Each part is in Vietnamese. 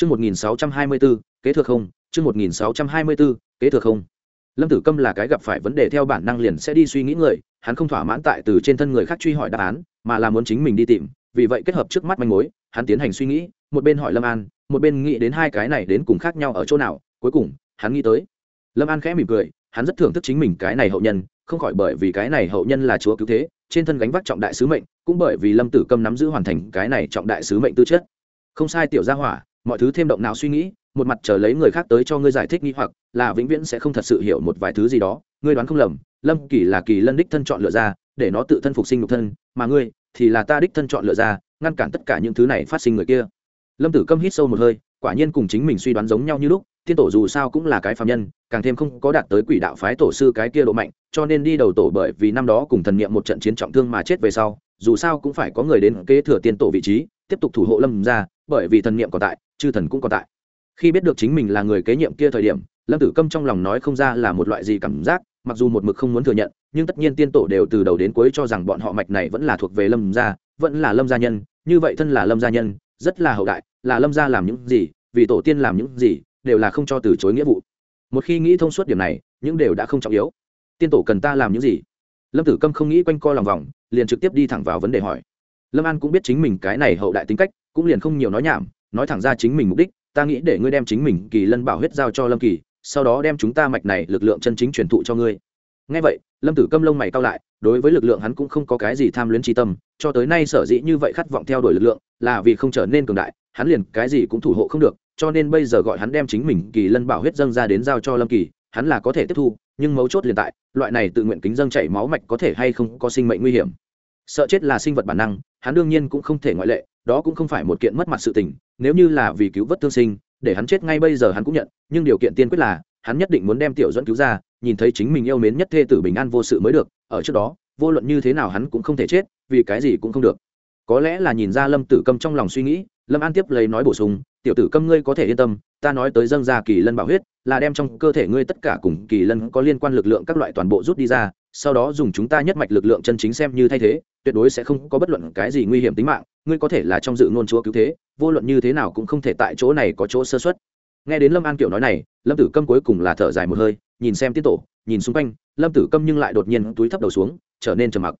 Chương 1624, kế thừa không, chương 1624, kế thừa không. Lâm Tử Câm là cái gặp phải vấn đề theo bản năng liền sẽ đi suy nghĩ người, hắn không thỏa mãn tại từ trên thân người khác truy hỏi đáp án, mà là muốn chính mình đi tìm, vì vậy kết hợp trước mắt manh mối, hắn tiến hành suy nghĩ, một bên hỏi Lâm An, một bên nghĩ đến hai cái này đến cùng khác nhau ở chỗ nào, cuối cùng, hắn nghĩ tới. Lâm An khẽ mỉm cười, hắn rất thưởng thức chính mình cái này hậu nhân, không khỏi bởi vì cái này hậu nhân là chúa cứu thế, trên thân gánh vác trọng đại sứ mệnh, cũng bởi vì Lâm Tử Câm nắm giữ hoàn thành cái này trọng đại sứ mệnh tư chất. Không sai tiểu gia hỏa, mọi thứ thêm động não suy nghĩ, một mặt chờ lấy người khác tới cho ngươi giải thích nghi hoặc, là vĩnh viễn sẽ không thật sự hiểu một vài thứ gì đó. Ngươi đoán không lầm, lâm kỳ là kỳ lân đích thân chọn lựa ra, để nó tự thân phục sinh nhục thân, mà ngươi thì là ta đích thân chọn lựa ra, ngăn cản tất cả những thứ này phát sinh người kia. Lâm tử câm hít sâu một hơi, quả nhiên cùng chính mình suy đoán giống nhau như lúc tiên tổ dù sao cũng là cái phạm nhân, càng thêm không có đạt tới quỷ đạo phái tổ sư cái kia độ mạnh, cho nên đi đầu tổ bởi vì năm đó cùng thần niệm một trận chiến trọng thương mà chết về sau, dù sao cũng phải có người đến kế thừa tiên tổ vị trí, tiếp tục thủ hộ lâm ra, bởi vì thần niệm còn tại chư thần cũng còn tại. Khi biết được chính mình là người kế nhiệm kia thời điểm, lâm tử câm trong lòng nói không ra là một loại gì cảm giác, mặc dù một mực không muốn thừa nhận, nhưng tất nhiên tiên tổ đều từ đầu đến cuối cho rằng bọn họ mạch này vẫn là thuộc về lâm gia, vẫn là lâm gia nhân, như vậy thân là lâm gia nhân, rất là hậu đại, là lâm gia làm những gì, vì tổ tiên làm những gì, đều là không cho từ chối nghĩa vụ. Một khi nghĩ thông suốt điểm này, những đều đã không trọng yếu. Tiên tổ cần ta làm những gì? Lâm tử câm không nghĩ quanh co lòng vòng, liền trực tiếp đi thẳng vào vấn đề hỏi. Lâm an cũng biết chính mình cái này hậu đại tính cách, cũng liền không nhiều nói nhảm nói thẳng ra chính mình mục đích, ta nghĩ để ngươi đem chính mình kỳ lân bảo huyết giao cho lâm kỳ, sau đó đem chúng ta mạch này lực lượng chân chính truyền thụ cho ngươi. Ngay vậy, lâm tử câm lông mày cao lại, đối với lực lượng hắn cũng không có cái gì tham luyến tri tâm, cho tới nay sở dĩ như vậy khát vọng theo đuổi lực lượng, là vì không trở nên cường đại, hắn liền cái gì cũng thủ hộ không được, cho nên bây giờ gọi hắn đem chính mình kỳ lân bảo huyết dâng ra đến giao cho lâm kỳ, hắn là có thể tiếp thu, nhưng mấu chốt liền tại, loại này tự nguyện kính dâng chảy máu mạch có thể hay không có sinh mệnh nguy hiểm. Sợ chết là sinh vật bản năng, hắn đương nhiên cũng không thể ngoại lệ, đó cũng không phải một kiện mất mặt sự tình nếu như là vì cứu vớt thương sinh, để hắn chết ngay bây giờ hắn cũng nhận, nhưng điều kiện tiên quyết là, hắn nhất định muốn đem tiểu dẫn cứu ra, nhìn thấy chính mình yêu mến nhất thê tử bình an vô sự mới được, ở trước đó, vô luận như thế nào hắn cũng không thể chết, vì cái gì cũng không được. Có lẽ là nhìn ra lâm tử câm trong lòng suy nghĩ, lâm an tiếp lấy nói bổ sung, tiểu tử câm ngươi có thể yên tâm, ta nói tới dâng ra kỳ lân bảo huyết, là đem trong cơ thể ngươi tất cả cùng kỳ lân có liên quan lực lượng các loại toàn bộ rút đi ra sau đó dùng chúng ta nhất mạch lực lượng chân chính xem như thay thế, tuyệt đối sẽ không có bất luận cái gì nguy hiểm tính mạng, ngươi có thể là trong dự ngôn chúa cứu thế, vô luận như thế nào cũng không thể tại chỗ này có chỗ sơ xuất nghe đến lâm an kiểu nói này, lâm tử câm cuối cùng là thở dài một hơi, nhìn xem tiết tổ, nhìn xung quanh, lâm tử câm nhưng lại đột nhiên túi thấp đầu xuống, trở nên trầm mặc.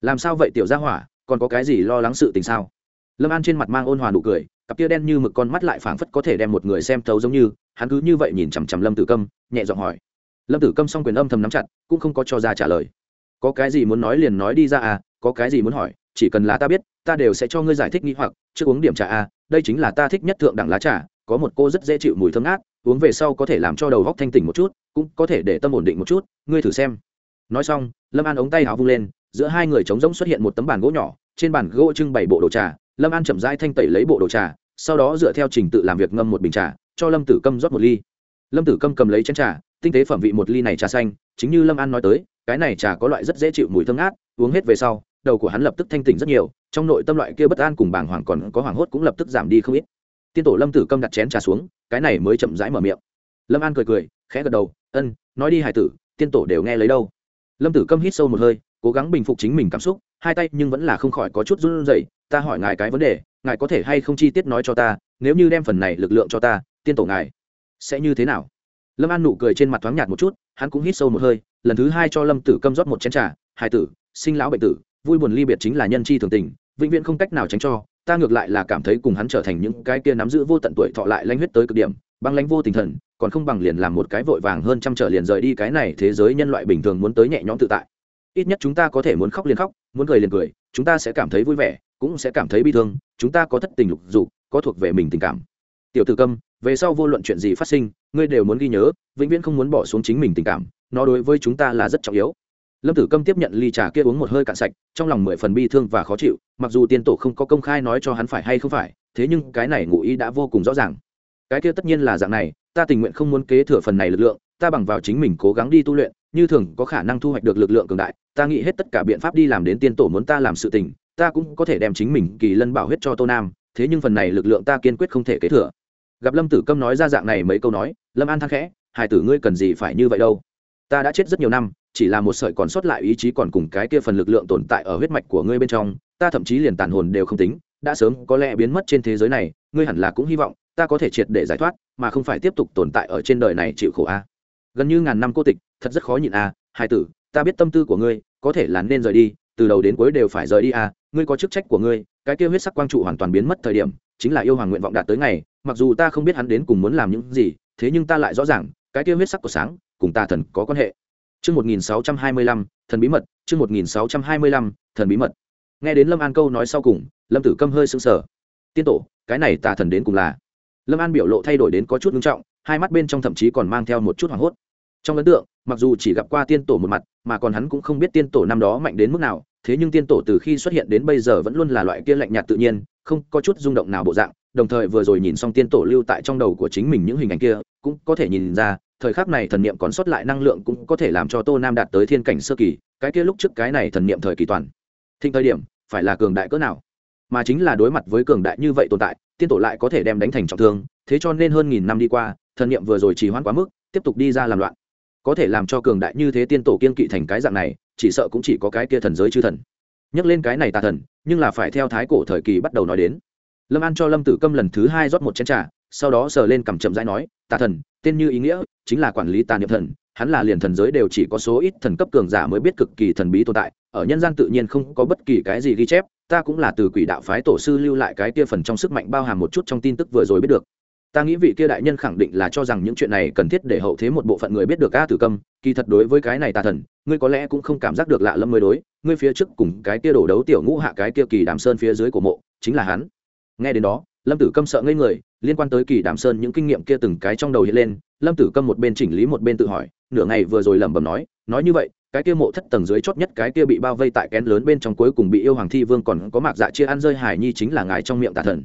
Làm sao vậy, tiểu gia hỏa, còn có cái gì lo lắng sự tình sao? Lâm an trên mặt mang ôn hòa nụ cười, cặp tia đen như mực con mắt lại phảng phất có thể đem một người xem thấu giống như, hắn cứ như vậy nhìn chằm chằm lâm tử câm, nhẹ giọng hỏi lâm tử câm xong quyền âm thầm nắm chặt, cũng không có cho ra trả lời. Có cái gì muốn nói liền nói đi ra à có cái gì muốn hỏi, chỉ cần là ta biết, ta đều sẽ cho ngươi giải thích nghĩ hoặc, trước uống điểm trà à đây chính là ta thích nhất thượng đẳng lá trà, có một cô rất dễ chịu mùi thơm ngát, uống về sau có thể làm cho đầu góc thanh tỉnh một chút, cũng có thể để tâm ổn định một chút, ngươi thử xem. Nói xong, lâm an ống tay áo vung lên, giữa hai người trống rỗng xuất hiện một tấm bàn gỗ nhỏ, trên bàn gỗ trưng bày bộ đồ trà, lâm an chậm rãi thanh tẩy lấy bộ đồ trà, sau đó dựa theo trình tự làm việc ngâm một bình trà, cho lâm tử câm rót một ly. Lâm tử câm cầm lấy chén trà tinh tế phẩm vị một ly này trà xanh, chính như lâm an nói tới, cái này trà có loại rất dễ chịu mùi thơm ngát, uống hết về sau, đầu của hắn lập tức thanh tỉnh rất nhiều, trong nội tâm loại kia bất an cùng bàng hoàng còn có hoảng hốt cũng lập tức giảm đi không ít. Tiên tổ lâm tử câm đặt chén trà xuống, cái này mới chậm rãi mở miệng. Lâm an cười cười, khẽ gật đầu, ân, nói đi hải tử, tiên tổ đều nghe lấy đâu. Lâm tử câm hít sâu một hơi, cố gắng bình phục chính mình cảm xúc, hai tay nhưng vẫn là không khỏi có chút run rẩy, ta hỏi ngài cái vấn đề, ngài có thể hay không chi tiết nói cho ta, nếu như đem phần này lực lượng cho ta, tiên tổ ngài sẽ như thế nào? Lâm an nụ cười trên mặt thoáng nhạt một chút, hắn cũng hít sâu một hơi, lần thứ hai cho lâm tử câm rót một chén trà. Hai tử, sinh lão bệnh tử, vui buồn ly biệt chính là nhân chi thường tình, vĩnh viễn không cách nào tránh cho, ta ngược lại là cảm thấy cùng hắn trở thành những cái kia nắm giữ vô tận tuổi thọ lại lanh huyết tới cực điểm, băng lãnh vô tinh thần, còn không bằng liền làm một cái vội vàng hơn trăm trở liền rời đi cái này thế giới nhân loại bình thường muốn tới nhẹ nhõm tự tại. Ít nhất chúng ta có thể muốn khóc liền khóc, muốn cười liền cười, chúng ta sẽ cảm thấy vui vẻ, cũng sẽ cảm thấy bi thương, chúng ta có thất tình lục dục, có thuộc về mình tình cảm. Tiểu tử câm, về sau vô luận chuyện gì phát sinh ngươi đều muốn ghi nhớ, vĩnh viễn không muốn bỏ xuống chính mình tình cảm, nó đối với chúng ta là rất trọng yếu. Lâm tử câm tiếp nhận ly trà kia uống một hơi cạn sạch, trong lòng mười phần bi thương và khó chịu, mặc dù tiên tổ không có công khai nói cho hắn phải hay không phải, thế nhưng cái này ngụ ý đã vô cùng rõ ràng. Cái kia tất nhiên là dạng này, ta tình nguyện không muốn kế thừa phần này lực lượng, ta bằng vào chính mình cố gắng đi tu luyện, như thường có khả năng thu hoạch được lực lượng cường đại, ta nghĩ hết tất cả biện pháp đi làm đến tiên tổ muốn ta làm sự tình, ta cũng có thể đem chính mình kỳ lân bảo huyết cho tô nam, thế nhưng phần này lực lượng ta kiên quyết không thể kế thừa gặp lâm tử câm nói ra dạng này mấy câu nói, lâm an thang khẽ, hải tử ngươi cần gì phải như vậy đâu? Ta đã chết rất nhiều năm, chỉ là một sợi còn sót lại ý chí còn cùng cái kia phần lực lượng tồn tại ở huyết mạch của ngươi bên trong, ta thậm chí liền tàn hồn đều không tính, đã sớm có lẽ biến mất trên thế giới này, ngươi hẳn là cũng hy vọng ta có thể triệt để giải thoát, mà không phải tiếp tục tồn tại ở trên đời này chịu khổ a. Gần như ngàn năm cô tịch, thật rất khó nhịn a hai tử, ta biết tâm tư của ngươi, có thể là nên rời đi, từ đầu đến cuối đều phải rời đi a, ngươi có chức trách của ngươi, cái kia huyết sắc quang trụ hoàn toàn biến mất thời điểm, chính là yêu hoàng nguyện vọng đạt tới ngày mặc dù ta không biết hắn đến cùng muốn làm những gì thế nhưng ta lại rõ ràng cái kia huyết sắc của sáng cùng ta thần có quan hệ Chương 1625, thần bí mật, chương 1625, thần bí mật. Nghe đến Lâm An câu nói sau cùng, Lâm Tử Câm hơi sững sờ. Tiên tổ, cái này tà thần đến cùng là? Lâm An biểu lộ thay đổi đến có chút nghiêm trọng, hai mắt bên trong thậm chí còn mang theo một chút hoảng hốt. Trong ấn tượng, mặc dù chỉ gặp qua tiên tổ một mặt, mà còn hắn cũng không biết tiên tổ năm đó mạnh đến mức nào, thế nhưng tiên tổ từ khi xuất hiện đến bây giờ vẫn luôn là loại kia lạnh nhạt tự nhiên, không có chút rung động nào bộ dạng, đồng thời vừa rồi nhìn xong tiên tổ lưu tại trong đầu của chính mình những hình ảnh kia, cũng có thể nhìn ra, thời khắc này thần niệm còn sót lại năng lượng cũng có thể làm cho Tô Nam đạt tới thiên cảnh sơ kỳ, cái kia lúc trước cái này thần niệm thời kỳ toàn. Thịnh thời điểm, phải là cường đại cỡ nào? Mà chính là đối mặt với cường đại như vậy tồn tại, tiên tổ lại có thể đem đánh thành trọng thương, thế cho nên hơn nghìn năm đi qua, thần niệm vừa rồi trì hoãn quá mức, tiếp tục đi ra làm loạn. Có thể làm cho cường đại như thế tiên tổ kiên kỵ thành cái dạng này, chỉ sợ cũng chỉ có cái kia thần giới chư thần. Nhắc lên cái này tà thần, nhưng là phải theo thái cổ thời kỳ bắt đầu nói đến. Lâm An cho Lâm Tử Câm lần thứ hai rót một chén trà, sau đó sờ lên cằm chậm rãi nói, "Tà thần, tên như ý nghĩa, chính là quản lý tà niệm thần hắn là liền thần giới đều chỉ có số ít thần cấp cường giả mới biết cực kỳ thần bí tồn tại ở nhân gian tự nhiên không có bất kỳ cái gì ghi chép ta cũng là từ quỷ đạo phái tổ sư lưu lại cái kia phần trong sức mạnh bao hàm một chút trong tin tức vừa rồi biết được. Ta nghĩ vị kia đại nhân khẳng định là cho rằng những chuyện này cần thiết để hậu thế một bộ phận người biết được a tử câm kỳ thật đối với cái này tà thần ngươi có lẽ cũng không cảm giác được lạ lâm mới đối ngươi phía trước cùng cái kia đổ đấu tiểu ngũ hạ cái kia kỳ đàm sơn phía dưới của mộ chính là hắn nghe đến đó, lâm tử câm sợ ngây người, liên quan tới kỳ đàm sơn những kinh nghiệm kia từng cái trong đầu hiện lên, lâm tử câm một bên chỉnh lý một bên tự hỏi, nửa ngày vừa rồi lẩm bẩm nói nói như vậy, cái kia mộ thất tầng dưới chót nhất cái kia bị bao vây tại kén lớn bên trong cuối cùng bị yêu hoàng thi vương còn có mạc dạ chia ăn rơi hải nhi chính là ngài trong miệng tà thần.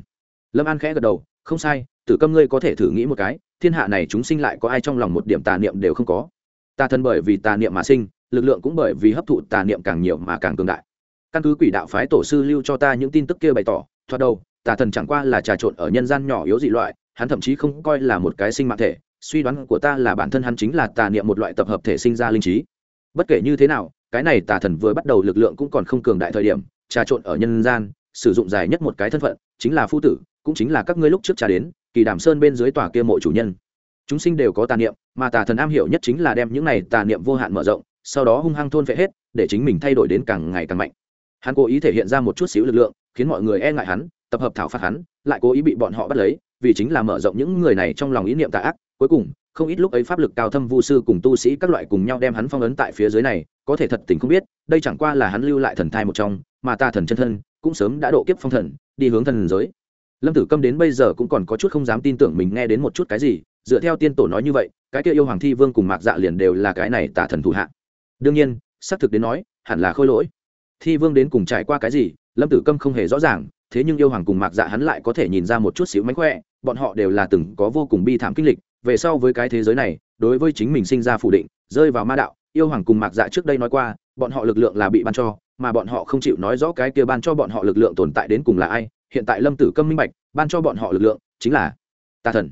Lâm an khẽ gật đầu, không sai, tử câm ngươi có thể thử nghĩ một cái, thiên hạ này chúng sinh lại có ai trong lòng một điểm tà niệm đều không có. Tà thần bởi vì tà niệm mà sinh, lực lượng cũng bởi vì hấp thụ tà niệm càng nhiều mà càng cường đại. Căn cứ quỷ đạo phái tổ sư lưu cho ta những tin tức kia bày tỏ, thoạt đầu tà thần chẳng qua là trà trộn ở nhân gian nhỏ yếu dị loại, hắn thậm chí không coi là một cái sinh mạng thể, suy đoán của ta là bản thân hắn chính là tà niệm một loại tập hợp thể sinh ra linh trí. Bất kể như thế nào, cái này tà thần vừa bắt đầu lực lượng cũng còn không cường đại thời điểm, trà trộn ở nhân gian, sử dụng dài nhất một cái thân phận, chính là phu tử, cũng chính là các ngươi lúc trước trà đến, kỳ đàm sơn bên dưới tòa kia mộ chủ nhân. Chúng sinh đều có tà niệm, mà tà thần am hiểu nhất chính là đem những này tà niệm vô hạn mở rộng, sau đó hung hăng thôn phệ hết, để chính mình thay đổi đến càng ngày càng mạnh. Hắn cố ý thể hiện ra một chút xíu lực lượng, khiến mọi người e ngại hắn tập hợp thảo phạt hắn, lại cố ý bị bọn họ bắt lấy, vì chính là mở rộng những người này trong lòng ý niệm tà ác. Cuối cùng, không ít lúc ấy pháp lực cao thâm vu sư cùng tu sĩ các loại cùng nhau đem hắn phong ấn tại phía dưới này, có thể thật tình không biết, đây chẳng qua là hắn lưu lại thần thai một trong, mà ta thần chân thân cũng sớm đã độ kiếp phong thần, đi hướng thần giới. Lâm tử câm đến bây giờ cũng còn có chút không dám tin tưởng mình nghe đến một chút cái gì, dựa theo tiên tổ nói như vậy, cái kia yêu hoàng thi vương cùng mạc dạ liền đều là cái này tả thần thủ hạ. Đương nhiên, xác thực đến nói, hẳn là khôi lỗi. Thi vương đến cùng trải qua cái gì lâm tử câm không hề rõ ràng, thế nhưng yêu hoàng cùng mạc dạ hắn lại có thể nhìn ra một chút xíu mánh khỏe, bọn họ đều là từng có vô cùng bi thảm kinh lịch, về sau với cái thế giới này, đối với chính mình sinh ra phủ định, rơi vào ma đạo, yêu hoàng cùng mạc dạ trước đây nói qua, bọn họ lực lượng là bị ban cho, mà bọn họ không chịu nói rõ cái kia ban cho bọn họ lực lượng tồn tại đến cùng là ai, hiện tại lâm tử câm minh bạch, ban cho bọn họ lực lượng chính là tà thần.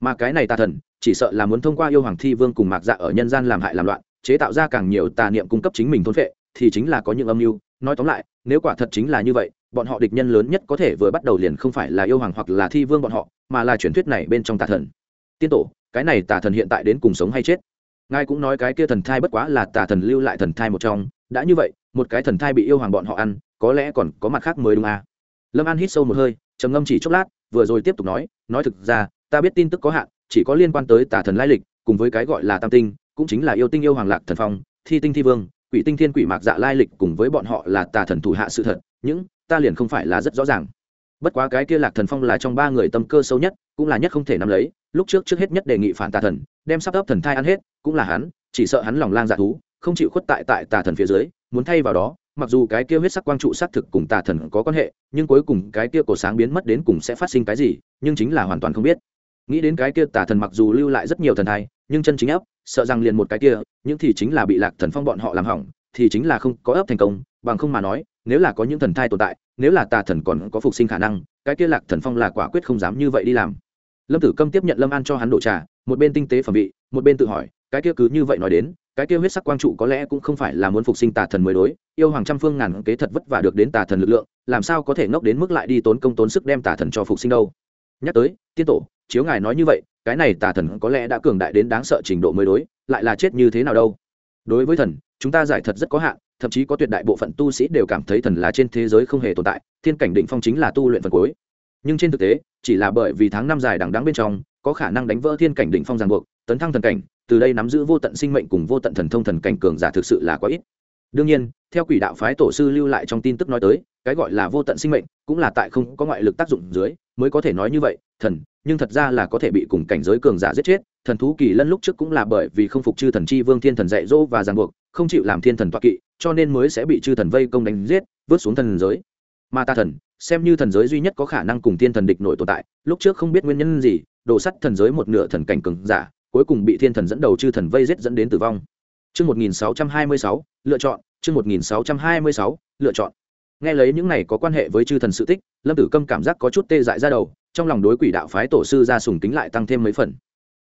Mà cái này tà thần, chỉ sợ là muốn thông qua yêu hoàng thi vương cùng mạc dạ ở nhân gian làm hại làm loạn, chế tạo ra càng nhiều tà niệm cung cấp chính mình thôn phệ, thì chính là có những âm mưu nói tóm lại, nếu quả thật chính là như vậy, bọn họ địch nhân lớn nhất có thể vừa bắt đầu liền không phải là yêu hoàng hoặc là thi vương bọn họ, mà là truyền thuyết này bên trong tà thần tiên tổ, cái này tà thần hiện tại đến cùng sống hay chết ngài cũng nói cái kia thần thai bất quá là tà thần lưu lại thần thai một trong, đã như vậy, một cái thần thai bị yêu hoàng bọn họ ăn, có lẽ còn có mặt khác mới đúng à. lâm an hít sâu một hơi, trầm ngâm chỉ chốc lát, vừa rồi tiếp tục nói nói thực ra, ta biết tin tức có hạn, chỉ có liên quan tới tà thần lai lịch, cùng với cái gọi là tam tinh, cũng chính là yêu tinh yêu hoàng lạc thần phong, thi tinh thi vương quỷ tinh thiên quỷ mạc dạ lai lịch cùng với bọn họ là tà thần thủ hạ sự thật, những ta liền không phải là rất rõ ràng. Bất quá cái kia lạc thần phong là trong ba người tâm cơ sâu nhất, cũng là nhất không thể nắm lấy, lúc trước trước hết nhất đề nghị phản tà thần, đem sắp ấp thần thai ăn hết, cũng là hắn, chỉ sợ hắn lòng lang dạ thú, không chịu khuất tại tại tà thần phía dưới, muốn thay vào đó, mặc dù cái kia huyết sắc quang trụ xác thực cùng tà thần có quan hệ, nhưng cuối cùng cái kia cổ sáng biến mất đến cùng sẽ phát sinh cái gì, nhưng chính là hoàn toàn không biết. Nghĩ đến cái kia tà thần mặc dù lưu lại rất nhiều thần thai nhưng chân chính ấp, sợ rằng liền một cái kia, những thì chính là bị lạc thần phong bọn họ làm hỏng, thì chính là không có ấp thành công, bằng không mà nói, nếu là có những thần thai tồn tại, nếu là tà thần còn có phục sinh khả năng, cái kia lạc thần phong là quả quyết không dám như vậy đi làm. Lâm tử câm tiếp nhận lâm an cho hắn đổ trà, một bên tinh tế phẩm vị, một bên tự hỏi, cái kia cứ như vậy nói đến, cái kia huyết sắc quang trụ có lẽ cũng không phải là muốn phục sinh tà thần mới đối, yêu hoàng trăm phương ngàn kế thật vất vả được đến tà thần lực lượng, làm sao có thể ngốc đến mức lại đi tốn công tốn sức đem tà thần cho phục sinh đâu? Nhắc tới, tiên tổ, chiếu ngài nói như vậy, cái này tà thần có lẽ đã cường đại đến đáng sợ trình độ mới đối, lại là chết như thế nào đâu. Đối với thần, chúng ta giải thật rất có hạn, thậm chí có tuyệt đại bộ phận tu sĩ đều cảm thấy thần là trên thế giới không hề tồn tại, thiên cảnh định phong chính là tu luyện phần cuối. Nhưng trên thực tế, chỉ là bởi vì tháng năm dài đằng đắng bên trong, có khả năng đánh vỡ thiên cảnh định phong ràng buộc, tấn thăng thần cảnh, từ đây nắm giữ vô tận sinh mệnh cùng vô tận thần thông thần cảnh cường giả thực sự là quá ít. Đương nhiên, theo quỷ đạo phái tổ sư lưu lại trong tin tức nói tới, cái gọi là vô tận sinh mệnh, cũng là tại không có ngoại lực tác dụng dưới mới có thể nói như vậy thần nhưng thật ra là có thể bị cùng cảnh giới cường giả giết chết. Thần thú kỳ lân lúc trước cũng là bởi vì không phục chư thần chi vương thiên thần dạy dỗ và ràng buộc không chịu làm thiên thần toa kỵ cho nên mới sẽ bị chư thần vây công đánh giết vớt xuống thần giới. Mà ta thần xem như thần giới duy nhất có khả năng cùng thiên thần địch nội tồn tại lúc trước không biết nguyên nhân gì đổ sắt thần giới một nửa thần cảnh cường giả cuối cùng bị thiên thần dẫn đầu chư thần vây giết dẫn đến tử vong. Chương 1626, lựa chọn, chương 1626, lựa chọn. Nghe lấy những này có quan hệ với chư thần sự tích, Lâm Tử Câm cảm giác có chút tê dại ra đầu, trong lòng đối quỷ đạo phái tổ sư ra sùng tính lại tăng thêm mấy phần.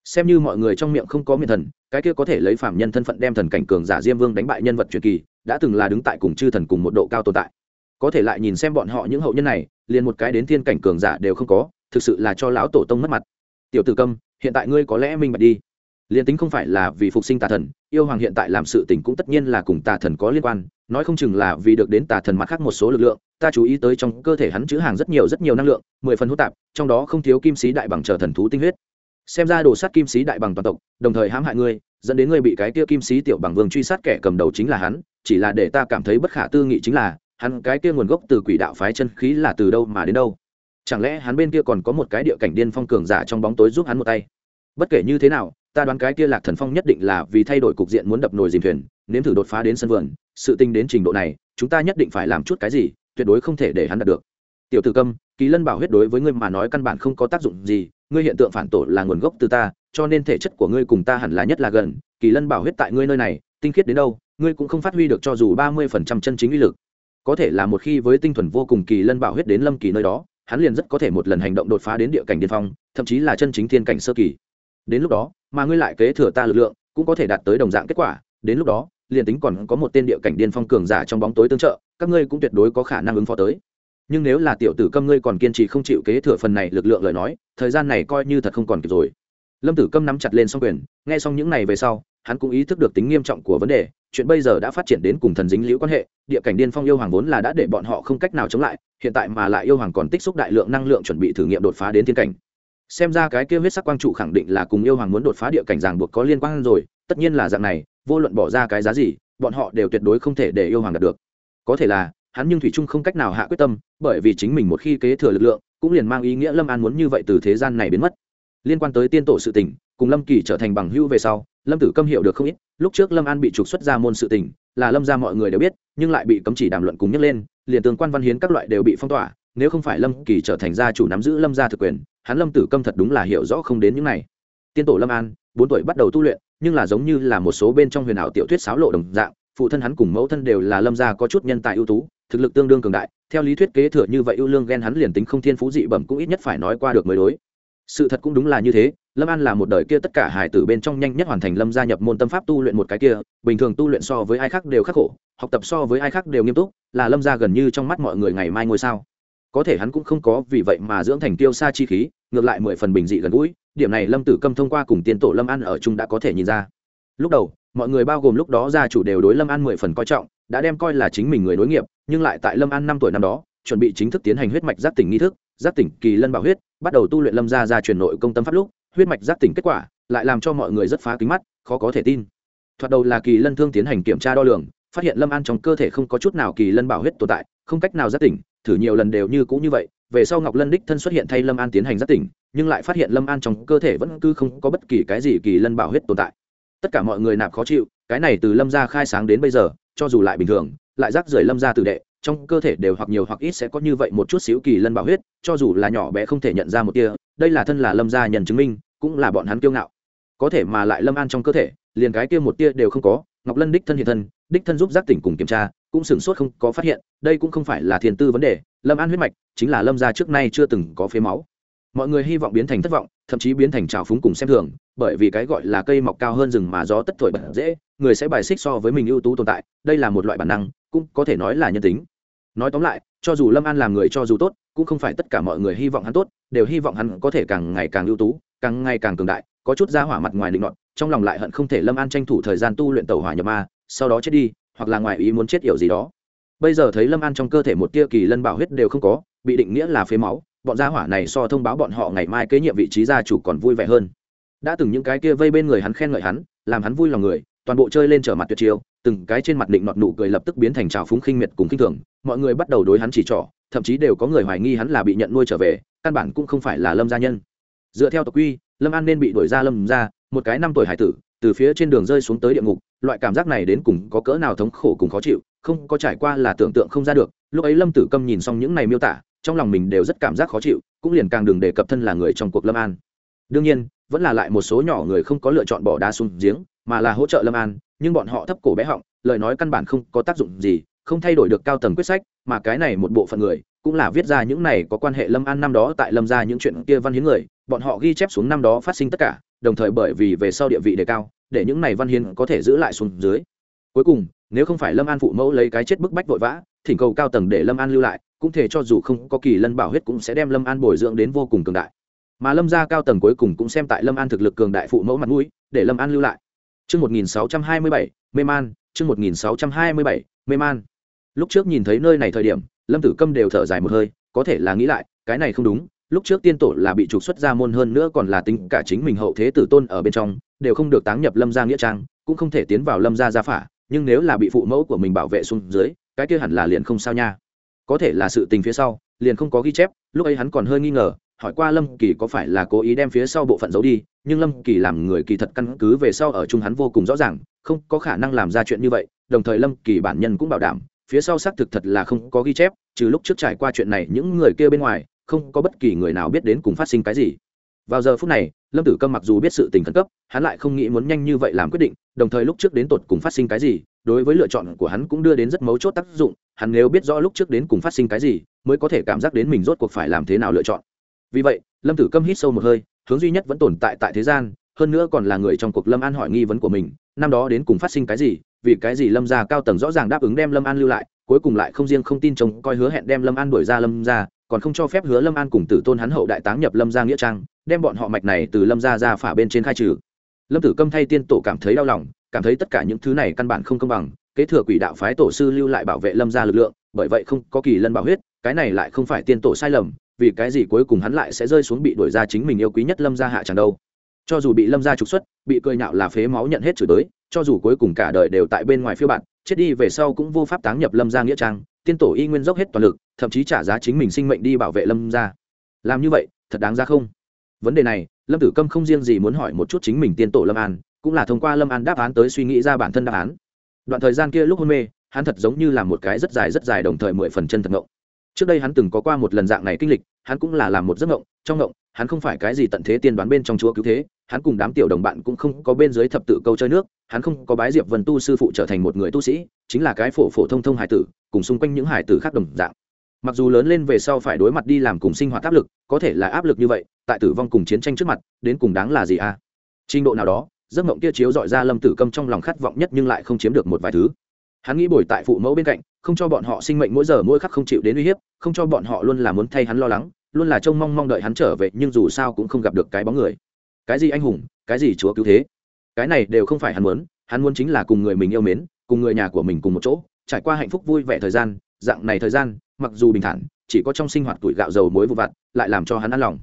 Xem như mọi người trong miệng không có miệng thần, cái kia có thể lấy phạm nhân thân phận đem thần cảnh cường giả Diêm Vương đánh bại nhân vật truyền kỳ, đã từng là đứng tại cùng chư thần cùng một độ cao tồn tại. Có thể lại nhìn xem bọn họ những hậu nhân này, liền một cái đến thiên cảnh cường giả đều không có, thực sự là cho lão tổ tông mất mặt. Tiểu Tử Câm, hiện tại ngươi có lẽ minh bạch đi liền tính không phải là vì phục sinh tà thần, yêu hoàng hiện tại làm sự tình cũng tất nhiên là cùng tà thần có liên quan, nói không chừng là vì được đến tà thần mặt khác một số lực lượng, ta chú ý tới trong cơ thể hắn chứa hàng rất nhiều rất nhiều năng lượng, mười phần hỗn tạp, trong đó không thiếu kim sĩ đại bằng chờ thần thú tinh huyết. Xem ra đồ sát kim sĩ đại bằng toàn tộc, đồng thời hãm hại ngươi, dẫn đến ngươi bị cái kia kim sĩ tiểu bằng vương truy sát kẻ cầm đầu chính là hắn, chỉ là để ta cảm thấy bất khả tư nghị chính là, hắn cái kia nguồn gốc từ quỷ đạo phái chân khí là từ đâu mà đến đâu? Chẳng lẽ hắn bên kia còn có một cái địa cảnh điên phong cường giả trong bóng tối giúp hắn một tay? Bất kể như thế nào ta đoán cái kia lạc thần phong nhất định là vì thay đổi cục diện muốn đập nồi dìm thuyền, nếm thử đột phá đến sân vườn, sự tinh đến trình độ này, chúng ta nhất định phải làm chút cái gì, tuyệt đối không thể để hắn đạt được. Tiểu tử câm, kỳ lân bảo huyết đối với ngươi mà nói căn bản không có tác dụng gì, ngươi hiện tượng phản tổ là nguồn gốc từ ta, cho nên thể chất của ngươi cùng ta hẳn là nhất là gần, kỳ lân bảo huyết tại ngươi nơi này, tinh khiết đến đâu, ngươi cũng không phát huy được cho dù ba mươi phần trăm chân chính uy lực. Có thể là một khi với tinh thuần vô cùng kỳ lân bảo huyết đến lâm kỳ nơi đó, hắn liền rất có thể một lần hành động đột phá đến địa cảnh điên phong, thậm chí là chân chính thiên cảnh sơ kỳ đến lúc đó, mà ngươi lại kế thừa ta lực lượng, cũng có thể đạt tới đồng dạng kết quả. Đến lúc đó, liền tính còn có một tên địa cảnh điên phong cường giả trong bóng tối tương trợ, các ngươi cũng tuyệt đối có khả năng ứng phó tới. Nhưng nếu là tiểu tử câm ngươi còn kiên trì không chịu kế thừa phần này lực lượng lời nói, thời gian này coi như thật không còn kịp rồi. Lâm tử câm nắm chặt lên xong quyền, nghe xong những này về sau, hắn cũng ý thức được tính nghiêm trọng của vấn đề, chuyện bây giờ đã phát triển đến cùng thần dính liễu quan hệ, địa cảnh điên phong yêu hoàng vốn là đã để bọn họ không cách nào chống lại, hiện tại mà lại yêu hoàng còn tích xúc đại lượng năng lượng chuẩn bị thử nghiệm đột phá đến thiên cảnh xem ra cái kia huyết sắc quang trụ khẳng định là cùng yêu hoàng muốn đột phá địa cảnh ràng buộc có liên quan rồi, tất nhiên là dạng này, vô luận bỏ ra cái giá gì, bọn họ đều tuyệt đối không thể để yêu hoàng đạt được. Có thể là, hắn nhưng thủy trung không cách nào hạ quyết tâm, bởi vì chính mình một khi kế thừa lực lượng, cũng liền mang ý nghĩa lâm an muốn như vậy từ thế gian này biến mất. Liên quan tới tiên tổ sự tình, cùng lâm kỳ trở thành bằng hữu về sau, lâm tử câm hiểu được không ít, lúc trước lâm an bị trục xuất ra môn sự tình, là lâm ra mọi người đều biết, nhưng lại bị cấm chỉ đàm luận cùng nhắc lên, liền tương quan văn hiến các loại đều bị phong tỏa nếu không phải lâm kỳ trở thành gia chủ nắm giữ lâm gia thực quyền, hắn lâm tử câm thật đúng là hiểu rõ không đến những này. Tiên tổ lâm an, bốn tuổi bắt đầu tu luyện, nhưng là giống như là một số bên trong huyền ảo tiểu thuyết sáo lộ đồng dạng, phụ thân hắn cùng mẫu thân đều là lâm gia có chút nhân tài ưu tú, thực lực tương đương cường đại, theo lý thuyết kế thừa như vậy ưu lương ghen hắn liền tính không thiên phú dị bẩm cũng ít nhất phải nói qua được mới đối. Sự thật cũng đúng là như thế, lâm an là một đời kia tất cả hải tử bên trong nhanh nhất hoàn thành lâm gia nhập môn tâm pháp tu luyện một cái kia, bình thường tu luyện so với ai khác đều khắc khổ, học tập so với ai khác đều nghiêm túc, là lâm gia gần như trong mắt mọi người ngày mai ngôi sao có thể hắn cũng không có vì vậy mà dưỡng thành tiêu xa chi khí, ngược lại mười phần bình dị gần gũi, điểm này lâm tử câm thông qua cùng tiên tổ lâm an ở chung đã có thể nhìn ra. Lúc đầu, mọi người bao gồm lúc đó gia chủ đều đối lâm an mười phần coi trọng, đã đem coi là chính mình người nối nghiệp, nhưng lại tại lâm an năm tuổi năm đó, chuẩn bị chính thức tiến hành huyết mạch giác tỉnh nghi thức, giác tỉnh kỳ lân bảo huyết, bắt đầu tu luyện lâm gia ra truyền nội công tâm pháp lúc, huyết mạch giác tỉnh kết quả lại làm cho mọi người rất phá kính mắt, khó có thể tin. Thoạt đầu là kỳ lân thương tiến hành kiểm tra đo lường, phát hiện lâm an trong cơ thể không có chút nào kỳ lân bảo huyết tồn tại, không cách nào giác tỉnh thử nhiều lần đều như cũ như vậy, về sau ngọc lân đích thân xuất hiện thay lâm an tiến hành giác tỉnh, nhưng lại phát hiện lâm an trong cơ thể vẫn cứ không có bất kỳ cái gì kỳ lân bảo huyết tồn tại. Tất cả mọi người nạp khó chịu, cái này từ lâm gia khai sáng đến bây giờ, cho dù lại bình thường, lại rác rưởi lâm gia tự đệ, trong cơ thể đều hoặc nhiều hoặc ít sẽ có như vậy một chút xíu kỳ lân bảo huyết, cho dù là nhỏ bé không thể nhận ra một tia, đây là thân là lâm gia nhận chứng minh, cũng là bọn hắn kiêu ngạo. Có thể mà lại lâm an trong cơ thể, liền cái kia một tia đều không có, ngọc lân đích thân hiện thân, đích thân giúp giác tỉnh cùng kiểm tra cũng sửng sốt không có phát hiện, đây cũng không phải là thiền tư vấn đề, lâm an huyết mạch chính là lâm gia trước nay chưa từng có phế máu. Mọi người hy vọng biến thành thất vọng, thậm chí biến thành trào phúng cùng xem thường, bởi vì cái gọi là cây mọc cao hơn rừng mà gió tất thổi bật dễ, người sẽ bài xích so với mình ưu tú tồn tại, đây là một loại bản năng, cũng có thể nói là nhân tính. Nói tóm lại, cho dù lâm an làm người cho dù tốt, cũng không phải tất cả mọi người hy vọng hắn tốt, đều hy vọng hắn có thể càng ngày càng ưu tú, càng ngày càng cường đại, có chút ra hỏa mặt ngoài định luận trong lòng lại hận không thể lâm an tranh thủ thời gian tu luyện tàu hỏa nhập ma, sau đó chết đi hoặc là ngoài ý muốn chết yểu gì đó. Bây giờ thấy lâm an trong cơ thể một tia kỳ lân bảo huyết đều không có, bị định nghĩa là phế máu, bọn gia hỏa này so thông báo bọn họ ngày mai kế nhiệm vị trí gia chủ còn vui vẻ hơn. Đã từng những cái kia vây bên người hắn khen ngợi hắn, làm hắn vui lòng người, toàn bộ chơi lên trở mặt tuyệt chiêu, từng cái trên mặt định nọt nụ cười lập tức biến thành trào phúng khinh miệt cùng khinh thường, mọi người bắt đầu đối hắn chỉ trỏ, thậm chí đều có người hoài nghi hắn là bị nhận nuôi trở về, căn bản cũng không phải là lâm gia nhân. Dựa theo tộc quy, lâm an nên bị đuổi ra lâm ra một cái năm tuổi hải tử, từ phía trên đường rơi xuống tới địa ngục loại cảm giác này đến cùng có cỡ nào thống khổ cùng khó chịu, không có trải qua là tưởng tượng không ra được. Lúc ấy lâm tử câm nhìn xong những này miêu tả, trong lòng mình đều rất cảm giác khó chịu, cũng liền càng đừng đề cập thân là người trong cuộc lâm an. Đương nhiên, vẫn là lại một số nhỏ người không có lựa chọn bỏ đá xuống giếng, mà là hỗ trợ lâm an, nhưng bọn họ thấp cổ bé họng, lời nói căn bản không có tác dụng gì, không thay đổi được cao tầng quyết sách, mà cái này một bộ phận người, cũng là viết ra những này có quan hệ lâm an năm đó tại lâm ra những chuyện kia văn hiến người, bọn họ ghi chép xuống năm đó phát sinh tất cả đồng thời bởi vì về sau địa vị đề cao để những này văn hiến có thể giữ lại xuống dưới. Cuối cùng nếu không phải lâm an phụ mẫu lấy cái chết bức bách vội vã thỉnh cầu cao tầng để lâm an lưu lại cũng thể cho dù không có kỳ lân bảo huyết cũng sẽ đem lâm an bồi dưỡng đến vô cùng cường đại. Mà lâm gia cao tầng cuối cùng cũng xem tại lâm an thực lực cường đại phụ mẫu mặt mũi để lâm an lưu lại. Chương 1627, mê man, chương 1627, mê man. Lúc trước nhìn thấy nơi này thời điểm, Lâm Tử Câm đều thở dài một hơi, có thể là nghĩ lại, cái này không đúng, lúc trước tiên tổ là bị trục xuất ra môn hơn nữa còn là tính cả chính mình hậu thế tử tôn ở bên trong, đều không được táng nhập Lâm gia nghĩa trang, cũng không thể tiến vào Lâm gia gia phả, nhưng nếu là bị phụ mẫu của mình bảo vệ xuống dưới, cái kia hẳn là liền không sao nha. Có thể là sự tình phía sau, liền không có ghi chép, lúc ấy hắn còn hơi nghi ngờ, hỏi qua lâm kỳ có phải là cố ý đem phía sau bộ phận giấu đi nhưng lâm kỳ làm người kỳ thật căn cứ về sau ở chung hắn vô cùng rõ ràng không có khả năng làm ra chuyện như vậy đồng thời lâm kỳ bản nhân cũng bảo đảm phía sau xác thực thật là không có ghi chép trừ lúc trước trải qua chuyện này những người kia bên ngoài không có bất kỳ người nào biết đến cùng phát sinh cái gì. Vào giờ phút này, lâm tử câm mặc dù biết sự tình khẩn cấp, hắn lại không nghĩ muốn nhanh như vậy làm quyết định, đồng thời lúc trước đến tột cùng phát sinh cái gì, đối với lựa chọn của hắn cũng đưa đến rất mấu chốt tác dụng, hắn nếu biết rõ lúc trước đến cùng phát sinh cái gì, mới có thể cảm giác đến mình rốt cuộc phải làm thế nào lựa chọn. Vì vậy, lâm tử câm hít sâu một hơi, hướng duy nhất vẫn tồn tại tại thế gian, hơn nữa còn là người trong cuộc lâm an hỏi nghi vấn của mình, năm đó đến cùng phát sinh cái gì, vì cái gì lâm gia cao tầng rõ ràng đáp ứng đem lâm an lưu lại, cuối cùng lại không riêng không tin chồng coi hứa hẹn đem lâm an đuổi ra lâm gia còn không cho phép hứa lâm an cùng tử tôn hắn hậu đại táng nhập lâm gia nghĩa trang, đem bọn họ mạch này từ lâm gia ra phả bên trên khai trừ. Lâm tử câm thay tiên tổ cảm thấy đau lòng, cảm thấy tất cả những thứ này căn bản không công bằng, kế thừa quỷ đạo phái tổ sư lưu lại bảo vệ lâm gia lực lượng, bởi vậy không có kỳ lân bảo huyết, cái này lại không phải tiên tổ sai lầm, vì cái gì cuối cùng hắn lại sẽ rơi xuống bị đuổi ra chính mình yêu quý nhất lâm gia hạ chẳng đâu. Cho dù bị lâm gia trục xuất, bị cười nhạo là phế máu nhận hết chửi tới cho dù cuối cùng cả đời đều tại bên ngoài phiêu bạn chết đi về sau cũng vô pháp táng nhập lâm gia nghĩa trang tiên tổ y nguyên dốc hết toàn lực, thậm chí trả giá chính mình sinh mệnh đi bảo vệ lâm gia. Làm như vậy, thật đáng ra không? Vấn đề này, lâm tử câm không riêng gì muốn hỏi một chút chính mình tiên tổ lâm an, cũng là thông qua lâm an đáp án tới suy nghĩ ra bản thân đáp án. Đoạn thời gian kia lúc hôn mê, hắn thật giống như là một cái rất dài rất dài đồng thời mười phần chân thật ngộng. Trước đây hắn từng có qua một lần dạng này kinh lịch, hắn cũng là làm một giấc ngộng, trong ngộng, hắn không phải cái gì tận thế tiên đoán bên trong chúa cứu thế hắn cùng đám tiểu đồng bạn cũng không có bên dưới thập tự câu chơi nước, hắn không có bái diệp vân tu sư phụ trở thành một người tu sĩ, chính là cái phổ phổ thông thông hải tử, cùng xung quanh những hải tử khác đồng dạng. Mặc dù lớn lên về sau phải đối mặt đi làm cùng sinh hoạt áp lực, có thể là áp lực như vậy, tại tử vong cùng chiến tranh trước mặt, đến cùng đáng là gì à? Trình độ nào đó, giấc mộng kia chiếu dọi ra lâm tử câm trong lòng khát vọng nhất nhưng lại không chiếm được một vài thứ. Hắn nghĩ bồi tại phụ mẫu bên cạnh, không cho bọn họ sinh mệnh mỗi giờ mỗi khắc không chịu đến uy hiếp, không cho bọn họ luôn là muốn thay hắn lo lắng, luôn là trông mong mong đợi hắn trở về, nhưng dù sao cũng không gặp được cái bóng người cái gì anh hùng, cái gì chúa cứu thế? Cái này đều không phải hắn muốn hắn muốn chính là cùng người mình yêu mến, cùng người nhà của mình cùng một chỗ, trải qua hạnh phúc vui vẻ thời gian, dạng này thời gian, mặc dù bình thản, chỉ có trong sinh hoạt tuổi gạo dầu muối vụ vặt, lại làm cho hắn ăn lòng.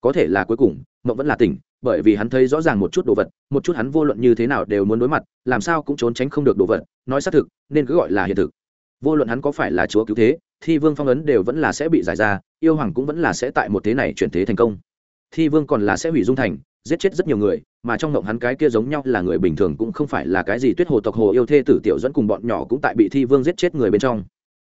Có thể là cuối cùng, mộng vẫn là tỉnh, bởi vì hắn thấy rõ ràng một chút đồ vật, một chút hắn vô luận như thế nào đều muốn đối mặt, làm sao cũng trốn tránh không được đồ vật, nói xác thực, nên cứ gọi là hiện thực. Vô luận hắn có phải là chúa cứu thế, thi vương phong ấn đều vẫn là sẽ bị giải ra, yêu hoàng cũng vẫn là sẽ tại một thế này chuyển thế thành công. Thi vương còn là sẽ hủy dung thành giết chết rất nhiều người, mà trong động hắn cái kia giống nhau là người bình thường cũng không phải là cái gì tuyết hồ tộc hồ yêu thê tử tiểu dẫn cùng bọn nhỏ cũng tại bị thi vương giết chết người bên trong.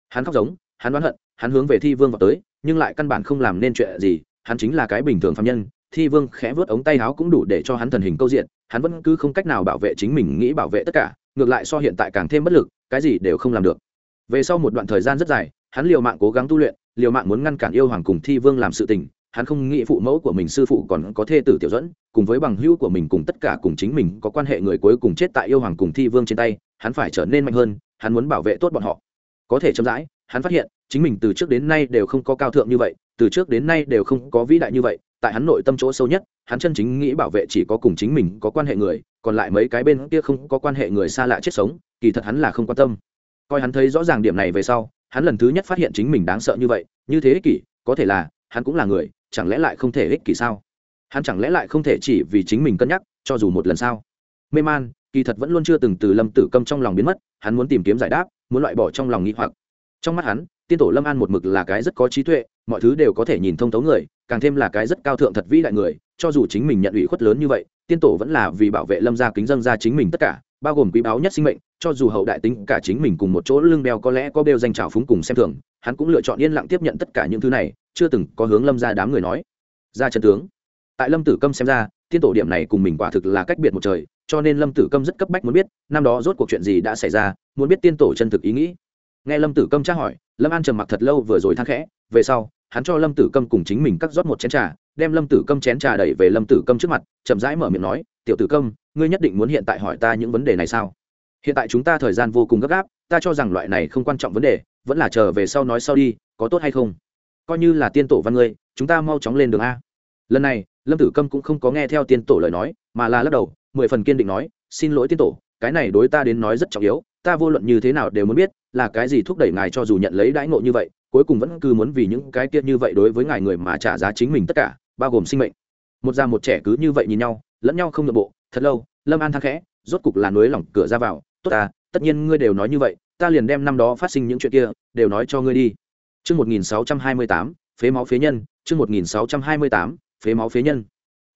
Hắn khóc giống, hắn đoán hận, hắn hướng về thi vương vào tới, nhưng lại căn bản không làm nên chuyện gì, hắn chính là cái bình thường phạm nhân, thi vương khẽ vớt ống tay áo cũng đủ để cho hắn thần hình câu diện, hắn vẫn cứ không cách nào bảo vệ chính mình nghĩ bảo vệ tất cả, ngược lại so hiện tại càng thêm bất lực, cái gì đều không làm được. Về sau một đoạn thời gian rất dài, hắn liều mạng cố gắng tu luyện, liều mạng muốn ngăn cản yêu hoàng cùng thi vương làm sự tình hắn không nghĩ phụ mẫu của mình, sư phụ còn có thê tử tiểu dẫn cùng với bằng hữu của mình, cùng tất cả cùng chính mình có quan hệ người cuối cùng chết tại yêu hoàng cùng thi vương trên tay, hắn phải trở nên mạnh hơn, hắn muốn bảo vệ tốt bọn họ. Có thể chậm rãi, hắn phát hiện, chính mình từ trước đến nay đều không có cao thượng như vậy, từ trước đến nay đều không có vĩ đại như vậy, tại hắn nội tâm chỗ sâu nhất, hắn chân chính nghĩ bảo vệ chỉ có cùng chính mình có quan hệ người, còn lại mấy cái bên kia không có quan hệ người xa lạ chết sống, kỳ thật hắn là không quan tâm. Coi hắn thấy rõ ràng điểm này về sau, hắn lần thứ nhất phát hiện chính mình đáng sợ như vậy, như thế kỷ, có thể là, hắn cũng là người chẳng lẽ lại không thể ích kỷ sao? Hắn chẳng lẽ lại không thể chỉ vì chính mình cân nhắc, cho dù một lần sao? Mê man, kỳ thật vẫn luôn chưa từng từ lâm tử câm trong lòng biến mất, hắn muốn tìm kiếm giải đáp, muốn loại bỏ trong lòng nghĩ hoặc. Trong mắt hắn, tiên tổ lâm an một mực là cái rất có trí tuệ, mọi thứ đều có thể nhìn thông thấu người, càng thêm là cái rất cao thượng thật vĩ đại người, cho dù chính mình nhận ủy khuất lớn như vậy, tiên tổ vẫn là vì bảo vệ lâm gia kính dân ra chính mình tất cả, bao gồm quý báu nhất sinh mệnh, cho dù hậu đại tính cả chính mình cùng một chỗ lưng đeo có lẽ có bêu danh trào phúng cùng xem thường, hắn cũng lựa chọn yên lặng tiếp nhận tất cả những thứ này chưa từng có hướng lâm ra đám người nói. Ra chân tướng. Tại lâm tử câm xem ra, tiên tổ điểm này cùng mình quả thực là cách biệt một trời, cho nên lâm tử câm rất cấp bách muốn biết, năm đó rốt cuộc chuyện gì đã xảy ra, muốn biết tiên tổ chân thực ý nghĩ. Nghe lâm tử câm tra hỏi, lâm an trầm mặc thật lâu vừa rồi thang khẽ, về sau, hắn cho lâm tử câm cùng chính mình cắt rót một chén trà, đem lâm tử câm chén trà đẩy về lâm tử câm trước mặt, chậm rãi mở miệng nói, tiểu tử câm, ngươi nhất định muốn hiện tại hỏi ta những vấn đề này sao? Hiện tại chúng ta thời gian vô cùng gấp gáp, ta cho rằng loại này không quan trọng vấn đề, vẫn là chờ về sau nói sau đi, có tốt hay không? Coi như là tiên tổ văn ngươi, chúng ta mau chóng lên đường a. Lần này, lâm tử câm cũng không có nghe theo tiên tổ lời nói, mà là lắc đầu, mười phần kiên định nói, xin lỗi tiên tổ, cái này đối ta đến nói rất trọng yếu, ta vô luận như thế nào đều muốn biết, là cái gì thúc đẩy ngài cho dù nhận lấy đãi ngộ như vậy, cuối cùng vẫn cứ muốn vì những cái kia như vậy đối với ngài người mà trả giá chính mình tất cả, bao gồm sinh mệnh. Một già một trẻ cứ như vậy nhìn nhau, lẫn nhau không nội bộ, thật lâu, lâm an thang khẽ, rốt cục là nối lỏng cửa ra vào, tốt ta, tất nhiên ngươi đều nói như vậy, ta liền đem năm đó phát sinh những chuyện kia, đều nói cho ngươi đi. Trước 1628, phế máu phế nhân, trước 1628, phế máu phế nhân.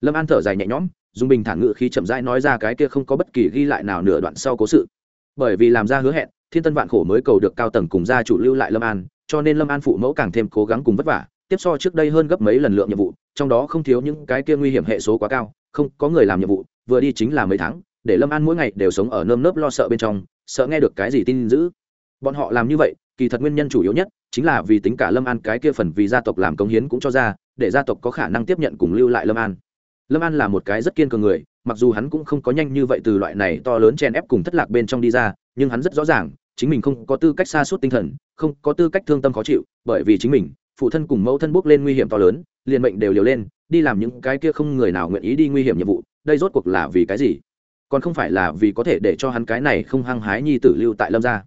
Lâm An thở dài nhẹ nhõm, dùng bình thản ngữ khí chậm rãi nói ra cái kia không có bất kỳ ghi lại nào nửa đoạn sau cố sự. Bởi vì làm ra hứa hẹn, Thiên Tân vạn khổ mới cầu được cao tầng cùng gia chủ lưu lại Lâm An, cho nên Lâm An phụ mẫu càng thêm cố gắng cùng vất vả, tiếp so trước đây hơn gấp mấy lần lượng nhiệm vụ, trong đó không thiếu những cái kia nguy hiểm hệ số quá cao, không có người làm nhiệm vụ, vừa đi chính là mấy tháng, để lâm an mỗi ngày đều sống ở nơm nớp lo sợ bên trong sợ nghe được cái gì tin dữ bọn họ làm như vậy kỳ thật nguyên nhân chủ yếu nhất chính là vì tính cả lâm an, cái kia phần vì gia tộc làm công hiến cũng cho ra, để gia tộc có khả năng tiếp nhận cùng lưu lại lâm an. Lâm an là một cái rất kiên cường người, mặc dù hắn cũng không có nhanh như vậy từ loại này to lớn chen ép cùng thất lạc bên trong đi ra, nhưng hắn rất rõ ràng, chính mình không có tư cách xa suốt tinh thần, không có tư cách thương tâm khó chịu, bởi vì chính mình, phụ thân cùng mẫu thân bước lên nguy hiểm to lớn, liền mệnh đều liều lên, đi làm những cái kia không người nào nguyện ý đi nguy hiểm nhiệm vụ, đây rốt cuộc là vì cái gì? Còn không phải là vì có thể để cho hắn cái này không hăng hái nhi tử lưu tại lâm gia.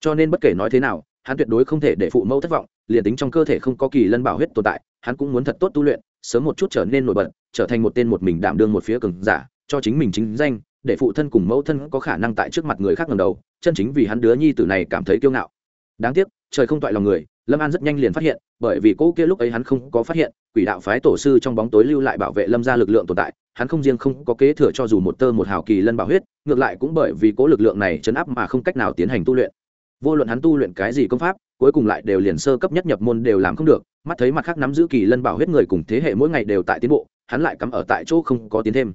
Cho nên bất kể nói thế nào hắn tuyệt đối không thể để phụ mẫu thất vọng, liền tính trong cơ thể không có kỳ lân bảo huyết tồn tại, hắn cũng muốn thật tốt tu luyện, sớm một chút trở nên nổi bật, trở thành một tên một mình đảm đương một phía cường giả, cho chính mình chính danh, để phụ thân cùng mẫu thân có khả năng tại trước mặt người khác ngầm đầu, chân chính vì hắn đứa nhi tử này cảm thấy kiêu ngạo. Đáng tiếc, trời không toại lòng người, lâm an rất nhanh liền phát hiện, bởi vì cỗ kia lúc ấy hắn không có phát hiện, quỷ đạo phái tổ sư trong bóng tối lưu lại bảo vệ lâm ra lực lượng tồn tại, hắn không riêng không có kế thừa cho dù một tơ một hào kỳ lân bảo huyết, ngược lại cũng bởi vì cố lực lượng này chấn áp mà không cách nào tiến hành tu luyện vô luận hắn tu luyện cái gì công pháp, cuối cùng lại đều liền sơ cấp nhất nhập môn đều làm không được, mắt thấy mặt khác nắm giữ kỳ lân bảo huyết người cùng thế hệ mỗi ngày đều tại tiến bộ, hắn lại cắm ở tại chỗ không có tiến thêm.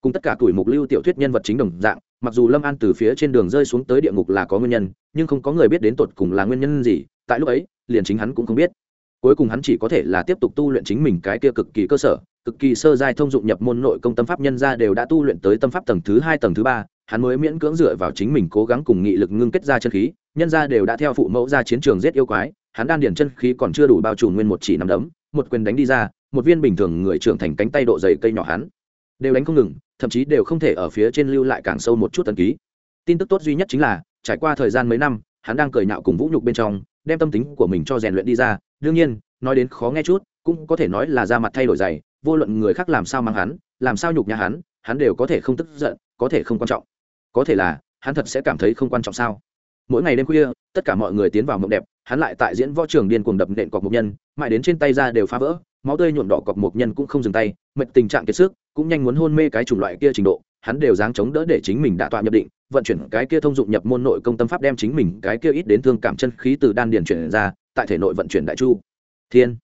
Cùng tất cả tuổi mục lưu tiểu thuyết nhân vật chính đồng dạng, mặc dù lâm an từ phía trên đường rơi xuống tới địa ngục là có nguyên nhân, nhưng không có người biết đến tột cùng là nguyên nhân gì, tại lúc ấy, liền chính hắn cũng không biết. Cuối cùng hắn chỉ có thể là tiếp tục tu luyện chính mình cái kia cực kỳ cơ sở cực kỳ sơ giai thông dụng nhập môn nội công tâm pháp nhân ra đều đã tu luyện tới tâm pháp tầng thứ hai, tầng thứ ba. Hắn mới miễn cưỡng dựa vào chính mình cố gắng cùng nghị lực ngưng kết ra chân khí. Nhân ra đều đã theo phụ mẫu ra chiến trường giết yêu quái. Hắn đan điển chân khí còn chưa đủ bao trùm nguyên một chỉ nằm đấm. Một quyền đánh đi ra, một viên bình thường người trưởng thành cánh tay độ dày cây nhỏ hắn. Đều đánh không ngừng, thậm chí đều không thể ở phía trên lưu lại càng sâu một chút tần ký. Tin tức tốt duy nhất chính là, trải qua thời gian mấy năm, hắn đang cười nhạo cùng vũ nhục bên trong, đem tâm tính của mình cho rèn luyện đi ra. Đương nhiên, nói đến khó nghe chút, cũng có thể nói là ra mặt thay đổi dày vô luận người khác làm sao mang hắn, làm sao nhục nhà hắn hắn đều có thể không tức giận, có thể không quan trọng. Có thể là, hắn thật sẽ cảm thấy không quan trọng sao? Mỗi ngày đêm khuya, tất cả mọi người tiến vào mộng đẹp, hắn lại tại diễn võ trường điên cuồng đập nện cọc mục nhân, mãi đến trên tay ra đều phá vỡ, máu tươi nhuộm đỏ cọc mục nhân cũng không dừng tay, mệt tình trạng kiệt sức, cũng nhanh muốn hôn mê cái chủng loại kia trình độ, hắn đều dáng chống đỡ để chính mình đã tọa nhập định, vận chuyển cái kia thông dụng nhập môn nội công tâm pháp đem chính mình cái kia ít đến thương cảm chân khí từ đan điền chuyển ra, tại thể nội vận chuyển đại chu. Thiên!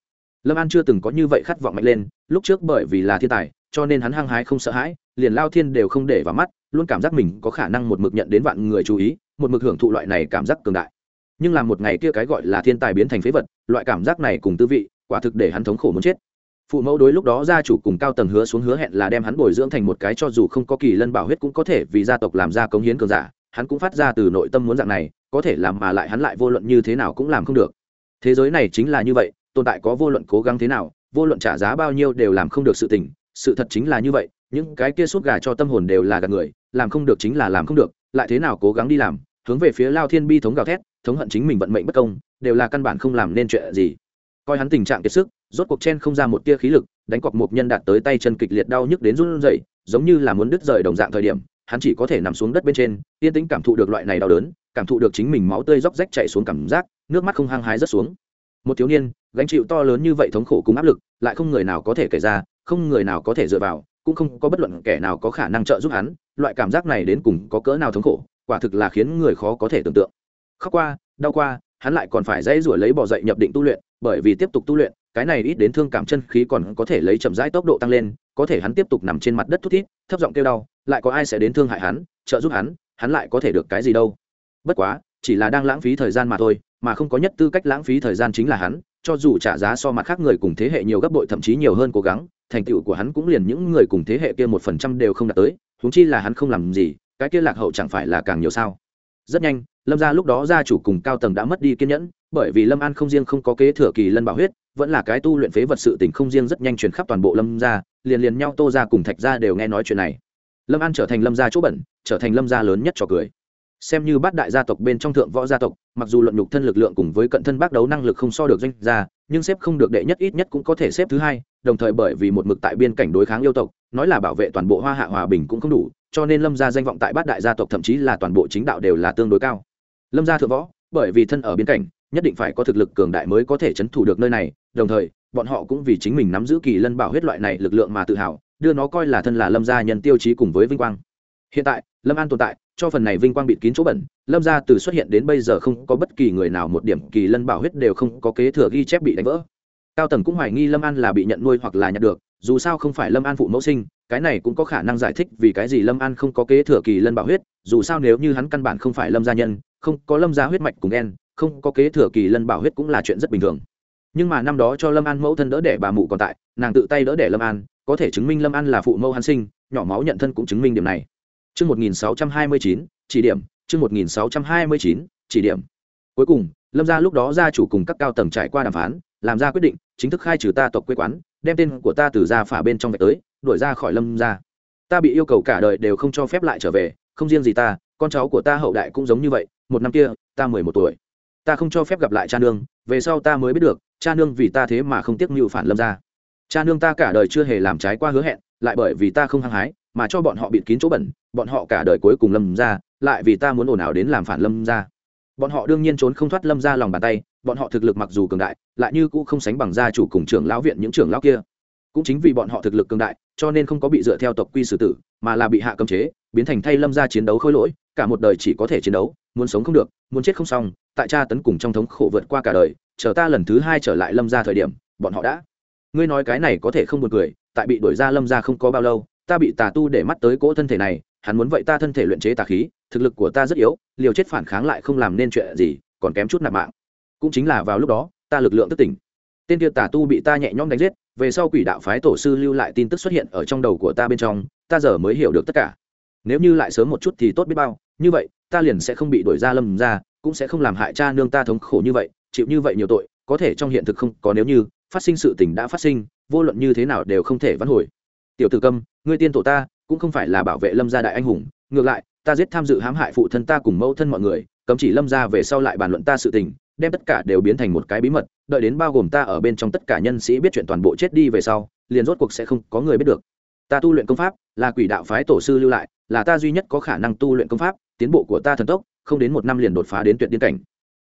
Lâm an chưa từng có như vậy khát vọng mạnh lên, lúc trước bởi vì là thiên tài, cho nên hắn hăng hái không sợ hãi, liền lao thiên đều không để vào mắt, luôn cảm giác mình có khả năng một mực nhận đến vạn người chú ý, một mực hưởng thụ loại này cảm giác cường đại. Nhưng làm một ngày kia cái gọi là thiên tài biến thành phế vật, loại cảm giác này cùng tư vị, quả thực để hắn thống khổ muốn chết. Phụ mẫu đối lúc đó gia chủ cùng cao tầng hứa xuống hứa hẹn là đem hắn bồi dưỡng thành một cái cho dù không có kỳ lân bảo huyết cũng có thể vì gia tộc làm ra cống hiến cường giả, hắn cũng phát ra từ nội tâm muốn dạng này, có thể làm mà lại hắn lại vô luận như thế nào cũng làm không được. Thế giới này chính là như vậy tồn tại có vô luận cố gắng thế nào, vô luận trả giá bao nhiêu đều làm không được sự tình, sự thật chính là như vậy, những cái kia suốt gà cho tâm hồn đều là gạt người, làm không được chính là làm không được, lại thế nào cố gắng đi làm, hướng về phía lao thiên bi thống gào thét, thống hận chính mình vận mệnh bất công, đều là căn bản không làm nên chuyện gì. Coi hắn tình trạng kiệt sức, rốt cuộc chen không ra một tia khí lực, đánh cọc một nhân đạt tới tay chân kịch liệt đau nhức đến run rẩy, giống như là muốn đứt rời đồng dạng thời điểm, hắn chỉ có thể nằm xuống đất bên trên, yên tĩnh cảm thụ được loại này đau đớn, cảm thụ được chính mình máu tươi róc rách chạy xuống cảm giác, nước mắt không hăng hái rất xuống. Một thiếu niên gánh chịu to lớn như vậy thống khổ cùng áp lực, lại không người nào có thể kể ra, không người nào có thể dựa vào, cũng không có bất luận kẻ nào có khả năng trợ giúp hắn, loại cảm giác này đến cùng có cỡ nào thống khổ, quả thực là khiến người khó có thể tưởng tượng. Khóc qua, đau qua, hắn lại còn phải dãy ruổi lấy bỏ dậy nhập định tu luyện, bởi vì tiếp tục tu luyện, cái này ít đến thương cảm chân khí còn có thể lấy chậm rãi tốc độ tăng lên, có thể hắn tiếp tục nằm trên mặt đất thút thít, thấp giọng kêu đau, lại có ai sẽ đến thương hại hắn, trợ giúp hắn hắn lại có thể được cái gì đâu. Bất quá, chỉ là đang lãng phí thời gian mà thôi, mà không có nhất tư cách lãng phí thời gian chính là hắn cho dù trả giá so mặt khác người cùng thế hệ nhiều gấp bội thậm chí nhiều hơn cố gắng, thành tựu của hắn cũng liền những người cùng thế hệ kia một phần trăm đều không đạt tới, huống chi là hắn không làm gì, cái kia lạc hậu chẳng phải là càng nhiều sao? Rất nhanh, lâm gia lúc đó gia chủ cùng cao tầng đã mất đi kiên nhẫn, bởi vì lâm an không riêng không có kế thừa kỳ lân bảo huyết, vẫn là cái tu luyện phế vật sự tình không riêng rất nhanh truyền khắp toàn bộ lâm gia, liền liền nhau tô ra cùng thạch gia đều nghe nói chuyện này. Lâm an trở thành lâm gia chỗ bẩn, trở thành lâm gia lớn nhất trò cười xem như bát đại gia tộc bên trong thượng võ gia tộc, mặc dù luận nhục thân lực lượng cùng với cận thân bác đấu năng lực không so được doanh gia, nhưng xếp không được đệ nhất ít nhất cũng có thể xếp thứ hai, đồng thời bởi vì một mực tại biên cảnh đối kháng yêu tộc, nói là bảo vệ toàn bộ hoa hạ hòa bình cũng không đủ, cho nên lâm gia danh vọng tại bát đại gia tộc thậm chí là toàn bộ chính đạo đều là tương đối cao. Lâm gia thượng võ, bởi vì thân ở biên cảnh, nhất định phải có thực lực cường đại mới có thể chấn thủ được nơi này, đồng thời, bọn họ cũng vì chính mình nắm giữ kỳ lân bảo huyết loại này lực lượng mà tự hào, đưa nó coi là thân là lâm gia nhân tiêu chí cùng với vinh quang hiện tại, lâm an tồn tại, cho phần này vinh quang bịt kín chỗ bẩn, lâm gia từ xuất hiện đến bây giờ không có bất kỳ người nào một điểm kỳ lân bảo huyết đều không có kế thừa ghi chép bị đánh vỡ. Cao tầng cũng hoài nghi lâm an là bị nhận nuôi hoặc là nhặt được, dù sao không phải lâm an phụ mẫu sinh, cái này cũng có khả năng giải thích vì cái gì lâm an không có kế thừa kỳ lân bảo huyết, dù sao nếu như hắn căn bản không phải lâm gia nhân, không có lâm gia huyết mạch cùng đen không có kế thừa kỳ lân bảo huyết cũng là chuyện rất bình thường. Nhưng mà năm đó cho lâm an mẫu thân đỡ đẻ bà mụ còn tại, nàng tự tay đỡ đẻ lâm an, có thể chứng minh lâm an là phụ mẫu hắn sinh, nhỏ máu nhận thân cũng chứng minh điểm này. Chương 1629, chỉ điểm, chương 1629, chỉ điểm. Cuối cùng, Lâm gia lúc đó gia chủ cùng các cao tầng trải qua đàm phán, làm ra quyết định, chính thức khai trừ ta tộc quê quán, đem tên của ta từ gia phả bên trong về tới, đuổi ra khỏi Lâm gia. Ta bị yêu cầu cả đời đều không cho phép lại trở về, không riêng gì ta, con cháu của ta hậu đại cũng giống như vậy, một năm kia, ta mười một tuổi. Ta không cho phép gặp lại cha nương, về sau ta mới biết được, cha nương vì ta thế mà không tiếc mưu phản Lâm gia. Cha nương ta cả đời chưa hề làm trái qua hứa hẹn, lại bởi vì ta không hăng hái, mà cho bọn họ bịt kín chỗ bẩn bọn họ cả đời cuối cùng lâm ra, lại vì ta muốn ồn ào đến làm phản lâm ra. Bọn họ đương nhiên trốn không thoát lâm ra lòng bàn tay, bọn họ thực lực mặc dù cường đại, lại như cũ không sánh bằng gia chủ cùng trưởng lão viện những trưởng lão kia. Cũng chính vì bọn họ thực lực cường đại, cho nên không có bị dựa theo tộc quy xử tử, mà là bị hạ cấm chế, biến thành thay lâm ra chiến đấu khôi lỗi, cả một đời chỉ có thể chiến đấu, muốn sống không được, muốn chết không xong, tại cha tấn cùng trong thống khổ vượt qua cả đời, chờ ta lần thứ hai trở lại lâm ra thời điểm, bọn họ đã. Ngươi nói cái này có thể không buồn cười, tại bị đuổi ra lâm ra không có bao lâu, ta bị tà tu để mắt tới cỗ thân thể này hắn muốn vậy ta thân thể luyện chế tà khí, thực lực của ta rất yếu, liều chết phản kháng lại không làm nên chuyện gì, còn kém chút nạp mạng. Cũng chính là vào lúc đó, ta lực lượng tức tỉnh. Tên kia tà tu bị ta nhẹ nhõm đánh giết, về sau quỷ đạo phái tổ sư lưu lại tin tức xuất hiện ở trong đầu của ta bên trong, ta giờ mới hiểu được tất cả. Nếu như lại sớm một chút thì tốt biết bao, như vậy, ta liền sẽ không bị đuổi ra lâm ra, cũng sẽ không làm hại cha nương ta thống khổ như vậy, chịu như vậy nhiều tội, có thể trong hiện thực không, có nếu như, phát sinh sự tình đã phát sinh, vô luận như thế nào đều không thể vãn hồi. Tiểu tử câm, ngươi tiên tổ ta cũng không phải là bảo vệ lâm gia đại anh hùng, ngược lại, ta giết tham dự hãm hại phụ thân ta cùng mẫu thân mọi người, cấm chỉ lâm gia về sau lại bàn luận ta sự tình, đem tất cả đều biến thành một cái bí mật, đợi đến bao gồm ta ở bên trong tất cả nhân sĩ biết chuyện toàn bộ chết đi về sau, liền rốt cuộc sẽ không có người biết được. Ta tu luyện công pháp, là quỷ đạo phái tổ sư lưu lại, là ta duy nhất có khả năng tu luyện công pháp, tiến bộ của ta thần tốc, không đến một năm liền đột phá đến tuyệt điên cảnh.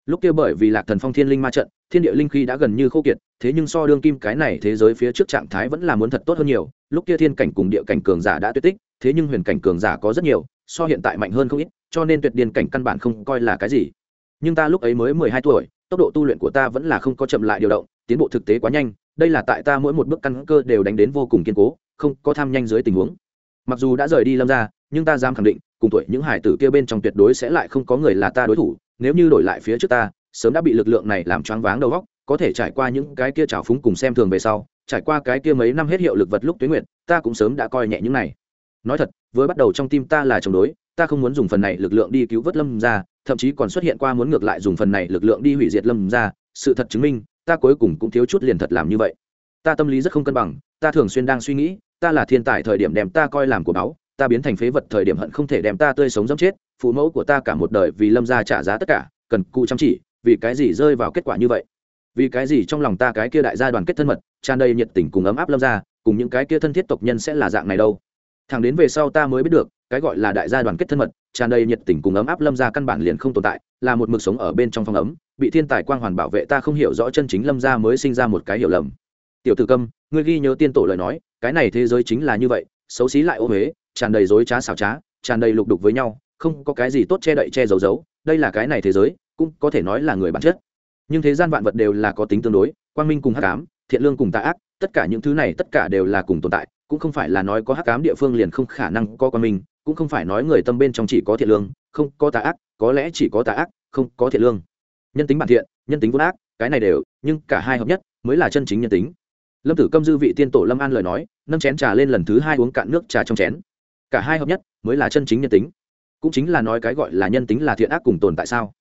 Lúc kia bởi vì lạc thần phong thiên linh ma trận thiên địa linh khí đã gần như khô kiệt, thế nhưng so đương kim cái này thế giới phía trước trạng thái vẫn là muốn thật tốt hơn nhiều. Lúc kia thiên cảnh cùng địa cảnh cường giả đã tuyệt tích, thế nhưng huyền cảnh cường giả có rất nhiều, so hiện tại mạnh hơn không ít, cho nên tuyệt điên cảnh căn bản không coi là cái gì. Nhưng ta lúc ấy mới mười hai tuổi, tốc độ tu luyện của ta vẫn là không có chậm lại điều động, tiến bộ thực tế quá nhanh, đây là tại ta mỗi một bước căn cơ đều đánh đến vô cùng kiên cố, không có tham nhanh dưới tình huống. Mặc dù đã rời đi lâm ra nhưng ta dám khẳng định, cùng tuổi những hải tử kia bên trong tuyệt đối sẽ lại không có người là ta đối thủ, nếu như đổi lại phía trước ta sớm đã bị lực lượng này làm choáng váng đầu óc có thể trải qua những cái kia trào phúng cùng xem thường về sau, trải qua cái kia mấy năm hết hiệu lực vật lúc tuyến nguyện ta cũng sớm đã coi nhẹ những này. Nói thật với bắt đầu trong tim ta là chống đối, ta không muốn dùng phần này lực lượng đi cứu vớt lâm ra thậm chí còn xuất hiện qua muốn ngược lại dùng phần này lực lượng đi hủy diệt lâm ra sự thật chứng minh, ta cuối cùng cũng thiếu chút liền thật làm như vậy. Ta tâm lý rất không cân bằng, ta thường xuyên đang suy nghĩ, ta là thiên tài thời điểm đem ta coi làm của báu, ta biến thành phế vật thời điểm hận không thể đem ta tươi sống dẫm chết, phụ mẫu của ta cả một đời vì lâm gia trả giá tất cả, cần cụ chăm chỉ vì cái gì rơi vào kết quả như vậy? Vì cái gì trong lòng ta cái kia đại gia đoàn kết thân mật, tràn đầy nhiệt tình cùng ấm áp lâm gia cùng những cái kia thân thiết tộc nhân sẽ là dạng này đâu? Thằng đến về sau ta mới biết được, cái gọi là đại gia đoàn kết thân mật, tràn đầy nhiệt tình cùng ấm áp lâm gia căn bản liền không tồn tại, là một mực sống ở bên trong phòng ấm, bị thiên tài quang hoàn bảo vệ ta không hiểu rõ chân chính lâm gia mới sinh ra một cái hiểu lầm. Tiểu tử câm, ngươi ghi nhớ tiên tổ lời nói, cái này thế giới chính là như vậy, xấu xí lại ô huế tràn đầy dối trá xảo trá, tràn đầy lục đục với nhau, không có cái gì tốt che đậy che giấu giấu, đây là cái này thế giới cũng có thể nói là người bản chất. Nhưng thế gian vạn vật đều là có tính tương đối, quang minh cùng hắc ám, thiện lương cùng tà ác, tất cả những thứ này tất cả đều là cùng tồn tại, cũng không phải là nói có hắc ám địa phương liền không khả năng có quang minh, cũng không phải nói người tâm bên trong chỉ có thiện lương, không có tà ác, có lẽ chỉ có tà ác, không có thiện lương. Nhân tính bản thiện, nhân tính vốn ác, cái này đều, nhưng cả hai hợp nhất, mới là chân chính nhân tính. Lâm tử câm dư vị tiên tổ lâm an lời nói, nâng chén trà lên lần thứ hai uống cạn nước trà trong chén. Cả hai hợp nhất, mới là chân chính nhân tính. Cũng chính là nói cái gọi là nhân tính là thiện ác cùng tồn tại sao?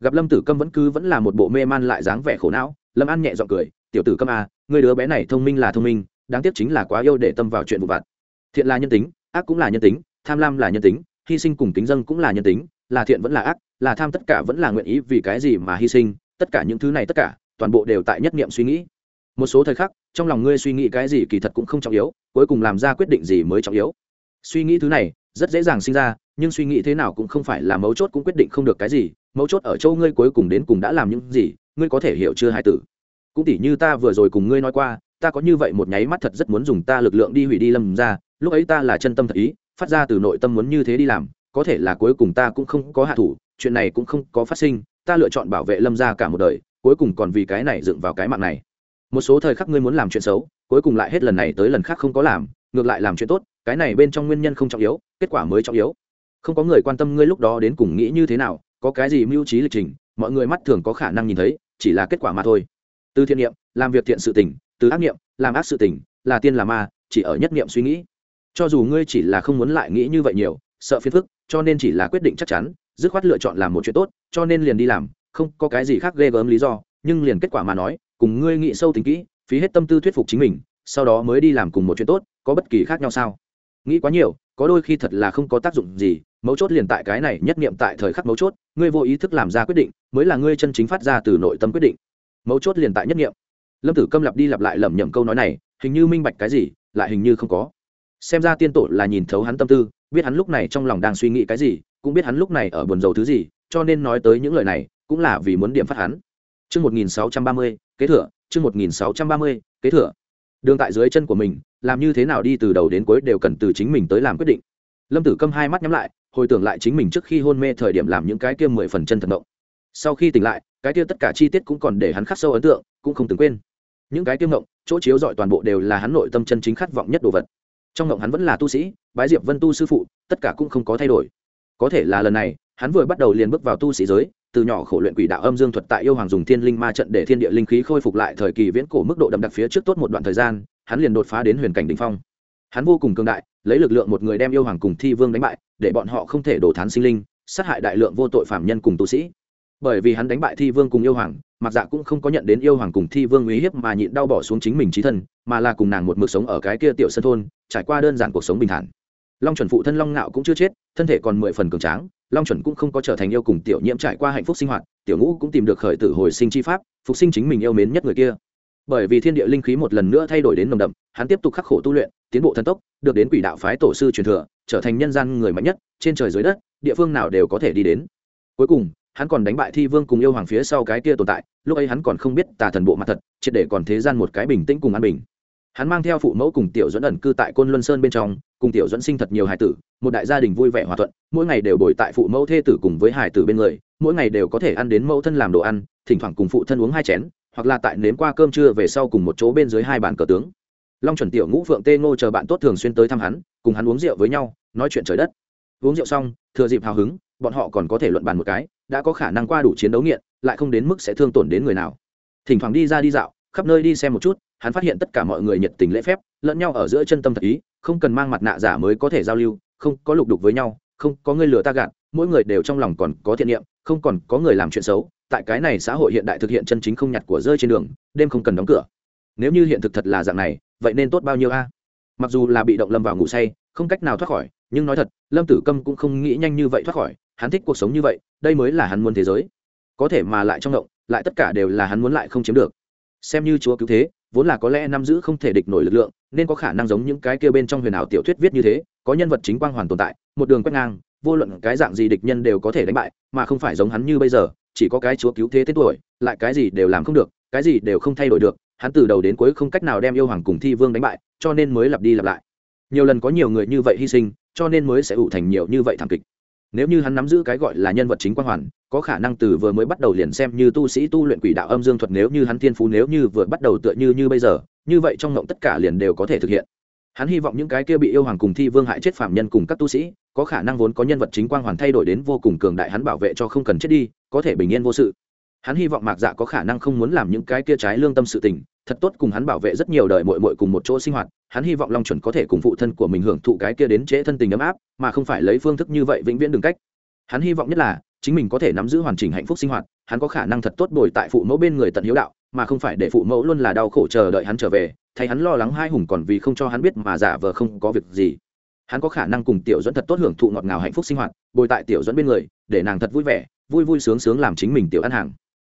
Gặp lâm tử câm vẫn cứ vẫn là một bộ mê man lại dáng vẻ khổ não, lâm an nhẹ g i ọ n cười, tiểu tử câm à người đứa bé này thông minh là thông minh, đáng tiếc chính là quá yêu để tâm vào chuyện vụ vặt. Thiện là nhân tính, ác cũng là nhân tính, tham lam là nhân tính, hy sinh cùng kính dân cũng là nhân tính, là thiện vẫn là ác, là tham tất cả vẫn là nguyện ý vì cái gì mà hy sinh, tất cả những thứ này tất cả, toàn bộ đều tại nhất niệm suy nghĩ. Một số thời khắc, trong lòng ngươi suy nghĩ cái gì kỳ thật cũng không trọng yếu, cuối cùng làm ra quyết định gì mới trọng yếu. Suy nghĩ thứ này, rất dễ dàng sinh ra, nhưng suy nghĩ thế nào cũng không phải là mấu chốt cũng quyết định không được cái gì mấu chốt ở châu ngươi cuối cùng đến cùng đã làm những gì, ngươi có thể hiểu chưa hai tử? Cũng tỉ như ta vừa rồi cùng ngươi nói qua, ta có như vậy một nháy mắt thật rất muốn dùng ta lực lượng đi hủy đi lâm ra lúc ấy ta là chân tâm thật ý, phát ra từ nội tâm muốn như thế đi làm, có thể là cuối cùng ta cũng không có hạ thủ, chuyện này cũng không có phát sinh, ta lựa chọn bảo vệ lâm ra cả một đời, cuối cùng còn vì cái này dựng vào cái mạng này. Một số thời khắc ngươi muốn làm chuyện xấu, cuối cùng lại hết lần này tới lần khác không có làm, ngược lại làm chuyện tốt, cái này bên trong nguyên nhân không trọng yếu, kết quả mới trọng yếu. Không có người quan tâm ngươi lúc đó đến cùng nghĩ như thế nào có cái gì mưu trí lịch trình, mọi người mắt thường có khả năng nhìn thấy, chỉ là kết quả mà thôi. Từ thiện niệm, làm việc thiện sự tỉnh từ ác niệm, làm ác sự tỉnh là tiên là ma, chỉ ở nhất niệm suy nghĩ. Cho dù ngươi chỉ là không muốn lại nghĩ như vậy nhiều, sợ phiền phức, cho nên chỉ là quyết định chắc chắn, dứt khoát lựa chọn làm một chuyện tốt, cho nên liền đi làm, không có cái gì khác ghê gớm lý do, nhưng liền kết quả mà nói, cùng ngươi nghĩ sâu tính kỹ, phí hết tâm tư thuyết phục chính mình, sau đó mới đi làm cùng một chuyện tốt, có bất kỳ khác nhau sao? Nghĩ quá nhiều có đôi khi thật là không có tác dụng gì mấu chốt liền tại cái này nhất niệm tại thời khắc mấu chốt ngươi vô ý thức làm ra quyết định mới là ngươi chân chính phát ra từ nội tâm quyết định. Mấu chốt liền tại nhất niệm. Lâm tử câm lặp đi lặp lại lẩm nhẩm câu nói này hình như minh bạch cái gì lại hình như không có. Xem ra tiên tổ là nhìn thấu hắn tâm tư biết hắn lúc này trong lòng đang suy nghĩ cái gì cũng biết hắn lúc này ở buồn rầu thứ gì cho nên nói tới những lời này cũng là vì muốn điểm phát hắn. Chương 1630, kế thừa, chương 1630, kế thừa. Đường tại dưới chân của mình, làm như thế nào đi từ đầu đến cuối đều cần từ chính mình tới làm quyết định. Lâm Tử Câm hai mắt nhắm lại, hồi tưởng lại chính mình trước khi hôn mê thời điểm làm những cái kia mười phần chân thật động. Sau khi tỉnh lại, cái kia tất cả chi tiết cũng còn để hắn khắc sâu ấn tượng, cũng không từng quên. Những cái kia ngộng, chỗ chiếu rọi toàn bộ đều là hắn nội tâm chân chính khát vọng nhất đồ vật. Trong ngộng hắn vẫn là tu sĩ, bái Diệp Vân tu sư phụ, tất cả cũng không có thay đổi. Có thể là lần này, hắn vừa bắt đầu liền bước vào tu sĩ giới, từ nhỏ khổ luyện quỷ đạo âm dương thuật tại yêu hoàng dùng thiên linh ma trận để thiên địa linh khí khôi phục lại thời kỳ viễn cổ mức độ đậm đặc phía trước tốt một đoạn thời gian hắn liền đột phá đến huyền cảnh đ ỉ n h phong. Hắn vô cùng cường đại, lấy lực lượng một người đem yêu hoàng cùng thi vương đánh bại, để bọn họ không thể đổ thán sinh linh, sát hại đại lượng vô tội phạm nhân cùng tu sĩ. Bởi vì hắn đánh bại thi vương cùng yêu hoàng mặc dạ cũng không có nhận đến yêu hoàng cùng thi vương uy hiếp mà nhịn đau bỏ xuống chính mình trí thân, mà là cùng nàng một mực sống ở cái kia tiểu sân thôn, trải qua đơn giản cuộc sống bình thản. Long chuẩn phụ thân long ngạo cũng chưa chết, thân thể còn mười phần cường tráng, long chuẩn cũng không có trở thành yêu cùng tiểu nhiễm trải qua hạnh phúc sinh hoạt, tiểu ngũ cũng tìm được khởi tử hồi sinh chi pháp, phục sinh chính mình yêu mến nhất người kia bởi vì thiên địa linh khí một lần nữa thay đổi đến nồng đậm, hắn tiếp tục khắc khổ tu luyện, tiến bộ thần tốc, được đến quỷ đạo phái tổ sư truyền thừa, trở thành nhân gian người mạnh nhất, trên trời dưới đất, địa phương nào đều có thể đi đến. Cuối cùng, hắn còn đánh bại thi vương cùng yêu hoàng phía sau cái kia tồn tại, lúc ấy hắn còn không biết tà thần bộ mặt thật, triệt để còn thế gian một cái bình tĩnh cùng an bình. Hắn mang theo phụ mẫu cùng tiểu dẫn ẩn cư tại côn luân sơn bên trong, cùng tiểu dẫn sinh thật nhiều hải tử, một đại gia đình vui vẻ hòa thuận, mỗi ngày đều bồi tại phụ mẫu thê tử cùng với hải tử bên người, mỗi ngày đều có thể ăn đến mẫu thân làm đồ ăn, thỉnh thoảng cùng phụ thân uống hai chén hoặc là tại nếm qua cơm trưa về sau cùng một chỗ bên dưới hai bàn cờ tướng. Long chuẩn tiểu ngũ phượng tê ngô chờ bạn tốt thường xuyên tới thăm hắn, cùng hắn uống rượu với nhau, nói chuyện trời đất. Uống rượu xong, thừa dịp hào hứng, bọn họ còn có thể luận bàn một cái, đã có khả năng qua đủ chiến đấu nghiện, lại không đến mức sẽ thương tổn đến người nào. Thỉnh thoảng đi ra đi dạo, khắp nơi đi xem một chút, hắn phát hiện tất cả mọi người nhiệt tình lễ phép, lẫn nhau ở giữa chân tâm thật ý, không cần mang mặt nạ giả mới có thể giao lưu, không có lục đục với nhau, không có người lừa ta gạt, mỗi người đều trong lòng còn có thiện niệm, không còn có người làm chuyện xấu tại cái này xã hội hiện đại thực hiện chân chính không nhặt của rơi trên đường, đêm không cần đóng cửa. Nếu như hiện thực thật là dạng này, vậy nên tốt bao nhiêu a? Mặc dù là bị động lâm vào ngủ say, không cách nào thoát khỏi, nhưng nói thật, lâm tử câm cũng không nghĩ nhanh như vậy thoát khỏi, hắn thích cuộc sống như vậy, đây mới là hắn muốn thế giới. Có thể mà lại trong động, lại tất cả đều là hắn muốn lại không chiếm được. Xem như chúa cứu thế, vốn là có lẽ nắm giữ không thể địch nổi lực lượng, nên có khả năng giống những cái kia bên trong huyền ảo tiểu thuyết viết như thế, có nhân vật chính quang hoàn tồn tại, một đường quét ngang, vô luận cái dạng gì địch nhân đều có thể đánh bại, mà không phải giống hắn như bây giờ chỉ có cái chúa cứu thế tên tuổi, lại cái gì đều làm không được, cái gì đều không thay đổi được, hắn từ đầu đến cuối không cách nào đem yêu hoàng cùng thi vương đánh bại, cho nên mới lặp đi lặp lại. Nhiều lần có nhiều người như vậy hy sinh, cho nên mới sẽ ủ thành nhiều như vậy thảm kịch. Nếu như hắn nắm giữ cái gọi là nhân vật chính quang hoàn, có khả năng từ vừa mới bắt đầu liền xem như tu sĩ tu luyện quỷ đạo âm dương thuật nếu như hắn thiên phú nếu như vừa bắt đầu tựa như như bây giờ, như vậy trong ngộng tất cả liền đều có thể thực hiện. Hắn hy vọng những cái kia bị yêu hoàng cùng thi vương hại chết phạm nhân cùng các tu sĩ có khả năng vốn có nhân vật chính quang hoàn thay đổi đến vô cùng cường đại hắn bảo vệ cho không cần chết đi, có thể bình yên vô sự. Hắn hy vọng mạc dạ có khả năng không muốn làm những cái kia trái lương tâm sự tình, thật tốt cùng hắn bảo vệ rất nhiều đời mội mội cùng một chỗ sinh hoạt, hắn hy vọng long chuẩn có thể cùng phụ thân của mình hưởng thụ cái kia đến trễ thân tình ấm áp, mà không phải lấy phương thức như vậy vĩnh viễn đường cách. Hắn hy vọng nhất là, chính mình có thể nắm giữ hoàn chỉnh hạnh phúc sinh hoạt, hắn có khả năng thật tốt bồi tại phụ mẫu bên người tận hiếu đạo, mà không phải để phụ mẫu luôn là đau khổ chờ đợi hắn trở về, thay hắn lo lắng hai hùng còn vì không cho hắn biết mà giả vờ không có việc gì hắn có khả năng cùng tiểu dẫn thật tốt hưởng thụ ngọt ngào hạnh phúc sinh hoạt, bồi tại tiểu dẫn bên người, để nàng thật vui vẻ, vui vui sướng sướng làm chính mình tiểu ăn hàng.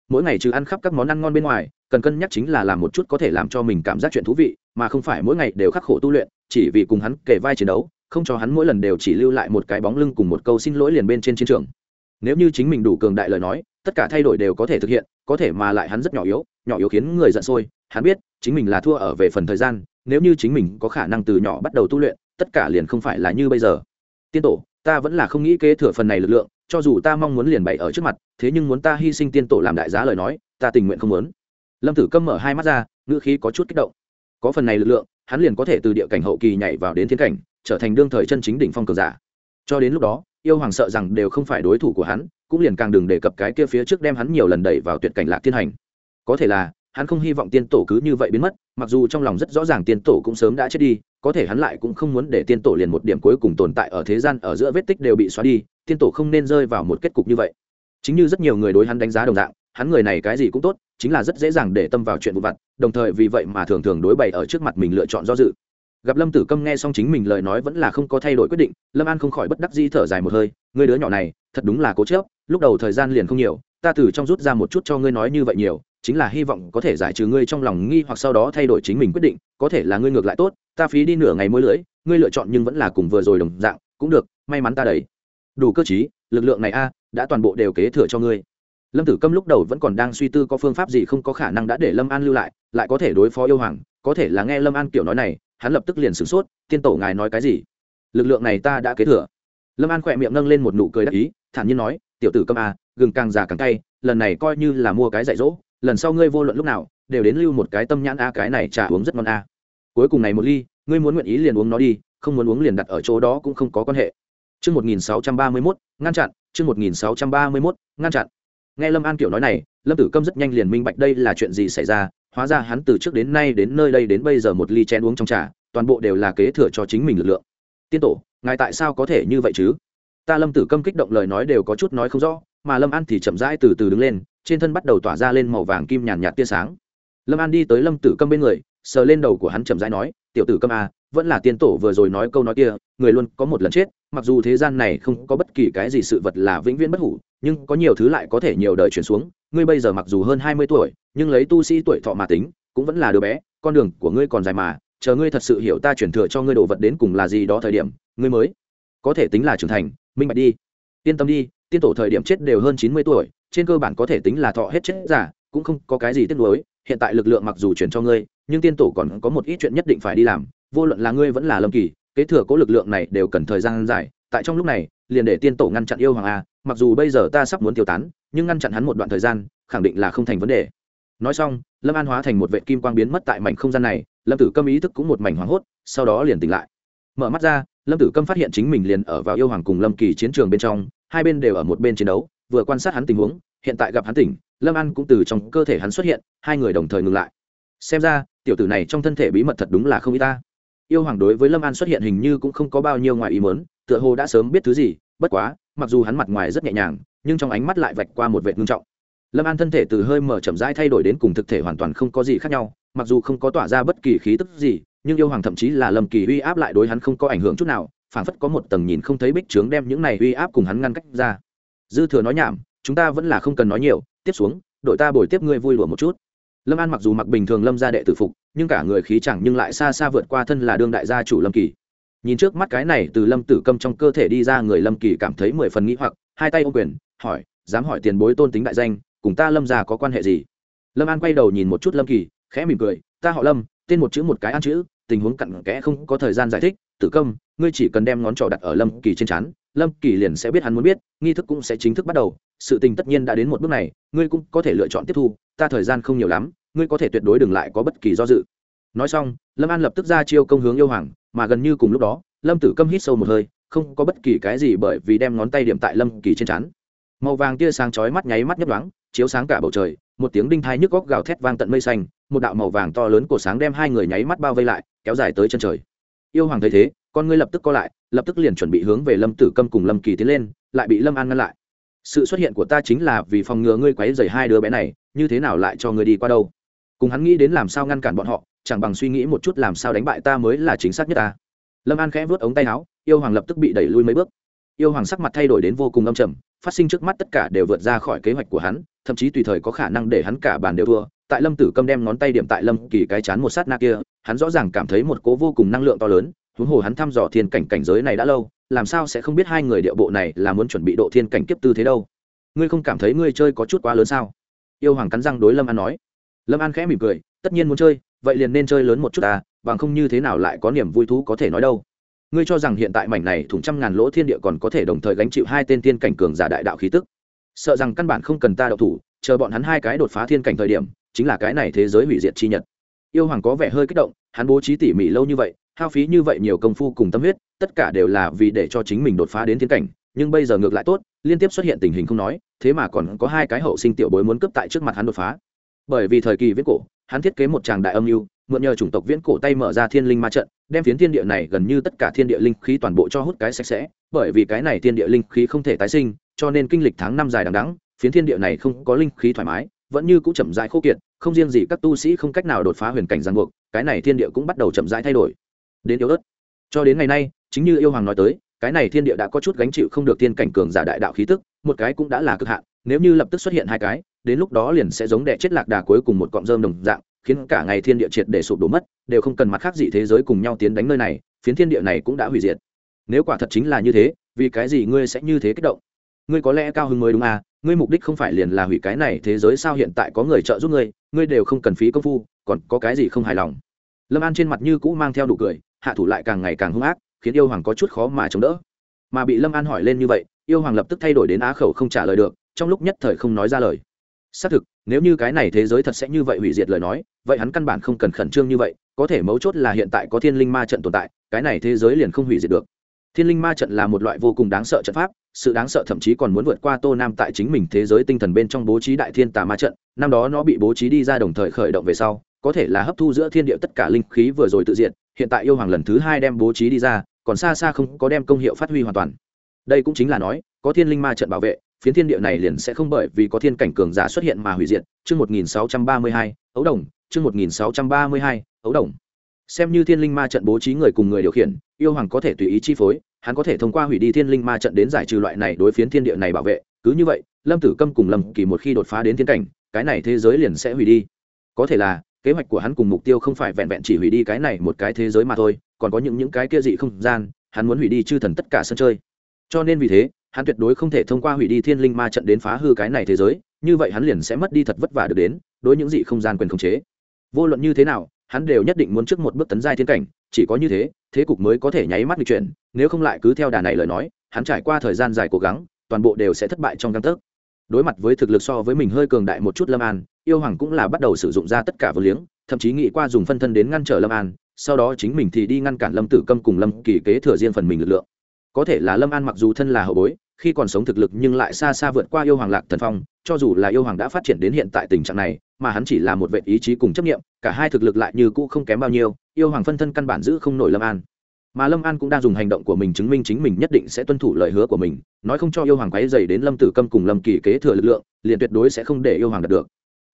Mỗi ngày trừ ăn khắp các món ăn ngon bên ngoài, cần cân nhắc chính là làm một chút có thể làm cho mình cảm giác chuyện thú vị, mà không phải mỗi ngày đều khắc khổ tu luyện, chỉ vì cùng hắn kể vai chiến đấu, không cho hắn mỗi lần đều chỉ lưu lại một cái bóng lưng cùng một câu xin lỗi liền bên trên chiến trường. Nếu như chính mình đủ cường đại lời nói, tất cả thay đổi đều có thể thực hiện, có thể mà lại hắn rất nhỏ yếu nhỏ yếu khiến người giận sôi, hắn biết, chính mình là thua ở về phần thời gian, nếu như chính mình có khả năng từ nhỏ bắt đầu tu luyện tất cả liền không phải là như bây giờ. Tiên tổ, ta vẫn là không nghĩ kế thừa phần này lực lượng, cho dù ta mong muốn liền bày ở trước mặt, thế nhưng muốn ta hy sinh tiên tổ làm đại giá lời nói, ta tình nguyện không muốn. Lâm tử câm mở hai mắt ra, ngữ khí có chút kích động. Có phần này lực lượng, hắn liền có thể từ địa cảnh hậu kỳ nhảy vào đến thiên cảnh, trở thành đương thời chân chính đỉnh phong cường giả. Cho đến lúc đó, yêu hoàng sợ rằng đều không phải đối thủ của hắn, cũng liền càng đừng đề cập cái kia phía trước đem hắn nhiều lần đẩy vào tuyệt cảnh lạc thiên hành. Có thể là, hắn không hy vọng tiên tổ cứ như vậy biến mất, mặc dù trong lòng rất rõ ràng tiên tổ cũng sớm đã chết đi có thể hắn lại cũng không muốn để tiên tổ liền một điểm cuối cùng tồn tại ở thế gian ở giữa vết tích đều bị xóa đi, tiên tổ không nên rơi vào một kết cục như vậy. Chính như rất nhiều người đối hắn đánh giá đồng dạng, hắn người này cái gì cũng tốt, chính là rất dễ dàng để tâm vào chuyện vụ vặt, đồng thời vì vậy mà thường thường đối bày ở trước mặt mình lựa chọn do dự. Gặp lâm tử câm nghe xong chính mình lời nói vẫn là không có thay đổi quyết định, lâm an không khỏi bất đắc di thở dài một hơi người đứa nhỏ này, thật đúng là cố chớp lúc đầu thời gian liền không nhiều, ta thử trong rút ra một chút cho ngươi nói như vậy nhiều chính là hy vọng có thể giải trừ ngươi trong lòng nghi hoặc sau đó thay đổi chính mình quyết định, có thể là ngươi ngược lại tốt, ta phí đi nửa ngày mỗi lưỡi ngươi lựa chọn nhưng vẫn là cùng vừa rồi đồng dạng, cũng được, may mắn ta đầy đủ cơ chí lực lượng này a, đã toàn bộ đều kế thừa cho ngươi. Lâm tử câm lúc đầu vẫn còn đang suy tư có phương pháp gì không có khả năng đã để lâm an lưu lại lại có thể đối phó yêu hoàng, có thể là nghe lâm an kiểu nói này, hắn lập tức liền sửng sốt, tiên tổ ngài nói cái gì? Lực lượng này ta đã kế thừa. Lâm an khỏe miệng nâng lên một nụ cười đắc ý, thản nhiên nói, tiểu tử câm a, gừng càng già càng cay, lần này coi như là mua cái dạy dỗ lần sau ngươi vô luận lúc nào đều đến lưu một cái tâm nhãn a cái này trà uống rất ngon a cuối cùng này một ly ngươi muốn nguyện ý liền uống nó đi không muốn uống liền đặt ở chỗ đó cũng không có quan hệ Chương 1631, ngăn chặn, chương 1631, ngăn chặn. Nghe Lâm An kiểu nói này, Lâm Tử Câm rất nhanh liền minh bạch đây là chuyện gì xảy ra, hóa ra hắn từ trước đến nay đến nơi đây đến bây giờ một ly chén uống trong trà, toàn bộ đều là kế thừa cho chính mình lực lượng. Tiên tổ, ngài tại sao có thể như vậy chứ? Ta Lâm Tử Câm kích động lời nói đều có chút nói không rõ, mà Lâm An thì chậm rãi từ từ đứng lên, trên thân bắt đầu tỏa ra lên màu vàng kim nhàn nhạt tia sáng. Lâm An đi tới Lâm Tử Câm bên người, sờ lên đầu của hắn chậm rãi nói, "Tiểu tử Câm a, à, vẫn là tiên tổ vừa rồi nói câu nói kia, người luôn có một lần chết, mặc dù thế gian này không có bất kỳ cái gì sự vật là vĩnh viễn bất hủ nhưng có nhiều thứ lại có thể nhiều đời chuyển xuống ngươi bây giờ mặc dù hơn hai mươi tuổi nhưng lấy tu sĩ tuổi thọ mà tính cũng vẫn là đứa bé con đường của ngươi còn dài mà chờ ngươi thật sự hiểu ta chuyển thừa cho ngươi đồ vật đến cùng là gì đó thời điểm ngươi mới có thể tính là trưởng thành minh bạch đi yên tâm đi tiên tổ thời điểm chết đều hơn chín mươi tuổi trên cơ bản có thể tính là thọ hết chết giả, cũng không có cái gì tiếc nuối, hiện tại lực lượng mặc dù chuyển cho ngươi, nhưng tiên tổ còn có một ít chuyện nhất định phải đi làm, vô luận là ngươi vẫn là lâm kỳ, kế thừa cố lực lượng này đều cần thời gian dài, tại trong lúc này, liền để tiên tổ ngăn chặn yêu hoàng a, mặc dù bây giờ ta sắp muốn tiêu tán, nhưng ngăn chặn hắn một đoạn thời gian, khẳng định là không thành vấn đề. Nói xong, lâm an hóa thành một vệ kim quang biến mất tại mảnh không gian này, lâm tử câm ý thức cũng một mảnh hoảng hốt, sau đó liền tỉnh lại. Mở mắt ra, lâm tử câm phát hiện chính mình liền ở vào yêu hoàng cùng lâm kỳ chiến trường bên trong, hai bên đều ở một bên chiến đấu vừa quan sát hắn tình huống, hiện tại gặp hắn tỉnh, lâm an cũng từ trong cơ thể hắn xuất hiện, hai người đồng thời ngừng lại. Xem ra, tiểu tử này trong thân thể bí mật thật đúng là không y ta. Yêu hoàng đối với lâm an xuất hiện hình như cũng không có bao nhiêu ngoài ý mớn tựa hồ đã sớm biết thứ gì, bất quá, mặc dù hắn mặt ngoài rất nhẹ nhàng, nhưng trong ánh mắt lại vạch qua một vệt ngưng trọng. Lâm an thân thể từ hơi mở chậm rãi thay đổi đến cùng thực thể hoàn toàn không có gì khác nhau, mặc dù không có tỏa ra bất kỳ khí tức gì, nhưng yêu hoàng thậm chí là lâm kỳ uy áp lại đối hắn không có ảnh hưởng chút nào, phảng phất có một tầng nhìn không thấy bích trướng đem những này uy áp cùng hắn ngăn cách ra dư thừa nói nhảm, chúng ta vẫn là không cần nói nhiều, tiếp xuống, đội ta bồi tiếp ngươi vui lùa một chút. Lâm an mặc dù mặc bình thường lâm gia đệ tử phục, nhưng cả người khí chẳng nhưng lại xa xa vượt qua thân là đương đại gia chủ lâm kỳ. Nhìn trước mắt cái này từ lâm tử câm trong cơ thể đi ra người lâm kỳ cảm thấy mười phần nghĩ hoặc, hai tay ô quyền, hỏi, dám hỏi tiền bối tôn tính đại danh, cùng ta lâm già có quan hệ gì? Lâm an quay đầu nhìn một chút lâm kỳ, khẽ mỉm cười, ta họ lâm, tên một chữ một cái ăn chữ, tình huống cặn kẽ không có thời gian giải thích, tử câm, ngươi chỉ cần đem ngón trỏ đặt ở lâm kỳ trên chắn lâm kỳ liền sẽ biết hắn muốn biết, nghi thức cũng sẽ chính thức bắt đầu. Sự tình tất nhiên đã đến một bước này, ngươi cũng có thể lựa chọn tiếp thu, ta thời gian không nhiều lắm, ngươi có thể tuyệt đối đừng lại có bất kỳ do dự. Nói xong, lâm an lập tức ra chiêu công hướng yêu hoàng, mà gần như cùng lúc đó, lâm tử câm hít sâu một hơi, không có bất kỳ cái gì bởi vì đem ngón tay điểm tại lâm kỳ trên chắn màu vàng tia sáng chói mắt nháy mắt nhấp đoáng chiếu sáng cả bầu trời, một tiếng đinh thai nhức góc gào thét vang tận mây xanh, một đạo màu vàng to lớn của sáng đem hai người nháy mắt bao vây lại, kéo dài tới chân trời. Yêu hoàng thấy thế con ngươi lập tức co lại, lập tức liền chuẩn bị hướng về lâm tử câm cùng lâm kỳ tiến lên, lại bị lâm an ngăn lại. Sự xuất hiện của ta chính là vì phòng ngừa ngươi quấy dày hai đứa bé này, như thế nào lại cho ngươi đi qua đâu? Cùng hắn nghĩ đến làm sao ngăn cản bọn họ, chẳng bằng suy nghĩ một chút làm sao đánh bại ta mới là chính xác nhất ta. Lâm an khẽ vớt ống tay áo, yêu hoàng lập tức bị đẩy lui mấy bước. Yêu hoàng sắc mặt thay đổi đến vô cùng âm trầm, phát sinh trước mắt tất cả đều vượt ra khỏi kế hoạch của hắn, thậm chí tùy thời có khả năng để hắn cả bàn đều thua. Tại lâm tử câm đem ngón tay điểm tại lâm kỳ cái chán một sát na kia, hắn rõ ràng cảm thấy một cố vô cùng năng lượng to lớn huống hồ hắn thăm dò thiên cảnh cảnh giới này đã lâu, làm sao sẽ không biết hai người điệu bộ này là muốn chuẩn bị độ thiên cảnh kiếp tư thế đâu? Ngươi không cảm thấy ngươi chơi có chút quá lớn sao? Yêu hoàng cắn răng đối lâm an nói. Lâm an khẽ mỉm cười, tất nhiên muốn chơi, vậy liền nên chơi lớn một chút ta bằng không như thế nào lại có niềm vui thú có thể nói đâu. Ngươi cho rằng hiện tại mảnh này thủng trăm ngàn lỗ thiên địa còn có thể đồng thời gánh chịu hai tên thiên cảnh cường giả đại đạo khí tức? Sợ rằng căn bản không cần ta đậu thủ, chờ bọn hắn hai cái đột phá thiên cảnh thời điểm, chính là cái này thế giới hủy diệt chi nhật. Yêu hoàng có vẻ hơi kích động, hắn bố trí tỉ mỉ lâu như vậy hao phí như vậy nhiều công phu cùng tâm huyết, tất cả đều là vì để cho chính mình đột phá đến thiên cảnh. Nhưng bây giờ ngược lại tốt, liên tiếp xuất hiện tình hình không nói, thế mà còn có hai cái hậu sinh tiểu bối muốn cướp tại trước mặt hắn đột phá. Bởi vì thời kỳ viễn cổ, hắn thiết kế một tràng đại âm mưu, mượn nhờ chủng tộc viễn cổ tay mở ra thiên linh ma trận, đem phiến thiên địa này gần như tất cả thiên địa linh khí toàn bộ cho hút cái sạch sẽ. Bởi vì cái này thiên địa linh khí không thể tái sinh, cho nên kinh lịch tháng năm dài đằng đẵng, phiến thiên địa này không có linh khí thoải mái, vẫn như cũng chậm rãi khô kiệt, không riêng gì các tu sĩ không cách nào đột phá huyền cảnh giang buộc, cái này thiên địa cũng bắt đầu chậm rãi thay đổi đến yếu ớt. Cho đến ngày nay, chính như yêu hoàng nói tới, cái này thiên địa đã có chút gánh chịu không được thiên cảnh cường giả đại đạo khí tức, một cái cũng đã là cực hạn, nếu như lập tức xuất hiện hai cái, đến lúc đó liền sẽ giống đẻ chết lạc đà cuối cùng một cọng rơm đồng dạng, khiến cả ngày thiên địa triệt để sụp đổ mất, đều không cần mặt khác gì thế giới cùng nhau tiến đánh nơi này, phiến thiên địa này cũng đã hủy diệt. Nếu quả thật chính là như thế, vì cái gì ngươi sẽ như thế kích động? Ngươi có lẽ cao hứng mới đúng à ngươi mục đích không phải liền là hủy cái này thế giới sao hiện tại có người trợ giúp ngươi ngươi đều không cần phí công phu, còn có cái gì không hài lòng? Lâm an trên mặt như cũ mang theo đủ cười hạ thủ lại càng ngày càng hung ác, khiến yêu hoàng có chút khó mà chống đỡ. Mà bị lâm an hỏi lên như vậy, yêu hoàng lập tức thay đổi đến á khẩu không trả lời được, trong lúc nhất thời không nói ra lời. Xác thực, nếu như cái này thế giới thật sẽ như vậy hủy diệt lời nói, vậy hắn căn bản không cần khẩn trương như vậy, có thể mấu chốt là hiện tại có thiên linh ma trận tồn tại, cái này thế giới liền không hủy diệt được. Thiên linh ma trận là một loại vô cùng đáng sợ trận pháp, sự đáng sợ thậm chí còn muốn vượt qua tô nam tại chính mình thế giới tinh thần bên trong bố trí đại thiên tà ma trận, năm đó nó bị bố trí đi ra đồng thời khởi động về sau, có thể là hấp thu giữa thiên địa tất cả linh khí vừa rồi tự diện hiện tại yêu hoàng lần thứ hai đem bố trí đi ra, còn xa xa không có đem công hiệu phát huy hoàn toàn. Đây cũng chính là nói, có thiên linh ma trận bảo vệ, phiến thiên địa này liền sẽ không bởi vì có thiên cảnh cường giả xuất hiện mà hủy diệt. Chương một nghìn sáu trăm ba mươi hai, ấu đồng. Chương một nghìn sáu trăm ba mươi hai, ấu đồng. Xem như thiên linh ma trận bố trí người cùng người điều khiển, yêu hoàng có thể tùy ý chi phối, hắn có thể thông qua hủy đi thiên linh ma trận đến giải trừ loại này đối phiến thiên địa này bảo vệ. Cứ như vậy, lâm tử câm cùng lâm kỳ một khi đột phá đến thiên cảnh, cái này thế giới liền sẽ hủy đi. Có thể là kế hoạch của hắn cùng mục tiêu không phải vẹn vẹn chỉ hủy đi cái này một cái thế giới mà thôi, còn có những những cái kia dị không gian, hắn muốn hủy đi chư thần tất cả sân chơi. Cho nên vì thế, hắn tuyệt đối không thể thông qua hủy đi thiên linh ma trận đến phá hư cái này thế giới, như vậy hắn liền sẽ mất đi thật vất vả được đến, đối những dị không gian quyền khống chế. Vô luận như thế nào, hắn đều nhất định muốn trước một bước tấn giai thiên cảnh, chỉ có như thế thế cục mới có thể nháy mắt lịch chuyển, nếu không lại cứ theo đà này lời nói, hắn trải qua thời gian dài cố gắng, toàn bộ đều sẽ thất bại trong căn tấc đối mặt với thực lực so với mình hơi cường đại một chút lâm an, yêu hoàng cũng là bắt đầu sử dụng ra tất cả vô liếng, thậm chí nghĩ qua dùng phân thân đến ngăn trở lâm an, sau đó chính mình thì đi ngăn cản lâm tử câm cùng lâm kỳ kế thừa riêng phần mình lực lượng. Có thể là lâm an mặc dù thân là hậu bối, khi còn sống thực lực nhưng lại xa xa vượt qua yêu hoàng lạc thần phong, cho dù là yêu hoàng đã phát triển đến hiện tại tình trạng này, mà hắn chỉ là một vệ ý chí cùng chấp nghiệm cả hai thực lực lại như cũ không kém bao nhiêu, yêu hoàng phân thân căn bản giữ không nổi lâm an mà lâm an cũng đang dùng hành động của mình chứng minh chính mình nhất định sẽ tuân thủ lời hứa của mình, nói không cho yêu hoàng quáy dày đến lâm tử câm cùng lâm kỳ kế thừa lực lượng, liền tuyệt đối sẽ không để yêu hoàng đạt được.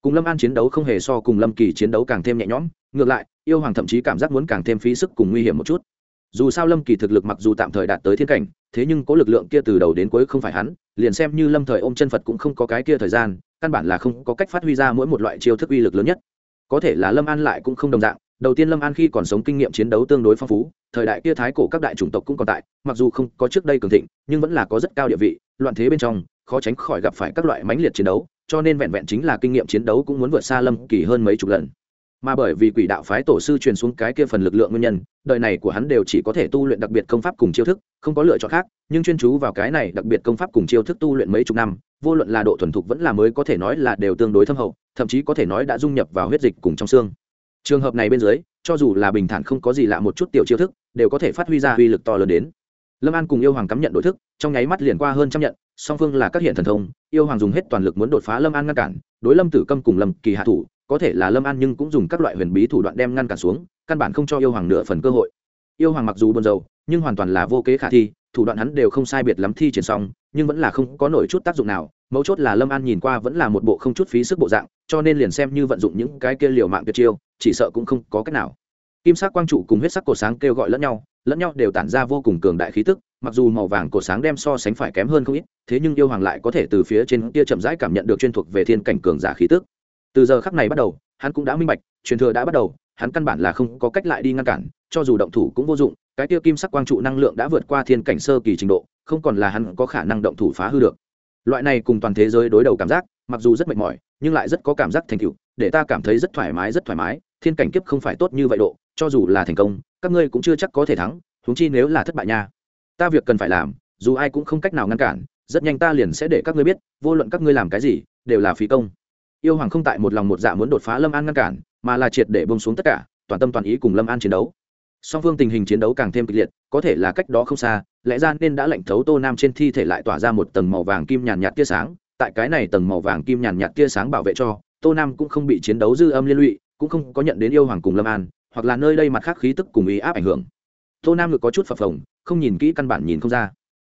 Cùng lâm an chiến đấu không hề so cùng lâm kỳ chiến đấu càng thêm nhẹ nhõm, ngược lại, yêu hoàng thậm chí cảm giác muốn càng thêm phí sức cùng nguy hiểm một chút. Dù sao lâm kỳ thực lực mặc dù tạm thời đạt tới thiên cảnh, thế nhưng có lực lượng kia từ đầu đến cuối không phải hắn, liền xem như lâm thời ôm chân phật cũng không có cái kia thời gian, căn bản là không có cách phát huy ra mỗi một loại chiêu thức uy lực lớn nhất. Có thể là lâm an lại cũng không đồng dạng đầu tiên lâm an khi còn sống kinh nghiệm chiến đấu tương đối phong phú, thời đại kia thái cổ các đại chủng tộc cũng còn tại, mặc dù không có trước đây cường thịnh, nhưng vẫn là có rất cao địa vị, loạn thế bên trong, khó tránh khỏi gặp phải các loại mãnh liệt chiến đấu, cho nên vẹn vẹn chính là kinh nghiệm chiến đấu cũng muốn vượt xa lâm kỳ hơn mấy chục lần. Mà bởi vì quỷ đạo phái tổ sư truyền xuống cái kia phần lực lượng nguyên nhân, đời này của hắn đều chỉ có thể tu luyện đặc biệt công pháp cùng chiêu thức, không có lựa chọn khác, nhưng chuyên chú vào cái này đặc biệt công pháp cùng chiêu thức tu luyện mấy chục năm, vô luận là độ thuần thục vẫn là mới có thể nói là đều tương đối thâm hậu, thậm chí có thể nói đã dung nhập vào huyết dịch cùng trong xương trường hợp này bên dưới, cho dù là bình thản không có gì lạ một chút tiểu chiêu thức, đều có thể phát huy ra uy lực to lớn đến. Lâm an cùng yêu hoàng cắm nhận đổi thức, trong nháy mắt liền qua hơn trăm nhận, song phương là các hiện thần thông, yêu hoàng dùng hết toàn lực muốn đột phá lâm an ngăn cản, đối lâm tử câm cùng lâm kỳ hạ thủ, có thể là lâm an nhưng cũng dùng các loại huyền bí thủ đoạn đem ngăn cản xuống, căn bản không cho yêu hoàng nửa phần cơ hội. Yêu hoàng mặc dù buồn rầu, nhưng hoàn toàn là vô kế khả thi, thủ đoạn hắn đều không sai biệt lắm thi triển xong nhưng vẫn là không có nổi chút tác dụng nào, mấu chốt là lâm an nhìn qua vẫn là một bộ không chút phí sức bộ dạng, cho nên liền xem như vận dụng những cái kia liều mạng tuyệt chiêu, chỉ sợ cũng không có cách nào. Kim sắc quang trụ cùng huyết sắc cổ sáng kêu gọi lẫn nhau lẫn nhau đều tản ra vô cùng cường đại khí tức, mặc dù màu vàng cổ sáng đem so sánh phải kém hơn không ít, thế nhưng yêu hoàng lại có thể từ phía trên kia chậm rãi cảm nhận được chuyên thuộc về thiên cảnh cường giả khí tức. Từ giờ khắc này bắt đầu, hắn cũng đã minh bạch, truyền thừa đã bắt đầu, hắn căn bản là không có cách lại đi ngăn cản, cho dù động thủ cũng vô dụng, cái kia kim sắc quang trụ năng lượng đã vượt qua thiên cảnh sơ kỳ trình độ không còn là hắn có khả năng động thủ phá hư được. Loại này cùng toàn thế giới đối đầu cảm giác, mặc dù rất mệt mỏi, nhưng lại rất có cảm giác thành tựu, để ta cảm thấy rất thoải mái, rất thoải mái. Thiên cảnh kiếp không phải tốt như vậy độ, cho dù là thành công, các ngươi cũng chưa chắc có thể thắng, huống chi nếu là thất bại nha. Ta việc cần phải làm, dù ai cũng không cách nào ngăn cản, rất nhanh ta liền sẽ để các ngươi biết, vô luận các ngươi làm cái gì, đều là phí công. Yêu hoàng không tại một lòng một dạ muốn đột phá lâm an ngăn cản, mà là triệt để bông xuống tất cả, toàn tâm toàn ý cùng lâm an chiến đấu song phương tình hình chiến đấu càng thêm kịch liệt, có thể là cách đó không xa, lẽ ra nên đã lệnh thấu tô nam trên thi thể lại tỏa ra một tầng màu vàng kim nhàn nhạt tia sáng, tại cái này tầng màu vàng kim nhàn nhạt tia sáng bảo vệ cho, tô nam cũng không bị chiến đấu dư âm liên lụy, cũng không có nhận đến yêu hoàng cùng lâm an, hoặc là nơi đây mặt khác khí tức cùng ý áp ảnh hưởng. Tô nam ngực có chút phập phồng, không nhìn kỹ căn bản nhìn không ra.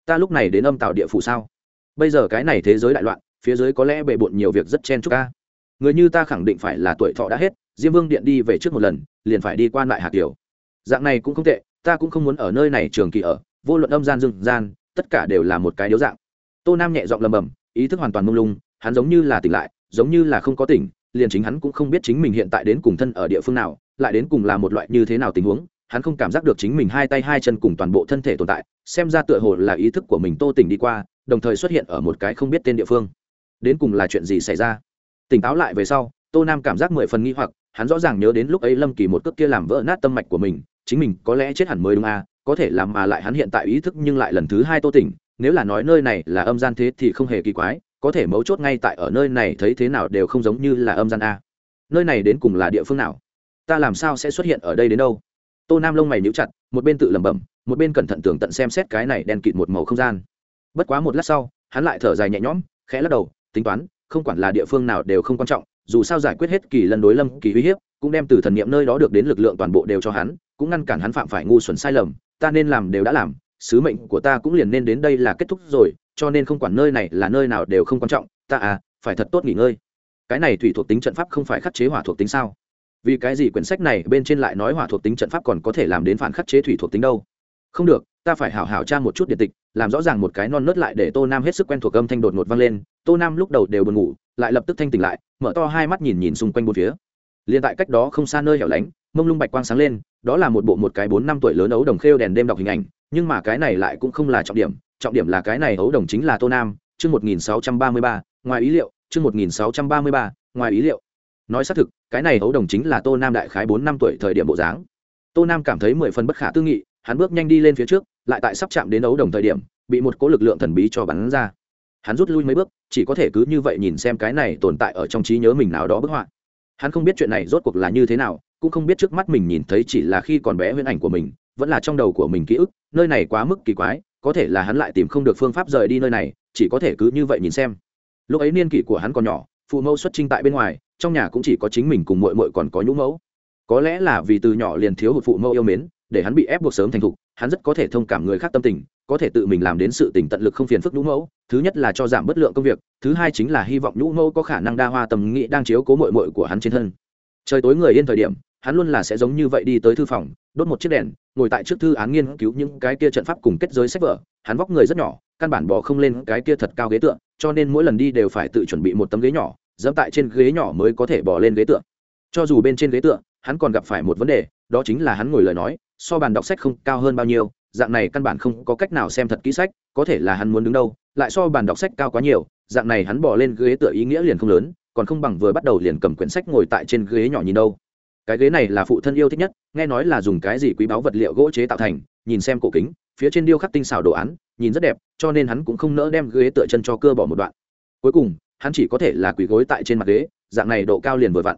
Ta lúc này đến âm tạo địa phủ sao? Bây giờ cái này thế giới đại loạn, phía dưới có lẽ bề bộn nhiều việc rất chen chúc ca người như ta khẳng định phải là tuổi thọ đã hết, diêm vương điện đi về trước một lần, liền phải đi quan lại hạt tiểu dạng này cũng không tệ, ta cũng không muốn ở nơi này trường kỳ ở, vô luận âm gian dừng gian, tất cả đều là một cái điếu dạng. Tô nam nhẹ giọng lầm bầm ý thức hoàn toàn mông lung, hắn giống như là tỉnh lại, giống như là không có tỉnh, liền chính hắn cũng không biết chính mình hiện tại đến cùng thân ở địa phương nào, lại đến cùng là một loại như thế nào tình huống, hắn không cảm giác được chính mình hai tay hai chân cùng toàn bộ thân thể tồn tại, xem ra tựa hồ là ý thức của mình tô tỉnh đi qua, đồng thời xuất hiện ở một cái không biết tên địa phương. Đến cùng là chuyện gì xảy ra? Tỉnh táo lại về sau, tô nam cảm giác mười phần nghi hoặc, hắn rõ ràng nhớ đến lúc ấy lâm kỳ một cước kia làm vỡ nát tâm mạch của mình chính mình có lẽ chết hẳn mới đúng à có thể làm mà lại hắn hiện tại ý thức nhưng lại lần thứ hai tô tỉnh, nếu là nói nơi này là âm gian thế thì không hề kỳ quái, có thể mấu chốt ngay tại ở nơi này thấy thế nào đều không giống như là âm gian a nơi này đến cùng là địa phương nào? Ta làm sao sẽ xuất hiện ở đây đến đâu? Tô nam lông mày níu chặt, một bên tự lẩm bẩm, một bên cẩn thận tường tận xem xét cái này đen kịt một màu không gian. Bất quá một lát sau, hắn lại thở dài nhẹ nhõm, khẽ lắc đầu, tính toán, không quản là địa phương nào đều không quan trọng, dù sao giải quyết hết kỳ lần đối lâm kỳ uy hiếp cũng đem từ thần niệm nơi đó được đến lực lượng toàn bộ đều cho hắn, cũng ngăn cản hắn phạm phải ngu xuẩn sai lầm, ta nên làm đều đã làm, sứ mệnh của ta cũng liền nên đến đây là kết thúc rồi, cho nên không quản nơi này là nơi nào đều không quan trọng, ta à phải thật tốt nghỉ ngơi. Cái này thủy thuộc tính trận pháp không phải khắc chế hỏa thuộc tính sao? Vì cái gì quyển sách này bên trên lại nói hỏa thuộc tính trận pháp còn có thể làm đến phản khắc chế thủy thuộc tính đâu? Không được, ta phải hảo hảo tra một chút điện tịch, làm rõ ràng một cái non nớt lại để tô nam hết sức quen thuộc âm thanh đột ngột vang lên, tô nam lúc đầu đều buồn ngủ, lại lập tức thanh tỉnh lại, mở to hai mắt nhìn nhìn xung quanh bốn phía liền tại cách đó không xa nơi hẻo lánh, mông lung bạch quang sáng lên, đó là một bộ một cái bốn năm tuổi lớn ấu đồng khêu đèn đêm đọc hình ảnh, nhưng mà cái này lại cũng không là trọng điểm trọng điểm là cái này ấu đồng chính là tô nam, chương một nghìn sáu trăm ba mươi ba, ngoài ý liệu, chương một nghìn sáu trăm ba mươi ba, ngoài ý liệu. Nói xác thực, cái này ấu đồng chính là tô nam đại khái bốn năm tuổi thời điểm bộ dáng. Tô nam cảm thấy mười phần bất khả tư nghị, hắn bước nhanh đi lên phía trước, lại tại sắp chạm đến ấu đồng thời điểm, bị một cố lực lượng thần bí cho bắn ra. Hắn rút lui mấy bước, chỉ có thể cứ như vậy nhìn xem cái này tồn tại ở trong trí nhớ mình nào đó bức họa hắn không biết chuyện này rốt cuộc là như thế nào, cũng không biết trước mắt mình nhìn thấy chỉ là khi còn bé huyễn ảnh của mình, vẫn là trong đầu của mình ký ức, nơi này quá mức kỳ quái, có thể là hắn lại tìm không được phương pháp rời đi nơi này, chỉ có thể cứ như vậy nhìn xem. Lúc ấy niên kỷ của hắn còn nhỏ, phụ mẫu xuất trinh tại bên ngoài, trong nhà cũng chỉ có chính mình cùng mội mội còn có nhũ mẫu. Có lẽ là vì từ nhỏ liền thiếu hụt phụ mẫu yêu mến, để hắn bị ép buộc sớm thành thục, hắn rất có thể thông cảm người khác tâm tình có thể tự mình làm đến sự tỉnh tận lực không phiền phức nhũ mẫu, thứ nhất là cho giảm bất lượng công việc, thứ hai chính là hy vọng nhũ mẫu có khả năng đa hoa tầm nghĩ đang chiếu cố mội mội của hắn trên thân. Trời tối người yên thời điểm, hắn luôn là sẽ giống như vậy đi tới thư phòng, đốt một chiếc đèn, ngồi tại trước thư án nghiên cứu những cái kia trận pháp cùng kết giới sách vở. Hắn vóc người rất nhỏ, căn bản bỏ không lên cái kia thật cao ghế tượng cho nên mỗi lần đi đều phải tự chuẩn bị một tấm ghế nhỏ, dẫm tại trên ghế nhỏ mới có thể bỏ lên ghế tượng cho dù bên trên ghế tượng hắn còn gặp phải một vấn đề, đó chính là hắn ngồi lời nói, so bàn đọc sách không cao hơn bao nhiêu dạng này căn bản không có cách nào xem thật kỹ sách, có thể là hắn muốn đứng đâu, lại so bàn đọc sách cao quá nhiều, dạng này hắn bỏ lên ghế tựa ý nghĩa liền không lớn, còn không bằng vừa bắt đầu liền cầm quyển sách ngồi tại trên ghế nhỏ nhìn đâu. Cái ghế này là phụ thân yêu thích nhất, nghe nói là dùng cái gì quý báu vật liệu gỗ chế tạo thành, nhìn xem cổ kính, phía trên điêu khắc tinh xảo đồ án, nhìn rất đẹp, cho nên hắn cũng không nỡ đem ghế tựa chân cho cưa bỏ một đoạn. Cuối cùng, hắn chỉ có thể là quỳ gối tại trên mặt ghế, dạng này độ cao liền vừa vặn.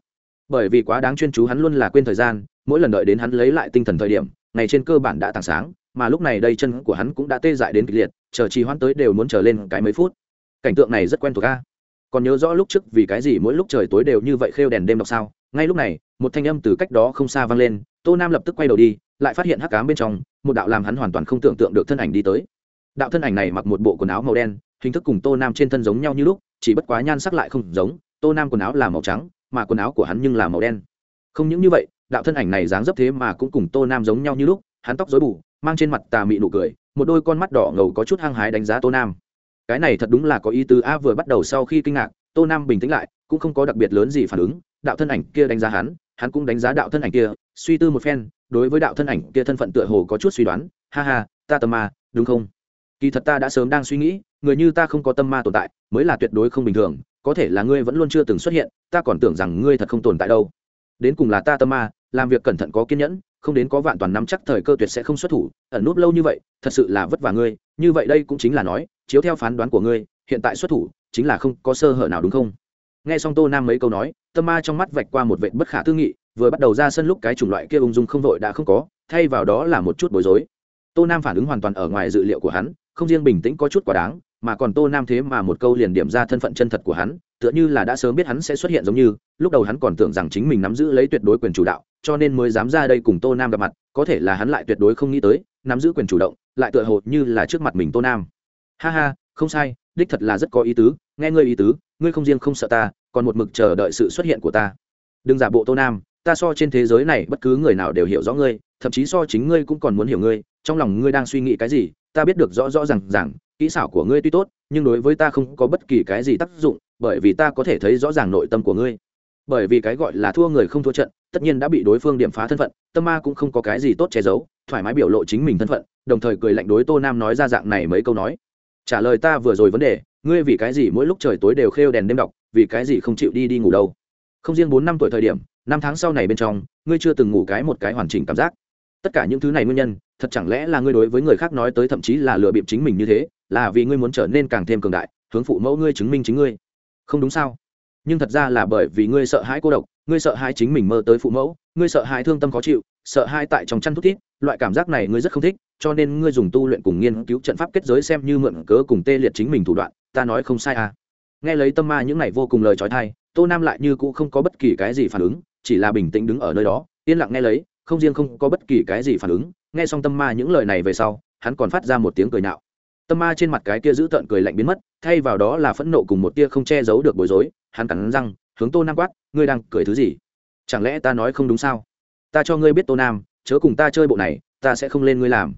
Bởi vì quá đáng chuyên chú hắn luôn là quên thời gian, mỗi lần đợi đến hắn lấy lại tinh thần thời điểm, ngày trên cơ bản đã tảng sáng mà lúc này đây chân của hắn cũng đã tê dại đến kịch liệt, chờ trì hoãn tới đều muốn chờ lên cái mấy phút. Cảnh tượng này rất quen thuộc ca còn nhớ rõ lúc trước vì cái gì mỗi lúc trời tối đều như vậy khêu đèn đêm đọc sao? Ngay lúc này, một thanh âm từ cách đó không xa vang lên, tô nam lập tức quay đầu đi, lại phát hiện hắc cám bên trong, một đạo làm hắn hoàn toàn không tưởng tượng được thân ảnh đi tới. Đạo thân ảnh này mặc một bộ quần áo màu đen, hình thức cùng tô nam trên thân giống nhau như lúc, chỉ bất quá nhan sắc lại không giống, tô nam quần áo là màu trắng, mà quần áo của hắn nhưng là màu đen. Không những như vậy, đạo thân ảnh này dáng dấp thế mà cũng cùng tô nam giống nhau như lúc, hắn tóc dối bù mang trên mặt tà mị nụ cười, một đôi con mắt đỏ ngầu có chút hăng hái đánh giá tô nam. Cái này thật đúng là có ý tứ a vừa bắt đầu sau khi kinh ngạc, tô nam bình tĩnh lại, cũng không có đặc biệt lớn gì phản ứng, đạo thân ảnh kia đánh giá hắn hắn cũng đánh giá đạo thân ảnh kia, suy tư một phen, đối với đạo thân ảnh kia thân phận tựa hồ có chút suy đoán, ha ha, ta tâm ma, đúng không? Kỳ thật ta đã sớm đang suy nghĩ, người như ta không có tâm ma tồn tại, mới là tuyệt đối không bình thường, có thể là ngươi vẫn luôn chưa từng xuất hiện, ta còn tưởng rằng ngươi thật không tồn tại đâu. Đến cùng là ta tâm ma, làm việc cẩn thận có kiên nhẫn không đến có vạn toàn nắm chắc thời cơ tuyệt sẽ không xuất thủ, ẩn núp lâu như vậy, thật sự là vất vả ngươi, như vậy đây cũng chính là nói, chiếu theo phán đoán của ngươi, hiện tại xuất thủ, chính là không có sơ hở nào đúng không? Nghe xong tô nam mấy câu nói, tâm ma trong mắt vạch qua một vệ bất khả tư nghị, vừa bắt đầu ra sân lúc cái chủng loại kia ung dung không vội đã không có, thay vào đó là một chút bối rối. Tô nam phản ứng hoàn toàn ở ngoài dự liệu của hắn, không riêng bình tĩnh có chút quá đáng, mà còn tô nam thế mà một câu liền điểm ra thân phận chân thật của hắn, tựa như là đã sớm biết hắn sẽ xuất hiện giống như, lúc đầu hắn còn tưởng rằng chính mình nắm giữ lấy tuyệt đối quyền chủ đạo cho nên mới dám ra đây cùng tô nam gặp mặt, có thể là hắn lại tuyệt đối không nghĩ tới, nắm giữ quyền chủ động, lại tựa hồ như là trước mặt mình tô nam. Ha ha, không sai, đích thật là rất có ý tứ, nghe ngươi ý tứ, ngươi không riêng không sợ ta, còn một mực chờ đợi sự xuất hiện của ta. Đừng giả bộ tô nam, ta so trên thế giới này bất cứ người nào đều hiểu rõ ngươi, thậm chí so chính ngươi cũng còn muốn hiểu ngươi, trong lòng ngươi đang suy nghĩ cái gì, ta biết được rõ rõ r à n g rằng kỹ xảo của ngươi tuy tốt, nhưng đối với ta không có bất kỳ cái gì tác dụng, bởi vì ta có thể thấy rõ ràng nội tâm của ngươi. Bởi vì cái gọi là thua người không thua trận tất nhiên đã bị đối phương điểm phá thân phận, tâm ma cũng không có cái gì tốt che giấu, thoải mái biểu lộ chính mình thân phận, đồng thời cười lạnh đối tô nam nói ra dạng này mấy câu nói. Trả lời ta vừa rồi vấn đề, ngươi vì cái gì mỗi lúc trời tối đều khêu đèn đêm đọc, vì cái gì không chịu đi đi ngủ đâu? Không riêng bốn năm tuổi thời điểm, năm tháng sau này bên trong, ngươi chưa từng ngủ cái một cái hoàn chỉnh cảm giác. Tất cả những thứ này nguyên nhân, thật chẳng lẽ là ngươi đối với người khác nói tới thậm chí là lừa bịp chính mình như thế, là vì ngươi muốn trở nên càng thêm cường đại, hướng phụ mẫu ngươi chứng minh chính ngươi? Không đúng sao? Nhưng thật ra là bởi vì ngươi sợ hãi cô độc, ngươi sợ hãi chính mình mơ tới phụ mẫu, ngươi sợ hãi thương tâm khó chịu, sợ hãi tại trong chăn thút thít, loại cảm giác này ngươi rất không thích, cho nên ngươi dùng tu luyện cùng nghiên cứu trận pháp kết giới xem như mượn cớ cùng tê liệt chính mình thủ đoạn, ta nói không sai à. Nghe lấy tâm ma những này vô cùng lời trói thai, tô nam lại như cũng không có bất kỳ cái gì phản ứng, chỉ là bình tĩnh đứng ở nơi đó, yên lặng nghe lấy, không riêng không có bất kỳ cái gì phản ứng, nghe xong tâm ma những lời này về sau, hắn còn phát ra một tiếng cười nạo tâm ma trên mặt cái kia giữ tợn cười lạnh biến mất, thay vào đó là phẫn nộ cùng một tia không che giấu được bối rối, hắn cắn răng, hướng tô nam quát, ngươi đang cười thứ gì? Chẳng lẽ ta nói không đúng sao? Ta cho ngươi biết tô nam, chớ cùng ta chơi bộ này, ta sẽ không lên ngươi làm.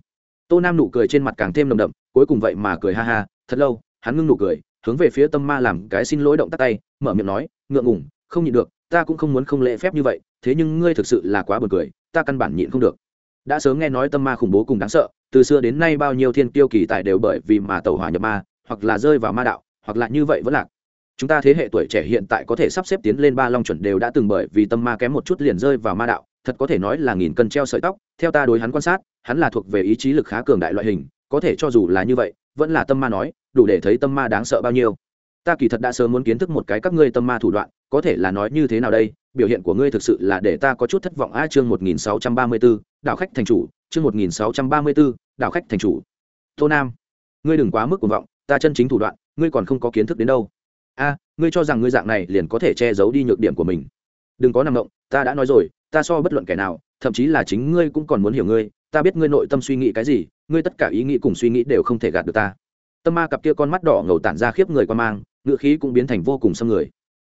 Tô nam nụ cười trên mặt càng thêm nồng đậm, cuối cùng vậy mà cười ha ha, thật lâu, hắn ngưng nụ cười, hướng về phía tâm ma làm cái xin lỗi động tắt tay, mở miệng nói, ngượng ngủng không nhịn được, ta cũng không muốn không lễ phép như vậy, thế nhưng ngươi thực sự là quá buồn cười, ta căn bản nhịn không được. Đã sớm nghe nói tâm ma khủng bố cùng đáng sợ từ xưa đến nay bao nhiêu thiên tiêu kỳ tài đều bởi vì mà tẩu hỏa nhập ma hoặc là rơi vào ma đạo hoặc là như vậy vẫn lạc. Chúng ta thế hệ tuổi trẻ hiện tại có thể sắp xếp tiến lên ba long chuẩn đều đã từng bởi vì tâm ma kém một chút liền rơi vào ma đạo thật có thể nói là nghìn cân treo sợi tóc theo ta đối hắn quan sát hắn là thuộc về ý chí lực khá cường đại loại hình có thể cho dù là như vậy vẫn là tâm ma nói đủ để thấy tâm ma đáng sợ bao nhiêu. Ta kỳ thật đã sớm muốn kiến thức một cái các ngươi tâm ma thủ đoạn có thể là nói như thế nào đây biểu hiện của ngươi thực sự là để ta có chút thất vọng. A chương một nghìn sáu trăm ba mươi 1634, đảo khách thành chủ chương một nghìn sáu trăm ba mươi bốn, đảo khách thành chủ. Tô nam ngươi đừng quá mức cuồng vọng ta chân chính thủ đoạn ngươi còn không có kiến thức đến đâu. A ngươi cho rằng ngươi dạng này liền có thể che giấu đi nhược điểm của mình. Đừng có nằm động ta đã nói rồi ta so bất luận kẻ nào thậm chí là chính ngươi cũng còn muốn hiểu ngươi ta biết ngươi nội tâm suy nghĩ cái gì ngươi tất cả ý nghĩ cùng suy nghĩ đều không thể gạt được ta. Tâm ma cặp kia con mắt đỏ ngầu tản ra khiếp người quan mang ngựa khí cũng biến thành vô cùng xâm người.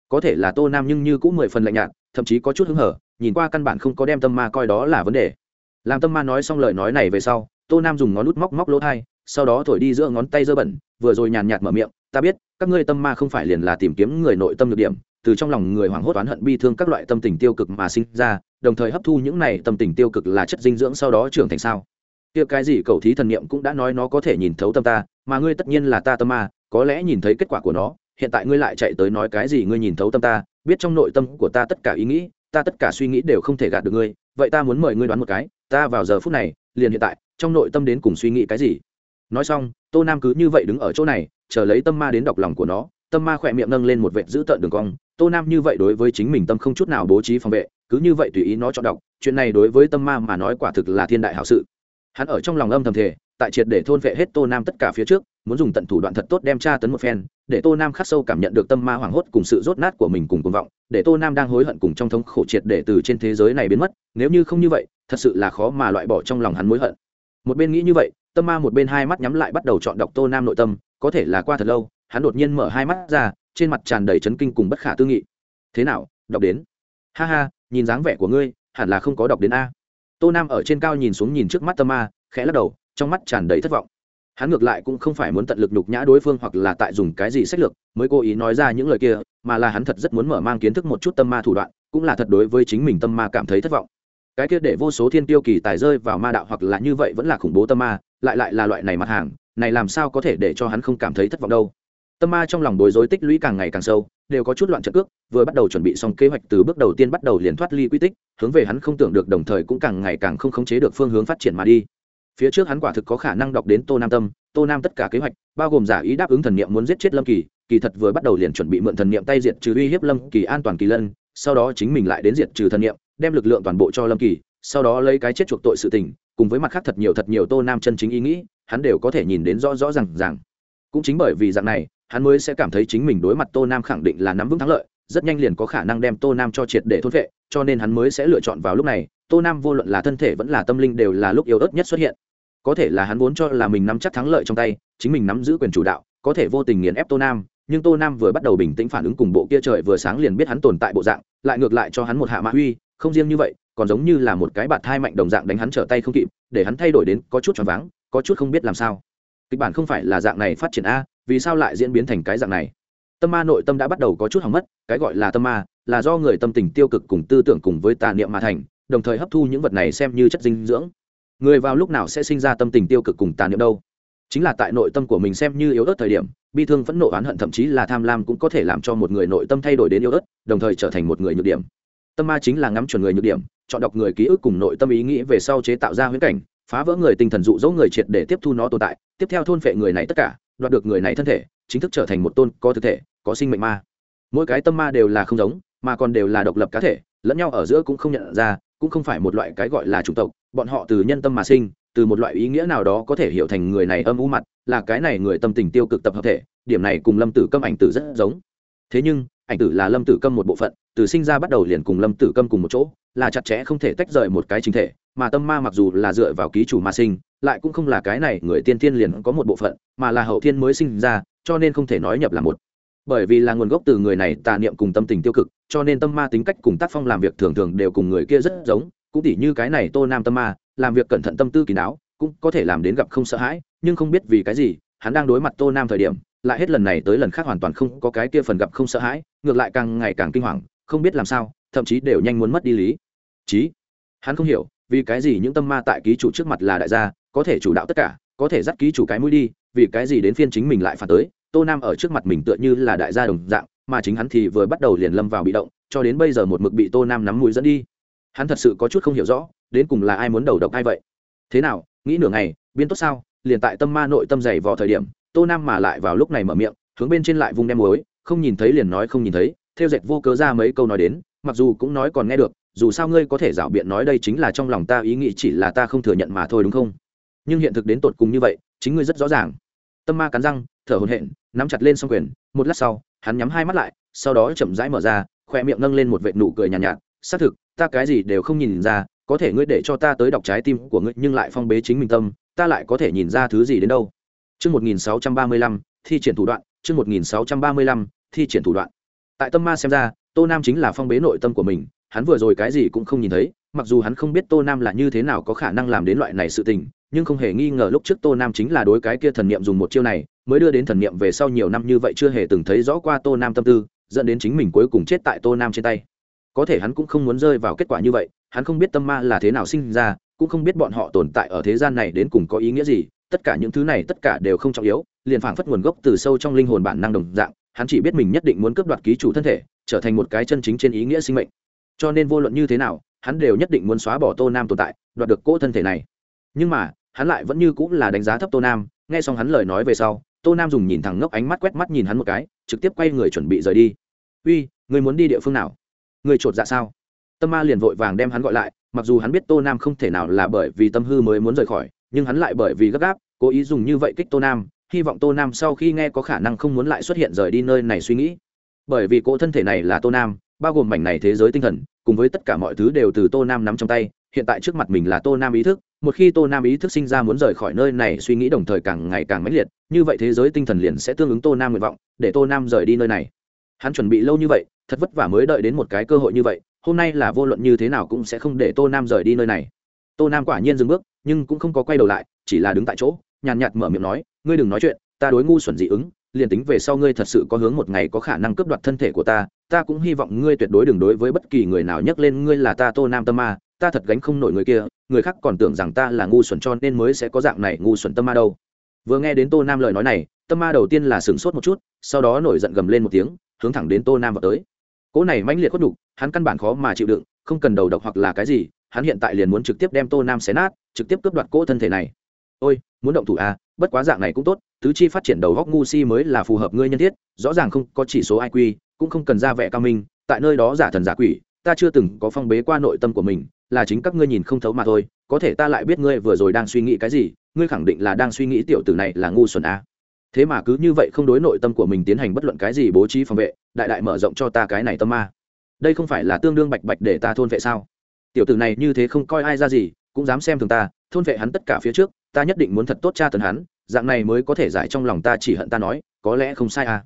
Có thể là tô nam nhưng như cũng mười phần lạnh nhạt thậm chí có chút hứng hở nhìn qua căn bản không có đem tâm ma coi đó là vấn đề làm tâm ma nói xong lời nói này về sau, tô nam dùng ngón nút móc móc lỗ thai, sau đó thổi đi giữa ngón tay dơ bẩn, vừa rồi nhàn nhạt mở miệng, ta biết, các ngươi tâm ma không phải liền là tìm kiếm người nội tâm được điểm, từ trong lòng người hoảng hốt oán hận bi thương các loại tâm tình tiêu cực mà sinh ra, đồng thời hấp thu những này tâm tình tiêu cực là chất dinh dưỡng sau đó trưởng thành sao? Kia cái gì cầu thí thần niệm cũng đã nói nó có thể nhìn thấu tâm ta, mà ngươi tất nhiên là ta tâm ma, có lẽ nhìn thấy kết quả của nó, hiện tại ngươi lại chạy tới nói cái gì ngươi nhìn thấu tâm ta, biết trong nội tâm của ta tất cả ý nghĩ, ta tất cả suy nghĩ đều không thể gạt được ngươi, vậy ta muốn mời ngươi đoán một cái ta vào giờ phút này, liền hiện tại, trong nội tâm đến cùng suy nghĩ cái gì? Nói xong, tô nam cứ như vậy đứng ở chỗ này, chờ lấy tâm ma đến đọc lòng của nó, tâm ma khỏe miệng nâng lên một vệt giữ tợn đường cong. Tô nam như vậy đối với chính mình tâm không chút nào bố trí phòng vệ, cứ như vậy tùy ý nó chọn đọc, chuyện này đối với tâm ma mà nói quả thực là thiên đại hảo sự. Hắn ở trong lòng âm thầm thể tại triệt để thôn vệ hết tô nam tất cả phía trước, muốn dùng tận thủ đoạn thật tốt đem tra tấn một phen, để tô nam khắc sâu cảm nhận được tâm ma hoảng hốt cùng sự rốt nát của mình cùng cuồng vọng, để tô nam đang hối hận cùng trong thống khổ triệt để từ trên thế giới này biến mất. Nếu như không như vậy thật sự là khó mà loại bỏ trong lòng hắn mối hận. Một bên nghĩ như vậy, tâm ma một bên hai mắt nhắm lại bắt đầu chọn đọc tô nam nội tâm, có thể là qua thật lâu, hắn đột nhiên mở hai mắt ra, trên mặt tràn đầy chấn kinh cùng bất khả tư nghị. Thế nào, đọc đến? Ha ha, nhìn dáng vẻ của ngươi, hẳn là không có đọc đến a. Tô nam ở trên cao nhìn xuống nhìn trước mắt tâm ma, khẽ lắc đầu, trong mắt tràn đầy thất vọng. Hắn ngược lại cũng không phải muốn tận lực nhục nhã đối phương hoặc là tại dùng cái gì sách lược, mới cố ý nói ra những lời kia, mà là hắn thật rất muốn mở mang kiến thức một chút tâm ma thủ đoạn, cũng là thật đối với chính mình tâm ma cảm thấy thất vọng cái kia để vô số thiên tiêu kỳ tài rơi vào ma đạo hoặc là như vậy vẫn là khủng bố tâm ma, lại lại là loại này mặt hàng, này làm sao có thể để cho hắn không cảm thấy thất vọng đâu. Tâm ma trong lòng bối rối tích lũy càng ngày càng sâu, đều có chút loạn trận cước, vừa bắt đầu chuẩn bị xong kế hoạch từ bước đầu tiên bắt đầu liền thoát ly quy tích, hướng về hắn không tưởng được đồng thời cũng càng ngày càng không khống chế được phương hướng phát triển mà đi. Phía trước hắn quả thực có khả năng đọc đến tô nam tâm, tô nam tất cả kế hoạch, bao gồm giả ý đáp ứng thần niệm muốn giết chết lâm kỳ kỳ thật vừa bắt đầu liền chuẩn bị mượn thần niệm tay diệt trừ uy hiếp lâm kỳ an toàn kỳ lân, sau đó chính mình lại đến diệt trừ thần niệm đem lực lượng toàn bộ cho lâm kỳ, sau đó lấy cái chết chuộc tội sự tình, cùng với mặt khác thật nhiều thật nhiều tô nam chân chính ý nghĩ, hắn đều có thể nhìn đến rõ rõ r à n g rằng cũng chính bởi vì dạng này, hắn mới sẽ cảm thấy chính mình đối mặt tô nam khẳng định là nắm vững thắng lợi, rất nhanh liền có khả năng đem tô nam cho triệt để thốt vệ cho nên hắn mới sẽ lựa chọn vào lúc này, tô nam vô luận là thân thể vẫn là tâm linh đều là lúc yếu ớt nhất xuất hiện. Có thể là hắn vốn cho là mình nắm chắc thắng lợi trong tay, chính mình nắm giữ quyền chủ đạo, có thể vô tình nghiền ép tô nam, nhưng tô nam vừa bắt đầu bình tĩnh phản ứng cùng bộ kia trời vừa sáng liền biết hắn tồn tại bộ dạng, lại ngược lại cho hắn một hạ mã uy không riêng như vậy, còn giống như là một cái bạt thai mạnh đồng dạng đánh hắn trở tay không kịp, để hắn thay đổi đến có chút choáng váng, có chút không biết làm sao. Kịch bản không phải là dạng này phát triển a, vì sao lại diễn biến thành cái dạng này? Tâm ma nội tâm đã bắt đầu có chút hỏng mất, cái gọi là tâm ma, là do người tâm tình tiêu cực cùng tư tưởng cùng với tà niệm mà thành, đồng thời hấp thu những vật này xem như chất dinh dưỡng. Người vào lúc nào sẽ sinh ra tâm tình tiêu cực cùng tà niệm đâu? Chính là tại nội tâm của mình xem như yếu ớt thời điểm, bi thương phẫn nộ oán hận thậm chí là tham lam cũng có thể làm cho một người nội tâm thay đổi đến yếu ớt, đồng thời trở thành một người nhược điểm tâm ma chính là ngắm chuẩn người nhược điểm, chọn đọc người ký ức cùng nội tâm ý nghĩ về sau chế tạo ra huyễn cảnh, phá vỡ người tinh thần dụ dỗ người triệt để tiếp thu nó tồn tại, tiếp theo thôn phệ người này tất cả, đoạt được người này thân thể, chính thức trở thành một tôn có thực thể, có sinh mệnh ma. Mỗi cái tâm ma đều là không giống, mà còn đều là độc lập cá thể, lẫn nhau ở giữa cũng không nhận ra, cũng không phải một loại cái gọi là chủng tộc, bọn họ từ nhân tâm mà sinh, từ một loại ý nghĩa nào đó có thể hiểu thành người này âm u mặt, là cái này người tâm tình tiêu cực tập hợp thể, điểm này cùng lâm tử câm ảnh tử rất giống. Thế nhưng, ảnh tử là lâm tử câm một bộ phận từ sinh ra bắt đầu liền cùng lâm tử câm cùng một chỗ, là chặt chẽ không thể tách rời một cái chính thể, mà tâm ma mặc dù là dựa vào ký chủ mà sinh, lại cũng không là cái này, người tiên tiên liền có một bộ phận, mà là hậu thiên mới sinh ra, cho nên không thể nói nhập là một. Bởi vì là nguồn gốc từ người này tà niệm cùng tâm tình tiêu cực, cho nên tâm ma tính cách cùng tác phong làm việc thường thường đều cùng người kia rất giống, cũng tỉ như cái này tô nam tâm ma, làm việc cẩn thận tâm tư kỳ đáo, cũng có thể làm đến gặp không sợ hãi, nhưng không biết vì cái gì, hắn đang đối mặt tô nam thời điểm, lại hết lần này tới lần khác hoàn toàn không có cái kia phần gặp không sợ hãi, ngược lại càng ngày càng kinh hoàng không biết làm sao, thậm chí đều nhanh muốn mất đi lý. Trí hắn không hiểu, vì cái gì những tâm ma tại ký chủ trước mặt là đại gia, có thể chủ đạo tất cả, có thể dắt ký chủ cái mũi đi, vì cái gì đến phiên chính mình lại phản tới, tô nam ở trước mặt mình tựa như là đại gia đồng dạng, mà chính hắn thì vừa bắt đầu liền lâm vào bị động, cho đến bây giờ một mực bị tô nam nắm mũi dẫn đi. Hắn thật sự có chút không hiểu rõ, đến cùng là ai muốn đầu độc ai vậy? Thế nào, nghĩ nửa ngày, biến tốt sao? Liền tại tâm ma nội tâm dày vào thời điểm, tô nam mà lại vào lúc này mở miệng, hướng bên trên lại vung đem muối, không nhìn thấy liền nói không nhìn thấy theo dệt vô cớ ra mấy câu nói đến mặc dù cũng nói còn nghe được dù sao ngươi có thể rảo biện nói đây chính là trong lòng ta ý nghĩ chỉ là ta không thừa nhận mà thôi đúng không? Nhưng hiện thực đến tột cùng như vậy chính ngươi rất rõ ràng. Tâm ma cắn răng thở hồn hện nắm chặt lên s o n g quyền một lát sau hắn nhắm hai mắt lại sau đó chậm rãi mở ra khoe miệng nâng lên một vệ nụ cười nhàn nhạt, nhạt xác thực ta cái gì đều không nhìn ra có thể ngươi để cho ta tới đọc trái tim của ngươi nhưng lại phong bế chính mình tâm ta lại có thể nhìn ra thứ gì đến đâu? Trước 1635, thi triển thủ đoạn, trước 1635, thi triển thủ đoạn. Tại tâm ma xem ra, Tô Nam chính là phong bế nội tâm của mình, hắn vừa rồi cái gì cũng không nhìn thấy, mặc dù hắn không biết Tô Nam là như thế nào có khả năng làm đến loại này sự tình, nhưng không hề nghi ngờ lúc trước Tô Nam chính là đối cái kia thần niệm dùng một chiêu này, mới đưa đến thần niệm về sau nhiều năm như vậy chưa hề từng thấy rõ qua Tô Nam tâm tư, dẫn đến chính mình cuối cùng chết tại Tô Nam trên tay. Có thể hắn cũng không muốn rơi vào kết quả như vậy, hắn không biết tâm ma là thế nào sinh ra, cũng không biết bọn họ tồn tại ở thế gian này đến cùng có ý nghĩa gì, tất cả những thứ này tất cả đều không trọng yếu, liền phảng phất nguồn gốc từ sâu trong linh hồn bản năng đồng dạng, hắn chỉ biết mình nhất định muốn cướp đoạt ký chủ thân thể, trở thành một cái chân chính trên ý nghĩa sinh mệnh. Cho nên vô luận như thế nào, hắn đều nhất định muốn xóa bỏ Tô Nam tồn tại, đoạt được cỗ thân thể này. Nhưng mà, hắn lại vẫn như cũng là đánh giá thấp Tô Nam, nghe xong hắn lời nói về sau, Tô Nam dùng nhìn thẳng ngốc ánh mắt quét mắt nhìn hắn một cái, trực tiếp quay người chuẩn bị rời đi. "Uy, người muốn đi địa phương nào?" Người trột dạ sao?" Tâm Ma liền vội vàng đem hắn gọi lại, mặc dù hắn biết Tô Nam không thể nào là bởi vì tâm hư mới muốn rời khỏi, nhưng hắn lại bởi vì gấp gáp, cố ý dùng như vậy kích Tô Nam, hy vọng Tô Nam sau khi nghe có khả năng không muốn lại xuất hiện rời đi nơi này suy nghĩ. Bởi vì cỗ thân thể này là Tô Nam, bao gồm mảnh này thế giới tinh thần, cùng với tất cả mọi thứ đều từ Tô Nam nắm trong tay, hiện tại trước mặt mình là Tô Nam ý thức, một khi Tô Nam ý thức sinh ra muốn rời khỏi nơi này suy nghĩ đồng thời càng ngày càng mãnh liệt, như vậy thế giới tinh thần liền sẽ tương ứng Tô Nam nguyện vọng, để Tô Nam rời đi nơi này. Hắn chuẩn bị lâu như vậy, thật vất vả mới đợi đến một cái cơ hội như vậy, hôm nay là vô luận như thế nào cũng sẽ không để Tô Nam rời đi nơi này. Tô Nam quả nhiên dừng bước, nhưng cũng không có quay đầu lại, chỉ là đứng tại chỗ, nhàn nhạt mở miệng nói, ngươi đừng nói chuyện, ta đối ngu xuẩn dị ứng, liền tính về sau ngươi thật sự có hướng một ngày có khả năng cướp đoạt thân thể của ta, ta cũng hy vọng ngươi tuyệt đối đừng đối với bất kỳ người nào nhắc lên ngươi là ta Tô Nam Tâm Ma, ta thật gánh không nổi người kia, người khác còn tưởng rằng ta là ngu xuẩn cho nên mới sẽ có dạng này ngu xuẩn tâm ma đâu. Vừa nghe đến Tô Nam lời nói này, tâm ma đầu tiên là sửng sốt một chút, sau đó nổi giận gầm lên một tiếng, hướng thẳng đến Tô Nam vào tới. Cỗ này mãnh liệt khuất đủ, hắn căn bản khó mà chịu đựng, không cần đầu độc hoặc là cái gì, hắn hiện tại liền muốn trực tiếp đem Tô Nam xé nát, trực tiếp cướp đoạt cỗ thân thể này. Ôi, muốn động thủ à, bất quá dạng này cũng tốt, tứ chi phát triển đầu góc ngu si mới là phù hợp ngươi nhân thiết, rõ ràng không có chỉ số IQ, cũng không cần ra vẻ cao minh, tại nơi đó giả thần giả quỷ, ta chưa từng có phong bế qua nội tâm của mình, là chính các ngươi nhìn không thấu mà thôi, có thể ta lại biết ngươi vừa rồi đang suy nghĩ cái gì, ngươi khẳng định là đang suy nghĩ tiểu tử này là ngu xuẩn à. Thế mà cứ như vậy không đối nội tâm của mình tiến hành bất luận cái gì bố trí phòng vệ, đại đại mở rộng cho ta cái này tâm ma. Đây không phải là tương đương bạch bạch để ta thôn vệ sao? Tiểu tử này như thế không coi ai ra gì, cũng dám xem thường ta, thôn vệ hắn tất cả phía trước, ta nhất định muốn thật tốt tra tấn hắn, dạng này mới có thể giải trong lòng ta chỉ hận ta nói có lẽ không sai à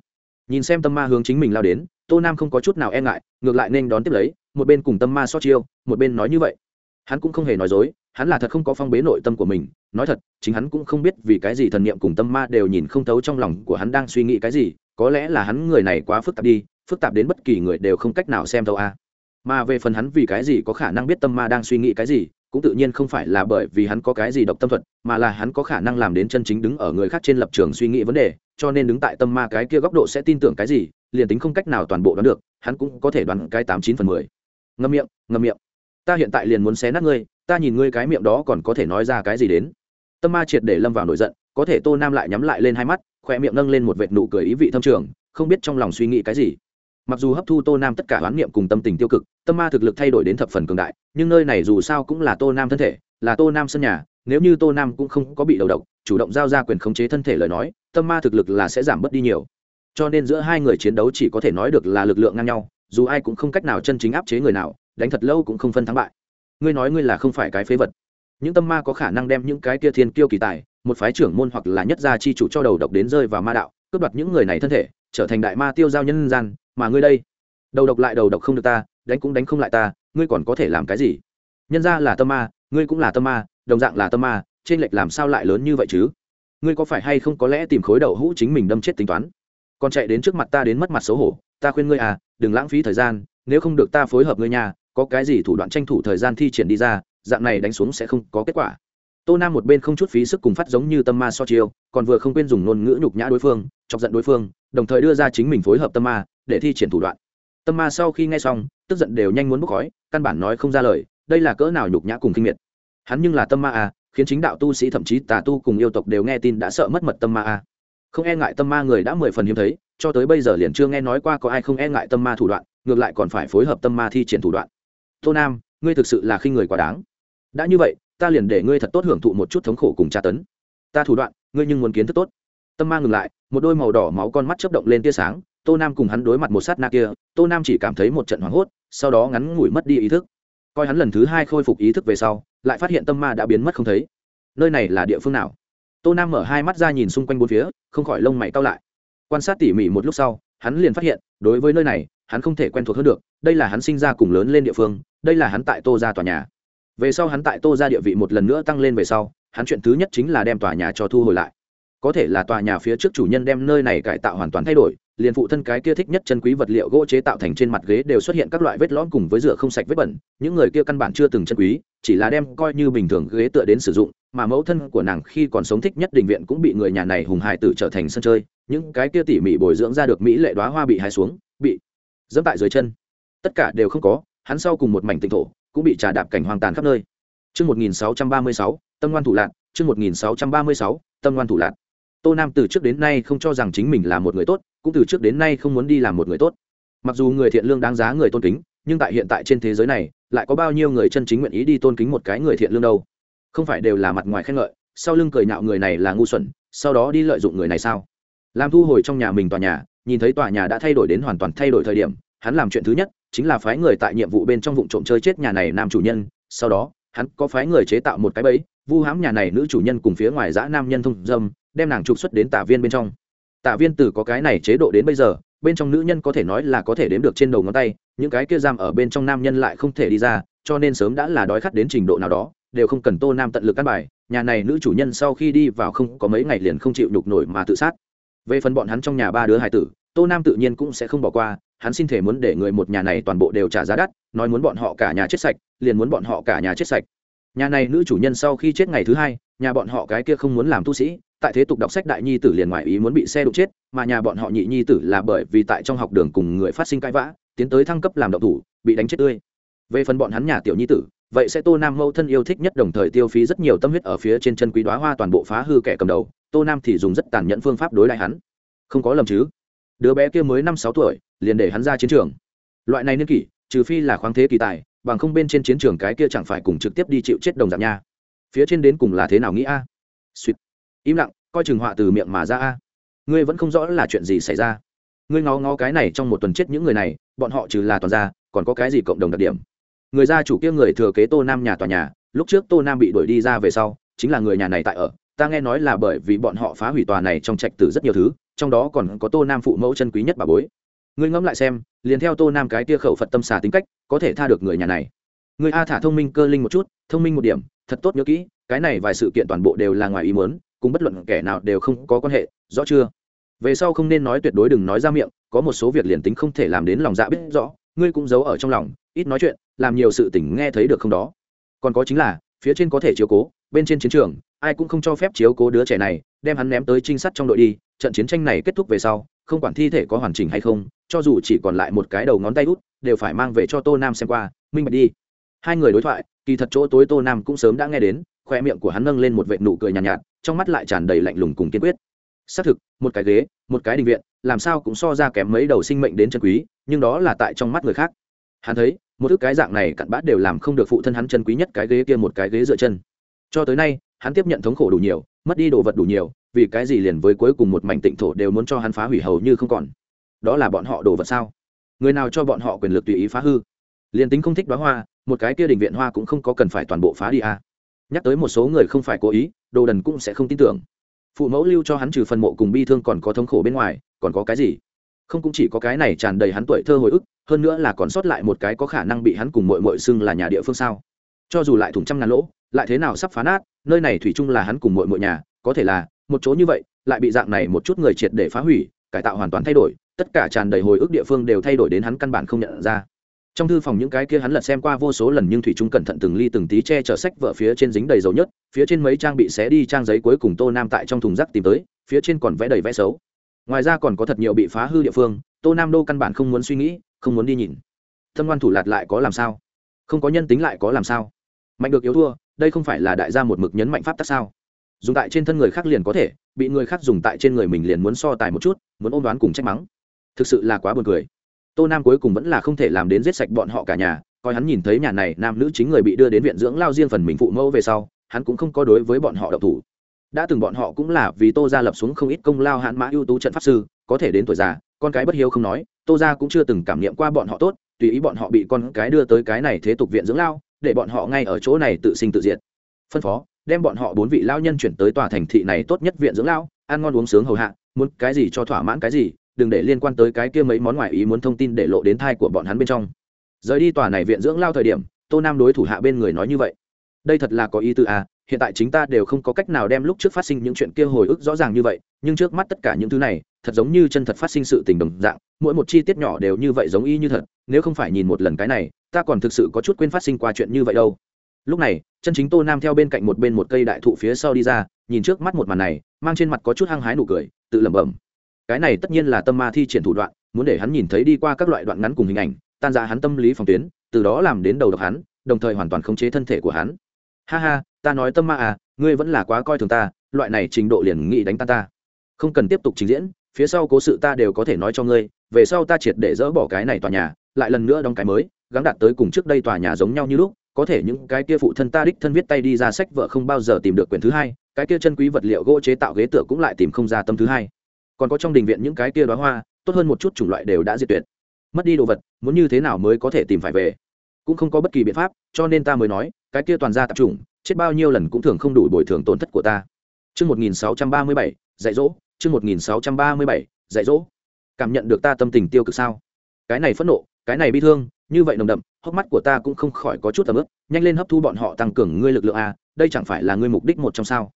nhìn xem tâm ma hướng chính mình lao đến tô nam không có chút nào e ngại ngược lại nên đón tiếp lấy một bên cùng tâm ma xót chiêu một bên nói như vậy hắn cũng không hề nói dối hắn là thật không có phong bế nội tâm của mình nói thật chính hắn cũng không biết vì cái gì thần niệm cùng tâm ma đều nhìn không thấu trong lòng của hắn đang suy nghĩ cái gì có lẽ là hắn người này quá phức tạp đi phức tạp đến bất kỳ người đều không cách nào xem thấu a à. mà về phần hắn vì cái gì có khả năng biết tâm ma đang suy nghĩ cái gì cũng tự nhiên không phải là bởi vì hắn có cái gì độc tâm thuật, mà là hắn có khả năng làm đến chân chính đứng ở người khác trên lập trường suy nghĩ vấn đề, cho nên đứng tại tâm ma cái kia góc độ sẽ tin tưởng cái gì, liền tính không cách nào toàn bộ đoán được, hắn cũng có thể đoán cái tám chín phần mười. Ngâm miệng ngâm miệng. Ta hiện tại liền muốn xé nát ngươi, ta nhìn ngươi cái miệng đó còn có thể nói ra cái gì đến. Tâm ma triệt để lâm vào nổi giận, có thể tô nam lại nhắm lại lên hai mắt, khoe miệng nâng lên một vệt nụ cười ý vị thâm trường, không biết trong lòng suy nghĩ cái gì mặc dù hấp thu tô nam tất cả oán niệm cùng tâm tình tiêu cực, tâm ma thực lực thay đổi đến thập phần cường đại, nhưng nơi này dù sao cũng là tô nam thân thể, là tô nam sân nhà, nếu như tô nam cũng không có bị đầu độc, chủ động giao ra quyền khống chế thân thể lời nói, tâm ma thực lực là sẽ giảm bớt đi nhiều. Cho nên giữa hai người chiến đấu chỉ có thể nói được là lực lượng ngang nhau, dù ai cũng không cách nào chân chính áp chế người nào, đánh thật lâu cũng không phân thắng bại. Ngươi nói ngươi là không phải cái phế vật. Những tâm ma có khả năng đem những cái kia thiên kiêu kỳ tài, một phái trưởng môn hoặc là nhất gia chi chủ cho đầu độc đến rơi vào ma đạo, cướp đoạt những người này thân thể, trở thành đại ma tiêu giao nhân gian mà ngươi đây, đầu độc lại đầu độc không được ta, đánh cũng đánh không lại ta, ngươi còn có thể làm cái gì? Nhân ra là tâm ma, ngươi cũng là tâm ma, đồng dạng là tâm ma, trên lệch làm sao lại lớn như vậy chứ? Ngươi có phải hay không có lẽ tìm khối đầu hũ chính mình đâm chết tính toán? Còn chạy đến trước mặt ta đến mất mặt xấu hổ, ta khuyên ngươi à đừng lãng phí thời gian, nếu không được ta phối hợp ngươi nhà có cái gì thủ đoạn tranh thủ thời gian thi triển đi ra, dạng này đánh xuống sẽ không có kết quả. Tô nam một bên không chút phí sức cùng phát giống như tâm ma so chiêu, còn vừa không quên dùng ngôn ngữ nhục nhã đối phương, chọc giận đối phương, đồng thời đưa ra chính mình phối hợp tâm ma để thi triển thủ đoạn. Tâm ma sau khi nghe xong, tức giận đều nhanh muốn bốc khói, căn bản nói không ra lời, đây là cỡ nào nhục nhã cùng kinh miệt. Hắn nhưng là tâm ma à khiến chính đạo tu sĩ thậm chí tà tu cùng yêu tộc đều nghe tin đã sợ mất mật tâm ma à. Không e ngại tâm ma người đã mười phần hiếm thấy, cho tới bây giờ liền chưa nghe nói qua có ai không e ngại tâm ma thủ đoạn, ngược lại còn phải phối hợp tâm ma thi triển thủ đoạn. Tô nam, ngươi thực sự là khi người quá đáng. Đã như vậy, ta liền để ngươi thật tốt hưởng thụ một chút thống khổ cùng tra tấn. Ta thủ đoạn, ngươi nhưng muốn kiến thức tốt. Tâm ma ngừng lại, một đôi màu đỏ máu con mắt chớp động lên tia sáng tô nam cùng hắn đối mặt một sát na kia, tô nam chỉ cảm thấy một trận hoảng hốt, sau đó ngắn ngủi mất đi ý thức. Coi hắn lần thứ hai khôi phục ý thức về sau, lại phát hiện tâm ma đã biến mất không thấy. Nơi này là địa phương nào? Tô nam mở hai mắt ra nhìn xung quanh bốn phía, không khỏi lông mày cao lại. Quan sát tỉ mỉ một lúc sau, hắn liền phát hiện, đối với nơi này, hắn không thể quen thuộc hơn được. Đây là hắn sinh ra cùng lớn lên địa phương, đây là hắn tại tô ra tòa nhà. Về sau hắn tại tô ra địa vị một lần nữa tăng lên về sau, hắn chuyện thứ nhất chính là đem tòa nhà cho thu hồi lại có thể là tòa nhà phía trước chủ nhân đem nơi này cải tạo hoàn toàn thay đổi liền phụ thân cái kia thích nhất chân quý vật liệu gỗ chế tạo thành trên mặt ghế đều xuất hiện các loại vết lõm cùng với rửa không sạch vết bẩn những người kia căn bản chưa từng chân quý chỉ là đem coi như bình thường ghế tựa đến sử dụng mà mẫu thân của nàng khi còn sống thích nhất đình viện cũng bị người nhà này hùng hài tử trở thành sân chơi những cái kia tỉ mỉ bồi dưỡng ra được mỹ lệ đoá hoa bị hái xuống bị dẫm tại dưới chân tất cả đều không có hắn sau cùng một mảnh tịnh thổ cũng bị trà đạp cảnh hoang tàn khắp nơi Trước 1636, tâm ngoan thủ lạc, trước 1636, tâm ngoan thủ lạc. Tô Nam từ trước đến nay không cho rằng chính mình là một người tốt, cũng từ trước đến nay không muốn đi làm một người tốt. Mặc dù người thiện lương đáng giá người tôn kính, nhưng tại hiện tại trên thế giới này, lại có bao nhiêu người chân chính nguyện ý đi tôn kính một cái người thiện lương đâu? Không phải đều là mặt ngoài khen ngợi, sau lưng cười nhạo người này là ngu xuẩn, sau đó đi lợi dụng người này sao? Làm thu hồi trong nhà mình tòa nhà, nhìn thấy tòa nhà đã thay đổi đến hoàn toàn thay đổi thời điểm, hắn làm chuyện thứ nhất chính là phái người tại nhiệm vụ bên trong vụ trộm chơi chết nhà này nam chủ nhân, sau đó, hắn có phái người chế tạo một cái bẫy, vu hãm nhà này nữ chủ nhân cùng phía ngoài dã nam nhân thông dâm, đem nàng trục xuất đến tả viên bên trong. Tả viên từ có cái này chế độ đến bây giờ, bên trong nữ nhân có thể nói là có thể đếm được trên đầu ngón tay, những cái kia giam ở bên trong nam nhân lại không thể đi ra, cho nên sớm đã là đói khát đến trình độ nào đó, đều không cần tô nam tận lực căn bài, nhà này nữ chủ nhân sau khi đi vào không có mấy ngày liền không chịu nhục nổi mà tự sát. Về phần bọn hắn trong nhà ba đứa hải tử, tô nam tự nhiên cũng sẽ không bỏ qua, hắn xin thể muốn để người một nhà này toàn bộ đều trả giá đắt, nói muốn bọn họ cả nhà chết sạch, liền muốn bọn họ cả nhà chết sạch nhà này nữ chủ nhân sau khi chết ngày thứ hai, nhà bọn họ cái kia không muốn làm tu sĩ, tại thế tục đọc sách đại nhi tử liền ngoại ý muốn bị xe đụng chết, mà nhà bọn họ nhị nhi tử là bởi vì tại trong học đường cùng người phát sinh cãi vã, tiến tới thăng cấp làm động thủ, bị đánh chết tươi. Về phần bọn hắn nhà tiểu nhi tử, vậy sẽ tô nam mâu thân yêu thích nhất đồng thời tiêu phí rất nhiều tâm huyết ở phía trên chân quý đoá hoa toàn bộ phá hư kẻ cầm đầu, tô nam thì dùng rất tàn nhẫn phương pháp đối lại hắn. Không có lầm chứ? Đứa bé kia mới năm sáu tuổi, liền để hắn ra chiến trường. Loại này niên kỷ, trừ phi là khoáng thế kỳ tài bằng không bên trên chiến trường cái kia chẳng phải cùng trực tiếp đi chịu chết đồng dạng nha. Phía trên đến cùng là thế nào nghĩ a? Suýt im lặng, coi chừng họa từ miệng mà ra a. Ngươi vẫn không rõ là chuyện gì xảy ra. Ngươi ngó ngó cái này trong một tuần chết những người này, bọn họ trừ là toàn gia, còn có cái gì cộng đồng đặc điểm? Người gia chủ kia người thừa kế tô nam nhà tòa nhà, lúc trước tô nam bị đuổi đi ra về sau, chính là người nhà này tại ở. Ta nghe nói là bởi vì bọn họ phá hủy tòa này trong trạch tử rất nhiều thứ, trong đó còn có tô nam phụ mẫu chân quý nhất bà bối ngươi ngẫm lại xem, liền theo tô nam cái tia khẩu phật tâm xà tính cách, có thể tha được người nhà này. Người a thả thông minh cơ linh một chút, thông minh một điểm, thật tốt nhớ kỹ, cái này vài sự kiện toàn bộ đều là ngoài ý muốn, cùng bất luận kẻ nào đều không có quan hệ, rõ chưa? Về sau không nên nói tuyệt đối đừng nói ra miệng, có một số việc liền tính không thể làm đến lòng dạ biết rõ, ngươi cũng giấu ở trong lòng, ít nói chuyện, làm nhiều sự tình nghe thấy được không đó. Còn có chính là, phía trên có thể chiếu cố, bên trên chiến trường ai cũng không cho phép chiếu cố đứa trẻ này đem hắn ném tới trinh sát trong đội đi trận chiến tranh này kết thúc về sau không quản thi thể có hoàn chỉnh hay không cho dù chỉ còn lại một cái đầu ngón tay út đều phải mang về cho tô nam xem qua minh bạch đi. Hai người đối thoại kỳ thật chỗ tối tô nam cũng sớm đã nghe đến khoe miệng của hắn nâng lên một vệ nụ cười nhàn nhạt, nhạt trong mắt lại tràn đầy lạnh lùng cùng kiên quyết. Xác thực một cái ghế một cái đình viện làm sao cũng so ra kém mấy đầu sinh mệnh đến chân quý nhưng đó là tại trong mắt người khác. Hắn thấy một thứ cái dạng này cặn bát đều làm không được phụ thân hắn chân quý nhất cái ghế kia một cái ghế dựa chân. Cho tới nay hắn tiếp nhận thống khổ đủ nhiều, mất đi đồ vật đủ nhiều, vì cái gì liền với cuối cùng một mảnh tịnh thổ đều muốn cho hắn phá hủy hầu như không còn? Đó là bọn họ đồ vật sao? Người nào cho bọn họ quyền lực tùy ý phá hư? Liền tính không thích đoá hoa, một cái kia đình viện hoa cũng không có cần phải toàn bộ phá đi à. nhắc tới một số người không phải cố ý, đồ đần cũng sẽ không tin tưởng. Phụ mẫu lưu cho hắn trừ phần mộ cùng bi thương còn có thống khổ bên ngoài, còn có cái gì? Không cũng chỉ có cái này tràn đầy hắn tuổi thơ hồi ức, hơn nữa là còn sót lại một cái có khả năng bị hắn cùng mội mội xưng là nhà địa phương sao? Cho dù lại thủng trăm ngàn lỗ, lại thế nào sắp phá nát nơi này thủy chung là hắn cùng mội mội nhà, có thể là, một chỗ như vậy, lại bị dạng này một chút người triệt để phá hủy, cải tạo hoàn toàn thay đổi, tất cả tràn đầy hồi ức địa phương đều thay đổi đến hắn căn bản không nhận ra. Trong thư phòng những cái kia hắn lật xem qua vô số lần nhưng thủy trung cẩn thận từng ly từng tí che chở sách vợ phía trên dính đầy dầu nhất, phía trên mấy trang bị xé đi trang giấy cuối cùng tô nam tại trong thùng rác tìm tới, phía trên còn vẽ đầy vẽ xấu. Ngoài ra còn có thật nhiều bị phá hư địa phương, tô nam đô căn bản không muốn suy nghĩ, không muốn đi nhìn. Thâm ngoan thủ lạt lại có làm sao? Không có nhân tính lại có làm sao? Mạnh được yếu thua đây không phải là đại gia một mực nhấn mạnh pháp tắc sao? Dùng tại trên thân người khác liền có thể, bị người khác dùng tại trên người mình liền muốn so tài một chút, muốn ôn đoán cùng trách mắng. Thực sự là quá buồn cười. Tô nam cuối cùng vẫn là không thể làm đến giết sạch bọn họ cả nhà, coi hắn nhìn thấy nhà này nam nữ chính người bị đưa đến viện dưỡng lao riêng phần mình phụ mẫu về sau, hắn cũng không có đối với bọn họ độc thủ. Đã từng bọn họ cũng là vì tô Gia lập xuống không ít công lao hãn mã ưu tú trận pháp sư, có thể đến tuổi già, con cái bất hiếu không nói, tô Gia cũng chưa từng cảm nghiệm qua bọn họ tốt, tùy ý bọn họ bị con cái đưa tới cái này thế tục viện dưỡng lao để bọn họ ngay ở chỗ này tự sinh tự diệt. Phân phó, đem bọn họ bốn vị lao nhân chuyển tới tòa thành thị này tốt nhất viện dưỡng lao ăn ngon uống sướng hầu hạ, muốn cái gì cho thỏa mãn cái gì, đừng để liên quan tới cái kia mấy món ngoài ý muốn thông tin để lộ đến thai của bọn hắn bên trong. Rời đi tòa này viện dưỡng lao thời điểm, tô nam đối thủ hạ bên người nói như vậy. Đây thật là có ý tư à hiện tại chính ta đều không có cách nào đem lúc trước phát sinh những chuyện kia hồi ức rõ ràng như vậy, nhưng trước mắt tất cả những thứ này, thật giống như chân thật phát sinh sự tình đồng dạng, mỗi một chi tiết nhỏ đều như vậy giống y như thật, nếu không phải nhìn một lần cái này ta còn thực sự có chút quên phát sinh qua chuyện như vậy đâu. Lúc này, chân chính tô nam theo bên cạnh một bên một cây đại thụ phía sau đi ra, nhìn trước mắt một màn này, mang trên mặt có chút hăng hái nụ cười, tự lẩm bẩm. Cái này tất nhiên là tâm ma thi triển thủ đoạn, muốn để hắn nhìn thấy đi qua các loại đoạn ngắn cùng hình ảnh, tan ra hắn tâm lý phòng tuyến, từ đó làm đến đầu độc hắn, đồng thời hoàn toàn khống chế thân thể của hắn. Ha ha, ta nói tâm ma à ngươi vẫn là quá coi thường ta, loại này trình độ liền nghị đánh ta ta. Không cần tiếp tục trình diễn, phía sau cố sự ta đều có thể nói cho ngươi, về sau ta triệt để dỡ bỏ cái này tòa nhà, lại lần nữa đóng cái mới gắng đạt tới cùng trước đây tòa nhà giống nhau như lúc có thể những cái kia phụ thân ta đích thân viết tay đi ra sách vợ không bao giờ tìm được quyển thứ hai cái kia chân quý vật liệu gỗ chế tạo ghế tựa cũng lại tìm không ra tâm thứ hai còn có trong đình viện những cái kia đoá hoa tốt hơn một chút chủng loại đều đã diệt tuyệt mất đi đồ vật muốn như thế nào mới có thể tìm phải về cũng không có bất kỳ biện pháp cho nên ta mới nói cái kia toàn ra tập trung chết bao nhiêu lần cũng thường không đủ bồi thường tổn thất của ta Trước 1637, dạy dỗ, trước 1637, dạy dỗ. Cảm nhận được ta tâm tình tiêu cực sao? Cái này phẫn nộ, cái này bi thương, như vậy nồng đậm, hốc mắt của ta cũng không khỏi có chút tầm ướp, nhanh lên hấp thu bọn họ tăng cường ngươi lực lượng a, đây chẳng phải là ngươi mục đích một trong sao?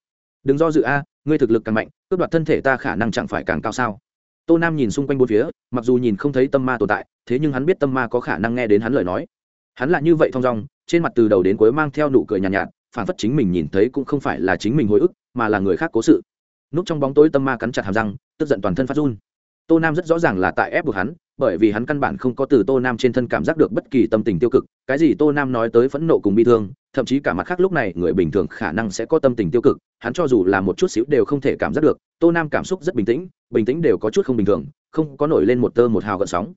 Đừng do dự a, ngươi thực lực càng mạnh, cướp đoạt thân thể ta khả năng chẳng phải càng cao sao? Tô Nam nhìn xung quanh bốn phía, mặc dù nhìn không thấy tâm ma tồn tại, thế nhưng hắn biết tâm ma có khả năng nghe đến hắn lời nói. Hắn là như vậy thong dong, trên mặt từ đầu đến cuối mang theo nụ cười nhàn nhạt, nhạt, phản phất chính mình nhìn thấy cũng không phải là chính mình hồi ức mà là người khác cố sự núp trong bóng tối tâm ma cắn chặt hàm răng tức giận toàn thân phát run tô nam rất rõ ràng là tại ép buộc hắn bởi vì hắn căn bản không có từ tô nam trên thân cảm giác được bất kỳ tâm tình tiêu cực, cái gì tô nam nói tới phẫn nộ cùng bi thương, thậm chí cả mặt khác lúc này, người bình thường khả năng sẽ có tâm tình tiêu cực, hắn cho dù là một chút xíu đều không thể cảm giác được, tô nam cảm xúc rất bình tĩnh bình tĩnh đều có chút không bình thường, không có nổi lên một tơ một hào gợn sóng.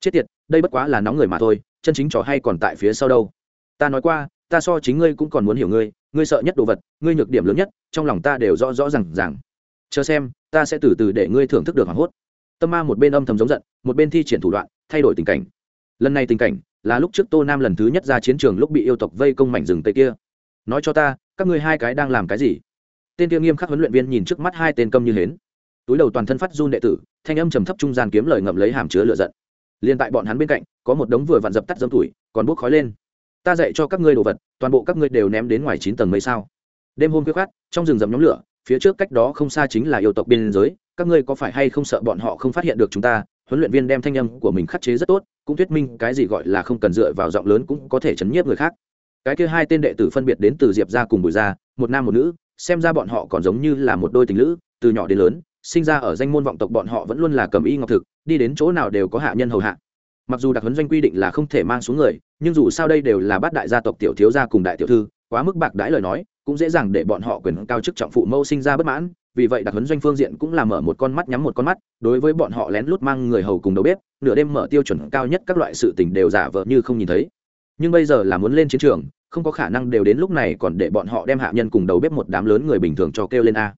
Chết tiệt, đây bất quá là nóng người mà thôi, chân chính trò hay còn tại phía sau đâu? Ta nói qua, ta so chính ngươi cũng còn muốn hiểu ngươi ngươi sợ nhất đồ vật, ngươi nhược điểm lớn nhất, trong lòng ta đều rõ rõ r à n g rằng chờ xem, ta sẽ từ từ để ngươi thưởng thức được hoảng hốt tâm ma một bên âm thầm giống giận, một bên thi triển thủ đoạn, thay đổi tình cảnh. Lần này tình cảnh là lúc trước tô nam lần thứ nhất ra chiến trường lúc bị yêu tộc vây công mảnh rừng tây kia. Nói cho ta, các ngươi hai cái đang làm cái gì? Tên kia nghiêm khắc huấn luyện viên nhìn trước mắt hai tên câm như hến. Túi đầu toàn thân phát run đệ tử, thanh âm trầm thấp trung gian kiếm lời ngậm lấy hàm chứa lựa giận. Liền tại bọn hắn bên cạnh, có một đống vừa vặn dập tắt dâm tuổi còn bốc khói lên. Ta dạy cho các ngươi đồ vật, toàn bộ các ngươi đều ném đến ngoài chín tầng mấy sao? Đêm hôm khuya khát trong rừng rậm nhóm lửa phía trước cách đó không xa chính là yêu tộc biên giới, các ngươi có phải hay không sợ bọn họ không phát hiện được chúng ta? Huấn luyện viên đem thanh âm của mình khắc chế rất tốt, cũng thuyết minh cái gì gọi là không cần dựa vào giọng lớn cũng có thể chấn nhiếp người khác. Cái kia hai tên đệ tử phân biệt đến từ diệp ra cùng bùi ra một nam một nữ, xem ra bọn họ còn giống như là một đôi tình lữ, từ nhỏ đến lớn, sinh ra ở danh môn vọng tộc bọn họ vẫn luôn là cầm y ngọc thực, đi đến chỗ nào đều có hạ nhân hầu hạ. Mặc dù đặc huấn doanh quy định là không thể mang xuống người, nhưng dù sao đây đều là bát đại gia tộc tiểu thiếu gia cùng đại tiểu thư, quá mức bạc đãi lời nói cũng dễ dàng để bọn họ quyền cao chức trọng phụ mâu sinh ra bất mãn, vì vậy đặc huấn doanh phương diện cũng là mở một con mắt nhắm một con mắt, đối với bọn họ lén lút mang người hầu cùng đầu bếp, nửa đêm mở tiêu chuẩn cao nhất các loại sự tình đều giả vờ như không nhìn thấy. Nhưng bây giờ là muốn lên chiến trường, không có khả năng đều đến lúc này còn để bọn họ đem hạ nhân cùng đầu bếp một đám lớn người bình thường cho kêu lên a.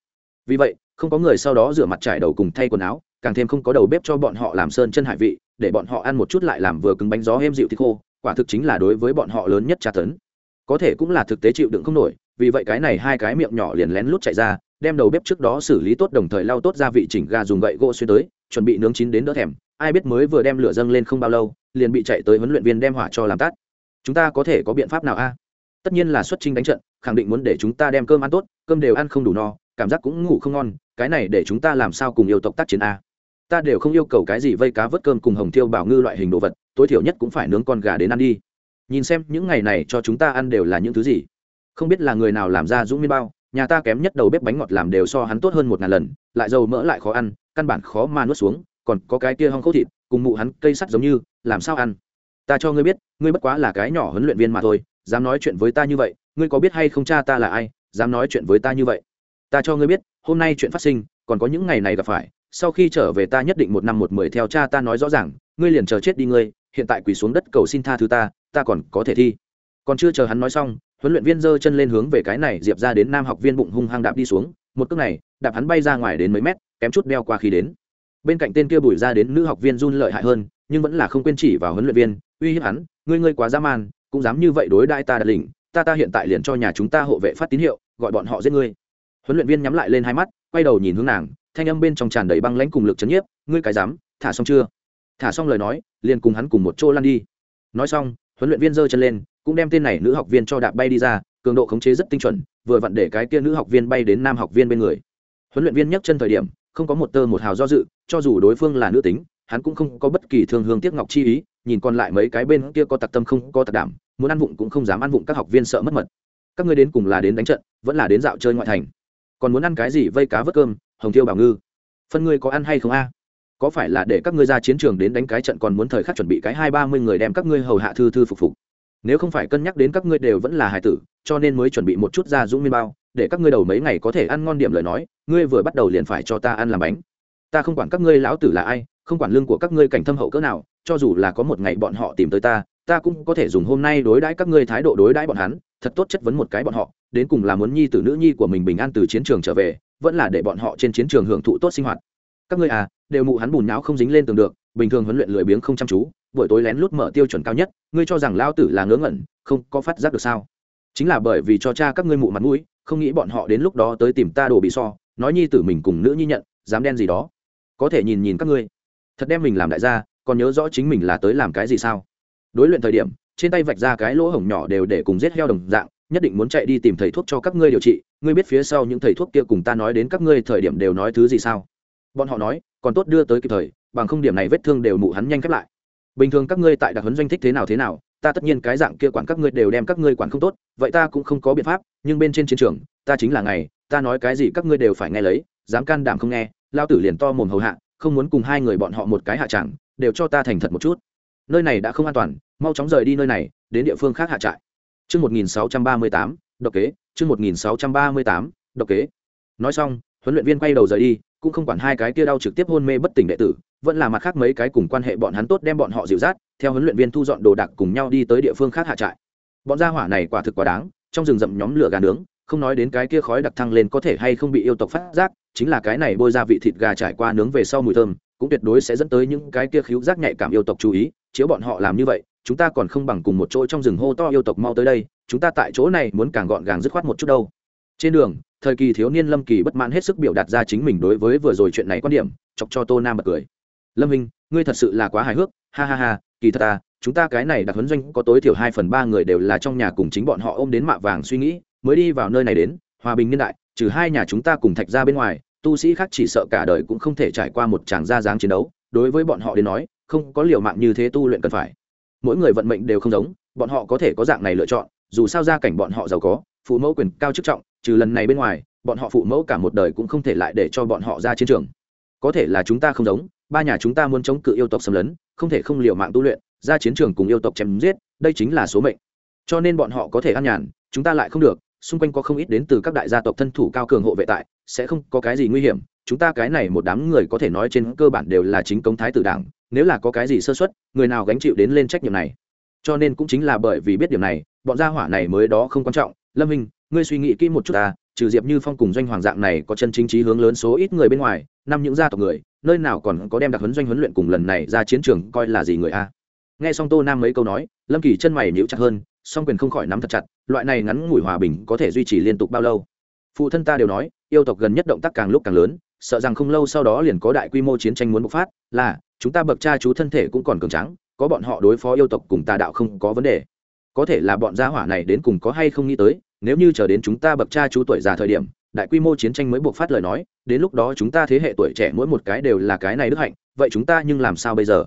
Vì vậy, không có người sau đó rửa mặt trải đầu cùng thay quần áo, càng thêm không có đầu bếp cho bọn họ làm sơn chân hải vị, để bọn họ ăn một chút lại làm vừa cứng bánh gió êm dịu thì khô, quả thực chính là đối với bọn họ lớn nhất tra tấn. Có thể cũng là thực tế chịu đựng không nổi vì vậy cái này hai cái miệng nhỏ liền lén lút chạy ra, đem đầu bếp trước đó xử lý tốt đồng thời lau tốt gia vị chỉnh gà dùng gậy gỗ xuyên tới, chuẩn bị nướng chín đến đỡ thèm. Ai biết mới vừa đem lửa dâng lên không bao lâu, liền bị chạy tới huấn luyện viên đem hỏa cho làm tắt chúng ta có thể có biện pháp nào a? Tất nhiên là xuất trình đánh trận, khẳng định muốn để chúng ta đem cơm ăn tốt, cơm đều ăn không đủ no, cảm giác cũng ngủ không ngon, cái này để chúng ta làm sao cùng yêu tộc tác chiến a? Ta đều không yêu cầu cái gì vây cá vớt cơm cùng hồng thiêu bảo ngư loại hình đồ vật, tối thiểu nhất cũng phải nướng con gà đến ăn đi. Nhìn xem những ngày này cho chúng ta ăn đều là những thứ gì không biết là người nào làm ra dũng miên bao, nhà ta kém nhất đầu bếp bánh ngọt làm đều so hắn tốt hơn một ngàn lần, lại dầu mỡ lại khó ăn, căn bản khó mà nuốt xuống, còn có cái kia hong khâu thịt, cùng mụ hắn cây sắt giống như, làm sao ăn? Ta cho ngươi biết, ngươi bất quá là cái nhỏ huấn luyện viên mà thôi, dám nói chuyện với ta như vậy, ngươi có biết hay không cha ta là ai, dám nói chuyện với ta như vậy? Ta cho ngươi biết, hôm nay chuyện phát sinh, còn có những ngày này gặp phải, sau khi trở về ta nhất định một năm một mười theo cha ta nói rõ ràng, ngươi liền chờ chết đi ngươi, hiện tại quỳ xuống đất cầu xin tha thứ ta ta còn có thể thi. Còn chưa chờ hắn nói xong huấn luyện viên giơ chân lên hướng về cái này diệp ra đến nam học viên bụng hung hăng đạp đi xuống, một cước này, đạp hắn bay ra ngoài đến mấy mét, kém chút đeo qua khi đến. Bên cạnh tên kia bùi ra đến nữ học viên run lợi hại hơn, nhưng vẫn là không quên chỉ vào huấn luyện viên, uy hiếp hắn, ngươi ngươi quá dã man, cũng dám như vậy đối đại ta đạt lĩnh ta ta hiện tại liền cho nhà chúng ta hộ vệ phát tín hiệu, gọi bọn họ giết ngươi. Huấn luyện viên nhắm lại lên hai mắt, quay đầu nhìn hướng nàng, thanh âm bên trong tràn đầy băng lãnh cùng lực chấn nhiếp, ngươi cái dám, thả xong chưa? Thả xong lời nói, liền cùng hắn cùng một chỗ lăn đi. Nói xong, huấn luyện viên giơ chân lên cũng đem tên này nữ học viên cho đạp bay đi ra, cường độ khống chế rất tinh chuẩn, vừa vặn để cái kia nữ học viên bay đến nam học viên bên người. Huấn luyện viên nhấc chân thời điểm, không có một tơ một hào do dự, cho dù đối phương là nữ tính, hắn cũng không có bất kỳ thương hương tiếc ngọc chi ý, nhìn còn lại mấy cái bên kia có tặc tâm không có tặc đảm, muốn ăn vụng cũng không dám ăn vụng các học viên sợ mất mật. Các ngươi đến cùng là đến đánh trận, vẫn là đến dạo chơi ngoại thành. Còn muốn ăn cái gì vây cá vớt cơm, hồng Thiêu bảo ngư. Phân ngươi có ăn hay không a? Có phải là để các ngươi ra chiến trường đến đánh cái trận còn muốn thời khắc chuẩn bị cái hai ba mươi người đem các ngươi hầu hạ thư thư phục phục? Nếu không phải cân nhắc đến các ngươi đều vẫn là hài tử, cho nên mới chuẩn bị một chút ra dũng miên bao, để các ngươi đầu mấy ngày có thể ăn ngon điểm lời nói, ngươi vừa bắt đầu liền phải cho ta ăn làm bánh. Ta không quản các ngươi lão tử là ai, không quản lương của các ngươi cảnh thâm hậu cỡ nào, cho dù là có một ngày bọn họ tìm tới ta ta cũng có thể dùng hôm nay đối đãi các ngươi thái độ đối đãi bọn hắn, thật tốt chất vấn một cái bọn họ, đến cùng là muốn nhi tử nữ nhi của mình bình an từ chiến trường trở về, vẫn là để bọn họ trên chiến trường hưởng thụ tốt sinh hoạt. Các ngươi à đều mụ hắn bùn não không dính lên tường được, bình thường huấn luyện lười biếng không chăm chú buổi tối lén lút mở tiêu chuẩn cao nhất, ngươi cho rằng lao tử là ngớ ngẩn, không có phát giác được sao? Chính là bởi vì cho cha các ngươi mụ mặt mũi, không nghĩ bọn họ đến lúc đó tới tìm ta đồ bị so, nói nhi tử mình cùng nữ nhi nhận, dám đen gì đó. Có thể nhìn nhìn các ngươi. Thật đem mình làm đại gia, còn nhớ rõ chính mình là tới làm cái gì sao? Đối luyện thời điểm, trên tay vạch ra cái lỗ hổng nhỏ đều để cùng giết heo đồng dạng, nhất định muốn chạy đi tìm thầy thuốc cho các ngươi điều trị. Ngươi biết phía sau những thầy thuốc kia cùng ta nói đến các ngươi thời điểm đều nói thứ gì sao? Bọn họ nói, còn tốt đưa tới kịp thời, bằng không điểm này vết thương đều mụ hắn nhanh khép lại bình thường các ngươi tại đặc huấn doanh thích thế nào thế nào ta tất nhiên cái dạng kia quản các ngươi đều đem các ngươi quản không tốt vậy ta cũng không có biện pháp nhưng bên trên chiến trường ta chính là ngày ta nói cái gì các ngươi đều phải nghe lấy dám can đảm không nghe lao tử liền to mồm hầu hạ không muốn cùng hai người bọn họ một cái hạ tràng đều cho ta thành thật một chút nơi này đã không an toàn mau chóng rời đi nơi này đến địa phương khác hạ trại Trước 1638, độc kế, trước 1638, độc kế. Nói xong, huấn luyện viên quay đầu rời đi, cũng không quản hai cái kia đau trực tiếp hôn mê bất tỉnh đệ tử, vẫn là mặt khác mấy cái cùng quan hệ bọn hắn tốt đem bọn họ dịu dắt, theo huấn luyện viên thu dọn đồ đạc cùng nhau đi tới địa phương khác hạ trại. Bọn gia hỏa này quả thực quá đáng, trong rừng rậm nhóm lửa gà nướng, không nói đến cái kia khói đặc thăng lên có thể hay không bị yêu tộc phát giác, chính là cái này bôi ra vị thịt gà trải qua nướng về sau mùi thơm, cũng tuyệt đối sẽ dẫn tới những cái kia khiếu giác nhạy cảm yêu tộc chú ý, chiếu bọn họ làm như vậy, chúng ta còn không bằng cùng một chỗ trong rừng hô to yêu tộc mau tới đây, chúng ta tại chỗ này muốn càng gọn gàng dứt khoát một chút đâu. Trên đường, thời kỳ thiếu niên Lâm Kỳ bất mãn hết sức biểu đạt ra chính mình đối với vừa rồi chuyện này quan điểm, chọc cho Tô Nam bật cười. Lâm Minh, ngươi thật sự là quá hài hước, ha ha ha, kỳ thật ta, chúng ta cái này đặc huấn doanh có tối thiểu hai phần ba người đều là trong nhà cùng chính bọn họ ôm đến mạ vàng suy nghĩ, mới đi vào nơi này đến, hòa bình niên đại, trừ hai nhà chúng ta cùng thạch ra bên ngoài, tu sĩ khác chỉ sợ cả đời cũng không thể trải qua một tràng gia dáng chiến đấu, đối với bọn họ đến nói, không có liều mạng như thế tu luyện cần phải. Mỗi người vận mệnh đều không giống, bọn họ có thể có dạng này lựa chọn, dù sao gia cảnh bọn họ giàu có, phụ mẫu quyền cao chức trọng, trừ lần này bên ngoài, bọn họ phụ mẫu cả một đời cũng không thể lại để cho bọn họ ra chiến trường. Có thể là chúng ta không giống, ba nhà chúng ta muốn chống cự yêu tộc xâm lấn, không thể không liều mạng tu luyện, ra chiến trường cùng yêu tộc chém giết, đây chính là số mệnh. Cho nên bọn họ có thể an nhàn, chúng ta lại không được, xung quanh có không ít đến từ các đại gia tộc thân thủ cao cường hộ vệ tại, sẽ không có cái gì nguy hiểm, chúng ta cái này một đám người có thể nói trên cơ bản đều là chính công thái tử đảng, nếu là có cái gì sơ suất, người nào gánh chịu đến lên trách nhiệm này. Cho nên cũng chính là bởi vì biết điểm này, bọn gia hỏa này mới đó không quan trọng, Lâm Minh, ngươi suy nghĩ kỹ một chút ta, trừ Diệp Như Phong cùng doanh hoàng dạng này có chân chính trí hướng lớn số ít người bên ngoài, năm những gia tộc người, nơi nào còn có đem đặc huấn doanh huấn luyện cùng lần này ra chiến trường coi là gì người a. Nghe xong Tô Nam mấy câu nói, Lâm Kỳ chân mày nhíu chặt hơn, song quyền không khỏi nắm thật chặt, loại này ngắn ngủi hòa bình có thể duy trì liên tục bao lâu? Phụ thân ta đều nói, yêu tộc gần nhất động tác càng lúc càng lớn, sợ rằng không lâu sau đó liền có đại quy mô chiến tranh muốn bộc phát, là, chúng ta bậc cha chú thân thể cũng còn cường tráng, có bọn họ đối phó yêu tộc cùng tà đạo không có vấn đề. Có thể là bọn gia hỏa này đến cùng có hay không nghĩ tới, nếu như chờ đến chúng ta bậc cha chú tuổi già thời điểm, đại quy mô chiến tranh mới buộc phát lời nói đến lúc đó chúng ta thế hệ tuổi trẻ mỗi một cái đều là cái này đức hạnh vậy chúng ta nhưng làm sao bây giờ?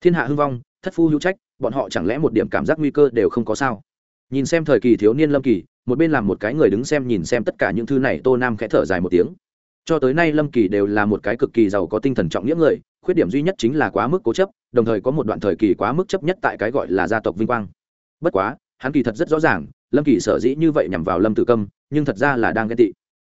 Thiên hạ hưng vong thất phu hữu trách bọn họ chẳng lẽ một điểm cảm giác nguy cơ đều không có sao? Nhìn xem thời kỳ thiếu niên lâm kỳ một bên làm một cái người đứng xem nhìn xem tất cả những thứ này tô nam khẽ thở dài một tiếng. Cho tới nay lâm kỳ đều là một cái cực kỳ giàu có tinh thần trọng nghĩa người khuyết điểm duy nhất chính là quá mức cố chấp đồng thời có một đoạn thời kỳ quá mức chấp nhất tại cái gọi là gia tộc vinh quang. Bất quá hắn kỳ thật rất rõ ràng lâm kỳ sở dĩ như vậy nhằm vào lâm tử câm, nhưng thật ra là đang ghen tị.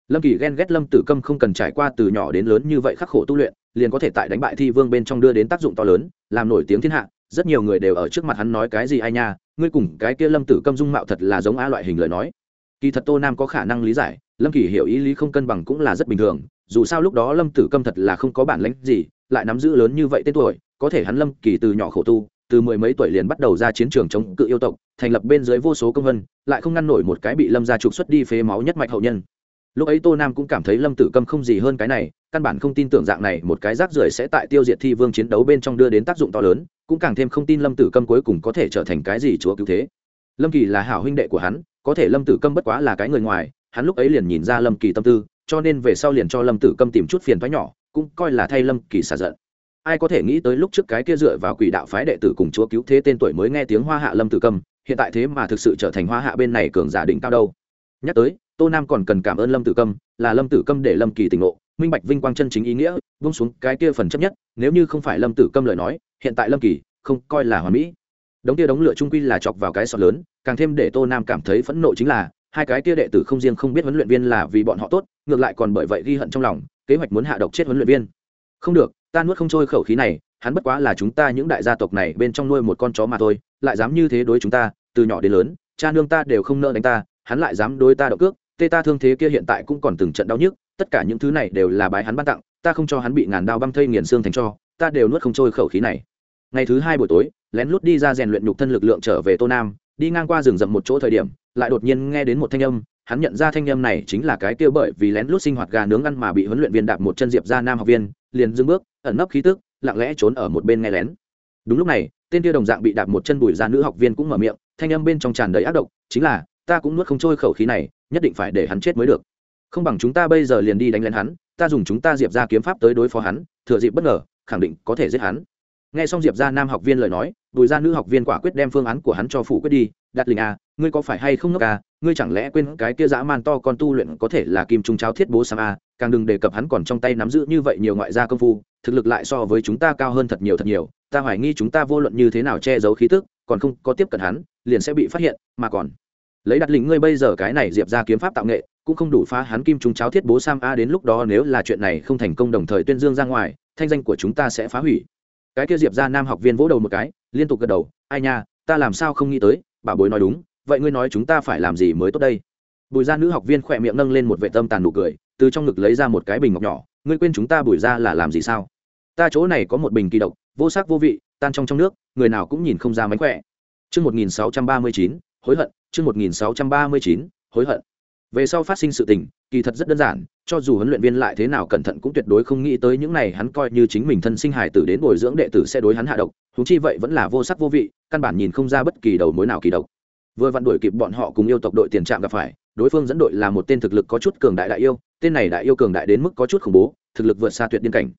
Lâm kỳ ghen ghét lâm tử câm không cần trải qua từ nhỏ đến lớn như vậy khắc khổ tu luyện, liền có thể tại đánh bại thi vương bên trong đưa đến tác dụng to lớn, làm nổi tiếng thiên hạ, rất nhiều người đều ở trước mặt hắn nói cái gì ai nha, ngươi cùng cái kia lâm tử câm dung mạo thật là giống a loại hình lời nói. Kỳ thật tô nam có khả năng lý giải, lâm kỳ hiểu ý lý không cân bằng cũng là rất bình thường, dù sao lúc đó lâm tử câm thật là không có bản lãnh gì, lại nắm giữ lớn như vậy tên tuổi, có thể hắn lâm kỳ từ nhỏ khổ tu từ mười mấy tuổi liền bắt đầu ra chiến trường chống cự yêu tộc, thành lập bên dưới vô số công vân, lại không ngăn nổi một cái bị lâm gia trục xuất đi phế máu nhất mạch hậu nhân. Lúc ấy tô nam cũng cảm thấy lâm tử câm không gì hơn cái này, căn bản không tin tưởng dạng này một cái rác rưởi sẽ tại tiêu diệt thi vương chiến đấu bên trong đưa đến tác dụng to lớn, cũng càng thêm không tin lâm tử câm cuối cùng có thể trở thành cái gì chúa cứu thế. Lâm kỳ là hảo huynh đệ của hắn, có thể lâm tử câm bất quá là cái người ngoài, hắn lúc ấy liền nhìn ra lâm kỳ tâm tư, cho nên về sau liền cho lâm tử câm tìm chút phiền thoái nhỏ, cũng coi là thay lâm kỳ xả giận ai có thể nghĩ tới lúc trước cái kia dựa vào quỷ đạo phái đệ tử cùng chúa cứu thế tên tuổi mới nghe tiếng hoa hạ lâm tử Cầm, hiện tại thế mà thực sự trở thành hoa hạ bên này cường giả đỉnh cao đâu. Nhắc tới, tô nam còn cần cảm ơn lâm tử câm là lâm tử câm để lâm kỳ tỉnh ngộ, minh bạch vinh quang chân chính ý nghĩa, vung xuống cái kia phần chấp nhất, nếu như không phải lâm tử câm lời nói, hiện tại lâm kỳ không coi là hoàn mỹ. Đống kia đống lửa trung quy là chọc vào cái sọt lớn, càng thêm để tô nam cảm thấy phẫn nộ chính là, hai cái kia đệ tử không riêng không biết huấn luyện viên là vì bọn họ tốt, ngược lại còn bởi vậy ghi hận trong lòng, kế hoạch muốn hạ độc chết huấn luyện viên. Không được ta nuốt không trôi khẩu khí này, hắn bất quá là chúng ta những đại gia tộc này bên trong nuôi một con chó mà thôi, lại dám như thế đối chúng ta, từ nhỏ đến lớn, cha nương ta đều không nợ đánh ta, hắn lại dám đối ta đậu cước, tê ta thương thế kia hiện tại cũng còn từng trận đau nhức, tất cả những thứ này đều là bái hắn ban tặng, ta không cho hắn bị ngàn đao băng thây nghiền xương thành cho, ta đều nuốt không trôi khẩu khí này. Ngày thứ hai buổi tối, lén lút đi ra rèn luyện nhục thân lực lượng trở về tô nam, đi ngang qua rừng rậm một chỗ thời điểm, lại đột nhiên nghe đến một thanh âm, hắn nhận ra thanh âm này chính là cái kia bởi vì lén lút sinh hoạt gà nướng ăn mà bị huấn luyện viên đạp một chân diệp ra nam học viên, liền dưng bước ẩn nấp khí tức lặng lẽ trốn ở một bên nghe lén. Đúng lúc này tên kia đồng dạng bị đạp một chân bùi ra nữ học viên cũng mở miệng thanh âm bên trong tràn đầy ác độc chính là ta cũng nuốt không trôi khẩu khí này nhất định phải để hắn chết mới được. Không bằng chúng ta bây giờ liền đi đánh lén hắn ta dùng chúng ta diệp ra kiếm pháp tới đối phó hắn thừa dịp bất ngờ khẳng định có thể giết hắn. Nghe xong diệp ra nam học viên lời nói bùi ra nữ học viên quả quyết đem phương án của hắn cho phủ quyết đi đặt linh a à, ngươi có phải hay không ngốc a ngươi chẳng lẽ quên cái kia dã man to con tu luyện có thể là kim trung cháo thiết bố sam a à? càng đừng đề cập hắn còn trong tay nắm giữ như vậy nhiều ngoại gia công phu thực lực lại so với chúng ta cao hơn thật nhiều thật nhiều, ta hoài nghi chúng ta vô luận như thế nào che giấu khí tức, còn không có tiếp cận hắn, liền sẽ bị phát hiện, mà còn lấy đặt lĩnh ngươi bây giờ cái này diệp ra kiếm pháp tạo nghệ, cũng không đủ phá hắn kim chúng cháo thiết bố sam a đến lúc đó nếu là chuyện này không thành công đồng thời tuyên dương ra ngoài, thanh danh của chúng ta sẽ phá hủy. Cái kia diệp ra nam học viên vỗ đầu một cái, liên tục gật đầu, ai nha, ta làm sao không nghĩ tới bà bối nói đúng, vậy ngươi nói chúng ta phải làm gì mới tốt đây? Bùi gia nữ học viên khỏe miệng nâng lên một vệ tâm tàn nụ cười từ trong ngực lấy ra một cái bình ngọc nhỏ ngươi quên chúng ta bùi ra là làm gì sao ta chỗ này có một bình kỳ độc vô sắc vô vị tan trong trong nước người nào cũng nhìn không ra mánh khỏe Chương 1639, hối hận, chương 1639, hối hận. Về sau phát sinh sự tình, kỳ thật rất đơn giản, cho dù huấn luyện viên lại thế nào cẩn thận cũng tuyệt đối không nghĩ tới những này hắn coi như chính mình thân sinh hài tử đến bồi dưỡng đệ tử sẽ đối hắn hạ độc, thú chi vậy vẫn là vô sắc vô vị, căn bản nhìn không ra bất kỳ đầu mối nào kỳ độc. Vừa vặn đuổi kịp bọn họ cùng yêu tộc đội tiền trạm gặp phải, đối phương dẫn đội là một tên thực lực có chút cường đại đại yêu, tên này đại yêu cường đại đến mức có chút khủng bố, thực lực vượt xa tuyệt điên cảnh.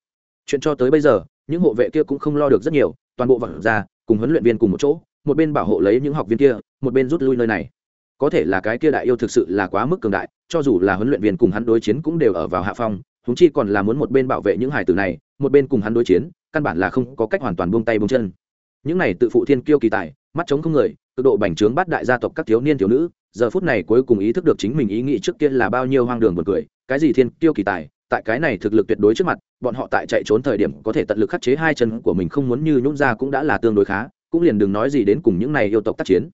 Chuyện cho tới bây giờ, những hộ vệ kia cũng không lo được rất nhiều, toàn bộ vẳng ra, cùng huấn luyện viên cùng một chỗ, một bên bảo hộ lấy những học viên kia một bên rút lui nơi này có thể là cái kia đại yêu thực sự là quá mức cường đại cho dù là huấn luyện viên cùng hắn đối chiến cũng đều ở vào hạ phong húng chi còn là muốn một bên bảo vệ những hải tử này một bên cùng hắn đối chiến căn bản là không có cách hoàn toàn buông tay buông chân những này tự phụ thiên kiêu kỳ tài mắt chống không người tự độ bành trướng bắt đại gia tộc các thiếu niên thiếu nữ giờ phút này cuối cùng ý thức được chính mình ý nghĩ trước kia là bao nhiêu hoang đường buồn cười, cái gì thiên kiêu kỳ tài, tại cái này thực lực tuyệt đối trước mặt, bọn họ tại chạy trốn thời điểm có thể tận lực khắc chế hai chân của mình không muốn như nhũn ra cũng đã là tương đối khá, cũng liền đừng nói gì đến cùng những này yêu tộc tác chiến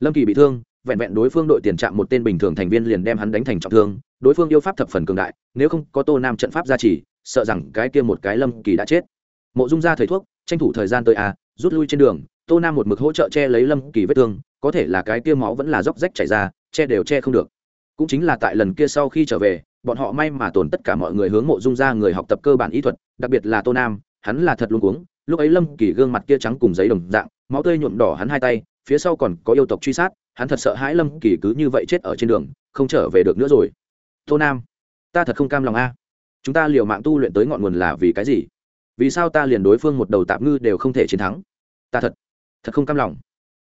lâm kỳ bị thương, vẹn vẹn đối phương đội tiền trạm một tên bình thường thành viên liền đem hắn đánh thành trọng thương, đối phương yêu pháp thập phần cường đại, nếu không có tô nam trận pháp gia trì, sợ rằng cái kia một cái lâm kỳ đã chết mộ dung ra thầy thuốc, tranh thủ thời gian tới à rút lui trên đường, tô nam một mực hỗ trợ che lấy lâm kỳ vết thương, có thể là cái kia máu vẫn là róc rách chảy ra, che đều che không được. Cũng chính là tại lần kia sau khi trở về, bọn họ may mà tồn tất cả mọi người hướng mộ dung ra người học tập cơ bản y thuật, đặc biệt là tô nam, hắn là thật luôn cuống, lúc ấy lâm kỳ gương mặt kia trắng cùng giấy đồng dạng, máu tươi nhuộm đỏ hắn hai tay, phía sau còn có yêu tộc truy sát, hắn thật sợ hãi lâm kỳ cứ như vậy chết ở trên đường, không trở về được nữa rồi. Tô nam, ta thật không cam lòng a. Chúng ta liều mạng tu luyện tới ngọn nguồn là vì cái gì? Vì sao ta liền đối phương một đầu tạm ngư đều không thể chiến thắng? Ta thật thật không cam lòng.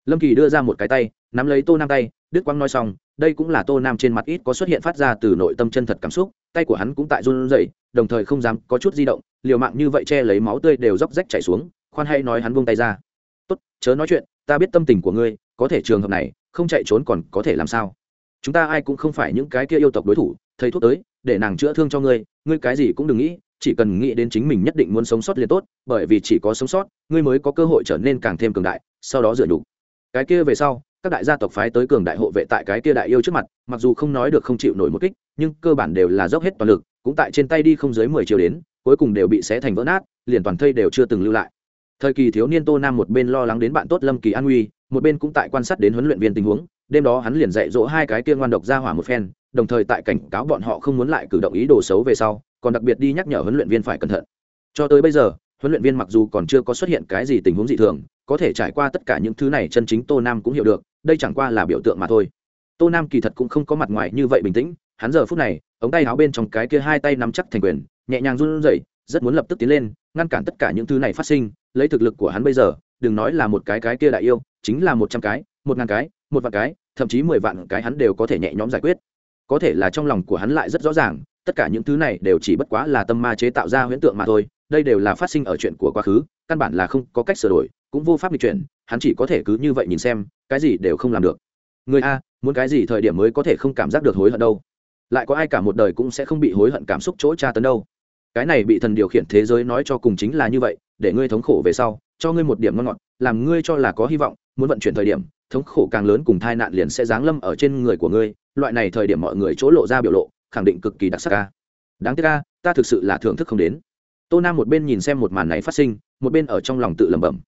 Lâm kỳ đưa ra một cái tay, nắm lấy tô nam tay, đức quang nói xong, đây cũng là tô nam trên mặt ít có xuất hiện phát ra từ nội tâm chân thật cảm xúc, tay của hắn cũng tại run rẩy, đồng thời không dám có chút di động, liều mạng như vậy che lấy máu tươi đều róc rách chảy xuống, khoan hay nói hắn buông tay ra. Tốt, chớ nói chuyện, ta biết tâm tình của ngươi, có thể trường hợp này, không chạy trốn còn có thể làm sao? Chúng ta ai cũng không phải những cái kia yêu tộc đối thủ, thầy thuốc tới, để nàng chữa thương cho ngươi ngươi cái gì cũng đừng nghĩ chỉ cần nghĩ đến chính mình nhất định muốn sống sót liền tốt, bởi vì chỉ có sống sót, ngươi mới có cơ hội trở nên càng thêm cường đại, sau đó dựa đủ cái kia về sau, các đại gia tộc phái tới cường đại hộ vệ tại cái kia đại yêu trước mặt, mặc dù không nói được không chịu nổi một kích, nhưng cơ bản đều là dốc hết toàn lực, cũng tại trên tay đi không dưới mười chiều đến, cuối cùng đều bị xé thành vỡ nát, liền toàn thây đều chưa từng lưu lại. Thời kỳ thiếu niên tô nam một bên lo lắng đến bạn tốt lâm kỳ an nguy một bên cũng tại quan sát đến huấn luyện viên tình huống, đêm đó hắn liền dạy dỗ hai cái kia ngoan độc ra hỏa một phen, đồng thời tại cảnh cáo bọn họ không muốn lại cử động ý đồ xấu về sau còn đặc biệt đi nhắc nhở huấn luyện viên phải cẩn thận. Cho tới bây giờ, huấn luyện viên mặc dù còn chưa có xuất hiện cái gì tình huống dị thường, có thể trải qua tất cả những thứ này chân chính tô nam cũng hiểu được, đây chẳng qua là biểu tượng mà thôi. Tô nam kỳ thật cũng không có mặt ngoài như vậy bình tĩnh, hắn giờ phút này, ống tay áo bên trong cái kia hai tay nắm chắc thành quyền, nhẹ nhàng run rẩy, rất muốn lập tức tiến lên, ngăn cản tất cả những thứ này phát sinh, lấy thực lực của hắn bây giờ, đừng nói là một cái cái kia đại yêu, chính là một trăm cái, một ngàn cái, một vạn cái, thậm chí mười vạn cái hắn đều có thể nhẹ nhõm giải quyết. Có thể là trong lòng của hắn lại rất rõ ràng tất cả những thứ này đều chỉ bất quá là tâm ma chế tạo ra huyễn tượng mà thôi, đây đều là phát sinh ở chuyện của quá khứ, căn bản là không có cách sửa đổi, cũng vô pháp lịch chuyển, hắn chỉ có thể cứ như vậy nhìn xem, cái gì đều không làm được. Người a, muốn cái gì thời điểm mới có thể không cảm giác được hối hận đâu? Lại có ai cả một đời cũng sẽ không bị hối hận cảm xúc chỗ tra tấn đâu? Cái này bị thần điều khiển thế giới nói cho cùng chính là như vậy, để ngươi thống khổ về sau, cho ngươi một điểm ngon ngọt, làm ngươi cho là có hy vọng, muốn vận chuyển thời điểm, thống khổ càng lớn cùng tai nạn liền sẽ giáng lâm ở trên người của ngươi, loại này thời điểm mọi người chỗ lộ ra biểu lộ khẳng định cực kỳ đặc sắc ca. Đáng tiếc ca, ta thực sự là thưởng thức không đến. Tô nam một bên nhìn xem một màn này phát sinh, một bên ở trong lòng tự lẩm bẩm.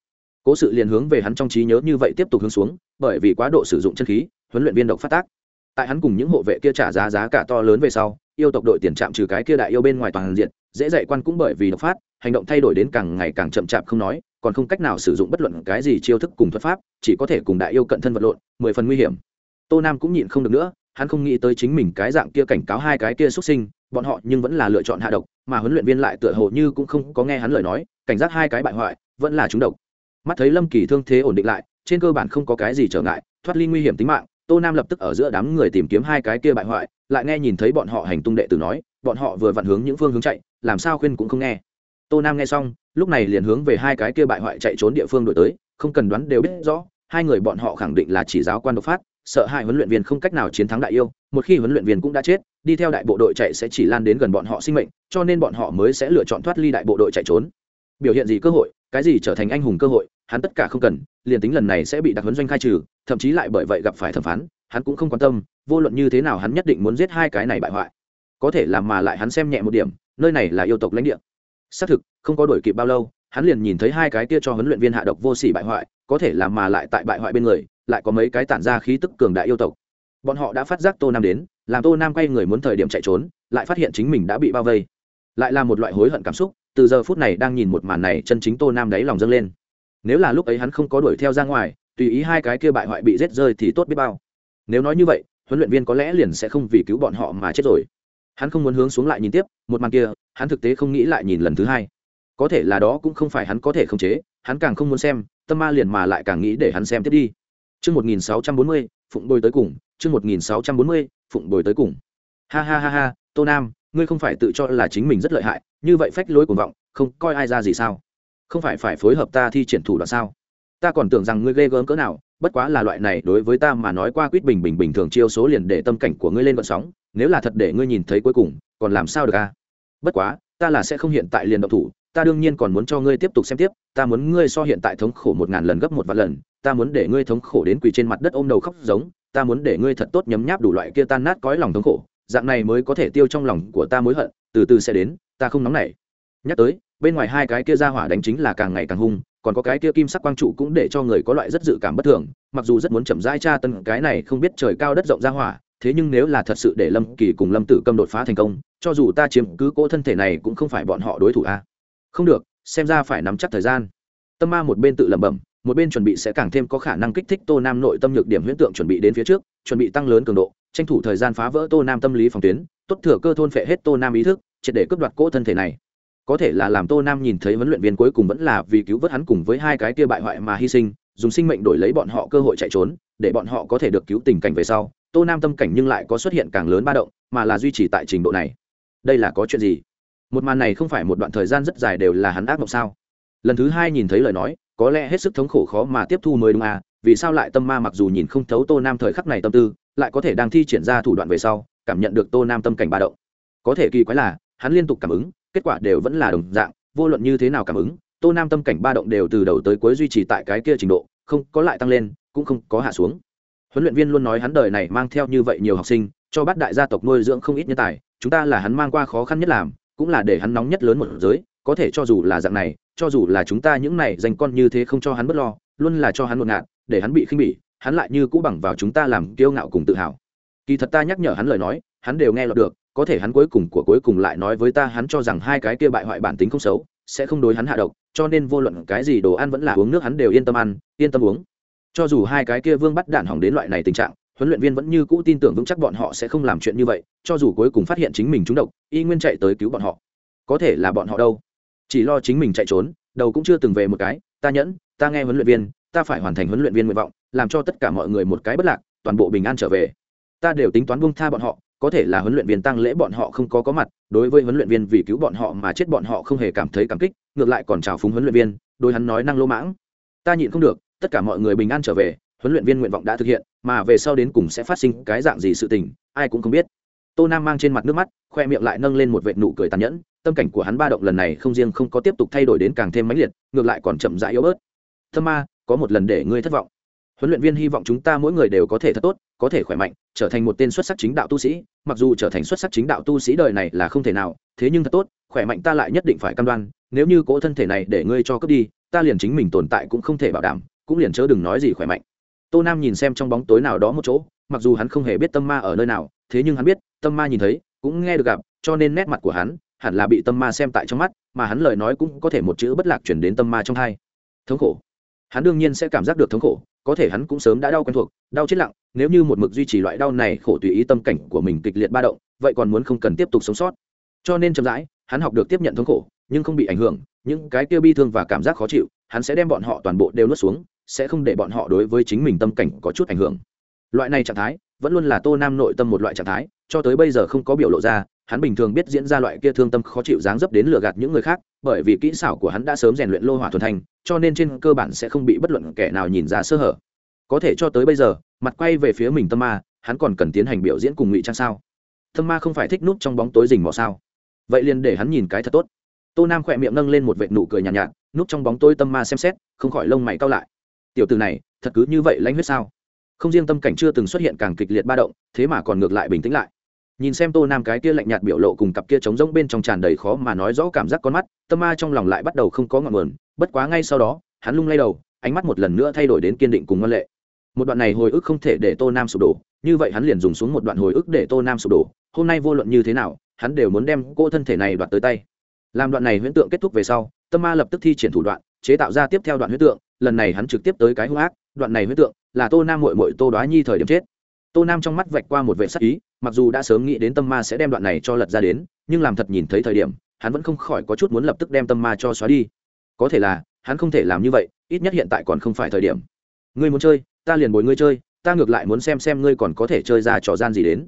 Cố sự liền hướng về hắn trong trí nhớ như vậy tiếp tục hướng xuống, bởi vì quá độ sử dụng chân khí, huấn luyện viên độc phát tác. Tại hắn cùng những hộ vệ kia trả giá giá cả to lớn về sau, yêu tộc đội tiền trạm trừ cái kia đại yêu bên ngoài toàn diện, dễ dạy quan cũng bởi vì độc phát, hành động thay đổi đến càng ngày càng chậm chạp không nói, còn không cách nào sử dụng bất luận cái gì chiêu thức cùng thuật pháp, chỉ có thể cùng đại yêu cận thân vật lộn, mười phần nguy hiểm. Tô nam cũng nhịn không được nữa hắn không nghĩ tới chính mình cái dạng kia cảnh cáo hai cái kia xuất sinh, bọn họ nhưng vẫn là lựa chọn hạ độc, mà huấn luyện viên lại tựa hồ như cũng không có nghe hắn lời nói, cảnh giác hai cái bại hoại, vẫn là chúng độc. Mắt thấy lâm kỳ thương thế ổn định lại, trên cơ bản không có cái gì trở ngại, thoát ly nguy hiểm tính mạng, tô nam lập tức ở giữa đám người tìm kiếm hai cái kia bại hoại, lại nghe nhìn thấy bọn họ hành tung đệ tử nói, bọn họ vừa vặn hướng những phương hướng chạy, làm sao khuyên cũng không nghe. Tô nam nghe xong, lúc này liền hướng về hai cái kia bại hoại chạy trốn địa phương đổi tới, không cần đoán đều biết rõ, hai người bọn họ khẳng định là chỉ giáo quan độc phát sợ hai huấn luyện viên không cách nào chiến thắng đại yêu, một khi huấn luyện viên cũng đã chết, đi theo đại bộ đội chạy sẽ chỉ lan đến gần bọn họ sinh mệnh, cho nên bọn họ mới sẽ lựa chọn thoát ly đại bộ đội chạy trốn. Biểu hiện gì cơ hội, cái gì trở thành anh hùng cơ hội, hắn tất cả không cần, liền tính lần này sẽ bị đặc huấn doanh khai trừ, thậm chí lại bởi vậy gặp phải thẩm phán, hắn cũng không quan tâm, vô luận như thế nào hắn nhất định muốn giết hai cái này bại hoại. Có thể làm mà lại hắn xem nhẹ một điểm, nơi này là yêu tộc lãnh địa. Xác thực, không có đổi kịp bao lâu, hắn liền nhìn thấy hai cái kia cho huấn luyện viên hạ độc vô sỉ bại hoại, có thể làm mà lại tại bại hoại bên người lại có mấy cái tản ra khí tức cường đại yêu tộc. Bọn họ đã phát giác tô nam đến, làm tô nam quay người muốn thời điểm chạy trốn, lại phát hiện chính mình đã bị bao vây. Lại là một loại hối hận cảm xúc, từ giờ phút này đang nhìn một màn này, chân chính tô nam đáy lòng dâng lên. Nếu là lúc ấy hắn không có đuổi theo ra ngoài, tùy ý hai cái kia bại hoại bị rết rơi thì tốt biết bao. Nếu nói như vậy, huấn luyện viên có lẽ liền sẽ không vì cứu bọn họ mà chết rồi. Hắn không muốn hướng xuống lại nhìn tiếp, một màn kia, hắn thực tế không nghĩ lại nhìn lần thứ hai. Có thể là đó cũng không phải hắn có thể khống chế, hắn càng không muốn xem, tâm ma liền mà lại càng nghĩ để hắn xem tiếp đi. Chương 1640, phụng bồi tới cùng, chương 1640, phụng bồi tới cùng. Ha ha ha ha, Tô Nam, ngươi không phải tự cho là chính mình rất lợi hại, như vậy phách lối cuồng vọng, không coi ai ra gì sao? Không phải phải phối hợp ta thi triển thủ đoạn sao? Ta còn tưởng rằng ngươi ghê gớm cỡ nào, bất quá là loại này đối với ta mà nói qua quyết bình bình bình thường chiêu số liền để tâm cảnh của ngươi lên gợn sóng, nếu là thật để ngươi nhìn thấy cuối cùng, còn làm sao được a? Bất quá, ta là sẽ không hiện tại liền động thủ, ta đương nhiên còn muốn cho ngươi tiếp tục xem tiếp, ta muốn ngươi so hiện tại thống khổ một ngàn lần gấp một vạn lần, ta muốn để ngươi thống khổ đến quỳ trên mặt đất ôm đầu khóc giống ta muốn để ngươi thật tốt nhấm nháp đủ loại kia tan nát cõi lòng thống khổ dạng này mới có thể tiêu trong lòng của ta mối hận từ từ sẽ đến ta không nóng nảy. Nhắc tới bên ngoài hai cái kia ra hỏa đánh chính là càng ngày càng hung còn có cái kia kim sắc quang trụ cũng để cho người có loại rất dự cảm bất thường mặc dù rất muốn chậm rãi tra tân cái này không biết trời cao đất rộng ra hỏa thế nhưng nếu là thật sự để lâm kỳ cùng lâm tử câm đột phá thành công cho dù ta chiếm cứ cỗ thân thể này cũng không phải bọn họ đối thủ a không được, xem ra phải nắm chắc thời gian. Tâm ma một bên tự lẩm bẩm, một bên chuẩn bị sẽ càng thêm có khả năng kích thích tô nam nội tâm nhược điểm huyễn tượng chuẩn bị đến phía trước, chuẩn bị tăng lớn cường độ, tranh thủ thời gian phá vỡ tô nam tâm lý phòng tuyến, tốt thừa cơ thôn phệ hết tô nam ý thức, triệt để cướp đoạt cỗ thân thể này. Có thể là làm tô nam nhìn thấy huấn luyện viên cuối cùng vẫn là vì cứu vớt hắn cùng với hai cái kia bại hoại mà hy sinh, dùng sinh mệnh đổi lấy bọn họ cơ hội chạy trốn, để bọn họ có thể được cứu tình cảnh về sau, tô nam tâm cảnh nhưng lại có xuất hiện càng lớn ba động, mà là duy trì tại trình độ này. Đây là có chuyện gì? Một màn này không phải một đoạn thời gian rất dài đều là hắn ác mộng sao? Lần thứ hai nhìn thấy lời nói, có lẽ hết sức thống khổ khó mà tiếp thu mới đúng à vì sao lại tâm ma mặc dù nhìn không thấu tô nam thời khắc này tâm tư, lại có thể đang thi triển ra thủ đoạn về sau, cảm nhận được tô nam tâm cảnh ba động. Có thể kỳ quái là, hắn liên tục cảm ứng, kết quả đều vẫn là đồng dạng, vô luận như thế nào cảm ứng, tô nam tâm cảnh ba động đều từ đầu tới cuối duy trì tại cái kia trình độ, không có lại tăng lên, cũng không có hạ xuống. Huấn luyện viên luôn nói hắn đời này mang theo như vậy nhiều học sinh, cho bát đại gia tộc nuôi dưỡng không ít nhân tài, chúng ta là hắn mang qua khó khăn nhất làm cũng là để hắn nóng nhất lớn một giới, có thể cho dù là dạng này, cho dù là chúng ta những này dành con như thế không cho hắn bớt lo, luôn là cho hắn một ngạn để hắn bị khinh bỉ, hắn lại như cũ bằng vào chúng ta làm kiêu ngạo cùng tự hào. Kỳ thật ta nhắc nhở hắn lời nói, hắn đều nghe lọt được, có thể hắn cuối cùng của cuối cùng lại nói với ta hắn cho rằng hai cái kia bại hoại bản tính không xấu, sẽ không đối hắn hạ độc, cho nên vô luận cái gì đồ ăn vẫn là uống nước hắn đều yên tâm ăn, yên tâm uống. Cho dù hai cái kia vương bắt đạn hỏng đến loại này tình trạng huấn luyện viên vẫn như cũ tin tưởng vững chắc bọn họ sẽ không làm chuyện như vậy, cho dù cuối cùng phát hiện chính mình trúng độc, y nguyên chạy tới cứu bọn họ. Có thể là bọn họ đâu? Chỉ lo chính mình chạy trốn, đầu cũng chưa từng về một cái, ta nhẫn, ta nghe huấn luyện viên, ta phải hoàn thành huấn luyện viên nguyện vọng, làm cho tất cả mọi người một cái bất lạc, toàn bộ bình an trở về. Ta đều tính toán buông tha bọn họ, có thể là huấn luyện viên tăng lễ bọn họ không có có mặt, đối với huấn luyện viên vì cứu bọn họ mà chết bọn họ không hề cảm thấy cảm kích, ngược lại còn chào phúng huấn luyện viên, đôi hắn nói năng lỗ mãng. Ta nhịn không được, tất cả mọi người bình an trở về huấn luyện viên nguyện vọng đã thực hiện, mà về sau đến cùng sẽ phát sinh cái dạng gì sự tình, ai cũng không biết. Tô nam mang trên mặt nước mắt, khoe miệng lại nâng lên một vệt nụ cười tàn nhẫn, tâm cảnh của hắn ba động lần này không riêng không có tiếp tục thay đổi đến càng thêm mãnh liệt, ngược lại còn chậm rãi yếu bớt. Thơm ma, có một lần để ngươi thất vọng. Huấn luyện viên hy vọng chúng ta mỗi người đều có thể thật tốt, có thể khỏe mạnh, trở thành một tên xuất sắc chính đạo tu sĩ. Mặc dù trở thành xuất sắc chính đạo tu sĩ đời này là không thể nào, thế nhưng thật tốt, khỏe mạnh ta lại nhất định phải cam đoan, nếu như cỗ thân thể này để ngươi cho cướp đi, ta liền chính mình tồn tại cũng không thể bảo đảm, cũng liền chớ đừng nói gì khỏe mạnh tô nam nhìn xem trong bóng tối nào đó một chỗ, mặc dù hắn không hề biết tâm ma ở nơi nào, thế nhưng hắn biết, tâm ma nhìn thấy, cũng nghe được gặp, cho nên nét mặt của hắn hẳn là bị tâm ma xem tại trong mắt, mà hắn lời nói cũng có thể một chữ bất lạc chuyển đến tâm ma trong hai. Thống khổ. Hắn đương nhiên sẽ cảm giác được thống khổ, có thể hắn cũng sớm đã đau quen thuộc, đau chết lặng, nếu như một mực duy trì loại đau này khổ tùy ý tâm cảnh của mình kịch liệt ba động, vậy còn muốn không cần tiếp tục sống sót. Cho nên chậm rãi, hắn học được tiếp nhận thống khổ, nhưng không bị ảnh hưởng những cái kia bi thương và cảm giác khó chịu, hắn sẽ đem bọn họ toàn bộ đều nuốt xuống, sẽ không để bọn họ đối với chính mình tâm cảnh có chút ảnh hưởng. Loại này trạng thái vẫn luôn là tô nam nội tâm một loại trạng thái, cho tới bây giờ không có biểu lộ ra, hắn bình thường biết diễn ra loại kia thương tâm khó chịu dáng dấp đến lừa gạt những người khác, bởi vì kỹ xảo của hắn đã sớm rèn luyện lô hỏa thuần thành, cho nên trên cơ bản sẽ không bị bất luận kẻ nào nhìn ra sơ hở. Có thể cho tới bây giờ, mặt quay về phía mình tâm ma, hắn còn cần tiến hành biểu diễn cùng ngụy trang sao? Tâm ma không phải thích núp trong bóng tối rình mò sao? Vậy liền để hắn nhìn cái thật tốt tô nam khỏe miệng nâng lên một vệt nụ cười nhàn nhạt, nhạt núp trong bóng tối tâm ma xem xét không khỏi lông mày cao lại. Tiểu từ này thật cứ như vậy lãnh huyết sao? Không riêng tâm cảnh chưa từng xuất hiện càng kịch liệt ba động thế mà còn ngược lại bình tĩnh lại. Nhìn xem tô nam cái kia lạnh nhạt biểu lộ cùng cặp kia trống rỗng bên trong tràn đầy khó mà nói rõ cảm giác con mắt tâm ma trong lòng lại bắt đầu không có ngọn nguồn bất quá ngay sau đó hắn lung lay đầu ánh mắt một lần nữa thay đổi đến kiên định cùng ngân lệ. Một đoạn này hồi ức không thể để tô nam sụp đổ như vậy hắn liền dùng xuống một đoạn hồi ức để tô nam sụp đổ hôm nay vô luận như thế nào hắn đều muốn đem cô thân thể này đoạt tới tay làm đoạn này huyễn tượng kết thúc về sau, tâm ma lập tức thi triển thủ đoạn, chế tạo ra tiếp theo đoạn huyễn tượng, lần này hắn trực tiếp tới cái hung ác, đoạn này huyễn tượng là tô nam mội mội tô đoá nhi thời điểm chết. Tô nam trong mắt vạch qua một vệ sắc ý, mặc dù đã sớm nghĩ đến tâm ma sẽ đem đoạn này cho lật ra đến, nhưng làm thật nhìn thấy thời điểm, hắn vẫn không khỏi có chút muốn lập tức đem tâm ma cho xóa đi. Có thể là, hắn không thể làm như vậy, ít nhất hiện tại còn không phải thời điểm. Ngươi muốn chơi, ta liền bồi ngươi chơi, ta ngược lại muốn xem xem ngươi còn có thể chơi ra trò gian gì đến.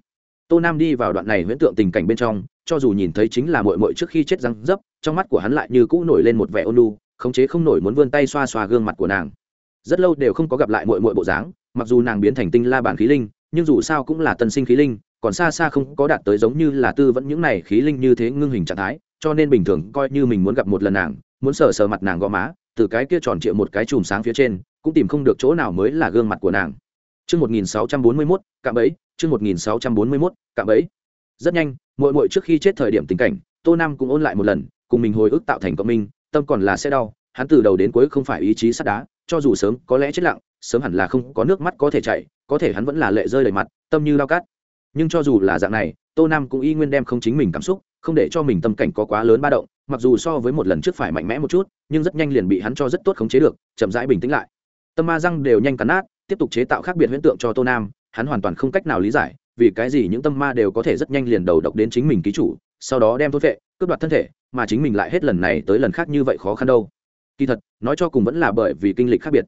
Tô nam đi vào đoạn này huyễn tượng tình cảnh bên trong cho dù nhìn thấy chính là mội mội trước khi chết răng dấp trong mắt của hắn lại như cũ nổi lên một vẻ ôn lu khống chế không nổi muốn vươn tay xoa xoa gương mặt của nàng rất lâu đều không có gặp lại mội mội bộ dáng mặc dù nàng biến thành tinh la bản khí linh nhưng dù sao cũng là tân sinh khí linh còn xa xa không có đạt tới giống như là tư vẫn những này khí linh như thế ngưng hình trạng thái cho nên bình thường coi như mình muốn gặp một lần nàng muốn sờ sờ mặt nàng gò má từ cái kia tròn trịa một cái chùm sáng phía trên cũng tìm không được chỗ nào mới là gương mặt của nàng Trước 1641, cạm bẫy, trước 1641, cạm bẫy. Rất nhanh, muội muội trước khi chết thời điểm tình cảnh, Tô Nam cũng ôn lại một lần, cùng mình hồi ức tạo thành cộng minh, tâm còn là sẽ đau, hắn từ đầu đến cuối không phải ý chí sắt đá, cho dù sớm có lẽ chết lặng, sớm hẳn là không có nước mắt có thể chảy, có thể hắn vẫn là lệ rơi đầy mặt, tâm như lao cát. Nhưng cho dù là dạng này, Tô Nam cũng y nguyên đem không chính mình cảm xúc, không để cho mình tâm cảnh có quá lớn ba động, mặc dù so với một lần trước phải mạnh mẽ một chút, nhưng rất nhanh liền bị hắn cho rất tốt khống chế được, chậm rãi bình tĩnh lại. Tâm ma răng đều nhanh cắn nát, tiếp tục chế tạo khác biệt huyễn tượng cho tô nam hắn hoàn toàn không cách nào lý giải vì cái gì những tâm ma đều có thể rất nhanh liền đầu độc đến chính mình ký chủ, sau đó đem thốt vệ, cướp đoạt thân thể, mà chính mình lại hết lần này tới lần khác như vậy khó khăn đâu. Kỳ thật, nói cho cùng vẫn là bởi vì kinh lịch khác biệt.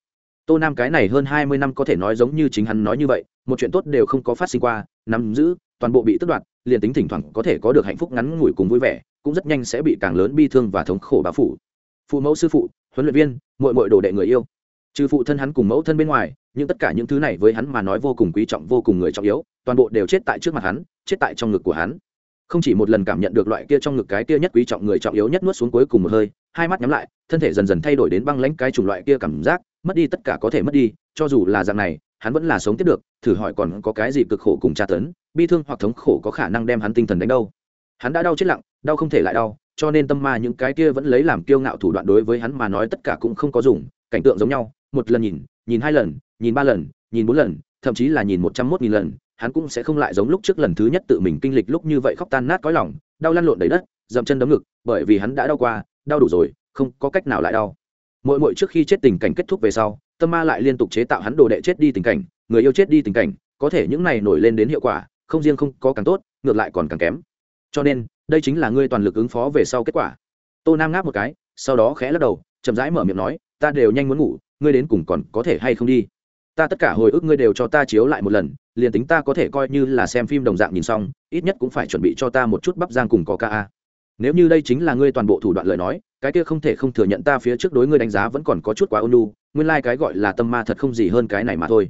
Tô nam cái này hơn hai mươi năm có thể nói giống như chính hắn nói như vậy, một chuyện tốt đều không có phát sinh qua, nắm giữ, toàn bộ bị tước đoạt, liền tính thỉnh thoảng có thể có được hạnh phúc ngắn ngủi cùng vui vẻ, cũng rất nhanh sẽ bị càng lớn bi thương và thống khổ bá phủ. Phụ mẫu sư phụ, huấn luyện viên mội mội đồ đệ người yêu. Trừ phụ thân hắn cùng mẫu thân bên ngoài nhưng tất cả những thứ này với hắn mà nói vô cùng quý trọng, vô cùng người trọng yếu toàn bộ đều chết tại trước mặt hắn, chết tại trong ngực của hắn. Không chỉ một lần cảm nhận được loại kia trong ngực cái kia nhất quý trọng người trọng yếu nhất nuốt xuống cuối cùng một hơi, hai mắt nhắm lại, thân thể dần dần thay đổi đến băng lãnh cái chủng loại kia cảm giác, mất đi tất cả có thể mất đi, cho dù là dạng này, hắn vẫn là sống tiếp được, thử hỏi còn có cái gì cực khổ cùng tra tấn, bi thương hoặc thống khổ có khả năng đem hắn tinh thần đánh đâu hắn đã đau chết lặng, đau không thể lại đau, cho nên tâm ma những cái kia vẫn lấy làm kiêu ngạo thủ đoạn đối với hắn mà nói tất cả cũng không có dùng, cảnh tượng giống nhau, một lần nhìn nhìn hai lần, nhìn ba lần, nhìn bốn lần, thậm chí là nhìn một trăm mốt nghìn lần hắn cũng sẽ không lại giống lúc trước lần thứ nhất tự mình kinh lịch lúc như vậy khóc tan nát cõi lòng, đau lăn lộn đầy đất, dậm chân đấm ngực, bởi vì hắn đã đau qua, đau đủ rồi, không có cách nào lại đau. Mỗi mỗi trước khi chết tình cảnh kết thúc về sau, tâm ma lại liên tục chế tạo hắn đồ đệ chết đi tình cảnh, người yêu chết đi tình cảnh, có thể những này nổi lên đến hiệu quả, không riêng không có càng tốt, ngược lại còn càng kém. Cho nên, đây chính là ngươi toàn lực ứng phó về sau kết quả. Tô nam ngáp một cái, sau đó khẽ lắc đầu, chậm rãi mở miệng nói, ta đều nhanh muốn ngủ, ngươi đến cùng còn có thể hay không đi? Ta tất cả hồi ức ngươi đều cho ta chiếu lại một lần liền tính ta có thể coi như là xem phim đồng dạng nhìn xong, ít nhất cũng phải chuẩn bị cho ta một chút bắp giang cùng có ca a. Nếu như đây chính là ngươi toàn bộ thủ đoạn lời nói, cái kia không thể không thừa nhận ta phía trước đối ngươi đánh giá vẫn còn có chút quá ôn lu nguyên lai、like、cái gọi là tâm ma thật không gì hơn cái này mà thôi.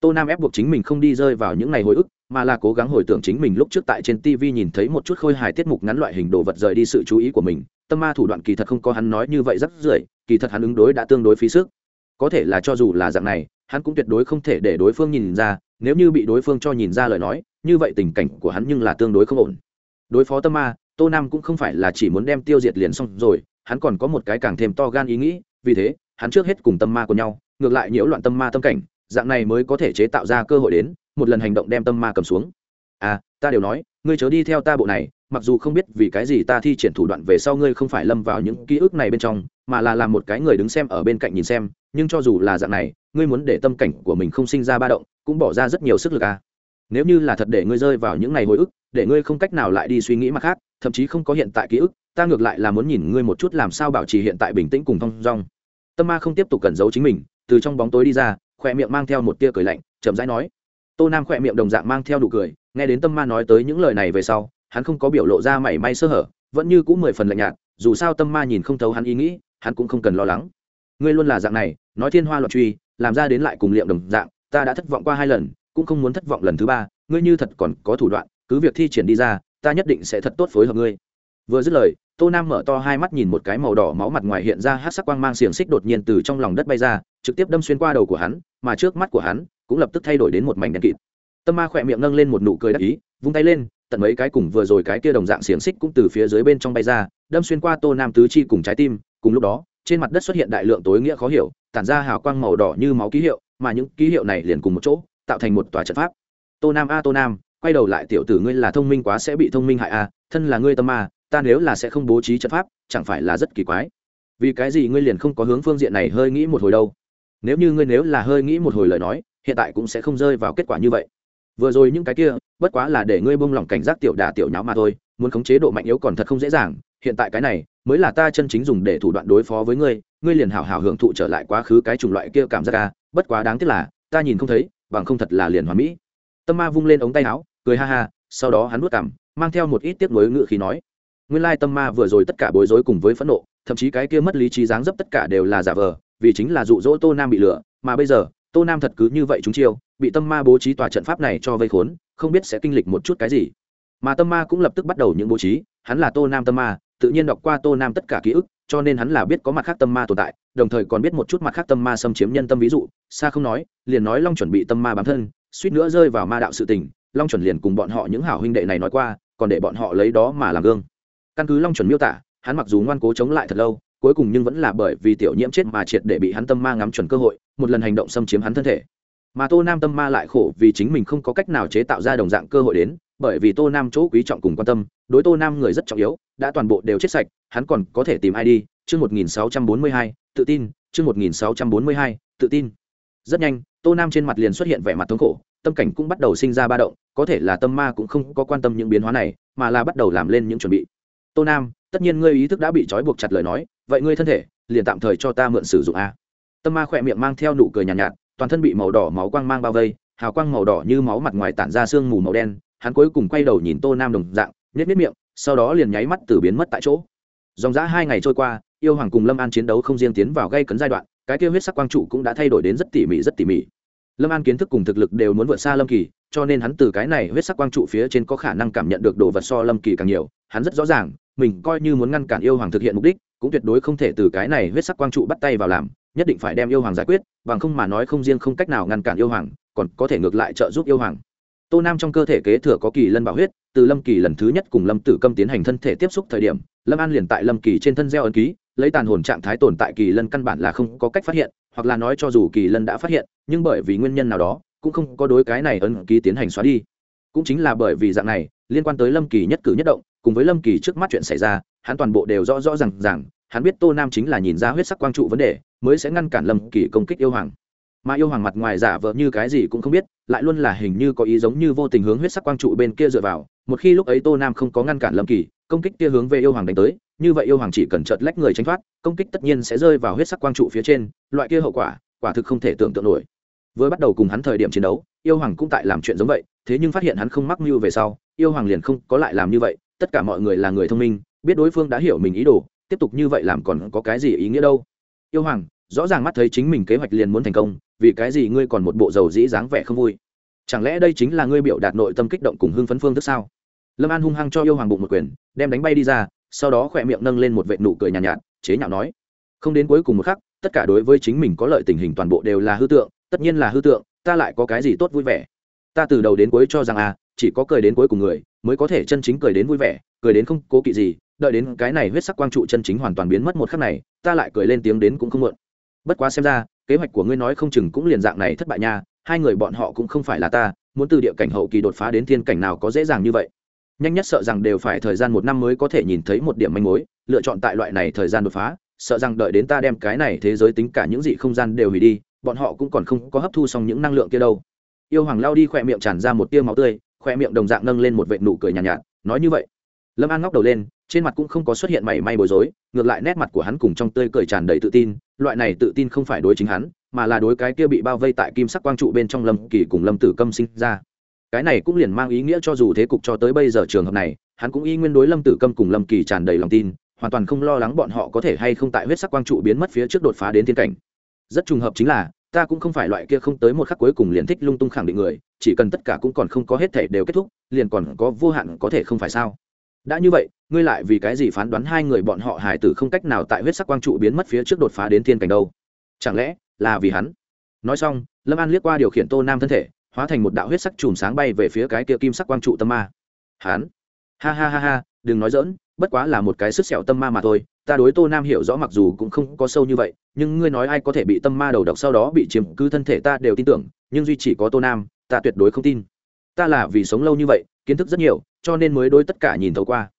Tô nam ép buộc chính mình không đi rơi vào những ngày hồi ức, mà là cố gắng hồi tưởng chính mình lúc trước tại trên tv nhìn thấy một chút khôi hài tiết mục ngắn loại hình đồ vật rời đi sự chú ý của mình, tâm ma thủ đoạn kỳ thật không có hắn nói như vậy rất rưỡi kỳ thật hắn ứng đối đã tương đối phí sức có thể là cho dù là dạng này, hắn cũng tuyệt đối không thể để đối phương nhìn ra, nếu như bị đối phương cho nhìn ra lời nói, như vậy tình cảnh của hắn nhưng là tương đối không ổn. Đối phó tâm ma, tô nam cũng không phải là chỉ muốn đem tiêu diệt liền xong rồi, hắn còn có một cái càng thêm to gan ý nghĩ, vì thế, hắn trước hết cùng tâm ma của nhau, ngược lại nhiễu loạn tâm ma tâm cảnh, dạng này mới có thể chế tạo ra cơ hội đến, một lần hành động đem tâm ma cầm xuống. À ta đều nói, ngươi chớ đi theo ta bộ này, mặc dù không biết vì cái gì ta thi triển thủ đoạn về sau ngươi không phải lâm vào những ký ức này bên trong, mà là làm một cái người đứng xem ở bên cạnh nhìn xem nhưng cho dù là dạng này, ngươi muốn để tâm cảnh của mình không sinh ra ba động, cũng bỏ ra rất nhiều sức lực à. Nếu như là thật để ngươi rơi vào những ngày hồi ức, để ngươi không cách nào lại đi suy nghĩ mặt khác, thậm chí không có hiện tại ký ức, ta ngược lại là muốn nhìn ngươi một chút làm sao bảo trì hiện tại bình tĩnh cùng thong dong. Tâm ma không tiếp tục cẩn giấu chính mình, từ trong bóng tối đi ra, khỏe miệng mang theo một tia cười lạnh, chậm rãi nói. Tô nam khỏe miệng đồng dạng mang theo nụ cười, nghe đến tâm ma nói tới những lời này về sau, hắn không có biểu lộ ra mảy may sơ hở, vẫn như cũng mười phần lạnh nhạt, dù sao tâm ma nhìn không thấu hắn ý nghĩ, hắn cũng không cần lo lắng ngươi luôn là dạng này, nói thiên hoa loạn truy, làm ra đến lại cùng liệm đồng dạng, ta đã thất vọng qua hai lần, cũng không muốn thất vọng lần thứ ba, ngươi như thật còn có thủ đoạn, cứ việc thi triển đi ra, ta nhất định sẽ thật tốt phối hợp ngươi. Vừa dứt lời, tô nam mở to hai mắt nhìn một cái màu đỏ máu mặt ngoài hiện ra hát sắc quang mang xiềng xích đột nhiên từ trong lòng đất bay ra, trực tiếp đâm xuyên qua đầu của hắn, mà trước mắt của hắn cũng lập tức thay đổi đến một mảnh đen kịt. Tâm ma khỏe miệng nâng lên một nụ cười đắc ý, vung tay lên, tận mấy cái cùng vừa rồi cái kia đồng dạng xiềng xích cũng từ phía dưới bên trong bay ra, đâm xuyên qua tô nam tứ chi cùng trái tim, cùng lúc đó trên mặt đất xuất hiện đại lượng tối nghĩa khó hiểu, tản ra hào quang màu đỏ như máu ký hiệu, mà những ký hiệu này liền cùng một chỗ, tạo thành một tòa trận pháp. Tô nam a, tô nam, quay đầu lại tiểu tử ngươi là thông minh quá sẽ bị thông minh hại a, thân là ngươi tâm ma ta nếu là sẽ không bố trí trận pháp, chẳng phải là rất kỳ quái. Vì cái gì ngươi liền không có hướng phương diện này hơi nghĩ một hồi đâu? Nếu như ngươi nếu là hơi nghĩ một hồi lời nói, hiện tại cũng sẽ không rơi vào kết quả như vậy. Vừa rồi những cái kia, bất quá là để ngươi bông lỏng cảnh giác tiểu đà tiểu nháo mà thôi, muốn khống chế độ mạnh yếu còn thật không dễ dàng, hiện tại cái này mới là ta chân chính dùng để thủ đoạn đối phó với ngươi ngươi liền hảo hảo hưởng thụ trở lại quá khứ cái chủng loại kia cảm giác ca bất quá đáng tiếc là, ta nhìn không thấy, bằng không thật là liền hoàn mỹ. Tâm ma vung lên ống tay áo, cười ha ha, sau đó hắn nuốt cằm, mang theo một ít tiếc nuối ngự khí nói. Nguyên lai tâm ma vừa rồi tất cả bối rối cùng với phẫn nộ, thậm chí cái kia mất lý trí dáng dấp tất cả đều là giả vờ, vì chính là dụ dỗ tô nam bị lừa, mà bây giờ, tô nam thật cứ như vậy chúng chiêu, bị tâm ma bố trí tòa trận pháp này cho vây khốn, không biết sẽ kinh lịch một chút cái gì. Mà tâm ma cũng lập tức bắt đầu những bố trí, hắn là tô nam tâm ma tự nhiên đọc qua tô nam tất cả ký ức, cho nên hắn là biết có mặt khác tâm ma tồn tại, đồng thời còn biết một chút mặt khác tâm ma xâm chiếm nhân tâm ví dụ, xa không nói, liền nói long chuẩn bị tâm ma bám thân, suýt nữa rơi vào ma đạo sự tình, long chuẩn liền cùng bọn họ những hảo huynh đệ này nói qua, còn để bọn họ lấy đó mà làm gương. Căn cứ long chuẩn miêu tả, hắn mặc dù ngoan cố chống lại thật lâu, cuối cùng nhưng vẫn là bởi vì tiểu nhiễm chết mà triệt để bị hắn tâm ma ngắm chuẩn cơ hội, một lần hành động xâm chiếm hắn thân thể. Mà tô nam tâm ma lại khổ vì chính mình không có cách nào chế tạo ra đồng dạng cơ hội đến bởi vì tô nam chỗ quý trọng cùng quan tâm đối tô nam người rất trọng yếu đã toàn bộ đều chết sạch hắn còn có thể tìm ai đi? Chương một nghìn sáu trăm bốn mươi hai tự tin. Chương một nghìn sáu trăm bốn mươi hai tự tin. Rất nhanh tô nam trên mặt liền xuất hiện vẻ mặt thống khổ tâm cảnh cũng bắt đầu sinh ra ba động có thể là tâm ma cũng không có quan tâm những biến hóa này mà là bắt đầu làm lên những chuẩn bị. Tô nam tất nhiên ngươi ý thức đã bị trói buộc chặt lời nói vậy ngươi thân thể liền tạm thời cho ta mượn sử dụng a. Tâm ma khỏe miệng mang theo nụ cười nhàn nhạt, nhạt toàn thân bị màu đỏ máu quang mang bao vây hào quang màu đỏ như máu mặt ngoài tản ra sương mù màu đen hắn cuối cùng quay đầu nhìn tô nam đồng dạng nhét nhét miệng, sau đó liền nháy mắt từ biến mất tại chỗ. Dòng dã hai ngày trôi qua, yêu hoàng cùng lâm an chiến đấu không riêng tiến vào gây cấn giai đoạn, cái kia huyết sắc quang trụ cũng đã thay đổi đến rất tỉ mỉ, rất tỉ mỉ. Lâm an kiến thức cùng thực lực đều muốn vượt xa lâm kỳ, cho nên hắn từ cái này huyết sắc quang trụ phía trên có khả năng cảm nhận được đồ vật so lâm kỳ càng nhiều, hắn rất rõ ràng, mình coi như muốn ngăn cản yêu hoàng thực hiện mục đích, cũng tuyệt đối không thể từ cái này huyết sắc quang trụ bắt tay vào làm, nhất định phải đem yêu hoàng giải quyết, bằng không mà nói không riêng không cách nào ngăn cản yêu hoàng, còn có thể ngược lại trợ giúp yêu hoàng tô nam trong cơ thể kế thừa có kỳ lân bảo huyết, từ lâm kỳ lần thứ nhất cùng lâm tử câm tiến hành thân thể tiếp xúc thời điểm, lâm an liền tại lâm kỳ trên thân gieo ấn ký, lấy tàn hồn trạng thái tồn tại kỳ lân căn bản là không có cách phát hiện, hoặc là nói cho dù kỳ lân đã phát hiện, nhưng bởi vì nguyên nhân nào đó, cũng không có đối cái này ấn ký tiến hành xóa đi. Cũng chính là bởi vì dạng này, liên quan tới lâm kỳ nhất cử nhất động, cùng với lâm kỳ trước mắt chuyện xảy ra, hắn toàn bộ đều rõ rõ r à n g hắn biết tô nam chính là nhìn ra huyết sắc quang trụ vấn đề, mới sẽ ngăn cản lâm kỳ công kích yêu hoàng mà yêu hoàng mặt ngoài giả vờ như cái gì cũng không biết, lại luôn là hình như có ý giống như vô tình hướng huyết sắc quang trụ bên kia dựa vào, một khi lúc ấy tô nam không có ngăn cản lâm kỳ, công kích kia hướng về yêu hoàng đánh tới, như vậy yêu hoàng chỉ cần chợt lách người tránh thoát, công kích tất nhiên sẽ rơi vào huyết sắc quang trụ phía trên, loại kia hậu quả quả thực không thể tưởng tượng nổi. Vừa bắt đầu cùng hắn thời điểm chiến đấu, yêu hoàng cũng tại làm chuyện giống vậy, thế nhưng phát hiện hắn không mắc mưu về sau, yêu hoàng liền không có lại làm như vậy, tất cả mọi người là người thông minh, biết đối phương đã hiểu mình ý đồ, tiếp tục như vậy làm còn có cái gì ý nghĩa đâu. Yêu hoàng, rõ ràng mắt thấy chính mình kế hoạch liền muốn thành công vì cái gì ngươi còn một bộ dầu dĩ dáng vẻ không vui? Chẳng lẽ đây chính là ngươi biểu đạt nội tâm kích động cùng hưng phấn phương thức sao? Lâm an hung hăng cho yêu hoàng bụng một quyền đem đánh bay đi ra sau đó khỏe miệng nâng lên một vệ nụ cười nhàn nhạt, nhạt chế nhạo nói không đến cuối cùng một khắc tất cả đối với chính mình có lợi tình hình toàn bộ đều là hư tượng tất nhiên là hư tượng ta lại có cái gì tốt vui vẻ? Ta từ đầu đến cuối cho rằng à chỉ có cười đến cuối cùng người mới có thể chân chính cười đến vui vẻ cười đến không cố kỵ gì đợi đến cái này huyết sắc quang trụ chân chính hoàn toàn biến mất một khắc này ta lại cười lên tiếng đến cũng không muộn. Bất quá xem ra kế hoạch của ngươi nói không chừng cũng liền dạng này thất bại nha hai người bọn họ cũng không phải là ta muốn từ địa cảnh hậu kỳ đột phá đến thiên cảnh nào có dễ dàng như vậy. Nhanh nhất sợ rằng đều phải thời gian một năm mới có thể nhìn thấy một điểm manh mối lựa chọn tại loại này thời gian đột phá sợ rằng đợi đến ta đem cái này thế giới tính cả những gì không gian đều hủy đi bọn họ cũng còn không có hấp thu xong những năng lượng kia đâu. Yêu hoàng lao đi khỏe miệng tràn ra một tia máu tươi khỏe miệng đồng dạng nâng lên một vệ nụ cười nhàn nhạt, nhạt nói như vậy. Lâm an ngóc đầu lên trên mặt cũng không có xuất hiện mảy may bối rối, ngược lại nét mặt của hắn cùng trong tươi cười tràn đầy tự tin, loại này tự tin không phải đối chính hắn, mà là đối cái kia bị bao vây tại kim sắc quang trụ bên trong lâm kỳ cùng lâm tử câm sinh ra. Cái này cũng liền mang ý nghĩa cho dù thế cục cho tới bây giờ trường hợp này, hắn cũng y nguyên đối lâm tử câm cùng lâm kỳ tràn đầy lòng tin, hoàn toàn không lo lắng bọn họ có thể hay không tại huyết sắc quang trụ biến mất phía trước đột phá đến thiên cảnh. Rất trùng hợp chính là, ta cũng không phải loại kia không tới một khắc cuối cùng liền thích lung tung khẳng định người, chỉ cần tất cả cũng còn không có hết thể đều kết thúc, liền còn có vô hạn có thể không phải sao? Đã như vậy, ngươi lại vì cái gì phán đoán hai người bọn họ hải tử không cách nào tại huyết sắc quang trụ biến mất phía trước đột phá đến thiên cảnh đâu? Chẳng lẽ là vì hắn? Nói xong, lâm an liếc qua điều khiển tô nam thân thể, hóa thành một đạo huyết sắc chùm sáng bay về phía cái kia kim sắc quang trụ tâm ma. Hắn? Ha ha ha ha, đừng nói dỡn bất quá là một cái sức sẹo tâm ma mà thôi. Ta đối tô nam hiểu rõ mặc dù cũng không có sâu như vậy, nhưng ngươi nói ai có thể bị tâm ma đầu độc sau đó bị chiếm cứ thân thể ta đều tin tưởng, nhưng duy chỉ có tô nam, ta tuyệt đối không tin ta là vì sống lâu như vậy, kiến thức rất nhiều, cho nên mới đối tất cả nhìn thấu qua.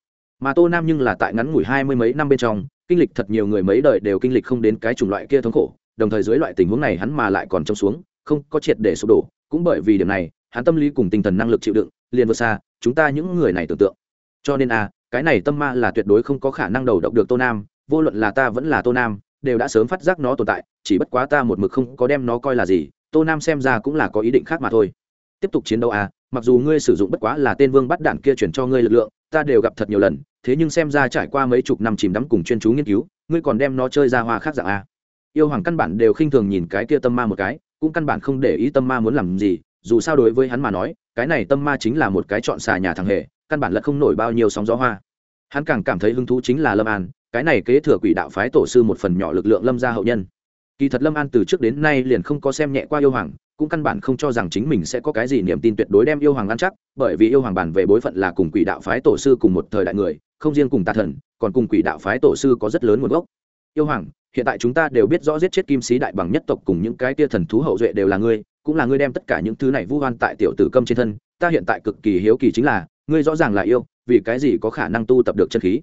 Mà tô nam nhưng là tại ngắn ngủi hai mươi mấy năm bên trong, kinh lịch thật nhiều người mấy đời đều kinh lịch không đến cái chủng loại kia thống khổ, đồng thời dưới loại tình huống này hắn mà lại còn trông xuống, không có triệt để sụp đổ. Cũng bởi vì điểm này, hắn tâm lý cùng tinh thần năng lực chịu đựng, liền vượt xa chúng ta những người này tưởng tượng. Cho nên a cái này tâm ma là tuyệt đối không có khả năng đầu độc được tô nam, vô luận là ta vẫn là tô nam, đều đã sớm phát giác nó tồn tại, chỉ bất quá ta một mực không có đem nó coi là gì, tô nam xem ra cũng là có ý định khác mà thôi tiếp tục chiến đấu à mặc dù ngươi sử dụng bất quá là tên vương bắt đạn kia chuyển cho ngươi lực lượng, ta đều gặp thật nhiều lần, thế nhưng xem ra trải qua mấy chục năm chìm đắm cùng chuyên chú nghiên cứu, ngươi còn đem nó chơi ra hoa khác dạng à. yêu hoàng căn bản đều khinh thường nhìn cái kia tâm ma một cái, cũng căn bản không để ý tâm ma muốn làm gì, dù sao đối với hắn mà nói, cái này tâm ma chính là một cái chọn xà nhà thằng hề, căn bản là không nổi bao nhiêu sóng gió hoa hắn càng cảm thấy hứng thú chính là lâm an, cái này kế thừa quỷ đạo phái tổ sư một phần nhỏ lực lượng lâm gia hậu nhân kỳ thật lâm an từ trước đến nay liền không có xem nhẹ qua yêu hoàng cũng căn bản không cho rằng chính mình sẽ có cái gì niềm tin tuyệt đối đem yêu hoàng ăn chắc, bởi vì yêu hoàng bản về bối phận là cùng quỷ đạo phái tổ sư cùng một thời đại người, không riêng cùng tà thần, còn cùng quỷ đạo phái tổ sư có rất lớn nguồn gốc. Yêu hoàng, hiện tại chúng ta đều biết rõ giết chết kim sĩ đại bằng nhất tộc cùng những cái tia thần thú hậu duệ đều là ngươi, cũng là ngươi đem tất cả những thứ này vu hoan tại tiểu tử câm trên thân, ta hiện tại cực kỳ hiếu kỳ chính là, ngươi rõ ràng là yêu, vì cái gì có khả năng tu tập được chân khí?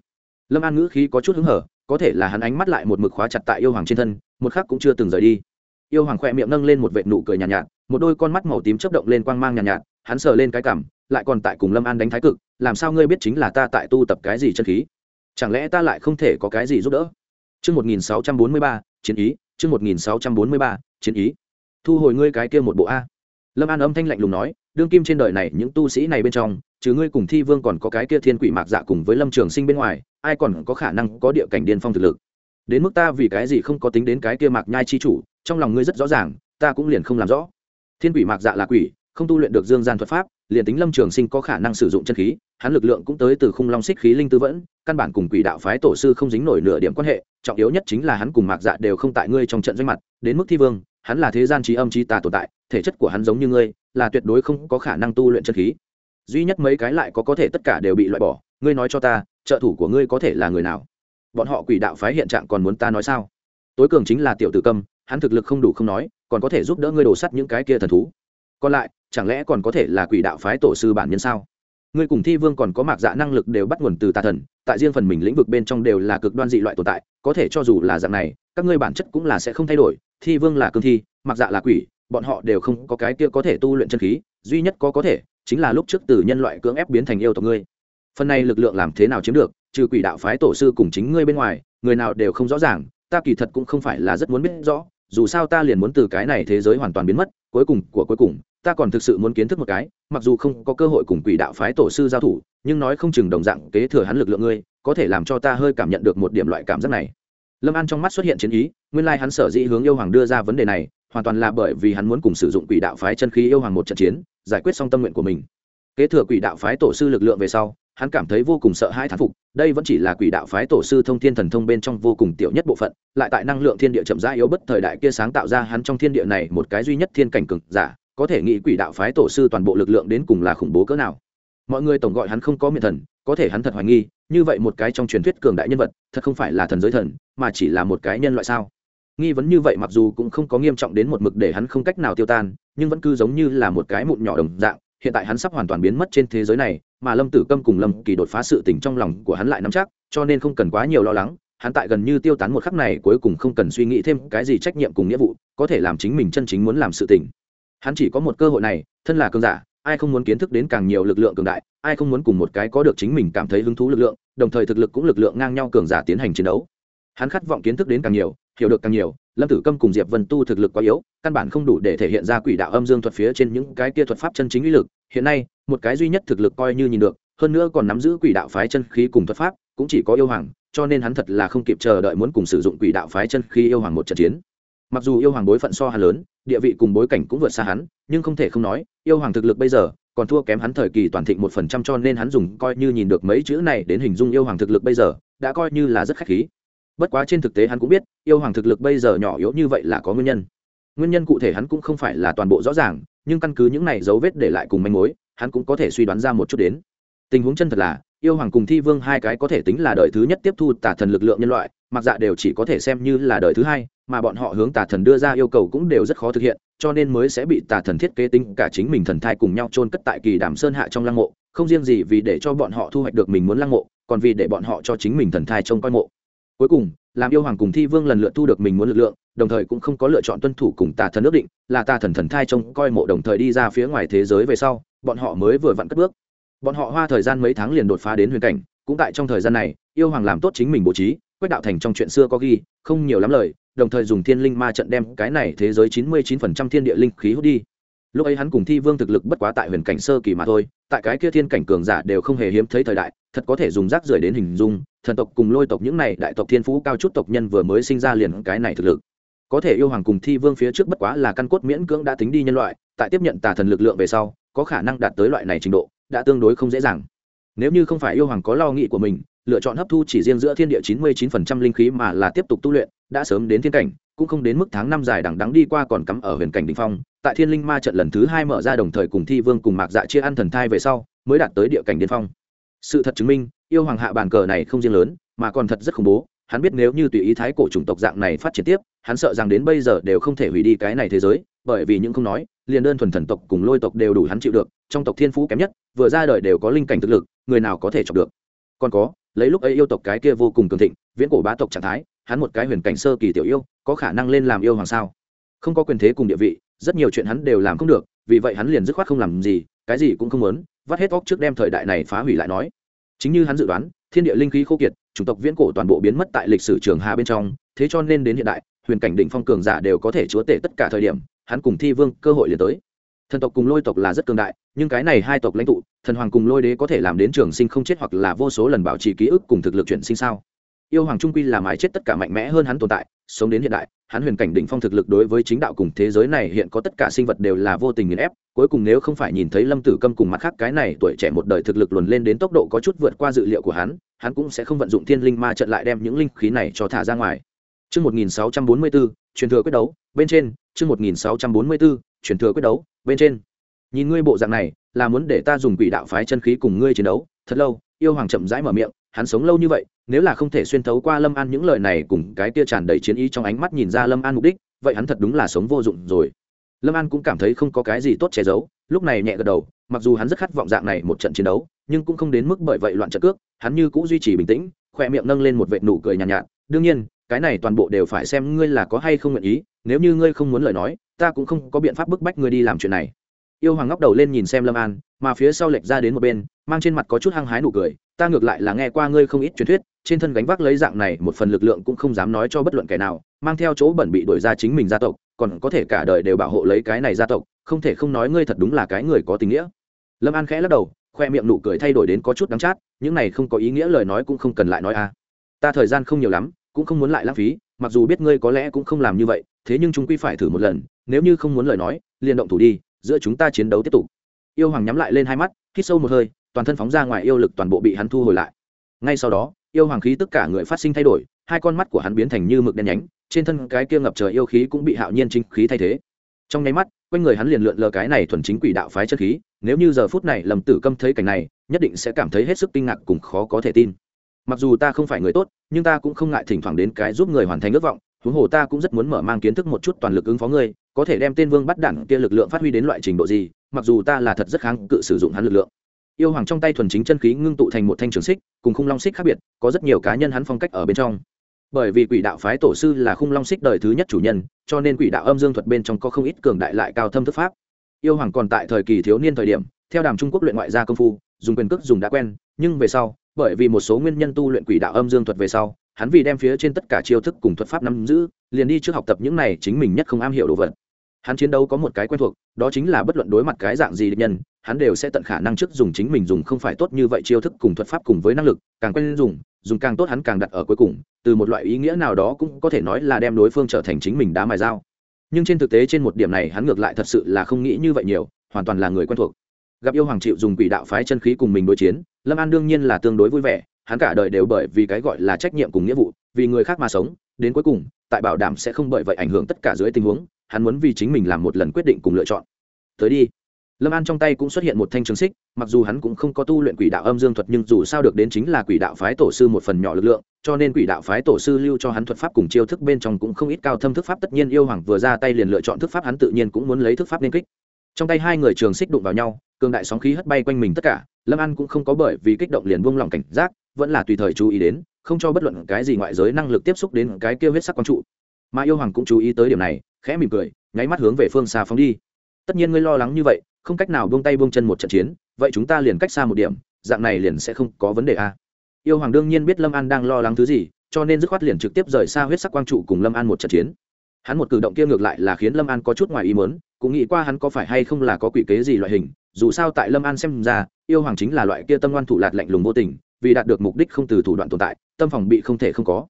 Lâm an ngữ khí có chút hứng hở, có thể là hắn ánh mắt lại một mực khóa chặt tại yêu hoàng trên thân, một khắc cũng chưa từng rời đi yêu hoàng khoe miệng nâng lên một vệt nụ cười nhàn nhạt, nhạt một đôi con mắt màu tím chớp động lên quang mang nhàn nhạt, nhạt hắn sờ lên cái cảm lại còn tại cùng lâm an đánh thái cực làm sao ngươi biết chính là ta tại tu tập cái gì chân khí chẳng lẽ ta lại không thể có cái gì giúp đỡ Chương 1643, chiến ý, chương 1643, chiến ý. Thu hồi ngươi cái kia một bộ a. Lâm An âm thanh lạnh lùng nói, đương kim trên đời này những tu sĩ này bên trong, trừ ngươi cùng Thi Vương còn có cái kia Thiên Quỷ Mạc Dạ cùng với Lâm Trường Sinh bên ngoài, ai còn có khả năng có địa cảnh điên phong thực lực. Đến mức ta vì cái gì không có tính đến cái kia Mạc Nhai chi chủ, trong lòng ngươi rất rõ ràng, ta cũng liền không làm rõ. Thiên Quỷ Mạc Dạ là quỷ, không tu luyện được dương gian thuật pháp, liền tính Lâm Trường Sinh có khả năng sử dụng chân khí, hắn lực lượng cũng tới từ khung long xích khí linh tư vẫn, căn bản cùng quỷ đạo phái tổ sư không dính nổi nửa điểm quan hệ, trọng yếu nhất chính là hắn cùng Mạc Dạ đều không tại ngươi trong trận doanh mặt, đến mức Thi Vương, hắn là thế gian trí âm trí tà tồn tại, thể chất của hắn giống như ngươi, là tuyệt đối không có khả năng tu luyện chân khí. Duy nhất mấy cái lại có có thể tất cả đều bị loại bỏ, ngươi nói cho ta, trợ thủ của ngươi có thể là người nào bọn họ quỷ đạo phái hiện trạng còn muốn ta nói sao? Tối cường chính là tiểu tử câm, hắn thực lực không đủ không nói, còn có thể giúp đỡ ngươi đổ sắt những cái kia thần thú. Còn lại, chẳng lẽ còn có thể là quỷ đạo phái tổ sư bản nhân sao? Ngươi cùng thi vương còn có mạc dạ năng lực đều bắt nguồn từ tà thần, tại riêng phần mình lĩnh vực bên trong đều là cực đoan dị loại tồn tại, có thể cho dù là dạng này, các ngươi bản chất cũng là sẽ không thay đổi. Thi vương là cương thi, mạc dạ là quỷ, bọn họ đều không có cái kia có thể tu luyện chân khí, duy nhất có có thể, chính là lúc trước từ nhân loại cưỡng ép biến thành yêu tộc ngươi. Phần này lực lượng làm thế nào chiếm được trừ quỷ đạo phái tổ sư cùng chính ngươi bên ngoài, người nào đều không rõ ràng, ta kỳ thật cũng không phải là rất muốn biết rõ, dù sao ta liền muốn từ cái này thế giới hoàn toàn biến mất, cuối cùng của cuối cùng, ta còn thực sự muốn kiến thức một cái, mặc dù không có cơ hội cùng quỷ đạo phái tổ sư giao thủ, nhưng nói không chừng đồng dạng kế thừa hắn lực lượng ngươi, có thể làm cho ta hơi cảm nhận được một điểm loại cảm giác này. Lâm an trong mắt xuất hiện chiến ý, nguyên lai hắn sở dĩ hướng yêu hoàng đưa ra vấn đề này, hoàn toàn là bởi vì hắn muốn cùng sử dụng quỷ đạo phái chân khí yêu hoàng một trận chiến, giải quyết xong tâm nguyện của mình. Kế thừa quỷ đạo phái tổ sư lực lượng về sau hắn cảm thấy vô cùng sợ hãi thán phục, đây vẫn chỉ là quỷ đạo phái tổ sư thông thiên thần thông bên trong vô cùng tiểu nhất bộ phận, lại tại năng lượng thiên địa chậm rãi yếu bất thời đại kia sáng tạo ra hắn trong thiên địa này một cái duy nhất thiên cảnh cực giả, có thể nghĩ quỷ đạo phái tổ sư toàn bộ lực lượng đến cùng là khủng bố cỡ nào. Mọi người tổng gọi hắn không có miệng thần, có thể hắn thật hoài nghi, như vậy một cái trong truyền thuyết cường đại nhân vật, thật không phải là thần giới thần, mà chỉ là một cái nhân loại sao? Nghi vấn như vậy mặc dù cũng không có nghiêm trọng đến một mực để hắn không cách nào tiêu tan, nhưng vẫn cứ giống như là một cái mụn nhỏ đồng dạng, hiện tại hắn sắp hoàn toàn biến mất trên thế giới này mà lâm tử câm cùng lâm kỳ đột phá sự tỉnh trong lòng của hắn lại nắm chắc, cho nên không cần quá nhiều lo lắng, hắn tại gần như tiêu tán một khắc này cuối cùng không cần suy nghĩ thêm cái gì trách nhiệm cùng nghĩa vụ, có thể làm chính mình chân chính muốn làm sự tỉnh. hắn chỉ có một cơ hội này, thân là cường giả, ai không muốn kiến thức đến càng nhiều lực lượng cường đại, ai không muốn cùng một cái có được chính mình cảm thấy hứng thú lực lượng, đồng thời thực lực cũng lực lượng ngang nhau cường giả tiến hành chiến đấu hắn khát vọng kiến thức đến càng nhiều, hiểu được càng nhiều, lâm tử câm cùng diệp vân tu thực lực quá yếu, căn bản không đủ để thể hiện ra quỷ đạo âm dương thuật phía trên những cái kia thuật pháp chân chính uy lực hiện nay, một cái duy nhất thực lực coi như nhìn được, hơn nữa còn nắm giữ quỷ đạo phái chân khí cùng thuật pháp, cũng chỉ có yêu hoàng, cho nên hắn thật là không kịp chờ đợi muốn cùng sử dụng quỷ đạo phái chân khí yêu hoàng một trận chiến. Mặc dù yêu hoàng bối phận so hà lớn, địa vị cùng bối cảnh cũng vượt xa hắn, nhưng không thể không nói, yêu hoàng thực lực bây giờ còn thua kém hắn thời kỳ toàn thịnh một phần trăm cho nên hắn dùng coi như nhìn được mấy chữ này đến hình dung yêu hoàng thực lực bây giờ, đã coi như là rất khách khí. Bất quá trên thực tế hắn cũng biết, yêu hoàng thực lực bây giờ nhỏ yếu như vậy là có nguyên nhân nguyên nhân cụ thể hắn cũng không phải là toàn bộ rõ ràng, nhưng căn cứ những này dấu vết để lại cùng manh mối, hắn cũng có thể suy đoán ra một chút đến. Tình huống chân thật là, yêu hoàng cùng thi vương hai cái có thể tính là đời thứ nhất tiếp thu tà thần lực lượng nhân loại, mặc dạ đều chỉ có thể xem như là đời thứ hai, mà bọn họ hướng tà thần đưa ra yêu cầu cũng đều rất khó thực hiện, cho nên mới sẽ bị tà thần thiết kế tính cả chính mình thần thai cùng nhau chôn cất tại kỳ đàm sơn hạ trong lăng mộ, không riêng gì vì để cho bọn họ thu hoạch được mình muốn lăng mộ, còn vì để bọn họ cho chính mình thần thai trông coi mộ. Cuối cùng làm yêu hoàng cùng thi vương lần lượt thu được mình muốn lực lượng, đồng thời cũng không có lựa chọn tuân thủ cùng tà thần ước định, là tà thần thần thai trông coi mộ đồng thời đi ra phía ngoài thế giới về sau, bọn họ mới vừa vặn cất bước. Bọn họ hoa thời gian mấy tháng liền đột phá đến huyền cảnh, cũng tại trong thời gian này, yêu hoàng làm tốt chính mình bố trí quách đạo thành trong chuyện xưa có ghi, không nhiều lắm lời, đồng thời dùng thiên linh ma trận đem cái này thế giới chín mươi chín phần trăm thiên địa linh khí hút đi lúc ấy hắn cùng thi vương thực lực bất quá tại huyền cảnh sơ kỳ mà thôi, tại cái kia thiên cảnh cường giả đều không hề hiếm thấy thời đại, thật có thể dùng rác rưởi đến hình dung, thần tộc cùng lôi tộc những này đại tộc thiên phú cao chút tộc nhân vừa mới sinh ra liền cái này thực lực. Có thể yêu hoàng cùng thi vương phía trước bất quá là căn cốt miễn cưỡng đã tính đi nhân loại, tại tiếp nhận tà thần lực lượng về sau, có khả năng đạt tới loại này trình độ, đã tương đối không dễ dàng. Nếu như không phải yêu hoàng có lo nghĩ của mình, lựa chọn hấp thu chỉ riêng giữa thiên địa chín mươi chín phần trăm linh khí mà là tiếp tục tu luyện, đã sớm đến thiên cảnh cũng không đến mức tháng năm dài đằng đắng đi qua còn cắm ở huyền cảnh đỉnh phong, tại thiên linh ma trận lần thứ hai mở ra đồng thời cùng thi vương cùng mạc dạ chia ăn thần thai về sau, mới đạt tới địa cảnh điên phong. Sự thật chứng minh, yêu hoàng hạ bàn cờ này không riêng lớn, mà còn thật rất khủng bố. Hắn biết nếu như tùy ý thái cổ chủng tộc dạng này phát triển tiếp, hắn sợ rằng đến bây giờ đều không thể hủy đi cái này thế giới, bởi vì những không nói, liền đơn thuần thần tộc cùng lôi tộc đều đủ hắn chịu được, trong tộc thiên phú kém nhất, vừa ra đời đều có linh cảnh thực lực, người nào có thể chọc được. Còn có, lấy lúc ấy yêu tộc cái kia vô cùng cường thịnh, viễn cổ bá tộc trạng thái hắn một cái huyền cảnh sơ kỳ tiểu yêu, có khả năng lên làm yêu hoàng sao? Không có quyền thế cùng địa vị, rất nhiều chuyện hắn đều làm không được, vì vậy hắn liền dứt khoát không làm gì, cái gì cũng không muốn, vắt hết óc trước đem thời đại này phá hủy lại nói. Chính như hắn dự đoán, thiên địa linh khí khô kiệt, chủng tộc viễn cổ toàn bộ biến mất tại lịch sử trường hà bên trong, thế cho nên đến hiện đại, huyền cảnh định phong cường giả đều có thể chúa tể tất cả thời điểm, hắn cùng thi vương cơ hội liền tới. Thần tộc cùng lôi tộc là rất cường đại, nhưng cái này hai tộc lãnh tụ, thần hoàng cùng lôi đế có thể làm đến trường sinh không chết hoặc là vô số lần bảo trì ký ức cùng thực lực chuyển sinh sao? Yêu hoàng trung quy là mái chết tất cả mạnh mẽ hơn hắn tồn tại sống đến hiện đại hắn huyền cảnh đỉnh phong thực lực đối với chính đạo cùng thế giới này hiện có tất cả sinh vật đều là vô tình nghiền ép cuối cùng nếu không phải nhìn thấy lâm tử câm cùng mặt khác cái này tuổi trẻ một đời thực lực luồn lên đến tốc độ có chút vượt qua dự liệu của hắn hắn cũng sẽ không vận dụng thiên linh ma trận lại đem những linh khí này cho thả ra ngoài Trước 1644, truyền thừa quyết đấu, bên trên, trước 1644, truyền thừa quyết đấu, bên trên. Nhìn ngươi bộ dạng này, là muốn để ta dùng quỷ đạo phái chân khí cùng ngươi chiến đấu, thật lâu, yêu hoàng chậm rãi mở miệng, hắn sống lâu như vậy nếu là không thể xuyên thấu qua lâm an những lời này cùng cái tia tràn đầy chiến ý trong ánh mắt nhìn ra lâm an mục đích vậy hắn thật đúng là sống vô dụng rồi. Lâm an cũng cảm thấy không có cái gì tốt che giấu lúc này nhẹ gật đầu mặc dù hắn rất khát vọng dạng này một trận chiến đấu nhưng cũng không đến mức bởi vậy loạn trận cước hắn như cũng duy trì bình tĩnh khoe miệng nâng lên một vệ nụ cười nhàn nhạt, nhạt đương nhiên cái này toàn bộ đều phải xem ngươi là có hay không nguyện ý nếu như ngươi không muốn lời nói ta cũng không có biện pháp bức bách ngươi đi làm chuyện này. Yêu hoàng ngóc đầu lên nhìn xem lâm an mà phía sau lệch ra đến một bên mang trên mặt có chút hăng hái nụ cười ta ngược lại là nghe qua ngươi không ít truyền thuyết trên thân gánh vác lấy dạng này một phần lực lượng cũng không dám nói cho bất luận kẻ nào, mang theo chỗ bẩn bị đổi ra chính mình gia tộc, còn có thể cả đời đều bảo hộ lấy cái này gia tộc, không thể không nói ngươi thật đúng là cái người có tình nghĩa. Lâm an khẽ lắc đầu, khoe miệng nụ cười thay đổi đến có chút đắng chát, những này không có ý nghĩa lời nói cũng không cần lại nói a à. ta thời gian không nhiều lắm, cũng không muốn lại lãng phí, mặc dù biết ngươi có lẽ cũng không làm như vậy, thế nhưng chúng quy phải thử một lần, nếu như không muốn lời nói, liền động thủ đi, giữa chúng ta chiến đấu tiếp tục. Yêu hoàng nhắm lại lên hai mắt, hít sâu một hơi, toàn thân phóng ra ngoài yêu lực toàn bộ bị hắn thu hồi lại. Ngay sau đó yêu hoàng khí tất cả người phát sinh thay đổi, hai con mắt của hắn biến thành như mực đen nhánh, trên thân cái kia ngập trời yêu khí cũng bị hạo nhiên chính khí thay thế. Trong nháy mắt, quanh người hắn liền lượn lờ cái này thuần chính quỷ đạo phái chất khí, nếu như giờ phút này lầm tử câm thấy cảnh này, nhất định sẽ cảm thấy hết sức kinh ngạc cùng khó có thể tin. Mặc dù ta không phải người tốt, nhưng ta cũng không ngại thỉnh thoảng đến cái giúp người hoàn thành ước vọng, huống hồ ta cũng rất muốn mở mang kiến thức một chút toàn lực ứng phó ngươi, có thể đem tên vương bắt đẳng kia lực lượng phát huy đến loại trình độ gì, mặc dù ta là thật rất kháng cự sử dụng hắn lực lượng yêu hoàng trong tay thuần chính chân khí ngưng tụ thành một thanh trường xích, cùng khung long xích khác biệt, có rất nhiều cá nhân hắn phong cách ở bên trong. Bởi vì quỷ đạo phái tổ sư là khung long xích đời thứ nhất chủ nhân, cho nên quỷ đạo âm dương thuật bên trong có không ít cường đại lại cao thâm thức pháp. Yêu hoàng còn tại thời kỳ thiếu niên thời điểm, theo đàm trung quốc luyện ngoại gia công phu, dùng quyền cước dùng đã quen, nhưng về sau, bởi vì một số nguyên nhân tu luyện quỷ đạo âm dương thuật về sau, hắn vì đem phía trên tất cả chiêu thức cùng thuật pháp nắm giữ, liền đi trước học tập những này chính mình nhất không am hiểu đồ vật hắn chiến đấu có một cái quen thuộc, đó chính là bất luận đối mặt cái dạng gì địch nhân, hắn đều sẽ tận khả năng trước dùng chính mình dùng không phải tốt như vậy chiêu thức cùng thuật pháp cùng với năng lực, càng quen dùng dùng càng tốt hắn càng đặt ở cuối cùng, từ một loại ý nghĩa nào đó cũng có thể nói là đem đối phương trở thành chính mình đá mài dao. Nhưng trên thực tế trên một điểm này hắn ngược lại thật sự là không nghĩ như vậy nhiều, hoàn toàn là người quen thuộc. Gặp yêu hoàng chịu dùng quỷ đạo phái chân khí cùng mình đối chiến, lâm an đương nhiên là tương đối vui vẻ, hắn cả đời đều bởi vì cái gọi là trách nhiệm cùng nghĩa vụ, vì người khác mà sống, đến cuối cùng, tại bảo đảm sẽ không bởi vậy ảnh hưởng tất cả dưới tình huống hắn muốn vì chính mình làm một lần quyết định cùng lựa chọn. Tới đi. Lâm an trong tay cũng xuất hiện một thanh trường xích, mặc dù hắn cũng không có tu luyện quỷ đạo âm dương thuật, nhưng dù sao được đến chính là quỷ đạo phái tổ sư một phần nhỏ lực lượng, cho nên quỷ đạo phái tổ sư lưu cho hắn thuật pháp cùng chiêu thức bên trong cũng không ít cao thâm thức pháp, tất nhiên yêu hoàng vừa ra tay liền lựa chọn thức pháp, hắn tự nhiên cũng muốn lấy thức pháp nên kích. Trong tay hai người trường xích đụng vào nhau, cường đại sóng khí hất bay quanh mình tất cả, lâm an cũng không có bởi vì kích động liền buông lỏng cảnh giác, vẫn là tùy thời chú ý đến, không cho bất luận cái gì ngoại giới năng lực tiếp xúc đến cái kêu huyết sắc quang trụ. Mà yêu hoàng cũng chú ý tới điểm này khẽ mỉm cười, nháy mắt hướng về phương xa phóng đi. Tất nhiên ngươi lo lắng như vậy, không cách nào buông tay buông chân một trận chiến, vậy chúng ta liền cách xa một điểm, dạng này liền sẽ không có vấn đề a. Yêu hoàng đương nhiên biết lâm an đang lo lắng thứ gì, cho nên dứt khoát liền trực tiếp rời xa huyết sắc quang trụ cùng lâm an một trận chiến. Hắn một cử động kia ngược lại là khiến lâm an có chút ngoài ý mớn cũng nghĩ qua hắn có phải hay không là có quỷ kế gì loại hình, dù sao tại lâm an xem ra, yêu hoàng chính là loại kia tâm ngoan thủ lạt lạnh lùng vô tình, vì đạt được mục đích không từ thủ đoạn tồn tại, tâm phòng bị không thể không có.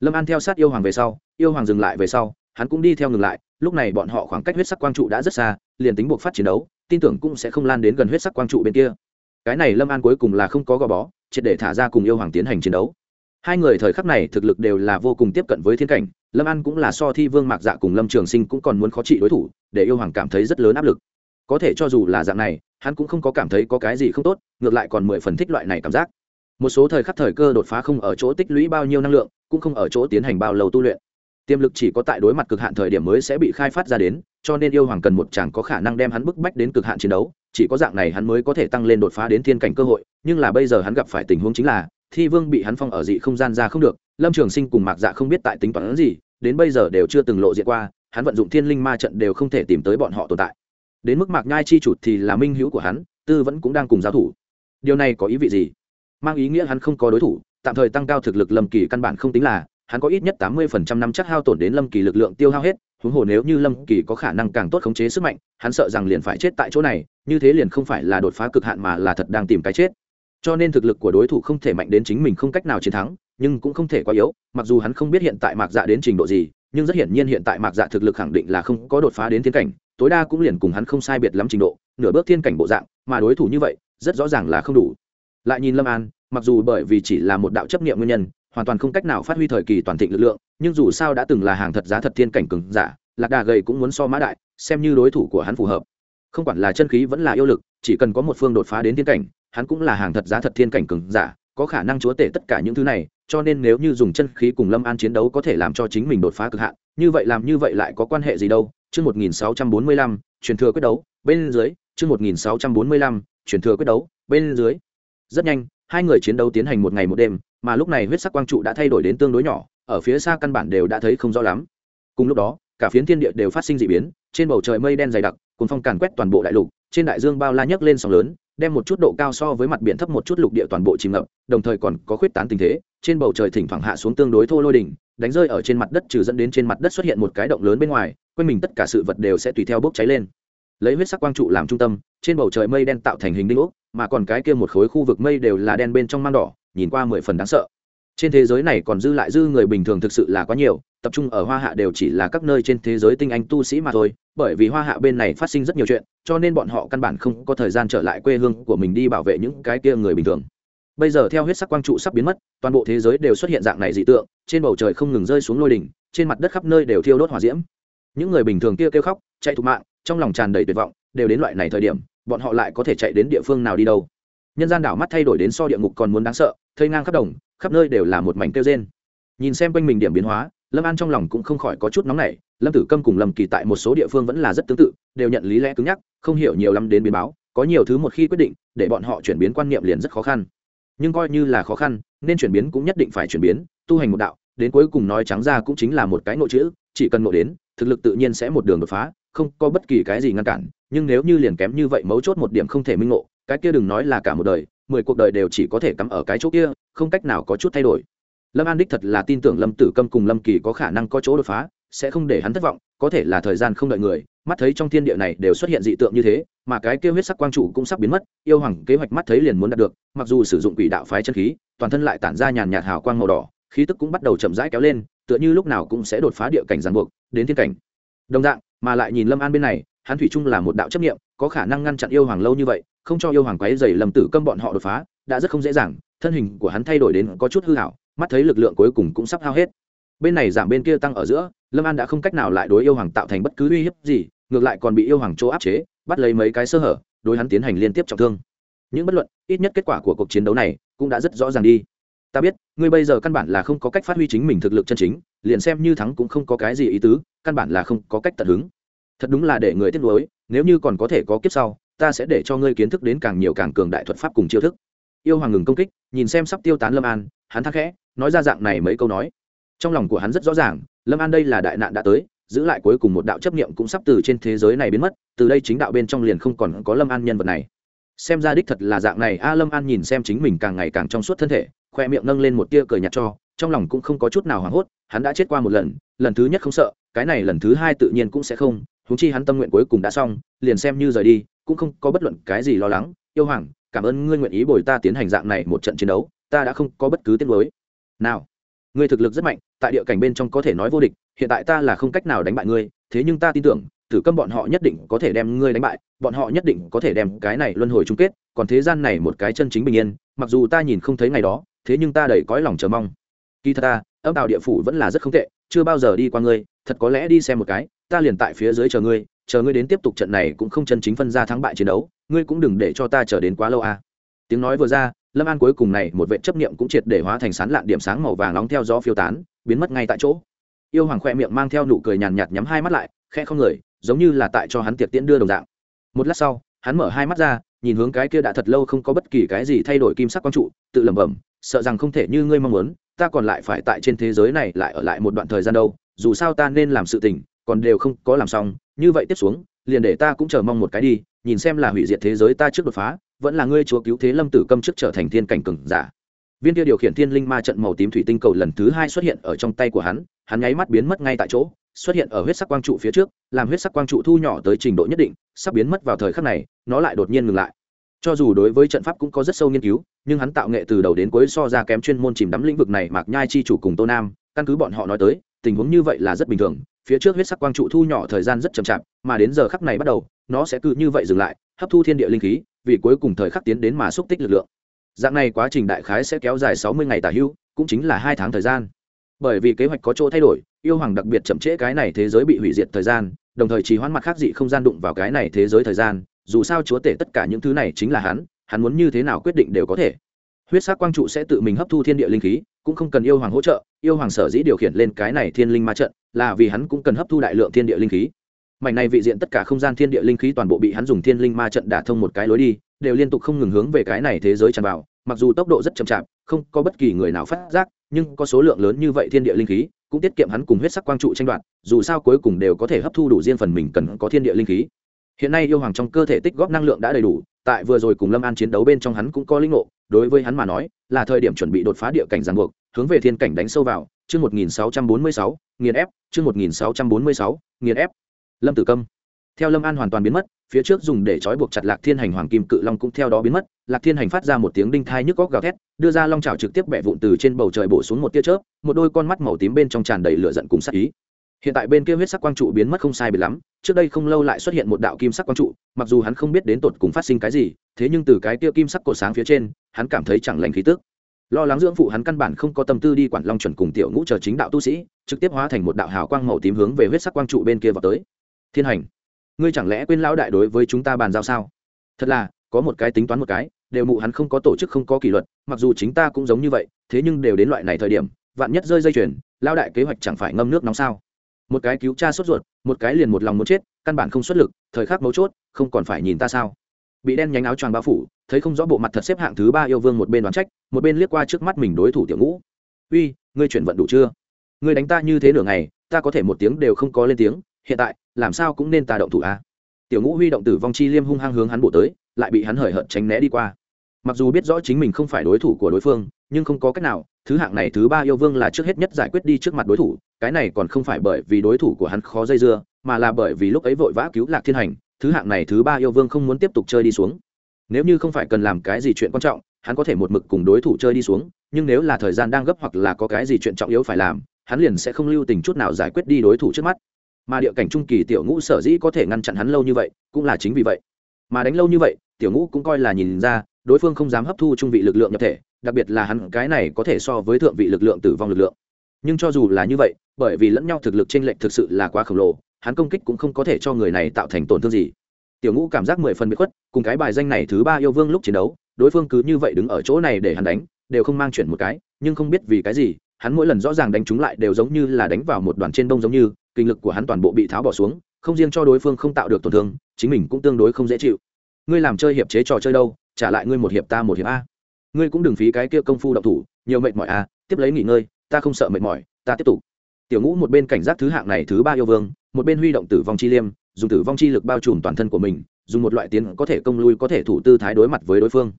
Lâm an theo sát yêu hoàng về sau, yêu hoàng dừng lại về sau hắn cũng đi theo ngừng lại, lúc này bọn họ khoảng cách huyết sắc quang trụ đã rất xa, liền tính buộc phát chiến đấu, tin tưởng cũng sẽ không lan đến gần huyết sắc quang trụ bên kia. Cái này lâm an cuối cùng là không có gò bó, triệt để thả ra cùng yêu hoàng tiến hành chiến đấu. Hai người thời khắc này thực lực đều là vô cùng tiếp cận với thiên cảnh, lâm an cũng là so thi vương mạc dạ cùng lâm trường sinh cũng còn muốn khó trị đối thủ, để yêu hoàng cảm thấy rất lớn áp lực. Có thể cho dù là dạng này, hắn cũng không có cảm thấy có cái gì không tốt, ngược lại còn mười phần thích loại này cảm giác. Một số thời khắc thời cơ đột phá không ở chỗ tích lũy bao nhiêu năng lượng, cũng không ở chỗ tiến hành bao lâu tu luyện tiềm lực chỉ có tại đối mặt cực hạn thời điểm mới sẽ bị khai phát ra đến, cho nên yêu hoàng cần một chàng có khả năng đem hắn bức bách đến cực hạn chiến đấu, chỉ có dạng này hắn mới có thể tăng lên đột phá đến thiên cảnh cơ hội, nhưng là bây giờ hắn gặp phải tình huống chính là, thi vương bị hắn phong ở dị không gian ra không được, lâm trường sinh cùng mạc dạ không biết tại tính toán gì, đến bây giờ đều chưa từng lộ diện qua, hắn vận dụng thiên linh ma trận đều không thể tìm tới bọn họ tồn tại. Đến mức mạc nhai chi chủ thì là minh hữu của hắn, tư vẫn cũng đang cùng giáo thủ. Điều này có ý vị gì? Mang ý nghĩa hắn không có đối thủ, tạm thời tăng cao thực lực lầm kỳ căn bản không tính là hắn có ít nhất tám mươi phần trăm năm chắc hao tổn đến lâm kỳ lực lượng tiêu hao hết, huống hồ nếu như lâm kỳ có khả năng càng tốt khống chế sức mạnh, hắn sợ rằng liền phải chết tại chỗ này, như thế liền không phải là đột phá cực hạn mà là thật đang tìm cái chết. Cho nên thực lực của đối thủ không thể mạnh đến chính mình không cách nào chiến thắng, nhưng cũng không thể quá yếu, mặc dù hắn không biết hiện tại mạc dạ đến trình độ gì, nhưng rất hiển nhiên hiện tại mạc dạ thực lực khẳng định là không có đột phá đến thiên cảnh, tối đa cũng liền cùng hắn không sai biệt lắm trình độ, nửa bước thiên cảnh bộ dạng, mà đối thủ như vậy, rất rõ ràng là không đủ. Lại nhìn lâm an, mặc dù bởi vì chỉ là một đạo chấp nghiệm nguyên nhân hoàn toàn không cách nào phát huy thời kỳ toàn thịnh lực lượng, nhưng dù sao đã từng là hàng thật giá thật thiên cảnh cừng giả, lạc đà gầy cũng muốn so mã đại, xem như đối thủ của hắn phù hợp. Không quản là chân khí vẫn là yêu lực, chỉ cần có một phương đột phá đến thiên cảnh, hắn cũng là hàng thật giá thật thiên cảnh cừng giả, có khả năng chúa tể tất cả những thứ này, cho nên nếu như dùng chân khí cùng lâm an chiến đấu có thể làm cho chính mình đột phá cực hạn, như vậy làm như vậy lại có quan hệ gì đâu? Chương một nghìn sáu trăm bốn mươi lăm, truyền thừa quyết đấu, bên dưới, chương một nghìn sáu trăm bốn mươi lăm, truyền thừa quyết đấu, bên dưới. Rất nhanh, hai người chiến đấu tiến hành một ngày một đêm mà lúc này huyết sắc quang trụ đã thay đổi đến tương đối nhỏ, ở phía xa căn bản đều đã thấy không rõ lắm. Cùng lúc đó, cả phiến thiên địa đều phát sinh d ị biến, trên bầu trời mây đen dày đặc, cuốn phong càn quét toàn bộ đại lục, trên đại dương bao la nhấc lên sóng lớn, đem một chút độ cao so với mặt biển thấp một chút lục địa toàn bộ chìm ngập, đồng thời còn có khuyết tán tình thế, trên bầu trời thỉnh thoảng hạ xuống tương đối thô lôi đỉnh, đánh rơi ở trên mặt đất trừ dẫn đến trên mặt đất xuất hiện một cái động lớn bên ngoài, quanh mình tất cả sự vật đều sẽ tùy theo bốc cháy lên. Lấy huyết sắc quang trụ làm trung tâm, trên bầu trời mây đen tạo thành hình đinh ốc, mà còn cái kia một khối khu vực mây đều là đen bên trong mang đỏ nhìn qua mười phần đáng sợ. Trên thế giới này còn dư lại dư người bình thường thực sự là quá nhiều, tập trung ở hoa hạ đều chỉ là các nơi trên thế giới tinh anh tu sĩ mà thôi, bởi vì hoa hạ bên này phát sinh rất nhiều chuyện, cho nên bọn họ căn bản không có thời gian trở lại quê hương của mình đi bảo vệ những cái kia người bình thường. Bây giờ theo huyết sắc quang trụ sắp biến mất, toàn bộ thế giới đều xuất hiện dạng này dị tượng, trên bầu trời không ngừng rơi xuống lôi đỉnh, trên mặt đất khắp nơi đều thiêu đốt hỏa diễm. Những người bình thường kia kêu khóc, chạy thục mạng, trong lòng tràn đầy tuyệt vọng, đều đến loại này thời điểm, bọn họ lại có thể chạy đến địa phương nào đi đâu. Nhân gian đảo mắt thay đổi đến so địa ngục còn muốn đáng sợ thây ngang khắp đồng, khắp nơi đều là một mảnh kêu rên. Nhìn xem quanh mình điểm biến hóa, lâm an trong lòng cũng không khỏi có chút nóng nảy. Lâm tử câm cùng lâm kỳ tại một số địa phương vẫn là rất tương tự, đều nhận lý lẽ cứng nhắc, không hiểu nhiều lắm đến biến báo, có nhiều thứ một khi quyết định, để bọn họ chuyển biến quan niệm liền rất khó khăn. Nhưng coi như là khó khăn, nên chuyển biến cũng nhất định phải chuyển biến, tu hành một đạo, đến cuối cùng nói trắng ra cũng chính là một cái nội chữ, chỉ cần nội đến, thực lực tự nhiên sẽ một đường đột phá, không có bất kỳ cái gì ngăn cản, nhưng nếu như liền kém như vậy mấu chốt một điểm không thể minh ngộ, cái kia đừng nói là cả một đời mười cuộc đời đều chỉ có thể cắm ở cái chỗ kia, không cách nào có chút thay đổi. Lâm an đích thật là tin tưởng lâm tử câm cùng lâm kỳ có khả năng có chỗ đột phá, sẽ không để hắn thất vọng, có thể là thời gian không đợi người, mắt thấy trong thiên địa này đều xuất hiện dị tượng như thế, mà cái kêu huyết sắc quang trụ cũng sắp biến mất, yêu hoàng kế hoạch mắt thấy liền muốn đạt được, mặc dù sử dụng quỷ đạo phái chân khí, toàn thân lại tản ra nhàn nhạt hào quang màu đỏ, khí tức cũng bắt đầu chậm rãi kéo lên, tựa như lúc nào cũng sẽ đột phá địa cảnh giàn buộc, đến thiên cảnh. Đồng dạng, mà lại nhìn lâm an bên này, hắn thủy chung là một đạo chấp nghiệm có khả năng ngăn chặn yêu hoàng lâu như vậy không cho yêu hoàng quái dày lầm tử câm bọn họ đột phá, đã rất không dễ dàng, thân hình của hắn thay đổi đến có chút hư hảo, mắt thấy lực lượng cuối cùng cũng sắp hao hết. Bên này giảm bên kia tăng ở giữa, lâm an đã không cách nào lại đối yêu hoàng tạo thành bất cứ uy hiếp gì, ngược lại còn bị yêu hoàng chỗ áp chế, bắt lấy mấy cái sơ hở, đối hắn tiến hành liên tiếp trọng thương. Những bất luận, ít nhất kết quả của cuộc chiến đấu này cũng đã rất rõ ràng đi. Ta biết, ngươi bây giờ căn bản là không có cách phát huy chính mình thực lực chân chính, liền xem như thắng cũng không có cái gì ý tứ, căn bản là không có cách tận hứng. Thật đúng là để người tiếc nuối, nếu như còn có thể có kiếp sau ta sẽ để cho ngươi kiến thức đến càng nhiều càng cường đại thuật pháp cùng chiêu thức. Yêu hoàng ngừng công kích, nhìn xem sắp tiêu tán lâm an, hắn thắc khẽ, nói ra dạng này mấy câu nói. Trong lòng của hắn rất rõ ràng, lâm an đây là đại nạn đã tới, giữ lại cuối cùng một đạo chấp niệm cũng sắp từ trên thế giới này biến mất, từ đây chính đạo bên trong liền không còn có lâm an nhân vật này. Xem ra đích thật là dạng này, a, lâm an nhìn xem chính mình càng ngày càng trong suốt thân thể, khoe miệng nâng lên một tia cười nhạt cho, trong lòng cũng không có chút nào hoảng hốt, hắn đã chết qua một lần lần thứ nhất không sợ, cái này lần thứ hai tự nhiên cũng sẽ không húng chi hắn tâm nguyện cuối cùng đã xong, liền xem như rời đi cũng không có bất luận cái gì lo lắng. Yêu hoàng, cảm ơn ngươi nguyện ý bồi ta tiến hành dạng này một trận chiến đấu, ta đã không có bất cứ tiết mới nào, ngươi thực lực rất mạnh, tại địa cảnh bên trong có thể nói vô địch, hiện tại ta là không cách nào đánh bại ngươi, thế nhưng ta tin tưởng, tử câm bọn họ nhất định có thể đem ngươi đánh bại, bọn họ nhất định có thể đem cái này luân hồi chung kết, còn thế gian này một cái chân chính bình yên, mặc dù ta nhìn không thấy ngày đó, thế nhưng ta đầy cõi lòng chờ mong. Kỳ thật ta, âm tạo địa phủ vẫn là rất không tệ, chưa bao giờ đi qua ngươi, thật có lẽ đi xem một cái, ta liền tại phía dưới chờ ngươi chờ ngươi đến tiếp tục trận này cũng không chân chính phân ra thắng bại chiến đấu, ngươi cũng đừng để cho ta chờ đến quá lâu à. tiếng nói vừa ra, lâm an cuối cùng này một vệ chấp niệm cũng triệt để hóa thành sán lạn điểm sáng màu vàng nóng theo gió phiêu tán, biến mất ngay tại chỗ yêu hoàng khoe miệng mang theo nụ cười nhàn nhạt nhắm hai mắt lại khe không người, giống như là tại cho hắn tiệc tiễn đưa đồng dạng một lát sau, hắn mở hai mắt ra, nhìn hướng cái kia đã thật lâu không có bất kỳ cái gì thay đổi kim sắc quang trụ, tự lẩm bẩm, sợ rằng không thể như ngươi mong muốn, ta còn lại phải tại trên thế giới này lại ở lại một đoạn thời gian đâu, dù sao ta nên làm sự tình còn đều không có làm xong, như vậy tiếp xuống, liền để ta cũng chờ mong một cái đi, nhìn xem là hủy diệt thế giới ta trước đột phá, vẫn là ngươi chúa cứu thế lâm tử câm trước trở thành thiên cảnh cừng giả. Viên kia điều khiển thiên linh ma trận màu tím thủy tinh cầu lần thứ hai xuất hiện ở trong tay của hắn hắn nháy mắt biến mất ngay tại chỗ, xuất hiện ở huyết sắc quang trụ phía trước, làm huyết sắc quang trụ thu nhỏ tới trình độ nhất định, sắp biến mất vào thời khắc này, nó lại đột nhiên ngừng lại. Cho dù đối với trận pháp cũng có rất sâu nghiên cứu, nhưng hắn tạo nghệ từ đầu đến cuối so ra kém chuyên môn chìm đắm lĩnh vực này mạc nhai chi chủ cùng tô nam, căn cứ bọn họ nói tới tình huống như vậy là rất bình thường, phía trước huyết sắc quang trụ thu nhỏ thời gian rất chậm chạp, mà đến giờ khắc này bắt đầu, nó sẽ cứ như vậy dừng lại, hấp thu thiên địa linh khí, vì cuối cùng thời khắc tiến đến mà xúc tích lực lượng. Dạng này quá trình đại khái sẽ kéo dài sáu mươi ngày tả hưu, cũng chính là hai tháng thời gian. Bởi vì kế hoạch có chỗ thay đổi, yêu hoàng đặc biệt chậm trễ cái này thế giới bị hủy diệt thời gian, đồng thời chỉ hoãn mặt khác dị không gian đụng vào cái này thế giới thời gian, dù sao chúa tể tất cả những thứ này chính là hắn hắn muốn như thế nào quyết định đều có thể. Huyết sắc quang trụ sẽ tự mình hấp thu thiên địa linh khí, cũng không cần yêu hoàng hỗ trợ yêu hoàng sở dĩ điều khiển lên cái này thiên linh ma trận là vì hắn cũng cần hấp thu đại lượng thiên địa linh khí. Mảnh này vị diện tất cả không gian thiên địa linh khí toàn bộ bị hắn dùng thiên linh ma trận đả thông một cái lối đi, đều liên tục không ngừng hướng về cái này thế giới tràn vào, mặc dù tốc độ rất chậm chạp, không có bất kỳ người nào phát giác, nhưng có số lượng lớn như vậy thiên địa linh khí cũng tiết kiệm hắn cùng huyết sắc quang trụ tranh đoạt, dù sao cuối cùng đều có thể hấp thu đủ riêng phần mình cần có thiên địa linh khí. Hiện nay yêu hoàng trong cơ thể tích góp năng lượng đã đầy đủ tại vừa rồi cùng lâm an chiến đấu bên trong hắn cũng có linh ngộ, đối với hắn mà nói, là thời điểm chuẩn bị đột phá địa cảnh giàn buộc, hướng về thiên cảnh đánh sâu vào, chương một nghìn sáu trăm bốn mươi sáu, nghiền ép, chương một nghìn sáu trăm bốn mươi sáu, nghiền ép. Lâm tử câm. Theo lâm an hoàn toàn biến mất, phía trước dùng để trói buộc chặt lạc thiên hành hoàng kim cự long cũng theo đó biến mất, lạc thiên hành phát ra một tiếng đinh thai nhức góc gào thét, đưa ra long trào trực tiếp bẻ vụn từ trên bầu trời bổ xuống một tia chớp, một đôi con mắt màu tím bên trong tràn đầy lửa giận cùng sắc ý hiện tại bên kia huyết sắc quang trụ biến mất không sai biệt lắm, trước đây không lâu lại xuất hiện một đạo kim sắc quang trụ, mặc dù hắn không biết đến tột cùng phát sinh cái gì, thế nhưng từ cái kia kim sắc cổ sáng phía trên, hắn cảm thấy chẳng lành khí tức. Lo lắng dưỡng phụ hắn căn bản không có tâm tư đi quản long chuẩn cùng tiểu ngũ chờ chính đạo tu sĩ, trực tiếp hóa thành một đạo hào quang màu tím hướng về huyết sắc quang trụ bên kia vào tới. Thiên hành, ngươi chẳng lẽ quên lão đại đối với chúng ta bàn giao sao? Thật là, có một cái tính toán một cái, đều mụ hắn không có tổ chức không có kỷ luật, mặc dù chính ta cũng giống như vậy, thế nhưng đều đến loại này thời điểm, vạn nhất rơi dây chuyền lao đại kế hoạch chẳng phải ngâm nước nóng sao? Một cái cứu cha sốt ruột, một cái liền một lòng muốn chết, căn bản không xuất lực, thời khắc mấu chốt, không còn phải nhìn ta sao? Bị đen nhánh áo choàng bao phủ, thấy không rõ bộ mặt thật xếp hạng thứ ba yêu vương một bên đoán trách, một bên liếc qua trước mắt mình đối thủ tiểu ngũ. Uy, ngươi chuyển vận đủ chưa? Ngươi đánh ta như thế nửa ngày, ta có thể một tiếng đều không có lên tiếng, hiện tại, làm sao cũng nên ta động thủ a à? tiểu ngũ huy động tử vong chi liêm hung hăng hướng hắn bổ tới, lại bị hắn hời hợt tránh né đi qua mặc dù biết rõ chính mình không phải đối thủ của đối phương, nhưng không có cách nào, thứ hạng này thứ ba yêu vương là trước hết nhất giải quyết đi trước mặt đối thủ, cái này còn không phải bởi vì đối thủ của hắn khó dây dưa, mà là bởi vì lúc ấy vội vã cứu lạc thiên hành, thứ hạng này thứ ba yêu vương không muốn tiếp tục chơi đi xuống. Nếu như không phải cần làm cái gì chuyện quan trọng, hắn có thể một mực cùng đối thủ chơi đi xuống, nhưng nếu là thời gian đang gấp hoặc là có cái gì chuyện trọng yếu phải làm, hắn liền sẽ không lưu tình chút nào giải quyết đi đối thủ trước mắt. Mà địa cảnh trung kỳ tiểu ngũ sở dĩ có thể ngăn chặn hắn lâu như vậy, cũng là chính vì vậy. Mà đánh lâu như vậy, tiểu ngũ cũng coi là nhìn ra đối phương không dám hấp thu trung vị lực lượng nhập thể, đặc biệt là hắn, cái này có thể so với thượng vị lực lượng tử vong lực lượng. Nhưng cho dù là như vậy, bởi vì lẫn nhau thực lực chênh lệch thực sự là quá khổng lồ, hắn công kích cũng không có thể cho người này tạo thành tổn thương gì. Tiểu ngũ cảm giác mười phần bị khuất, cùng cái bài danh này thứ ba yêu vương lúc chiến đấu, đối phương cứ như vậy đứng ở chỗ này để hắn đánh, đều không mang chuyển một cái, nhưng không biết vì cái gì, hắn mỗi lần rõ ràng đánh chúng lại đều giống như là đánh vào một đoàn trên đông giống như, kinh lực của hắn toàn bộ bị tháo bỏ xuống, không riêng cho đối phương không tạo được tổn thương, chính mình cũng tương đối không dễ chịu. Ngươi làm chơi hiệp chế trò chơi đâu? Trả lại ngươi một hiệp ta một hiệp a. Ngươi cũng đừng phí cái kia công phu động thủ, nhiều mệt mỏi a, tiếp lấy nghỉ ngơi, ta không sợ mệt mỏi, ta tiếp tục. Tiểu ngũ một bên cảnh giác thứ hạng này thứ ba yêu vương, một bên huy động tử vong chi liêm, dùng tử vong chi lực bao trùm toàn thân của mình, dùng một loại tiến có thể công lui, có thể thủ tư thái đối mặt với đối phương.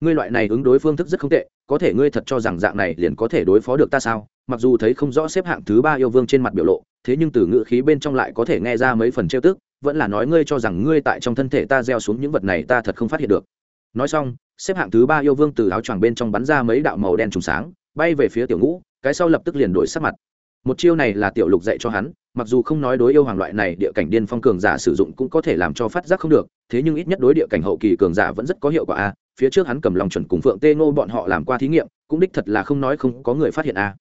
Ngươi loại này ứng đối phương thức rất không tệ, có thể ngươi thật cho rằng dạng này liền có thể đối phó được ta sao? Mặc dù thấy không rõ xếp hạng thứ ba yêu vương trên mặt biểu lộ, thế nhưng từ ngữ khí bên trong lại có thể nghe ra mấy phần trêu tức, vẫn là nói ngươi cho rằng ngươi tại trong thân thể ta gieo xuống những vật này ta thật không phát hiện được nói xong, xếp hạng thứ ba yêu vương từ áo choàng bên trong bắn ra mấy đạo màu đen trùng sáng, bay về phía tiểu ngũ, cái sau lập tức liền đổi sắc mặt. Một chiêu này là tiểu lục dạy cho hắn, mặc dù không nói đối yêu hoàng loại này, địa cảnh điên phong cường giả sử dụng cũng có thể làm cho phát giác không được, thế nhưng ít nhất đối địa cảnh hậu kỳ cường giả vẫn rất có hiệu quả a, phía trước hắn cầm lòng chuẩn cùng phượng tê ngô bọn họ làm qua thí nghiệm, cũng đích thật là không nói không có người phát hiện a.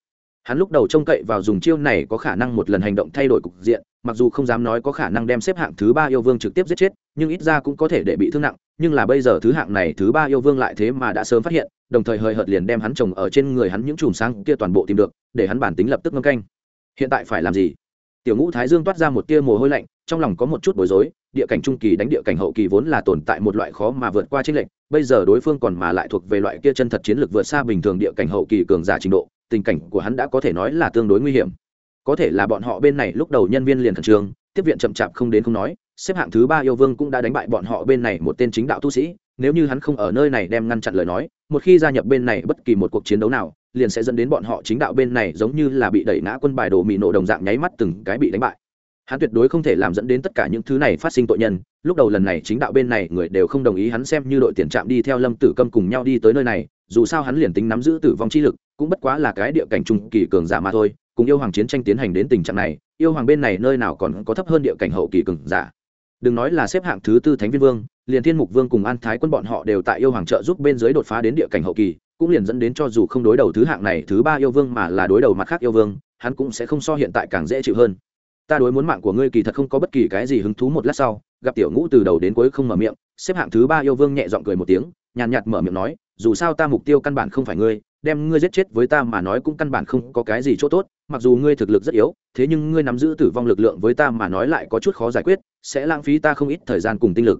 Hắn lúc đầu trông cậy vào dùng chiêu này có khả năng một lần hành động thay đổi cục diện, mặc dù không dám nói có khả năng đem xếp hạng thứ ba yêu vương trực tiếp giết chết, nhưng ít ra cũng có thể để bị thương nặng nhưng là bây giờ thứ hạng này thứ ba yêu vương lại thế mà đã sớm phát hiện, đồng thời hời hợt liền đem hắn trồng ở trên người hắn những chùm sáng kia toàn bộ tìm được, để hắn bản tính lập tức ngâm canh. Hiện tại phải làm gì? Tiểu ngũ thái dương toát ra một tia mồ hôi lạnh, trong lòng có một chút bối rối, địa cảnh trung kỳ đánh địa cảnh hậu kỳ vốn là tồn tại một loại khó mà vượt qua chênh lệch, bây giờ đối phương còn mà lại thuộc về loại kia chân thật chiến lược vượt xa bình thường địa cảnh hậu kỳ cường giả trình độ, tình cảnh của hắn đã có thể nói là tương đối nguy hiểm. Có thể là bọn họ bên này lúc đầu nhân viên liền khẩn trương, tiếp viện chậm chạp không đến không nói xếp hạng thứ ba yêu vương cũng đã đánh bại bọn họ bên này một tên chính đạo tu sĩ, nếu như hắn không ở nơi này đem ngăn chặn lời nói, một khi gia nhập bên này bất kỳ một cuộc chiến đấu nào, liền sẽ dẫn đến bọn họ chính đạo bên này giống như là bị đẩy ngã quân bài đồ mì nổ đồng dạng nháy mắt từng cái bị đánh bại. Hắn tuyệt đối không thể làm dẫn đến tất cả những thứ này phát sinh tội nhân, lúc đầu lần này chính đạo bên này người đều không đồng ý hắn xem như đội tiền trạm đi theo lâm tử câm cùng nhau đi tới nơi này, dù sao hắn liền tính nắm giữ tử vong chi lực, cũng bất quá là cái địa cảnh trung kỳ cường giả mà thôi, cùng yêu hoàng chiến tranh tiến hành đến tình trạng này, yêu hoàng bên này nơi nào còn có thấp hơn địa cảnh hậu kỳ cường giả đừng nói là xếp hạng thứ tư thánh viên vương, liền thiên mục vương cùng an thái quân bọn họ đều tại yêu hoàng trợ giúp bên dưới đột phá đến địa cảnh hậu kỳ, cũng liền dẫn đến cho dù không đối đầu thứ hạng này thứ ba yêu vương mà là đối đầu mặt khác yêu vương, hắn cũng sẽ không so hiện tại càng dễ chịu hơn. Ta đối muốn mạng của ngươi kỳ thật không có bất kỳ cái gì hứng thú một lát sau, gặp tiểu ngũ từ đầu đến cuối không mở miệng, xếp hạng thứ ba yêu vương nhẹ giọng cười một tiếng, nhàn nhạt mở miệng nói, dù sao ta mục tiêu căn bản không phải ngươi, đem ngươi giết chết với ta mà nói cũng căn bản không có cái gì chỗ tốt mặc dù ngươi thực lực rất yếu, thế nhưng ngươi nắm giữ tử vong lực lượng với ta mà nói lại có chút khó giải quyết, sẽ lãng phí ta không ít thời gian cùng tinh lực.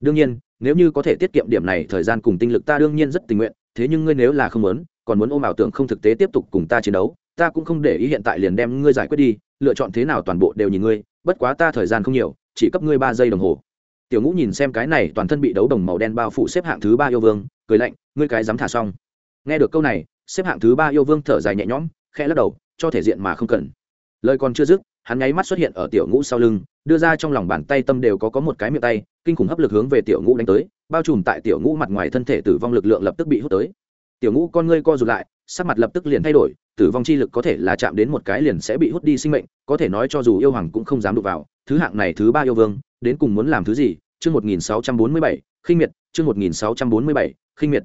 Đương nhiên, nếu như có thể tiết kiệm điểm này thời gian cùng tinh lực ta đương nhiên rất tình nguyện, thế nhưng ngươi nếu là không muốn, còn muốn ôm ảo tưởng không thực tế tiếp tục cùng ta chiến đấu, ta cũng không để ý hiện tại liền đem ngươi giải quyết đi, lựa chọn thế nào toàn bộ đều nhìn ngươi, bất quá ta thời gian không nhiều, chỉ cấp ngươi ba giây đồng hồ. Tiểu ngũ nhìn xem cái này toàn thân bị đấu đồng màu đen bao phủ xếp hạng thứ ba yêu vương, cười lạnh, ngươi cái dám thả xong. Nghe được câu này, xếp hạng thứ ba yêu vương thở dài nhẹ nhõm, khẽ lắc đầu cho thể diện mà không cần. Lời còn chưa dứt, hắn nháy mắt xuất hiện ở tiểu ngũ sau lưng, đưa ra trong lòng bàn tay tâm đều có có một cái miệng tay, kinh khủng hấp lực hướng về tiểu ngũ đánh tới, bao trùm tại tiểu ngũ mặt ngoài thân thể tử vong lực lượng lập tức bị hút tới. Tiểu ngũ con ngươi co rụt lại, sắc mặt lập tức liền thay đổi, tử vong chi lực có thể là chạm đến một cái liền sẽ bị hút đi sinh mệnh, có thể nói cho dù yêu hoàng cũng không dám đụng vào, thứ hạng này thứ ba yêu vương, đến cùng muốn làm thứ gì? Chương một nghìn sáu trăm bốn mươi bảy, khinh miệt, chương một nghìn sáu trăm bốn mươi bảy, khinh miệt.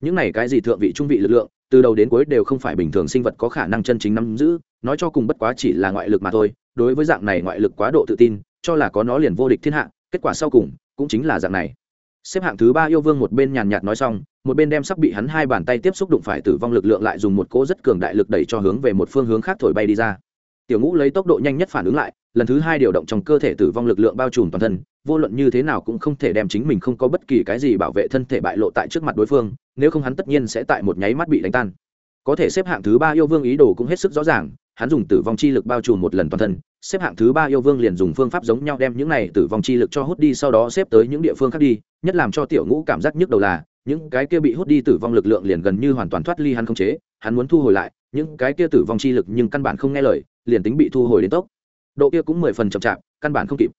Những này cái gì thượng vị trung vị lực lượng từ đầu đến cuối đều không phải bình thường sinh vật có khả năng chân chính nắm giữ, nói cho cùng bất quá chỉ là ngoại lực mà thôi, đối với dạng này ngoại lực quá độ tự tin, cho là có nó liền vô địch thiên hạ, kết quả sau cùng cũng chính là dạng này. Xếp hạng thứ ba yêu vương một bên nhàn nhạt nói xong, một bên đem sắp bị hắn hai bàn tay tiếp xúc đụng phải tử vong lực lượng lại dùng một cỗ rất cường đại lực đẩy cho hướng về một phương hướng khác thổi bay đi ra tiểu ngũ lấy tốc độ nhanh nhất phản ứng lại, lần thứ hai điều động trong cơ thể tử vong lực lượng bao trùm toàn thân, vô luận như thế nào cũng không thể đem chính mình không có bất kỳ cái gì bảo vệ thân thể bại lộ tại trước mặt đối phương, nếu không hắn tất nhiên sẽ tại một nháy mắt bị đánh tan. Có thể xếp hạng thứ ba yêu vương ý đồ cũng hết sức rõ ràng, hắn dùng tử vong chi lực bao trùm một lần toàn thân, xếp hạng thứ ba yêu vương liền dùng phương pháp giống nhau đem những này tử vong chi lực cho hút đi sau đó xếp tới những địa phương khác đi, nhất làm cho tiểu ngũ cảm giác nhức đầu là, những cái kia bị hút đi tử vong lực lượng liền gần như hoàn toàn thoát ly hắn không chế, hắn muốn thu hồi lại, những cái kia tử vong chi lực nhưng căn bản không nghe lời liền tính bị thu hồi đến tốc. Độ kia cũng mười phần chậm chạp, căn bản không kịp.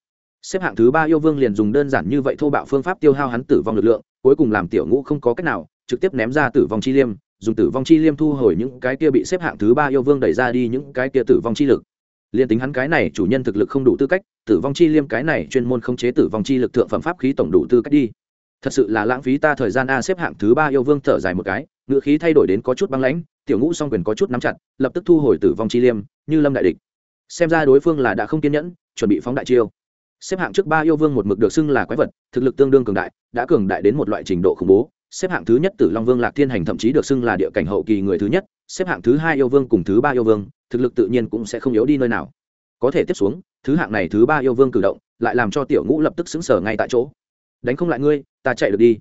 Xếp hạng thứ ba yêu vương liền dùng đơn giản như vậy thô bạo phương pháp tiêu hao hắn tử vong lực lượng, cuối cùng làm tiểu ngũ không có cách nào, trực tiếp ném ra tử vong chi liêm, dùng tử vong chi liêm thu hồi những cái kia bị xếp hạng thứ ba yêu vương đẩy ra đi những cái kia tử vong chi lực. Liền tính hắn cái này chủ nhân thực lực không đủ tư cách, tử vong chi liêm cái này chuyên môn không chế tử vong chi lực thượng phẩm pháp khí tổng đủ tư cách đi. Thật sự là lãng phí ta thời gian a, xếp hạng thứ ba yêu vương thở dài một cái ngựa khí thay đổi đến có chút băng lãnh, tiểu ngũ song quyền có chút nắm chặt, lập tức thu hồi tử vong chi liêm, như lâm đại địch. Xem ra đối phương là đã không kiên nhẫn, chuẩn bị phóng đại chiêu. Xếp hạng trước ba yêu vương một mực được xưng là quái vật, thực lực tương đương cường đại, đã cường đại đến một loại trình độ khủng bố. Xếp hạng thứ nhất tử long vương lạc thiên hành thậm chí được xưng là địa cảnh hậu kỳ người thứ nhất, xếp hạng thứ hai yêu vương cùng thứ ba yêu vương, thực lực tự nhiên cũng sẽ không yếu đi nơi nào. Có thể tiếp xuống, thứ hạng này thứ ba yêu vương cử động, lại làm cho tiểu ngũ lập tức xứng sở ngay tại chỗ. Đánh không lại ngươi, ta chạy được đi.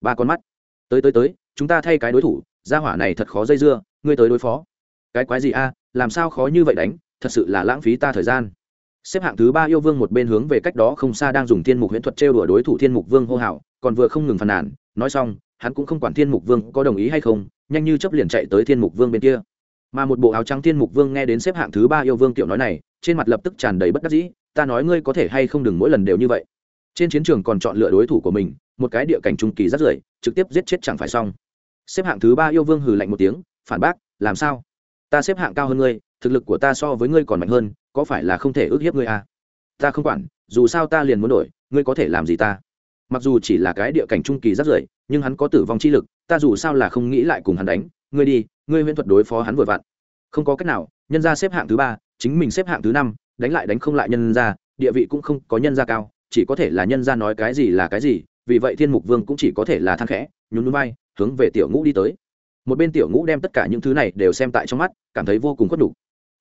Ba con mắt. Tới tới tới chúng ta thay cái đối thủ, gia hỏa này thật khó dây dưa, ngươi tới đối phó. Cái quái gì a, làm sao khó như vậy đánh, thật sự là lãng phí ta thời gian. Xếp hạng thứ ba yêu vương một bên hướng về cách đó không xa đang dùng thiên mục huyễn thuật trêu đùa đối thủ thiên mục vương hô hào, còn vừa không ngừng phàn nàn, nói xong, hắn cũng không quản thiên mục vương có đồng ý hay không, nhanh như chấp liền chạy tới thiên mục vương bên kia. Mà một bộ áo trắng thiên mục vương nghe đến xếp hạng thứ ba yêu vương tiểu nói này, trên mặt lập tức tràn đầy bất đắc dĩ, ta nói ngươi có thể hay không đừng mỗi lần đều như vậy. Trên chiến trường còn chọn lựa đối thủ của mình, một cái địa cảnh trung kỳ rất rưởi, trực tiếp giết chết chẳng phải xong xếp hạng thứ ba yêu vương hừ lạnh một tiếng, phản bác, làm sao? Ta xếp hạng cao hơn ngươi, thực lực của ta so với ngươi còn mạnh hơn, có phải là không thể ước hiếp ngươi à? ta không quản, dù sao ta liền muốn đổi, ngươi có thể làm gì ta? Mặc dù chỉ là cái địa cảnh trung kỳ rất rưởi nhưng hắn có tử vong chi lực, ta dù sao là không nghĩ lại cùng hắn đánh. Ngươi đi, ngươi huyễn thuật đối phó hắn vừa vặn. Không có cách nào, nhân ra xếp hạng thứ ba, chính mình xếp hạng thứ năm, đánh lại đánh không lại nhân ra địa vị cũng không có nhân ra cao, chỉ có thể là nhân ra nói cái gì là cái gì, vì vậy thiên mục vương cũng chỉ có thể là thang khẽ, nhún núi bay hướng về tiểu ngũ đi tới. Một bên tiểu ngũ đem tất cả những thứ này đều xem tại trong mắt, cảm thấy vô cùng khuất đủ.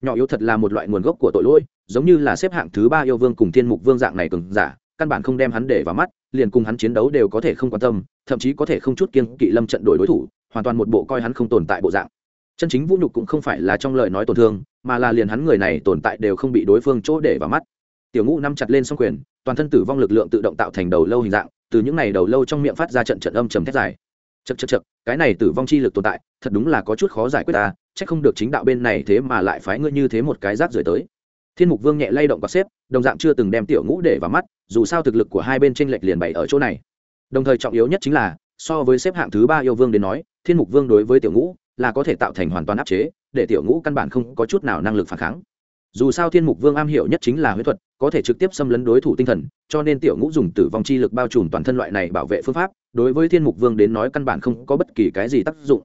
nhỏ yếu thật là một loại nguồn gốc của tội lỗi, giống như là xếp hạng thứ ba yêu vương cùng thiên mục vương dạng này cường giả, căn bản không đem hắn để vào mắt, liền cùng hắn chiến đấu đều có thể không quan tâm, thậm chí có thể không chút kiên kỵ lâm trận đổi đối thủ, hoàn toàn một bộ coi hắn không tồn tại bộ dạng. Chân chính vũ nhục cũng không phải là trong lời nói tổn thương, mà là liền hắn người này tồn tại đều không bị đối phương chỗ để vào mắt. Tiểu ngũ nắm chặt lên s o n g quyền, toàn thân tử vong lực lượng tự động tạo thành đầu lâu hình dạng, từ những n à y đầu lâu trong miệng phát ra trận trận âm trầm thét dài chật chật chật, cái này tử vong chi lực tồn tại, thật đúng là có chút khó giải quyết ta c h ắ c không được chính đạo bên này thế mà lại phái ngươi như thế một cái rác rời tới. Thiên mục vương nhẹ lay động có xếp, đồng dạng chưa từng đem tiểu ngũ để vào mắt, dù sao thực lực của hai bên tranh lệch liền bày ở chỗ này. Đồng thời trọng yếu nhất chính là, so với xếp hạng thứ ba yêu vương đến nói, thiên mục vương đối với tiểu ngũ là có thể tạo thành hoàn toàn áp chế, để tiểu ngũ căn bản không có chút nào năng lực phản kháng dù sao thiên mục vương am hiểu nhất chính là huyết thuật, có thể trực tiếp xâm lấn đối thủ tinh thần, cho nên tiểu ngũ dùng tử vong chi lực bao trùm toàn thân loại này bảo vệ phương pháp, đối với thiên mục vương đến nói căn bản không có bất kỳ cái gì tác dụng.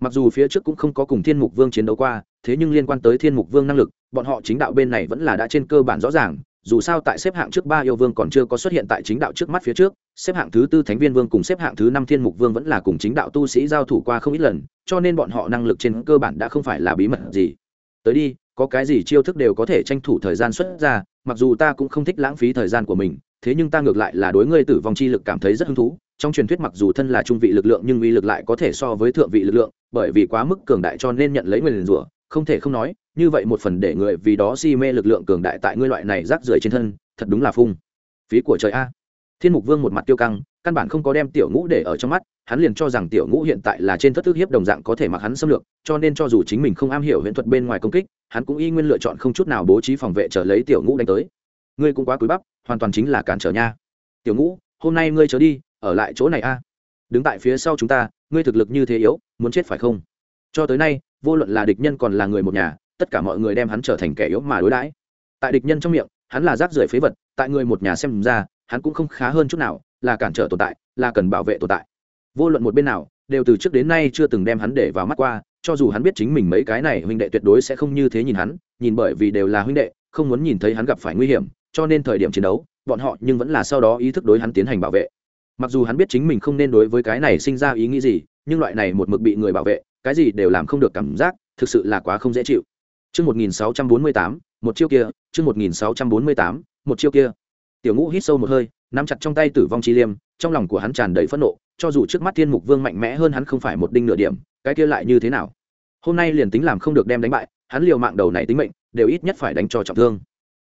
Mặc dù phía trước cũng không có cùng thiên mục vương chiến đấu qua, thế nhưng liên quan tới thiên mục vương năng lực, bọn họ chính đạo bên này vẫn là đã trên cơ bản rõ ràng, dù sao tại xếp hạng trước ba yêu vương còn chưa có xuất hiện tại chính đạo trước mắt phía trước, xếp hạng thứ tư thánh viên vương cùng xếp hạng thứ năm thiên mục vương vẫn là cùng chính đạo tu sĩ giao thủ qua không ít lần, cho nên bọn họ năng lực trên cơ bản đã không phải là bí mật gì. Tới đi có cái gì chiêu thức đều có thể tranh thủ thời gian xuất ra, mặc dù ta cũng không thích lãng phí thời gian của mình, thế nhưng ta ngược lại là đối ngươi tử vong chi lực cảm thấy rất hứng thú. Trong truyền thuyết mặc dù thân là trung vị lực lượng nhưng uy lực lại có thể so với thượng vị lực lượng, bởi vì quá mức cường đại cho nên nhận lấy nguyền rủa, không thể không nói, như vậy một phần để người vì đó si mê lực lượng cường đại tại ngươi loại này rác rưởi trên thân, thật đúng là phung. Phí của trời a. Thiên mục vương một mặt tiêu căng, căn bản không có đem tiểu ngũ để ở trong mắt hắn liền cho rằng tiểu ngũ hiện tại là trên thất thức hiếp đồng dạng có thể mặc hắn xâm lược, cho nên cho dù chính mình không am hiểu huyễn thuật bên ngoài công kích, hắn cũng y nguyên lựa chọn không chút nào bố trí phòng vệ trở lấy tiểu ngũ đánh tới. Ngươi cũng quá cúi bắp, hoàn toàn chính là cản trở nha. Tiểu ngũ, hôm nay ngươi trở đi, ở lại chỗ này a. Đứng tại phía sau chúng ta, ngươi thực lực như thế yếu, muốn chết phải không? Cho tới nay, vô luận là địch nhân còn là người một nhà, tất cả mọi người đem hắn trở thành kẻ yếu mà đối đãi. Tại địch nhân trong miệng, hắn là rác rưởi phế vật, tại người một nhà xem ra, hắn cũng không khá hơn chút nào, là cản trở tồn tại, là cần bảo vệ tồn tại vô luận một bên nào đều từ trước đến nay chưa từng đem hắn để vào mắt qua cho dù hắn biết chính mình mấy cái này huynh đệ tuyệt đối sẽ không như thế nhìn hắn nhìn bởi vì đều là huynh đệ không muốn nhìn thấy hắn gặp phải nguy hiểm cho nên thời điểm chiến đấu bọn họ nhưng vẫn là sau đó ý thức đối hắn tiến hành bảo vệ mặc dù hắn biết chính mình không nên đối với cái này sinh ra ý nghĩ gì nhưng loại này một mực bị người bảo vệ cái gì đều làm không được cảm giác thực sự là quá không dễ chịu Trước 1648, một chiêu kia, trước 1648, một chiêu kia. Tiểu Ngũ hít sâu một hơi, nắm chặt trong tay Tử vong chi liêm, trong lòng của hắn tràn đầy phẫn nộ, cho dù trước mắt Thiên Mục Vương mạnh mẽ hơn hắn không phải một đinh nửa điểm, cái kia lại như thế nào? Hôm nay liền tính làm không được đem đánh bại, hắn liều mạng đầu này tính mệnh, đều ít nhất phải đánh cho trọng thương.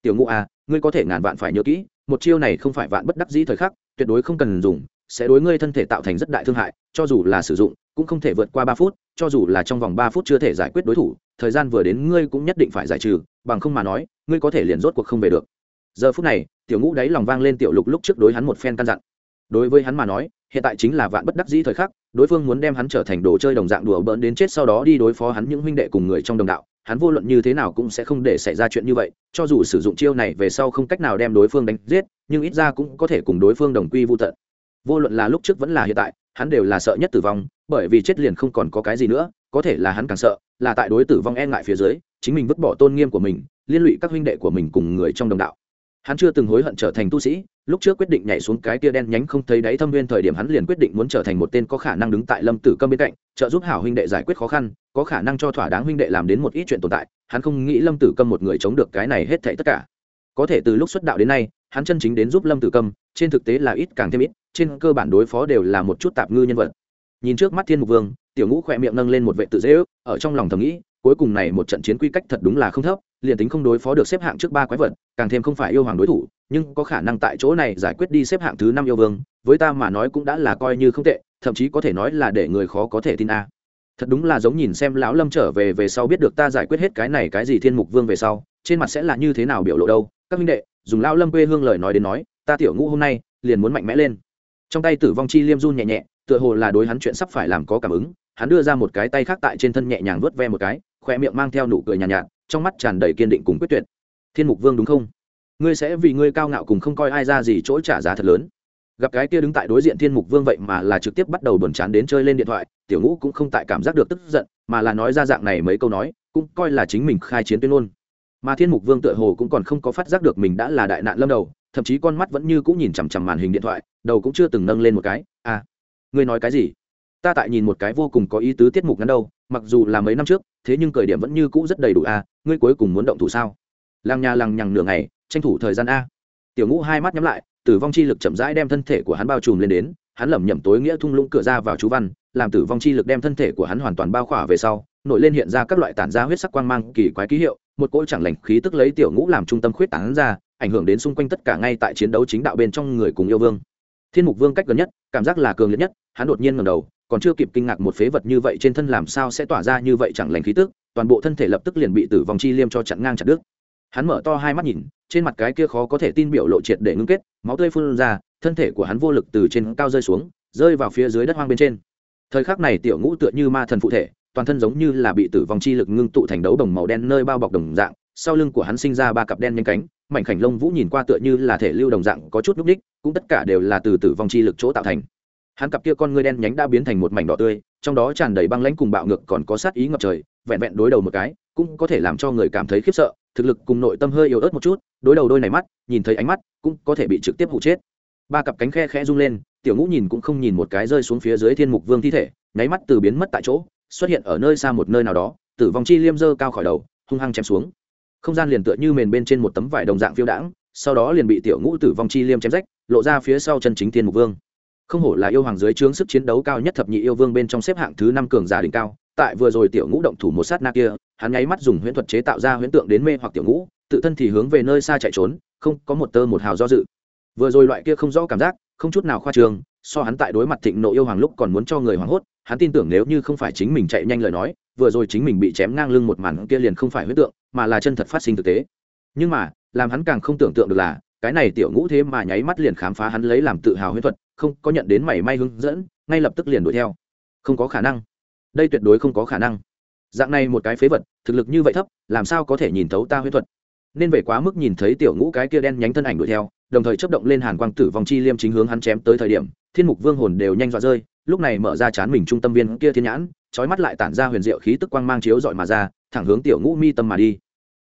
Tiểu Ngũ à, ngươi có thể ngàn vạn phải nhớ kỹ, một chiêu này không phải vạn bất đắc dĩ thời khắc, tuyệt đối không cần dùng, sẽ đối ngươi thân thể tạo thành rất đại thương hại, cho dù là sử dụng, cũng không thể vượt qua ba phút, cho dù là trong vòng ba phút chưa thể giải quyết đối thủ, thời gian vừa đến ngươi cũng nhất định phải giải trừ bằng không mà nói ngươi có thể liền rốt cuộc không về được giờ phút này tiểu ngũ đáy lòng vang lên tiểu lục lúc trước đối hắn một phen căn dặn đối với hắn mà nói, hiện tại chính là vạn bất đắc dĩ thời khắc, đối phương muốn đem hắn trở thành đồ chơi đồng dạng đùa bỡn đến chết sau đó đi đối phó hắn những huynh đệ cùng người trong đồng đạo, hắn vô luận như thế nào cũng sẽ không để xảy ra chuyện như vậy, cho dù sử dụng chiêu này về sau không cách nào đem đối phương đánh giết, nhưng ít ra cũng có thể cùng đối phương đồng quy vô tận. Vô luận là lúc trước vẫn là hiện tại, hắn đều là sợ nhất tử vong, bởi vì chết liền không còn có cái gì nữa, có thể là hắn càng sợ, là tại đối tử vong e ngại phía dưới, chính mình vứt bỏ tôn nghiêm của mình, liên lụy các huynh đệ của mình cùng người trong đồng đạo hắn chưa từng hối hận trở thành tu sĩ, lúc trước quyết định nhảy xuống cái tia đen nhánh không thấy đáy thâm viên thời điểm hắn liền quyết định muốn trở thành một tên có khả năng đứng tại lâm tử câm bên cạnh, trợ giúp hảo huynh đệ giải quyết khó khăn, có khả năng cho thỏa đáng huynh đệ làm đến một ít chuyện tồn tại, hắn không nghĩ lâm tử câm một người chống được cái này hết thảy tất cả. Có thể từ lúc xuất đạo đến nay, hắn chân chính đến giúp lâm tử câm, trên thực tế là ít càng thêm ít, trên cơ bản đối phó đều là một chút tạp ngư nhân vật. Nhìn trước mắt thiên mục vương, tiểu ngũ khỏe miệng nâng lên một vệ tự dễ ước, ở trong lòng thầm nghĩ cuối cùng này một trận chiến quy cách thật đúng là không thấp, liền tính không đối phó được xếp hạng trước ba quái vật, càng thêm không phải yêu hoàng đối thủ, nhưng có khả năng tại chỗ này giải quyết đi xếp hạng thứ năm yêu vương, với ta mà nói cũng đã là coi như không tệ, thậm chí có thể nói là để người khó có thể tin a. Thật đúng là giống nhìn xem lão lâm trở về về sau biết được ta giải quyết hết cái này cái gì thiên mục vương về sau, trên mặt sẽ là như thế nào biểu lộ đâu. Các minh đệ, dùng lão lâm quê hương lời nói đến nói, ta tiểu ngũ hôm nay liền muốn mạnh mẽ lên. Trong tay tử vong chi liêm run nhẹ nhẹ, tựa hồ là đối hắn chuyện sắp phải làm có cảm ứng, hắn đưa ra một cái tay khác tại trên thân nhẹ nhàng vớt ve một cái khoe miệng mang theo nụ cười nhàn nhạt, nhạt trong mắt tràn đầy kiên định cùng quyết tuyệt. Thiên mục vương đúng không? Ngươi sẽ vì ngươi cao ngạo cùng không coi ai ra gì chỗ trả giá thật lớn. Gặp cái kia đứng tại đối diện thiên mục vương vậy mà là trực tiếp bắt đầu buồn chán đến chơi lên điện thoại tiểu ngũ cũng không tại cảm giác được tức giận mà là nói ra dạng này mấy câu nói cũng coi là chính mình khai chiến tuyên ngôn. Mà thiên mục vương tựa hồ cũng còn không có phát giác được mình đã là đại nạn lâm đầu thậm chí con mắt vẫn như cũng nhìn chằm chằm màn hình điện thoại đầu cũng chưa từng nâng lên một cái. À ngươi nói cái gì? Ta tại nhìn một cái vô cùng có ý tứ tiết mục ngắn đâu mặc dù là mấy năm trước, thế nhưng thời điểm vẫn như cũ rất đầy đủ a, ngươi cuối cùng muốn động thủ sao? Làng nhà lằng nhằng nửa ngày, tranh thủ thời gian a. Tiểu ngũ hai mắt nhắm lại, tử vong chi lực chậm rãi đem thân thể của hắn bao trùm lên đến, hắn lẩm nhẩm tối nghĩa thung lũng cửa ra vào chú văn, làm tử vong chi lực đem thân thể của hắn hoàn toàn bao khỏa về sau, nổi lên hiện ra các loại tản ra huyết sắc quang mang kỳ quái ký hiệu, một cỗ chẳng lành khí tức lấy tiểu ngũ làm trung tâm khuyết tán ra, ảnh hưởng đến xung quanh tất cả ngay tại chiến đấu chính đạo bên trong người cùng yêu vương. Thiên mục vương cách gần nhất, cảm giác là cường liệt nhất, hắn đột nhiên ngầm đầu còn chưa kịp kinh ngạc một phế vật như vậy trên thân làm sao sẽ tỏa ra như vậy chẳng lành khí tức, toàn bộ thân thể lập tức liền bị tử vong chi liêm cho chặn ngang chặt đứt. Hắn mở to hai mắt nhìn, trên mặt cái kia khó có thể tin biểu lộ triệt để ngưng kết, máu tươi phun ra, thân thể của hắn vô lực từ trên cao rơi xuống, rơi vào phía dưới đất hoang bên trên. Thời khắc này tiểu ngũ tựa như ma thần phụ thể, toàn thân giống như là bị tử vong chi lực ngưng tụ thành đấu đồng màu đen nơi bao bọc đồng dạng, sau lưng của hắn sinh ra ba cặp đen nhanh cánh, mảnh khảnh lông vũ nhìn qua tựa như là thể lưu đồng dạng có chút núc ních, cũng tất cả đều là từ tử vong chi lực chỗ tạo thành hắn cặp kia con ngươi đen nhánh đã biến thành một mảnh đỏ tươi, trong đó tràn đầy băng lãnh cùng bạo ngược còn có sát ý ngập trời, vẹn vẹn đối đầu một cái, cũng có thể làm cho người cảm thấy khiếp sợ, thực lực cùng nội tâm hơi yếu ớt một chút, đối đầu đôi này mắt, nhìn thấy ánh mắt, cũng có thể bị trực tiếp hụ chết. Ba cặp cánh khe khẽ rung lên, tiểu ngũ nhìn cũng không nhìn một cái rơi xuống phía dưới thiên mục vương thi thể, nháy mắt từ biến mất tại chỗ, xuất hiện ở nơi xa một nơi nào đó, tử vong chi liêm dơ cao khỏi đầu, hung hăng chém xuống. Không gian liền tựa như mền bên trên một tấm vải đồng dạng phiêu đãng, sau đó liền bị tiểu ngũ tử vong chi liêm chém rách, lộ ra phía sau chân chính thiên mục vương không hổ là yêu hoàng dưới trướng sức chiến đấu cao nhất thập nhị yêu vương bên trong xếp hạng thứ năm cường giả đỉnh cao, tại vừa rồi tiểu ngũ động thủ một sát na kia, hắn nháy mắt dùng huyễn thuật chế tạo ra huyễn tượng đến mê hoặc tiểu ngũ, tự thân thì hướng về nơi xa chạy trốn, không có một tơ một hào do dự. Vừa rồi loại kia không rõ cảm giác, không chút nào khoa trương, so hắn tại đối mặt thịnh nộ yêu hoàng lúc còn muốn cho người hoảng hốt, hắn tin tưởng nếu như không phải chính mình chạy nhanh lời nói, vừa rồi chính mình bị chém ngang lưng một màn kia liền không phải huyết tượng, mà là chân thật phát sinh thực tế. Nhưng mà, làm hắn càng không tưởng tượng được là, cái này tiểu ngũ thế mà nháy mắt liền khám phá hắn lấy làm tự hào huyết thuật không có nhận đến mảy may hướng dẫn, ngay lập tức liền đuổi theo. Không có khả năng. Đây tuyệt đối không có khả năng. Dạng này một cái phế vật, thực lực như vậy thấp, làm sao có thể nhìn thấu ta huyết thuật? Nên về quá mức nhìn thấy tiểu ngũ cái kia đen nhánh thân ảnh đuổi theo, đồng thời chấp động lên hàn quang tử vong chi liêm chính hướng hắn chém tới thời điểm, thiên mục vương hồn đều nhanh dọa rơi, lúc này mở ra chán mình trung tâm viên kia thiên nhãn trói mắt lại tản ra huyền diệu khí tức quang mang chiếu dọi mà ra, thẳng hướng tiểu ngũ mi tâm mà đi.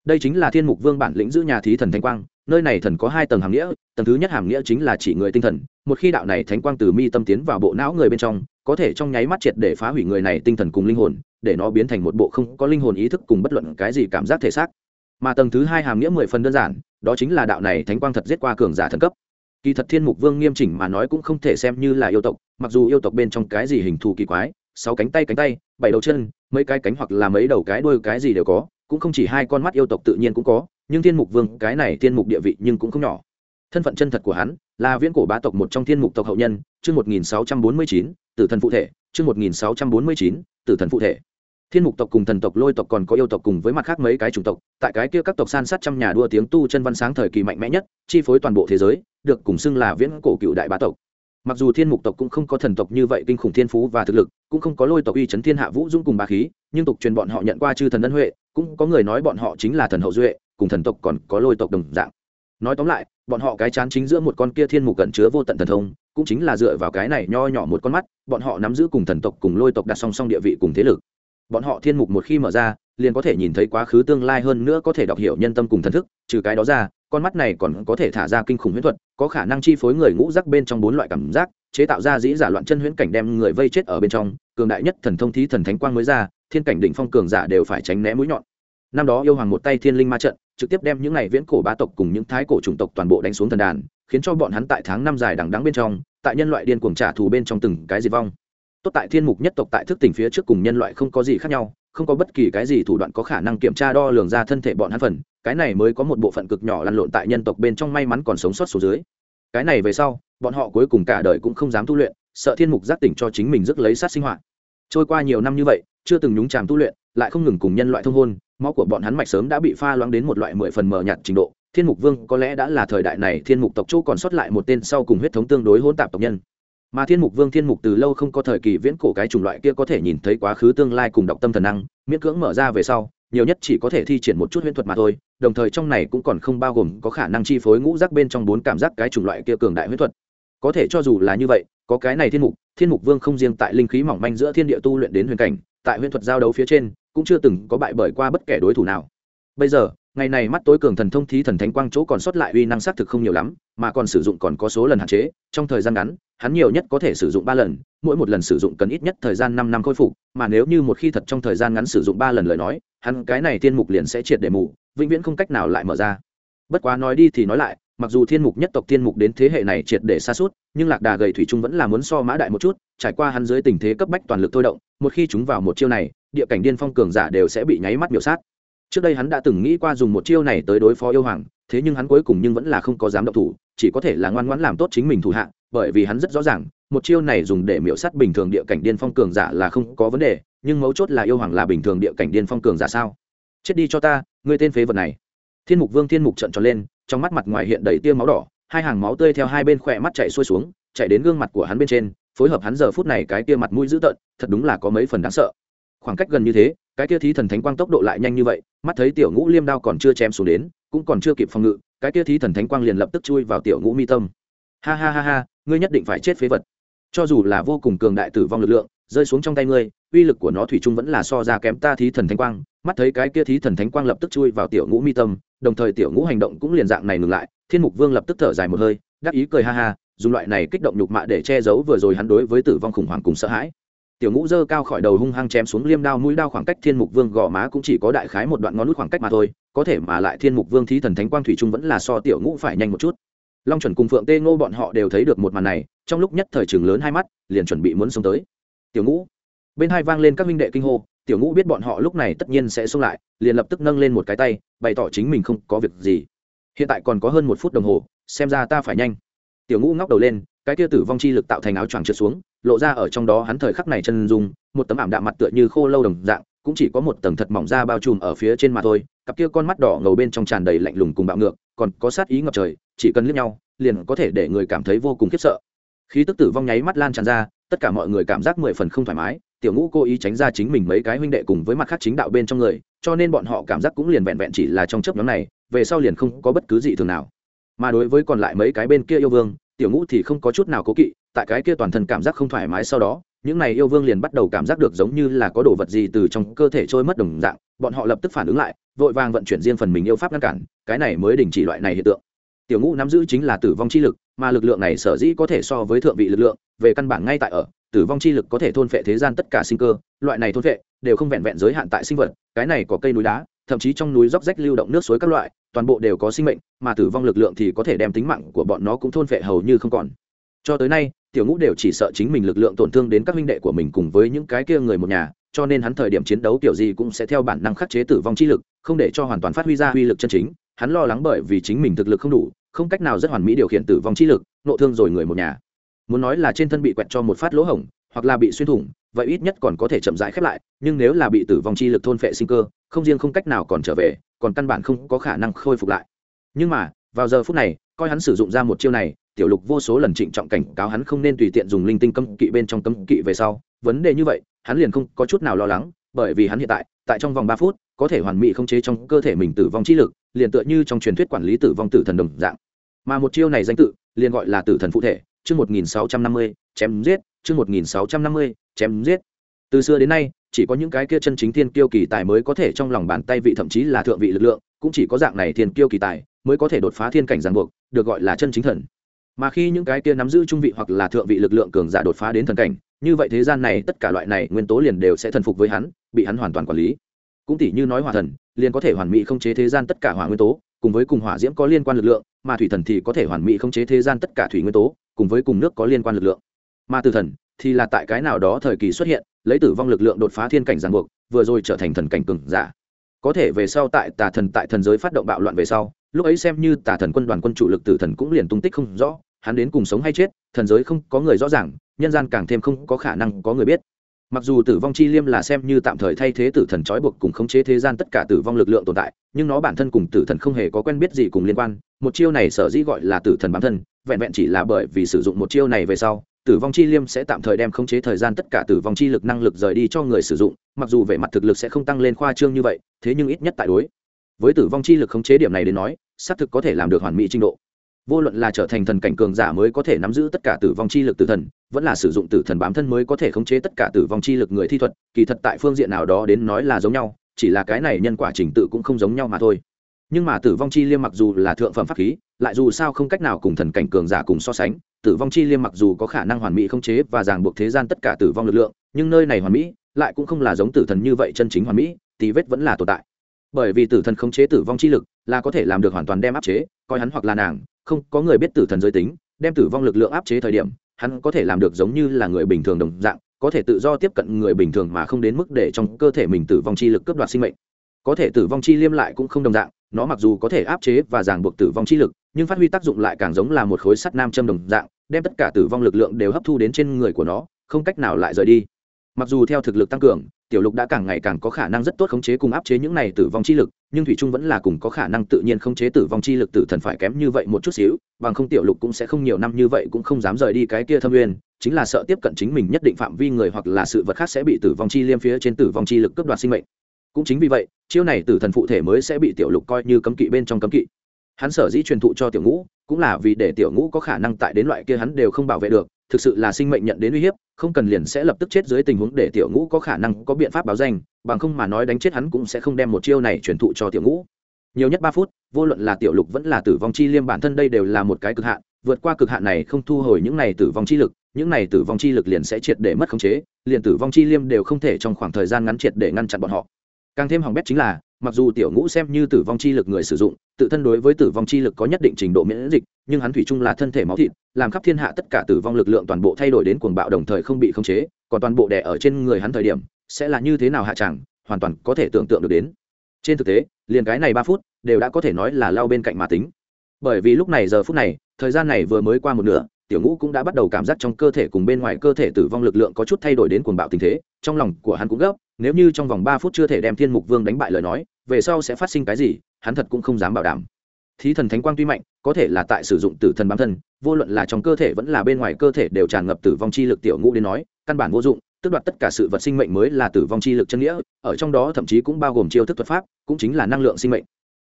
Đây chính là thiên mục vương bản lĩnh giữ nhà thí thần thanh quang nơi này thần có hai tầng hàm nghĩa, tầng thứ nhất hàm nghĩa chính là chỉ người tinh thần, một khi đạo này thánh quang từ mi tâm tiến vào bộ não người bên trong, có thể trong nháy mắt triệt để phá hủy người này tinh thần cùng linh hồn, để nó biến thành một bộ không có linh hồn ý thức cùng bất luận cái gì cảm giác thể xác. Mà tầng thứ hai hàm nghĩa mười phần đơn giản, đó chính là đạo này thánh quang thật giết qua cường giả thần cấp. Kỳ thật thiên mục vương nghiêm chỉnh mà nói cũng không thể xem như là yêu tộc, mặc dù yêu tộc bên trong cái gì hình thù kỳ quái, sáu cánh tay cánh tay, bảy đầu chân, mấy cái cánh hoặc là mấy đầu cái đuôi cái gì đều có, cũng không chỉ hai con mắt yêu tộc tự nhiên cũng có nhưng thiên mục vương, cái này thiên mục địa vị nhưng cũng không nhỏ. Thân phận chân thật của hắn là viễn cổ bá tộc một trong thiên mục tộc hậu nhân, chương một nghìn sáu trăm bốn mươi chín, tử thần phụ thể, chương một nghìn sáu trăm bốn mươi chín, tử thần phụ thể. Thiên mục tộc cùng thần tộc, lôi tộc còn có yêu tộc cùng với mặt khác mấy cái chủng tộc, tại cái kia các tộc san sát trăm nhà đua tiếng tu chân văn sáng thời kỳ mạnh mẽ nhất, chi phối toàn bộ thế giới, được cùng xưng là viễn cổ cựu đại bá tộc. Mặc dù thiên mục tộc cũng không có thần tộc như vậy kinh khủng thiên phú và thực lực, cũng không có lôi tộc uy chấn thiên hạ vũ dung cùng bà khí, nhưng tục truyền bọn họ nhận qua chư thần ân huệ, cũng có người nói bọn họ chính là thần hậu duệ cùng thần tộc còn có lôi tộc đồng dạng. Nói tóm lại, bọn họ cái chán chính giữa một con kia thiên mục cẩn chứa vô tận thần thông, cũng chính là dựa vào cái này nho nhỏ một con mắt, bọn họ nắm giữ cùng thần tộc cùng lôi tộc đặt song song địa vị cùng thế lực. Bọn họ thiên mục một khi mở ra, liền có thể nhìn thấy quá khứ tương lai hơn nữa có thể đọc hiểu nhân tâm cùng thần thức, trừ cái đó ra, con mắt này còn có thể thả ra kinh khủng huyễn thuật, có khả năng chi phối người ngũ rắc bên trong bốn loại cảm giác, chế tạo ra dĩ giả loạn chân huyễn cảnh đem người vây chết ở bên trong, cường đại nhất thần thông thí thần thánh quang mới ra, thiên cảnh đỉnh phong cường giả đều phải tránh né mũi nhọn. Năm đó yêu hoàng một tay thiên linh ma trận trực tiếp đem những này viễn cổ bá tộc cùng những thái cổ chủng tộc toàn bộ đánh xuống thần đàn, khiến cho bọn hắn tại tháng năm dài đằng đắng bên trong, tại nhân loại điên cuồng trả thù bên trong từng cái diệt vong. Tốt tại thiên mục nhất tộc tại thức tỉnh phía trước cùng nhân loại không có gì khác nhau, không có bất kỳ cái gì thủ đoạn có khả năng kiểm tra đo lường ra thân thể bọn hắn phần, cái này mới có một bộ phận cực nhỏ lăn lộn tại nhân tộc bên trong may mắn còn sống sót số dưới. Cái này về sau, bọn họ cuối cùng cả đời cũng không dám tu luyện, sợ thiên mục giác tỉnh cho chính mình rước lấy sát sinh hoạt. Trôi qua nhiều năm như vậy, chưa từng nhúng chàm tu luyện, lại không ngừng cùng nhân loại thông hôn máu của bọn hắn mạch sớm đã bị pha loãng đến một loại mười phần mờ nhạt trình độ. Thiên mục vương có lẽ đã là thời đại này thiên mục tộc chỗ còn sót lại một tên sau cùng huyết thống tương đối hỗn tạp tộc nhân. Mà thiên mục vương, thiên mục từ lâu không có thời kỳ viễn cổ cái chủng loại kia có thể nhìn thấy quá khứ tương lai cùng đọc tâm thần năng, miễn cưỡng mở ra về sau, nhiều nhất chỉ có thể thi triển một chút huyễn thuật mà thôi, đồng thời trong này cũng còn không bao gồm có khả năng chi phối ngũ rác bên trong bốn cảm giác cái chủng loại kia cường đại huyễn thuật. Có thể cho dù là như vậy, có cái này thiên mục thiên mục vương không riêng tại linh khí mỏng manh giữa thiên địa tu luyện đến huyền cảnh, tại huyễn thuật giao đấu phía trên cũng chưa từng có bại bởi qua bất kể đối thủ nào. Bây giờ, ngày này mắt tối cường thần thông thí thần thánh quang chỗ còn sót lại uy năng xác thực không nhiều lắm, mà còn sử dụng còn có số lần hạn chế, trong thời gian ngắn, hắn nhiều nhất có thể sử dụng ba lần, mỗi một lần sử dụng cần ít nhất thời gian năm năm khôi phục, mà nếu như một khi thật trong thời gian ngắn sử dụng ba lần lời nói, hắn cái này thiên mục liền sẽ triệt để mù, vĩnh viễn không cách nào lại mở ra. Bất quá nói đi thì nói lại, mặc dù thiên mục nhất tộc thiên mục đến thế hệ này triệt để xa suốt nhưng lạc đà gầy thủy trung vẫn là muốn so mã đại một chút, trải qua hắn dưới tình thế cấp bách toàn lực thôi động, một khi chúng vào một chiêu này địa cảnh điên phong cường giả đều sẽ bị nháy mắt miểu sát. Trước đây hắn đã từng nghĩ qua dùng một chiêu này tới đối phó yêu hoàng, thế nhưng hắn cuối cùng nhưng vẫn là không có dám động thủ, chỉ có thể là ngoan ngoãn làm tốt chính mình thủ hạ, bởi vì hắn rất rõ ràng, một chiêu này dùng để miểu sát bình thường địa cảnh điên phong cường giả là không có vấn đề, nhưng mấu chốt là yêu hoàng là bình thường địa cảnh điên phong cường giả sao? Chết đi cho ta người tên phế vật này. Thiên mục vương thiên mục trận tròn lên, trong mắt mặt ngoài hiện đầy tia máu đỏ, hai hàng máu tươi theo hai bên khỏe mắt chạy xuôi xuống, chạy đến gương mặt của hắn bên trên, phối hợp hắn giờ phút này cái tia mặt mũi dữ tợn, thật đúng là có mấy phần đáng sợ khoảng cách gần như thế, cái kia thí thần thánh quang tốc độ lại nhanh như vậy, mắt thấy tiểu ngũ liêm đao còn chưa chém xuống đến, cũng còn chưa kịp phòng ngự, cái kia thí thần thánh quang liền lập tức chui vào tiểu ngũ mi tâm. Ha ha ha ha, ngươi nhất định phải chết phế vật. Cho dù là vô cùng cường đại tử vong lực lượng, rơi xuống trong tay ngươi, uy lực của nó thủy chung vẫn là so ra kém ta thí thần thánh quang, mắt thấy cái kia thí thần thánh quang lập tức chui vào tiểu ngũ mi tâm, đồng thời tiểu ngũ hành động cũng liền dạng này ngừng lại, thiên mục vương lập tức thở dài một hơi, đắc ý cười ha ha, dùng loại này kích động nhục mạ để che giấu vừa rồi hắn đối với tử vong khủng hoảng cùng sợ hãi tiểu ngũ dơ cao khỏi đầu hung hăng chém xuống liêm đao mũi đao khoảng cách thiên mục vương gò má cũng chỉ có đại khái một đoạn ngón nút khoảng cách mà thôi, có thể mà lại thiên mục vương thí thần thánh quang thủy trung vẫn là so tiểu ngũ phải nhanh một chút. Long chuẩn cùng phượng tê ngô bọn họ đều thấy được một màn này, trong lúc nhất thời trường lớn hai mắt, liền chuẩn bị muốn xông tới. Tiểu ngũ. Bên hai vang lên các minh đệ kinh hô, tiểu ngũ biết bọn họ lúc này tất nhiên sẽ xông lại, liền lập tức nâng lên một cái tay, bày tỏ chính mình không có việc gì. Hiện tại còn có hơn một phút đồng hồ, xem ra ta phải nhanh. Tiểu ngũ ngóc đầu lên, cái kia tử vong chi lực tạo thành áo choàng trượt xuống lộ ra ở trong đó hắn thời khắc này chân dung, một tấm ảm đạm mặt tựa như khô lâu đồng dạng, cũng chỉ có một tầng thật mỏng da bao trùm ở phía trên mà thôi, cặp kia con mắt đỏ ngầu bên trong tràn đầy lạnh lùng cùng bạo ngược, còn có sát ý ngập trời, chỉ cần liếc nhau, liền có thể để người cảm thấy vô cùng khiếp sợ. Khí tức tử vong nháy mắt lan tràn ra, tất cả mọi người cảm giác mười phần không thoải mái, tiểu ngũ cố ý tránh ra chính mình mấy cái huynh đệ cùng với mặt khác chính đạo bên trong người, cho nên bọn họ cảm giác cũng liền vẹn vẹn chỉ là trong chấp nhóm này, về sau liền không có bất cứ gì thường nào. Mà đối với còn lại mấy cái bên kia yêu vương, tiểu ngũ thì không có chút nào cố kỵ tại cái kia toàn thân cảm giác không thoải mái sau đó, những này yêu vương liền bắt đầu cảm giác được giống như là có đồ vật gì từ trong cơ thể trôi mất đồng dạng, bọn họ lập tức phản ứng lại, vội vàng vận chuyển riêng phần mình yêu pháp ngăn cản, cái này mới đình chỉ loại này hiện tượng. Tiểu ngũ nắm giữ chính là tử vong chi lực, mà lực lượng này sở dĩ có thể so với thượng vị lực lượng, về căn bản ngay tại ở, tử vong chi lực có thể thôn phệ thế gian tất cả sinh cơ, loại này thôn phệ đều không vẹn vẹn giới hạn tại sinh vật, cái này có cây núi đá, thậm chí trong núi róc rách lưu động nước suối các loại, toàn bộ đều có sinh mệnh, mà tử vong lực lượng thì có thể đem tính mạng của bọn nó cũng thôn phệ hầu như không còn. Cho tới nay tiểu ngũ đều chỉ sợ chính mình lực lượng tổn thương đến các huynh đệ của mình cùng với những cái kia người một nhà, cho nên hắn thời điểm chiến đấu kiểu gì cũng sẽ theo bản năng khắc chế tử vong chi lực, không để cho hoàn toàn phát huy ra uy lực chân chính. Hắn lo lắng bởi vì chính mình thực lực không đủ, không cách nào rất hoàn mỹ điều khiển tử vong chi lực, nộ thương rồi người một nhà. Muốn nói là trên thân bị quẹt cho một phát lỗ hổng, hoặc là bị xuyên thủng, vậy ít nhất còn có thể chậm rãi khép lại, nhưng nếu là bị tử vong chi lực thôn phệ sinh cơ, không riêng không cách nào còn trở về, còn căn bản không có khả năng khôi phục lại. Nhưng mà, vào giờ phút này, coi hắn sử dụng ra một chiêu này tiểu lục vô số lần trịnh trọng cảnh cáo hắn không nên tùy tiện dùng linh tinh cấm kỵ bên trong cấm kỵ về sau. Vấn đề như vậy, hắn liền không có chút nào lo lắng, bởi vì hắn hiện tại tại trong vòng ba phút, có thể hoàn mỹ không chế trong cơ thể mình tử vong chi lực, liền tựa như trong truyền thuyết quản lý tử vong tử thần đồng dạng. Mà một chiêu này danh tự, liền gọi là tử thần phụ thể, chương một nghìn sáu trăm năm mươi, chém giết, chương một nghìn sáu trăm năm mươi, chém giết. Từ xưa đến nay, chỉ có những cái kia chân chính thiên kiêu kỳ tài mới có thể trong lòng bàn tay vị thậm chí là thượng vị lực lượng, cũng chỉ có dạng này thiên kiêu kỳ tài mới có thể đột phá thiên cảnh giàn buộc, được gọi là chân chính thần mà khi những cái kia nắm giữ trung vị hoặc là thượng vị lực lượng cường giả đột phá đến thần cảnh, như vậy thế gian này tất cả loại này nguyên tố liền đều sẽ thần phục với hắn, bị hắn hoàn toàn quản lý. Cũng tỷ như nói hỏa thần, liền có thể hoàn mỹ không chế thế gian tất cả hỏa nguyên tố, cùng với cùng hỏa diễm có liên quan lực lượng, mà thủy thần thì có thể hoàn mỹ không chế thế gian tất cả thủy nguyên tố, cùng với cùng nước có liên quan lực lượng. Mà tử thần thì là tại cái nào đó thời kỳ xuất hiện, lấy tử vong lực lượng đột phá thiên cảnh giàn buộc, vừa rồi trở thành thần cảnh cường giả. Có thể về sau tại tà thần tại thần giới phát động bạo loạn về sau lúc ấy xem như tà thần quân đoàn quân chủ lực tử thần cũng liền tung tích không rõ, hắn đến cùng sống hay chết, thần giới không có người rõ ràng, nhân gian càng thêm không có khả năng có người biết. Mặc dù tử vong chi liêm là xem như tạm thời thay thế tử thần trói buộc cùng khống chế thế gian tất cả tử vong lực lượng tồn tại, nhưng nó bản thân cùng tử thần không hề có quen biết gì cùng liên quan. Một chiêu này sở dĩ gọi là tử thần bản thân, vẹn vẹn chỉ là bởi vì sử dụng một chiêu này về sau, tử vong chi liêm sẽ tạm thời đem khống chế thời gian tất cả tử vong chi lực năng lực rời đi cho người sử dụng, mặc dù về mặt thực lực sẽ không tăng lên khoa trương như vậy, thế nhưng ít nhất tại đối với tử vong chi lực khống chế điểm này đến nói, xác thực có thể làm được hoàn mỹ trình độ. Vô luận là trở thành thần cảnh cường giả mới có thể nắm giữ tất cả tử vong chi lực tử thần, vẫn là sử dụng tử thần bám thân mới có thể khống chế tất cả tử vong chi lực người thi thuật, kỳ thật tại phương diện nào đó đến nói là giống nhau, chỉ là cái này nhân quả trình tự cũng không giống nhau mà thôi. Nhưng mà tử vong chi liêm mặc dù là thượng phẩm pháp khí, lại dù sao không cách nào cùng thần cảnh cường giả cùng so sánh, tử vong chi liêm mặc dù có khả năng hoàn mỹ khống chế và ràng buộc thế gian tất cả tử vong lực lượng, nhưng nơi này hoàn mỹ, lại cũng không là giống tử thần như vậy chân chính hoàn mỹ, tí vết vẫn là tồn tại bởi vì tử thần khống chế tử vong chi lực là có thể làm được hoàn toàn đem áp chế, coi hắn hoặc là nàng, không có người biết tử thần giới tính, đem tử vong lực lượng áp chế thời điểm, hắn có thể làm được giống như là người bình thường đồng dạng, có thể tự do tiếp cận người bình thường mà không đến mức để trong cơ thể mình tử vong chi lực cướp đoạt sinh mệnh. Có thể tử vong chi liêm lại cũng không đồng dạng, nó mặc dù có thể áp chế và ràng buộc tử vong chi lực, nhưng phát huy tác dụng lại càng giống là một khối sắt nam châm đồng dạng, đem tất cả tử vong lực lượng đều hấp thu đến trên người của nó, không cách nào lại rời đi. Mặc dù theo thực lực tăng cường tiểu lục đã càng ngày càng có khả năng rất tốt khống chế cùng áp chế những này tử vong chi lực, nhưng thủy trung vẫn là cùng có khả năng tự nhiên khống chế tử vong chi lực tử thần phải kém như vậy một chút xíu, bằng không tiểu lục cũng sẽ không nhiều năm như vậy cũng không dám rời đi cái kia thâm nguyên, chính là sợ tiếp cận chính mình nhất định phạm vi người hoặc là sự vật khác sẽ bị tử vong chi liêm phía trên tử vong chi lực cướp đoạt sinh mệnh. Cũng chính vì vậy, chiêu này tử thần phụ thể mới sẽ bị tiểu lục coi như cấm kỵ bên trong cấm kỵ. Hắn sở dĩ truyền thụ cho tiểu ngũ, cũng là vì để tiểu ngũ có khả năng tại đến loại kia hắn đều không bảo vệ được thực sự là sinh mệnh nhận đến uy hiếp, không cần liền sẽ lập tức chết dưới tình huống để tiểu ngũ có khả năng có biện pháp báo danh, bằng không mà nói đánh chết hắn cũng sẽ không đem một chiêu này truyền thụ cho tiểu ngũ. Nhiều nhất ba phút, vô luận là tiểu lục vẫn là tử vong chi liêm bản thân đây đều là một cái cực hạn, vượt qua cực hạn này không thu hồi những này tử vong chi lực, những này tử vong chi lực liền sẽ triệt để mất khống chế, liền tử vong chi liêm đều không thể trong khoảng thời gian ngắn triệt để ngăn chặn bọn họ. Càng thêm hỏng bét chính là mặc dù tiểu ngũ xem như tử vong chi lực người sử dụng, tự thân đối với tử vong chi lực có nhất định trình độ miễn dịch, nhưng hắn thủy chung là thân thể máu thịt, làm khắp thiên hạ tất cả tử vong lực lượng toàn bộ thay đổi đến cuồng bạo đồng thời không bị khống chế, còn toàn bộ đè ở trên người hắn thời điểm, sẽ là như thế nào hạ chẳng, hoàn toàn có thể tưởng tượng được đến. Trên thực tế, liền cái này ba phút, đều đã có thể nói là lao bên cạnh mà tính. Bởi vì lúc này giờ phút này, thời gian này vừa mới qua một nửa, tiểu ngũ cũng đã bắt đầu cảm giác trong cơ thể cùng bên ngoài cơ thể tử vong lực lượng có chút thay đổi đến cuồng bạo tình thế, trong lòng của hắn cũng gấp, nếu như trong vòng ba phút chưa thể đem thiên mục vương đánh bại lời nói về sau sẽ phát sinh cái gì, hắn thật cũng không dám bảo đảm. Thí thần thánh quang tuy mạnh, có thể là tại sử dụng tử thần bám thân, vô luận là trong cơ thể vẫn là bên ngoài cơ thể đều tràn ngập tử vong chi lực tiểu ngũ đến nói, căn bản vô dụng, tước đoạt tất cả sự vật sinh mệnh mới là tử vong chi lực chân nghĩa, ở trong đó thậm chí cũng bao gồm chiêu thức thuật pháp, cũng chính là năng lượng sinh mệnh.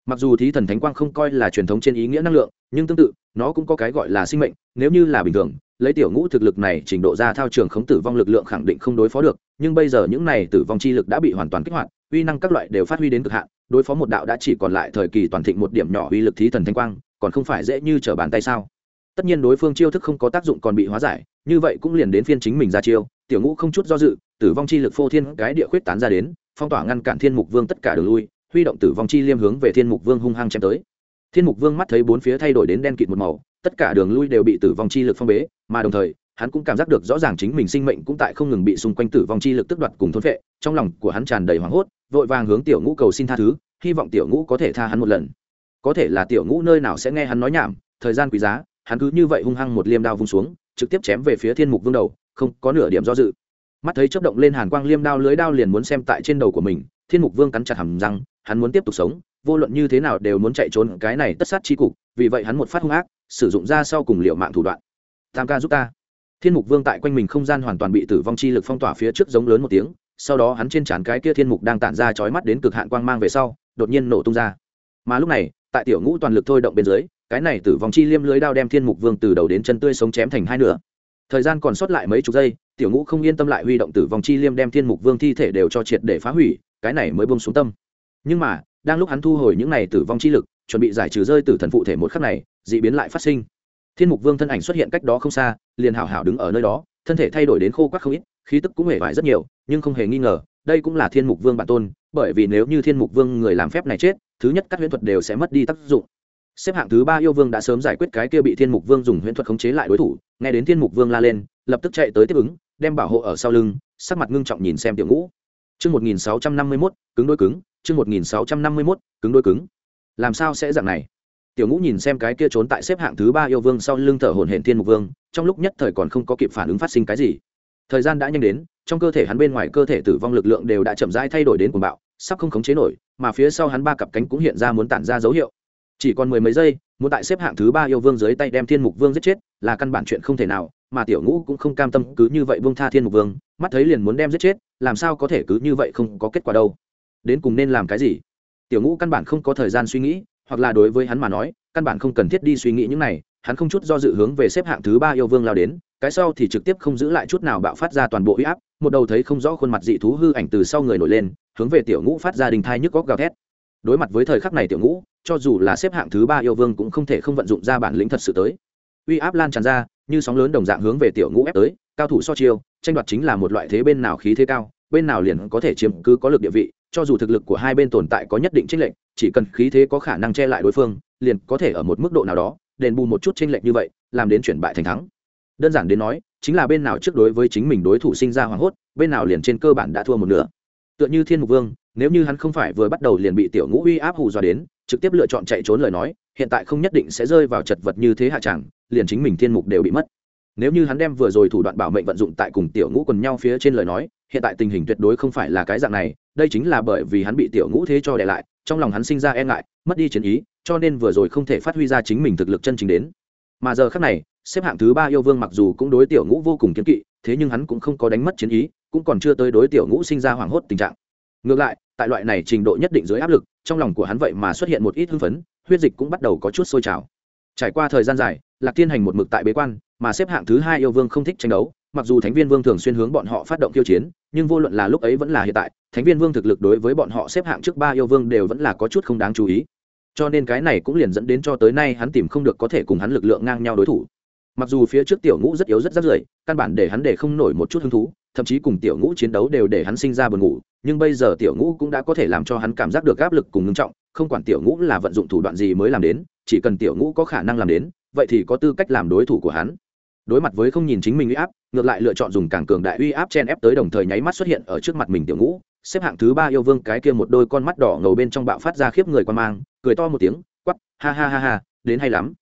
Mặc dù thí thần thánh quang không coi là truyền thống trên ý nghĩa năng lượng, nhưng tương tự, nó cũng có cái gọi là sinh mệnh, nếu như là bình thường, lấy tiểu ngũ thực lực này trình độ ra thao trường khống tử vong lực lượng khẳng định không đối phó được, nhưng bây giờ những này tử vong chi lực đã bị hoàn toàn kích hoạt uy năng các loại đều phát huy đến cực hạn, đối phó một đạo đã chỉ còn lại thời kỳ toàn thịnh một điểm nhỏ uy lực thí thần thanh quang, còn không phải dễ như trở bàn tay sao? Tất nhiên đối phương chiêu thức không có tác dụng còn bị hóa giải, như vậy cũng liền đến phiên chính mình ra chiêu, tiểu ngũ không chút do dự, tử vong chi lực phô thiên cái địa khuyết tán ra đến, phong tỏa ngăn cản thiên mục vương tất cả đường lui, huy động tử vong chi liêm hướng về thiên mục vương hung hăng chém tới. Thiên mục vương mắt thấy bốn phía thay đổi đến đen kịt một màu, tất cả đường lui đều bị tử vong chi lực phong bế, mà đồng thời hắn cũng cảm giác được rõ ràng chính mình sinh mệnh cũng tại không ngừng bị xung quanh tử vong chi lực tức đoạt cùng thôn vệ trong lòng của hắn tràn đầy hoảng hốt, vội vàng hướng tiểu ngũ cầu xin tha thứ, hy vọng tiểu ngũ có thể tha hắn một lần. Có thể là tiểu ngũ nơi nào sẽ nghe hắn nói nhảm, thời gian quý giá, hắn cứ như vậy hung hăng một liêm đao vung xuống, trực tiếp chém về phía thiên mục vương đầu, không có nửa điểm do dự. Mắt thấy chớp động lên hàn quang liêm đao lưới đao liền muốn xem tại trên đầu của mình, thiên mục vương cắn chặt hầm răng, hắn muốn tiếp tục sống, vô luận như thế nào đều muốn chạy trốn cái này tất sát chi cục, vì vậy hắn một phát hung ác, sử dụng ra sau cùng liệu mạng thủ đoạn. Tam ca giúp ta thiên mục vương tại quanh mình không gian hoàn toàn bị tử vong chi lực phong tỏa phía trước giống lớn một tiếng, sau đó hắn trên trán cái kia thiên mục đang tản ra chói mắt đến cực hạn quang mang về sau, đột nhiên nổ tung ra. Mà lúc này, tại tiểu ngũ toàn lực thôi động bên dưới, cái này tử vong chi liêm lưới đao đem thiên mục vương từ đầu đến chân tươi sống chém thành hai nửa. Thời gian còn sót lại mấy chục giây, tiểu ngũ không yên tâm lại huy động tử vong chi liêm đem thiên mục vương thi thể đều cho triệt để phá hủy, cái này mới bông xuống tâm. Nhưng mà, đang lúc hắn thu hồi những này tử vong chi lực, chuẩn bị giải trừ rơi từ thần phụ thể một khắc này d ị biến lại phát sinh thiên mục vương thân ảnh xuất hiện cách đó không xa liền hảo hảo đứng ở nơi đó thân thể thay đổi đến khô quắc không ít khí tức cũng hề vải rất nhiều nhưng không hề nghi ngờ đây cũng là thiên mục vương bản tôn bởi vì nếu như thiên mục vương người làm phép này chết thứ nhất các huyễn thuật đều sẽ mất đi tác dụng xếp hạng thứ ba yêu vương đã sớm giải quyết cái kia bị thiên mục vương dùng huyễn thuật khống chế lại đối thủ nghe đến thiên mục vương la lên lập tức chạy tới tiếp ứng đem bảo hộ ở sau lưng sắc mặt ngưng trọng nhìn xem tiểu ngũ Chương 1651, cứng đôi cứng, chương 1651, cứng đôi cứng. Làm sao sẽ dạng này? Tiểu Ngũ nhìn xem cái kia trốn tại xếp hạng thứ ba yêu vương sau lưng thở Hồn hển thiên mục vương, trong lúc nhất thời còn không có kịp phản ứng phát sinh cái gì. Thời gian đã nhanh đến, trong cơ thể hắn bên ngoài cơ thể tử vong lực lượng đều đã chậm rãi thay đổi đến cuồng bạo, sắp không khống chế nổi, mà phía sau hắn ba cặp cánh cũng hiện ra muốn tản ra dấu hiệu. Chỉ còn mười mấy giây, muốn tại xếp hạng thứ ba yêu vương dưới tay đem thiên mục vương giết chết, là căn bản chuyện không thể nào, mà tiểu ngũ cũng không cam tâm cứ như vậy vương tha thiên mục vương mắt thấy liền muốn đem giết chết làm sao có thể cứ như vậy không có kết quả đâu đến cùng nên làm cái gì tiểu ngũ căn bản không có thời gian suy nghĩ hoặc là đối với hắn mà nói, căn bản không cần thiết đi suy nghĩ những này, hắn không chút do dự hướng về xếp hạng thứ ba yêu vương lao đến, cái sau thì trực tiếp không giữ lại chút nào bạo phát ra toàn bộ huy áp, một đầu thấy không rõ khuôn mặt dị thú hư ảnh từ sau người nổi lên, hướng về tiểu ngũ phát ra đình thai nhức góc gào thét. Đối mặt với thời khắc này tiểu ngũ, cho dù là xếp hạng thứ ba yêu vương cũng không thể không vận dụng ra bản lĩnh thật sự tới. Uy áp lan tràn ra, như sóng lớn đồng dạng hướng về tiểu ngũ ép tới, cao thủ so chiêu, tranh đoạt chính là một loại thế bên nào khí thế cao, bên nào liền có thể chiếm cứ có lực địa vị, cho dù thực lực của hai bên tồn tại có nhất định tranh lệch chỉ cần khí thế có khả năng che lại đối phương, liền có thể ở một mức độ nào đó, đền bù một chút tranh lệch như vậy, làm đến chuyển bại thành thắng. Đơn giản đến nói, chính là bên nào trước đối với chính mình đối thủ sinh ra hoảng hốt, bên nào liền trên cơ bản đã thua một nửa. Tựa như thiên mục vương, nếu như hắn không phải vừa bắt đầu liền bị tiểu ngũ uy áp hù dọa đến, trực tiếp lựa chọn chạy trốn lời nói, hiện tại không nhất định sẽ rơi vào chật vật như thế hạ chẳng, liền chính mình thiên mục đều bị mất. Nếu như hắn đem vừa rồi thủ đoạn bảo mệnh vận dụng tại cùng tiểu ngũ quần nhau phía trên lời nói, hiện tại tình hình tuyệt đối không phải là cái dạng này, đây chính là bởi vì hắn bị tiểu ngũ thế cho đè lại trong lòng hắn sinh ra e ngại, mất đi chiến ý, cho nên vừa rồi không thể phát huy ra chính mình thực lực chân chính đến. Mà giờ khác này, xếp hạng thứ ba yêu vương mặc dù cũng đối tiểu ngũ vô cùng kiến kỵ, thế nhưng hắn cũng không có đánh mất chiến ý, cũng còn chưa tới đối tiểu ngũ sinh ra hoảng hốt tình trạng. Ngược lại, tại loại này trình độ nhất định dưới áp lực, trong lòng của hắn vậy mà xuất hiện một ít hưng phấn, huyết dịch cũng bắt đầu có chút sôi trào. Trải qua thời gian dài, lạc thiên hành một mực tại bế quan, mà xếp hạng thứ hai yêu vương không thích tranh đấu mặc dù thánh viên vương thường xuyên hướng bọn họ phát động khiêu chiến, nhưng vô luận là lúc ấy vẫn là hiện tại, thánh viên vương thực lực đối với bọn họ xếp hạng trước ba yêu vương đều vẫn là có chút không đáng chú ý. Cho nên cái này cũng liền dẫn đến cho tới nay hắn tìm không được có thể cùng hắn lực lượng ngang nhau đối thủ. Mặc dù phía trước tiểu ngũ rất yếu rất rất rưởi, căn bản để hắn để không nổi một chút hứng thú, thậm chí cùng tiểu ngũ chiến đấu đều để hắn sinh ra buồn ngủ, nhưng bây giờ tiểu ngũ cũng đã có thể làm cho hắn cảm giác được áp lực cùng ngưng trọng, không quản tiểu ngũ là vận dụng thủ đoạn gì mới làm đến, chỉ cần tiểu ngũ có khả năng làm đến, vậy thì có tư cách làm đối thủ của hắn đối mặt với không nhìn chính mình uy áp, ngược lại lựa chọn dùng càng cường đại uy áp chen ép tới đồng thời nháy mắt xuất hiện ở trước mặt mình tiểu ngũ, xếp hạng thứ ba yêu vương cái kia một đôi con mắt đỏ ngầu bên trong bạo phát ra khiếp người quan mang, cười to một tiếng quắp ha ha ha ha, đến hay lắm.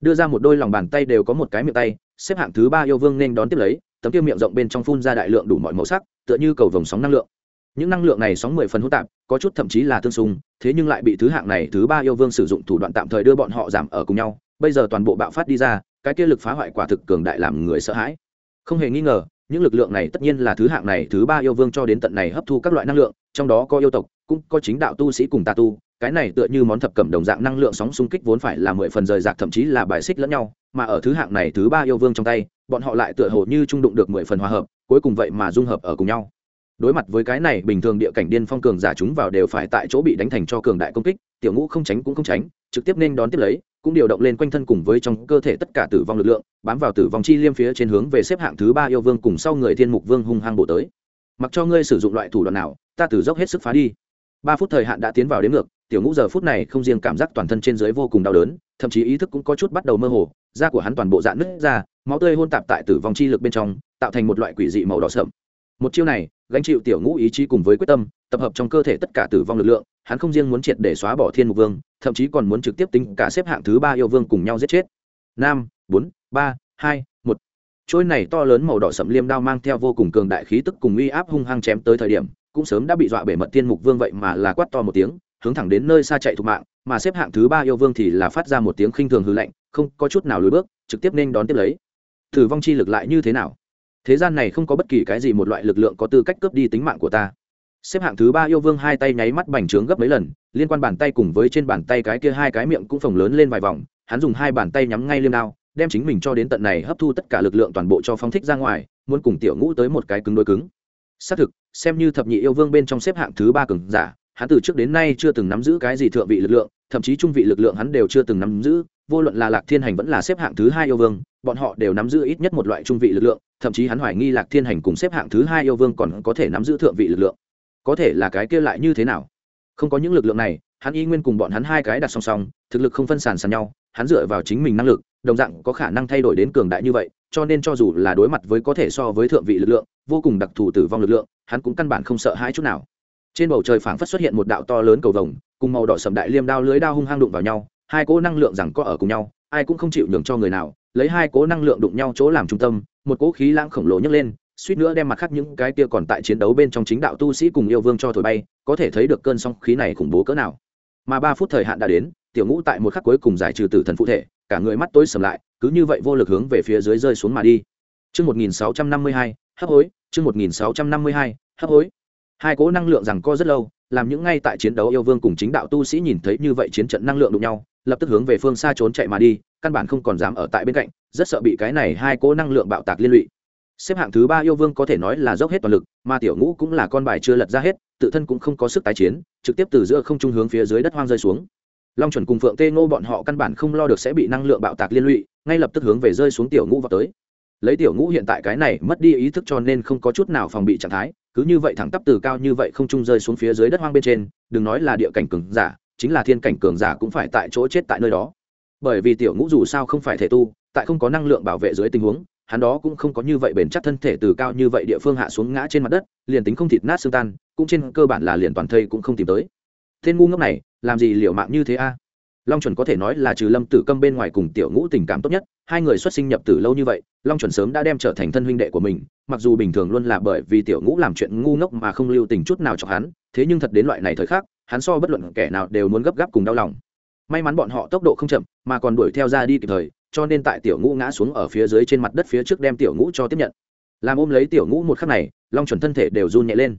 Đưa ra một đôi lòng bàn tay đều có một cái miệng tay, xếp hạng thứ ba yêu vương nên đón tiếp lấy, tấm kia miệng rộng bên trong phun ra đại lượng đủ mọi màu sắc, tựa như cầu vồng sóng năng lượng. Những năng lượng này sóng mười phần hỗn tạp, có chút thậm chí là tương xung, thế nhưng lại bị thứ hạng này thứ ba yêu vương sử dụng thủ đoạn tạm thời đưa bọn họ giảm ở cùng nhau, bây giờ toàn bộ bạo phát đi ra cái kia lực phá hoại quả thực cường đại làm người sợ hãi. Không hề nghi ngờ, những lực lượng này tất nhiên là thứ hạng này thứ ba yêu vương cho đến tận này hấp thu các loại năng lượng, trong đó có yêu tộc, cũng có chính đạo tu sĩ cùng tà tu, cái này tựa như món thập cẩm đồng dạng năng lượng sóng xung kích vốn phải là mười phần rời rạc thậm chí là bài xích lẫn nhau, mà ở thứ hạng này thứ ba yêu vương trong tay, bọn họ lại tựa hồ như trung đụng được mười phần hòa hợp, cuối cùng vậy mà dung hợp ở cùng nhau đối mặt với cái này, bình thường địa cảnh điên phong cường giả chúng vào đều phải tại chỗ bị đánh thành cho cường đại công kích, tiểu ngũ không tránh cũng không tránh, trực tiếp nên đón tiếp lấy, cũng điều động lên quanh thân cùng với trong cơ thể tất cả tử vong lực lượng, bám vào tử vong chi liêm phía trên hướng về xếp hạng thứ ba yêu vương cùng sau người thiên mục vương hung hăng bộ tới. Mặc cho ngươi sử dụng loại thủ đoạn nào, ta tử dốc hết sức phá đi. Ba phút thời hạn đã tiến vào đến ngược, tiểu ngũ giờ phút này không riêng cảm giác toàn thân trên dưới vô cùng đau đớn, thậm chí ý thức cũng có chút bắt đầu mơ hồ, da của hắn toàn bộ dạn nứt ra, máu tươi hôn tạp tại tử vong chi lực bên trong, tạo thành một loại quỷ dị màu đỏ sậm một chiêu này gánh chịu tiểu ngũ ý chí cùng với quyết tâm, tập hợp trong cơ thể tất cả tử vong lực lượng, hắn không riêng muốn triệt để xóa bỏ thiên mục vương, thậm chí còn muốn trực tiếp tính cả xếp hạng thứ ba yêu vương cùng nhau giết chết. Năm bốn, ba, hai, một. Trôi này to lớn màu đỏ sậm liêm đao mang theo vô cùng cường đại khí tức cùng uy áp hung hăng chém tới thời điểm, cũng sớm đã bị dọa bể mật thiên mục vương vậy mà là quát to một tiếng, hướng thẳng đến nơi xa chạy thục mạng, mà xếp hạng thứ ba yêu vương thì là phát ra một tiếng khinh thường hư lạnh, không có chút nào lùi bước, trực tiếp nên đón tiếp lấy. Thử vong chi lực lại như thế nào? Thế gian này không có bất kỳ cái gì một loại lực lượng có tư cách cướp đi tính mạng của ta. Xếp hạng thứ ba yêu vương hai tay nháy mắt bành trướng gấp mấy lần, liên quan bàn tay cùng với trên bàn tay cái kia hai cái miệng cũng phồng lớn lên vài vòng, hắn dùng hai bàn tay nhắm ngay liêm đao, đem chính mình cho đến tận này hấp thu tất cả lực lượng toàn bộ cho phóng thích ra ngoài, muốn cùng tiểu ngũ tới một cái cứng đôi cứng. Xác thực, xem như thập nhị yêu vương bên trong xếp hạng thứ ba cường giả, hắn từ trước đến nay chưa từng nắm giữ cái gì thượng vị lực lượng, thậm chí trung vị lực lượng hắn đều chưa từng nắm giữ, vô luận là lạc thiên hành vẫn là xếp hạng thứ hai yêu vương bọn họ đều nắm giữ ít nhất một loại trung vị lực lượng, thậm chí hắn hoài nghi lạc thiên hành cùng xếp hạng thứ hai yêu vương còn có thể nắm giữ thượng vị lực lượng. Có thể là cái kia lại như thế nào? Không có những lực lượng này, hắn y nguyên cùng bọn hắn hai cái đặt song song, thực lực không phân sàn sàn nhau, hắn dựa vào chính mình năng lực, đồng dạng có khả năng thay đổi đến cường đại như vậy, cho nên cho dù là đối mặt với có thể so với thượng vị lực lượng, vô cùng đặc thù tử vong lực lượng, hắn cũng căn bản không sợ hãi chút nào. Trên bầu trời phảng phất xuất hiện một đạo to lớn cầu vồng, cùng màu đỏ sầm đại liêm đao lưới đao hung hăng đụng vào nhau, hai cỗ năng lượng rằng có ở cùng nhau, ai cũng không chịu nhường cho người nào lấy hai cỗ năng lượng đụng nhau chỗ làm trung tâm một cỗ khí lãng khổng lồ nhấc lên suýt nữa đem mặt khác những cái kia còn tại chiến đấu bên trong chính đạo tu sĩ cùng yêu vương cho thổi bay có thể thấy được cơn sóng khí này khủng bố cỡ nào mà ba phút thời hạn đã đến tiểu ngũ tại một khắc cuối cùng giải trừ tử thần phụ thể cả người mắt tối sầm lại cứ như vậy vô lực hướng về phía dưới rơi xuống mà đi Trước 1652, hấp hối, trước 1652, hấp hối. Hai cỗ năng lượng rằng co rất lâu, làm những ngay tại chiến đấu yêu vương cùng chính đạo tu sĩ nhìn thấy như vậy chiến trận năng lượng đụng nhau, lập tức hướng về phương xa trốn chạy mà đi, căn bản không còn dám ở tại bên cạnh, rất sợ bị cái này hai cỗ năng lượng bạo tạc liên lụy. Xếp hạng thứ ba yêu vương có thể nói là dốc hết toàn lực mà tiểu ngũ cũng là con bài chưa lật ra hết tự thân cũng không có sức tái chiến trực tiếp từ giữa không trung hướng phía dưới đất hoang rơi xuống. Long chuẩn cùng phượng tê ngô bọn họ căn bản không lo được sẽ bị năng lượng bạo tạc liên lụy ngay lập tức hướng về rơi xuống tiểu ngũ vào tới. Lấy tiểu ngũ hiện tại cái này mất đi ý thức cho nên không có chút nào phòng bị trạng thái cứ như vậy thẳng tắp từ cao như vậy không trung rơi xuống phía dưới đất hoang bên trên đừng nói là địa cảnh cứng giả chính là thiên cảnh cường giả cũng phải tại chỗ chết tại nơi đó. Bởi vì tiểu ngũ dù sao không phải thể tu, tại không có năng lượng bảo vệ dưới tình huống, hắn đó cũng không có như vậy bền chắc thân thể từ cao như vậy địa phương hạ xuống ngã trên mặt đất, liền tính không thịt nát xương tan, cũng trên cơ bản là liền toàn thây cũng không tìm tới. Tên ngu ngốc này, làm gì liệu mạng như thế a? Long chuẩn có thể nói là trừ lâm tử câm bên ngoài cùng tiểu ngũ tình cảm tốt nhất, hai người xuất sinh nhập tử lâu như vậy, long chuẩn sớm đã đem trở thành thân huynh đệ của mình, mặc dù bình thường luôn là bởi vì tiểu ngũ làm chuyện ngu ngốc mà không lưu tình chút nào cho hắn, thế nhưng thật đến loại này thời khắc hắn so bất luận kẻ nào đều muốn gấp gáp cùng đau lòng. May mắn bọn họ tốc độ không chậm, mà còn đuổi theo ra đi kịp thời, cho nên tại tiểu ngũ ngã xuống ở phía dưới trên mặt đất phía trước đem tiểu ngũ cho tiếp nhận. Làm ôm lấy tiểu ngũ một khắc này, long chuẩn thân thể đều run nhẹ lên.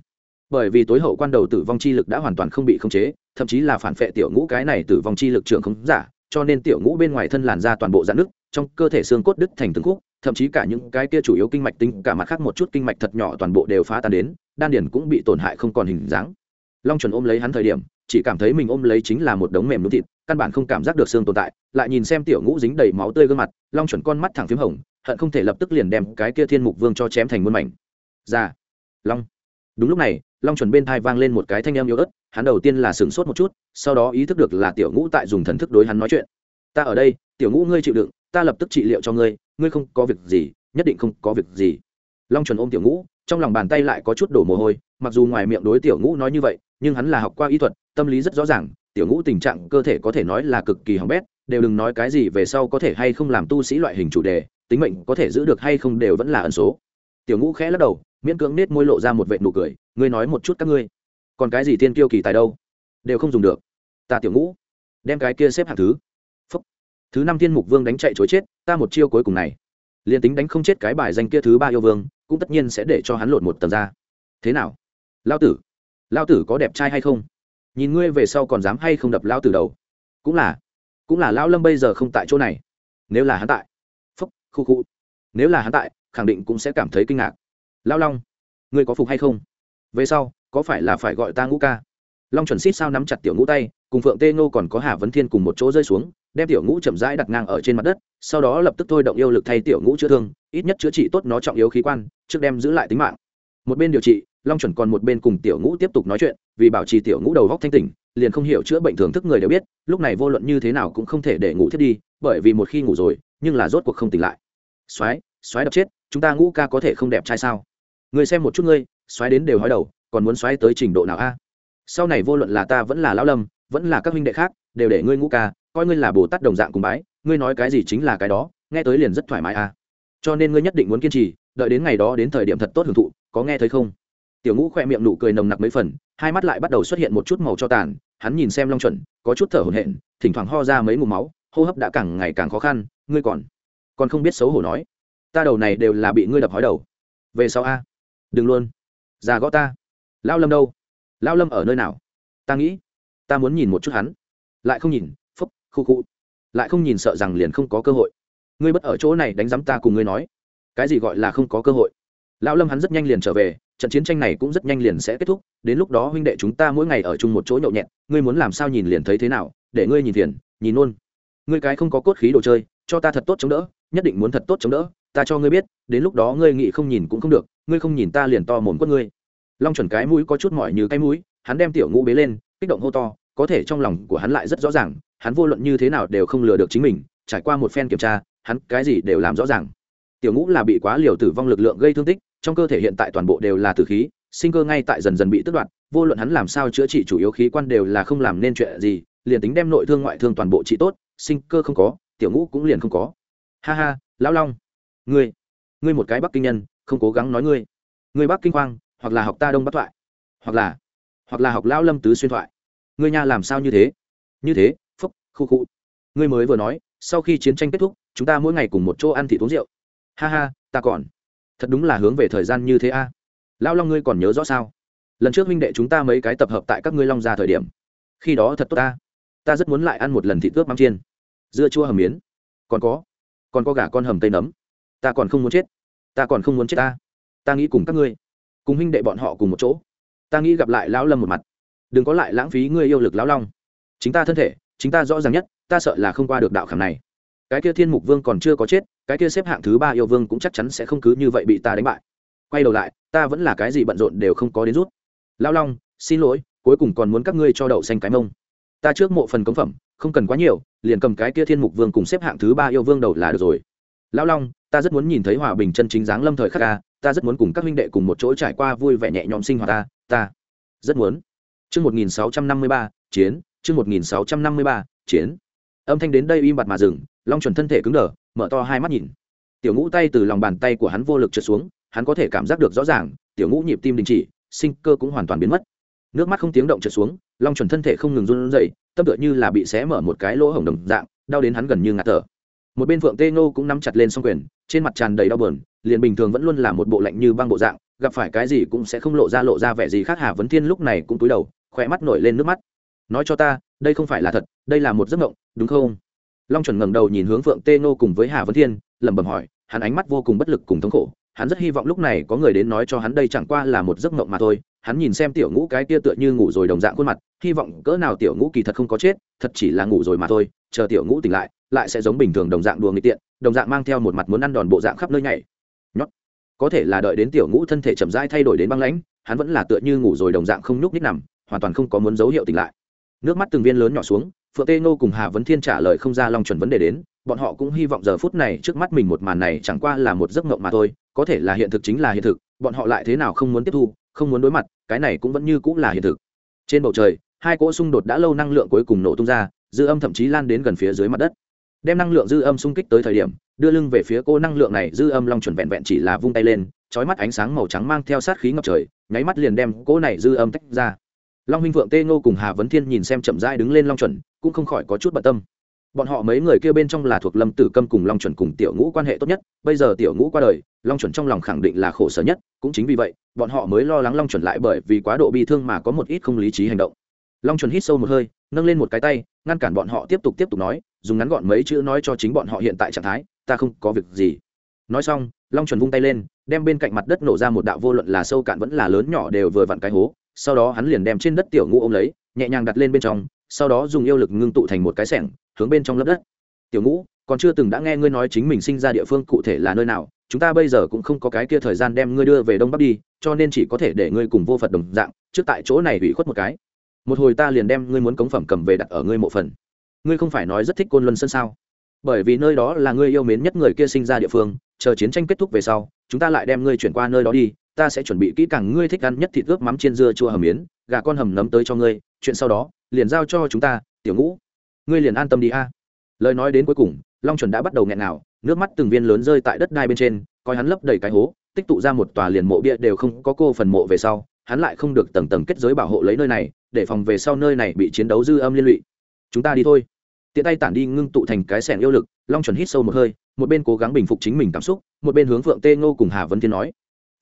Bởi vì tối hậu quan đầu tử vong chi lực đã hoàn toàn không bị khống chế, thậm chí là phản phệ tiểu ngũ cái này tử vong chi lực trường không giả, cho nên tiểu ngũ bên ngoài thân làn ra toàn bộ dạn nước trong cơ thể xương cốt đứt thành từng khúc, thậm chí cả những cái kia chủ yếu kinh mạch tính, cả mặt khác một chút kinh mạch thật nhỏ toàn bộ đều phá tan đến, đan điền cũng bị tổn hại không còn hình dáng long chuẩn ôm lấy hắn thời điểm, chỉ cảm thấy mình ôm lấy chính là một đống mềm núm thịt, căn bản không cảm giác được xương tồn tại, lại nhìn xem tiểu ngũ dính đầy máu tươi gương mặt, long chuẩn con mắt thẳng p h í m hồng, hận không thể lập tức liền đem cái kia thiên mục vương cho chém thành muôn mảnh. Ra long. Đúng lúc này, long chuẩn bên thai vang lên một cái thanh em yếu ớt, hắn đầu tiên là sửng sốt một chút, sau đó ý thức được là tiểu ngũ tại dùng thần thức đối hắn nói chuyện. Ta ở đây, tiểu ngũ ngươi chịu đựng, ta lập tức trị liệu cho ngươi ngươi không có việc gì, nhất định không có việc gì. Long chuẩn ôm tiểu ngũ, trong lòng bàn tay lại có chút đổ mồ hôi, mặc dù ngoài miệng đối tiểu ngũ nói như vậy nhưng hắn là học qua y thuật, tâm lý rất rõ ràng, tiểu ngũ tình trạng cơ thể có thể nói là cực kỳ hỏng bét, đều đừng nói cái gì về sau có thể hay không làm tu sĩ loại hình chủ đề, tính mệnh có thể giữ được hay không đều vẫn là ẩn số. Tiểu ngũ khẽ lắc đầu, miễn cưỡng nết môi lộ ra một vệ nụ cười, ngươi nói một chút các ngươi, còn cái gì tiên kiêu kỳ tài đâu? Đều không dùng được. Ta tiểu ngũ, đem cái kia xếp hạng thứ. Phúc. thứ năm thiên mục vương đánh chạy chối chết, ta một chiêu cuối cùng này. Liền tính đánh không chết cái bài danh kia thứ ba yêu vương, cũng tất nhiên sẽ để cho hắn lột một tầng ra. Thế nào? Lao tử lao tử có đẹp trai hay không? Nhìn ngươi về sau còn dám hay không đập lao tử đầu? Cũng là cũng là lao lâm bây giờ không tại chỗ này. Nếu là hắn tại, phúc, khu khu. Nếu là hắn tại, khẳng định cũng sẽ cảm thấy kinh ngạc. Lao long, ngươi có phục hay không? Về sau, có phải là phải gọi ta ngũ ca? Long chuẩn xít sao nắm chặt tiểu ngũ tay, cùng phượng tê ngô còn có hà vấn thiên cùng một chỗ rơi xuống, đem tiểu ngũ chậm rãi đặt ngang ở trên mặt đất, sau đó lập tức thôi động yêu lực thay tiểu ngũ chữa thương, ít nhất chữa trị tốt nó trọng yếu khí quan, trước đem giữ lại tính mạng. Một bên điều trị long chuẩn còn một bên cùng tiểu ngũ tiếp tục nói chuyện, vì bảo trì tiểu ngũ đầu góc thanh tỉnh, liền không hiểu chữa bệnh thường thức người đều biết, lúc này vô luận như thế nào cũng không thể để ngủ thiết đi, bởi vì một khi ngủ rồi, nhưng là rốt cuộc không tỉnh lại. Soái soái đập chết, chúng ta ngũ ca có thể không đẹp trai sao? Người xem một chút ngươi, soái đến đều hói đầu, còn muốn soái tới trình độ nào a? Sau này vô luận là ta vẫn là lão lâm, vẫn là các huynh đệ khác, đều để ngươi ngũ ca, coi ngươi là bồ tát đồng dạng cùng bái, ngươi nói cái gì chính là cái đó, nghe tới liền rất thoải mái a. Cho nên ngươi nhất định muốn kiên trì, đợi đến ngày đó đến thời điểm thật tốt hưởng thụ, có nghe thấy không? Tiểu ngũ khoe miệng nụ cười nồng nặc mấy phần, hai mắt lại bắt đầu xuất hiện một chút màu cho tàn, hắn nhìn xem long chuẩn, có chút thở hổn hển, thỉnh thoảng ho ra mấy ngụm máu, hô hấp đã càng ngày càng khó khăn, ngươi còn còn không biết xấu hổ nói. Ta đầu này đều là bị ngươi đập hói đầu. Về sau a, đừng luôn. Già gõ ta. Lao lâm đâu? Lao lâm ở nơi nào? Ta nghĩ, ta muốn nhìn một chút hắn. Lại không nhìn, phúc, khu khu. Lại không nhìn sợ rằng liền không có cơ hội. Ngươi bất ở chỗ này đánh giám ta cùng ngươi nói. Cái gì gọi là không có cơ hội? Lão lâm hắn rất nhanh liền trở về trận chiến tranh này cũng rất nhanh liền sẽ kết thúc, đến lúc đó huynh đệ chúng ta mỗi ngày ở chung một chỗ nhậu nhẹt, ngươi muốn làm sao nhìn liền thấy thế nào, để ngươi nhìn tiền nhìn luôn. ngươi cái không có cốt khí đồ chơi, cho ta thật tốt chống đỡ, nhất định muốn thật tốt chống đỡ, ta cho ngươi biết, đến lúc đó ngươi nghĩ không nhìn cũng không được, ngươi không nhìn ta liền to mồm quất ngươi long chuẩn cái mũi có chút mỏi như cái mũi, hắn đem tiểu ngũ bế lên, kích động hô to, có thể trong lòng của hắn lại rất rõ ràng, hắn vô luận như thế nào đều không lừa được chính mình, trải qua một phen kiểm tra, hắn cái gì đều làm rõ ràng tiểu ngũ là bị quá liều tử vong lực lượng gây thương tích trong cơ thể hiện tại toàn bộ đều là tử khí, sinh cơ ngay tại dần dần bị tước đoạt, vô luận hắn làm sao chữa trị chủ yếu khí quan đều là không làm nên chuyện gì, liền tính đem nội thương ngoại thương toàn bộ trị tốt, sinh cơ không có, tiểu ngũ cũng liền không có. Ha ha, lão long, ngươi ngươi một cái bắc kinh nhân, không cố gắng nói ngươi. Ngươi bắc kinh khoang, hoặc là học ta đông bắc thoại, hoặc là hoặc là học lão lâm tứ xuyên thoại. Ngươi nhà làm sao như thế? Như thế, phúc, khu khu. Ngươi mới vừa nói, sau khi chiến tranh kết thúc, chúng ta mỗi ngày cùng một chỗ ăn thịt uống rượu. Ha ha, ta còn thật đúng là hướng về thời gian như thế a. À? lão long ngươi còn nhớ rõ sao? Lần trước huynh đệ chúng ta mấy cái tập hợp tại các ngươi long ra thời điểm. Khi đó thật tốt ta. Ta rất muốn lại ăn một lần thịt ướp mắm chiên. Dưa chua hầm miến. Còn có. Còn có gà con hầm tây nấm. Ta còn không muốn chết. Ta còn không muốn chết ta. Ta nghĩ cùng các ngươi. Cùng huynh đệ bọn họ cùng một chỗ. Ta nghĩ gặp lại lão lâm một mặt. Đừng có lại lãng phí ngươi yêu lực lão long. Chính ta thân thể, chính ta rõ ràng nhất, ta sợ là không qua được đạo khảm này. Cái kia thiên mục vương còn chưa có chết cái kia xếp hạng thứ ba yêu vương cũng chắc chắn sẽ không cứ như vậy bị ta đánh bại. Quay đầu lại, ta vẫn là cái gì bận rộn đều không có đến rút. Lão long, xin lỗi, cuối cùng còn muốn các ngươi cho đậu xanh cái mông. Ta trước mộ phần cống phẩm, không cần quá nhiều, liền cầm cái kia thiên mục vương cùng xếp hạng thứ ba yêu vương đầu là được rồi. Lão long, ta rất muốn nhìn thấy hòa bình chân chính dáng lâm thời khắc ca ta rất muốn cùng các huynh đệ cùng một chỗ trải qua vui vẻ nhẹ nhõm sinh hoạt ta ta rất muốn. Chương một nghìn sáu trăm năm mươi ba, chiến, chương một nghìn sáu trăm năm mươi ba, chiến. Âm thanh đến đây im bặt mà dừng, long chuẩn thân thể cứng đờ mở to hai mắt nhìn. Tiểu ngũ tay từ lòng bàn tay của hắn vô lực trượt xuống, hắn có thể cảm giác được rõ ràng, tiểu ngũ nhịp tim đình chỉ, sinh cơ cũng hoàn toàn biến mất. Nước mắt không tiếng động trượt xuống, long chuẩn thân thể không ngừng run rẩy, tâm tựa như là bị xé mở một cái lỗ hổng đồng dạng, đau đến hắn gần như ngạt thở. Một bên phượng tê ngô cũng nắm chặt lên s o n g quyền, trên mặt tràn đầy đau bờn liền bình thường vẫn luôn là một bộ lạnh như băng bộ dạng, gặp phải cái gì cũng sẽ không lộ ra lộ ra vẻ gì khác. Hà vấn thiên lúc này cũng túi đầu khỏe mắt nổi lên nước mắt. Nói cho ta, đây không phải là thật, đây là một giấc mộng, đúng không? Long chuẩn ngẩng đầu nhìn hướng phượng tê nô cùng với hà vấn thiên, lẩm bẩm hỏi, hắn ánh mắt vô cùng bất lực cùng thống khổ, hắn rất hy vọng lúc này có người đến nói cho hắn đây chẳng qua là một giấc mộng mà thôi. Hắn nhìn xem tiểu ngũ cái kia tựa như ngủ rồi đồng dạng khuôn mặt, hy vọng cỡ nào tiểu ngũ kỳ thật không có chết, thật chỉ là ngủ rồi mà thôi, chờ tiểu ngũ tỉnh lại lại sẽ giống bình thường đồng dạng đùa nghịch tiện, đồng dạng mang theo một mặt muốn ăn đòn bộ dạng khắp nơi nhảy. Nhót. Có thể là đợi đến tiểu ngũ thân thể chậm rãi thay đổi đến băng lãnh, hắn vẫn là tựa như ngủ rồi đồng dạng không nhúc nhích nằm, hoàn toàn không có muốn dấu hiệu tỉnh lại. Nước mắt từng viên lớn nhỏ xuống phượng tê ngô cùng hà vấn thiên trả lời không ra long chuẩn vấn đề đến, bọn họ cũng hy vọng giờ phút này trước mắt mình một màn này chẳng qua là một giấc mộng mà thôi, có thể là hiện thực chính là hiện thực, bọn họ lại thế nào không muốn tiếp thu, không muốn đối mặt, cái này cũng vẫn như cũng là hiện thực. Trên bầu trời, hai cỗ xung đột đã lâu năng lượng cuối cùng nổ tung ra, dư âm thậm chí lan đến gần phía dưới mặt đất. Đem năng lượng dư âm xung kích tới thời điểm, đưa lưng về phía cô năng lượng này, dư âm long chuẩn vẹn vẹn chỉ là vung tay lên trói mắt ánh sáng màu trắng mang theo sát khí ngập trời, nháy mắt liền đem cỗ này dư âm tách ra. Long huynh vượng tê ngô cùng hà vấn thiên nhìn xem chậm rãi đứng lên long chuẩn cũng không khỏi có chút bận tâm. Bọn họ mấy người kia bên trong là thuộc lâm tử câm cùng long chuẩn cùng tiểu ngũ quan hệ tốt nhất, bây giờ tiểu ngũ qua đời, long chuẩn trong lòng khẳng định là khổ sở nhất, cũng chính vì vậy, bọn họ mới lo lắng long chuẩn lại bởi vì quá độ bi thương mà có một ít không lý trí hành động. Long chuẩn hít sâu một hơi, nâng lên một cái tay, ngăn cản bọn họ tiếp tục tiếp tục nói, dùng ngắn gọn mấy chữ nói cho chính bọn họ hiện tại trạng thái, ta không có việc gì. Nói xong, long chuẩn vung tay lên, đem bên cạnh mặt đất nổ ra một đạo vô luận là sâu cạn vẫn là lớn nhỏ đều vừa vặn cái hố, sau đó hắn liền đem trên đất tiểu ngũ ôm lấy, nhẹ nhàng đặt lên bên trong sau đó dùng yêu lực ngưng tụ thành một cái sẻng, hướng bên trong lớp đất. Tiểu ngũ, còn chưa từng đã nghe ngươi nói chính mình sinh ra địa phương cụ thể là nơi nào, chúng ta bây giờ cũng không có cái kia thời gian đem ngươi đưa về đông bắc đi, cho nên chỉ có thể để ngươi cùng vô phật đồng dạng, trước tại chỗ này hủy khuất một cái. Một hồi ta liền đem ngươi muốn cống phẩm cầm về đặt ở ngươi mộ phần. Ngươi không phải nói rất thích côn luân sân sao? Bởi vì nơi đó là ngươi yêu mến nhất người kia sinh ra địa phương, chờ chiến tranh kết thúc về sau, chúng ta lại đem ngươi chuyển qua nơi đó đi, ta sẽ chuẩn bị kỹ càng ngươi thích ăn nhất thịt ướp mắm chiên dưa chua hầm miến, gà con hầm nấm tới cho ngươi, chuyện sau đó liền giao cho chúng ta, tiểu ngũ. Ngươi liền an tâm đi a. Lời nói đến cuối cùng, long chuẩn đã bắt đầu nghẹn nào nước mắt từng viên lớn rơi tại đất đai bên trên, coi hắn lấp đầy cái hố, tích tụ ra một tòa liền mộ bia đều không có cô phần mộ về sau, hắn lại không được tầng tầng kết giới bảo hộ lấy nơi này, để phòng về sau nơi này bị chiến đấu dư âm liên lụy. Chúng ta đi thôi. Tiện tay tản đi ngưng tụ thành cái sẻng yêu lực, long chuẩn hít sâu một hơi, một bên cố gắng bình phục chính mình cảm xúc, một bên hướng phượng tê ngô cùng hà vấn thiên nói.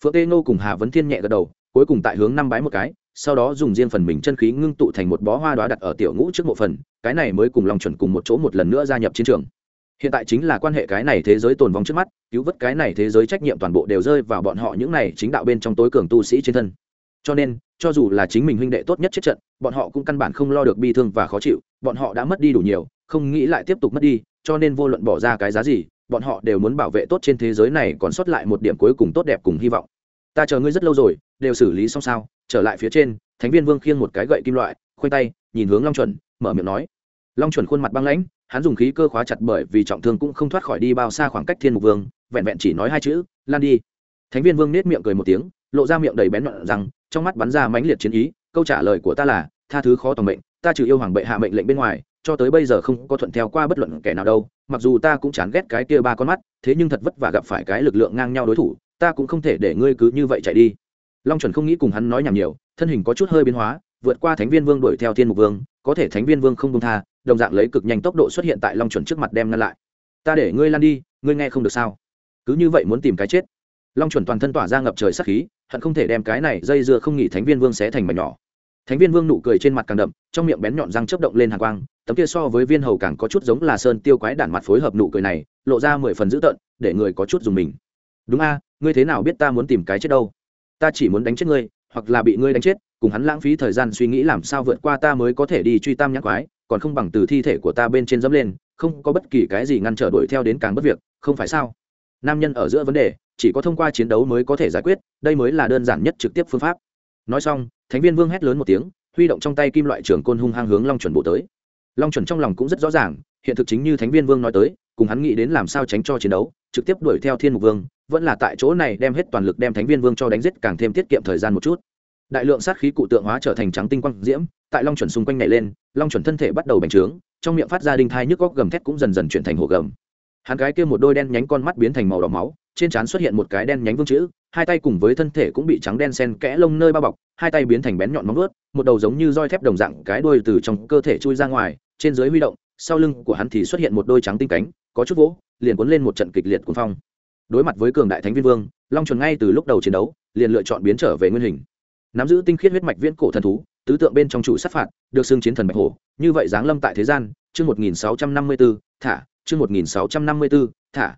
Phượng tê ngô cùng hà vấn thiên nhẹ gật đầu, cuối cùng tại hướng năm bái một cái sau đó dùng riêng phần mình chân khí ngưng tụ thành một bó hoa đoá đặt ở tiểu ngũ trước mộ phần, cái này mới cùng long chuẩn cùng một chỗ một lần nữa gia nhập chiến trường. Hiện tại chính là quan hệ cái này thế giới tồn vong trước mắt, cứu vớt cái này thế giới trách nhiệm toàn bộ đều rơi vào bọn họ những này chính đạo bên trong tối cường tu sĩ trên thân. Cho nên, cho dù là chính mình huynh đệ tốt nhất chết trận, bọn họ cũng căn bản không lo được bi thương và khó chịu, bọn họ đã mất đi đủ nhiều, không nghĩ lại tiếp tục mất đi, cho nên vô luận bỏ ra cái giá gì, bọn họ đều muốn bảo vệ tốt trên thế giới này còn sót lại một điểm cuối cùng tốt đẹp cùng hy vọng. Ta chờ ngươi rất lâu rồi, đều xử lý xong sao trở lại phía trên, thánh viên vương khiêng một cái gậy kim loại, khoanh tay, nhìn hướng long chuẩn, mở miệng nói. Long chuẩn khuôn mặt băng lãnh, hắn dùng khí cơ khóa chặt bởi vì trọng thương cũng không thoát khỏi đi bao xa khoảng cách thiên mục vương, vẹn vẹn chỉ nói hai chữ, lan đi. Thánh viên vương nết miệng cười một tiếng, lộ ra miệng đầy bén nhọn rằng, trong mắt bắn ra mãnh liệt chiến ý, câu trả lời của ta là, tha thứ khó tầm mệnh, ta trừ yêu hoàng bệ hạ mệnh lệnh bên ngoài, cho tới bây giờ không có thuận theo qua bất luận kẻ nào đâu, mặc dù ta cũng chán ghét cái kia ba con mắt, thế nhưng thật vất vả gặp phải cái lực lượng ngang nhau đối thủ, ta cũng không thể để ngươi cứ như vậy chạy đi long chuẩn không nghĩ cùng hắn nói nhảm nhiều, thân hình có chút hơi biến hóa, vượt qua thánh viên vương đuổi theo thiên mục vương, có thể thánh viên vương không công tha, đồng dạng lấy cực nhanh tốc độ xuất hiện tại long chuẩn trước mặt đem ngăn lại. Ta để ngươi lan đi, ngươi nghe không được sao? Cứ như vậy muốn tìm cái chết. Long chuẩn toàn thân tỏa ra ngập trời sắc khí, hận không thể đem cái này dây dưa không nghỉ thánh viên vương xé thành mảnh nhỏ. Thánh viên vương nụ cười trên mặt càng đậm, trong miệng bén nhọn răng chớp động lên hàng quang, tấm kia so với viên hầu càng có chút giống là sơn tiêu quái đản mặt phối hợp nụ cười này, lộ ra mười phần dữ tợn, để người có chút dùng mình. Đúng a, ngươi thế nào biết ta muốn tìm cái chết đâu? Ta chỉ muốn đánh chết ngươi, hoặc là bị ngươi đánh chết, cùng hắn lãng phí thời gian suy nghĩ làm sao vượt qua ta mới có thể đi truy tam nhãn quái, còn không bằng từ thi thể của ta bên trên dẫm lên, không có bất kỳ cái gì ngăn trở đuổi theo đến càng bất việc, không phải sao? Nam nhân ở giữa vấn đề, chỉ có thông qua chiến đấu mới có thể giải quyết, đây mới là đơn giản nhất trực tiếp phương pháp. Nói xong, thánh viên vương hét lớn một tiếng, huy động trong tay kim loại trường côn hung hăng hướng long chuẩn bộ tới. Long chuẩn trong lòng cũng rất rõ ràng, hiện thực chính như thánh viên vương nói tới, cùng hắn nghĩ đến làm sao tránh cho chiến đấu, trực tiếp đuổi theo thiên mục vương vẫn là tại chỗ này đem hết toàn lực đem thánh viên vương cho đánh giết, càng thêm tiết kiệm thời gian một chút. Đại lượng sát khí cụ tượng hóa trở thành trắng tinh quang diễm, tại long chuẩn xung quanh nhảy lên, long chuẩn thân thể bắt đầu bành trướng, trong miệng phát ra đinh thai nhức góc gầm thét cũng dần dần chuyển thành hồ gầm. Hắn gái kia một đôi đen nhánh con mắt biến thành màu đỏ máu, trên trán xuất hiện một cái đen nhánh vương chữ, hai tay cùng với thân thể cũng bị trắng đen sen kẽ lông nơi bao bọc, hai tay biến thành bén nhọn móng vuốt, một đầu giống như roi thép đồng dạng cái đuôi từ trong cơ thể chui ra ngoài, trên dưới huy động, sau lưng của hắn thì xuất hiện một đôi trắng tinh cánh, có chút vỗ, liền cuốn lên một trận kịch liệt cuồng phong đối mặt với cường đại thánh viên vương, long chuẩn ngay từ lúc đầu chiến đấu, liền lựa chọn biến trở về nguyên hình. Nắm giữ tinh khiết huyết mạch viễn cổ thần thú, tứ tượng bên trong chủ sát phạt, được xưng chiến thần bạch hổ, như vậy giáng lâm tại thế gian, chương một nghìn sáu trăm năm mươi b ố thả, chương một nghìn sáu trăm năm mươi b ố thả.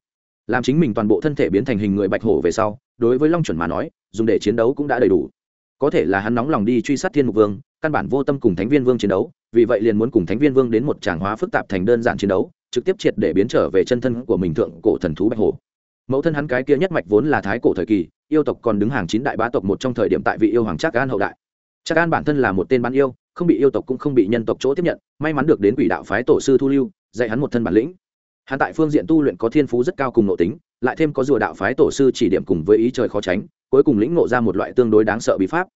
Làm chính mình toàn bộ thân thể biến thành hình người bạch hổ về sau, đối với long chuẩn mà nói, dùng để chiến đấu cũng đã đầy đủ. Có thể là hắn nóng lòng đi truy sát thiên mục vương, căn bản vô tâm cùng thánh viên vương chiến đấu, vì vậy liền muốn cùng thánh viên vương đến một tràng hóa phức tạp thành đơn giản chiến đấu, trực tiếp triệt để biến trở về chân thân của mình thượng cổ thần thú bạch hổ mẫu thân hắn cái kia nhất mạch vốn là thái cổ thời kỳ, yêu tộc còn đứng hàng chín đại bá tộc một trong thời điểm tại vị yêu hoàng trác an hậu đại. Trác an bản thân là một tên bán yêu, không bị yêu tộc cũng không bị nhân tộc chỗ tiếp nhận, may mắn được đến quỷ đạo phái tổ sư thu lưu, dạy hắn một thân bản lĩnh. Hắn tại phương diện tu luyện có thiên phú rất cao cùng nội tính, lại thêm có rùa đạo phái tổ sư chỉ điểm cùng với ý trời khó tránh, cuối cùng lĩnh ngộ ra một loại tương đối đáng sợ bí pháp.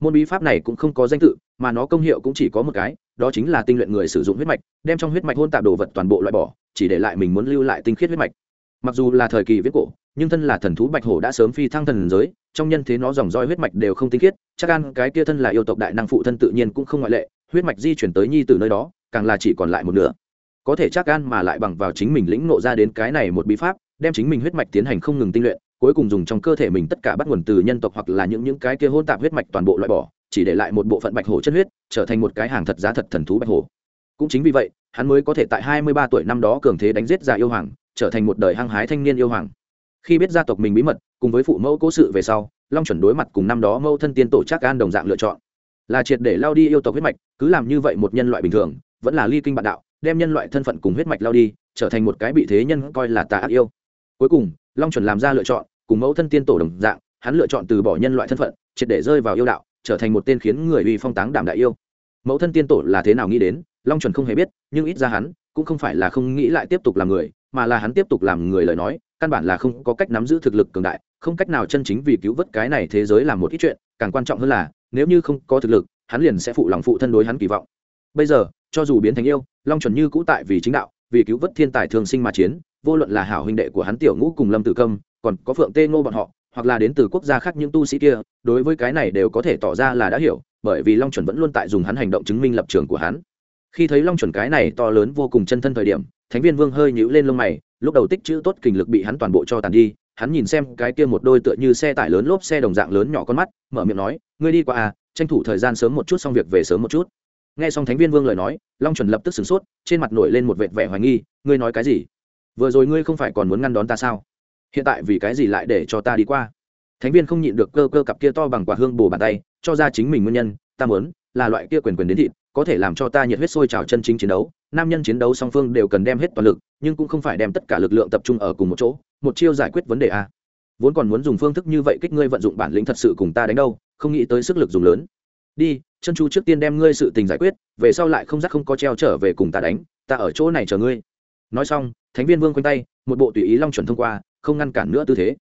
Môn bí pháp này cũng không có danh tự, mà nó công hiệu cũng chỉ có một cái, đó chính là tinh luyện người sử dụng huyết mạch, đem trong huyết mạch hôn tạp đồ vật toàn bộ loại bỏ, chỉ để lại mình muốn lưu lại tinh khiết huyết mạch mặc dù là thời kỳ viết cổ, nhưng thân là thần thú bạch hổ đã sớm phi thăng thần giới, trong nhân thế nó dòng roi huyết mạch đều không tinh khiết, chắc ăn cái kia thân là yêu tộc đại năng phụ thân tự nhiên cũng không ngoại lệ, huyết mạch di chuyển tới nhi từ nơi đó, càng là chỉ còn lại một nửa. Có thể chắc ăn mà lại bằng vào chính mình lĩnh nộ ra đến cái này một bí pháp, đem chính mình huyết mạch tiến hành không ngừng tinh luyện, cuối cùng dùng trong cơ thể mình tất cả bắt nguồn từ nhân tộc hoặc là những những cái kia hôn tạp huyết mạch toàn bộ loại bỏ, chỉ để lại một bộ phận bạch hổ chân huyết, trở thành một cái hàng thật giá thật thần thú bạch hổ. Cũng chính vì vậy, hắn mới có thể tại hai mươi ba tuổi năm đó cường thế đánh giết già yêu hoàng trở thành một đời hăng hái thanh niên yêu hoàng. Khi biết gia tộc mình bí mật, cùng với phụ mẫu cố sự về sau, long chuẩn đối mặt cùng năm đó mẫu thân tiên tổ trác an đồng dạng lựa chọn. Là triệt để lao đi yêu tộc huyết mạch, cứ làm như vậy một nhân loại bình thường, vẫn là ly kinh bạn đạo, đem nhân loại thân phận cùng huyết mạch lao đi, trở thành một cái bị thế nhân coi là tà ác yêu. Cuối cùng, long chuẩn làm ra lựa chọn, cùng mẫu thân tiên tổ đồng dạng, hắn lựa chọn từ bỏ nhân loại thân phận, triệt để rơi vào yêu đạo, trở thành một tên khiến người uy phong táng đảm đại yêu. Mẫu thân tiên tổ là thế nào nghĩ đến, long chuẩn không hề biết, nhưng ít ra hắn cũng không phải là không nghĩ lại tiếp tục làm người mà là hắn tiếp tục làm người lời nói, căn bản là không có cách nắm giữ thực lực cường đại, không cách nào chân chính vì cứu vớt cái này thế giới làm một ít chuyện, càng quan trọng hơn là, nếu như không có thực lực, hắn liền sẽ phụ lòng phụ thân đối hắn kỳ vọng. Bây giờ, cho dù biến thành yêu, long chuẩn như cũ tại vì chính đạo, vì cứu vớt thiên tài thường sinh mà chiến, vô luận là hảo huynh đệ của hắn tiểu ngũ cùng lâm tử công còn có phượng tê ngô bọn họ, hoặc là đến từ quốc gia khác những tu sĩ kia, đối với cái này đều có thể tỏ ra là đã hiểu, bởi vì long chuẩn vẫn luôn tại dùng hắn hành động chứng minh lập trường của hắn. Khi thấy long chuẩn cái này to lớn vô cùng chân thân thời điểm thánh viên vương hơi nhíu lên lông mày, lúc đầu tích chữ tốt kình lực bị hắn toàn bộ cho tàn đi, hắn nhìn xem cái kia một đôi tựa như xe tải lớn lốp xe đồng dạng lớn nhỏ con mắt, mở miệng nói, ngươi đi qua à tranh thủ thời gian sớm một chút xong việc về sớm một chút. Nghe xong thánh viên vương lời nói, long chuẩn lập tức sửng sốt, trên mặt nổi lên một vệt vẻ hoài nghi, ngươi nói cái gì? Vừa rồi ngươi không phải còn muốn ngăn đón ta sao? Hiện tại vì cái gì lại để cho ta đi qua? Thánh viên không nhịn được cơ cơ cặp kia to bằng quả hương bồ bàn tay, cho ra chính mình nguyên nhân, ta muốn là loại kia quyền quyền đến thịt có thể làm cho ta nhiệt huyết sôi trào chân chính chiến đấu, nam nhân chiến đấu song phương đều cần đem hết toàn lực, nhưng cũng không phải đem tất cả lực lượng tập trung ở cùng một chỗ, một chiêu giải quyết vấn đề a. Vốn còn muốn dùng phương thức như vậy kích ngươi vận dụng bản lĩnh thật sự cùng ta đánh đâu, không nghĩ tới sức lực dùng lớn. Đi, chân chu trước tiên đem ngươi sự tình giải quyết, về sau lại không dắt không có treo trở về cùng ta đánh, ta ở chỗ này chờ ngươi. Nói xong, thánh viên vương quanh tay, một bộ tùy ý long chuẩn thông qua, không ngăn cản nữa tư thế.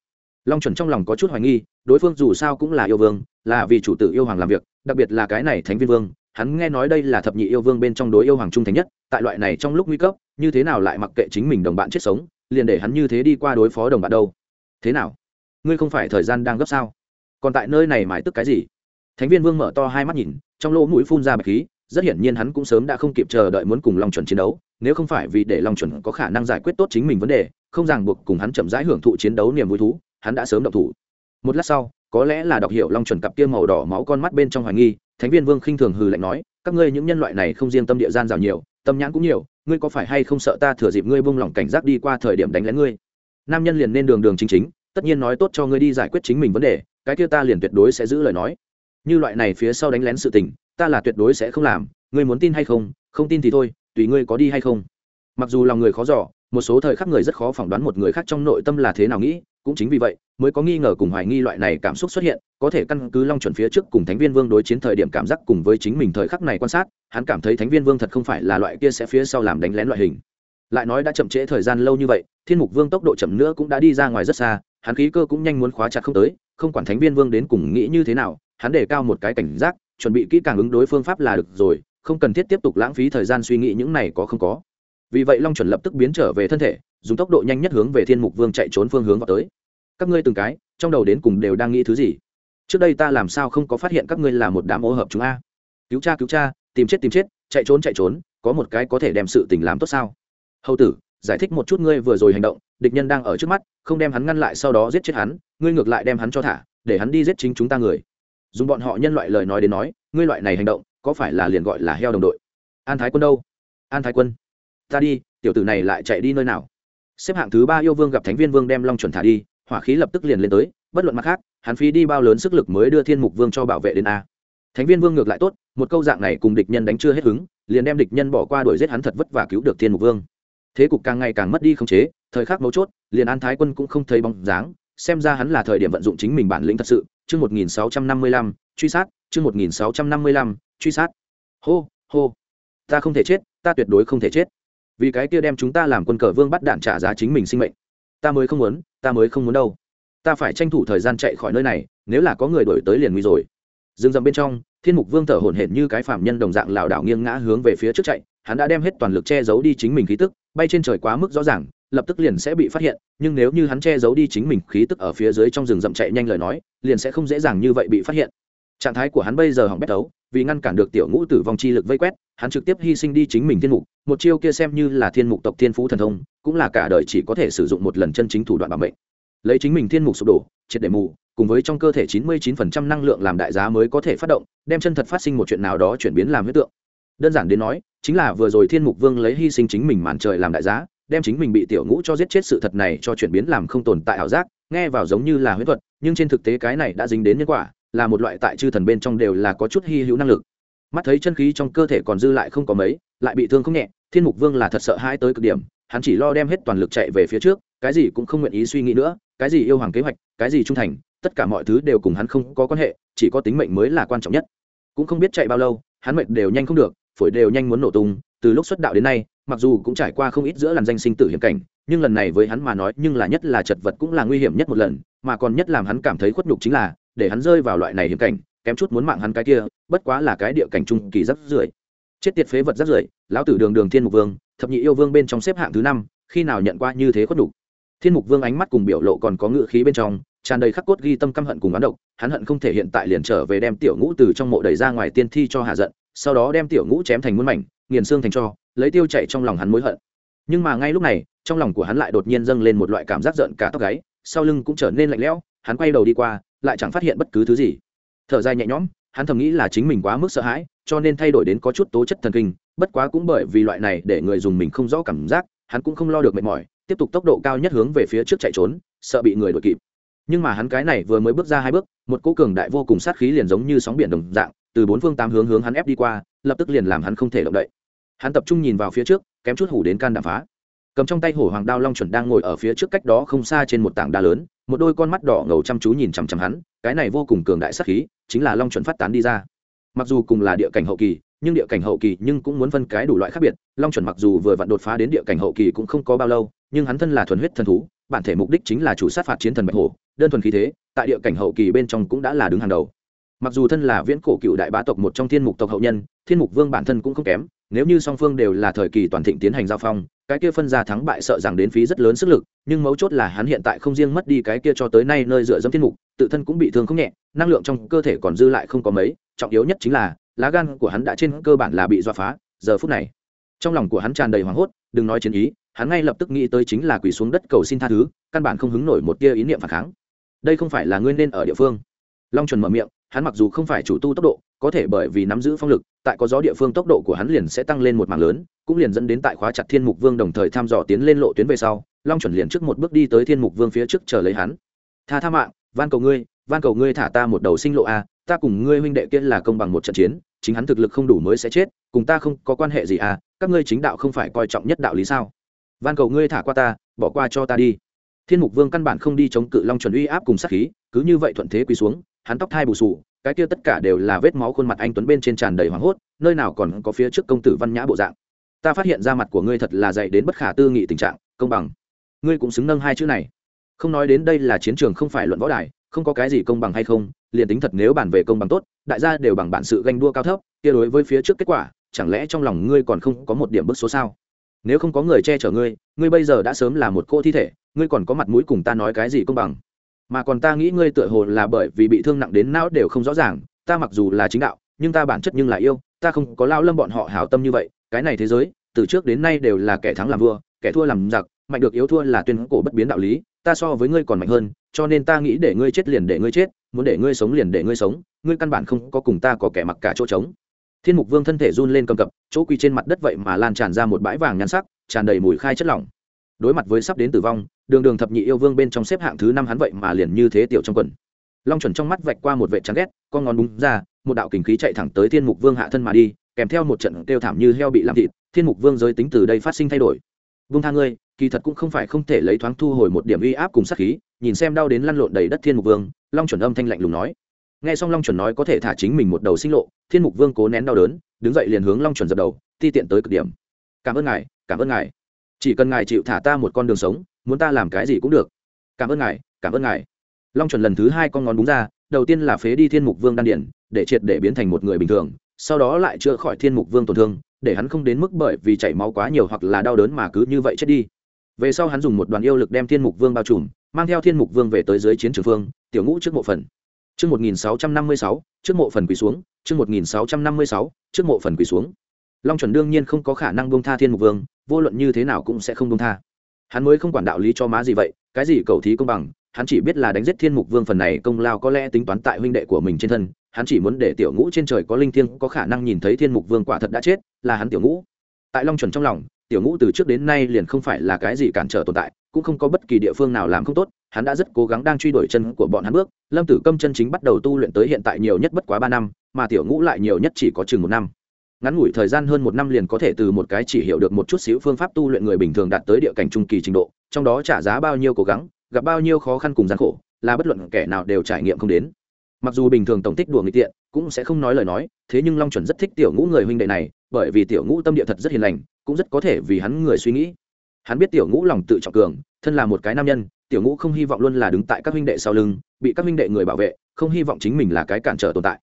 Long chuẩn trong lòng có chút hoài nghi, đối phương dù sao cũng là yêu vương, là vì chủ tử yêu hoàng làm việc, đặc biệt là cái này thánh viên vương hắn nghe nói đây là thập nhị yêu vương bên trong đối yêu hoàng trung thành nhất, tại loại này trong lúc nguy cấp, như thế nào lại mặc kệ chính mình đồng bạn chết sống, liền để hắn như thế đi qua đối phó đồng bạn đâu? Thế nào? Ngươi không phải thời gian đang gấp sao? Còn tại nơi này mãi tức cái gì? Thánh viên vương mở to hai mắt nhìn, trong lỗ mũi phun ra bạch khí, rất hiển nhiên hắn cũng sớm đã không kịp chờ đợi muốn cùng long chuẩn chiến đấu, nếu không phải vì để long chuẩn có khả năng giải quyết tốt chính mình vấn đề, không ràng buộc cùng hắn chậm rãi hưởng thụ chiến đấu niềm vui thú, hắn đã sớm động thủ. Một lát sau, có lẽ là đọc hiểu long chuẩn cặp kia màu đỏ máu con mắt bên trong hoài nghi thánh viên vương khinh thường hừ lạnh nói, các ngươi những nhân loại này không riêng tâm địa gian rào nhiều, tâm nhãn cũng nhiều, ngươi có phải hay không sợ ta thừa dịp ngươi buông lỏng cảnh giác đi qua thời điểm đánh lén ngươi? Nam nhân liền nên đường đường chính chính, tất nhiên nói tốt cho ngươi đi giải quyết chính mình vấn đề, cái kia ta liền tuyệt đối sẽ giữ lời nói. Như loại này phía sau đánh lén sự tình, ta là tuyệt đối sẽ không làm, ngươi muốn tin hay không không tin thì thôi, tùy ngươi có đi hay không. Mặc dù lòng người khó giỏ một số thời khắc người rất khó phỏng đoán một người khác trong nội tâm là thế nào nghĩ cũng chính vì vậy, mới có nghi ngờ cùng hoài nghi loại này cảm xúc xuất hiện, có thể căn cứ long chuẩn phía trước cùng thánh viên vương đối chiến thời điểm cảm giác cùng với chính mình thời khắc này quan sát, hắn cảm thấy thánh viên vương thật không phải là loại kia sẽ phía sau làm đánh lén loại hình. Lại nói đã chậm trễ thời gian lâu như vậy, thiên mục vương tốc độ chậm nữa cũng đã đi ra ngoài rất xa, hắn khí cơ cũng nhanh muốn khóa chặt không tới, không quản thánh viên vương đến cùng nghĩ như thế nào, hắn đề cao một cái cảnh giác, chuẩn bị kỹ càng ứng đối phương pháp là được rồi, không cần thiết tiếp tục lãng phí thời gian suy nghĩ những này có không có vì vậy long chuẩn lập tức biến trở về thân thể, dùng tốc độ nhanh nhất hướng về thiên mục vương chạy trốn phương hướng vào tới. Các ngươi từng cái, trong đầu đến cùng đều đang nghĩ thứ gì? Trước đây ta làm sao không có phát hiện các ngươi là một đám ô hợp chúng a? Cứu cha cứu cha, tìm chết tìm chết, chạy trốn chạy trốn, có một cái có thể đem sự tình làm tốt sao? Hầu tử, giải thích một chút ngươi vừa rồi hành động, địch nhân đang ở trước mắt, không đem hắn ngăn lại sau đó giết chết hắn, ngươi ngược lại đem hắn cho thả, để hắn đi giết chính chúng ta người. Dùng bọn họ nhân loại lời nói đến nói, ngươi loại này hành động, có phải là liền gọi là heo đồng đội? An thái quân đâu? An thái quân ta đi, tiểu tử này lại chạy đi nơi nào? Xếp hạng thứ ba yêu vương gặp thánh viên vương đem long chuẩn thả đi, hỏa khí lập tức liền lên tới, bất luận mặt khác, hắn phí đi bao lớn sức lực mới đưa thiên mục vương cho bảo vệ đến a. Thánh viên vương ngược lại tốt, một câu dạng này cùng địch nhân đánh chưa hết hứng, liền đem địch nhân bỏ qua đuổi giết hắn thật vất vả cứu được thiên mục vương. Thế cục càng ngày càng mất đi khống chế, thời khắc mấu chốt, liền an thái quân cũng không thấy bóng dáng, xem ra hắn là thời điểm vận dụng chính mình bản lĩnh thật sự. Chương một nghìn sáu trăm năm mươi lăm, truy sát, chương một nghìn sáu trăm năm mươi lăm, truy sát. Hô hô. Ta không thể chết, ta tuyệt đối không thể chết vì cái kia đem chúng ta làm quân cờ vương bắt đạn trả giá chính mình sinh mệnh. Ta mới không muốn, ta mới không muốn đâu. Ta phải tranh thủ thời gian chạy khỏi nơi này, nếu là có người đổi tới liền nguy rồi. Dừng dầm bên trong, thiên mục vương thở hổn hển như cái phạm nhân đồng dạng lảo đảo nghiêng ngã hướng về phía trước chạy, hắn đã đem hết toàn lực che giấu đi chính mình khí tức, bay trên trời quá mức rõ ràng, lập tức liền sẽ bị phát hiện, nhưng nếu như hắn che giấu đi chính mình khí tức ở phía dưới trong rừng rậm chạy nhanh lời nói, liền sẽ không dễ dàng như vậy bị phát hiện trạng thái của hắn bây giờ hỏng bét tấu vì ngăn cản được tiểu ngũ tử vong chi lực vây quét, hắn trực tiếp hy sinh đi chính mình thiên mục, một chiêu kia xem như là thiên mục tộc thiên phú thần thông, cũng là cả đời chỉ có thể sử dụng một lần chân chính thủ đoạn bảo mệnh. Lấy chính mình thiên mục sụp đổ, triệt để mù, cùng với trong cơ thể 99% năng lượng làm đại giá mới có thể phát động, đem chân thật phát sinh một chuyện nào đó chuyển biến làm huyết tượng. Đơn giản đến nói, chính là vừa rồi thiên mục vương lấy hy sinh chính mình màn trời làm đại giá, đem chính mình bị tiểu ngũ cho giết chết sự thật này cho chuyển biến làm không tồn tại ảo giác, nghe vào giống như là huyết thuật, nhưng trên thực tế cái này đã dính đến nhân quả là một loại tại chư thần bên trong đều là có chút hy hữu năng lực. Mắt thấy chân khí trong cơ thể còn dư lại không có mấy, lại bị thương không nhẹ, thiên mục vương là thật sợ hãi tới cực điểm, hắn chỉ lo đem hết toàn lực chạy về phía trước, cái gì cũng không nguyện ý suy nghĩ nữa, cái gì yêu hoàng kế hoạch, cái gì trung thành, tất cả mọi thứ đều cùng hắn không có quan hệ, chỉ có tính mệnh mới là quan trọng nhất. Cũng không biết chạy bao lâu, hắn mệnh đều nhanh không được, phổi đều nhanh muốn nổ tung, từ lúc xuất đạo đến nay, mặc dù cũng trải qua không ít giữa làn danh sinh tử hiểm cảnh, nhưng lần này với hắn mà nói, nhưng là nhất là chật vật cũng là nguy hiểm nhất một lần, mà còn nhất làm hắn cảm thấy khuất nhục chính là để hắn rơi vào loại này hiểm cảnh, kém chút muốn mạng hắn cái kia, bất quá là cái địa cảnh trung kỳ rất rưởi chết tiệt phế vật rất rưởi, lão tử đường đường thiên mục vương, thập nhị yêu vương bên trong xếp hạng thứ năm, khi nào nhận qua như thế khuất đủ. thiên mục vương ánh mắt cùng biểu lộ còn có ngự khí bên trong, tràn đầy khắc cốt ghi tâm căm hận cùng oán độc, hắn hận không thể hiện tại liền trở về đem tiểu ngũ từ trong mộ đẩy ra ngoài tiên thi cho hạ giận, sau đó đem tiểu ngũ chém thành muôn mảnh, nghiền xương thành cho, lấy tiêu chạy trong lòng hắn mối hận nhưng mà ngay lúc này, trong lòng của hắn lại đột nhiên dâng lên một loại cảm giác giận cả tóc gáy, sau lưng cũng trở nên lạnh lẽo hắn quay đầu đi qua, lại chẳng phát hiện bất cứ thứ gì. Thở dài nhẹ nhõm, hắn thầm nghĩ là chính mình quá mức sợ hãi, cho nên thay đổi đến có chút tố chất thần kinh, bất quá cũng bởi vì loại này để người dùng mình không rõ cảm giác, hắn cũng không lo được mệt mỏi, tiếp tục tốc độ cao nhất hướng về phía trước chạy trốn, sợ bị người đuổi kịp. Nhưng mà hắn cái này vừa mới bước ra hai bước, một cỗ cường đại vô cùng sát khí liền giống như sóng biển đồng dạng, từ bốn phương tám hướng hướng hắn ép đi qua, lập tức liền làm hắn không thể động đậy. Hắn tập trung nhìn vào phía trước, kém chút hủ đến can đạp phá. Cầm trong tay hổ hoàng đao long chuẩn đang ngồi ở phía trước cách đó không xa trên một tảng đá lớn một đôi con mắt đỏ ngầu chăm chú nhìn chằm chằm hắn, cái này vô cùng cường đại sát khí, chính là long chuẩn phát tán đi ra. Mặc dù cùng là địa cảnh hậu kỳ, nhưng địa cảnh hậu kỳ nhưng cũng muốn phân cái đủ loại khác biệt, long chuẩn mặc dù vừa vặn đột phá đến địa cảnh hậu kỳ cũng không có bao lâu, nhưng hắn thân là thuần huyết thần thú, bản thể mục đích chính là chủ sát phạt chiến thần bạch hổ, đơn thuần khí thế, tại địa cảnh hậu kỳ bên trong cũng đã là đứng hàng đầu mặc dù thân là viễn cổ cựu đại bá tộc một trong thiên mục tộc hậu nhân, thiên mục vương bản thân cũng không kém, nếu như song phương đều là thời kỳ toàn thịnh tiến hành giao phong, cái kia phân ra thắng bại sợ rằng đến phí rất lớn sức lực, nhưng mấu chốt là hắn hiện tại không riêng mất đi cái kia cho tới nay nơi dựa dẫm thiên mục, tự thân cũng bị thương không nhẹ, năng lượng trong cơ thể còn dư lại không có mấy, trọng yếu nhất chính là, lá gan của hắn đã trên cơ bản là bị dọa phá, giờ phút này, trong lòng của hắn tràn đầy hoảng hốt, đừng nói chiến ý, hắn ngay lập tức nghĩ tới chính là quỳ xuống đất cầu xin tha thứ, căn bản không hứng nổi một tia ý niệm phản kháng. Đây không phải là nguyên nên ở địa phương. Long chuẩn mở miệng hắn mặc dù không phải chủ tu tốc độ, có thể bởi vì nắm giữ phong lực, tại có gió địa phương tốc độ của hắn liền sẽ tăng lên một mảng lớn, cũng liền dẫn đến tại khóa chặt thiên mục vương đồng thời thăm dò tiến lên lộ tuyến về sau, long chuẩn liền trước một bước đi tới thiên mục vương phía trước chờ lấy hắn. Tha tha mạng, van cầu ngươi, van cầu ngươi thả ta một đầu sinh lộ a, ta cùng ngươi huynh đệ kia là công bằng một trận chiến, chính hắn thực lực không đủ mới sẽ chết, cùng ta không có quan hệ gì à các ngươi chính đạo không phải coi trọng nhất đạo lý sao? Van cầu ngươi thả qua ta, bỏ qua cho ta đi. Thiên mục vương căn bản không đi chống cự long chuẩn uy áp cùng sát khí, cứ như vậy thuận thế quỳ xuống hắn tóc thai bù sù cái kia tất cả đều là vết máu khuôn mặt anh tuấn bên trên tràn đầy hoảng hốt, nơi nào còn có phía trước công tử văn nhã bộ dạng. Ta phát hiện ra mặt của ngươi thật là dạy đến bất khả tư nghị tình trạng, công bằng. Ngươi cũng xứng nâng hai chữ này. Không nói đến đây là chiến trường không phải luận võ đài, không có cái gì công bằng hay không, liền tính thật nếu bàn về công bằng tốt, đại gia đều bằng bản sự ganh đua cao thấp, kia đối với phía trước kết quả, chẳng lẽ trong lòng ngươi còn không có một điểm bức số sao? Nếu không có người che chở ngươi ngươi bây giờ đã sớm là một cô thi thể, ngươi còn có mặt mũi cùng ta nói cái gì công bằng? Mà còn ta nghĩ ngươi tựa hồ là bởi vì bị thương nặng đến não đều không rõ ràng, ta mặc dù là chính đạo, nhưng ta bản chất nhưng là yêu, ta không có lao lâm bọn họ hảo tâm như vậy, cái này thế giới, từ trước đến nay đều là kẻ thắng làm vua, kẻ thua làm giặc, mạnh được yếu thua là tuyên cổ bất biến đạo lý, ta so với ngươi còn mạnh hơn, cho nên ta nghĩ để ngươi chết liền để ngươi chết, muốn để ngươi sống liền để ngươi sống, ngươi căn bản không có cùng ta có kẻ mặc cả chỗ trống. Thiên mục vương thân thể run lên cầm cập, chỗ quỳ trên mặt đất vậy mà lan tràn ra một bãi vàng nhăn sắc, tràn đầy mùi khai chất lỏng. Đối mặt với sắp đến tử vong đường đường thập nhị yêu vương bên trong xếp hạng thứ năm hắn vậy mà liền như thế tiểu trong quần. Long chuẩn trong mắt vạch qua một vệ trắng ghét, con ngón búng ra, một đạo kình khí chạy thẳng tới thiên mục vương hạ thân mà đi, kèm theo một trận kêu thảm như heo bị làm thịt, thiên mục vương giới tính từ đây phát sinh thay đổi. Vương tha ngươi, kỳ thật cũng không phải không thể lấy thoáng thu hồi một điểm uy áp cùng sát khí, nhìn xem đau đến lăn lộn đầy đất thiên mục vương, long chuẩn âm thanh lạnh lùng nói. Nghe xong long chuẩn nói có thể thả chính mình một đầu sinh lộ, thiên mục vương cố nén đau đớn, đứng dậy liền hướng long chuẩn dập đầu, ti tiện tới cực điểm. Cảm ơn ngài, cảm ơn ngài. Chỉ cần ngài chịu thả ta một con đường sống muốn ta làm cái gì cũng được. Cảm ơn ngài cảm ơn ngài. Long chuẩn lần thứ hai con ngón đúng ra đầu tiên là phế đi thiên mục vương đan điển để triệt để biến thành một người bình thường sau đó lại chữa khỏi thiên mục vương tổn thương để hắn không đến mức bởi vì chảy máu quá nhiều hoặc là đau đớn mà cứ như vậy chết đi. Về sau hắn dùng một đoàn yêu lực đem thiên mục vương bao trùm mang theo thiên mục vương về tới dưới chiến trường phương tiểu ngũ trước mộ phần. Trước 1656, trước mộ phần quỳ xuống trước 1656, trước mộ phần quỳ xuống. Long chuẩn đương nhiên không có khả năng buông tha thiên mục vương vô luận như thế nào cũng sẽ không buông tha hắn mới không quản đạo lý cho má gì vậy, cái gì cầu thí công bằng, hắn chỉ biết là đánh giết thiên mục vương phần này công lao có lẽ tính toán tại huynh đệ của mình trên thân, hắn chỉ muốn để tiểu ngũ trên trời có linh thiêng, có khả năng nhìn thấy thiên mục vương quả thật đã chết, là hắn tiểu ngũ. Tại long chuẩn trong lòng, tiểu ngũ từ trước đến nay liền không phải là cái gì cản trở tồn tại, cũng không có bất kỳ địa phương nào làm không tốt, hắn đã rất cố gắng đang truy đuổi chân của bọn hắn bước. Lâm tử câm chân chính bắt đầu tu luyện tới hiện tại nhiều nhất bất quá ba năm, mà tiểu ngũ lại nhiều nhất chỉ có chừng một năm ngắn ngủi thời gian hơn một năm liền có thể từ một cái chỉ hiểu được một chút xíu phương pháp tu luyện người bình thường đạt tới địa cảnh trung kỳ trình độ, trong đó trả giá bao nhiêu cố gắng, gặp bao nhiêu khó khăn cùng gian khổ, là bất luận kẻ nào đều trải nghiệm không đến. Mặc dù bình thường tổng tích đùa người tiện, cũng sẽ không nói lời nói, thế nhưng long chuẩn rất thích tiểu ngũ người huynh đệ này, bởi vì tiểu ngũ tâm địa thật rất hiền lành, cũng rất có thể vì hắn người suy nghĩ. Hắn biết tiểu ngũ lòng tự trọng cường, thân là một cái nam nhân, tiểu ngũ không hy vọng luôn là đứng tại các huynh đệ sau lưng, bị các huynh đệ người bảo vệ, không hy vọng chính mình là cái cản trở tồn tại.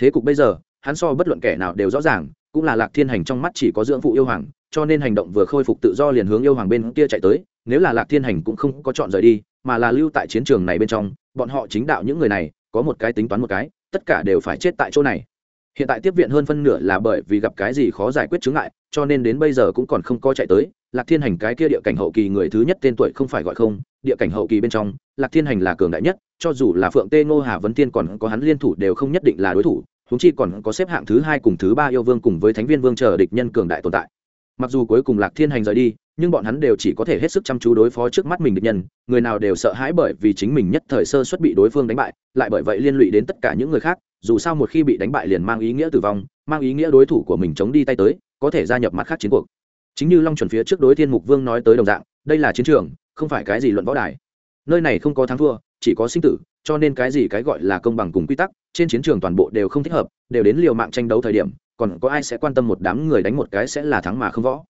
Thế cục bây giờ, hắn so bất luận kẻ nào đều rõ ràng cũng là lạc thiên hành trong mắt chỉ có dưỡng phụ yêu hoàng, cho nên hành động vừa khôi phục tự do liền hướng yêu hoàng bên kia chạy tới, nếu là lạc thiên hành cũng không có chọn rời đi, mà là lưu tại chiến trường này bên trong, bọn họ chính đạo những người này, có một cái tính toán một cái, tất cả đều phải chết tại chỗ này. Hiện tại tiếp viện hơn phân nửa là bởi vì gặp cái gì khó giải quyết chướng ngại, cho nên đến bây giờ cũng còn không có chạy tới. Lạc thiên hành cái kia địa cảnh hậu kỳ người thứ nhất tên tuổi không phải gọi không, địa cảnh hậu kỳ bên trong, lạc thiên hành là cường đại nhất, cho dù là phượng tê ngô hà vấn tiên còn có hắn liên thủ đều không nhất định là đối thủ húng chi còn có xếp hạng thứ hai cùng thứ ba yêu vương cùng với thánh viên vương chờ địch nhân cường đại tồn tại. Mặc dù cuối cùng lạc thiên hành rời đi, nhưng bọn hắn đều chỉ có thể hết sức chăm chú đối phó trước mắt mình địch nhân, người nào đều sợ hãi bởi vì chính mình nhất thời sơ xuất bị đối phương đánh bại, lại bởi vậy liên lụy đến tất cả những người khác, dù sao một khi bị đánh bại liền mang ý nghĩa tử vong, mang ý nghĩa đối thủ của mình chống đi tay tới, có thể gia nhập mặt khác chiến cuộc. Chính như long chuẩn phía trước đối thiên mục vương nói tới đồng dạng, đây là chiến trường, không phải cái gì luận võ đài. Nơi này không có thắng thua, chỉ có sinh tử cho nên cái gì cái gọi là công bằng cùng quy tắc, trên chiến trường toàn bộ đều không thích hợp, đều đến liều mạng tranh đấu thời điểm, còn có ai sẽ quan tâm một đám người đánh một cái sẽ là thắng mà không võ.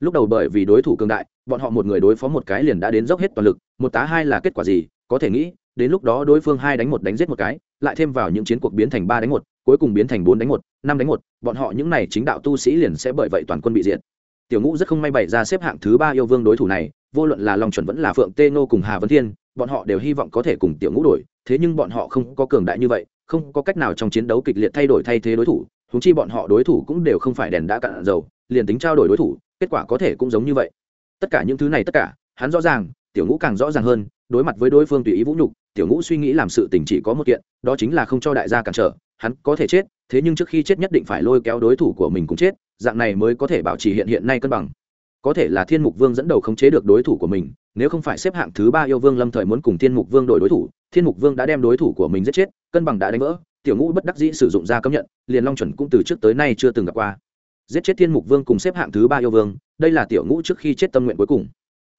Lúc đầu bởi vì đối thủ cường đại, bọn họ một người đối phó một cái liền đã đến dốc hết toàn lực, một tá hai là kết quả gì, có thể nghĩ, đến lúc đó đối phương hai đánh một đánh giết một cái, lại thêm vào những chiến cuộc biến thành ba đánh một, cuối cùng biến thành bốn đánh một, năm đánh một, bọn họ những này chính đạo tu sĩ liền sẽ bởi vậy toàn quân bị diệt. Tiểu ngũ rất không may bày ra xếp hạng thứ ba yêu vương đối thủ này, vô luận là long chuẩn vẫn là phượng tê nô cùng hà vấn thiên, bọn họ đều hy vọng có thể cùng tiểu ngũ đổi thế nhưng bọn họ không có cường đại như vậy, không có cách nào trong chiến đấu kịch liệt thay đổi thay thế đối thủ húng chi bọn họ đối thủ cũng đều không phải đèn đã cạn dầu, liền tính trao đổi đối thủ, kết quả có thể cũng giống như vậy. Tất cả những thứ này tất cả, hắn rõ ràng, tiểu ngũ càng rõ ràng hơn, đối mặt với đối phương tùy ý vũ nhục, tiểu ngũ suy nghĩ làm sự tình chỉ có một kiện, đó chính là không cho đại gia cản trở, hắn có thể chết, thế nhưng trước khi chết nhất định phải lôi kéo đối thủ của mình cũng chết, dạng này mới có thể bảo trì hiện hiện nay cân bằng có thể là thiên mục vương dẫn đầu khống chế được đối thủ của mình, nếu không phải xếp hạng thứ ba yêu vương lâm thời muốn cùng thiên mục vương đổi đối thủ, thiên mục vương đã đem đối thủ của mình giết chết, cân bằng đã đánh vỡ, tiểu ngũ bất đắc dĩ sử dụng ra cấm nhận liền long chuẩn cũng từ trước tới nay chưa từng gặp qua. Giết chết thiên mục vương cùng xếp hạng thứ ba yêu vương, đây là tiểu ngũ trước khi chết tâm nguyện cuối cùng.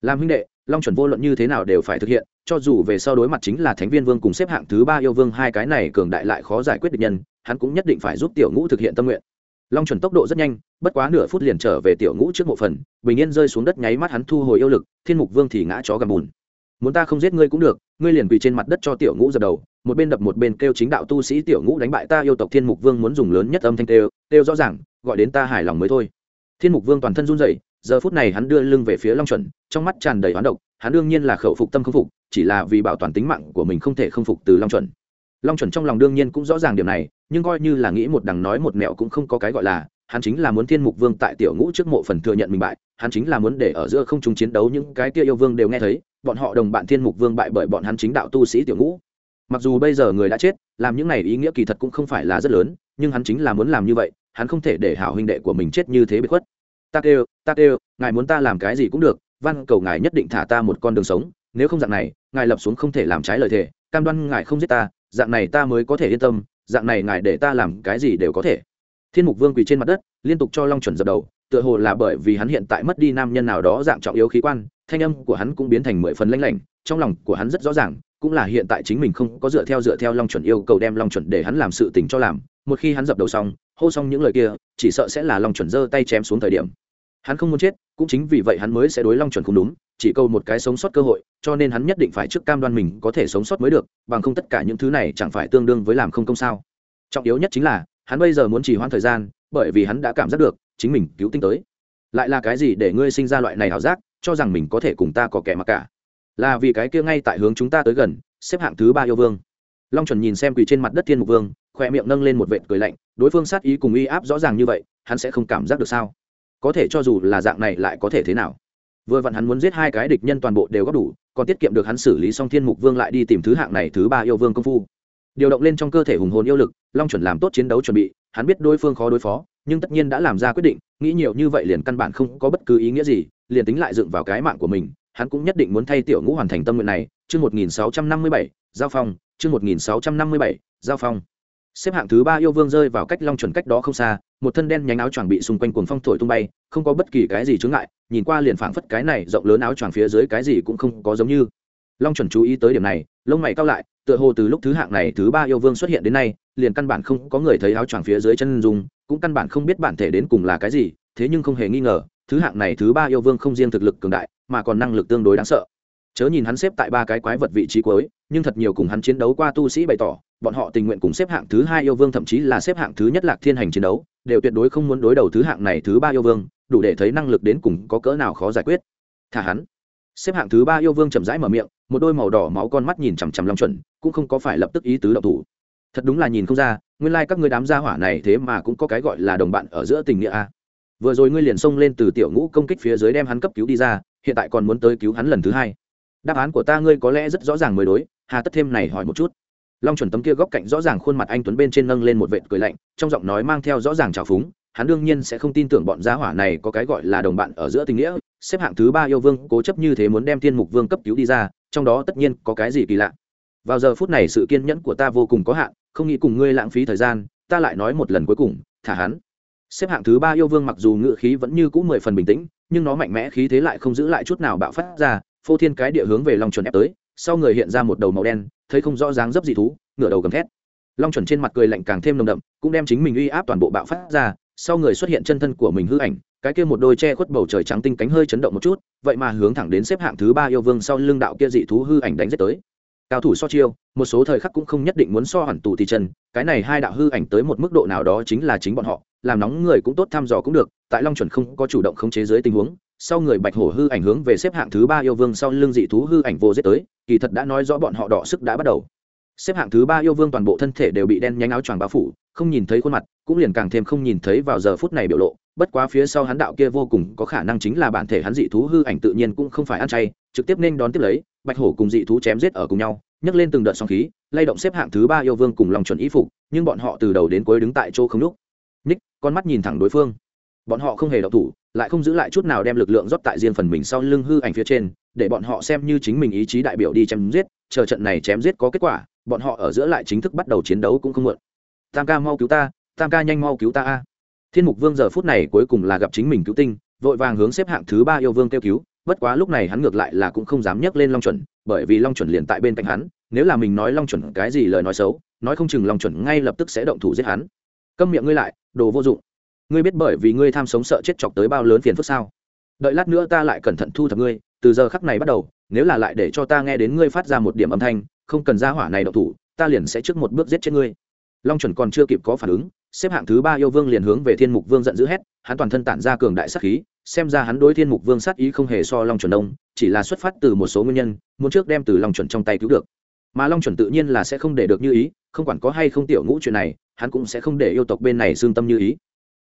Làm huynh đệ, long chuẩn vô luận như thế nào đều phải thực hiện, cho dù về sau đối mặt chính là thánh viên vương cùng xếp hạng thứ ba yêu vương hai cái này cường đại lại khó giải quyết được nhân, hắn cũng nhất định phải giúp tiểu ngũ thực hiện tâm nguyện long chuẩn tốc độ rất nhanh, bất quá nửa phút liền trở về tiểu ngũ trước mộ phần, bình yên rơi xuống đất nháy mắt hắn thu hồi yêu lực, thiên mục vương thì ngã chó gầm bùn. Muốn ta không giết ngươi cũng được, ngươi liền quỳ trên mặt đất cho tiểu ngũ dập đầu, một bên đập một bên kêu chính đạo tu sĩ tiểu ngũ đánh bại ta yêu tộc thiên mục vương muốn dùng lớn nhất âm thanh kêu kêu rõ ràng, gọi đến ta hài lòng mới thôi. Thiên mục vương toàn thân run rẩy, giờ phút này hắn đưa lưng về phía long chuẩn, trong mắt tràn đầy hoán độc, hắn đương nhiên là khẩu phục tâm không phục, chỉ là vì bảo toàn tính mạng của mình không thể không phục từ long chuẩn. Long chuẩn trong lòng đương nhiên cũng rõ ràng điểm này nhưng coi như là nghĩ một đằng nói một mẹo cũng không có cái gọi là, hắn chính là muốn thiên mục vương tại tiểu ngũ trước mộ phần thừa nhận mình bại, hắn chính là muốn để ở giữa không chúng chiến đấu những cái kia yêu vương đều nghe thấy, bọn họ đồng bạn thiên mục vương bại bởi bọn hắn chính đạo tu sĩ tiểu ngũ. Mặc dù bây giờ người đã chết, làm những này ý nghĩa kỳ thật cũng không phải là rất lớn, nhưng hắn chính là muốn làm như vậy, hắn không thể để hảo huynh đệ của mình chết như thế bị khuất. Ta kêu ta kêu, ngài muốn ta làm cái gì cũng được văn cầu ngài nhất định thả ta một con đường sống, nếu không dạng này, ngài lập xuống không thể làm trái lời thề, cam đoan ngài không giết ta, dạng này ta mới có thể yên tâm dạng này ngài để ta làm cái gì đều có thể. Thiên mục vương quỳ trên mặt đất, liên tục cho long chuẩn dập đầu, tựa hồ là bởi vì hắn hiện tại mất đi nam nhân nào đó dạng trọng yếu khí quan, thanh âm của hắn cũng biến thành mười phần lanh lảnh, trong lòng của hắn rất rõ ràng, cũng là hiện tại chính mình không có dựa theo dựa theo long chuẩn yêu cầu đem long chuẩn để hắn làm sự tình cho làm. Một khi hắn dập đầu xong, hô xong những lời kia, chỉ sợ sẽ là long chuẩn giơ tay chém xuống thời điểm. Hắn không muốn chết, cũng chính vì vậy hắn mới sẽ đối long chuẩn không đúng chỉ câu một cái sống sót cơ hội, cho nên hắn nhất định phải trước cam đoan mình có thể sống sót mới được, bằng không tất cả những thứ này chẳng phải tương đương với làm không công sao. Trọng yếu nhất chính là, hắn bây giờ muốn trì hoãn thời gian, bởi vì hắn đã cảm giác được, chính mình cứu tinh tới. Lại là cái gì để ngươi sinh ra loại này ảo giác, cho rằng mình có thể cùng ta có kẻ mặc cả? Là vì cái kia ngay tại hướng chúng ta tới gần, xếp hạng thứ ba yêu vương. Long chuẩn nhìn xem quỳ trên mặt đất thiên mục vương khoe miệng nâng lên một vệt cười lạnh, đối phương sát ý cùng uy áp rõ ràng như vậy, hắn sẽ không cảm giác được sao? Có thể cho dù là dạng này lại có thể thế nào? Vừa vặn hắn muốn giết hai cái địch nhân toàn bộ đều góp đủ, còn tiết kiệm được hắn xử lý xong thiên mục vương lại đi tìm thứ hạng này thứ ba yêu vương công phu. Điều động lên trong cơ thể hùng hồn yêu lực, long chuẩn làm tốt chiến đấu chuẩn bị, hắn biết đối phương khó đối phó, nhưng tất nhiên đã làm ra quyết định, nghĩ nhiều như vậy liền căn bản không có bất cứ ý nghĩa gì, liền tính lại dựng vào cái mạng của mình, hắn cũng nhất định muốn thay tiểu ngũ hoàn thành tâm nguyện này. Chương một nghìn sáu trăm năm mươi bảy, giao phong, chương một nghìn sáu trăm năm mươi bảy, giao phong. Xếp hạng thứ ba yêu vương rơi vào cách long chuẩn cách đó không xa một thân đen nhánh áo choàng bị xung quanh cuồng phong thổi tung bay, không có bất kỳ cái gì chướng ngại, nhìn qua liền phảng phất cái này rộng lớn áo choàng phía dưới cái gì cũng không có giống như. Long chuẩn chú ý tới điểm này, lông mày cao lại, tựa hồ từ lúc thứ hạng này thứ ba yêu vương xuất hiện đến nay, liền căn bản không có người thấy áo choàng phía dưới chân dung, cũng căn bản không biết bản thể đến cùng là cái gì, thế nhưng không hề nghi ngờ, thứ hạng này thứ ba yêu vương không riêng thực lực cường đại, mà còn năng lực tương đối đáng sợ. Chớ nhìn hắn xếp tại ba cái quái vật vị trí cuối nhưng thật nhiều cùng hắn chiến đấu qua tu sĩ bày tỏ, bọn họ tình nguyện cùng xếp hạng thứ hai yêu vương thậm chí là xếp hạng thứ nhất lạc thiên hành chiến đấu, đều tuyệt đối không muốn đối đầu thứ hạng này thứ ba yêu vương, đủ để thấy năng lực đến cùng có cỡ nào khó giải quyết. Thả hắn. Xếp hạng thứ ba yêu vương chậm rãi mở miệng, một đôi màu đỏ máu con mắt nhìn chằm chằm long chuẩn, cũng không có phải lập tức ý tứ động thủ. Thật đúng là nhìn không ra, nguyên lai、like、các ngươi đám gia hỏa này thế mà cũng có cái gọi là đồng bạn ở giữa tình nghĩa a. Vừa rồi ngươi liền xông lên từ tiểu ngũ công kích phía dưới đem hắn cấp cứu đi ra, hiện tại còn muốn tới cứu hắn lần thứ hai. Đáp án của ta ngươi có lẽ rất rõ ràng mới đối hà tất thêm này hỏi một chút. Long chuẩn tấm kia góc cạnh rõ ràng khuôn mặt anh tuấn bên trên nâng lên một vệt cười lạnh, trong giọng nói mang theo rõ ràng trào phúng, hắn đương nhiên sẽ không tin tưởng bọn gia hỏa này có cái gọi là đồng bạn ở giữa tình nghĩa, xếp hạng thứ ba yêu vương, cố chấp như thế muốn đem thiên mục vương cấp cứu đi ra, trong đó tất nhiên có cái gì kỳ lạ. Vào giờ phút này sự kiên nhẫn của ta vô cùng có hạn, không nghĩ cùng ngươi lãng phí thời gian, ta lại nói một lần cuối cùng, thả hắn. Xếp hạng thứ ba yêu vương mặc dù ngựa khí vẫn như cũ mười phần bình tĩnh, nhưng nó mạnh mẽ khí thế lại không giữ lại chút nào bạo phát ra, phô thiên cái địa hướng về long chuẩn ép tới sau người hiện ra một đầu màu đen, thấy không rõ dáng dấp dị thú, ngửa đầu gầm thét. Long chuẩn trên mặt cười lạnh càng thêm nồng đậm, cũng đem chính mình uy áp toàn bộ bạo phát ra, sau người xuất hiện chân thân của mình hư ảnh, cái kia một đôi che khuất bầu trời trắng tinh cánh hơi chấn động một chút, vậy mà hướng thẳng đến xếp hạng thứ ba yêu vương sau lưng đạo kia dị thú hư ảnh đánh giết tới. Cao thủ so chiêu, một số thời khắc cũng không nhất định muốn so hẳn tù thì chân, cái này hai đạo hư ảnh tới một mức độ nào đó chính là chính bọn họ, làm nóng người cũng tốt thăm dò cũng được, tại long chuẩn không có chủ động khống chế dưới tình huống sau người bạch hổ hư ảnh hướng về xếp hạng thứ ba yêu vương sau lưng dị thú hư ảnh vô giết tới, kỳ thật đã nói rõ bọn họ đỏ sức đã bắt đầu. Xếp hạng thứ ba yêu vương toàn bộ thân thể đều bị đen nhánh áo choàng bao phủ, không nhìn thấy khuôn mặt, cũng liền càng thêm không nhìn thấy vào giờ phút này biểu lộ, bất quá phía sau hắn đạo kia vô cùng có khả năng chính là bản thể hắn dị thú hư ảnh tự nhiên cũng không phải ăn chay, trực tiếp nên đón tiếp lấy, bạch hổ cùng dị thú chém giết ở cùng nhau, nhấc lên từng đợt sóng khí, lay động xếp hạng thứ ba yêu vương cùng lòng chuẩn ý phục, nhưng bọn họ từ đầu đến cuối đứng tại chỗ không lúc ních con mắt nhìn thẳng đối phương. Bọn họ không hề đậu thủ lại không giữ lại chút nào đem lực lượng rót tại riêng phần mình sau lưng hư ảnh phía trên, để bọn họ xem như chính mình ý chí đại biểu đi chém giết, chờ trận này chém giết có kết quả, bọn họ ở giữa lại chính thức bắt đầu chiến đấu cũng không muộn. Tam ca mau cứu ta, tam ca nhanh mau cứu ta a. Thiên mục vương giờ phút này cuối cùng là gặp chính mình cứu tinh, vội vàng hướng xếp hạng thứ ba yêu vương kêu cứu, bất quá lúc này hắn ngược lại là cũng không dám nhấc lên long chuẩn, bởi vì long chuẩn liền tại bên cạnh hắn, nếu là mình nói long chuẩn cái gì lời nói xấu, nói không chừng long chuẩn ngay lập tức sẽ động thủ giết hắn. Câm miệng ngươi lại, đồ vô dụng ngươi biết bởi vì ngươi tham sống sợ chết chọc tới bao lớn phiền phức sao? Đợi lát nữa ta lại cẩn thận thu thập ngươi, từ giờ khắc này bắt đầu, nếu là lại để cho ta nghe đến ngươi phát ra một điểm âm thanh, không cần ra hỏa này độc thủ, ta liền sẽ trước một bước giết chết ngươi. Long chuẩn còn chưa kịp có phản ứng, xếp hạng thứ ba yêu vương liền hướng về thiên mục vương giận dữ hét, hắn toàn thân tản ra cường đại sát khí, xem ra hắn đối thiên mục vương sát ý không hề so long chuẩn đông chỉ là xuất phát từ một số nguyên nhân, muốn trước đem từ long chuẩn trong tay cứu được. Mà long chuẩn tự nhiên là sẽ không để được như ý, không quản có hay không tiểu ngũ chuyện này, hắn cũng sẽ không để yêu tộc bên này xương tâm như ý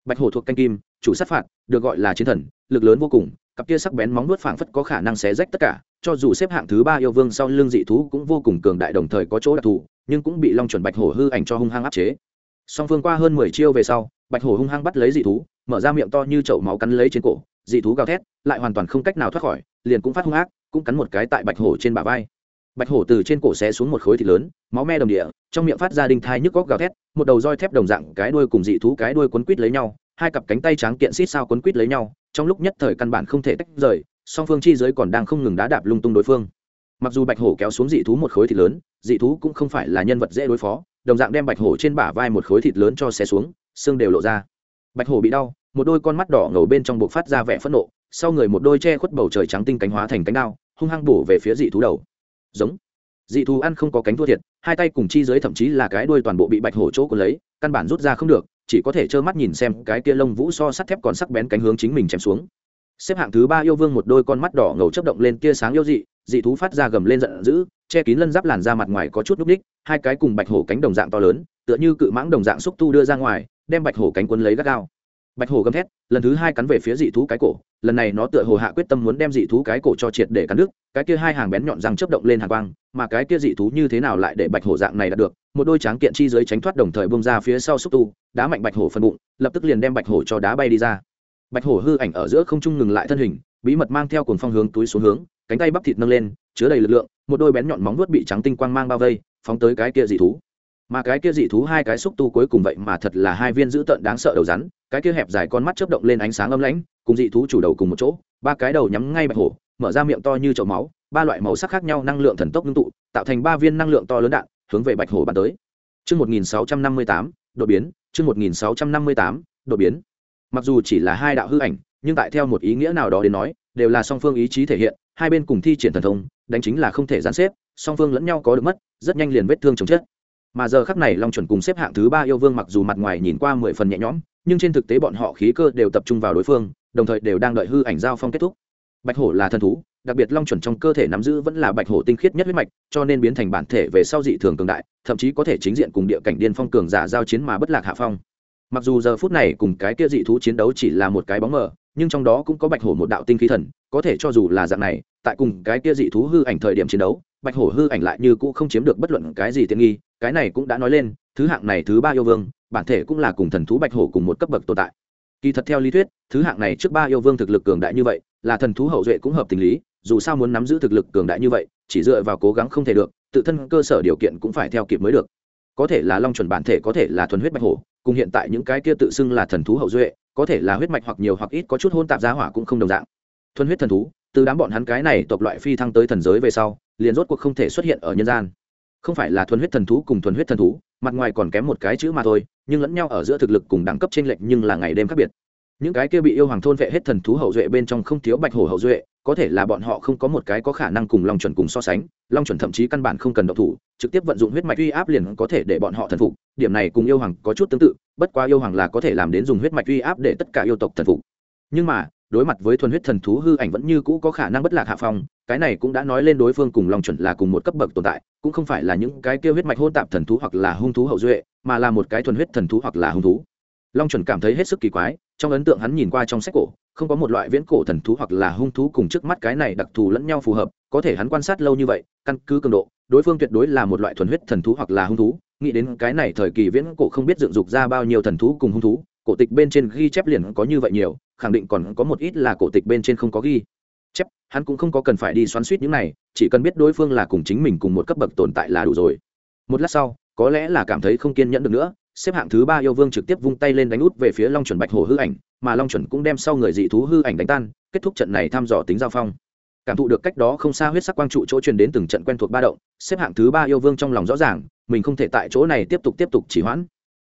bạch hổ thuộc canh kim, chủ sát phạt, được gọi là chiến thần, lực lớn vô cùng, cặp kia sắc bén móng nuốt phảng phất có khả năng xé rách tất cả, cho dù xếp hạng thứ ba yêu vương sau lưng dị thú cũng vô cùng cường đại đồng thời có chỗ đặc thù, nhưng cũng bị long chuẩn bạch hổ hư ảnh cho hung hăng áp chế. Song phương qua hơn mười chiêu về sau, bạch hổ hung hăng bắt lấy dị thú, mở ra miệng to như chậu máu cắn lấy trên cổ, dị thú gào thét, lại hoàn toàn không cách nào thoát khỏi, liền cũng phát hung ác, cũng cắn một cái tại bạch hổ trên bả vai bạch hổ từ trên cổ xé xuống một khối thịt lớn, máu me đồng địa, trong miệng phát ra đinh thai nhức góc gào thét, một đầu roi thép đồng dạng cái đuôi cùng dị thú cái đuôi quấn quít lấy nhau, hai cặp cánh tay trắng kiện xít sao quấn quít lấy nhau, trong lúc nhất thời căn bản không thể tách rời, song phương chi giới còn đang không ngừng đá đạp lung tung đối phương. Mặc dù bạch hổ kéo xuống dị thú một khối thịt lớn, dị thú cũng không phải là nhân vật dễ đối phó, đồng dạng đem bạch hổ trên bả vai một khối thịt lớn cho xé xuống, xương đều lộ ra. Bạch hổ bị đau, một đôi con mắt đỏ ngầu bên trong buộc phát ra vẻ phẫn nộ, sau người một đôi che khuất bầu trời trắng tinh cánh hóa thành cánh đao, hung hăng bổ về phía dị thú đầu giống. Dị thú ăn không có cánh thua thiệt, hai tay cùng chi dưới thậm chí là cái đuôi toàn bộ bị bạch hổ chỗ của lấy, căn bản rút ra không được, chỉ có thể trơ mắt nhìn xem cái kia lông vũ so sắt thép còn sắc bén cánh hướng chính mình chém xuống. Xếp hạng thứ ba yêu vương một đôi con mắt đỏ ngầu chấp động lên tia sáng yêu dị dị thú phát ra gầm lên giận dữ, che kín lân giáp làn ra mặt ngoài có chút núc ních, hai cái cùng bạch hổ cánh đồng dạng to lớn, tựa như cự mãng đồng dạng xúc tu đưa ra ngoài, đem bạch hổ cánh quấn lấy gắt gao. Bạch hổ gầm thét, lần thứ hai cắn về phía dị thú cái cổ lần này nó tựa hồ hạ quyết tâm muốn đem dị thú cái cổ cho triệt để cắn đứt, cái kia hai hàng bén nhọn răng chớp động lên hàn quang, mà cái kia dị thú như thế nào lại để bạch hổ dạng này đạt được, một đôi tráng kiện chi dưới tránh thoát đồng thời bung ra phía sau xúc tu, đá mạnh bạch hổ phần bụng, lập tức liền đem bạch hổ cho đá bay đi ra. Bạch hổ hư ảnh ở giữa không trung ngừng lại thân hình, bí mật mang theo cuồng phong hướng túi xuống hướng, cánh tay bắp thịt nâng lên, chứa đầy lực lượng, một đôi bén nhọn móng vuốt bị trắng tinh quang mang bao vây, phóng tới cái kia dị thú. Mà cái kia dị thú hai cái xúc tu cuối cùng vậy mà thật là hai viên dữ tợn đáng sợ đầu rắn, cái kia hẹp dài con mắt chớp động lên ánh sáng âm lãnh cùng dị thú chủ đầu cùng một chỗ ba cái đầu nhắm ngay bạch hổ mở ra miệng to như chậu máu ba loại màu sắc khác nhau năng lượng thần tốc ngưng tụ tạo thành ba viên năng lượng to lớn đạn hướng về bạch hổ bắn tới Chương 1658, đột biến, chương 1658, đột biến. Mặc dù chỉ là hai đạo hư ảnh, nhưng tại theo một ý nghĩa nào đó đến nói, đều là song phương ý chí thể hiện, hai bên cùng thi triển thần thông, đánh chính là không thể gián xếp, song phương lẫn nhau có được mất, rất nhanh liền vết thương chồng chết. Mà giờ khắc này Long chuẩn cùng xếp hạng thứ ba yêu vương mặc dù mặt ngoài nhìn qua mười phần nhẹ nhõm, nhưng trên thực tế bọn họ khí cơ đều tập trung vào đối phương, đồng thời đều đang đợi hư ảnh giao phong kết thúc. Bạch hổ là thần thú, đặc biệt long chuẩn trong cơ thể nắm giữ vẫn là bạch hổ tinh khiết nhất huyết mạch cho nên biến thành bản thể về sau dị thường cường đại thậm chí có thể chính diện cùng địa cảnh điên phong cường giả giao chiến mà bất lạc hạ phong mặc dù giờ phút này cùng cái kia dị thú chiến đấu chỉ là một cái bóng mờ nhưng trong đó cũng có bạch hổ một đạo tinh khí thần có thể cho dù là dạng này tại cùng cái kia dị thú hư ảnh thời điểm chiến đấu, bạch hổ hư ảnh lại như cũ không chiếm được bất luận cái gì tiện nghi, cái này cũng đã nói lên, thứ hạng này thứ ba yêu vương, bản thể cũng là cùng thần thú bạch hổ cùng một cấp bậc tồn tại. Kỳ thật theo lý thuyết, thứ hạng này trước ba yêu vương thực lực cường đại như vậy, là thần thú hậu duệ cũng hợp tình lý, dù sao muốn nắm giữ thực lực cường đại như vậy, chỉ dựa vào cố gắng không thể được, tự thân cơ sở điều kiện cũng phải theo kịp mới được. Có thể là long chuẩn bản thể, có thể là thuần huyết bạch hổ, cùng hiện tại những cái kia tự xưng là thần thú hậu duệ, có thể là huyết mạch hoặc nhiều hoặc ít có chút hôn tạp giá hỏa cũng không đồng dạng. Thuần huyết thần thú từ đám bọn hắn cái này tộc loại phi thăng tới thần giới về sau, liền rốt cuộc không thể xuất hiện ở nhân gian. Không phải là thuần huyết thần thú cùng thuần huyết thần thú, mặt ngoài còn kém một cái chữ mà thôi, nhưng lẫn nhau ở giữa thực lực cùng đẳng cấp t r ê n lệch nhưng là ngày đêm khác biệt. Những cái kia bị yêu hoàng thôn vệ hết thần thú hậu duệ bên trong không thiếu bạch hổ hậu duệ, có thể là bọn họ không có một cái có khả năng cùng long chuẩn cùng so sánh, long chuẩn thậm chí căn bản không cần độc thủ, trực tiếp vận dụng huyết mạch uy áp liền có thể để bọn họ thần phục, điểm này cùng yêu hoàng có chút tương tự, bất quá yêu hoàng là có thể làm đến dùng huyết mạch uy áp để tất cả yêu tộc thần phục. Nhưng mà đối mặt với thuần huyết thần thú hư ảnh vẫn như cũ có khả năng bất lạc hạ phong, cái này cũng đã nói lên đối phương cùng long chuẩn là cùng một cấp bậc tồn tại, cũng không phải là những cái kêu huyết mạch hôn tạp thần thú hoặc là hung thú hậu duệ, mà là một cái thuần huyết thần thú hoặc là hung thú. Long chuẩn cảm thấy hết sức kỳ quái, trong ấn tượng hắn nhìn qua trong sách cổ, không có một loại viễn cổ thần thú hoặc là hung thú cùng trước mắt cái này đặc thù lẫn nhau phù hợp, có thể hắn quan sát lâu như vậy, căn cứ cường độ, đối phương tuyệt đối là một loại thuần huyết thần thú hoặc là hung thú, nghĩ đến cái này thời kỳ viễn cổ không biết dựng dục ra bao nhiêu thần thú cùng hung thú cổ tịch bên trên ghi chép liền có như vậy nhiều, khẳng định còn có một ít là cổ tịch bên trên không có ghi. Chép, hắn cũng không có cần phải đi xoắn suýt những này, chỉ cần biết đối phương là cùng chính mình cùng một cấp bậc tồn tại là đủ rồi. Một lát sau, có lẽ là cảm thấy không kiên nhẫn được nữa, xếp hạng thứ ba yêu vương trực tiếp vung tay lên đánh út về phía long chuẩn bạch hổ hư ảnh, mà long chuẩn cũng đem sau người dị thú hư ảnh đánh tan, kết thúc trận này thăm dò tính giao phong. Cảm thụ được cách đó không xa huyết sắc quang trụ chỗ truyền đến từng trận quen thuộc ba động, xếp hạng thứ ba yêu vương trong lòng rõ ràng, mình không thể tại chỗ này tiếp tục tiếp tục chỉ hoãn.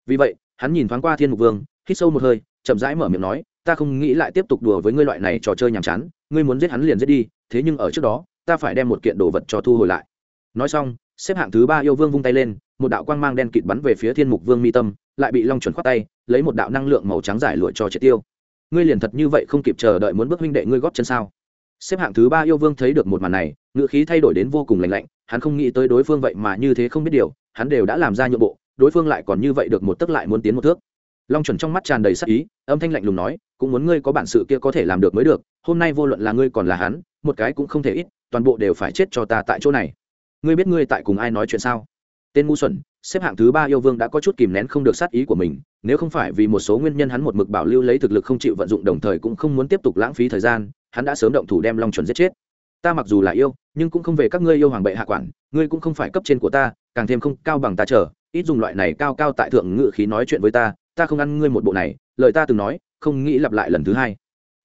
Vì vậy, hắn nhìn thoáng qua thiên mục vương hít sâu một hơi, chậm rãi mở miệng nói, ta không nghĩ lại tiếp tục đùa với ngươi loại này trò chơi nhàm chán, ngươi muốn giết hắn liền giết đi, thế nhưng ở trước đó, ta phải đem một kiện đồ vật cho thu hồi lại. Nói xong, xếp hạng thứ ba yêu vương vung tay lên, một đạo quang mang đen kịt bắn về phía thiên mục vương mi tâm, lại bị long chuẩn khoát tay, lấy một đạo năng lượng màu trắng giải lụa cho triệt tiêu. Ngươi liền thật như vậy không kịp chờ đợi muốn bước huynh đệ ngươi góp chân sao? Xếp hạng thứ ba yêu vương thấy được một màn này, ngữ khí thay đổi đến vô cùng lành lạnh, hắn không nghĩ tới đối phương vậy mà như thế không biết điều, hắn đều đã làm ra nhượng bộ, đối phương lại còn như vậy được một tức lại muốn tiến một thước long chuẩn trong mắt tràn đầy sắc ý, âm thanh lạnh lùng nói, cũng muốn ngươi có bản sự kia có thể làm được mới được, hôm nay vô luận là ngươi còn là hắn, một cái cũng không thể ít, toàn bộ đều phải chết cho ta tại chỗ này. Ngươi biết ngươi tại cùng ai nói chuyện sao? Tên ngu xuẩn, xếp hạng thứ ba yêu vương đã có chút kìm nén không được sát ý của mình, nếu không phải vì một số nguyên nhân hắn một mực bảo lưu lấy thực lực không chịu vận dụng đồng thời cũng không muốn tiếp tục lãng phí thời gian, hắn đã sớm động thủ đem long chuẩn giết chết. Ta mặc dù là yêu, nhưng cũng không về các ngươi yêu hoàng bệ hạ quản, ngươi cũng không phải cấp trên của ta, càng thêm không cao bằng ta chờ, ít dùng loại này cao cao tại thượng ngự khí nói chuyện với ta ta không ăn ngươi một bộ này, lời ta từng nói, không nghĩ lặp lại lần thứ hai.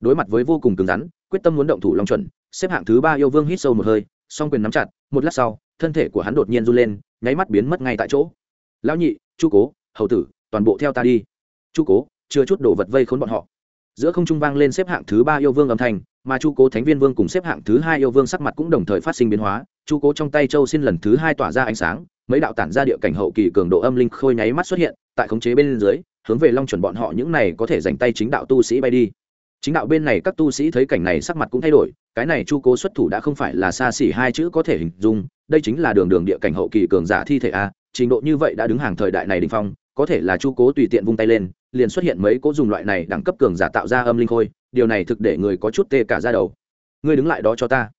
Đối mặt với vô cùng cứng rắn, quyết tâm muốn động thủ long chuẩn, xếp hạng thứ ba yêu vương hít sâu một hơi, song quyền nắm chặt, một lát sau, thân thể của hắn đột nhiên run lên, nháy mắt biến mất ngay tại chỗ. Lão nhị, chu cố, hầu tử, toàn bộ theo ta đi. Chu cố, chưa chút đổ vật vây khốn bọn họ. Giữa không trung vang lên xếp hạng thứ ba yêu vương âm thanh, mà chu cố thánh viên vương cùng xếp hạng thứ hai yêu vương sắc mặt cũng đồng thời phát sinh biến hóa. Chu cố trong tay châu xin lần thứ hai tỏa ra ánh sáng, mấy đạo tản ra địa cảnh hậu kỳ cường độ âm linh khôi nháy mắt xuất hiện, tại khống chế bên dưới hướng về long chuẩn bọn họ những này có thể dành tay chính đạo tu sĩ bay đi. Chính đạo bên này các tu sĩ thấy cảnh này sắc mặt cũng thay đổi, cái này chu cố xuất thủ đã không phải là xa xỉ hai chữ có thể hình dung, đây chính là đường đường địa cảnh hậu kỳ cường giả thi thể a, trình độ như vậy đã đứng hàng thời đại này đình phong, có thể là chu cố tùy tiện vung tay lên, liền xuất hiện mấy cố dùng loại này đẳng cấp cường giả tạo ra âm linh khôi, điều này thực để người có chút tê cả ra đầu. Ngươi đứng lại đó cho ta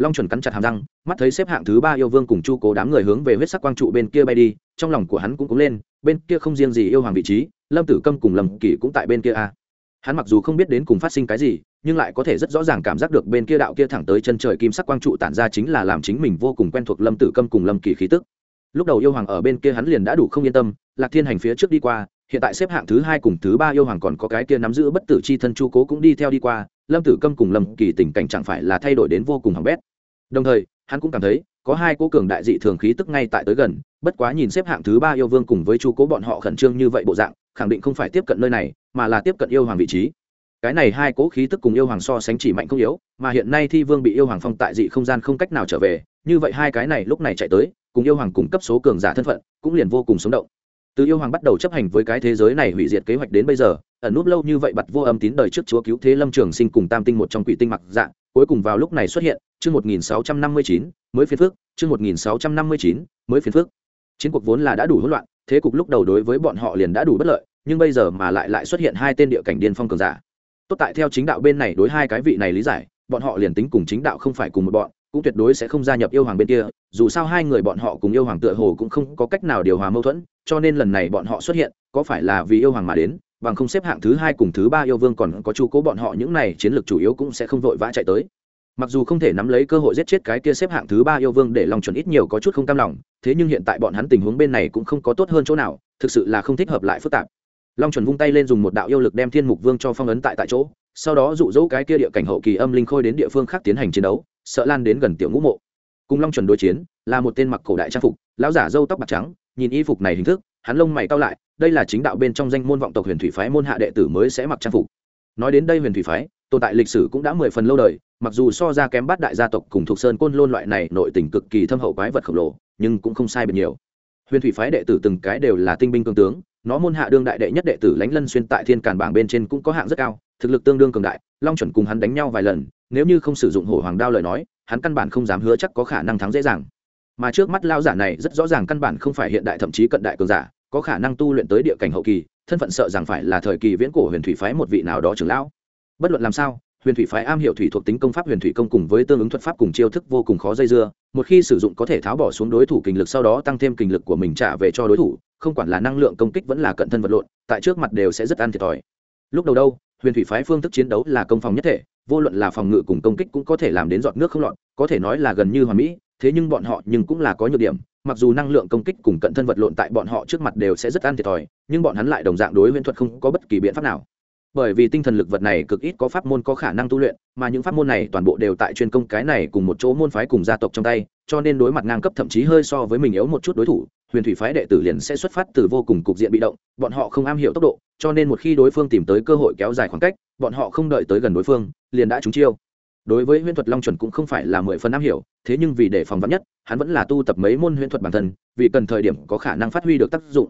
long chuẩn cắn chặt hàm răng, mắt thấy xếp hạng thứ ba yêu vương cùng chu cố đám người hướng về huyết sắc quang trụ bên kia bay đi, trong lòng của hắn cũng cúng lên, bên kia không riêng gì yêu hoàng vị trí, lâm tử câm cùng lâm kỷ cũng tại bên kia a. Hắn mặc dù không biết đến cùng phát sinh cái gì, nhưng lại có thể rất rõ ràng cảm giác được bên kia đạo kia thẳng tới chân trời kim sắc quang trụ tản ra chính là làm chính mình vô cùng quen thuộc lâm tử câm cùng lâm kỳ khí tức. Lúc đầu yêu hoàng ở bên kia hắn liền đã đủ không yên tâm, lạc thiên hành phía trước đi qua, hiện tại xếp hạng thứ hai cùng thứ ba yêu hoàng còn có cái kia nắm giữ bất tử c h i thân chu cố cũng đi theo đi qua, lâm tử câm cùng lâm kỳ tình cảnh chẳng phải là thay đổi đến vô cùng hỏng bét đồng thời, hắn cũng cảm thấy, có hai cố cường đại dị thường khí tức ngay tại tới gần, bất quá nhìn xếp hạng thứ ba yêu vương cùng với chu cố bọn họ khẩn trương như vậy bộ dạng, khẳng định không phải tiếp cận nơi này, mà là tiếp cận yêu hoàng vị trí. Cái này hai cố khí tức cùng yêu hoàng so sánh chỉ mạnh không yếu, mà hiện nay thi vương bị yêu hoàng phong tại dị không gian không cách nào trở về, như vậy hai cái này lúc này chạy tới, cùng yêu hoàng cung cấp số cường giả thân phận, cũng liền vô cùng sống động. Từ yêu hoàng bắt đầu chấp hành với cái thế giới này hủy diệt kế hoạch đến bây giờ, ẩn núp lâu như vậy bặt vô âm tín đời trước chúa cứu thế lâm trường sinh cùng tam tinh một trong quỷ tinh mặc dạng, cuối cùng vào lúc này xuất hiện chương một nghìn sáu trăm năm mươi chín, mới phiên phước chương một nghìn sáu trăm năm mươi chín, mới phiên phước chiến cuộc vốn là đã đủ hỗn loạn, thế cục lúc đầu đối với bọn họ liền đã đủ bất lợi, nhưng bây giờ mà lại lại xuất hiện hai tên địa cảnh điên phong cường giả. Tốt tại theo chính đạo bên này đối hai cái vị này lý giải, bọn họ liền tính cùng chính đạo không phải cùng một bọn, cũng tuyệt đối sẽ không gia nhập yêu hoàng bên kia. Dù sao hai người bọn họ cùng yêu hoàng tựa hồ cũng không có cách nào điều hòa mâu thuẫn, cho nên lần này bọn họ xuất hiện, có phải là vì yêu hoàng mà đến? Bằng không xếp hạng thứ hai cùng thứ ba yêu vương còn có chu cố bọn họ, những này chiến lược chủ yếu cũng sẽ không vội vã chạy tới mặc dù không thể nắm lấy cơ hội giết chết cái kia xếp hạng thứ ba yêu vương để lòng chuẩn ít nhiều có chút không cam lòng, thế nhưng hiện tại bọn hắn tình huống bên này cũng không có tốt hơn chỗ nào, thực sự là không thích hợp lại phức tạp. Long chuẩn vung tay lên dùng một đạo yêu lực đem thiên mục vương cho phong ấn tại tại chỗ, sau đó dụ dỗ cái kia địa cảnh hậu kỳ âm linh khôi đến địa phương khác tiến hành chiến đấu, sợ lan đến gần tiểu ngũ mộ. Cùng long chuẩn đối chiến, là một tên mặc cổ đại trang phục, lão giả râu tóc bạc trắng, nhìn y phục này hình thức, hắn lông mày cao lại, đây là chính đạo bên trong danh môn vọng tộc huyền thủy phái môn hạ đệ tử mới sẽ mặc trang phục. Nói đến đây huyền thủy phái, tồn tại lịch sử cũng đã mười phần lâu đời mặc dù so ra kém bát đại gia tộc cùng thuộc sơn côn lôn loại này nội tình cực kỳ thâm hậu quái vật khổng lồ, nhưng cũng không sai biệt nhiều. Huyền thủy phái đệ tử từng cái đều là tinh binh cường tướng, nó môn hạ đương đại đệ nhất đệ tử lãnh lân xuyên tại thiên càn bảng bên trên cũng có hạng rất cao, thực lực tương đương cường đại, long chuẩn cùng hắn đánh nhau vài lần, nếu như không sử dụng hổ hoàng đao lời nói, hắn căn bản không dám hứa chắc có khả năng thắng dễ dàng. Mà trước mắt lao giả này rất rõ ràng căn bản không phải hiện đại thậm chí cận đại cường giả, có khả năng tu luyện tới địa cảnh hậu kỳ, thân phận sợ rằng phải là thời kỳ viễn cổ huyền thủy phái một vị nào đó trưởng lão. Bất luận làm sao huyền thủy phái am hiểu thủy thuộc tính công pháp huyền thủy công cùng với tương ứng thuật pháp cùng chiêu thức vô cùng khó dây dưa, một khi sử dụng có thể tháo bỏ xuống đối thủ kinh lực sau đó tăng thêm kinh lực của mình trả về cho đối thủ, không quản là năng lượng công kích vẫn là cận thân vật lộn, tại trước mặt đều sẽ rất ăn thiệt thòi. Lúc đầu đâu, huyền thủy phái phương thức chiến đấu là công phòng nhất thể, vô luận là phòng ngự cùng công kích cũng có thể làm đến giọt nước không lọt, có thể nói là gần như hoàn mỹ, thế nhưng bọn họ nhưng cũng là có nhược điểm, mặc dù năng lượng công kích cùng cận thân vật lộn tại bọn họ trước mặt đều sẽ rất ăn thiệt thòi, nhưng bọn hắn lại đồng dạng đối Huyền thuật không có bất kỳ biện pháp nào bởi vì tinh thần lực vật này cực ít có pháp môn có khả năng tu luyện, mà những pháp môn này toàn bộ đều tại chuyên công cái này cùng một chỗ môn phái cùng gia tộc trong tay, cho nên đối mặt ngang cấp thậm chí hơi so với mình yếu một chút đối thủ, huyền thủy phái đệ tử liền sẽ xuất phát từ vô cùng cục diện bị động, bọn họ không am hiểu tốc độ, cho nên một khi đối phương tìm tới cơ hội kéo dài khoảng cách, bọn họ không đợi tới gần đối phương, liền đã trúng chiêu. Đối với huyễn thuật long chuẩn cũng không phải là mười phần am hiểu, thế nhưng vì để phòng vắn nhất, hắn vẫn là tu tập mấy môn huyễn thuật bản thân, vì cần thời điểm có khả năng phát huy được tác dụng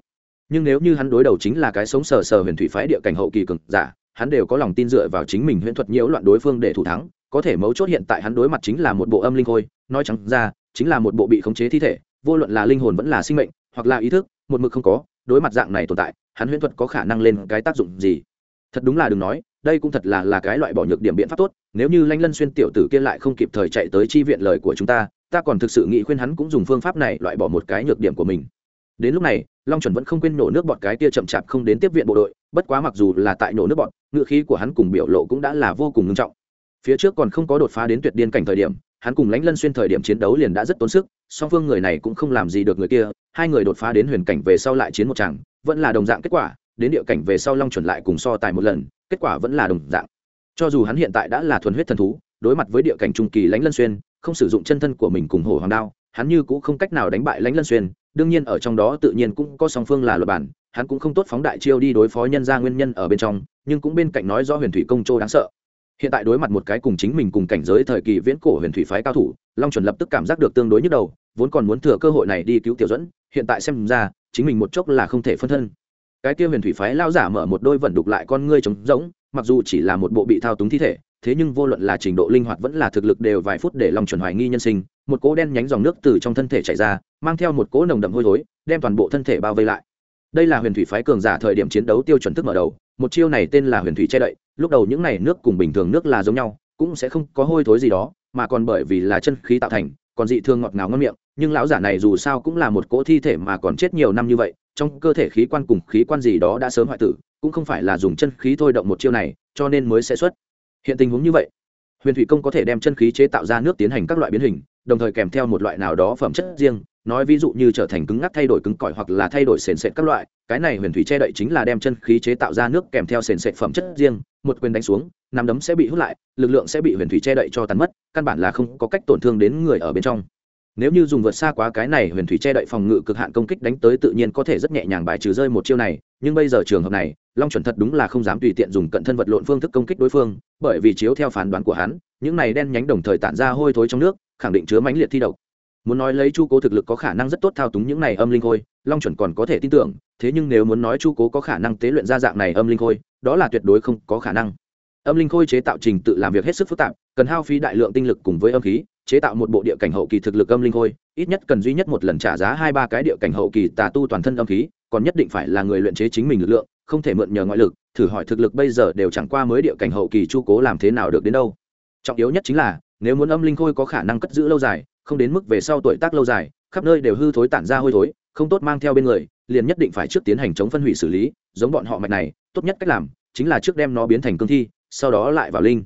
nhưng nếu như hắn đối đầu chính là cái sống sờ sờ huyền thủy phái địa cảnh hậu kỳ cường giả, hắn đều có lòng tin dựa vào chính mình huyễn thuật nhiễu loạn đối phương để thủ thắng, có thể mấu chốt hiện tại hắn đối mặt chính là một bộ âm linh khôi, nói chẳng ra, chính là một bộ bị khống chế thi thể, vô luận là linh hồn vẫn là sinh mệnh, hoặc là ý thức, một mực không có, đối mặt dạng này tồn tại, hắn huyễn thuật có khả năng lên cái tác dụng gì? Thật đúng là đừng nói, đây cũng thật là là cái loại bỏ nhược điểm biện pháp tốt, nếu như lanh lân xuyên tiểu tử kia lại không kịp thời chạy tới chi viện lời của chúng ta ta còn thực sự nghĩ khuyên hắn cũng dùng phương pháp này loại bỏ một cái nhược điểm của mình đến lúc này, long chuẩn vẫn không quên nổ nước bọt cái kia chậm chạp không đến tiếp viện bộ đội, bất quá mặc dù là tại nổ nước bọt, ngựa khí của hắn cùng biểu lộ cũng đã là vô cùng nghiêm trọng. Phía trước còn không có đột phá đến tuyệt điên cảnh thời điểm, hắn cùng lãnh lân xuyên thời điểm chiến đấu liền đã rất tốn sức, song phương người này cũng không làm gì được người kia, hai người đột phá đến huyền cảnh về sau lại chiến một chàng vẫn là đồng dạng kết quả, đến địa cảnh về sau long chuẩn lại cùng so tài một lần, kết quả vẫn là đồng dạng. Cho dù hắn hiện tại đã là thuần huyết thần thú, đối mặt với địa cảnh trung kỳ lãnh lân xuyên, không sử dụng chân thân của mình cùng hổ hoàng đao hắn như cũng không cách nào đánh bại lãnh lân xuyên, đương nhiên ở trong đó tự nhiên cũng có song phương là luật bản, hắn cũng không tốt phóng đại chiêu đi đối phó nhân ra nguyên nhân ở bên trong, nhưng cũng bên cạnh nói do huyền thủy công châu đáng sợ. Hiện tại đối mặt một cái cùng chính mình cùng cảnh giới thời kỳ viễn cổ huyền thủy phái cao thủ, long chuẩn lập tức cảm giác được tương đối nhức đầu, vốn còn muốn thừa cơ hội này đi cứu tiểu dẫn hiện tại xem ra, chính mình một chốc là không thể phân thân. Cái kia huyền thủy phái lao giả mở một đôi vẩn đục lại con ngươi trống rỗng, mặc dù chỉ là một bộ bị thao túng thi thể, thế nhưng vô luận là trình độ linh hoạt vẫn là thực lực đều vài phút để Long chuẩn hoài nghi nhân sinh một cỗ đen nhánh dòng nước từ trong thân thể chảy ra, mang theo một cỗ nồng đậm hôi thối, đem toàn bộ thân thể bao vây lại. Đây là huyền thủy phái cường giả thời điểm chiến đấu tiêu chuẩn thức mở đầu. Một chiêu này tên là huyền thủy che đậy, lúc đầu những này nước cùng bình thường nước là giống nhau, cũng sẽ không có hôi thối gì đó, mà còn bởi vì là chân khí tạo thành, còn dị thương ngọt ngào ngon miệng, nhưng lão giả này dù sao cũng là một cỗ thi thể mà còn chết nhiều năm như vậy, trong cơ thể khí quan cùng khí quan gì đó đã sớm hoại tử, cũng không phải là dùng chân khí thôi động một chiêu này, cho nên mới sẽ xuất hiện tình huống như vậy. Huyền thủy công có thể đem chân khí chế tạo ra nước tiến hành các loại biến hình đồng thời kèm theo một loại nào đó phẩm chất riêng, nói ví dụ như trở thành cứng ngắc thay đổi cứng cỏi hoặc là thay đổi sền sệt các loại, cái này huyền thủy che đậy chính là đem chân khí chế tạo ra nước kèm theo sền sệt phẩm chất riêng, một quyền đánh xuống nằm đấm sẽ bị hút lại, lực lượng sẽ bị huyền thủy che đậy cho tàn mất, căn bản là không có cách tổn thương đến người ở bên trong. Nếu như dùng vượt xa quá cái này huyền thủy che đậy phòng ngự cực hạn công kích đánh tới tự nhiên có thể rất nhẹ nhàng bài trừ rơi một chiêu này, nhưng bây giờ trường hợp này long chuẩn thật đúng là không dám tùy tiện dùng cận thân vật lộn phương thức công kích đối phương, bởi vì chiếu theo phán đoán của hắn, những này đen nhánh đồng thời tản ra hôi thối trong nước, khẳng định chứa mãnh liệt thi độc. Muốn nói lấy chu cố thực lực có khả năng rất tốt thao túng những này âm linh khôi, long chuẩn còn có thể tin tưởng, thế nhưng nếu muốn nói chu cố có khả năng tế luyện ra dạng này âm linh khôi, đó là tuyệt đối không có khả năng. Âm linh khôi chế tạo trình tự làm việc hết sức phức tạp, cần hao phí đại lượng tinh lực cùng với âm khí, chế tạo một bộ địa cảnh hậu kỳ thực lực âm linh khôi, ít nhất cần duy nhất một lần trả giá hai ba cái địa cảnh hậu kỳ tà tu toàn thân âm khí, còn nhất định phải là người luyện chế chính mình lực lượng không thể mượn nhờ ngoại lực, thử hỏi thực lực bây giờ đều chẳng qua mới địa cảnh hậu kỳ chu cố làm thế nào được đến đâu. Trọng yếu nhất chính là, nếu muốn âm linh khôi có khả năng cất giữ lâu dài, không đến mức về sau tuổi tác lâu dài, khắp nơi đều hư thối tản ra hôi thối, không tốt mang theo bên người, liền nhất định phải trước tiến hành chống phân hủy xử lý, giống bọn họ mạch này, tốt nhất cách làm, chính là trước đem nó biến thành cương thi, sau đó lại vào linh.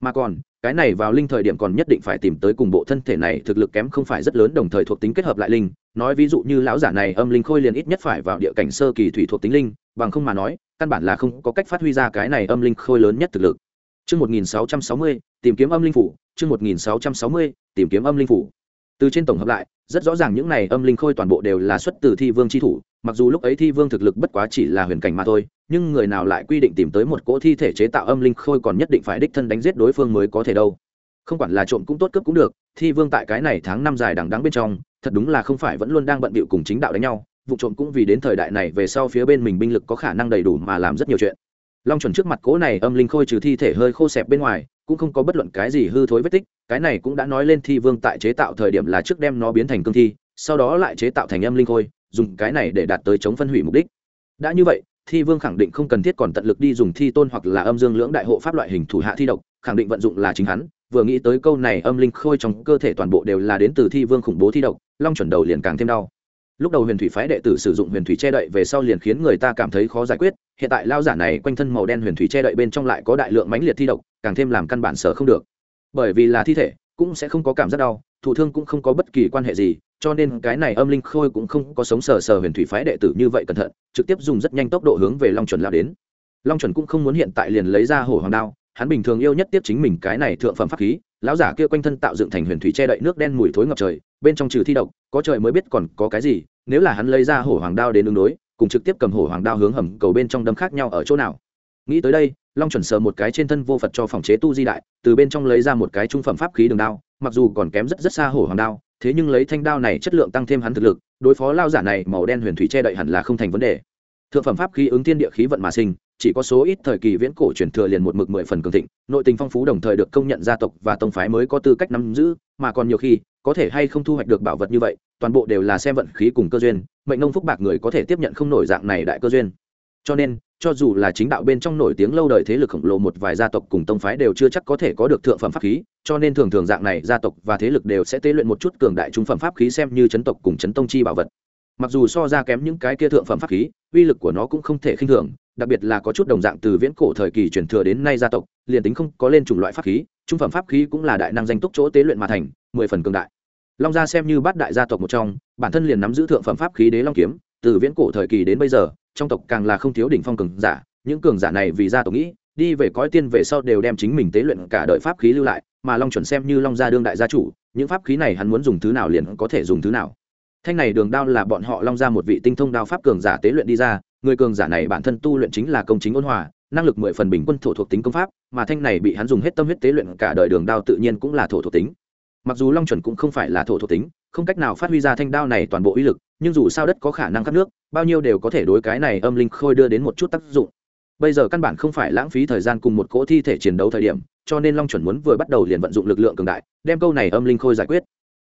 Mà còn cái này vào linh thời điểm còn nhất định phải tìm tới cùng bộ thân thể này thực lực kém không phải rất lớn đồng thời thuộc tính kết hợp lại linh. Nói ví dụ như lão giả này âm linh khôi liền ít nhất phải vào địa cảnh sơ kỳ thủy thuộc tính linh bằng không mà nói căn bản là không có cách phát huy ra cái này âm linh khôi lớn nhất thực lực. Chương 1660, tìm kiếm âm linh phủ, chương 1660, tìm kiếm âm linh phủ. Từ trên tổng hợp lại, rất rõ ràng những này âm linh khôi toàn bộ đều là xuất từ Thi Vương chi thủ, mặc dù lúc ấy Thi Vương thực lực bất quá chỉ là huyền cảnh mà thôi, nhưng người nào lại quy định tìm tới một cỗ thi thể chế tạo âm linh khôi còn nhất định phải đích thân đánh giết đối phương mới có thể đâu. Không quản là trộm cũng tốt cướp cũng được, Thi Vương tại cái này tháng năm dài đằng đẵng bên trong, thật đúng là không phải vẫn luôn đang bận bịu cùng chính đạo đánh nhau, vụ trộm cũng vì đến thời đại này về sau phía bên mình binh lực có khả năng đầy đủ mà làm rất nhiều chuyện long chuẩn trước mặt cố này âm linh khôi trừ thi thể hơi khô xẹp bên ngoài cũng không có bất luận cái gì hư thối vết tích cái này cũng đã nói lên thi vương tại chế tạo thời điểm là trước đem nó biến thành cương thi sau đó lại chế tạo thành âm linh khôi dùng cái này để đạt tới chống phân hủy mục đích đã như vậy thi vương khẳng định không cần thiết còn tận lực đi dùng thi tôn hoặc là âm dương lưỡng đại hộ pháp loại hình thủ hạ thi độc, khẳng định vận dụng là chính hắn, vừa nghĩ tới câu này âm linh khôi trong cơ thể toàn bộ đều là đến từ thi vương khủng bố thi độc, long chuẩn đầu liền càng thêm đau. Lúc đầu huyền thủy phái đệ tử sử dụng huyền thủy che đậy về sau liền khiến người ta cảm thấy khó giải quyết, hiện tại lao giả này quanh thân màu đen huyền thủy che đậy bên trong lại có đại lượng mãnh liệt thi độc, càng thêm làm căn bản sở không được. Bởi vì là thi thể, cũng sẽ không có cảm giác đau thụ thương cũng không có bất kỳ quan hệ gì, cho nên cái này âm linh khôi cũng không có sống sờ sờ huyền thủy phái đệ tử như vậy cẩn thận, trực tiếp dùng rất nhanh tốc độ hướng về long chuẩn lao đến. Long chuẩn cũng không muốn hiện tại liền lấy ra hổ hoàng đao, hắn bình thường yêu nhất tiếp chính mình cái này thượng phẩm pháp khí, lão giả kia quanh thân tạo dựng thành huyền thủy che đậy nước đen mùi thối ngập trời, bên trong trừ thi độc, có trời mới biết còn có cái gì, nếu là hắn lấy ra hổ hoàng đao đến ứng đối, cùng trực tiếp cầm hổ hoàng đao hướng hầm cầu bên trong đâm khác nhau ở chỗ nào. Nghĩ tới đây long chuẩn sờ một cái trên thân vô phật cho phòng chế tu di đại, từ bên trong lấy ra một cái trung phẩm pháp khí đường đao, mặc dù còn kém rất rất xa hổ hoàng đao, thế nhưng lấy thanh đao này chất lượng tăng thêm hắn thực lực, đối phó lao giả này màu đen huyền thủy che đậy hẳn là không thành vấn đề. Thượng phẩm pháp khí ứng thiên địa khí vận mà sinh, chỉ có số ít thời kỳ viễn cổ truyền thừa liền một mực mười phần cường thịnh, nội tình phong phú đồng thời được công nhận gia tộc và tông phái mới có tư cách nắm giữ, mà còn nhiều khi, có thể hay không thu hoạch được bảo vật như vậy, toàn bộ đều là xem vận khí cùng cơ duyên, mệnh nông phúc bạc người có thể tiếp nhận không nổi dạng này đại cơ duyên. Cho nên cho dù là chính đạo bên trong nổi tiếng lâu đời thế lực khổng lồ một vài gia tộc cùng tông phái đều chưa chắc có thể có được thượng phẩm pháp khí, cho nên thường thường dạng này gia tộc và thế lực đều sẽ tế luyện một chút cường đại trung phẩm pháp khí xem như chấn tộc cùng chấn tông chi bảo vật. Mặc dù so ra kém những cái kia thượng phẩm pháp khí, uy lực của nó cũng không thể khinh thường, đặc biệt là có chút đồng dạng từ viễn cổ thời kỳ truyền thừa đến nay gia tộc, liền tính không có lên chủng loại pháp khí, trung phẩm pháp khí cũng là đại năng danh túc chỗ tế luyện mà thành, mười phần cường đại. Long gia xem như bát đại gia tộc một trong, bản thân liền nắm giữ thượng phẩm pháp khí đế long kiếm, từ viễn cổ thời kỳ đến bây giờ trong tộc càng là không thiếu đỉnh phong cường giả, những cường giả này vì gia tộc nghĩ, đi về cõi tiên về sau đều đem chính mình tế luyện cả đời pháp khí lưu lại, mà long chuẩn xem như long gia đương đại gia chủ, những pháp khí này hắn muốn dùng thứ nào liền có thể dùng thứ nào. Thanh này đường đao là bọn họ long ra một vị tinh thông đao pháp cường giả tế luyện đi ra, người cường giả này bản thân tu luyện chính là công chính ôn hòa, năng lực mười phần bình quân thổ thuộc tính công pháp, mà thanh này bị hắn dùng hết tâm huyết tế luyện cả đời đường đao tự nhiên cũng là thổ thuộc tính mặc dù long chuẩn cũng không phải là thổ thuộc tính, không cách nào phát huy ra thanh đao này toàn bộ uy lực, nhưng dù sao đất có khả năng cắt nước, bao nhiêu đều có thể đối cái này âm linh khôi đưa đến một chút tác dụng. Bây giờ căn bản không phải lãng phí thời gian cùng một cỗ thi thể chiến đấu thời điểm, cho nên long chuẩn muốn vừa bắt đầu liền vận dụng lực lượng cường đại, đem câu này âm linh khôi giải quyết.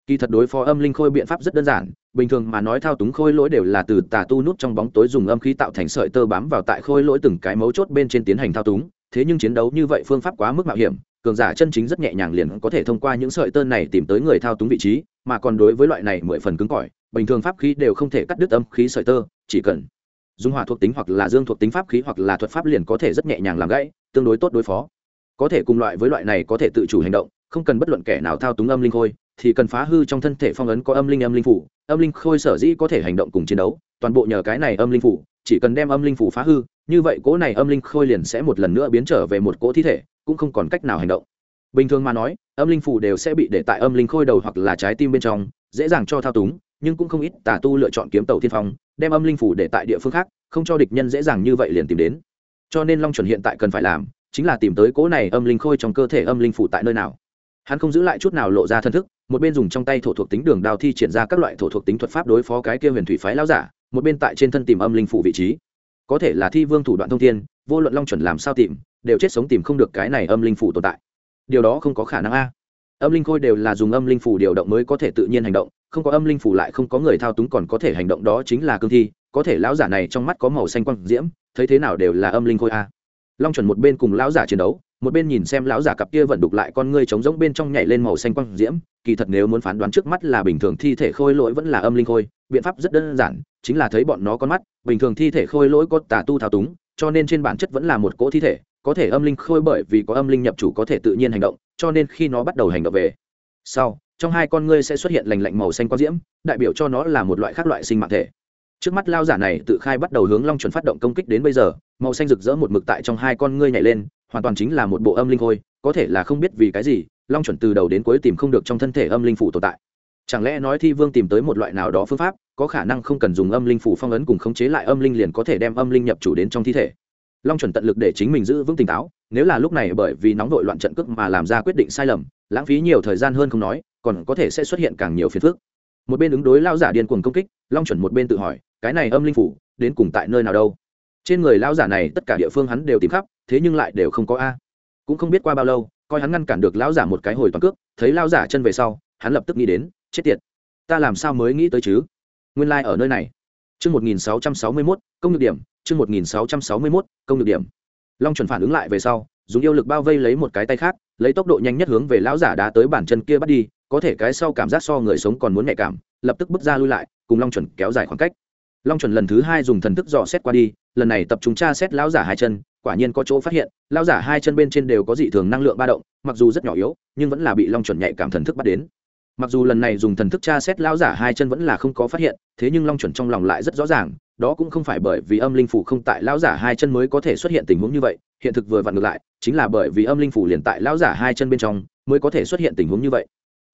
Kỳ thật đối phó âm linh khôi biện pháp rất đơn giản, bình thường mà nói thao túng khôi lỗi đều là từ tà tu nút trong bóng tối dùng âm khí tạo thành sợi tơ bám vào tại khôi lỗi từng cái mấu chốt bên trên tiến hành thao túng thế nhưng chiến đấu như vậy phương pháp quá mức mạo hiểm, cường giả chân chính rất nhẹ nhàng liền có thể thông qua những sợi tơ này tìm tới người thao túng vị trí, mà còn đối với loại này mười phần cứng cỏi, bình thường pháp khí đều không thể cắt đứt âm khí sợi tơ, chỉ cần dùng hỏa thuộc tính hoặc là dương thuộc tính pháp khí hoặc là thuật pháp liền có thể rất nhẹ nhàng làm gãy, tương đối tốt đối phó. Có thể cùng loại với loại này có thể tự chủ hành động, không cần bất luận kẻ nào thao túng âm linh khôi, thì cần phá hư trong thân thể phong ấn có âm linh âm linh phủ, âm linh khôi sở dĩ có thể hành động cùng chiến đấu toàn bộ nhờ cái này âm linh phủ, chỉ cần đem âm linh phủ phá hư, như vậy cỗ này âm linh khôi liền sẽ một lần nữa biến trở về một cỗ thi thể, cũng không còn cách nào hành động. Bình thường mà nói, âm linh phủ đều sẽ bị để tại âm linh khôi đầu hoặc là trái tim bên trong, dễ dàng cho thao túng, nhưng cũng không ít tà tu lựa chọn kiếm tàu thiên phong, đem âm linh phủ để tại địa phương khác, không cho địch nhân dễ dàng như vậy liền tìm đến. Cho nên long chuẩn hiện tại cần phải làm, chính là tìm tới cỗ này âm linh khôi trong cơ thể âm linh phủ tại nơi nào. Hắn không giữ lại chút nào lộ ra thân thức, một bên dùng trong tay thổ thuộc tính đường đào thi triển ra các loại thổ thuộc tính thuật pháp đối phó cái kia huyền thủy phái lao giả một bên tại trên thân tìm âm linh phủ vị trí. Có thể là thi vương thủ đoạn thông thiên, vô luận long chuẩn làm sao tìm, đều chết sống tìm không được cái này âm linh phủ tồn tại. Điều đó không có khả năng a. Âm linh khôi đều là dùng âm linh phủ điều động mới có thể tự nhiên hành động, không có âm linh phủ lại không có người thao túng còn có thể hành động đó chính là cương thi, có thể lão giả này trong mắt có màu xanh quang diễm, thấy thế nào đều là âm linh khôi a. Long chuẩn một bên cùng lão giả chiến đấu, một bên nhìn xem lão giả cặp kia vận đục lại con ngươi trống rỗng bên trong nhảy lên màu xanh quang diễm, kỳ thật nếu muốn phán đoán trước mắt là bình thường thi thể khôi lỗi vẫn là âm linh khôi biện pháp rất đơn giản, chính là thấy bọn nó con mắt, bình thường thi thể khôi lỗi có tà tu thao túng, cho nên trên bản chất vẫn là một cỗ thi thể, có thể âm linh khôi bởi vì có âm linh nhập chủ có thể tự nhiên hành động, cho nên khi nó bắt đầu hành động về sau, trong hai con ngươi sẽ xuất hiện lành lạnh màu xanh quang diễm, đại biểu cho nó là một loại khác loại sinh mạng thể. Trước mắt lao giả này tự khai bắt đầu hướng long chuẩn phát động công kích đến bây giờ, màu xanh rực rỡ một mực tại trong hai con ngươi nhảy lên, hoàn toàn chính là một bộ âm linh khôi, có thể là không biết vì cái gì, long chuẩn từ đầu đến cuối tìm không được trong thân thể âm linh phủ tồn tại chẳng lẽ nói thi vương tìm tới một loại nào đó phương pháp, có khả năng không cần dùng âm linh phủ phong ấn cùng khống chế lại âm linh liền có thể đem âm linh nhập chủ đến trong thi thể? Long chuẩn tận lực để chính mình giữ vững tỉnh táo, nếu là lúc này bởi vì nóng đội loạn trận cước mà làm ra quyết định sai lầm, lãng phí nhiều thời gian hơn không nói, còn có thể sẽ xuất hiện càng nhiều phiền phức. Một bên ứng đối lao giả điên cuồng công kích, long chuẩn một bên tự hỏi, cái này âm linh phủ đến cùng tại nơi nào đâu? Trên người lao giả này tất cả địa phương hắn đều tìm khắp, thế nhưng lại đều không có a. Cũng không biết qua bao lâu, coi hắn ngăn cản được lao giả một cái hồi toàn cước, thấy lao giả chân về sau, hắn lập tức nghĩ đến chết tiệt, ta làm sao mới nghĩ tới chứ? Nguyên lai、like、ở nơi này. Chương một nghìn sáu trăm sáu mươi mốt, công nhược điểm, chương một nghìn sáu trăm sáu mươi mốt, công nhược điểm. Long chuẩn phản ứng lại về sau, dùng yêu lực bao vây lấy một cái tay khác, lấy tốc độ nhanh nhất hướng về lão giả đá tới bản chân kia bắt đi, có thể cái sau cảm giác so người sống còn muốn nhạy cảm, lập tức bước ra lui lại, cùng long chuẩn kéo dài khoảng cách. Long chuẩn lần thứ hai dùng thần thức dò xét qua đi, lần này tập trung tra xét lão giả hai chân, quả nhiên có chỗ phát hiện, lão giả hai chân bên trên đều có dị thường năng lượng ba động, mặc dù rất nhỏ yếu, nhưng vẫn là bị long chuẩn nhạy cảm thần thức bắt đến mặc dù lần này dùng thần thức tra xét lão giả hai chân vẫn là không có phát hiện, thế nhưng long chuẩn trong lòng lại rất rõ ràng, đó cũng không phải bởi vì âm linh phủ không tại lão giả hai chân mới có thể xuất hiện tình huống như vậy, hiện thực vừa vặn ngược lại, chính là bởi vì âm linh phủ liền tại lão giả hai chân bên trong mới có thể xuất hiện tình huống như vậy.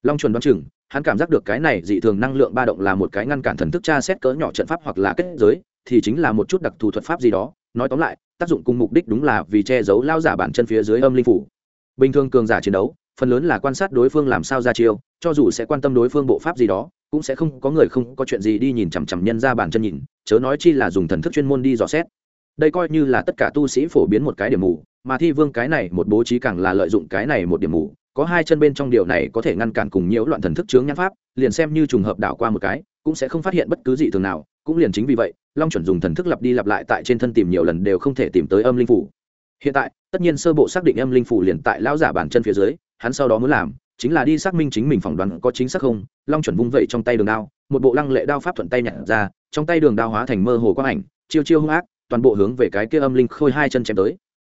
Long chuẩn đoán chừng, hắn cảm giác được cái này dị thường năng lượng ba động là một cái ngăn cản thần thức tra xét cỡ nhỏ trận pháp hoặc là kết giới, thì chính là một chút đặc thù thuật pháp gì đó. Nói tóm lại, tác dụng cùng mục đích đúng là vì che giấu lao giả bản chân phía dưới âm linh phủ. Bình thường cường giả chiến đấu phần lớn là quan sát đối phương làm sao ra chiêu, cho dù sẽ quan tâm đối phương bộ pháp gì đó, cũng sẽ không có người không có chuyện gì đi nhìn chằm chằm nhân ra bản chân nhìn, chớ nói chi là dùng thần thức chuyên môn đi dò xét. Đây coi như là tất cả tu sĩ phổ biến một cái điểm mù, mà thi vương cái này một bố trí càng là lợi dụng cái này một điểm mù, có hai chân bên trong điều này có thể ngăn cản cùng nhiễu loạn thần thức chướng nhãn pháp, liền xem như trùng hợp đảo qua một cái, cũng sẽ không phát hiện bất cứ gì thường nào, cũng liền chính vì vậy, long chuẩn dùng thần thức lặp đi lặp lại tại trên thân tìm nhiều lần đều không thể tìm tới âm linh phủ. Hiện tại, tất nhiên sơ bộ xác định âm linh phủ liền tại lão giả bản chân phía dưới hắn sau đó muốn làm chính là đi xác minh chính mình phỏng đoán có chính xác không. Long chuẩn vung vẩy trong tay đường đao, một bộ lăng lệ đao pháp thuận tay nhặt ra, trong tay đường đao hóa thành mơ hồ quang ảnh, chiêu chiêu hung ác, toàn bộ hướng về cái kia âm linh khôi hai chân chém tới.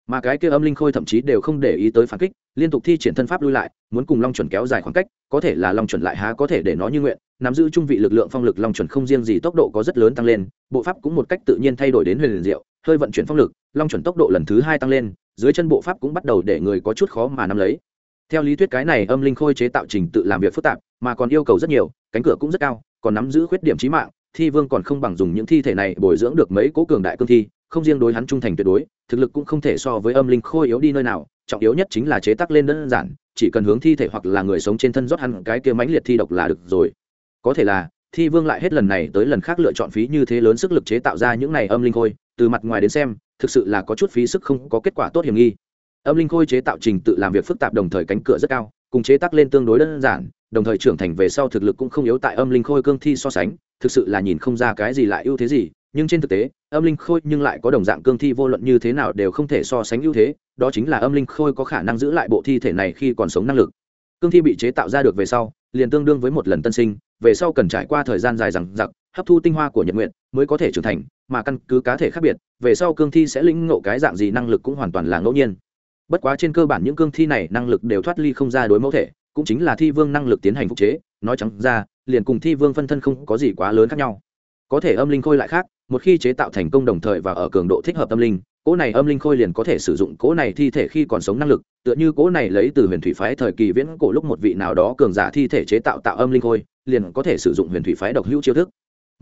Mà cái kia âm linh khôi thậm chí đều không để ý tới phản kích, liên tục thi triển thân pháp lui lại, muốn cùng long chuẩn kéo dài khoảng cách, có thể là long chuẩn lại há có thể để nó như nguyện, nắm giữ trung vị lực lượng phong lực long chuẩn không riêng gì tốc độ có rất lớn tăng lên, bộ pháp cũng một cách tự nhiên thay đổi đến huyền diệu, hơi vận chuyển phong lực, long chuẩn tốc độ lần thứ hai tăng lên, dưới chân bộ pháp cũng bắt đầu để người có chút khó mà nắm lấy theo lý thuyết cái này âm linh khôi chế tạo trình tự làm việc phức tạp, mà còn yêu cầu rất nhiều, cánh cửa cũng rất cao, còn nắm giữ khuyết điểm trí mạng, thi vương còn không bằng dùng những thi thể này bồi dưỡng được mấy cố cường đại cương thi, không riêng đối hắn trung thành tuyệt đối, thực lực cũng không thể so với âm linh khôi yếu đi nơi nào, trọng yếu nhất chính là chế tác lên đơn giản, chỉ cần hướng thi thể hoặc là người sống trên thân rót hẳn cái kia mãnh liệt thi độc là được rồi. Có thể là, thi vương lại hết lần này tới lần khác lựa chọn phí như thế lớn sức lực chế tạo ra những này âm linh khôi, từ mặt ngoài đến xem, thực sự là có chút phí sức không có kết quả tốt hiểm nghi âm linh khôi chế tạo trình tự làm việc phức tạp đồng thời cánh cửa rất cao, cùng chế tác lên tương đối đơn giản, đồng thời trưởng thành về sau thực lực cũng không yếu tại âm linh khôi cương thi so sánh, thực sự là nhìn không ra cái gì lại ưu thế gì, nhưng trên thực tế, âm linh khôi nhưng lại có đồng dạng cương thi vô luận như thế nào đều không thể so sánh ưu thế, đó chính là âm linh khôi có khả năng giữ lại bộ thi thể này khi còn sống năng lực. Cương thi bị chế tạo ra được về sau, liền tương đương với một lần tân sinh, về sau cần trải qua thời gian dài rằng giặc hấp thu tinh hoa của nhật nguyện mới có thể trưởng thành, mà căn cứ cá thể khác biệt, về sau cương thi sẽ lĩnh ngộ cái dạng gì năng lực cũng hoàn toàn là ngẫu nhiên bất quá trên cơ bản những cương thi này năng lực đều thoát ly không ra đối mẫu thể, cũng chính là thi vương năng lực tiến hành phục chế, nói chẳng ra, liền cùng thi vương phân thân không có gì quá lớn khác nhau. Có thể âm linh khôi lại khác, một khi chế tạo thành công đồng thời và ở cường độ thích hợp tâm linh, cỗ này âm linh khôi liền có thể sử dụng cỗ này thi thể khi còn sống năng lực, tựa như cỗ này lấy từ huyền thủy phái thời kỳ viễn cổ lúc một vị nào đó cường giả thi thể chế tạo tạo âm linh khôi, liền có thể sử dụng huyền thủy phái độc hữu chiêu thức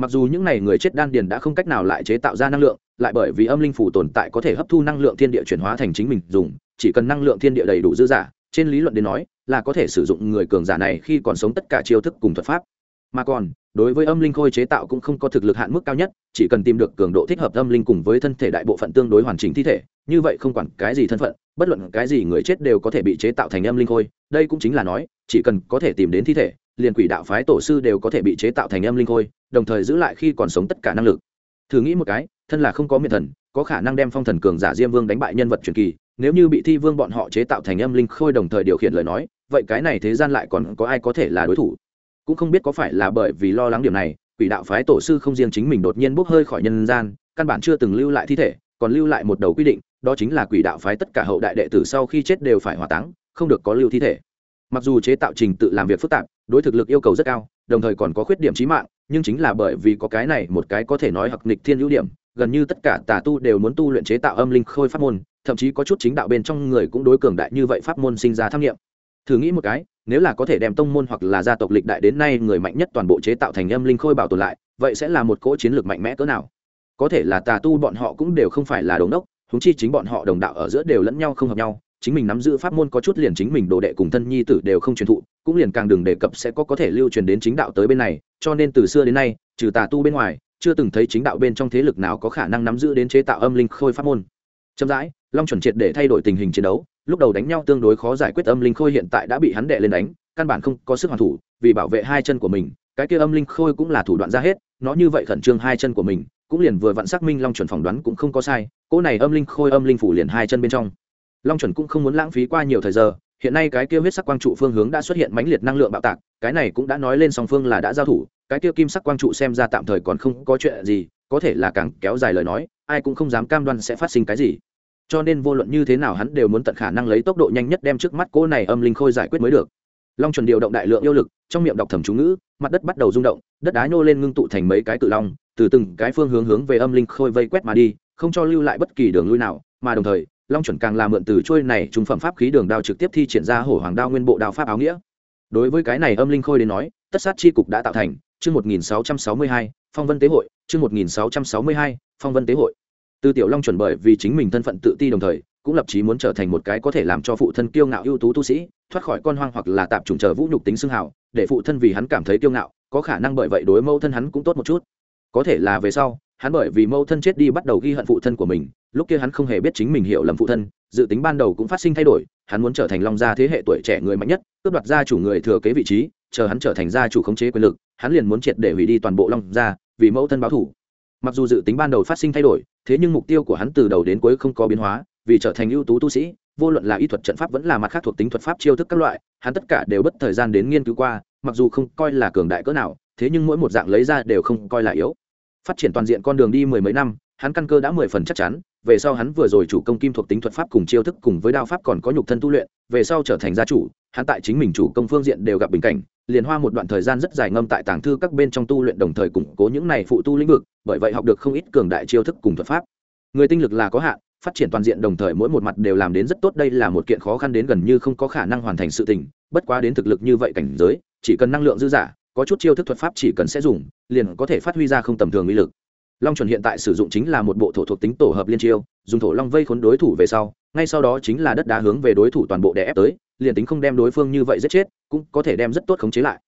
mặc dù những n à y người chết đan điền đã không cách nào lại chế tạo ra năng lượng, lại bởi vì âm linh phủ tồn tại có thể hấp thu năng lượng thiên địa chuyển hóa thành chính mình dùng, chỉ cần năng lượng thiên địa đầy đủ dư giả, trên lý luận đến nói, là có thể sử dụng người cường giả này khi còn sống tất cả chiêu thức cùng thuật pháp. Mà còn, đối với âm linh khôi chế tạo cũng không có thực lực hạn mức cao nhất, chỉ cần tìm được cường độ thích hợp âm linh cùng với thân thể đại bộ phận tương đối hoàn chỉnh thi thể, như vậy không quản cái gì thân phận, bất luận cái gì người chết đều có thể bị chế tạo thành âm linh khôi, đây cũng chính là nói, chỉ cần có thể tìm đến thi thể liền quỷ đạo phái tổ sư đều có thể bị chế tạo thành âm linh khôi, đồng thời giữ lại khi còn sống tất cả năng lực. Thử nghĩ một cái, thân là không có miệt thần, có khả năng đem phong thần cường giả diêm vương đánh bại nhân vật truyền kỳ, nếu như bị thi vương bọn họ chế tạo thành âm linh khôi đồng thời điều khiển lời nói, vậy cái này thế gian lại còn có ai có thể là đối thủ? Cũng không biết có phải là bởi vì lo lắng điểm này, quỷ đạo phái tổ sư không riêng chính mình đột nhiên bốc hơi khỏi nhân gian, căn bản chưa từng lưu lại thi thể, còn lưu lại một đầu quy định, đó chính là quỷ đạo phái tất cả hậu đại đệ tử sau khi chết đều phải hỏa táng, không được có lưu thi thể mặc dù chế tạo trình tự làm việc phức tạp, đối thực lực yêu cầu rất cao, đồng thời còn có khuyết điểm trí mạng, nhưng chính là bởi vì có cái này một cái có thể nói hặc nghịch thiên ưu điểm, gần như tất cả tà tu đều muốn tu luyện chế tạo âm linh khôi pháp môn, thậm chí có chút chính đạo bên trong người cũng đối cường đại như vậy pháp môn sinh ra tham nghiệm. Thử nghĩ một cái, nếu là có thể đem tông môn hoặc là gia tộc lịch đại đến nay người mạnh nhất toàn bộ chế tạo thành âm linh khôi bảo tồn lại, vậy sẽ là một cỗ chiến lược mạnh mẽ cỡ nào? Có thể là tà tu bọn họ cũng đều không phải là đống đốc húng chi chính bọn họ đồng đạo ở giữa đều lẫn nhau không hợp nhau chính mình nắm giữ pháp môn có chút liền chính mình đồ đệ cùng thân nhi tử đều không truyền thụ, cũng liền càng đừng đề cập sẽ có có thể lưu truyền đến chính đạo tới bên này, cho nên từ xưa đến nay, trừ tà tu bên ngoài, chưa từng thấy chính đạo bên trong thế lực nào có khả năng nắm giữ đến chế tạo âm linh khôi pháp môn. Chậm rãi, long chuẩn triệt để thay đổi tình hình chiến đấu, lúc đầu đánh nhau tương đối khó giải quyết âm linh khôi hiện tại đã bị hắn đệ lên đánh, căn bản không có sức hoàn thủ, vì bảo vệ hai chân của mình, cái kia âm linh khôi cũng là thủ đoạn ra hết, nó như vậy khẩn trương hai chân của mình, cũng liền vừa vặn xác minh long chuẩn phỏng đoán cũng không có sai, cỗ này âm linh khôi âm linh phủ liền hai chân bên trong long chuẩn cũng không muốn lãng phí qua nhiều thời giờ, hiện nay cái kia huyết sắc quang trụ phương hướng đã xuất hiện mãnh liệt năng lượng bạo tạc, cái này cũng đã nói lên song phương là đã giao thủ, cái kia kim sắc quang trụ xem ra tạm thời còn không có chuyện gì, có thể là càng kéo dài lời nói, ai cũng không dám cam đoan sẽ phát sinh cái gì. Cho nên vô luận như thế nào hắn đều muốn tận khả năng lấy tốc độ nhanh nhất đem trước mắt cô này âm linh khôi giải quyết mới được. Long chuẩn điều động đại lượng yêu lực, trong miệng đọc thẩm chú ngữ, mặt đất bắt đầu rung động, đất đá nhô lên ngưng tụ thành mấy cái cự long, từ từng cái phương hướng hướng về âm linh khôi vây quét mà đi, không cho lưu lại bất kỳ đường lui nào, mà đồng thời long chuẩn càng làm mượn từ trôi này, trung phẩm pháp khí đường đao trực tiếp thi triển ra hổ hoàng đao nguyên bộ đao pháp áo nghĩa. Đối với cái này âm linh khôi đến nói, tất sát chi cục đã tạo thành, chương một nghìn sáu trăm sáu mươi hai, phong vân tế hội, chương một nghìn sáu trăm sáu mươi hai, phong vân tế hội. Từ tiểu long chuẩn bởi vì chính mình thân phận tự ti đồng thời, cũng lập chí muốn trở thành một cái có thể làm cho phụ thân kiêu ngạo ưu tú tu sĩ, thoát khỏi con hoang hoặc là tạp trùng chờ vũ nhục tính xương hào, để phụ thân vì hắn cảm thấy kiêu ngạo, có khả năng bởi vậy đối mẫu thân hắn cũng tốt một chút. Có thể là về sau hắn bởi vì mẫu thân chết đi bắt đầu ghi hận phụ thân của mình, lúc kia hắn không hề biết chính mình hiểu lầm phụ thân, dự tính ban đầu cũng phát sinh thay đổi, hắn muốn trở thành long gia thế hệ tuổi trẻ người mạnh nhất, cướp đoạt gia chủ người thừa kế vị trí, chờ hắn trở thành gia chủ khống chế quyền lực, hắn liền muốn triệt để hủy đi toàn bộ long gia, vì mẫu thân báo thủ mặc dù dự tính ban đầu phát sinh thay đổi, thế nhưng mục tiêu của hắn từ đầu đến cuối không có biến hóa, vì trở thành ưu tú tu sĩ, vô luận là y thuật trận pháp vẫn là mặt khác thuộc tính thuật pháp chiêu thức các loại, hắn tất cả đều bất thời gian đến nghiên cứu qua, mặc dù không coi là cường đại cỡ nào, thế nhưng mỗi một dạng lấy ra đều không coi là yếu phát triển toàn diện con đường đi mười mấy năm, hắn căn cơ đã mười phần chắc chắn, về sau hắn vừa rồi chủ công kim thuộc tính thuật pháp cùng chiêu thức cùng với đao pháp còn có nhục thân tu luyện, về sau trở thành gia chủ, hắn tại chính mình chủ công phương diện đều gặp bình cảnh, liền hoa một đoạn thời gian rất dài ngâm tại tàng thư các bên trong tu luyện đồng thời củng cố những này phụ tu lĩnh vực, bởi vậy học được không ít cường đại chiêu thức cùng thuật pháp. Người tinh lực là có hạn, phát triển toàn diện đồng thời mỗi một mặt đều làm đến rất tốt, đây là một kiện khó khăn đến gần như không có khả năng hoàn thành sự tình, bất quá đến thực lực như vậy cảnh giới, chỉ cần năng lượng dư giả có chút chiêu thức thuật pháp chỉ cần sẽ dùng, liền có thể phát huy ra không tầm thường uy lực. Long chuẩn hiện tại sử dụng chính là một bộ thổ thuộc tính tổ hợp liên chiêu, dùng thổ long vây khốn đối thủ về sau, ngay sau đó chính là đất đá hướng về đối thủ toàn bộ đè ép tới, liền tính không đem đối phương như vậy giết chết, cũng có thể đem rất tốt khống chế lại.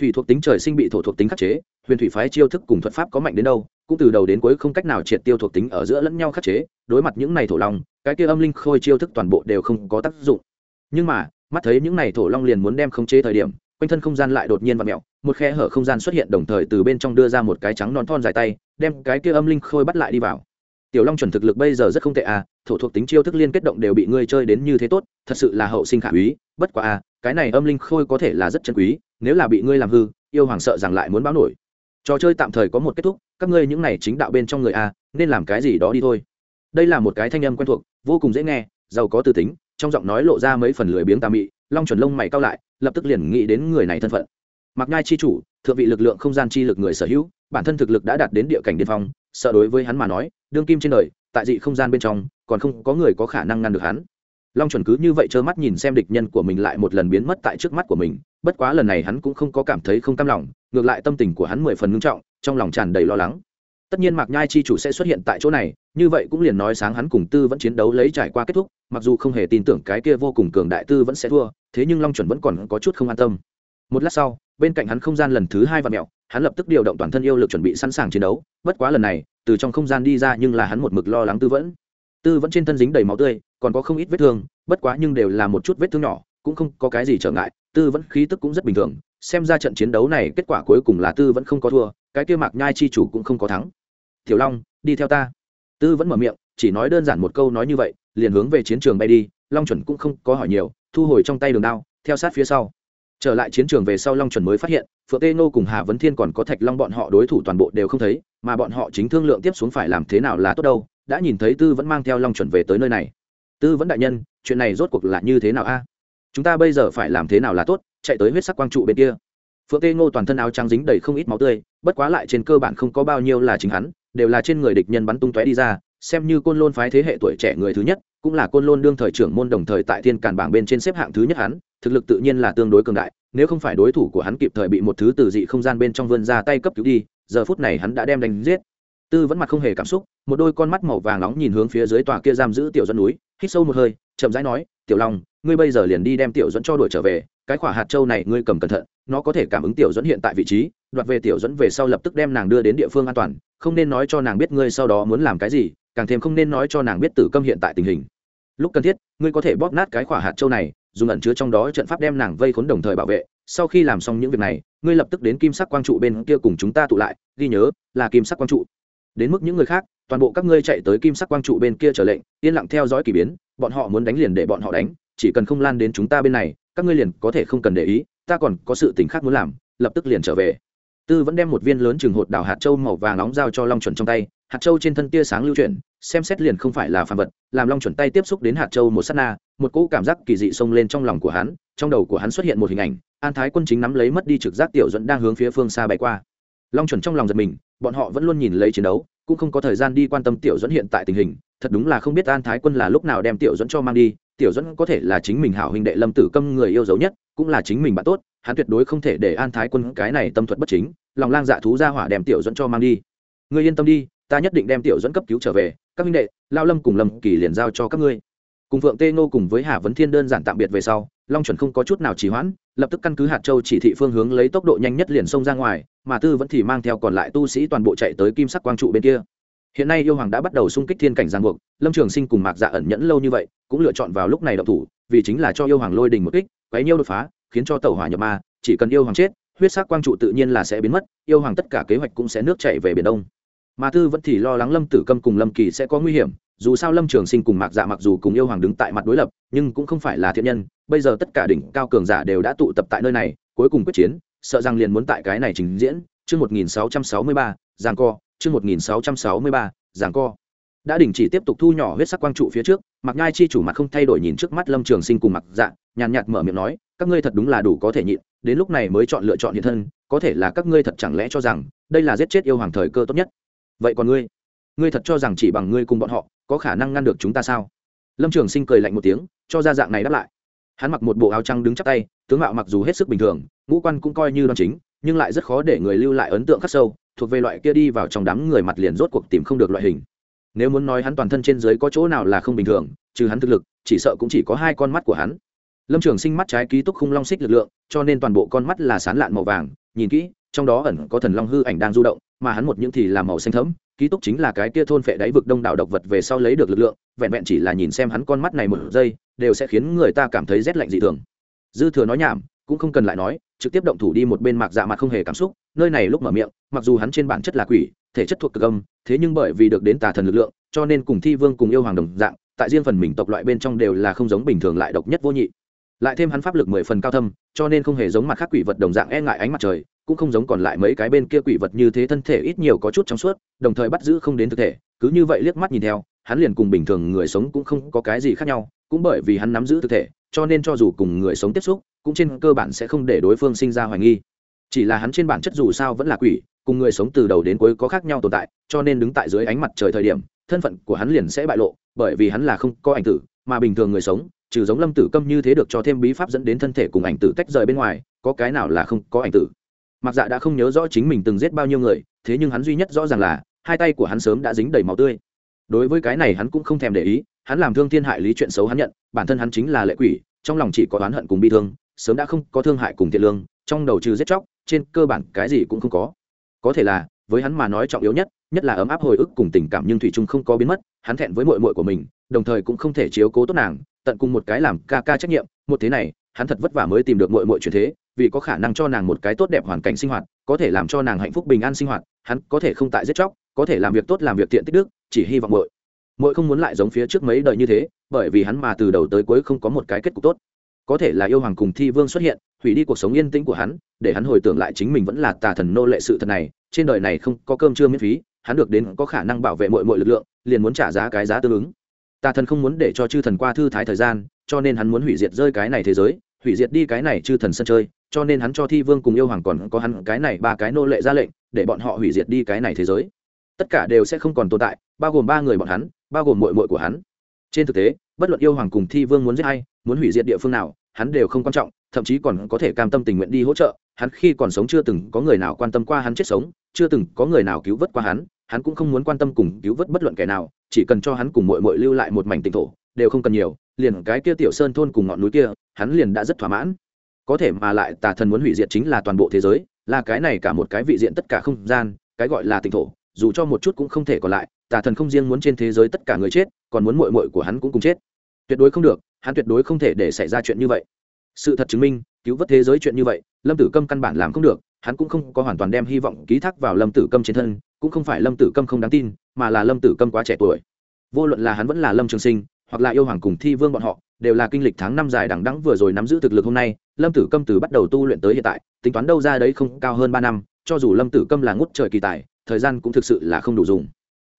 Thủy thuộc tính trời sinh bị thổ thuộc tính khắc chế, huyền thủy phái chiêu thức cùng thuật pháp có mạnh đến đâu, cũng từ đầu đến cuối không cách nào triệt tiêu thuộc tính ở giữa lẫn nhau khắc chế, đối mặt những này thổ long, cái kia âm linh khôi chiêu thức toàn bộ đều không có tác dụng. Nhưng mà, mắt thấy những này thổ long liền muốn đem khống chế thời điểm, quanh thân không gian lại đột nhiên và mẹo một khe hở không gian xuất hiện đồng thời từ bên trong đưa ra một cái trắng non thon dài tay đem cái kia âm linh khôi bắt lại đi vào. Tiểu long chuẩn thực lực bây giờ rất không tệ à thổ thuộc tính chiêu thức liên kết động đều bị ngươi chơi đến như thế tốt thật sự là hậu sinh khả úy bất quá à cái này âm linh khôi có thể là rất chân quý nếu là bị ngươi làm hư yêu hoàng sợ rằng lại muốn báo nổi. Trò chơi tạm thời có một kết thúc các ngươi những này chính đạo bên trong người à, nên làm cái gì đó đi thôi. Đây là một cái thanh âm quen thuộc vô cùng dễ nghe giàu có từ tính trong giọng nói lộ ra mấy phần lười biếng tà mị long chuẩn lông mày cao lại lập tức liền nghĩ đến người này thân phận mặc nhai chi chủ, thượng vị lực lượng không gian chi lực người sở hữu, bản thân thực lực đã đạt đến địa cảnh điên phong, sợ đối với hắn mà nói, đương kim trên đời, tại dị không gian bên trong, còn không có người có khả năng ngăn được hắn. Long chuẩn cứ như vậy trơ mắt nhìn xem địch nhân của mình lại một lần biến mất tại trước mắt của mình, bất quá lần này hắn cũng không có cảm thấy không cam lòng, ngược lại tâm tình của hắn mười phần ngưng trọng, trong lòng tràn đầy lo lắng. Tất nhiên mạc nhai chi chủ sẽ xuất hiện tại chỗ này, như vậy cũng liền nói sáng hắn cùng tư vẫn chiến đấu lấy trải qua kết thúc, mặc dù không hề tin tưởng cái kia vô cùng cường đại tư vẫn sẽ thua, thế nhưng long chuẩn vẫn còn có chút không an tâm. Một lát sau bên cạnh hắn không gian lần thứ hai và mẹo, hắn lập tức điều động toàn thân yêu lực chuẩn bị sẵn sàng chiến đấu, bất quá lần này, từ trong không gian đi ra nhưng là hắn một mực lo lắng tư vẫn. Tư vẫn trên thân dính đầy máu tươi, còn có không ít vết thương, bất quá nhưng đều là một chút vết thương nhỏ, cũng không có cái gì trở ngại, tư vẫn khí tức cũng rất bình thường, xem ra trận chiến đấu này kết quả cuối cùng là tư vẫn không có thua, cái kia mạc nhai chi chủ cũng không có thắng. Tiểu long, đi theo ta. Tư vẫn mở miệng, chỉ nói đơn giản một câu nói như vậy, liền hướng về chiến trường bay đi, long chuẩn cũng không có hỏi nhiều, thu hồi trong tay đường đao, theo sát phía sau trở lại chiến trường về sau long chuẩn mới phát hiện, phượng tê nô cùng hà vấn thiên còn có thạch long bọn họ đối thủ toàn bộ đều không thấy, mà bọn họ chính thương lượng tiếp xuống phải làm thế nào là tốt đâu, đã nhìn thấy tư vẫn mang theo long chuẩn về tới nơi này. Tư vẫn đại nhân, chuyện này rốt cuộc là như thế nào a? Chúng ta bây giờ phải làm thế nào là tốt, chạy tới huyết sắc quang trụ bên kia. Phượng tê ngô toàn thân áo trắng dính đầy không ít máu tươi, bất quá lại trên cơ bản không có bao nhiêu là chính hắn, đều là trên người địch nhân bắn tung tóe đi ra xem như côn lôn phái thế hệ tuổi trẻ người thứ nhất, cũng là côn lôn đương thời trưởng môn đồng thời tại thiên càn bảng bên trên xếp hạng thứ nhất hắn, thực lực tự nhiên là tương đối cường đại, nếu không phải đối thủ của hắn kịp thời bị một thứ từ dị không gian bên trong vươn ra tay cấp cứu đi, giờ phút này hắn đã đem đánh giết. Tư vẫn mặt không hề cảm xúc, một đôi con mắt màu vàng nóng nhìn hướng phía dưới tòa kia giam giữ tiểu dẫn núi, hít sâu một hơi, chậm rãi nói, tiểu long, ngươi bây giờ liền đi đem tiểu dẫn cho đuổi trở về, cái khỏa hạt châu này ngươi cầm cẩn thận, nó có thể cảm ứng tiểu dẫn hiện tại vị trí, đoạt về tiểu dẫn về sau lập tức đem nàng đưa đến địa phương an toàn, không nên nói cho nàng biết ngươi sau đó muốn làm cái gì càng thêm không nên nói cho nàng biết tử câm hiện tại tình hình. Lúc cần thiết, ngươi có thể bóp nát cái khỏa hạt châu này, dùng ẩn chứa trong đó trận pháp đem nàng vây khốn đồng thời bảo vệ. Sau khi làm xong những việc này, ngươi lập tức đến kim sắc quang trụ bên kia cùng chúng ta tụ lại, ghi nhớ, là kim sắc quang trụ. Đến mức những người khác, toàn bộ các ngươi chạy tới kim sắc quang trụ bên kia trở lệnh, yên lặng theo dõi k ỳ biến, bọn họ muốn đánh liền để bọn họ đánh, chỉ cần không lan đến chúng ta bên này, các ngươi liền có thể không cần để ý, ta còn có sự tình khác muốn làm, lập tức liền trở về. Tư vẫn đem một viên lớn chừng hột đào hạt châu màu vàng nóng giao cho long chuẩn trong tay hạt châu trên thân tia sáng lưu chuyển, xem xét liền không phải là phàm vật, làm long chuẩn tay tiếp xúc đến hạt châu một s á t na, một cỗ cảm giác kỳ dị xông lên trong lòng của hắn, trong đầu của hắn xuất hiện một hình ảnh, an thái quân chính nắm lấy mất đi trực giác tiểu dẫn đang hướng phía phương xa bay qua. Long chuẩn trong lòng giật mình, bọn họ vẫn luôn nhìn lấy chiến đấu, cũng không có thời gian đi quan tâm tiểu dẫn hiện tại tình hình, thật đúng là không biết an thái quân là lúc nào đem tiểu dẫn cho mang đi, tiểu dẫn có thể là chính mình hảo huynh đệ lâm tử câm người yêu dấu nhất, cũng là chính mình bạn tốt, hắn tuyệt đối không thể để an thái quân cái này tâm thuật bất chính, lòng lang dạ thú ra hỏa đem tiểu dẫn cho mang đi. Ngươi yên tâm đi ta nhất định đem tiểu dẫn cấp cứu trở về, các minh đệ, lao lâm cùng lâm kỳ liền giao cho các ngươi. Cùng phượng tê nô cùng với hà vấn thiên đơn giản tạm biệt về sau, long chuẩn không có chút nào trì hoãn, lập tức căn cứ hạt châu chỉ thị phương hướng lấy tốc độ nhanh nhất liền xông ra ngoài, mà tư vẫn thì mang theo còn lại tu sĩ toàn bộ chạy tới kim sắc quang trụ bên kia. Hiện nay yêu hoàng đã bắt đầu xung kích thiên cảnh giang buộc, lâm trường sinh cùng mạc dạ ẩn nhẫn lâu như vậy, cũng lựa chọn vào lúc này đậu thủ, vì chính là cho yêu hoàng lôi đình một kích, quấy nhiêu đột phá, khiến cho tàu hỏa nhập ma, chỉ cần yêu hoàng chết, huyết sắc quang trụ tự nhiên là sẽ biến mất, yêu hoàng tất cả kế hoạch cũng sẽ nước chảy về biển đông mà tư vẫn thì lo lắng lâm tử câm cùng lâm kỳ sẽ có nguy hiểm, dù sao lâm trường sinh cùng mạc dạ mặc dù cùng yêu hoàng đứng tại mặt đối lập, nhưng cũng không phải là thiện nhân. Bây giờ tất cả đỉnh cao cường giả đều đã tụ tập tại nơi này, cuối cùng quyết chiến, sợ rằng liền muốn tại cái này trình diễn. Chương một nghìn sáu trăm sáu mươi ba, giảng co. Chương một nghìn sáu trăm sáu mươi ba, giảng co. Đã đình chỉ tiếp tục thu nhỏ huyết sắc quang trụ phía trước mặc nhai chi chủ mặt không thay đổi nhìn trước mắt lâm trường sinh cùng mặc dạ nhàn nhạt mở miệng nói, các ngươi thật đúng là đủ có thể nhịn, đến lúc này mới chọn lựa chọn hiện thân, có thể là các ngươi thật chẳng lẽ cho rằng đây là giết chết yêu hoàng thời cơ tốt nhất? Vậy còn ngươi? Ngươi thật cho rằng chỉ bằng ngươi cùng bọn họ, có khả năng ngăn được chúng ta sao? Lâm trường sinh cười lạnh một tiếng, cho ra dạng này đáp lại. Hắn mặc một bộ áo trắng đứng chắp tay, tướng mạo mặc dù hết sức bình thường, ngũ quan cũng coi như đoan chính, nhưng lại rất khó để người lưu lại ấn tượng khắc sâu, thuộc về loại kia đi vào trong đám người mặt liền rốt cuộc tìm không được loại hình. Nếu muốn nói hắn toàn thân trên dưới có chỗ nào là không bình thường, trừ hắn thực lực, chỉ sợ cũng chỉ có hai con mắt của hắn. Lâm trường sinh mắt trái ký túc khung long xích lực lượng, cho nên toàn bộ con mắt là sán lạn màu vàng, nhìn kỹ, trong đó ẩn có thần long hư ảnh đang du động mà hắn một những thì là màu xanh thẫm, ký túc chính là cái kia thôn phệ đáy vực đông đảo độc vật về sau lấy được lực lượng, vẹn vẹn chỉ là nhìn xem hắn con mắt này một giây, đều sẽ khiến người ta cảm thấy rét lạnh dị thường. Dư thừa nói nhảm, cũng không cần lại nói, trực tiếp động thủ đi một bên mạc dạ mặt không hề cảm xúc, nơi này lúc mở miệng, mặc dù hắn trên bản chất là quỷ, thể chất thuộc cực âm, thế nhưng bởi vì được đến tà thần lực lượng, cho nên cùng thi vương cùng yêu hoàng đồng dạng, tại riêng phần mình tộc loại bên trong đều là không giống bình thường lại độc nhất vô nhị. Lại thêm hắn pháp lực mười phần cao thâm, cho nên không hề giống mặt khác quỷ vật đồng dạng e ngại ánh mặt trời cũng không giống còn lại mấy cái bên kia quỷ vật như thế thân thể ít nhiều có chút trong suốt, đồng thời bắt giữ không đến thực thể, cứ như vậy liếc mắt nhìn theo, hắn liền cùng bình thường người sống cũng không có cái gì khác nhau, cũng bởi vì hắn nắm giữ thực thể, cho nên cho dù cùng người sống tiếp xúc, cũng trên cơ bản sẽ không để đối phương sinh ra hoài nghi. Chỉ là hắn trên bản chất dù sao vẫn là quỷ, cùng người sống từ đầu đến cuối có khác nhau tồn tại, cho nên đứng tại dưới ánh mặt trời thời điểm, thân phận của hắn liền sẽ bại lộ, bởi vì hắn là không có ảnh tử, mà bình thường người sống, trừ giống lâm tử câm như thế được cho thêm bí pháp dẫn đến thân thể cùng ảnh tử tách rời bên ngoài, có cái nào là không có ảnh tử? Mặc dạ đã không nhớ rõ chính mình từng giết bao nhiêu người, thế nhưng hắn duy nhất rõ ràng là, hai tay của hắn sớm đã dính đầy máu tươi. Đối với cái này hắn cũng không thèm để ý, hắn làm thương thiên hại lý chuyện xấu hắn nhận, bản thân hắn chính là lệ quỷ, trong lòng chỉ có oán hận cùng bi thương, sớm đã không có thương hại cùng thiện lương, trong đầu trừ giết chóc, trên cơ bản cái gì cũng không có. Có thể là, với hắn mà nói trọng yếu nhất nhất là ấm áp hồi ức cùng tình cảm nhưng thủy trung không có biến mất, hắn thẹn với mội mội của mình, đồng thời cũng không thể chiếu cố tốt nàng, tận cùng một cái làm ca ca trách nhiệm, một thế này, hắn thật vất vả mới tìm được mội mội chuyện thế vì có khả năng cho nàng một cái tốt đẹp hoàn cảnh sinh hoạt, có thể làm cho nàng hạnh phúc bình an sinh hoạt, hắn có thể không tại giết chóc, có thể làm việc tốt làm việc tiện tích đức, chỉ hy vọng mội mội không muốn lại giống phía trước mấy đời như thế, bởi vì hắn mà từ đầu tới cuối không có một cái kết cục tốt. Có thể là yêu hoàng cùng thi vương xuất hiện, hủy đi cuộc sống yên tĩnh của hắn, để hắn hồi tưởng lại chính mình vẫn là tà thần nô lệ sự thật này, trên đời này không có cơm trưa miễn phí, hắn được đến có khả năng bảo vệ mọi mọi lực lượng, liền muốn trả giá cái giá tương ứng. Tà thần không muốn để cho chư thần qua thư thái thời gian, cho nên hắn muốn hủy diệt rơi cái này thế giới, hủy diệt đi cái này chư thần sân chơi cho nên hắn cho thi vương cùng yêu hoàng còn có hắn cái này ba cái nô lệ ra lệnh, để bọn họ hủy diệt đi cái này thế giới. Tất cả đều sẽ không còn tồn tại, bao gồm ba người bọn hắn, bao gồm mội mội của hắn. Trên thực tế, bất luận yêu hoàng cùng thi vương muốn giết hay muốn hủy diệt địa phương nào, hắn đều không quan trọng, thậm chí còn có thể cam tâm tình nguyện đi hỗ trợ. Hắn khi còn sống chưa từng có người nào quan tâm qua hắn chết sống, chưa từng có người nào cứu vớt qua hắn hắn cũng không muốn quan tâm cùng cứu vớt bất luận kẻ nào, chỉ cần cho hắn cùng mội mội lưu lại một mảnh tỉnh thổ, đều không cần nhiều, liền cái kia tiểu sơn thôn cùng ngọn núi kia, hắn liền đã rất thỏa mãn có thể mà lại tà thần muốn hủy diệt chính là toàn bộ thế giới, là cái này cả một cái vị diện tất cả không gian, cái gọi là tịnh thổ, dù cho một chút cũng không thể còn lại, tà thần không riêng muốn trên thế giới tất cả người chết, còn muốn mội mội của hắn cũng cùng chết. Tuyệt đối không được, hắn tuyệt đối không thể để xảy ra chuyện như vậy. Sự thật chứng minh, cứu vớt thế giới chuyện như vậy, lâm tử câm căn bản làm không được, hắn cũng không có hoàn toàn đem hy vọng ký thác vào lâm tử câm trên thân, cũng không phải lâm tử câm không đáng tin, mà là lâm tử câm quá trẻ tuổi. Vô luận là hắn vẫn là lâm trường sinh, hoặc là yêu hoàng cùng thi vương bọn họ đều là kinh lịch tháng năm dài đằng đẵng vừa rồi nắm giữ thực lực hôm nay, lâm tử câm từ bắt đầu tu luyện tới hiện tại, tính toán đâu ra đấy không cao hơn ba năm, cho dù lâm tử câm là ngút trời kỳ tài, thời gian cũng thực sự là không đủ dùng.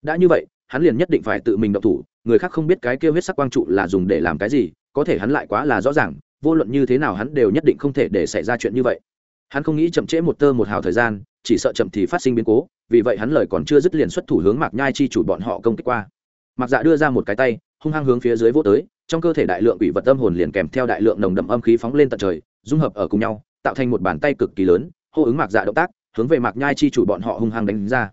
Đã như vậy, hắn liền nhất định phải tự mình động thủ, người khác không biết cái kia huyết sắc quang trụ là dùng để làm cái gì, có thể hắn lại quá là rõ ràng, vô luận như thế nào hắn đều nhất định không thể để xảy ra chuyện như vậy. Hắn không nghĩ chậm trễ một tơ một hào thời gian, chỉ sợ chậm thì phát sinh biến cố, vì vậy hắn lời còn chưa dứt liền xuất thủ hướng mạc nhai chi chủ bọn họ công kích qua. Mạc dạ đưa ra một cái tay, hung hăng hướng phía dưới vô tới trong cơ thể đại lượng quỷ vật âm hồn liền kèm theo đại lượng nồng đậm âm khí phóng lên tận trời, dung hợp ở cùng nhau, tạo thành một bàn tay cực kỳ lớn, hô ứng mạc dạ động tác, hướng về mạc nhai chi chủ bọn họ hung hăng đánh ra.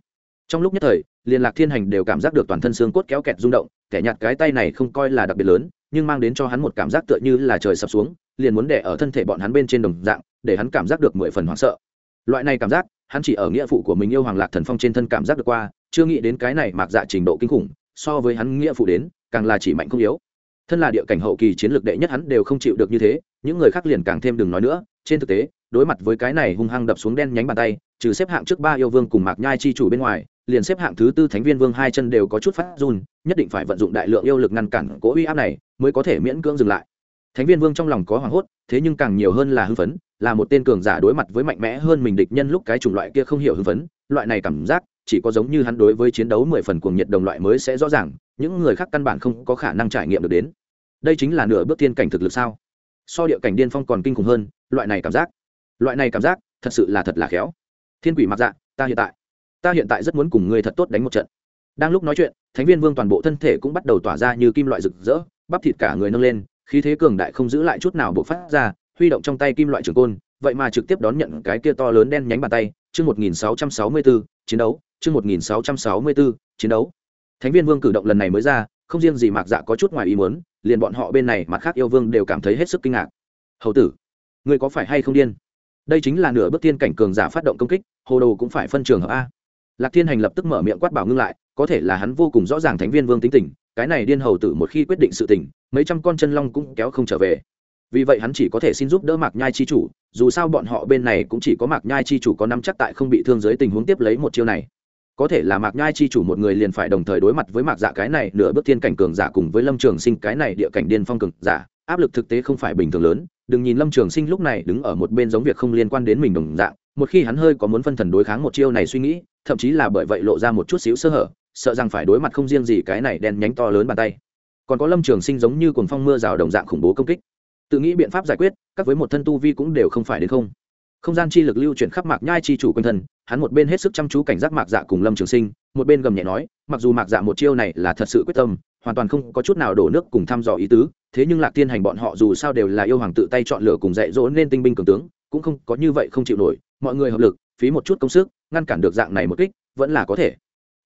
Trong lúc nhất thời, liên lạc thiên hành đều cảm giác được toàn thân xương cốt kéo kẹt rung động, kẻ nhặt cái tay này không coi là đặc biệt lớn, nhưng mang đến cho hắn một cảm giác tựa như là trời sập xuống, liền muốn đè ở thân thể bọn hắn bên trên đồng dạng, để hắn cảm giác được mười phần hoảng sợ. Loại này cảm giác, hắn chỉ ở nghĩa phụ của mình yêu hoàng lạc thần phong trên thân cảm giác được qua, chưa nghĩ đến cái này mạc dạ trình độ kinh khủng, so với hắn nghĩa phụ đến, càng là chỉ mạnh không yếu thân là địa cảnh hậu kỳ chiến lược đệ nhất hắn đều không chịu được như thế, những người khác liền càng thêm đừng nói nữa. Trên thực tế, đối mặt với cái này hung hăng đập xuống đen nhánh bàn tay, trừ xếp hạng trước ba yêu vương cùng mạc nhai chi chủ bên ngoài, liền xếp hạng thứ tư thánh viên vương hai chân đều có chút phát run, nhất định phải vận dụng đại lượng yêu lực ngăn cản cỗ uy áp này mới có thể miễn cưỡng dừng lại. Thánh viên vương trong lòng có hoảng hốt, thế nhưng càng nhiều hơn là hưng phấn, là một tên cường giả đối mặt với mạnh mẽ hơn mình địch nhân lúc cái chủng loại kia không hiểu hưng phấn, loại này cảm giác chỉ có giống như hắn đối với chiến đấu mười phần cuồng nhiệt đồng loại mới sẽ rõ ràng, những người khác căn bản không có khả năng trải nghiệm được đến đây chính là nửa bước thiên cảnh thực lực sao? So địa cảnh điên phong còn kinh khủng hơn, loại này cảm giác. Loại này cảm giác, thật sự là thật là khéo. Thiên quỷ mặc dạ ta hiện tại, ta hiện tại rất muốn cùng ngươi thật tốt đánh một trận. Đang lúc nói chuyện, thánh viên vương toàn bộ thân thể cũng bắt đầu tỏa ra như kim loại rực rỡ, bắp thịt cả người nâng lên, khí thế cường đại không giữ lại chút nào buộc phát ra, huy động trong tay kim loại trường côn, vậy mà trực tiếp đón nhận cái kia to lớn đen nhánh bàn tay, chương một nghìn sáu trăm sáu mươi bốn chiến đấu, chương một nghìn sáu trăm sáu mươi bốn chiến đấu. Thánh viên vương cử động lần này mới ra không riêng gì mạc dạ có chút ngoài ý muốn, liền bọn họ bên này mặt khác yêu vương đều cảm thấy hết sức kinh ngạc. Hầu tử, ngươi có phải hay không điên? Đây chính là nửa bước tiên cảnh cường giả phát động công kích, hồ đồ cũng phải phân trường hợp a. Lạc thiên hành lập tức mở miệng quát bảo ngưng lại, có thể là hắn vô cùng rõ ràng thánh viên vương tính tình, cái này điên hầu tử một khi quyết định sự tình, mấy trăm con chân long cũng kéo không trở về. Vì vậy hắn chỉ có thể xin giúp đỡ mạc nhai chi chủ, dù sao bọn họ bên này cũng chỉ có mạc nhai chi chủ có năm chắc tại không bị thương dưới tình huống tiếp lấy một chiêu này có thể là mạc nhai chi chủ một người liền phải đồng thời đối mặt với mạc dạ cái này, nửa bước thiên cảnh cường giả cùng với lâm trường sinh cái này địa cảnh điên phong cường giả. Áp lực thực tế không phải bình thường lớn, đừng nhìn lâm trường sinh lúc này đứng ở một bên giống việc không liên quan đến mình đồng dạng, một khi hắn hơi có muốn phân thần đối kháng một chiêu này suy nghĩ, thậm chí là bởi vậy lộ ra một chút xíu sơ hở, sợ rằng phải đối mặt không riêng gì cái này đen nhánh to lớn bàn tay. Còn có lâm trường sinh giống như cồn phong mưa rào đồng dạng khủng bố công kích. Tự nghĩ biện pháp giải quyết, các với một thân tu vi cũng đều không phải đến không không gian chi lực lưu chuyển khắp mạc nhai chi chủ quanh thân, hắn một bên hết sức chăm chú cảnh giác mạc dạ cùng lâm trường sinh, một bên gầm nhẹ nói, mặc dù mạc dạ một chiêu này là thật sự quyết tâm, hoàn toàn không có chút nào đổ nước cùng thăm dò ý tứ, thế nhưng lạc tiên hành bọn họ dù sao đều là yêu hoàng tự tay chọn lựa cùng dạy dỗ nên tinh binh cường tướng, cũng không có như vậy không chịu nổi, mọi người hợp lực, phí một chút công sức, ngăn cản được dạng này một kích, vẫn là có thể.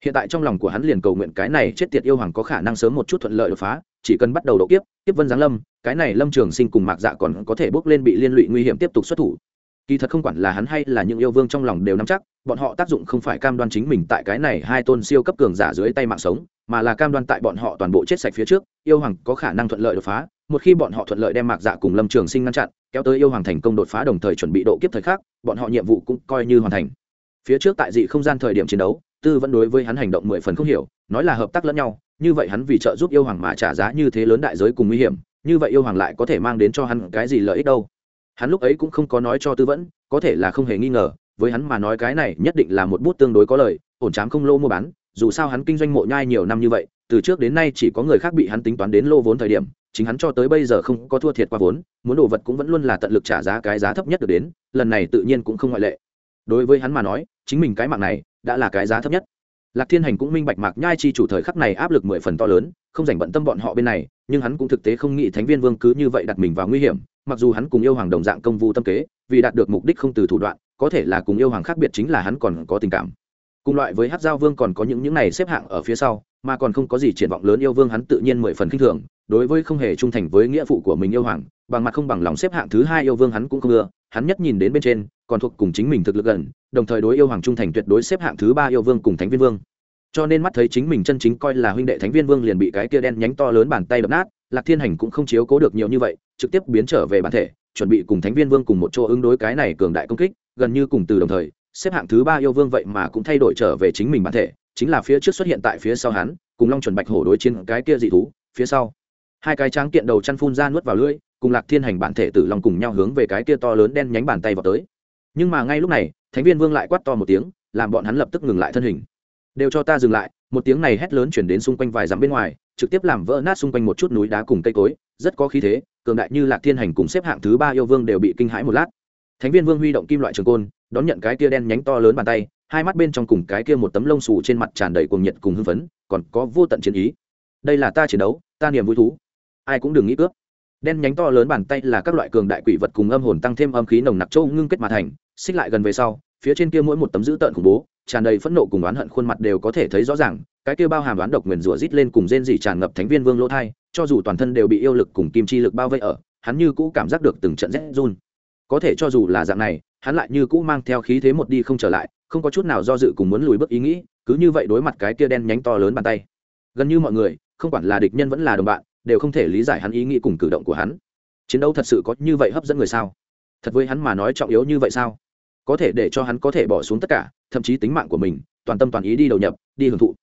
Hiện tại trong lòng của hắn liền cầu nguyện cái này chết tiệt yêu hoàng có khả năng sớm một chút thuận lợi đột phá, chỉ cần bắt đầu độ kiếp tiếp vân giáng lâm, cái này lâm trường sinh cùng mạc dạ còn có thể bước lên bị liên lụy nguy hiểm tiếp tục xuất thủ kỳ thật không quản là hắn hay là những yêu vương trong lòng đều nắm chắc, bọn họ tác dụng không phải cam đoan chính mình tại cái này hai tôn siêu cấp cường giả dưới tay mạng sống, mà là cam đoan tại bọn họ toàn bộ chết sạch phía trước, yêu hoàng có khả năng thuận lợi đột phá, một khi bọn họ thuận lợi đem mạc dạ cùng lâm trường sinh ngăn chặn, kéo tới yêu hoàng thành công đột phá đồng thời chuẩn bị độ kiếp thời khắc, bọn họ nhiệm vụ cũng coi như hoàn thành. Phía trước tại dị không gian thời điểm chiến đấu, tư vẫn đối với hắn hành động mười phần không hiểu, nói là hợp tác lẫn nhau, như vậy hắn vì trợ giúp yêu hoàng mà trả giá như thế lớn đại giới cùng nguy hiểm, như vậy yêu hoàng lại có thể mang đến cho hắn cái gì lợi ích đâu? Hắn lúc ấy cũng không có nói cho tư vẫn, có thể là không hề nghi ngờ, với hắn mà nói cái này nhất định là một bút tương đối có lời, ổn chám không lô mua bán, dù sao hắn kinh doanh mộ nhai nhiều năm như vậy, từ trước đến nay chỉ có người khác bị hắn tính toán đến lô vốn thời điểm, chính hắn cho tới bây giờ không có thua thiệt qua vốn, muốn đồ vật cũng vẫn luôn là tận lực trả giá cái giá thấp nhất được đến, lần này tự nhiên cũng không ngoại lệ. Đối với hắn mà nói, chính mình cái mạng này, đã là cái giá thấp nhất lạc thiên hành cũng minh bạch mạc nhai chi chủ thời khắc này áp lực mười phần to lớn, không dành bận tâm bọn họ bên này, nhưng hắn cũng thực tế không nghĩ thánh viên vương cứ như vậy đặt mình vào nguy hiểm, mặc dù hắn cùng yêu hoàng đồng dạng công vu tâm kế, vì đạt được mục đích không từ thủ đoạn, có thể là cùng yêu hoàng khác biệt chính là hắn còn có tình cảm. Cùng loại với hát giao vương còn có những những này xếp hạng ở phía sau, mà còn không có gì triển vọng lớn yêu vương hắn tự nhiên mười phần khinh thường, đối với không hề trung thành với nghĩa phụ của mình yêu hoàng, bằng mặt không bằng lòng xếp hạng thứ hai yêu vương hắn cũng không ưa, hắn nhất nhìn đến bên trên còn thuộc cùng chính mình thực lực gần, đồng thời đối yêu hoàng trung thành tuyệt đối xếp hạng thứ ba yêu vương cùng thánh viên vương. Cho nên mắt thấy chính mình chân chính coi là huynh đệ thánh viên vương liền bị cái kia đen nhánh to lớn bàn tay đập nát, lạc thiên hành cũng không chiếu cố được nhiều như vậy, trực tiếp biến trở về bản thể, chuẩn bị cùng thánh viên vương cùng một chỗ ứng đối cái này cường đại công kích, gần như cùng từ đồng thời, xếp hạng thứ ba yêu vương vậy mà cũng thay đổi trở về chính mình bản thể, chính là phía trước xuất hiện tại phía sau hắn, cùng long chuẩn bạch hổ đối chiến cái kia dị thú, phía sau. Hai cái tráng kiện đầu chăn phun ra nuốt vào lưỡi, cùng lạc thiên hành bản thể tử long cùng nhau hướng về cái kia to lớn đen nhánh bàn tay vào tới nhưng mà ngay lúc này, thánh viên vương lại quát to một tiếng, làm bọn hắn lập tức ngừng lại thân hình. Đều cho ta dừng lại. Một tiếng này hét lớn chuyển đến xung quanh vài dặm bên ngoài, trực tiếp làm vỡ nát xung quanh một chút núi đá cùng cây cối, rất có khí thế, cường đại như lạc thiên hành cùng xếp hạng thứ ba yêu vương đều bị kinh hãi một lát. Thánh viên vương huy động kim loại trường côn, đón nhận cái kia đen nhánh to lớn bàn tay, hai mắt bên trong cùng cái kia một tấm lông xù trên mặt tràn đầy cuồng nhiệt cùng hưng phấn, còn có vô tận chiến ý. Đây là ta chiến đấu, ta niềm vui thú. Ai cũng đừng nghĩ cướp đen nhánh to lớn bàn tay là các loại cường đại quỷ vật cùng âm hồn tăng thêm âm khí nồng nặc châu ngưng kết mà thành, xích lại gần về sau, phía trên kia mỗi một tấm dữ tợn khủng bố, tràn đầy phẫn nộ cùng oán hận khuôn mặt đều có thể thấy rõ ràng, cái kia bao hàm oán độc nguyền rủa rít lên cùng rên rỉ tràn ngập thánh viên vương lỗ thai, cho dù toàn thân đều bị yêu lực cùng kim chi lực bao vây ở, hắn như cũ cảm giác được từng trận rét run. Có thể cho dù là dạng này, hắn lại như cũ mang theo khí thế một đi không trở lại, không có chút nào do dự cùng muốn lùi bước ý nghĩ, cứ như vậy đối mặt cái kia đen nhánh to lớn bàn tay. Gần như mọi người, không quản là địch nhân vẫn là đồng bạn đều không thể lý giải hắn ý nghĩ cùng cử động của hắn. Chiến đấu thật sự có như vậy hấp dẫn người sao? Thật với hắn mà nói trọng yếu như vậy sao? Có thể để cho hắn có thể bỏ xuống tất cả thậm chí tính mạng của mình toàn tâm toàn ý đi đầu nhập đi hưởng thụ.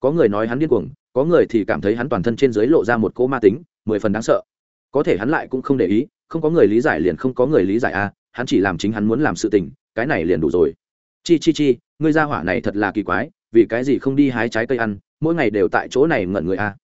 Có người nói hắn điên cuồng có người thì cảm thấy hắn toàn thân trên dưới lộ ra một cỗ ma tính mười phần đáng sợ. Có thể hắn lại cũng không để ý không có người lý giải liền không có người lý giải a à, hắn chỉ làm chính hắn muốn làm sự tình cái này liền đủ rồi. Chi chi chi ngươi ra hỏa này thật là kỳ quái vì cái gì không đi hái trái cây ăn mỗi ngày đều tại chỗ này ngẩn người a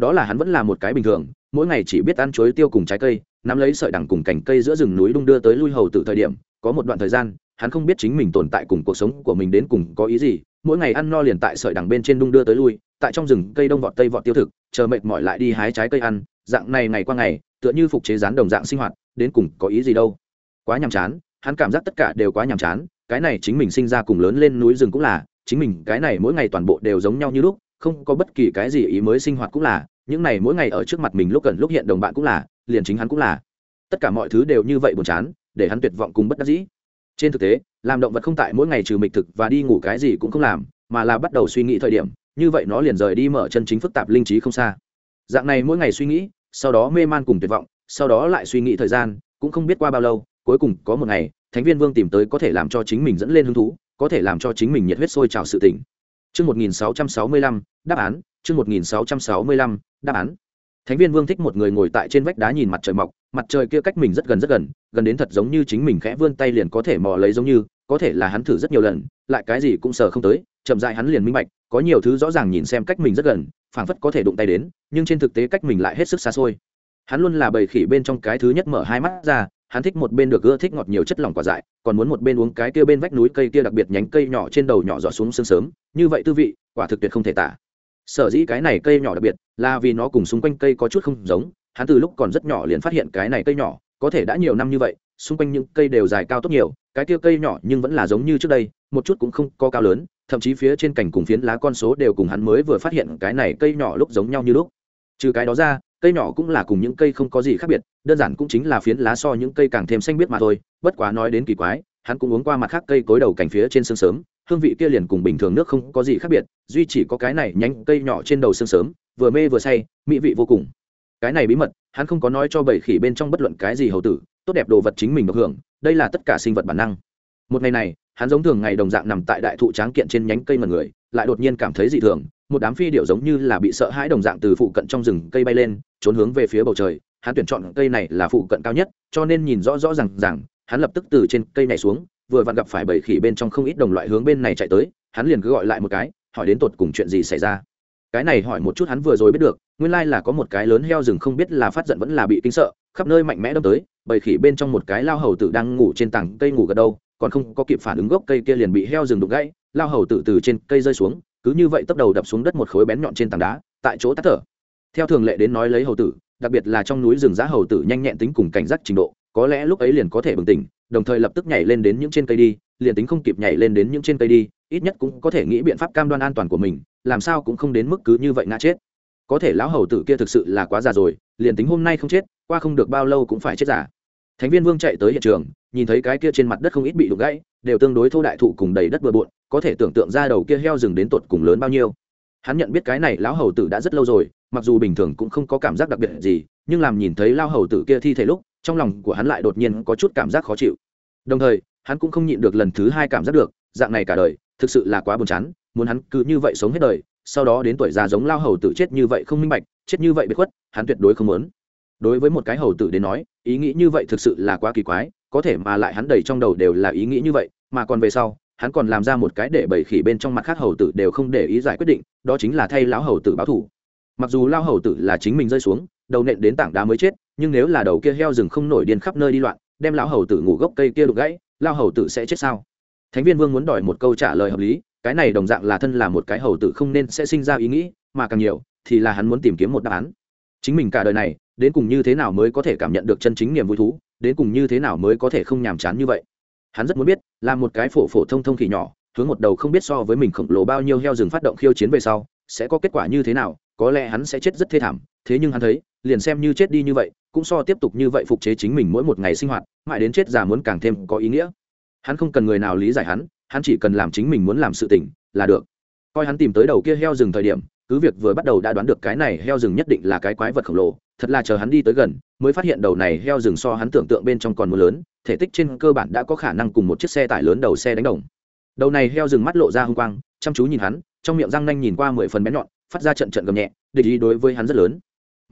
đó là hắn vẫn là một cái bình thường, mỗi ngày chỉ biết ăn chuối tiêu cùng trái cây, nắm lấy sợi đằng cùng cành cây giữa rừng núi đung đưa tới lui hầu từ thời điểm, có một đoạn thời gian, hắn không biết chính mình tồn tại cùng cuộc sống của mình đến cùng có ý gì, mỗi ngày ăn no liền tại sợi đằng bên trên đung đưa tới lui, tại trong rừng cây đông vọt tây vọt tiêu thực, chờ mệt mỏi lại đi hái trái cây ăn, dạng này ngày qua ngày, tựa như phục chế rán đồng dạng sinh hoạt, đến cùng có ý gì đâu. Quá nhàm chán, hắn cảm giác tất cả đều quá nhàm chán, cái này chính mình sinh ra cùng lớn lên núi rừng cũng là, chính mình cái này mỗi ngày toàn bộ đều giống nhau như lúc không có bất kỳ cái gì ý mới sinh hoạt cũng là, những này mỗi ngày ở trước mặt mình lúc cần lúc hiện đồng bạn cũng là, liền chính hắn cũng là. Tất cả mọi thứ đều như vậy buồn chán, để hắn tuyệt vọng cùng bất đắc dĩ. Trên thực tế, làm động vật không tại mỗi ngày trừ mịch thực và đi ngủ cái gì cũng không làm, mà là bắt đầu suy nghĩ thời điểm, như vậy nó liền rời đi mở chân chính phức tạp linh trí không xa. Dạng này mỗi ngày suy nghĩ, sau đó mê man cùng tuyệt vọng, sau đó lại suy nghĩ thời gian, cũng không biết qua bao lâu, cuối cùng có một ngày, thánh viên vương tìm tới có thể làm cho chính mình dẫn lên hứng thú, có thể làm cho chính mình nhiệt huyết sôi trào sự tỉnh Chương 1665, đáp án, chương 1665, đáp án. Thánh viên Vương thích một người ngồi tại trên vách đá nhìn mặt trời mọc, mặt trời kia cách mình rất gần rất gần, gần đến thật giống như chính mình khẽ vươn tay liền có thể mò lấy giống như, có thể là hắn thử rất nhiều lần, lại cái gì cũng sờ không tới, chậm rãi hắn liền minh bạch, có nhiều thứ rõ ràng nhìn xem cách mình rất gần, phảng phất có thể đụng tay đến, nhưng trên thực tế cách mình lại hết sức xa xôi. Hắn luôn là bầy khỉ bên trong cái thứ nhất mở hai mắt ra, hắn thích một bên được ưa thích ngọt nhiều chất lỏng quả dại, còn muốn một bên uống cái kia bên vách núi cây kia đặc biệt nhánh cây nhỏ trên đầu nhỏ giọt xuống sương sớm. Như vậy tư vị, quả thực tuyệt không thể tả. Sở dĩ cái này cây nhỏ đặc biệt, là vì nó cùng xung quanh cây có chút không giống. Hắn từ lúc còn rất nhỏ liền phát hiện cái này cây nhỏ, có thể đã nhiều năm như vậy, xung quanh những cây đều dài cao tốt nhiều, cái kia cây nhỏ nhưng vẫn là giống như trước đây, một chút cũng không có cao lớn, thậm chí phía trên cành cùng phiến lá con số đều cùng hắn mới vừa phát hiện cái này cây nhỏ lúc giống nhau như lúc. Trừ cái đó ra cây nhỏ cũng là cùng những cây không có gì khác biệt, đơn giản cũng chính là phiến lá so những cây càng thêm xanh biết mà thôi, bất quá nói đến kỳ quái, hắn cũng uống qua mặt khác cây cối đầu cành phía trên sương sớm, hương vị kia liền cùng bình thường nước không có gì khác biệt, duy chỉ có cái này nhánh cây nhỏ trên đầu sương sớm, vừa mê vừa say, mỹ vị vô cùng. Cái này bí mật, hắn không có nói cho bảy khỉ bên trong bất luận cái gì hầu tử, tốt đẹp đồ vật chính mình được hưởng, đây là tất cả sinh vật bản năng. Một ngày này, hắn giống thường ngày đồng dạng nằm tại đại thụ tráng kiện trên nhánh cây mật người, lại đột nhiên cảm thấy dị thường một đám phi điệu giống như là bị sợ hãi đồng dạng từ phụ cận trong rừng cây bay lên, trốn hướng về phía bầu trời. Hắn tuyển chọn cây này là phụ cận cao nhất, cho nên nhìn rõ rõ r à n g rằng hắn lập tức từ trên cây này xuống, vừa vặn gặp phải bầy khỉ bên trong không ít đồng loại hướng bên này chạy tới. Hắn liền cứ gọi lại một cái, hỏi đến tột cùng chuyện gì xảy ra. Cái này hỏi một chút hắn vừa rồi biết được, nguyên lai là có một cái lớn heo rừng không biết là phát giận vẫn là bị kinh sợ, khắp nơi mạnh mẽ đâm tới, bầy khỉ bên trong một cái lao hầu tử đang ngủ trên tảng cây ngủ gật đâu còn không có kịp phản ứng gốc cây kia liền bị heo rừng đục gãy, lao hầu tử từ trên cây rơi xuống cứ như vậy tấp đầu đập xuống đất một khối bén nhọn trên tảng đá, tại chỗ tắt thở. Theo thường lệ đến nói lấy hầu tử, đặc biệt là trong núi rừng giá hầu tử nhanh nhẹn tính cùng cảnh giác trình độ, có lẽ lúc ấy liền có thể bừng tỉnh, đồng thời lập tức nhảy lên đến những trên cây đi, liền tính không kịp nhảy lên đến những trên cây đi, ít nhất cũng có thể nghĩ biện pháp cam đoan an toàn của mình, làm sao cũng không đến mức cứ như vậy ngã chết. Có thể lão hầu tử kia thực sự là quá già rồi, liền tính hôm nay không chết, qua không được bao lâu cũng phải chết giả thánh viên vương chạy tới hiện trường nhìn thấy cái kia trên mặt đất không ít bị đục gãy, đều tương đối thô đại thụ cùng đầy đất bừa bộn, có thể tưởng tượng ra đầu kia heo rừng đến tột cùng lớn bao nhiêu. Hắn nhận biết cái này lão hầu tử đã rất lâu rồi, mặc dù bình thường cũng không có cảm giác đặc biệt gì, nhưng làm nhìn thấy lao hầu tử kia thi thể lúc, trong lòng của hắn lại đột nhiên có chút cảm giác khó chịu. Đồng thời, hắn cũng không nhịn được lần thứ hai cảm giác được, dạng này cả đời, thực sự là quá buồn chán, muốn hắn cứ như vậy sống hết đời, sau đó đến tuổi già giống lao hầu tử chết như vậy không minh bạch, chết như vậy bị khuất, hắn tuyệt đối không muốn. Đối với một cái hầu tử đến nói, ý nghĩ như vậy thực sự là quá kỳ quái có thể mà lại hắn đầy trong đầu đều là ý nghĩ như vậy, mà còn về sau, hắn còn làm ra một cái để bảy khỉ bên trong mặt khác hầu tử đều không để ý giải quyết định, đó chính là thay lão hầu tử báo thủ mặc dù lao hầu tử là chính mình rơi xuống, đầu nện đến tảng đá mới chết, nhưng nếu là đầu kia heo rừng không nổi điên khắp nơi đi loạn, đem lão hầu tử ngủ gốc cây kia đục gãy lao hầu tử sẽ chết sao? Thánh viên vương muốn đòi một câu trả lời hợp lý, cái này đồng dạng là thân là một cái hầu tử không nên sẽ sinh ra ý nghĩ, mà càng nhiều, thì là hắn muốn tìm kiếm một đáp án. Chính mình cả đời này, đến cùng như thế nào mới có thể cảm nhận được chân chính niềm vui thú? Đến cùng như thế nào mới có thể không nhàm chán như vậy? Hắn rất muốn biết, là một cái phổ phổ thông thông khỉ nhỏ, hướng một đầu không biết so với mình khổng lồ bao nhiêu heo rừng phát động khiêu chiến về sau, sẽ có kết quả như thế nào, có lẽ hắn sẽ chết rất thê thảm, thế nhưng hắn thấy, liền xem như chết đi như vậy, cũng so tiếp tục như vậy phục chế chính mình mỗi một ngày sinh hoạt, mãi đến chết già muốn càng thêm có ý nghĩa. Hắn không cần người nào lý giải hắn hắn chỉ cần làm chính mình muốn làm sự tỉnh là được. Coi hắn tìm tới đầu kia heo rừng thời điểm cứ việc vừa bắt đầu đã đoán được cái này heo rừng nhất định là cái quái vật khổng lồ, thật là chờ hắn đi tới gần, mới phát hiện đầu này heo rừng so hắn tưởng tượng bên trong còn mưa lớn, thể tích trên cơ bản đã có khả năng cùng một chiếc xe tải lớn đầu xe đánh đồng. Đầu này heo rừng mắt lộ ra h ư n g quang, chăm chú nhìn hắn, trong miệng răng nanh nhìn qua mười phần bén nhọn, phát ra trận trận gầm nhẹ, địch ý đối với hắn rất lớn.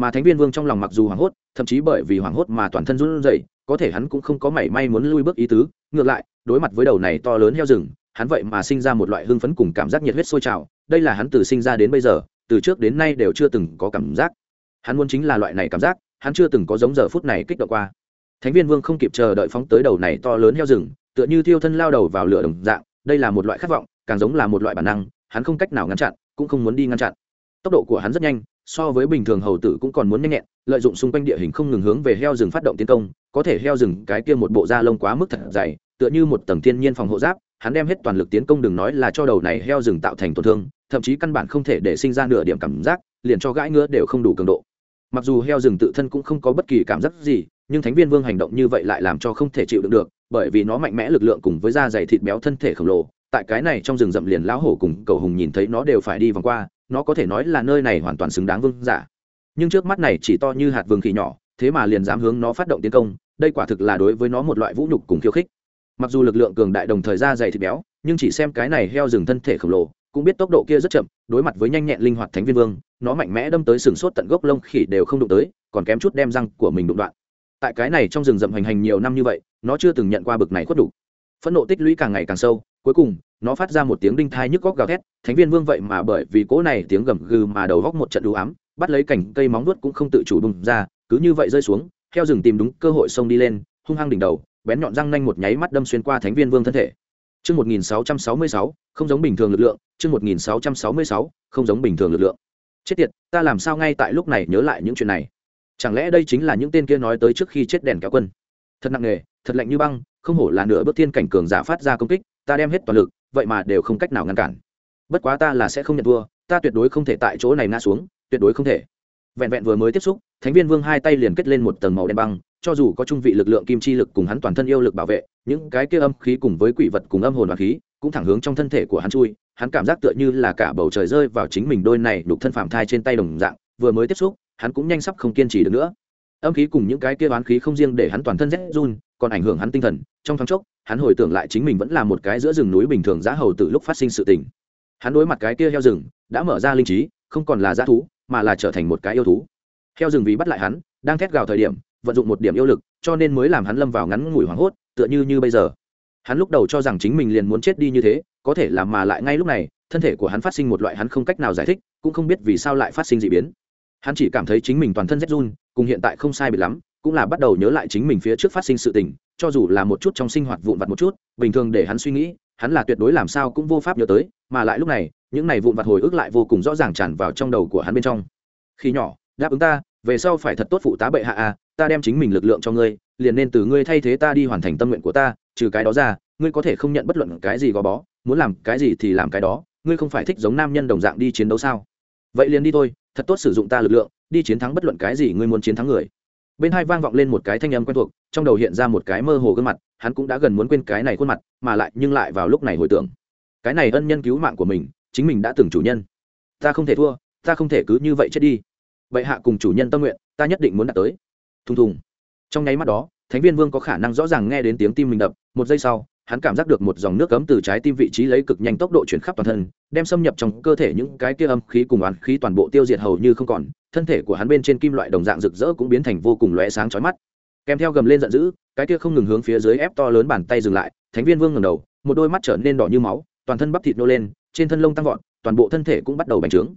Mà thánh viên vương trong lòng mặc dù hoảng hốt, thậm chí bởi vì hoảng hốt mà toàn thân run rẩy, có thể hắn cũng không có mảy may muốn lui bước ý tứ, ngược lại, đối mặt với đầu này to lớn heo rừng, hắn vậy mà sinh ra một loại hưng phấn cùng cảm giác nhiệt huyết sôi trào đây là hắn từ sinh ra đến bây giờ, từ trước đến nay đều chưa từng có cảm giác. Hắn muốn chính là loại này cảm giác, hắn chưa từng có giống giờ phút này kích động qua. Thánh viên vương không kịp chờ đợi phóng tới đầu này to lớn heo rừng, tựa như thiêu thân lao đầu vào lửa đồng dạng, đây là một loại khát vọng, càng giống là một loại bản năng, hắn không cách nào ngăn chặn, cũng không muốn đi ngăn chặn. Tốc độ của hắn rất nhanh, so với bình thường hầu tử cũng còn muốn nhanh nhẹn, lợi dụng xung quanh địa hình không ngừng hướng về heo rừng phát động tiến công, có thể heo rừng cái kia một bộ da lông quá mức thật dày, tựa như một tầng thiên nhiên phòng hộ giáp hắn đem hết toàn lực tiến công đừng nói là cho đầu này heo rừng tạo thành tổn thương, thậm chí căn bản không thể để sinh ra nửa điểm cảm giác, liền cho gãi ngứa đều không đủ cường độ. Mặc dù heo rừng tự thân cũng không có bất kỳ cảm giác gì, nhưng thánh viên vương hành động như vậy lại làm cho không thể chịu đựng được, bởi vì nó mạnh mẽ lực lượng cùng với da dày thịt béo thân thể khổng lồ, tại cái này trong rừng rậm liền lão hổ cùng cầu hùng nhìn thấy nó đều phải đi vòng qua, nó có thể nói là nơi này hoàn toàn xứng đáng vương giả. Nhưng trước mắt này chỉ to như hạt vương khỉ nhỏ, thế mà liền dám hướng nó phát động tiến công, đây quả thực là đối với nó một loại vũ nhục cùng khiêu khích mặc dù lực lượng cường đại đồng thời da dày thịt béo, nhưng chỉ xem cái này heo rừng thân thể khổng lồ, cũng biết tốc độ kia rất chậm, đối mặt với nhanh nhẹn linh hoạt thánh viên vương, nó mạnh mẽ đâm tới sừng sốt tận gốc lông khỉ đều không đụng tới, còn kém chút đem răng của mình đụng đoạn. Tại cái này trong rừng rậm hành hành nhiều năm như vậy, nó chưa từng nhận qua bực này khuất đủ. Phẫn nộ tích lũy càng ngày càng sâu, cuối cùng, nó phát ra một tiếng đinh thai nhức góc gào thét, thánh viên vương vậy mà bởi vì cỗ này tiếng gầm gừ mà đầu góc một trận đủ ám, bắt lấy cành cây móng nuốt cũng không tự chủ bùng ra, cứ như vậy rơi xuống theo rừng tìm đúng cơ hội xông đi lên, hung hăng đỉnh đầu bén nhọn răng nanh một nháy mắt đâm xuyên qua thánh viên vương thân thể Chương 1666, không giống bình thường lực lượng, chương 1666, không giống bình thường lực lượng. Chết tiệt, ta làm sao ngay tại lúc này nhớ lại những chuyện này? Chẳng lẽ đây chính là những tên kia nói tới trước khi chết đèn kéo quân? Thật nặng nề, thật lạnh như băng, không hổ là nửa bước thiên cảnh cường giả phát ra công kích, ta đem hết toàn lực, vậy mà đều không cách nào ngăn cản. Bất quá ta là sẽ không nhận thua, ta tuyệt đối không thể tại chỗ này ngã xuống, tuyệt đối không thể. Vẹn vẹn vừa mới tiếp xúc, Thánh Viên Vương hai tay liền kết lên một tầng màu đen băng, cho dù có trung vị lực lượng kim chi lực cùng hắn toàn thân yêu lực bảo vệ, những cái kia âm khí cùng với quỷ vật cùng âm hồn và khí cũng thẳng hướng trong thân thể của hắn chui, hắn cảm giác tựa như là cả bầu trời rơi vào chính mình đôi này đục thân phạm thai trên tay đồng dạng, vừa mới tiếp xúc, hắn cũng nhanh sắp không kiên trì được nữa. Âm khí cùng những cái kia oán khí không riêng để hắn toàn thân rét run, còn ảnh hưởng hắn tinh thần, trong thoáng chốc, hắn hồi tưởng lại chính mình vẫn là một cái giữa rừng núi bình thường giá hầu từ lúc phát sinh sự tình. Hắn đối mặt cái kia heo rừng, đã mở ra linh trí, không còn là giá thú, mà là trở thành một cái yêu thú. Heo rừng vì bắt lại hắn, đang thét gào thời điểm vận dụng một điểm yêu lực, cho nên mới làm hắn lâm vào ngắn ngủi hoảng hốt, tựa như như bây giờ. Hắn lúc đầu cho rằng chính mình liền muốn chết đi như thế, có thể làm mà lại ngay lúc này, thân thể của hắn phát sinh một loại hắn không cách nào giải thích, cũng không biết vì sao lại phát sinh d ị biến. Hắn chỉ cảm thấy chính mình toàn thân rét run, cùng hiện tại không sai biệt lắm, cũng là bắt đầu nhớ lại chính mình phía trước phát sinh sự tình, cho dù là một chút trong sinh hoạt vụn vặt một chút, bình thường để hắn suy nghĩ, hắn là tuyệt đối làm sao cũng vô pháp nhớ tới, mà lại lúc này, những này vụn vặt hồi ức lại vô cùng rõ ràng tràn vào trong đầu của hắn bên trong. Khi nhỏ, đáp ứng ta về sau phải thật tốt phụ tá bệ hạ à ta đem chính mình lực lượng cho ngươi, liền nên từ ngươi thay thế ta đi hoàn thành tâm nguyện của ta, trừ cái đó ra, ngươi có thể không nhận bất luận cái gì gò bó, muốn làm cái gì thì làm cái đó, ngươi không phải thích giống nam nhân đồng dạng đi chiến đấu sao? Vậy liền đi thôi, thật tốt sử dụng ta lực lượng, đi chiến thắng bất luận cái gì ngươi muốn chiến thắng người. Bên hai vang vọng lên một cái thanh âm quen thuộc, trong đầu hiện ra một cái mơ hồ gương mặt, hắn cũng đã gần muốn quên cái này khuôn mặt, mà lại nhưng lại vào lúc này hồi tưởng. Cái này ân nhân cứu mạng của mình, chính mình đã từng chủ nhân. Ta không thể thua, ta không thể cứ như vậy chết đi vậy hạ cùng chủ nhân tâm nguyện, ta nhất định muốn đạt tới. Thùng thùng. Trong nháy mắt đó, thánh viên vương có khả năng rõ ràng nghe đến tiếng tim mình đập, một giây sau, hắn cảm giác được một dòng nước cấm từ trái tim vị trí lấy cực nhanh tốc độ chuyển khắp toàn thân, đem xâm nhập trong cơ thể những cái kia âm khí cùng oán khí toàn bộ tiêu diệt hầu như không còn, thân thể của hắn bên trên kim loại đồng dạng rực rỡ cũng biến thành vô cùng lóe sáng chói mắt. Kèm theo gầm lên giận dữ, cái kia không ngừng hướng phía dưới ép to lớn bàn tay dừng lại, thánh viên vương ngẩng đầu, một đôi mắt trở nên đỏ như máu, toàn thân bắp thịt nô lên, trên thân lông tăng vọt, toàn bộ thân thể cũng bắt đầu bành trướng.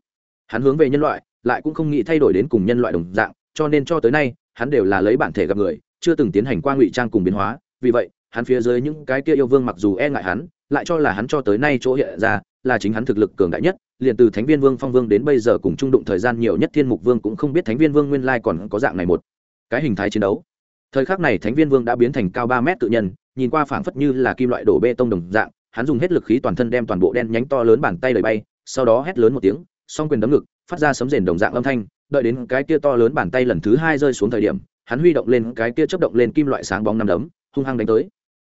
Hắn hướng về nhân loại lại cũng không nghĩ thay đổi đến cùng nhân loại đồng dạng, cho nên cho tới nay, hắn đều là lấy bản thể gặp người, chưa từng tiến hành qua ngụy trang cùng biến hóa. Vì vậy, hắn phía dưới những cái kia yêu vương mặc dù e ngại hắn, lại cho là hắn cho tới nay chỗ hiện ra là chính hắn thực lực cường đại nhất, liền từ thánh viên vương, phong vương đến bây giờ cùng trung đụng thời gian nhiều nhất thiên mục vương cũng không biết thánh viên vương nguyên lai còn có dạng này một cái hình thái chiến đấu. Thời khắc này thánh viên vương đã biến thành cao ba mét tự nhân, nhìn qua phảng phất như là kim loại đổ bê tông đồng dạng, hắn dùng hết lực khí toàn thân đem toàn bộ đen nhánh to lớn bàn tay đẩy bay, sau đó hét lớn một tiếng, song quyền đấm ngực phát ra sấm rền đồng dạng âm thanh, đợi đến cái kia to lớn bàn tay lần thứ hai rơi xuống thời điểm, hắn huy động lên cái kia chấp động lên kim loại sáng bóng năm đấm, hung hăng đánh tới.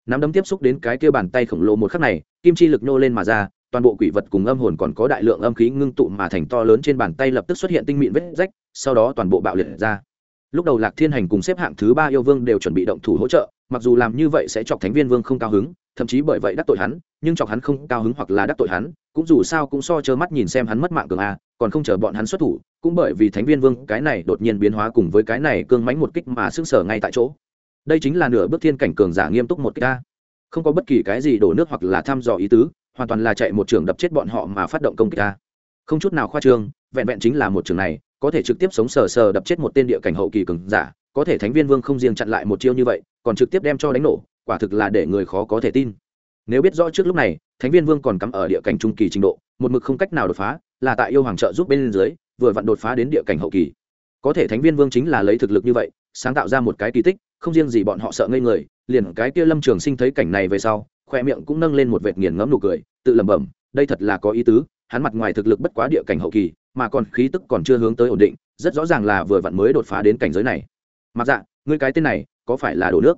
Nắm đấm tiếp xúc đến cái kia bàn tay khổng lồ một khắc này, kim chi lực nhô lên mà ra, toàn bộ quỷ vật cùng âm hồn còn có đại lượng âm khí ngưng tụ mà thành to lớn trên bàn tay lập tức xuất hiện tinh mịn vết rách, sau đó toàn bộ bạo liệt ra. Lúc đầu lạc thiên hành cùng xếp hạng thứ ba yêu vương đều chuẩn bị động thủ hỗ trợ, mặc dù làm như vậy sẽ chọc thánh viên vương không cao hứng thậm chí bởi vậy đắc tội hắn, nhưng chọc hắn không cao hứng hoặc là đắc tội hắn, cũng dù sao cũng so trơ mắt nhìn xem hắn mất mạng cường a, còn không chờ bọn hắn xuất thủ, cũng bởi vì thánh viên vương cái này đột nhiên biến hóa cùng với cái này cương mánh một kích mà sưng sở ngay tại chỗ. Đây chính là nửa bước thiên cảnh cường giả nghiêm túc một kích a. Không có bất kỳ cái gì đổ nước hoặc là thăm dò ý tứ, hoàn toàn là chạy một trường đập chết bọn họ mà phát động công kích a. Không chút nào khoa trương, vẹn vẹn chính là một trường này, có thể trực tiếp sống sờ sờ đập chết một tên địa cảnh hậu kỳ cường giả, có thể thánh viên vương không riêng chặn lại một chiêu như vậy, còn trực tiếp đem cho đánh nổ quả thực là để người khó có thể tin. Nếu biết rõ trước lúc này, thánh viên vương còn cắm ở địa cảnh trung kỳ trình độ, một mực không cách nào đột phá, là tại yêu hoàng trợ giúp bên dưới, vừa vặn đột phá đến địa cảnh hậu kỳ. Có thể thánh viên vương chính là lấy thực lực như vậy, sáng tạo ra một cái kỳ tích, không riêng gì bọn họ sợ ngây người, liền cái kia lâm trường sinh thấy cảnh này về sau, khoe miệng cũng nâng lên một vệt nghiền ngẫm nụ cười, tự lẩm bẩm, đây thật là có ý tứ, hắn mặt ngoài thực lực bất quá địa cảnh hậu kỳ, mà còn khí tức còn chưa hướng tới ổn định, rất rõ ràng là vừa vặn mới đột phá đến cảnh giới này. Mặc dạ ngươi cái tên này, có phải là đổ nước?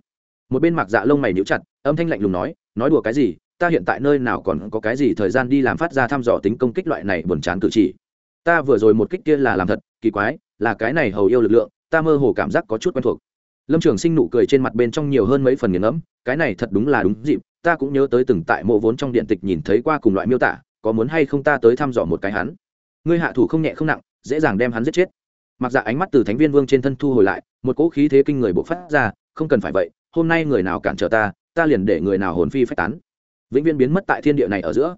Một bên mặc dạ lông mày níu chặt, âm thanh lạnh lùng nói nói đùa cái gì? Ta hiện tại nơi nào còn có cái gì thời gian đi làm phát ra thăm dò tính công kích loại này buồn chán cử chỉ? Ta vừa rồi một kích kia là làm thật, kỳ quái, là cái này hầu yêu lực lượng, ta mơ hồ cảm giác có chút quen thuộc. Lâm trường sinh nụ cười trên mặt bên trong nhiều hơn mấy phần nghiền ngẫm, cái này thật đúng là đúng dịp, ta cũng nhớ tới từng tại mộ vốn trong điện tịch nhìn thấy qua cùng loại miêu tả, có muốn hay không ta tới thăm dò một cái hắn? Ngươi hạ thủ không nhẹ không nặng, dễ dàng đem hắn giết chết. Mặc dạ ánh mắt từ thánh viên vương trên thân thu hồi lại, một cỗ khí thế kinh người bộc phát ra, không cần phải vậy hôm nay người nào cản trở ta ta liền để người nào hồn phi phách tán. Vĩnh viễn biến mất tại thiên địa này ở giữa.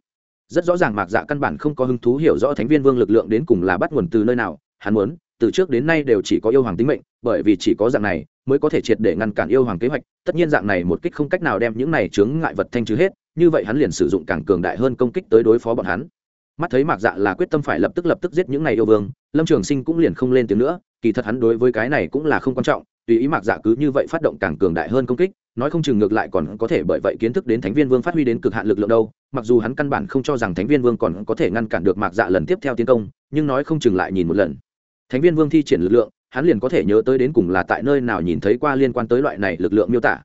Rất rõ ràng mạc dạ căn bản không có hứng thú hiểu rõ thánh viên vương lực lượng đến cùng là bắt nguồn từ nơi nào. Hắn muốn, từ trước đến nay đều chỉ có yêu hoàng tính mệnh, bởi vì chỉ có dạng này mới có thể triệt để ngăn cản yêu hoàng kế hoạch. Tất nhiên dạng này một kích không cách nào đem những này chướng ngại vật thanh trừ hết, như vậy hắn liền sử dụng càng cường đại hơn công kích tới đối phó bọn hắn. Mắt thấy mạc dạ là quyết tâm phải lập tức lập tức giết những này yêu vương, lâm trường sinh cũng liền không lên tiếng nữa, kỳ thật hắn đối với cái này cũng là không quan trọng tùy ý mạc dạ cứ như vậy phát động càng cường đại hơn công kích nói không chừng ngược lại còn có thể bởi vậy kiến thức đến thánh viên vương phát huy đến cực hạn lực lượng đâu. Mặc dù hắn căn bản không cho rằng thánh viên vương còn có thể ngăn cản được mạc dạ lần tiếp theo tiến công nhưng nói không chừng lại nhìn một lần. Thánh viên vương thi triển lực lượng hắn liền có thể nhớ tới đến cùng là tại nơi nào nhìn thấy qua liên quan tới loại này lực lượng miêu tả.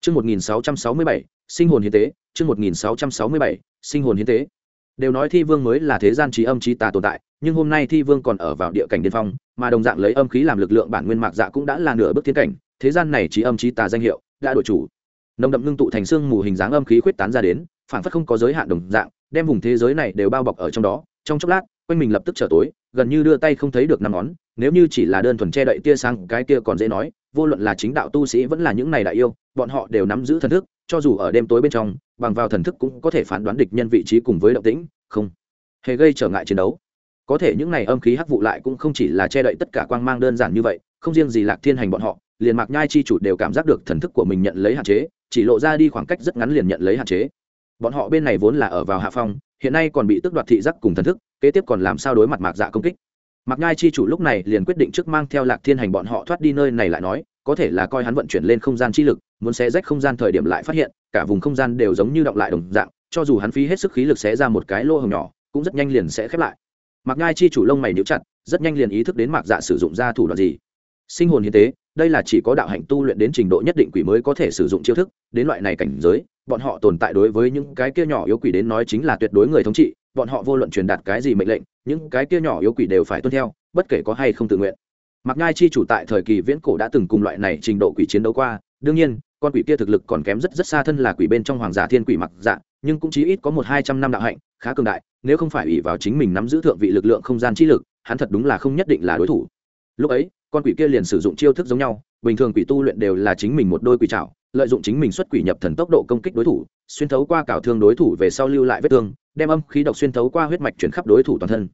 Trước 1667, sinh hồn hiến tế, trước 1667, sinh hồn hiến tế. Đều nói thi vương mới là thế gian trí âm trí tà tồn tại, nhưng hôm nay thi vương còn ở vào địa cảnh điên phong, mà đồng dạng lấy âm khí làm lực lượng bản nguyên mạc dạ cũng đã là nửa bước thiên cảnh, thế gian này trí âm trí tà danh hiệu đã đổi chủ. Nồng đậm ngưng tụ thành xương mù hình dáng âm khí khuyết tán ra đến, phản phất không có giới hạn đồng dạng, đem vùng thế giới này đều bao bọc ở trong đó, trong chốc lát, quanh mình lập tức trở tối, gần như đưa tay không thấy được năm ngón, nếu như chỉ là đơn thuần che đậy tia sáng cái kia còn dễ nói vô luận là chính đạo tu sĩ vẫn là những này đại yêu bọn họ đều nắm giữ thần thức cho dù ở đêm tối bên trong bằng vào thần thức cũng có thể phán đoán địch nhân vị trí cùng với động tĩnh không hề gây trở ngại chiến đấu có thể những này âm khí hắc vụ lại cũng không chỉ là che đậy tất cả quang mang đơn giản như vậy không riêng gì lạc thiên hành bọn họ liền mạc nhai chi chủ đều cảm giác được thần thức của mình nhận lấy hạn chế chỉ lộ ra đi khoảng cách rất ngắn liền nhận lấy hạn chế bọn họ bên này vốn là ở vào hạ phong hiện nay còn bị tước đoạt thị giác cùng thần thức kế tiếp còn làm sao đối mặt mạc dạ công kích Mạc Nhai chi chủ lúc này liền quyết định trước mang theo Lạc Thiên Hành bọn họ thoát đi nơi này lại nói, có thể là coi hắn vận chuyển lên không gian chi lực, muốn xé rách không gian thời điểm lại phát hiện, cả vùng không gian đều giống như động lại đồng dạng, cho dù hắn phí hết sức khí lực xé ra một cái lỗ hổng nhỏ, cũng rất nhanh liền sẽ khép lại. Mạc Nhai chi chủ lông mày níu chặt, rất nhanh liền ý thức đến Mạc Dạ sử dụng ra thủ đoạn gì. Sinh hồn hiến tế, đây là chỉ có đạo hạnh tu luyện đến trình độ nhất định quỷ mới có thể sử dụng chiêu thức, đến loại này cảnh giới, bọn họ tồn tại đối với những cái kia nhỏ yếu quỷ đến nói chính là tuyệt đối người thống trị, bọn họ vô luận truyền đạt cái gì mệnh lệnh, những cái kia nhỏ yếu quỷ đều phải tuân theo, bất kể có hay không tự nguyện Mạc ngai chi chủ tại thời kỳ viễn cổ đã từng cùng loại này trình độ quỷ chiến đấu qua đương nhiên con quỷ kia thực lực còn kém rất rất xa thân là quỷ bên trong hoàng giả thiên quỷ mặc dạ nhưng cũng chí ít có một hai trăm năm đạo hạnh khá cường đại, nếu không phải ủy vào chính mình nắm giữ thượng vị lực lượng không gian chi lực, hắn thật đúng là không nhất định là đối thủ. Lúc ấy, con quỷ kia liền sử dụng chiêu thức giống nhau, bình thường quỷ tu luyện đều là chính mình một đôi quỷ trảo, lợi dụng chính mình xuất quỷ nhập thần tốc độ công kích đối thủ, xuyên thấu qua cảo thương đối thủ về sau lưu lại vết thương, đem âm khí độc xuyên thấu qua huyết mạch chuyển khắp đối thủ toàn thân.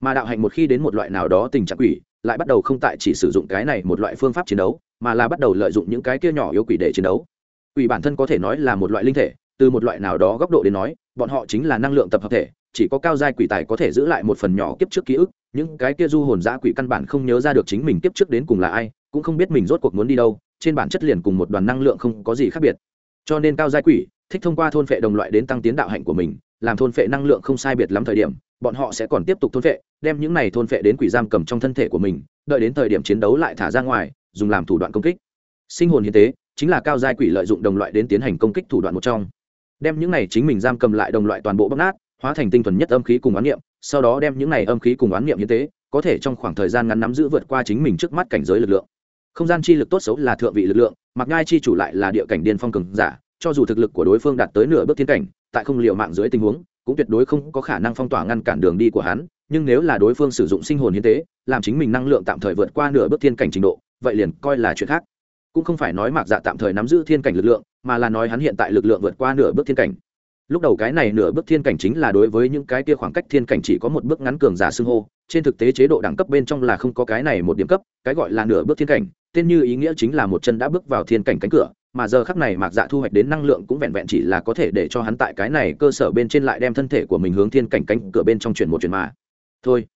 Mà đạo hạnh một khi đến một loại nào đó tình trạng quỷ, lại bắt đầu không tại chỉ sử dụng cái này một loại phương pháp chiến đấu, mà là bắt đầu lợi dụng những cái kia nhỏ yếu quỷ để chiến đấu. Quỷ bản thân có thể nói là một loại linh thể từ một loại nào đó góc độ đến nói, bọn họ chính là năng lượng tập hợp thể, chỉ có cao giai quỷ tài có thể giữ lại một phần nhỏ kiếp trước ký ức, những cái kia du hồn giã quỷ căn bản không nhớ ra được chính mình kiếp trước đến cùng là ai, cũng không biết mình rốt cuộc muốn đi đâu, trên bản chất liền cùng một đoàn năng lượng không có gì khác biệt. Cho nên cao giai quỷ thích thông qua thôn phệ đồng loại đến tăng tiến đạo hạnh của mình, làm thôn phệ năng lượng không sai biệt lắm thời điểm, bọn họ sẽ còn tiếp tục thôn phệ, đem những này thôn phệ đến quỷ giam cầm trong thân thể của mình, đợi đến thời điểm chiến đấu lại thả ra ngoài, dùng làm thủ đoạn công kích. Sinh hồn hiến tế chính là cao giai quỷ lợi dụng đồng loại đến tiến hành công kích thủ đoạn một trong đem những này chính mình giam cầm lại đồng loại toàn bộ bóc nát, hóa thành tinh thuần nhất âm khí cùng oán niệm, sau đó đem những này âm khí cùng oán niệm như thế có thể trong khoảng thời gian ngắn nắm giữ vượt qua chính mình trước mắt cảnh giới lực lượng. Không gian chi lực tốt xấu là thượng vị lực lượng, mặc ngai chi chủ lại là địa cảnh điên phong cường giả, cho dù thực lực của đối phương đạt tới nửa bước thiên cảnh, tại không liệu mạng dưới tình huống, cũng tuyệt đối không có khả năng phong tỏa ngăn cản đường đi của hắn, nhưng nếu là đối phương sử dụng sinh hồn hiến tế, làm chính mình năng lượng tạm thời vượt qua nửa bước thiên cảnh trình độ, vậy liền coi là chuyện khác cũng không phải nói mạc dạ tạm thời nắm giữ thiên cảnh lực lượng, mà là nói hắn hiện tại lực lượng vượt qua nửa bước thiên cảnh. Lúc đầu cái này nửa bước thiên cảnh chính là đối với những cái kia khoảng cách thiên cảnh chỉ có một bước ngắn cường giả xưng hô, trên thực tế chế độ đẳng cấp bên trong là không có cái này một điểm cấp, cái gọi là nửa bước thiên cảnh, tên như ý nghĩa chính là một chân đã bước vào thiên cảnh cánh cửa, mà giờ khắc này mạc dạ thu hoạch đến năng lượng cũng vẹn vẹn chỉ là có thể để cho hắn tại cái này cơ sở bên trên lại đem thân thể của mình hướng thiên cảnh cánh cửa bên trong chuyển một chuyển mà. Thôi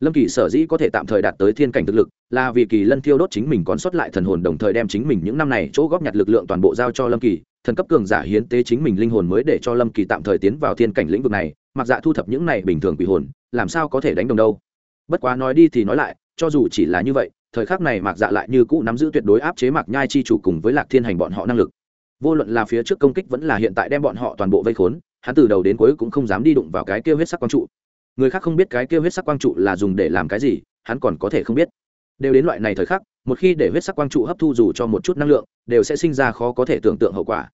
lâm kỳ sở dĩ có thể tạm thời đạt tới thiên cảnh thực lực, là vì kỳ lân thiêu đốt chính mình còn sót lại thần hồn đồng thời đem chính mình những năm này chỗ góp nhặt lực lượng toàn bộ giao cho lâm kỳ, thần cấp cường giả hiến tế chính mình linh hồn mới để cho lâm kỳ tạm thời tiến vào thiên cảnh lĩnh vực này, mặc dạ thu thập những này bình thường quỷ hồn, làm sao có thể đánh đồng đâu. Bất quá nói đi thì nói lại, cho dù chỉ là như vậy, thời khắc này mạc dạ lại như cũ nắm giữ tuyệt đối áp chế mạc nhai chi chủ cùng với lạc thiên hành bọn họ năng lực. Vô luận là phía trước công kích vẫn là hiện tại đem bọn họ toàn bộ vây khốn, hắn từ đầu đến cuối cũng không dám đi đụng vào cái kêu huyết sắc quang trụ người khác không biết cái kêu huyết sắc quang trụ là dùng để làm cái gì, hắn còn có thể không biết. Đều đến loại này thời khắc, một khi để huyết sắc quang trụ hấp thu dù cho một chút năng lượng, đều sẽ sinh ra khó có thể tưởng tượng hậu quả.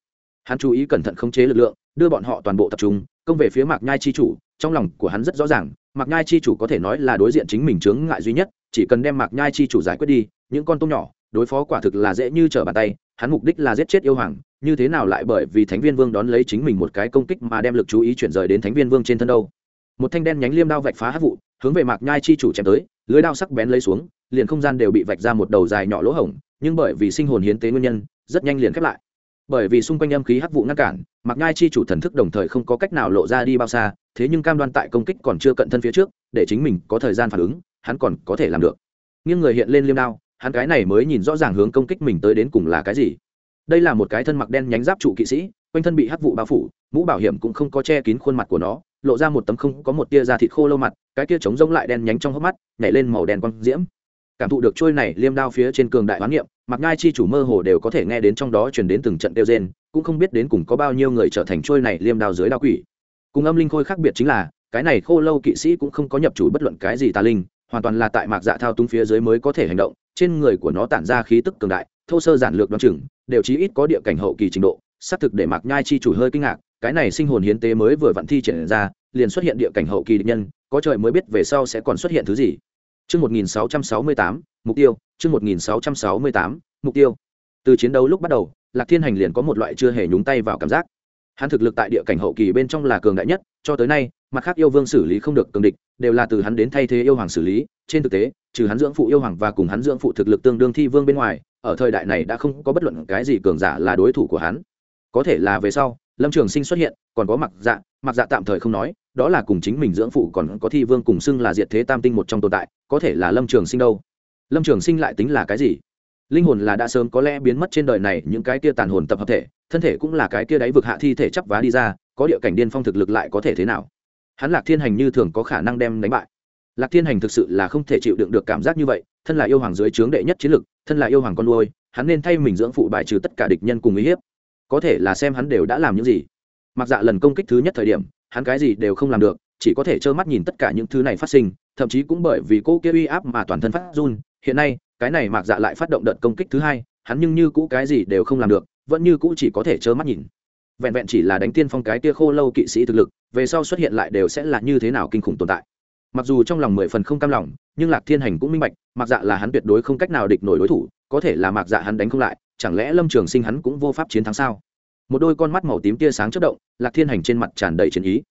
Hắn chú ý cẩn thận khống chế lực lượng, đưa bọn họ toàn bộ tập trung, công về phía mạc nhai chi chủ, trong lòng của hắn rất rõ ràng, mạc nhai chi chủ có thể nói là đối diện chính mình chướng ngại duy nhất, chỉ cần đem mạc nhai chi chủ giải quyết đi, những con tôm nhỏ, đối phó quả thực là dễ như trở bàn tay, hắn mục đích là giết chết yêu hoàng, như thế nào lại bởi vì thánh viên vương đón lấy chính mình một cái công kích mà đem lực chú ý chuyển rời đến thánh viên vương trên thân đâu? Một thanh đen nhánh liêm đao vạch phá hát vụ, hướng về mạc nhai chi chủ chém tới, lưới đao sắc bén lấy xuống, liền không gian đều bị vạch ra một đầu dài nhỏ lỗ hổng, nhưng bởi vì sinh hồn hiến tế nguyên nhân, rất nhanh liền khép lại. Bởi vì xung quanh âm khí hắc vụ ngăn cản, mạc nhai chi chủ thần thức đồng thời không có cách nào lộ ra đi bao xa, thế nhưng cam đoan tại công kích còn chưa cận thân phía trước, để chính mình có thời gian phản ứng, hắn còn có thể làm được. Nhưng người hiện lên liêm đao, hắn cái này mới nhìn rõ ràng hướng công kích mình tới đến cùng là cái gì. Đây là một cái thân mặc đen nhánh giáp trụ kỵ sĩ quanh thân bị hắc vụ bao phủ, mũ bảo hiểm cũng không có che kín khuôn mặt của nó, lộ ra một tấm không có một tia da thịt khô lâu mặt, cái kia trống rỗng lại đen nhánh trong hốc mắt, nhảy lên màu đen quang diễm. Cảm thụ được trôi này liêm đao phía trên cường đại hoán niệm, mặc ngai chi chủ mơ hồ đều có thể nghe đến trong đó truyền đến từng trận tiêu rên, cũng không biết đến cùng có bao nhiêu người trở thành trôi này liêm đao dưới đao quỷ. Cùng âm linh khôi khác biệt chính là, cái này khô lâu kỵ sĩ cũng không có nhập chủ bất luận cái gì tà linh, hoàn toàn là tại mạc dạ thao túng phía dưới mới có thể hành động, trên người của nó tản ra khí tức cường đại, thô sơ giản lược đoán chừng, đều chí ít có địa cảnh hậu kỳ trình độ xác thực để mạc nhai chi chủ hơi kinh ngạc cái này sinh hồn hiến tế mới vừa vặn thi triển ra liền xuất hiện địa cảnh hậu kỳ địch nhân có trời mới biết về sau sẽ còn xuất hiện thứ gì Trước 1668, mục tiêu, trước 1668, mục tiêu. Từ chiến đấu lúc bắt đầu, Lạc Thiên Hành liền có một loại chưa hề nhúng tay vào cảm giác. Hắn thực lực tại địa cảnh hậu kỳ bên trong là cường đại nhất, cho tới nay, mặt khác yêu vương xử lý không được cường địch, đều là từ hắn đến thay thế yêu hoàng xử lý, trên thực tế, trừ hắn dưỡng phụ yêu hoàng và cùng hắn dưỡng phụ thực lực tương đương thi vương bên ngoài, ở thời đại này đã không có bất luận cái gì cường giả là đối thủ của hắn. Có thể là về sau, Lâm Trường Sinh xuất hiện, còn có Mặc Dạ, Mặc Dạ tạm thời không nói, đó là cùng chính mình dưỡng phụ còn có thi vương cùng xưng là diệt thế tam tinh một trong tồn tại có thể là lâm trường sinh đâu. Lâm trường sinh lại tính là cái gì? Linh hồn là đã sớm có lẽ biến mất trên đời này những cái kia tàn hồn tập hợp thể thân thể cũng là cái kia đáy vực hạ thi thể chắp vá đi ra có địa cảnh điên phong thực lực lại có thể thế nào? Hắn lạc thiên hành như thường có khả năng đem đánh bại. Lạc thiên hành thực sự là không thể chịu đựng được cảm giác như vậy thân là yêu hoàng dưới trướng đệ nhất chiến lực thân là yêu hoàng con nuôi hắn nên thay mình dưỡng phụ bài trừ tất cả địch nhân cùng uy hiếp có thể là xem hắn đều đã làm những gì. Mặc dạ lần công kích thứ nhất thời điểm, hắn cái gì đều không làm được, chỉ có thể trơ mắt nhìn tất cả những thứ này phát sinh, thậm chí cũng bởi vì cô kia uy áp mà toàn thân phát run. Hiện nay, cái này mạc dạ lại phát động đợt công kích thứ hai, hắn nhưng như cũ cái gì đều không làm được, vẫn như cũ chỉ có thể trơ mắt nhìn. Vẹn vẹn chỉ là đánh tiên phong cái kia khô lâu kỵ sĩ thực lực, về sau xuất hiện lại đều sẽ là như thế nào kinh khủng tồn tại. Mặc dù trong lòng mười phần không cam lòng, nhưng lạc thiên hành cũng minh bạch mặc dạ là hắn tuyệt đối không cách nào địch nổi đối thủ, có thể là mặc dạ hắn đánh không lại chẳng lẽ lâm trường sinh hắn cũng vô pháp chiến thắng sao? Một đôi con mắt màu tím tia sáng chất động, lạc thiên hành trên mặt tràn đầy chiến ý.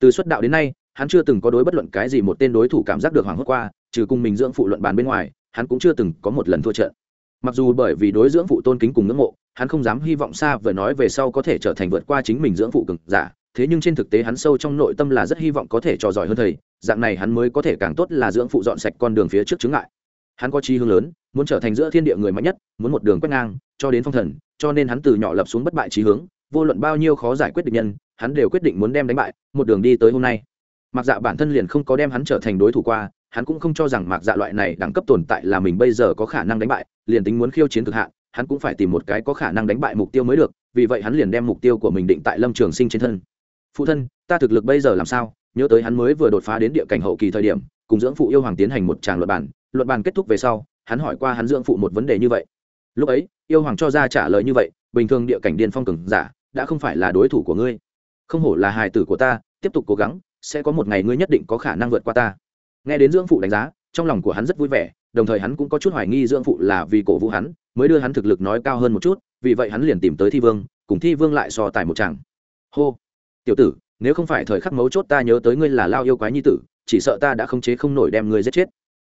Từ xuất đạo đến nay, hắn chưa từng có đối bất luận cái gì một tên đối thủ cảm giác được hoảng hốt qua, trừ cùng mình dưỡng phụ luận bàn bên ngoài, hắn cũng chưa từng có một lần thua trận. Mặc dù bởi vì đối dưỡng phụ tôn kính cùng ngưỡng mộ, hắn không dám hy vọng xa vừa nói về sau có thể trở thành vượt qua chính mình dưỡng phụ cực giả, thế nhưng trên thực tế hắn sâu trong nội tâm là rất hy vọng có thể trò giỏi hơn thầy, dạng này hắn mới có thể càng tốt là dưỡng phụ dọn sạch con đường phía trước chướng ngại hắn có chi hướng lớn, muốn trở thành giữa thiên địa người mạnh nhất, muốn một đường quét ngang, cho đến phong thần, cho nên hắn từ nhỏ lập xuống bất bại trí hướng, vô luận bao nhiêu khó giải quyết địch nhân, hắn đều quyết định muốn đem đánh bại, một đường đi tới hôm nay mặc dạ bản thân liền không có đem hắn trở thành đối thủ qua, hắn cũng không cho rằng mặc dạ loại này đẳng cấp tồn tại là mình bây giờ có khả năng đánh bại, liền tính muốn khiêu chiến cực hạn, hắn cũng phải tìm một cái có khả năng đánh bại mục tiêu mới được, vì vậy hắn liền đem mục tiêu của mình định tại lâm trường sinh trên thân phụ thân, ta thực lực bây giờ làm sao nhớ tới hắn mới vừa đột phá đến địa cảnh hậu kỳ thời điểm, cùng dưỡng phụ yêu hoàng tiến hành một tràng luận bản luận bàn kết thúc về sau, hắn hỏi qua hắn dưỡng phụ một vấn đề như vậy. Lúc ấy, yêu hoàng cho ra trả lời như vậy, bình thường địa cảnh điên phong cường giả, đã không phải là đối thủ của ngươi. Không hổ là hài tử của ta, tiếp tục cố gắng, sẽ có một ngày ngươi nhất định có khả năng vượt qua ta. Nghe đến dưỡng phụ đánh giá, trong lòng của hắn rất vui vẻ, đồng thời hắn cũng có chút hoài nghi dưỡng phụ là vì cổ vũ hắn, mới đưa hắn thực lực nói cao hơn một chút, vì vậy hắn liền tìm tới thi vương, cùng thi vương lại so tài một chàng. Hô! Tiểu tử, nếu không phải thời khắc mấu chốt ta nhớ tới ngươi là lao yêu quái nhi tử, chỉ sợ ta đã không chế không nổi đem ngươi giết chết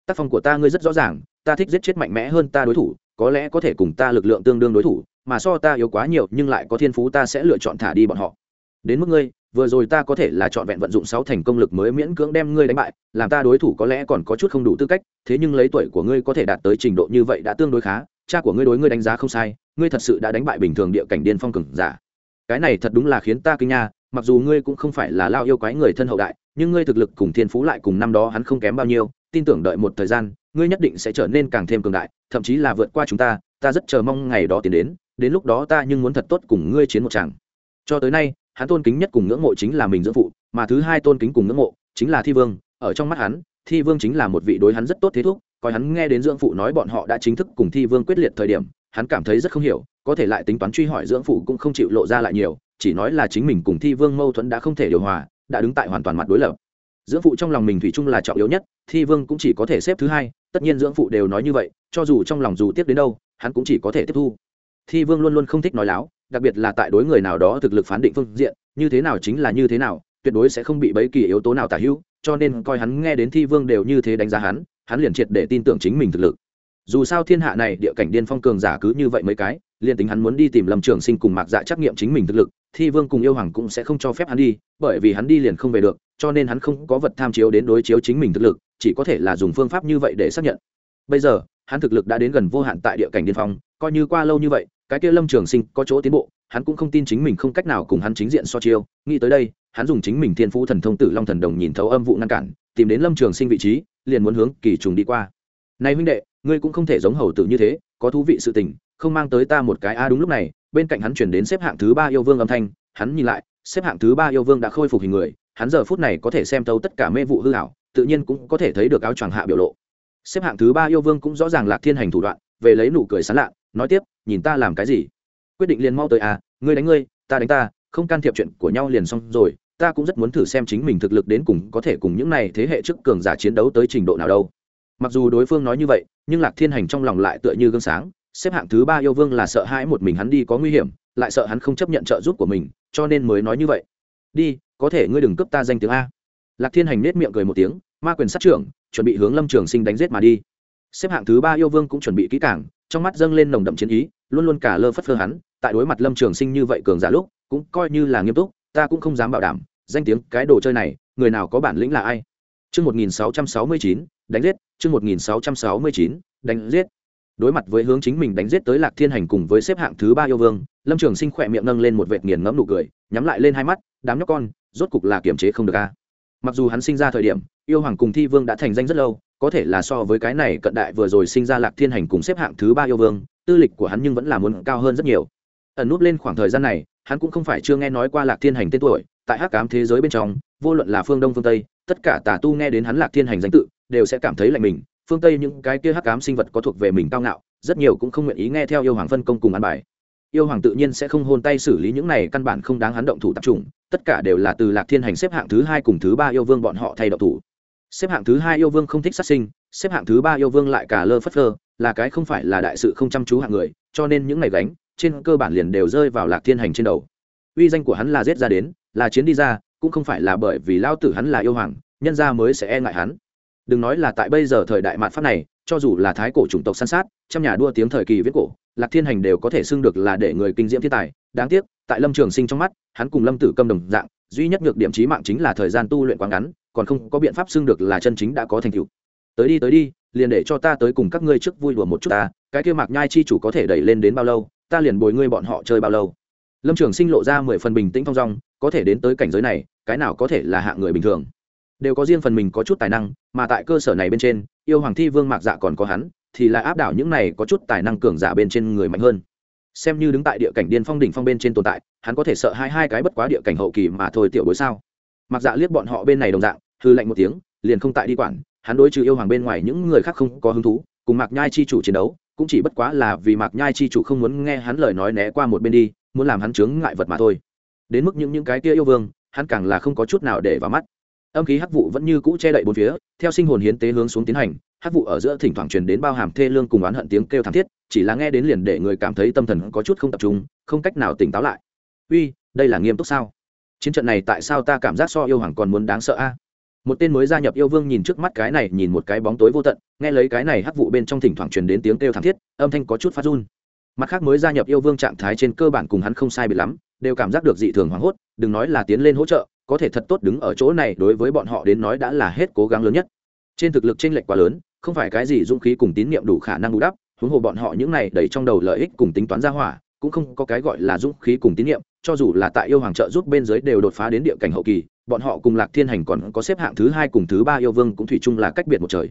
tác phong của ta ngươi rất rõ ràng, ta thích giết chết mạnh mẽ hơn ta đối thủ, có lẽ có thể cùng ta lực lượng tương đương đối thủ, mà so ta yếu quá nhiều nhưng lại có thiên phú ta sẽ lựa chọn thả đi bọn họ. Đến mức ngươi, vừa rồi ta có thể là chọn vẹn vận dụng sáu thành công lực mới miễn cưỡng đem ngươi đánh bại, làm ta đối thủ có lẽ còn có chút không đủ tư cách, thế nhưng lấy tuổi của ngươi có thể đạt tới trình độ như vậy đã tương đối khá, cha của ngươi đối ngươi đánh giá không sai, ngươi thật sự đã đánh bại bình thường địa cảnh điên phong cừng giả. Cái này thật đúng là khiến ta kinh nha, mặc dù ngươi cũng không phải là lao yêu quái người thân hậu đại, nhưng ngươi thực lực cùng thiên phú lại cùng năm đó hắn không kém bao nhiêu tin tưởng đợi một thời gian, ngươi nhất định sẽ trở nên càng thêm cường đại, thậm chí là vượt qua chúng ta ta rất chờ mong ngày đó tiến đến đến lúc đó ta nhưng muốn thật tốt cùng ngươi chiến một chàng cho tới nay, hắn tôn kính nhất cùng ngưỡng mộ chính là mình dưỡng phụ, mà thứ hai tôn kính cùng ngưỡng mộ chính là thi vương. Ở trong mắt hắn, thi vương chính là một vị đối hắn rất tốt thế thúc, coi hắn nghe đến dưỡng phụ nói bọn họ đã chính thức cùng thi vương quyết liệt thời điểm, hắn cảm thấy rất không hiểu, có thể lại tính toán truy hỏi dưỡng phụ cũng không chịu lộ ra lại nhiều, chỉ nói là chính mình cùng thi vương mâu thuẫn đã không thể điều hòa, đã đứng tại hoàn toàn mặt đối lập dưỡng phụ trong lòng mình thủy chung là trọng yếu nhất, thi vương cũng chỉ có thể xếp thứ hai, tất nhiên dưỡng phụ đều nói như vậy, cho dù trong lòng dù tiếp đến đâu, hắn cũng chỉ có thể tiếp thu. Thi vương luôn luôn không thích nói láo, đặc biệt là tại đối người nào đó thực lực phán định phương diện, như thế nào chính là như thế nào, tuyệt đối sẽ không bị bấy kỳ yếu tố nào tả hữu, cho nên coi hắn nghe đến thi vương đều như thế đánh giá hắn hắn liền triệt để tin tưởng chính mình thực lực. Dù sao thiên hạ này, địa cảnh điên phong cường giả cứ như vậy mấy cái liền tính hắn muốn đi tìm lâm trường sinh cùng mạc dạ trắc nghiệm chính mình thực lực, thi vương cùng yêu hoàng cũng sẽ không cho phép hắn đi, bởi vì hắn đi liền không về được, cho nên hắn không có vật tham chiếu đến đối chiếu chính mình thực lực, chỉ có thể là dùng phương pháp như vậy để xác nhận. Bây giờ, hắn thực lực đã đến gần vô hạn tại địa cảnh điên phong, coi như qua lâu như vậy, cái kia lâm trường sinh có chỗ tiến bộ, hắn cũng không tin chính mình không cách nào cùng hắn chính diện so chiêu. Nghĩ tới đây, hắn dùng chính mình thiên phú thần thông tử long thần đồng nhìn thấu âm vụ ngăn cản, tìm đến lâm trường sinh vị trí, liền muốn hướng kỳ trùng đi qua. Này huynh đệ, ngươi cũng không thể giống hầu tử như thế, có thú vị sự tình không mang tới ta một cái a đúng lúc này, bên cạnh hắn chuyển đến xếp hạng thứ ba yêu vương âm thanh, hắn nhìn lại, xếp hạng thứ ba yêu vương đã khôi phục hình người, hắn giờ phút này có thể xem thấu tất cả mê vụ hư hảo tự nhiên cũng có thể thấy được áo choàng hạ biểu lộ. Xếp hạng thứ ba yêu vương cũng rõ ràng là thiên hành thủ đoạn, về lấy nụ cười sán lạ, nói tiếp, nhìn ta làm cái gì? Quyết định liền mau tới à ngươi đánh ngươi, ta đánh ta, không can thiệp chuyện của nhau liền xong rồi, ta cũng rất muốn thử xem chính mình thực lực đến cùng có thể cùng những này thế hệ trước cường giả chiến đấu tới trình độ nào đâu. Mặc dù đối phương nói như vậy, nhưng lạc thiên hành trong lòng lại tựa như gương sáng xếp hạng thứ ba yêu vương là sợ hãi một mình hắn đi có nguy hiểm lại sợ hắn không chấp nhận trợ giúp của mình cho nên mới nói như vậy. Đi có thể ngươi đừng cướp ta danh tiếng a. Lạc thiên hành nết miệng cười một tiếng ma quyền sát trưởng chuẩn bị hướng lâm trường sinh đánh giết mà đi. Xếp hạng thứ ba yêu vương cũng chuẩn bị kỹ cảng trong mắt dâng lên nồng đậm chiến ý luôn luôn cả lơ phất phơ hắn tại đối mặt lâm trường sinh như vậy cường giả lúc cũng coi như là nghiêm túc ta cũng không dám bảo đảm danh tiếng cái đồ chơi này người nào có bản lĩnh là ai. Trước 1669, đánh giết, trước 1669, đánh giết. Đối mặt với hướng chính mình đánh giết tới Lạc Thiên Hành cùng với xếp hạng thứ ba yêu vương, Lâm Trường Sinh khỏe miệng nâng lên một vệt nghiền ngẫm nụ cười, nhắm lại lên hai mắt, đám nhóc con, rốt cục là kiềm chế không được a. Mặc dù hắn sinh ra thời điểm, yêu hoàng cùng thi vương đã thành danh rất lâu, có thể là so với cái này cận đại vừa rồi sinh ra Lạc Thiên Hành cùng xếp hạng thứ ba yêu vương, tư lịch của hắn nhưng vẫn là muốn cao hơn rất nhiều. Ẩn nút lên khoảng thời gian này, hắn cũng không phải chưa nghe nói qua Lạc Thiên Hành tên tuổi, tại hắc ám thế giới bên trong, vô luận là phương đông phương tây, tất cả tà tu nghe đến hắn Lạc Thiên Hành danh tự, đều sẽ cảm thấy lạnh mình, phương tây những cái kia hắc ám sinh vật có thuộc về mình cao ngạo, rất nhiều cũng không nguyện ý nghe theo yêu hoàng phân công cùng ăn bài. Yêu hoàng tự nhiên sẽ không hôn tay xử lý những này căn bản không đáng hắn động thủ tập trung tất cả đều là từ lạc thiên hành xếp hạng thứ hai cùng thứ ba yêu vương bọn họ thay động thủ. Xếp hạng thứ hai yêu vương không thích sát sinh xếp hạng thứ ba yêu vương lại cả lơ phất lơ là cái không phải là đại sự không chăm chú hạng người cho nên những ngày gánh trên cơ bản liền đều rơi vào lạc thiên hành trên đầu. Uy danh của hắn là giết ra đến là chiến đi ra cũng không phải là bởi vì lao tử hắn là yêu hoàng nhân gia mới sẽ e ngại hắn đừng nói là tại bây giờ thời đại mạt pháp này, cho dù là thái cổ chủng tộc săn sát trong nhà đua tiếng thời kỳ viết cổ, lạc thiên hành đều có thể xưng được là để người kinh diễm thiên tài. Đáng tiếc, tại lâm trường sinh trong mắt, hắn cùng lâm tử câm đồng dạng, duy nhất nhược điểm trí mạng chính là thời gian tu luyện quá ngắn, còn không có biện pháp xưng được là chân chính đã có thành tựu. Tới đi tới đi, liền để cho ta tới cùng các ngươi trước vui đùa một chút ta, cái kia mạc nhai chi chủ có thể đẩy lên đến bao lâu, ta liền bồi ngươi bọn họ chơi bao lâu. Lâm trường sinh lộ ra mười phần bình tĩnh thong dong, có thể đến tới cảnh giới này, cái nào có thể là hạng người bình thường? Đều có riêng phần mình có chút tài năng, mà tại cơ sở này bên trên, yêu hoàng thi vương mạc dạ còn có hắn, thì lại áp đảo những này có chút tài năng cường giả bên trên người mạnh hơn. Xem như đứng tại địa cảnh điên phong đỉnh phong bên trên tồn tại, hắn có thể sợ hai hai cái bất quá địa cảnh hậu kỳ mà thôi tiểu bối sao? Mặc dạ liếc bọn họ bên này đồng dạng hư lạnh một tiếng, liền không tại đi quản, hắn đối trừ yêu hoàng bên ngoài những người khác không có hứng thú, cùng mạc nhai chi chủ chiến đấu, cũng chỉ bất quá là vì mạc nhai chi chủ không muốn nghe hắn lời nói né qua một bên đi, muốn làm hắn chướng ngại vật mà thôi. Đến mức những những cái kia yêu vương, hắn càng là không có chút nào để vào mắt âm khí hắc vụ vẫn như cũ che đậy bốn phía, theo sinh hồn hiến tế hướng xuống tiến hành, hắc vụ ở giữa thỉnh thoảng truyền đến bao hàm thê lương cùng oán hận tiếng kêu thảm thiết, chỉ là nghe đến liền để người cảm thấy tâm thần có chút không tập trung, không cách nào tỉnh táo lại. Uy, đây là nghiêm túc sao? Chiến trận này tại sao ta cảm giác so yêu hoàng còn muốn đáng sợ a? Một tên mới gia nhập yêu vương nhìn trước mắt cái này, nhìn một cái bóng tối vô tận, nghe lấy cái này hắc vụ bên trong thỉnh thoảng truyền đến tiếng kêu thảm thiết, âm thanh có chút phát run. Mặt khác mới gia nhập yêu vương trạng thái trên cơ bản cùng hắn không sai bị lắm, đều cảm giác được dị thường hoảng hốt, đừng nói là tiến lên hỗ trợ có thể thật tốt đứng ở chỗ này đối với bọn họ đến nói đã là hết cố gắng lớn nhất. Trên thực lực t r ê n lệch quá lớn, không phải cái gì dũng khí cùng tín nhiệm đủ khả năng bù đắp, huống hồ bọn họ những này đẩy trong đầu lợi ích cùng tính toán ra hỏa, cũng không có cái gọi là dũng khí cùng tín nhiệm cho dù là tại yêu hoàng trợ giúp bên dưới đều đột phá đến địa cảnh hậu kỳ, bọn họ cùng lạc thiên hành còn có xếp hạng thứ hai cùng thứ ba yêu vương cũng thủy chung là cách biệt một trời.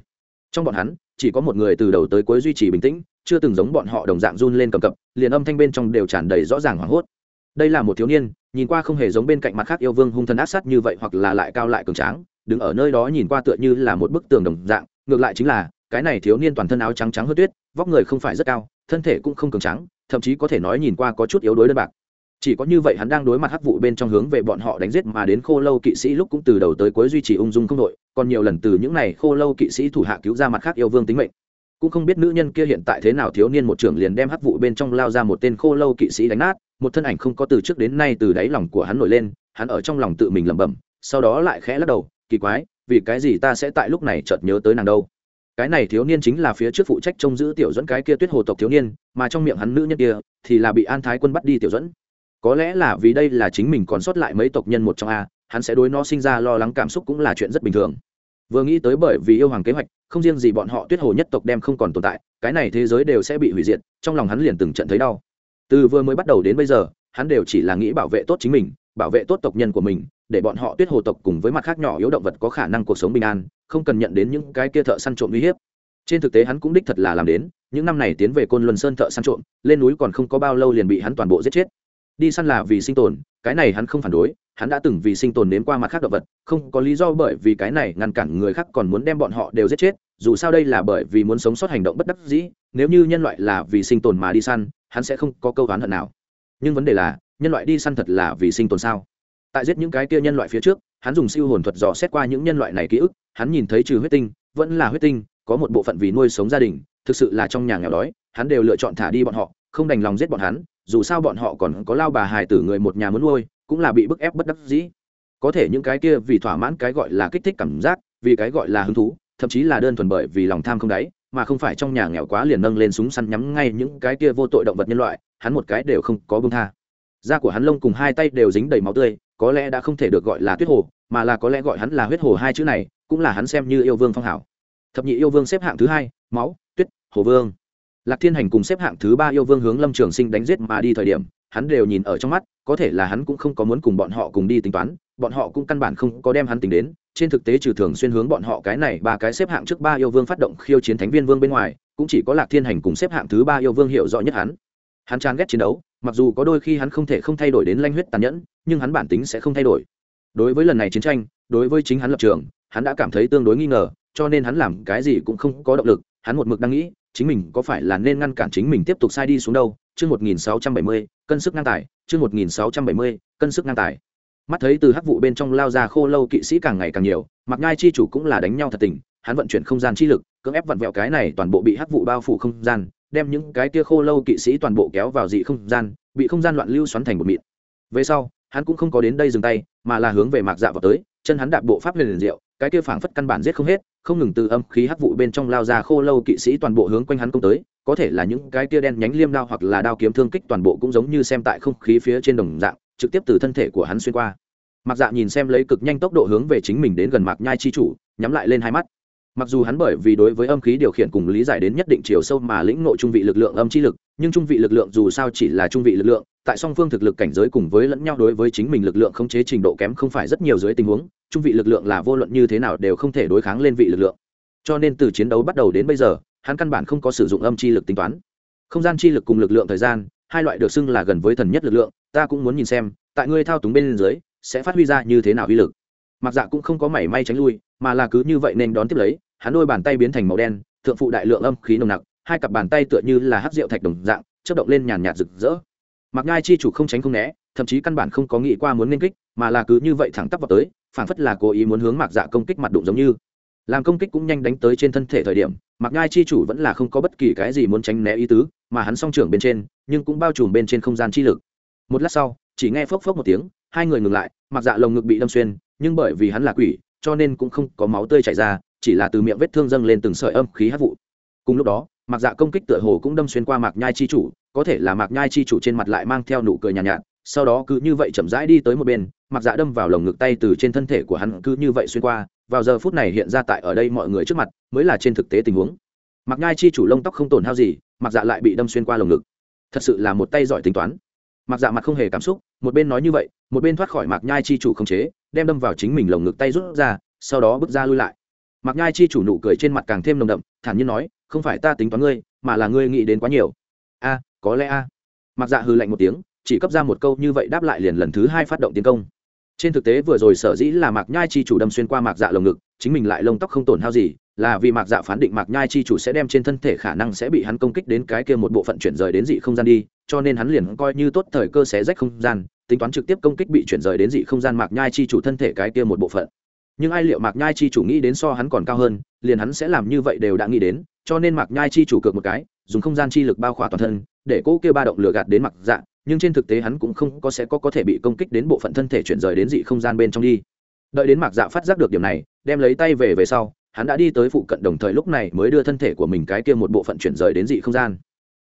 Trong bọn hắn, chỉ có một người từ đầu tới cuối duy trì bình tĩnh, chưa từng giống bọn họ đồng dạng run lên cầm cập, liền âm thanh bên trong đều tràn đầy rõ ràng hoảng hốt đây là một thiếu niên, nhìn qua không hề giống bên cạnh mặt khác yêu vương hung thần ác sát như vậy hoặc là lại cao lại cường tráng, đứng ở nơi đó nhìn qua tựa như là một bức tường đồng dạng, ngược lại chính là, cái này thiếu niên toàn thân áo trắng trắng hơn tuyết, vóc người không phải rất cao, thân thể cũng không cường trắng thậm chí có thể nói nhìn qua có chút yếu đuối đơn bạc. Chỉ có như vậy hắn đang đối mặt hắc vụ bên trong hướng về bọn họ đánh giết mà đến khô lâu kỵ sĩ lúc cũng từ đầu tới cuối duy trì ung dung không đội, còn nhiều lần từ những này khô lâu kỵ sĩ thủ hạ cứu ra mặt khác yêu vương tính mệnh. Cũng không biết nữ nhân kia hiện tại thế nào, thiếu niên một trưởng liền đem hắc vụ bên trong lao ra một tên khô lâu kỵ sĩ đánh nát một thân ảnh không có từ trước đến nay từ đáy lòng của hắn nổi lên, hắn ở trong lòng tự mình lẩm bẩm, sau đó lại khẽ lắc đầu, kỳ quái, vì cái gì ta sẽ tại lúc này chợt nhớ tới nàng đâu? Cái này thiếu niên chính là phía trước phụ trách trông giữ tiểu dẫn cái kia tuyết hồ tộc thiếu niên, mà trong miệng hắn nữ nhân kia thì là bị an thái quân bắt đi tiểu dẫn có lẽ là vì đây là chính mình còn sót lại mấy tộc nhân một trong a, hắn sẽ đối nó sinh ra lo lắng cảm xúc cũng là chuyện rất bình thường. Vừa nghĩ tới bởi vì yêu hoàng kế hoạch, không riêng gì bọn họ tuyết hồ nhất tộc đem không còn tồn tại, cái này thế giới đều sẽ bị hủy diệt, trong lòng hắn liền từng trận thấy đau từ vừa mới bắt đầu đến bây giờ, hắn đều chỉ là nghĩ bảo vệ tốt chính mình, bảo vệ tốt tộc nhân của mình, để bọn họ tuyết hồ tộc cùng với mặt khác nhỏ yếu động vật có khả năng cuộc sống bình an, không cần nhận đến những cái kia thợ săn trộm uy hiếp. Trên thực tế hắn cũng đích thật là làm đến, những năm này tiến về côn luân sơn thợ săn trộm, lên núi còn không có bao lâu liền bị hắn toàn bộ giết chết. Đi săn là vì sinh tồn, cái này hắn không phản đối, hắn đã từng vì sinh tồn nếm qua mặt khác động vật, không có lý do bởi vì cái này ngăn cản người khác còn muốn đem bọn họ đều giết chết, dù sao đây là bởi vì muốn sống sót hành động bất đắc dĩ, nếu như nhân loại là vì sinh tồn mà đi săn hắn sẽ không có câu oán hận nào. Nhưng vấn đề là, nhân loại đi săn thật là vì sinh tồn sao? Tại giết những cái kia nhân loại phía trước, hắn dùng siêu hồn thuật dò xét qua những nhân loại này ký ức, hắn nhìn thấy trừ huyết tinh, vẫn là huyết tinh, có một bộ phận vì nuôi sống gia đình, thực sự là trong nhà nghèo đói, hắn đều lựa chọn thả đi bọn họ, không đành lòng giết bọn hắn, dù sao bọn họ còn có lao bà hài tử người một nhà muốn nuôi, cũng là bị bức ép bất đắc dĩ. Có thể những cái kia vì thỏa mãn cái gọi là kích thích cảm giác, vì cái gọi là hứng thú, thậm chí là đơn thuần bởi vì lòng tham không đáy mà không phải trong nhà nghèo quá liền nâng lên súng săn nhắm ngay những cái kia vô tội động vật nhân loại, hắn một cái đều không có buông tha. Da của hắn lông cùng hai tay đều dính đầy máu tươi, có lẽ đã không thể được gọi là tuyết hồ, mà là có lẽ gọi hắn là huyết hồ hai chữ này, cũng là hắn xem như yêu vương phong hảo. Thập nhị yêu vương xếp hạng thứ hai, máu, tuyết, hồ vương. Lạc thiên hành cùng xếp hạng thứ ba yêu vương hướng lâm trường sinh đánh giết mà đi thời điểm hắn đều nhìn ở trong mắt, có thể là hắn cũng không có muốn cùng bọn họ cùng đi tính toán, bọn họ cũng căn bản không có đem hắn tính đến. Trên thực tế trừ thường xuyên hướng bọn họ cái này ba cái xếp hạng trước ba yêu vương phát động khiêu chiến thánh viên vương bên ngoài, cũng chỉ có lạc thiên hành cùng xếp hạng thứ ba yêu vương hiểu rõ nhất hắn. Hắn chán ghét chiến đấu, mặc dù có đôi khi hắn không thể không thay đổi đến lanh huyết tàn nhẫn, nhưng hắn bản tính sẽ không thay đổi. Đối với lần này chiến tranh, đối với chính hắn lập trường, hắn đã cảm thấy tương đối nghi ngờ, cho nên hắn làm cái gì cũng không có động lực. Hắn một mực đang nghĩ, chính mình có phải là nên ngăn cản chính mình tiếp tục sai đi xuống đâu? Chương một nghìn sáu trăm bảy mươi, cân sức ngang tài, chương một nghìn sáu trăm bảy mươi, cân sức ngang tài. Mắt thấy từ hắc vụ bên trong lao ra khô lâu kỵ sĩ càng ngày càng nhiều, Mạc ngai chi chủ cũng là đánh nhau thật tình, hắn vận chuyển không gian chi lực, cưỡng ép vặn vẹo cái này toàn bộ bị hắc vụ bao phủ không gian, đem những cái kia khô lâu kỵ sĩ toàn bộ kéo vào dị không gian, bị không gian loạn lưu xoắn thành một mịn. Về sau, hắn cũng không có đến đây dừng tay, mà là hướng về mạc dạ vào tới, chân hắn đạp bộ pháp huyền liền diệu, cái kia phảng phất căn bản giết không hết không ngừng từ âm khí hắc vụ bên trong lao ra khô lâu kỵ sĩ toàn bộ hướng quanh hắn công tới, có thể là những cái tia đen nhánh liêm đao hoặc là đao kiếm thương kích toàn bộ cũng giống như xem tại không khí phía trên đồng dạng, trực tiếp từ thân thể của hắn xuyên qua. Mặc dạ nhìn xem lấy cực nhanh tốc độ hướng về chính mình đến gần mạc nhai chi chủ, nhắm lại lên hai mắt. Mặc dù hắn bởi vì đối với âm khí điều khiển cùng lý giải đến nhất định chiều sâu mà lĩnh nội trung vị lực lượng âm chi lực, nhưng trung vị lực lượng dù sao chỉ là trung vị lực lượng tại song phương thực lực cảnh giới cùng với lẫn nhau đối với chính mình lực lượng khống chế trình độ kém không phải rất nhiều dưới tình huống, trung vị lực lượng là vô luận như thế nào đều không thể đối kháng lên vị lực lượng. Cho nên từ chiến đấu bắt đầu đến bây giờ, hắn căn bản không có sử dụng âm chi lực tính toán. Không gian chi lực cùng lực lượng thời gian, hai loại được xưng là gần với thần nhất lực lượng, ta cũng muốn nhìn xem, tại ngươi thao túng bên dưới, sẽ phát huy ra như thế nào uy lực. Mặc dạ cũng không có mảy may tránh lui, mà là cứ như vậy nên đón tiếp lấy, hắn đôi bàn tay biến thành màu đen, thượng phụ đại lượng âm khí nồng nặc, hai cặp bàn tay tựa như là hát rượu thạch đồng dạng chất động lên nhàn nhạt rực rỡ mặc nhai chi chủ không tránh không né, thậm chí căn bản không có nghĩ qua muốn nên kích, mà là cứ như vậy thẳng tắp vào tới phản phất là cố ý muốn hướng mạc dạ công kích mặt đụng giống như. Làm công kích cũng nhanh đánh tới trên thân thể thời điểm mặc nhai chi chủ vẫn là không có bất kỳ cái gì muốn tránh né ý tứ, mà hắn song trưởng bên trên, nhưng cũng bao trùm bên trên không gian chi lực. Một lát sau, chỉ nghe phốc phốc một tiếng, hai người ngừng lại mặc dạ lồng ngực bị đâm xuyên, nhưng bởi vì hắn là quỷ, cho nên cũng không có máu tươi chảy ra, chỉ là từ miệng vết thương dâng lên từng sợi âm khí hát vụ. Cùng lúc đó mặc dạ công kích tựa hồ cũng đâm xuyên qua mạc nhai chi chủ có thể là mạc nhai chi chủ trên mặt lại mang theo nụ cười nhàn nhạt, nhạt sau đó cứ như vậy chậm rãi đi tới một bên mặc dạ đâm vào lồng ngực tay từ trên thân thể của hắn cứ như vậy xuyên qua vào giờ phút này hiện ra tại ở đây mọi người trước mặt mới là trên thực tế tình huống. Mặc nhai chi chủ lông tóc không tổn hao gì mặc dạ lại bị đâm xuyên qua lồng ngực. Thật sự là một tay giỏi tính toán. Mặc dạ mặt không hề cảm xúc một bên nói như vậy một bên thoát khỏi mạc nhai chi chủ không chế đem đâm vào chính mình lồng ngực tay rút ra sau đó bước ra lui lại. Mạc nhai chi chủ nụ cười trên mặt càng thêm nồng đậm thản nhiên nói không phải ta tính toán ngươi mà là ngươi nghĩ đến quá nhiều. A có lẽ a à. mặc dạ hư lạnh một tiếng, chỉ cấp ra một câu như vậy đáp lại liền lần thứ hai phát động tiến công trên thực tế vừa rồi sở dĩ là mạc nhai chi chủ đâm xuyên qua mạc dạ lồng ngực, chính mình lại lông tóc không tổn hao gì, là vì mạc dạ phán định mạc nhai chi chủ sẽ đem trên thân thể khả năng sẽ bị hắn công kích đến cái kia một bộ phận chuyển rời đến dị không gian đi, cho nên hắn liền coi như tốt thời cơ xé rách không gian, tính toán trực tiếp công kích bị chuyển rời đến dị không gian mạc nhai chi chủ thân thể cái kia một bộ phận nhưng ai liệu mạc nhai chi chủ nghĩ đến so hắn còn cao hơn, liền hắn sẽ làm như vậy đều đã nghĩ đến, cho nên mạc nhai chi chủ cược một cái, dùng không gian chi lực bao khỏa toàn thân, để cỗ kêu ba động lửa gạt đến mặc dạ nhưng trên thực tế hắn cũng không có sẽ có có thể bị công kích đến bộ phận thân thể chuyển rời đến dị không gian bên trong đi. Đợi đến mạc dạ phát giác được điểm này, đem lấy tay về về sau, hắn đã đi tới phụ cận đồng thời lúc này mới đưa thân thể của mình cái kia một bộ phận chuyển rời đến dị không gian.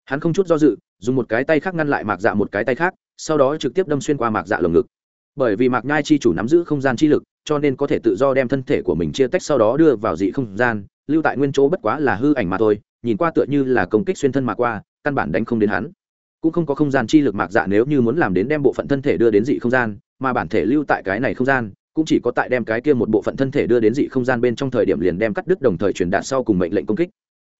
Hắn không chút do dự, dùng một cái tay khác ngăn lại mạc dạ một cái tay khác, sau đó trực tiếp đâm xuyên qua mạc dạ lồng ngực. Bởi vì mạc nhai chi chủ nắm giữ không gian chi lực cho nên có thể tự do đem thân thể của mình chia tách sau đó đưa vào dị không gian, lưu tại nguyên chỗ bất quá là hư ảnh mà thôi, nhìn qua tựa như là công kích xuyên thân mà qua, căn bản đánh không đến hắn. Cũng không có không gian chi lực mạc dạ nếu như muốn làm đến đem bộ phận thân thể đưa đến dị không gian, mà bản thể lưu tại cái này không gian, cũng chỉ có tại đem cái kia một bộ phận thân thể đưa đến dị không gian bên trong thời điểm liền đem cắt đứt đồng thời truyền đạt sau cùng mệnh lệnh công kích.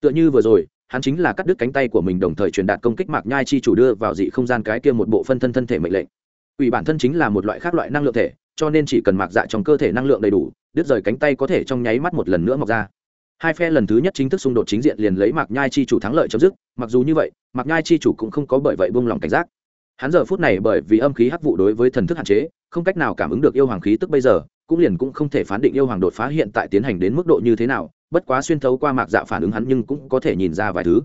Tựa như vừa rồi, hắn chính là cắt đứt cánh tay của mình đồng thời truyền đạt công kích mạc nhai chi chủ đưa vào dị không gian cái kia một bộ phân thân thân thể mệnh lệnh ủy bản thân chính là một loại khác loại năng lượng thể, cho nên chỉ cần mạc dạ trong cơ thể năng lượng đầy đủ, đứt rời cánh tay có thể trong nháy mắt một lần nữa mọc ra. Hai phe lần thứ nhất chính thức xung đột chính diện liền lấy mạc nhai chi chủ thắng lợi chấm dứt, mặc dù như vậy, mạc nhai chi chủ cũng không có bởi vậy buông lỏng cảnh giác. Hắn giờ phút này bởi vì âm khí hắc vụ đối với thần thức hạn chế, không cách nào cảm ứng được yêu hoàng khí tức bây giờ, cũng liền cũng không thể phán định yêu hoàng đột phá hiện tại tiến hành đến mức độ như thế nào, bất quá xuyên thấu qua mạc dạ phản ứng hắn nhưng cũng có thể nhìn ra vài thứ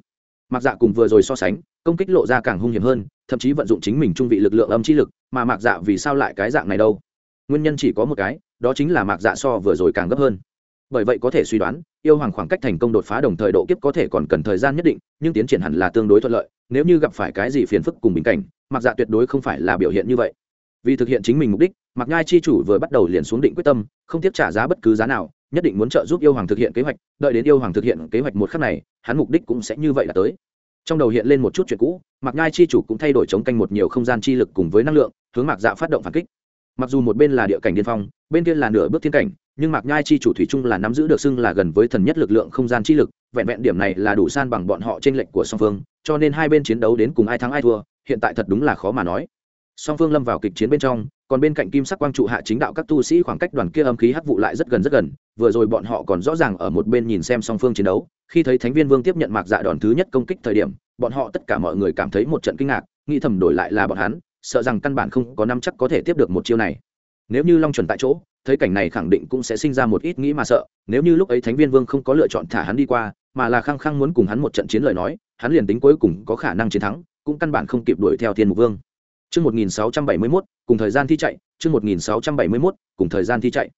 mạc dạ cùng vừa rồi so sánh, công kích lộ ra càng hung hiểm hơn, thậm chí vận dụng chính mình trung vị lực lượng âm chi lực, mà mạc dạ vì sao lại cái dạng này đâu? Nguyên nhân chỉ có một cái, đó chính là mạc dạ so vừa rồi càng gấp hơn. Bởi vậy có thể suy đoán, yêu hoàng khoảng cách thành công đột phá đồng thời độ kiếp có thể còn cần thời gian nhất định, nhưng tiến triển hẳn là tương đối thuận lợi, nếu như gặp phải cái gì phiền phức cùng bình cảnh, mạc dạ tuyệt đối không phải là biểu hiện như vậy. Vì thực hiện chính mình mục đích, mạc nhai chi chủ vừa bắt đầu liền xuống định quyết tâm, không tiếp trả giá bất cứ giá nào nhất định muốn trợ giúp yêu hoàng thực hiện kế hoạch, đợi đến yêu hoàng thực hiện kế hoạch một khắc này, hắn mục đích cũng sẽ như vậy là tới. Trong đầu hiện lên một chút chuyện cũ, mạc nhai chi chủ cũng thay đổi chống canh một nhiều không gian chi lực cùng với năng lượng, hướng mạc dạ phát động phản kích. Mặc dù một bên là địa cảnh điên phong, bên kia là nửa bước thiên cảnh, nhưng mạc nhai chi chủ thủy chung là nắm giữ được xưng là gần với thần nhất lực lượng không gian chi lực, vẹn vẹn điểm này là đủ san bằng bọn họ trên lệnh của song phương, cho nên hai bên chiến đấu đến cùng ai thắng ai thua, hiện tại thật đúng là khó mà nói. Song phương lâm vào kịch chiến bên trong còn bên cạnh kim sắc quang trụ hạ chính đạo các tu sĩ khoảng cách đoàn kia âm khí hắc vụ lại rất gần rất gần, vừa rồi bọn họ còn rõ ràng ở một bên nhìn xem song phương chiến đấu. Khi thấy thánh viên vương tiếp nhận mạc dạ đòn thứ nhất công kích thời điểm, bọn họ tất cả mọi người cảm thấy một trận kinh ngạc, nghĩ thầm đổi lại là bọn hắn, sợ rằng căn bản không có năm chắc có thể tiếp được một chiêu này. Nếu như long chuẩn tại chỗ, thấy cảnh này khẳng định cũng sẽ sinh ra một ít nghĩ mà sợ. Nếu như lúc ấy thánh viên vương không có lựa chọn thả hắn đi qua, mà là khăng khăng muốn cùng hắn một trận chiến lời nói, hắn liền tính cuối cùng có khả năng chiến thắng, cũng căn bản không kịp đuổi theo thiên mục vương. Chương 1671, cùng thời gian thi chạy, chương 1671, cùng thời gian thi chạy.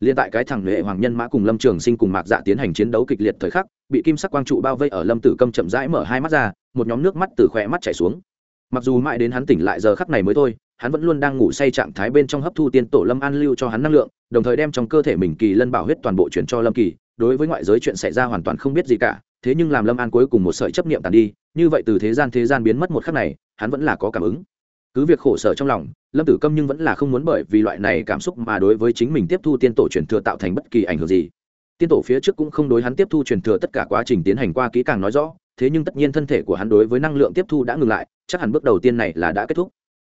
Liên tại cái thằng Lệ Hoàng Nhân Mã cùng Lâm Trường Sinh cùng Mạc Dạ tiến hành chiến đấu kịch liệt thời khắc, bị kim sắc quang trụ bao vây ở Lâm Tử Câm chậm rãi mở hai mắt ra, một nhóm nước mắt từ khóe mắt chảy xuống. Mặc dù mãi đến hắn tỉnh lại giờ khắc này mới thôi, hắn vẫn luôn đang ngủ say trạng thái bên trong hấp thu tiên tổ Lâm An lưu cho hắn năng lượng, đồng thời đem trong cơ thể mình kỳ lân bảo huyết toàn bộ chuyển cho Lâm Kỳ, đối với ngoại giới chuyện xảy ra hoàn toàn không biết gì cả, thế nhưng làm Lâm An cuối cùng một sợi chấp niệm tàn đi, như vậy từ thế gian thế gian biến mất một khắc này, hắn vẫn là có cảm ứng cứ việc khổ sở trong lòng, lâm tử câm nhưng vẫn là không muốn bởi vì loại này cảm xúc mà đối với chính mình tiếp thu tiên tổ truyền thừa tạo thành bất kỳ ảnh hưởng gì. Tiên tổ phía trước cũng không đối hắn tiếp thu truyền thừa tất cả quá trình tiến hành qua kỹ càng nói rõ, thế nhưng tất nhiên thân thể của hắn đối với năng lượng tiếp thu đã ngừng lại, chắc hẳn bước đầu tiên này là đã kết thúc.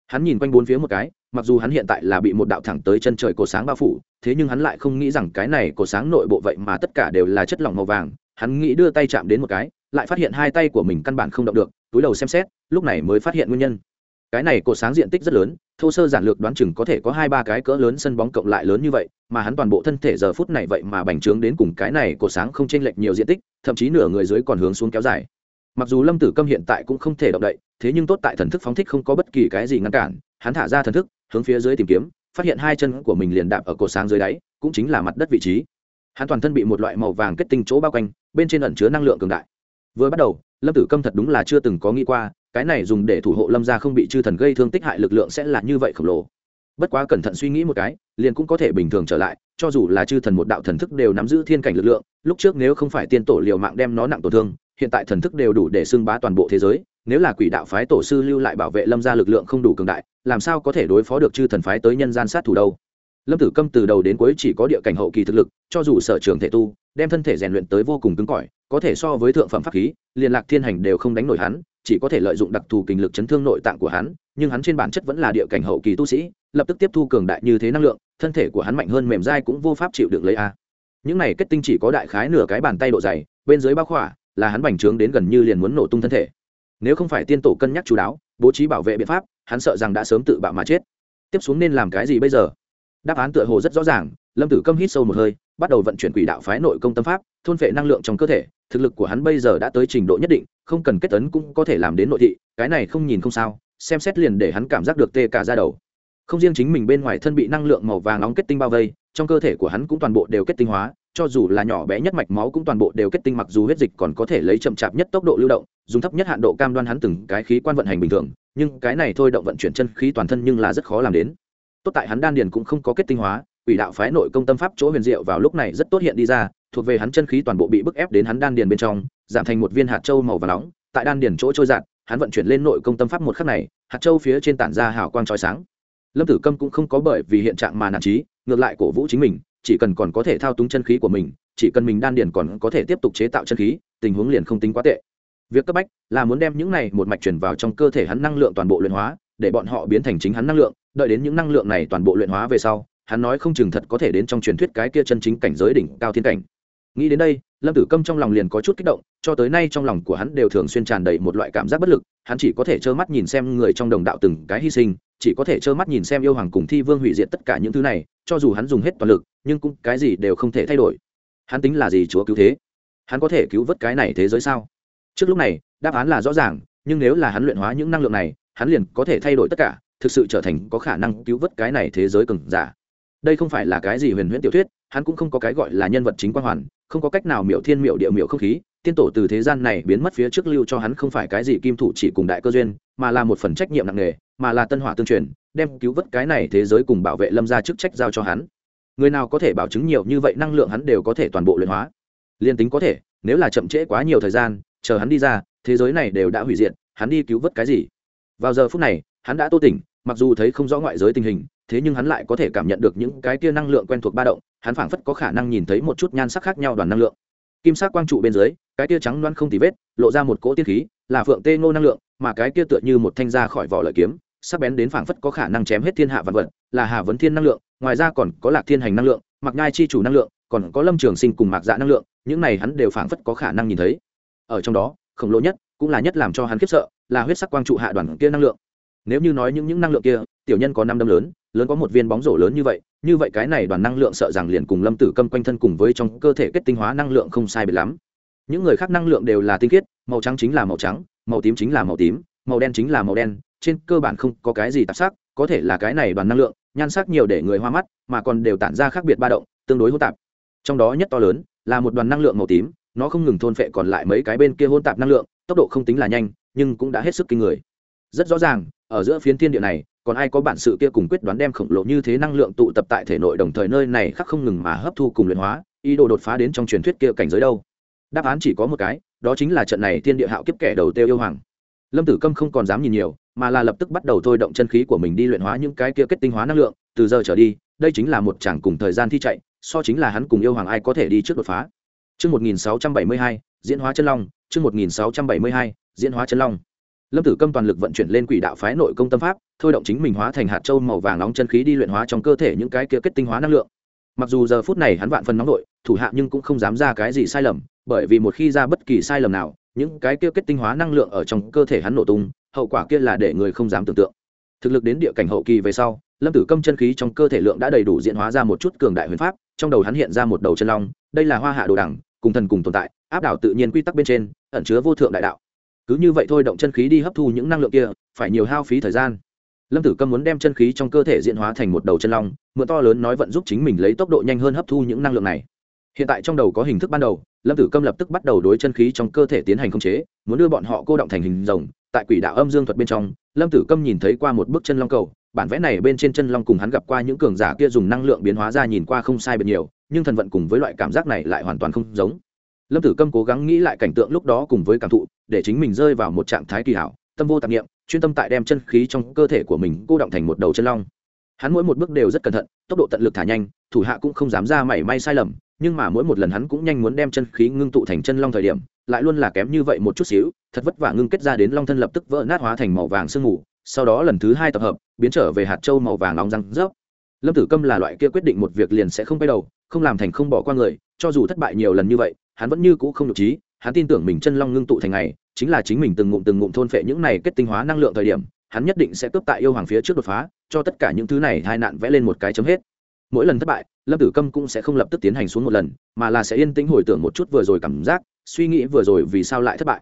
Hắn nhìn quanh bốn phía một cái, mặc dù hắn hiện tại là bị một đạo thẳng tới chân trời cổ sáng bao phủ, thế nhưng hắn lại không nghĩ rằng cái này cổ sáng nội bộ vậy mà tất cả đều là chất lỏng màu vàng. Hắn nghĩ đưa tay chạm đến một cái, lại phát hiện hai tay của mình căn bản không động được, túi đầu xem xét, lúc này mới phát hiện nguyên nhân cái này cột sáng diện tích rất lớn, thô sơ giản lược đoán chừng có thể có hai ba cái cỡ lớn sân bóng cộng lại lớn như vậy, mà hắn toàn bộ thân thể giờ phút này vậy mà bành trướng đến cùng cái này cột sáng không chênh lệch nhiều diện tích, thậm chí nửa người dưới còn hướng xuống kéo dài. Mặc dù lâm tử câm hiện tại cũng không thể động đậy, thế nhưng tốt tại thần thức phóng thích không có bất kỳ cái gì ngăn cản, hắn thả ra thần thức, hướng phía dưới tìm kiếm, phát hiện hai chân của mình liền đạp ở cột sáng dưới đáy, cũng chính là mặt đất vị trí. Hắn toàn thân bị một loại màu vàng kết tinh chỗ bao quanh, bên trên ẩn chứa năng lượng cường đại. Vừa bắt đầu, lâm tử câm thật đúng là chưa từng có nghĩ qua cái này dùng để thủ hộ lâm gia không bị chư thần gây thương tích hại lực lượng sẽ là như vậy khổng lồ. Bất quá cẩn thận suy nghĩ một cái, liền cũng có thể bình thường trở lại, cho dù là chư thần một đạo thần thức đều nắm giữ thiên cảnh lực lượng, lúc trước nếu không phải tiên tổ liều mạng đem nó nặng tổn thương, hiện tại thần thức đều đủ để xưng bá toàn bộ thế giới, nếu là quỷ đạo phái tổ sư lưu lại bảo vệ lâm gia lực lượng không đủ cường đại, làm sao có thể đối phó được chư thần phái tới nhân gian sát thủ đâu? Lâm tử câm từ đầu đến cuối chỉ có địa cảnh hậu kỳ thực lực, cho dù sở trường thể tu, đem thân thể rèn luyện tới vô cùng cứng cỏi, có thể so với thượng phẩm pháp khí liên lạc thiên hành đều không đánh nổi hắn chỉ có thể lợi dụng đặc thù kinh lực chấn thương nội tạng của hắn, nhưng hắn trên bản chất vẫn là địa cảnh hậu kỳ tu sĩ, lập tức tiếp thu cường đại như thế năng lượng, thân thể của hắn mạnh hơn mềm dai cũng vô pháp chịu được lấy a. Những này kết tinh chỉ có đại khái nửa cái bàn tay độ dày, bên dưới bao khỏa, là hắn bành trướng đến gần như liền muốn nổ tung thân thể. Nếu không phải tiên tổ cân nhắc chú đáo, bố trí bảo vệ biện pháp, hắn sợ rằng đã sớm tự bạo mà chết. Tiếp xuống nên làm cái gì bây giờ? Đáp án tựa hồ rất rõ ràng lâm tử câm hít sâu một hơi, bắt đầu vận chuyển quỷ đạo phái nội công tâm pháp, thôn phệ năng lượng trong cơ thể, thực lực của hắn bây giờ đã tới trình độ nhất định, không cần kết tấn cũng có thể làm đến nội thị, cái này không nhìn không sao, xem xét liền để hắn cảm giác được tê cả ra đầu. Không riêng chính mình bên ngoài thân bị năng lượng màu vàng nóng kết tinh bao vây, trong cơ thể của hắn cũng toàn bộ đều kết tinh hóa, cho dù là nhỏ bé nhất mạch máu cũng toàn bộ đều kết tinh mặc dù huyết dịch còn có thể lấy chậm chạp nhất tốc độ lưu động, dùng thấp nhất hạn độ cam đoan hắn từng cái khí quan vận hành bình thường, nhưng cái này thôi động vận chuyển chân khí toàn thân nhưng là rất khó làm đến. Tốt tại hắn đan điền cũng không có kết tinh hóa quỷ đạo phái nội công tâm pháp chỗ huyền diệu vào lúc này rất tốt hiện đi ra, thuộc về hắn chân khí toàn bộ bị bức ép đến hắn đan điền bên trong, giảm thành một viên hạt châu màu và nóng, tại đan điền chỗ trôi giạt hắn vận chuyển lên nội công tâm pháp một khắc này, hạt châu phía trên tản ra hào quang trói sáng. Lâm tử câm cũng không có bởi vì hiện trạng mà nản trí ngược lại cổ vũ chính mình, chỉ cần còn có thể thao túng chân khí của mình, chỉ cần mình đan điền còn có thể tiếp tục chế tạo chân khí, tình huống liền không tính quá tệ. Việc cấp bách là muốn đem những này một mạch chuyển vào trong cơ thể hắn năng lượng toàn bộ luyện hóa, để bọn họ biến thành chính hắn năng lượng, đợi đến những năng lượng này toàn bộ luyện hóa về sau hắn nói không chừng thật có thể đến trong truyền thuyết cái kia chân chính cảnh giới đỉnh cao thiên cảnh. Nghĩ đến đây, lâm tử câm trong lòng liền có chút kích động, cho tới nay trong lòng của hắn đều thường xuyên tràn đầy một loại cảm giác bất lực, hắn chỉ có thể trơ mắt nhìn xem người trong đồng đạo từng cái hy sinh, chỉ có thể trơ mắt nhìn xem yêu hoàng cùng thi vương hủy diệt tất cả những thứ này, cho dù hắn dùng hết toàn lực, nhưng cũng cái gì đều không thể thay đổi. Hắn tính là gì chúa cứu thế? Hắn có thể cứu vớt cái này thế giới sao? Trước lúc này, đáp án là rõ ràng, nhưng nếu là hắn luyện hóa những năng lượng này, hắn liền có thể thay đổi tất cả, thực sự trở thành có khả năng cứu vớt cái này thế giới cường giả đây không phải là cái gì huyền huyễn tiểu thuyết, hắn cũng không có cái gọi là nhân vật chính quang hoàn, không có cách nào miểu thiên miểu địa miểu không khí, tiên tổ từ thế gian này biến mất phía trước lưu cho hắn không phải cái gì kim thủ chỉ cùng đại cơ duyên, mà là một phần trách nhiệm nặng nề, mà là tân hỏa tương truyền, đem cứu vớt cái này thế giới cùng bảo vệ lâm ra chức trách giao cho hắn. Người nào có thể bảo chứng nhiều như vậy năng lượng hắn đều có thể toàn bộ luyện hóa. Liên tính có thể, nếu là chậm trễ quá nhiều thời gian, chờ hắn đi ra, thế giới này đều đã hủy diệt, hắn đi cứu vớt cái gì? Vào giờ phút này, hắn đã tô tỉnh, mặc dù thấy không rõ ngoại giới tình hình thế nhưng hắn lại có thể cảm nhận được những cái kia năng lượng quen thuộc ba động, hắn phảng phất có khả năng nhìn thấy một chút nhan sắc khác nhau đoàn năng lượng. Kim sắc quang trụ bên dưới, cái kia trắng loan không tì vết, lộ ra một cỗ tiên khí, là phượng tê ngô năng lượng, mà cái kia tựa như một thanh ra khỏi vỏ lợi kiếm, sắc bén đến phảng phất có khả năng chém hết thiên hạ vạn vật, là hà vấn thiên năng lượng, ngoài ra còn có lạc thiên hành năng lượng mặc ngai chi chủ năng lượng, còn có lâm trường sinh cùng mạc dạ năng lượng, những này hắn đều phảng phất có khả năng nhìn thấy. Ở trong đó, khổng lồ nhất, cũng là nhất làm cho hắn khiếp sợ, là huyết sắc quang trụ hạ đoàn kia năng lượng nếu như nói những những năng lượng kia, tiểu nhân có năm đâm lớn lớn có một viên bóng rổ lớn như vậy như vậy cái này đoàn năng lượng sợ rằng liền cùng lâm tử câm quanh thân cùng với trong cơ thể kết tinh hóa năng lượng không sai biệt lắm. Những người khác năng lượng đều là tinh khiết, màu trắng chính là màu trắng, màu tím chính là màu tím, màu đen chính là màu đen, trên cơ bản không có cái gì tạp sắc, có thể là cái này đoàn năng lượng, nhan sắc nhiều để người hoa mắt, mà còn đều tản ra khác biệt ba động, tương đối hỗn tạp. Trong đó nhất to lớn, là một đoàn năng lượng màu tím, nó không ngừng thôn phệ còn lại mấy cái bên kia hỗn tạp năng lượng, tốc độ không tính là nhanh, nhưng cũng đã hết sức kinh người. Rất rõ ràng ở giữa phiến thiên địa này còn ai có bản sự kia cùng quyết đoán đem khổng lồ như thế năng lượng tụ tập tại thể nội đồng thời nơi này khắc không ngừng mà hấp thu cùng luyện hóa ý đồ đột phá đến trong truyền thuyết kia cảnh giới đâu? Đáp án chỉ có một cái đó chính là trận này thiên địa hạo kiếp kẻ đầu tiêu yêu hoàng. Lâm tử câm không còn dám nhìn nhiều mà là lập tức bắt đầu thôi động chân khí của mình đi luyện hóa những cái kia kết tinh hóa năng lượng từ giờ trở đi đây chính là một chàng cùng thời gian thi chạy so chính là hắn cùng yêu hoàng ai có thể đi trước đột phá. Trước 1672, diễn hóa chân long, trước 1672, diễn hóa chân long lâm tử câm toàn lực vận chuyển lên quỷ đạo phái nội công tâm pháp, thôi động chính mình hóa thành hạt châu màu vàng nóng chân khí đi luyện hóa trong cơ thể những cái kia kết tinh hóa năng lượng. Mặc dù giờ phút này hắn vạn phần nóng nội, thủ hạ nhưng cũng không dám ra cái gì sai lầm, bởi vì một khi ra bất kỳ sai lầm nào, những cái kia kết tinh hóa năng lượng ở trong cơ thể hắn nổ tung, hậu quả kia là để người không dám tưởng tượng. Thực lực đến địa cảnh hậu kỳ về sau, lâm tử câm chân khí trong cơ thể lượng đã đầy đủ diễn hóa ra một chút cường đại huyền pháp, trong đầu hắn hiện ra một đầu chân long, đây là hoa hạ đồ đẳng cùng thần cùng tồn tại, áp đảo tự nhiên quy tắc bên trên, ẩn chứa vô thượng đại đạo cứ như vậy thôi động chân khí đi hấp thu những năng lượng kia, phải nhiều hao phí thời gian. Lâm tử câm muốn đem chân khí trong cơ thể diễn hóa thành một đầu chân long, mượn to lớn nói vận giúp chính mình lấy tốc độ nhanh hơn hấp thu những năng lượng này. Hiện tại trong đầu có hình thức ban đầu, lâm tử câm lập tức bắt đầu đối chân khí trong cơ thể tiến hành khống chế, muốn đưa bọn họ cô động thành hình rồng. Tại quỷ đạo âm dương thuật bên trong, lâm tử câm nhìn thấy qua một bức chân long cầu, bản vẽ này bên trên chân long cùng hắn gặp qua những cường giả kia dùng năng lượng biến hóa ra nhìn qua không sai biệt nhiều, nhưng thần vận cùng với loại cảm giác này lại hoàn toàn không giống lâm tử câm cố gắng nghĩ lại cảnh tượng lúc đó cùng với cảm thụ, để chính mình rơi vào một trạng thái kỳ hảo, tâm vô tạp nghiệm chuyên tâm tại đem chân khí trong cơ thể của mình cô động thành một đầu chân long. Hắn mỗi một bước đều rất cẩn thận, tốc độ tận lực thả nhanh, thủ hạ cũng không dám ra mảy may sai lầm, nhưng mà mỗi một lần hắn cũng nhanh muốn đem chân khí ngưng tụ thành chân long thời điểm, lại luôn là kém như vậy một chút xíu, thật vất vả ngưng kết ra đến long thân lập tức vỡ nát hóa thành màu vàng sương mù, sau đó lần thứ hai tập hợp, biến trở về hạt châu màu vàng nóng răng rớp. Lâm tử câm là loại kia quyết định một việc liền sẽ không quay đầu, không làm thành không bỏ qua người, cho dù thất bại nhiều lần như vậy hắn vẫn như cũ không nhục trí, hắn tin tưởng mình chân long ngưng tụ thành ngày, chính là chính mình từng ngụm từng ngụm thôn phệ những này kết tinh hóa năng lượng thời điểm, hắn nhất định sẽ cướp tại yêu hoàng phía trước đột phá, cho tất cả những thứ này hai nạn vẽ lên một cái chấm hết. Mỗi lần thất bại, lâm tử câm cũng sẽ không lập tức tiến hành xuống một lần, mà là sẽ yên tĩnh hồi tưởng một chút vừa rồi cảm giác, suy nghĩ vừa rồi vì sao lại thất bại.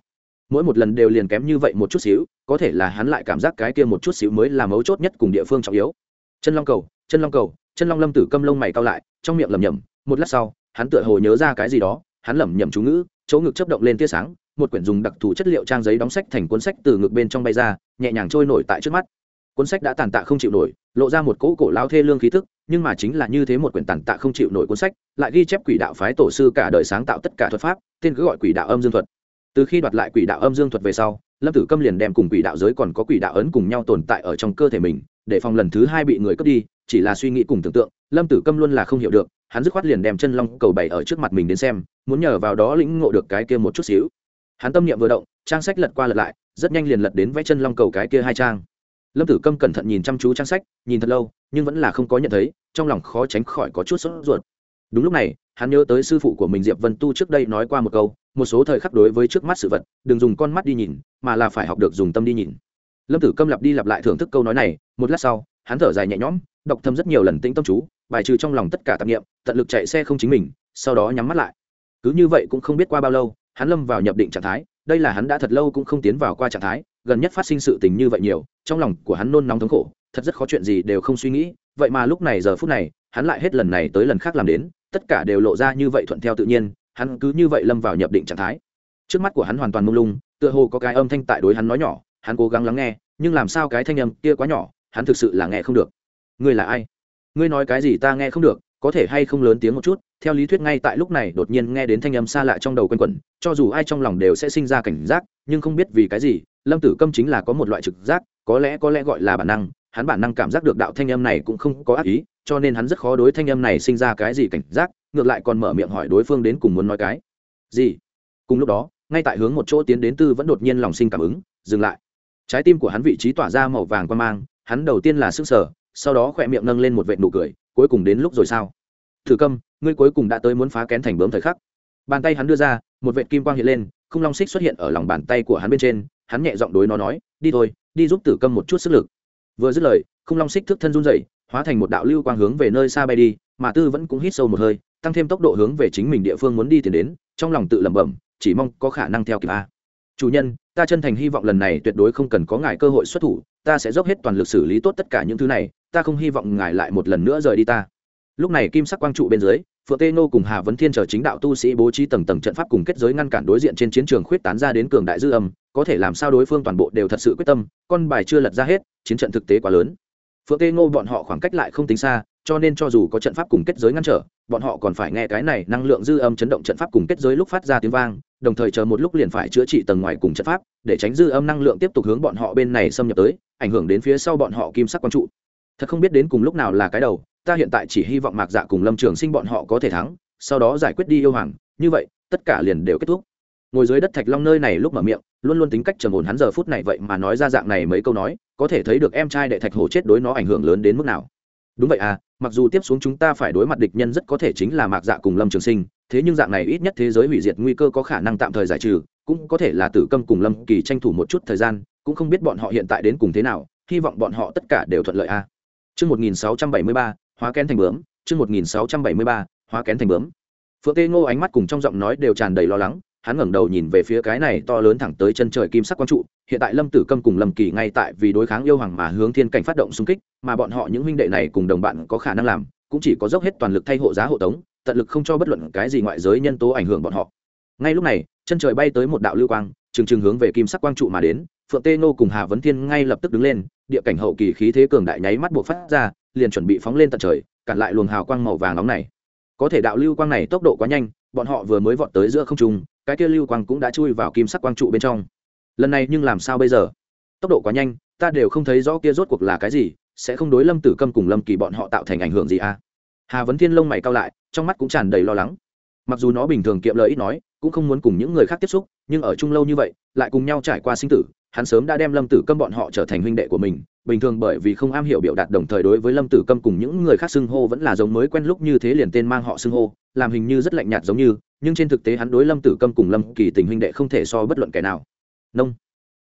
Mỗi một lần đều liền kém như vậy một chút xíu, có thể là hắn lại cảm giác cái kia một chút xíu mới là mấu chốt nhất cùng địa phương trọng yếu. Chân long cầu, chân long cầu, chân long lâm tử câm lông mày cao lại, trong miệng lẩm nhẩm, một lát sau, hắn tựa hồ nhớ ra cái gì đó hắn lẩm nhẩm chú ngữ, chỗ ngực chấp động lên tia sáng, một quyển dùng đặc thù chất liệu trang giấy đóng sách thành cuốn sách từ ngực bên trong bay ra, nhẹ nhàng trôi nổi tại trước mắt. Cuốn sách đã tàn tạ không chịu nổi, lộ ra một cỗ cổ lao thê lương khí thức nhưng mà chính là như thế một quyển tàn tạ không chịu nổi cuốn sách, lại ghi chép quỷ đạo phái tổ sư cả đời sáng tạo tất cả thuật pháp, tên cứ gọi quỷ đạo âm dương thuật. Từ khi đoạt lại quỷ đạo âm dương thuật về sau, lâm tử câm liền đem cùng quỷ đạo giới còn có quỷ đạo ấn cùng nhau tồn tại ở trong cơ thể mình, để phòng lần thứ hai bị người cướp đi, chỉ là suy nghĩ cùng tưởng tượng, lâm tử câm luôn là không hiểu được hắn dứt khoát liền đem chân long cầu bày ở trước mặt mình đến xem, muốn nhờ vào đó lĩnh ngộ được cái kia một chút xíu. Hắn tâm niệm vừa động, trang sách lật qua lật lại, rất nhanh liền lật đến vẽ chân long cầu cái kia hai trang. Lâm tử câm cẩn thận nhìn chăm chú trang sách, nhìn thật lâu, nhưng vẫn là không có nhận thấy, trong lòng khó tránh khỏi có chút sốt ruột. Đúng lúc này, hắn nhớ tới sư phụ của mình diệp vân tu trước đây nói qua một câu, một số thời khắc đối với trước mắt sự vật, đừng dùng con mắt đi nhìn, mà là phải học được dùng tâm đi nhìn. Lâm tử câm lặp đi lặp lại thưởng thức câu nói này, một lát sau, hắn thở dài nhẹ nhõm, đọc thầm rất nhiều lần tĩnh tâm chú bài trừ trong lòng tất cả tạp nghiệm tận lực chạy xe không chính mình, sau đó nhắm mắt lại. Cứ như vậy cũng không biết qua bao lâu, hắn lâm vào nhập định trạng thái, đây là hắn đã thật lâu cũng không tiến vào qua trạng thái, gần nhất phát sinh sự tình như vậy nhiều, trong lòng của hắn nôn nóng thống khổ, thật rất khó chuyện gì đều không suy nghĩ, vậy mà lúc này giờ phút này, hắn lại hết lần này tới lần khác làm đến, tất cả đều lộ ra như vậy thuận theo tự nhiên, hắn cứ như vậy lâm vào nhập định trạng thái. Trước mắt của hắn hoàn toàn mông lung, tựa hồ có cái âm thanh tại đối hắn nói nhỏ, hắn cố gắng lắng nghe, nhưng làm sao cái thanh âm kia quá nhỏ, hắn thực sự là nghe không được. Ngươi là ai? Ngươi nói cái gì ta nghe không được, có thể hay không lớn tiếng một chút. Theo lý thuyết ngay tại lúc này, đột nhiên nghe đến thanh âm xa lạ trong đầu quanh quẩn, cho dù ai trong lòng đều sẽ sinh ra cảnh giác, nhưng không biết vì cái gì, lâm tử câm chính là có một loại trực giác, có lẽ có lẽ gọi là bản năng, hắn bản năng cảm giác được đạo thanh âm này cũng không có ác ý, cho nên hắn rất khó đối thanh âm này sinh ra cái gì cảnh giác, ngược lại còn mở miệng hỏi đối phương đến cùng muốn nói cái gì. Cùng lúc đó, ngay tại hướng một chỗ tiến đến tư vẫn đột nhiên lòng sinh cảm ứng, dừng lại. Trái tim của hắn vị trí tỏa ra màu vàng quan mang, hắn đầu tiên là sức sở sau đó khỏe miệng nâng lên một vệt nụ cười, cuối cùng đến lúc rồi sao? Thử câm, ngươi cuối cùng đã tới muốn phá kén thành bướm thời khắc. Bàn tay hắn đưa ra, một vệt kim quang hiện lên, không long xích xuất hiện ở lòng bàn tay của hắn bên trên, hắn nhẹ giọng đối nó nói, đi thôi, đi giúp tử câm một chút sức lực. Vừa dứt lời, không long xích thức thân run dậy hóa thành một đạo lưu quang hướng về nơi xa bay đi, mà tư vẫn cũng hít sâu một hơi, tăng thêm tốc độ hướng về chính mình địa phương muốn đi tiền đến, trong lòng tự lẩm bẩm, chỉ mong có khả năng theo kịp a chủ nhân, ta chân thành hy vọng lần này tuyệt đối không cần có ngài cơ hội xuất thủ, ta sẽ dốc hết toàn lực xử lý tốt tất cả những thứ này, ta không hy vọng ngài lại một lần nữa rời đi ta. Lúc này kim sắc quang trụ bên dưới, phượng tê nô cùng hà vấn thiên chờ chính đạo tu sĩ bố trí tầng tầng trận pháp cùng kết giới ngăn cản đối diện trên chiến trường khuyết tán ra đến cường đại dư âm, có thể làm sao đối phương toàn bộ đều thật sự quyết tâm, con bài chưa lật ra hết, chiến trận thực tế quá lớn. Phượng tê ngô bọn họ khoảng cách lại không tính xa cho nên cho dù có trận pháp cùng kết giới ngăn trở, bọn họ còn phải nghe cái này năng lượng dư âm chấn động trận pháp cùng kết giới lúc phát ra tiếng vang, đồng thời chờ một lúc liền phải chữa trị tầng ngoài cùng trận pháp, để tránh dư âm năng lượng tiếp tục hướng bọn họ bên này xâm nhập tới, ảnh hưởng đến phía sau bọn họ kim sắc quang trụ. Thật không biết đến cùng lúc nào là cái đầu, ta hiện tại chỉ hy vọng mạc dạ cùng lâm trường sinh bọn họ có thể thắng, sau đó giải quyết đi yêu hoàng, như vậy, tất cả liền đều kết thúc. Ngồi dưới đất thạch long nơi này lúc mở miệng, luôn luôn tính cách trầm ổn hắn giờ phút này vậy mà nói ra dạng này mấy câu nói, có thể thấy được em trai đệ thạch hổ chết đối nó ảnh hưởng lớn đến mức nào đúng vậy à mặc dù tiếp xuống chúng ta phải đối mặt địch nhân rất có thể chính là mạc dạ cùng lâm trường sinh thế nhưng dạng này ít nhất thế giới hủy diệt nguy cơ có khả năng tạm thời giải trừ cũng có thể là tử câm cùng lâm kỳ tranh thủ một chút thời gian cũng không biết bọn họ hiện tại đến cùng thế nào hy vọng bọn họ tất cả đều thuận lợi a à. Chương 1673, hóa kén thành bướm, chương 1673, hóa kén thành bướm. Phượng Tê Ngô ánh mắt cùng trong giọng nói đều tràn đầy lo lắng, hắn ngẩng đầu nhìn về phía cái này to lớn thẳng tới chân trời kim sắc quang trụ, hiện tại Lâm Tử Câm cùng Lâm Kỳ ngay tại vì đối kháng yêu hoàng mà hướng thiên cảnh phát động xung kích, mà bọn họ những huynh đệ này cùng đồng bạn có khả năng làm, cũng chỉ có dốc hết toàn lực thay hộ giá hộ tống, tận lực không cho bất luận cái gì ngoại giới nhân tố ảnh hưởng bọn họ. Ngay lúc này, chân trời bay tới một đạo lưu quang, trừng trừng hướng về kim sắc quang trụ mà đến, Phượng Tê Ngô cùng Hà Vấn Thiên ngay lập tức đứng lên, địa cảnh hậu kỳ khí thế cường đại nháy mắt bộc phát ra, liền chuẩn bị phóng lên tận trời, cản lại luồng hào quang màu vàng nóng này. Có thể đạo lưu quang này tốc độ quá nhanh, bọn họ vừa mới vọt tới giữa không trung, cái kia lưu quang cũng đã chui vào kim sắc quang trụ bên trong. Lần này nhưng làm sao bây giờ? Tốc độ quá nhanh, ta đều không thấy rõ kia rốt cuộc là cái gì, sẽ không đối Lâm Tử Câm cùng Lâm Kỳ bọn họ tạo thành ảnh hưởng gì à? Hà Vấn Thiên lông mày cau lại, trong mắt cũng tràn đầy lo lắng. Mặc dù nó bình thường kiệm lời ít nói, cũng không muốn cùng những người khác tiếp xúc, nhưng ở chung lâu như vậy, lại cùng nhau trải qua sinh tử, hắn sớm đã đem lâm tử câm bọn họ trở thành huynh đệ của mình, bình thường bởi vì không am hiểu biểu đạt đồng thời đối với lâm tử câm cùng những người khác xưng hô vẫn là giống mới quen lúc như thế liền tên mang họ xưng hô, làm hình như rất lạnh nhạt giống như, nhưng trên thực tế hắn đối lâm tử câm cùng lâm kỳ tình huynh đệ không thể so bất luận kẻ nào. Nông.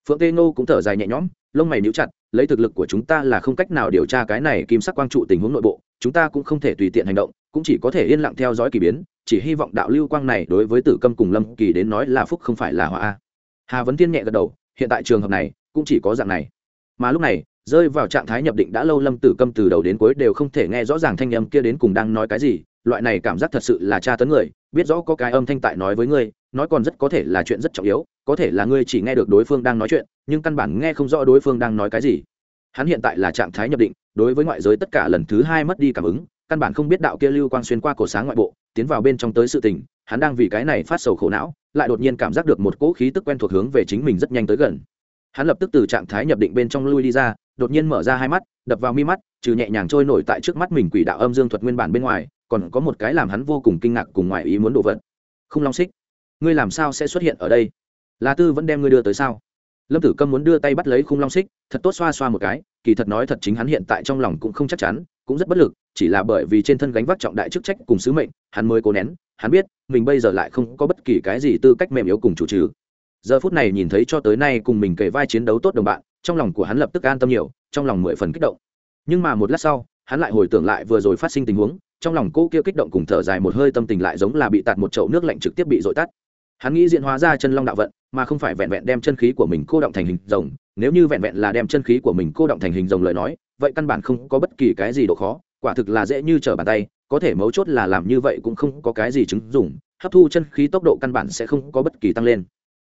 Phượng tê ngô cũng thở dài nhẹ nhõm, lông mày níu chặt, lấy thực lực của chúng ta là không cách nào điều tra cái này kim sắc quang trụ tình huống nội bộ, chúng ta cũng không thể tùy tiện hành động, cũng chỉ có thể yên lặng theo dõi k ỳ biến, chỉ hy vọng đạo lưu quang này đối với tử câm cùng lâm kỳ đến nói là phúc không phải là họa hà vấn tiên nhẹ gật đầu hiện tại trường hợp này cũng chỉ có dạng này. Mà lúc này, rơi vào trạng thái nhập định đã lâu, lâm tử câm từ đầu đến cuối đều không thể nghe rõ ràng thanh âm kia đến cùng đang nói cái gì. Loại này cảm giác thật sự là tra tấn người, biết rõ có cái âm thanh tại nói với ngươi, nói còn rất có thể là chuyện rất trọng yếu, có thể là ngươi chỉ nghe được đối phương đang nói chuyện, nhưng căn bản nghe không rõ đối phương đang nói cái gì. Hắn hiện tại là trạng thái nhập định, đối với ngoại giới tất cả lần thứ hai mất đi cảm ứng, căn bản không biết đạo kia lưu quang xuyên qua cổ sáng ngoại bộ, tiến vào bên trong tới sự tình, hắn đang vì cái này phát sầu khổ não lại đột nhiên cảm giác được một cỗ khí tức quen thuộc hướng về chính mình rất nhanh tới gần. Hắn lập tức từ trạng thái nhập định bên trong lui đi ra, đột nhiên mở ra hai mắt, đập vào mi mắt, trừ nhẹ nhàng trôi nổi tại trước mắt mình quỷ đạo âm dương thuật nguyên bản bên ngoài, còn có một cái làm hắn vô cùng kinh ngạc cùng ngoài ý muốn đổ vật. Không long xích, ngươi làm sao sẽ xuất hiện ở đây? Là tư vẫn đem ngươi đưa tới sao? Lâm tử câm muốn đưa tay bắt lấy khung long xích, thật tốt xoa xoa một cái, kỳ thật nói thật chính hắn hiện tại trong lòng cũng không chắc chắn, cũng rất bất lực, chỉ là bởi vì trên thân gánh vác trọng đại chức trách cùng sứ mệnh, hắn mới cố nén hắn biết, mình bây giờ lại không có bất kỳ cái gì tư cách mềm yếu cùng chủ trừ. Giờ phút này nhìn thấy cho tới nay cùng mình kể vai chiến đấu tốt đồng bạn, trong lòng của hắn lập tức an tâm nhiều, trong lòng mười phần kích động. Nhưng mà một lát sau, hắn lại hồi tưởng lại vừa rồi phát sinh tình huống, trong lòng cô kia kích động cùng thở dài một hơi tâm tình lại giống là bị tạt một chậu nước lạnh trực tiếp bị dội tắt. Hắn nghĩ diễn hóa ra chân long đạo vận, mà không phải vẹn vẹn đem chân khí của mình cô động thành hình rồng. Nếu như vẹn vẹn là đem chân khí của mình cô động thành hình rồng lời nói, vậy căn bản không có bất kỳ cái gì độ khó, quả thực là dễ như trở bàn tay có thể mấu chốt là làm như vậy cũng không có cái gì chứng dùng hấp thu chân khí tốc độ căn bản sẽ không có bất kỳ tăng lên.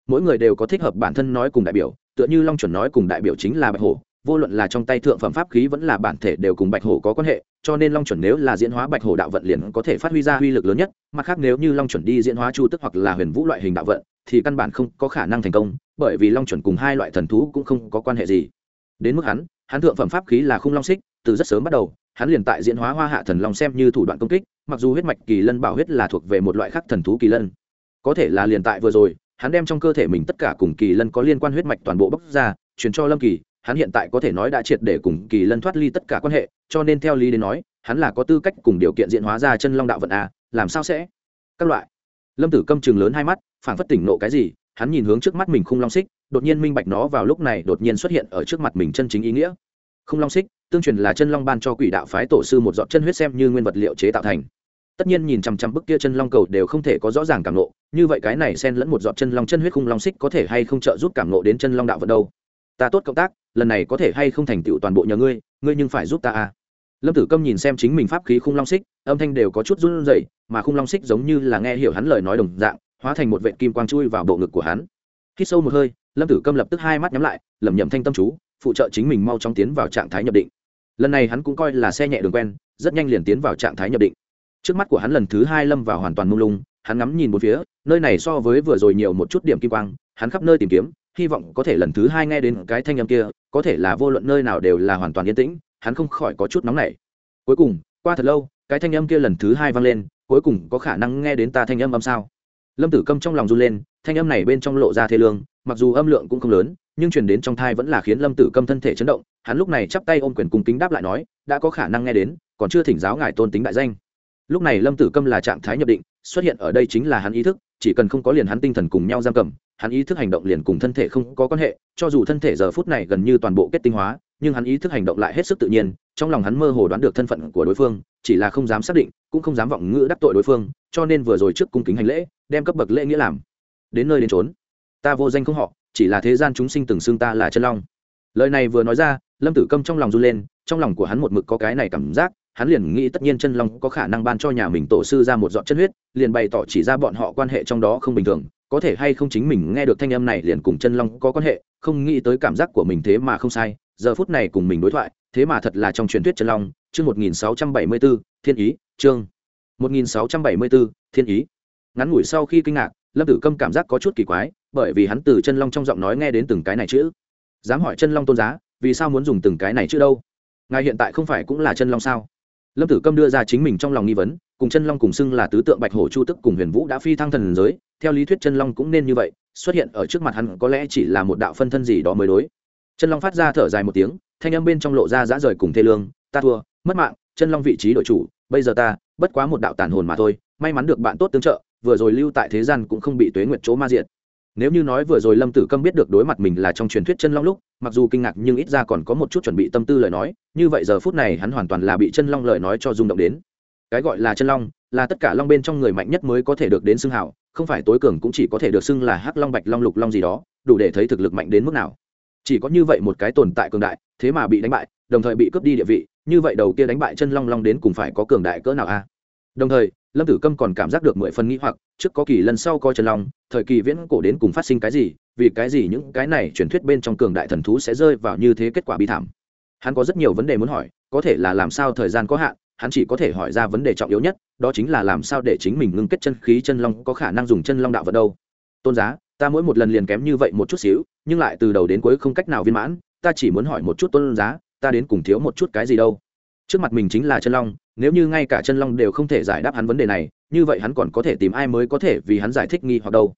Mỗi người đều có thích hợp bản thân nói cùng đại biểu, tựa như long chuẩn nói cùng đại biểu chính là bạch hổ, vô luận là trong tay thượng phẩm pháp khí vẫn là bản thể đều cùng bạch hổ có quan hệ, cho nên long chuẩn nếu là diễn hóa bạch hổ đạo vận liền có thể phát huy ra uy lực lớn nhất, mặt khác nếu như long chuẩn đi diễn hóa chu tức hoặc là huyền vũ loại hình đạo vận, thì căn bản không có khả năng thành công, bởi vì long chuẩn cùng hai loại thần thú cũng không có quan hệ gì. Đến mức hắn hắn thượng phẩm pháp khí là khung long xích, từ rất sớm bắt đầu hắn liền tại diễn hóa hoa hạ thần long xem như thủ đoạn công kích, mặc dù huyết mạch kỳ lân bảo huyết là thuộc về một loại khác thần thú kỳ lân. Có thể là liền tại vừa rồi, hắn đem trong cơ thể mình tất cả cùng kỳ lân có liên quan huyết mạch toàn bộ bốc ra, truyền cho lâm kỳ, hắn hiện tại có thể nói đã triệt để cùng kỳ lân thoát ly tất cả quan hệ, cho nên theo lý đến nói, hắn là có tư cách cùng điều kiện diễn hóa ra chân long đạo vận a, làm sao sẽ? Các loại. Lâm tử câm chừng lớn hai mắt phản phất tỉnh nộ cái gì, hắn nhìn hướng trước mắt mình khung long xích, đột nhiên minh bạch nó vào lúc này đột nhiên xuất hiện ở trước mặt mình chân chính ý nghĩa. Khung long xích tương truyền là chân long ban cho quỷ đạo phái tổ sư một giọt chân huyết xem như nguyên vật liệu chế tạo thành. Tất nhiên nhìn chằm chằm bức kia chân long cầu đều không thể có rõ ràng cảm nộ như vậy cái này xen lẫn một giọt chân long chân huyết khung long xích có thể hay không trợ giúp cảm nộ đến chân long đạo vận đâu? Ta tốt cộng tác, lần này có thể hay không thành tựu toàn bộ nhờ ngươi ngươi nhưng phải giúp ta à. Lâm tử câm nhìn xem chính mình pháp khí khung long xích, âm thanh đều có chút run rẩy, mà khung long xích giống như là nghe hiểu hắn lời nói đồng dạng, hóa thành một vệ kim quang chui vào bộ ngực của hắn. Khi sâu một hơi, lâm tử câm lập tức hai mắt nhắm lại, lẩm nhẩm thanh tâm chú, phụ trợ chính mình mau chóng tiến vào trạng thái nhập định lần này hắn cũng coi là xe nhẹ đường quen, rất nhanh liền tiến vào trạng thái nhập định. Trước mắt của hắn lần thứ hai lâm vào hoàn toàn mông lung, hắn ngắm nhìn một phía, nơi này so với vừa rồi nhiều một chút điểm kim quang, hắn khắp nơi tìm kiếm, hy vọng có thể lần thứ hai nghe đến cái thanh âm kia, có thể là vô luận nơi nào đều là hoàn toàn yên tĩnh, hắn không khỏi có chút nóng nảy. Cuối cùng, qua thật lâu, cái thanh âm kia lần thứ hai vang lên, cuối cùng có khả năng nghe đến ta thanh âm âm sao? Lâm tử câm trong lòng run lên, thanh âm này bên trong lộ ra thế lương, mặc dù âm lượng cũng không lớn, nhưng truyền đến trong thai vẫn là khiến lâm tử câm thân thể chấn động hắn lúc này chắp tay ôm quyền cùng kính đáp lại nói, đã có khả năng nghe đến, còn chưa thỉnh giáo ngài tôn tính đại danh. Lúc này lâm tử câm là trạng thái nhập định, xuất hiện ở đây chính là hắn ý thức, chỉ cần không có liền hắn tinh thần cùng nhau giam cầm, hắn ý thức hành động liền cùng thân thể không có quan hệ, cho dù thân thể giờ phút này gần như toàn bộ kết tinh hóa, nhưng hắn ý thức hành động lại hết sức tự nhiên, trong lòng hắn mơ hồ đoán được thân phận của đối phương, chỉ là không dám xác định, cũng không dám vọng ngữ đắc tội đối phương, cho nên vừa rồi trước cung kính hành lễ, đem cấp bậc lễ nghĩa làm. Đến nơi đến trốn ta vô danh không họ, chỉ là thế gian chúng sinh từng xương ta là chân long. Lời này vừa nói ra lâm tử câm trong lòng run lên, trong lòng của hắn một mực có cái này cảm giác, hắn liền nghĩ tất nhiên chân long có khả năng ban cho nhà mình tổ sư ra một dọn chân huyết, liền bày tỏ chỉ ra bọn họ quan hệ trong đó không bình thường, có thể hay không chính mình nghe được thanh âm này liền cùng chân long có quan hệ, không nghĩ tới cảm giác của mình thế mà không sai, giờ phút này cùng mình đối thoại, thế mà thật là trong truyền thuyết chân long, chương một nghìn sáu trăm bảy mươi b ố thiên ý, chương một nghìn sáu trăm bảy mươi b ố thiên ý. Ngắn ngủi sau khi kinh ngạc, lâm tử câm cảm giác có chút kỳ quái, bởi vì hắn từ chân long trong giọng nói nghe đến từng cái này chữ. Dám hỏi chân long tôn giá vì sao muốn dùng từng cái này chứ đâu? Ngài hiện tại không phải cũng là chân long sao? Lâm tử câm đưa ra chính mình trong lòng nghi vấn, cùng chân long cùng xưng là tứ tượng bạch hổ chu tức cùng huyền vũ đã phi thăng thần giới, theo lý thuyết chân long cũng nên như vậy, xuất hiện ở trước mặt hắn có lẽ chỉ là một đạo phân thân gì đó mới đối. Chân long phát ra thở dài một tiếng, thanh âm bên trong lộ ra dã rời cùng thê lương, ta thua, mất mạng, chân long vị trí đội chủ, bây giờ ta, bất quá một đạo tàn hồn mà thôi, may mắn được bạn tốt tương trợ, vừa rồi lưu tại thế gian cũng không bị tuế nguyệt chỗ ma diện nếu như nói vừa rồi lâm tử câm biết được đối mặt mình là trong truyền thuyết chân long lúc, mặc dù kinh ngạc nhưng ít ra còn có một chút chuẩn bị tâm tư lời nói, như vậy giờ phút này hắn hoàn toàn là bị chân long lời nói cho rung động đến. Cái gọi là chân long, là tất cả long bên trong người mạnh nhất mới có thể được đến xưng hảo không phải tối cường cũng chỉ có thể được xưng là hắc long, bạch long, lục long gì đó, đủ để thấy thực lực mạnh đến mức nào. Chỉ có như vậy một cái tồn tại cường đại, thế mà bị đánh bại, đồng thời bị cướp đi địa vị, như vậy đầu kia đánh bại chân long long đến cùng phải có cường đại cỡ nào a? Đồng thời lâm tử câm còn cảm giác được mười phần nghĩ hoặc, trước có kỳ lần sau coi chân long, thời kỳ viễn cổ đến cùng phát sinh cái gì, vì cái gì những cái này truyền thuyết bên trong cường đại thần thú sẽ rơi vào như thế kết quả bi thảm. Hắn có rất nhiều vấn đề muốn hỏi, có thể là làm sao thời gian có hạn, hắn chỉ có thể hỏi ra vấn đề trọng yếu nhất, đó chính là làm sao để chính mình ngưng kết chân khí chân long có khả năng dùng chân long đạo vật đâu. Tôn giá, ta mỗi một lần liền kém như vậy một chút xíu, nhưng lại từ đầu đến cuối không cách nào viên mãn, ta chỉ muốn hỏi một chút tôn giá, ta đến cùng thiếu một chút cái gì đâu trước mặt mình chính là chân long, nếu như ngay cả chân long đều không thể giải đáp hắn vấn đề này, như vậy hắn còn có thể tìm ai mới có thể vì hắn giải thích nghi hoặc đâu?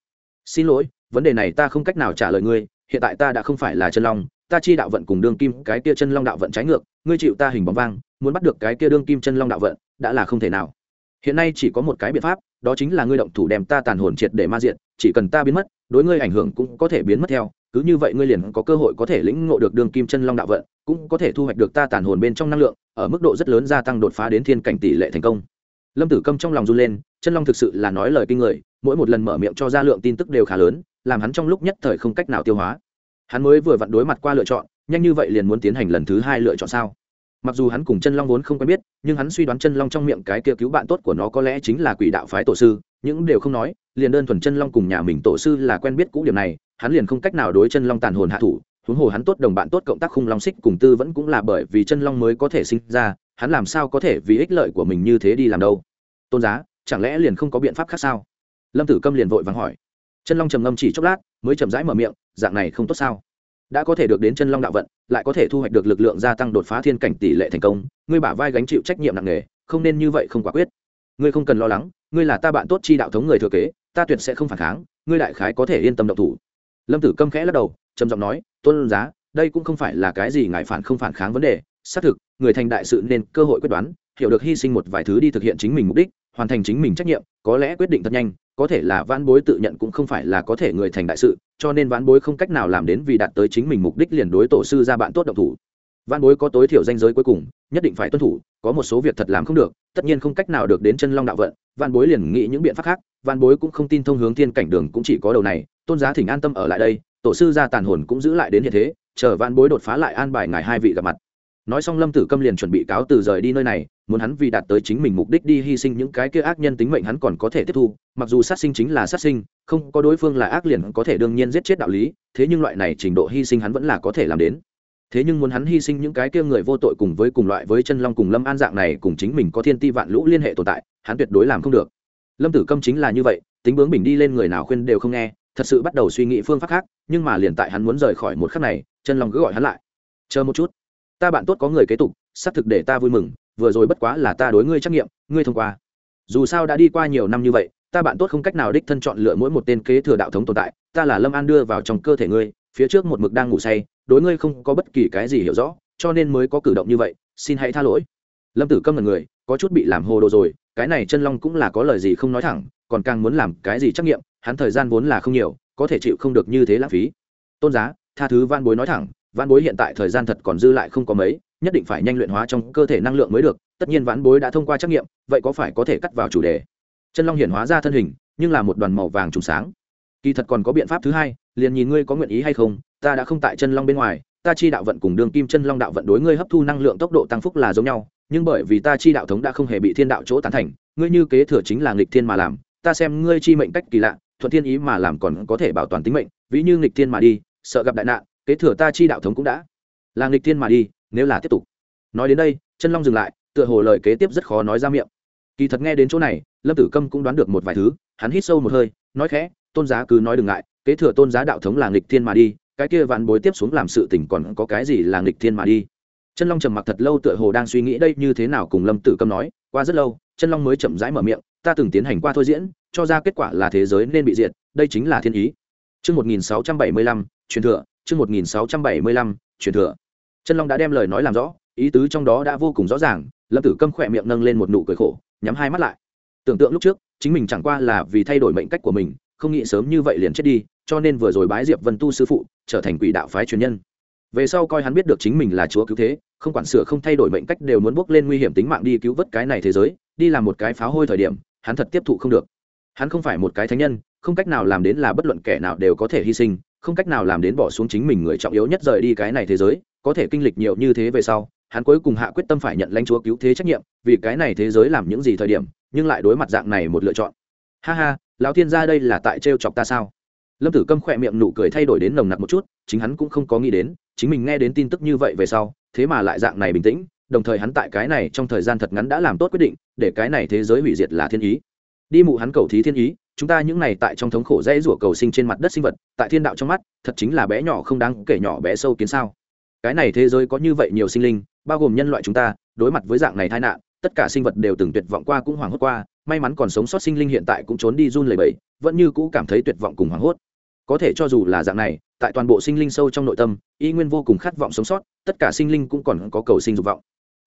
Xin lỗi, vấn đề này ta không cách nào trả lời ngươi, hiện tại ta đã không phải là chân long, ta chi đạo vận cùng đương kim, cái kia chân long đạo vận trái ngược, ngươi chịu ta hình bóng vang, muốn bắt được cái kia đương kim chân long đạo vận, đã là không thể nào. Hiện nay chỉ có một cái biện pháp, đó chính là ngươi động thủ đem ta tàn hồn triệt để ma diện chỉ cần ta biến mất, đối ngươi ảnh hưởng cũng có thể biến mất theo cứ như vậy ngươi liền có cơ hội có thể lĩnh ngộ được đường kim chân long đạo vận, cũng có thể thu hoạch được ta tàn hồn bên trong năng lượng, ở mức độ rất lớn gia tăng đột phá đến thiên cảnh tỷ lệ thành công. Lâm tử câm trong lòng run lên, chân long thực sự là nói lời kinh người, mỗi một lần mở miệng cho ra lượng tin tức đều khá lớn, làm hắn trong lúc nhất thời không cách nào tiêu hóa. Hắn mới vừa vặn đối mặt qua lựa chọn, nhanh như vậy liền muốn tiến hành lần thứ hai lựa chọn sao? Mặc dù hắn cùng chân long vốn không quen biết, nhưng hắn suy đoán chân long trong miệng cái kia cứu bạn tốt của nó có lẽ chính là quỷ đạo phái tổ sư, những đều không nói, liền đơn thuần chân long cùng nhà mình tổ sư là quen biết cũ điểm này hắn liền không cách nào đối chân long tàn hồn hạ thủ, huống hồ hắn tốt đồng bạn tốt cộng tác khung long xích cùng tư vẫn cũng là bởi vì chân long mới có thể sinh ra, hắn làm sao có thể vì ích lợi của mình như thế đi làm đâu? Tôn giá, chẳng lẽ liền không có biện pháp khác sao? Lâm tử câm liền vội vàng hỏi. Chân long trầm ngâm chỉ chốc lát, mới chậm rãi mở miệng, dạng này không tốt sao? Đã có thể được đến chân long đạo vận, lại có thể thu hoạch được lực lượng gia tăng đột phá thiên cảnh tỷ lệ thành công, ngươi bả vai gánh chịu trách nhiệm nặng nề, không nên như vậy không quả quyết. Ngươi không cần lo lắng, ngươi là ta bạn tốt chi đạo thống người thừa kế, ta tuyệt sẽ không phản kháng, ngươi đại khái có thể yên tâm động thủ lâm tử câm khẽ lắc đầu, trầm giọng nói, tôn giá, đây cũng không phải là cái gì ngại phản không phản kháng vấn đề. Xác thực, người thành đại sự nên cơ hội quyết đoán, hiểu được hy sinh một vài thứ đi thực hiện chính mình mục đích, hoàn thành chính mình trách nhiệm, có lẽ quyết định thật nhanh, có thể là vãn bối tự nhận cũng không phải là có thể người thành đại sự, cho nên vãn bối không cách nào làm đến vì đạt tới chính mình mục đích liền đối tổ sư ra bạn tốt độc thủ vãn bối có tối thiểu danh giới cuối cùng, nhất định phải tuân thủ, có một số việc thật làm không được, tất nhiên không cách nào được đến chân long đạo vận. Vãn bối liền nghĩ những biện pháp khác vãn bối cũng không tin thông hướng thiên cảnh đường cũng chỉ có đầu này, tôn giá thỉnh an tâm ở lại đây, tổ sư gia tàn hồn cũng giữ lại đến hiện thế, chờ vãn bối đột phá lại an bài ngài hai vị gặp mặt. Nói xong lâm tử câm liền chuẩn bị cáo từ rời đi nơi này, muốn hắn vì đạt tới chính mình mục đích đi hy sinh những cái kia ác nhân tính mệnh hắn còn có thể tiếp thu, mặc dù sát sinh chính là sát sinh, không có đối phương là ác liền có thể đương nhiên giết chết đạo lý, thế nhưng loại này trình độ hy sinh hắn vẫn là có thể làm đến thế nhưng muốn hắn hy sinh những cái kia người vô tội cùng với cùng loại với chân long cùng lâm an dạng này cùng chính mình có thiên ti vạn lũ liên hệ tồn tại, hắn tuyệt đối làm không được. Lâm tử câm chính là như vậy, tính bướng bình đi lên người nào khuyên đều không nghe, thật sự bắt đầu suy nghĩ phương pháp khác, nhưng mà liền tại hắn muốn rời khỏi một khắc này, chân long cứ gọi hắn lại. Chờ một chút, ta bạn tốt có người kế tục xác thực để ta vui mừng, vừa rồi bất quá là ta đối ngươi trắc nghiệm ngươi thông qua. Dù sao đã đi qua nhiều năm như vậy, ta bạn tốt không cách nào đích thân chọn lựa mỗi một tên kế thừa đạo thống tồn tại, ta là lâm an đưa vào trong cơ thể ngươi, phía trước một mực đang ngủ say đối ngươi không có bất kỳ cái gì hiểu rõ, cho nên mới có cử động như vậy, xin hãy tha lỗi. Lâm tử câm là người, có chút bị làm hồ đồ rồi, cái này chân long cũng là có lời gì không nói thẳng, còn càng muốn làm cái gì trắc nghiệm, hắn thời gian vốn là không nhiều, có thể chịu không được như thế lãng phí. Tôn giá, tha thứ van bối nói thẳng van bối hiện tại thời gian thật còn dư lại không có mấy, nhất định phải nhanh luyện hóa trong cơ thể năng lượng mới được, tất nhiên vãn bối đã thông qua trắc nghiệm, vậy có phải có thể cắt vào chủ đề? Chân long hiển hóa ra thân hình, nhưng là một đoàn màu vàng trùng sáng. Kỳ thật còn có biện pháp thứ hai liền nhìn ngươi có nguyện ý hay không, ta đã không tại chân long bên ngoài, ta chi đạo vận cùng đường kim chân long đạo vận đối ngươi hấp thu năng lượng tốc độ tăng phúc là giống nhau, nhưng bởi vì ta chi đạo thống đã không hề bị thiên đạo chỗ tán thành, ngươi như kế thừa chính là nghịch thiên mà làm, ta xem ngươi chi mệnh cách kỳ lạ, thuận thiên ý mà làm còn có thể bảo toàn tính mệnh, ví như nghịch thiên mà đi, sợ gặp đại nạn, kế thừa ta chi đạo thống cũng đã là nghịch thiên mà đi, nếu là tiếp tục. Nói đến đây, chân long dừng lại, tựa hồ lời kế tiếp rất khó nói ra miệng. Kỳ thật nghe đến chỗ này, lâm tử câm cũng đoán được một vài thứ, hắn hít sâu một hơi nói khẽ tôn giá cứ nói đừng ngại kế thừa tôn giá đạo thống là nghịch thiên mà đi cái kia vạn bối tiếp xuống làm sự tình còn có cái gì là nghịch thiên mà đi chân long trầm mặc thật lâu tựa hồ đang suy nghĩ đây như thế nào cùng lâm tử câm nói qua rất lâu chân long mới chậm rãi mở miệng ta từng tiến hành qua thôi diễn cho ra kết quả là thế giới nên bị diệt đây chính là thiên ý Chương 1675, truyền thừa, chương 1675, truyền thừa. Chân Long đã đem lời nói làm rõ, ý tứ trong đó đã vô cùng rõ ràng, Lâm Tử Câm khỏe miệng nâng lên một nụ cười khổ, nhắm hai mắt lại. Tưởng tượng lúc trước, chính mình chẳng qua là vì thay đổi mệnh cách của mình, không nghĩ sớm như vậy liền chết đi, cho nên vừa rồi bái Diệp Vân Tu sư phụ, trở thành quỷ đạo phái truyền nhân. Về sau coi hắn biết được chính mình là chúa cứu thế, không quản sửa không thay đổi mệnh cách đều muốn bước lên nguy hiểm tính mạng đi cứu vớt cái này thế giới, đi làm một cái pháo hôi thời điểm, hắn thật tiếp thụ không được. Hắn không phải một cái thánh nhân, không cách nào làm đến là bất luận kẻ nào đều có thể hy sinh không cách nào làm đến bỏ xuống chính mình người trọng yếu nhất rời đi cái này thế giới có thể kinh lịch nhiều như thế về sau hắn cuối cùng hạ quyết tâm phải nhận lãnh chúa cứu thế trách nhiệm, vì cái này thế giới làm những gì thời điểm, nhưng lại đối mặt dạng này một lựa chọn. Ha ha, lão thiên gia đây là tại trêu chọc ta sao? Lâm tử câm khỏe miệng nụ cười thay đổi đến nồng nặc một chút, chính hắn cũng không có nghĩ đến, chính mình nghe đến tin tức như vậy về sau, thế mà lại dạng này bình tĩnh, đồng thời hắn tại cái này trong thời gian thật ngắn đã làm tốt quyết định, để cái này thế giới hủy diệt là thiên ý. Đi mụ hắn cầu thí thiên ý, chúng ta những này tại trong thống khổ dễ rủa cầu sinh trên mặt đất sinh vật, tại thiên đạo trong mắt, thật chính là bé nhỏ không đáng kể nhỏ bé sâu kiến sao? Cái này thế giới có như vậy nhiều sinh linh, bao gồm nhân loại chúng ta, đối mặt với dạng này tai nạn, tất cả sinh vật đều từng tuyệt vọng qua cũng hoảng hốt qua, may mắn còn sống sót sinh linh hiện tại cũng trốn đi run lẩy bẩy, vẫn như cũ cảm thấy tuyệt vọng cùng hoảng hốt. Có thể cho dù là dạng này, tại toàn bộ sinh linh sâu trong nội tâm, y nguyên vô cùng khát vọng sống sót, tất cả sinh linh cũng còn có cầu sinh dục vọng.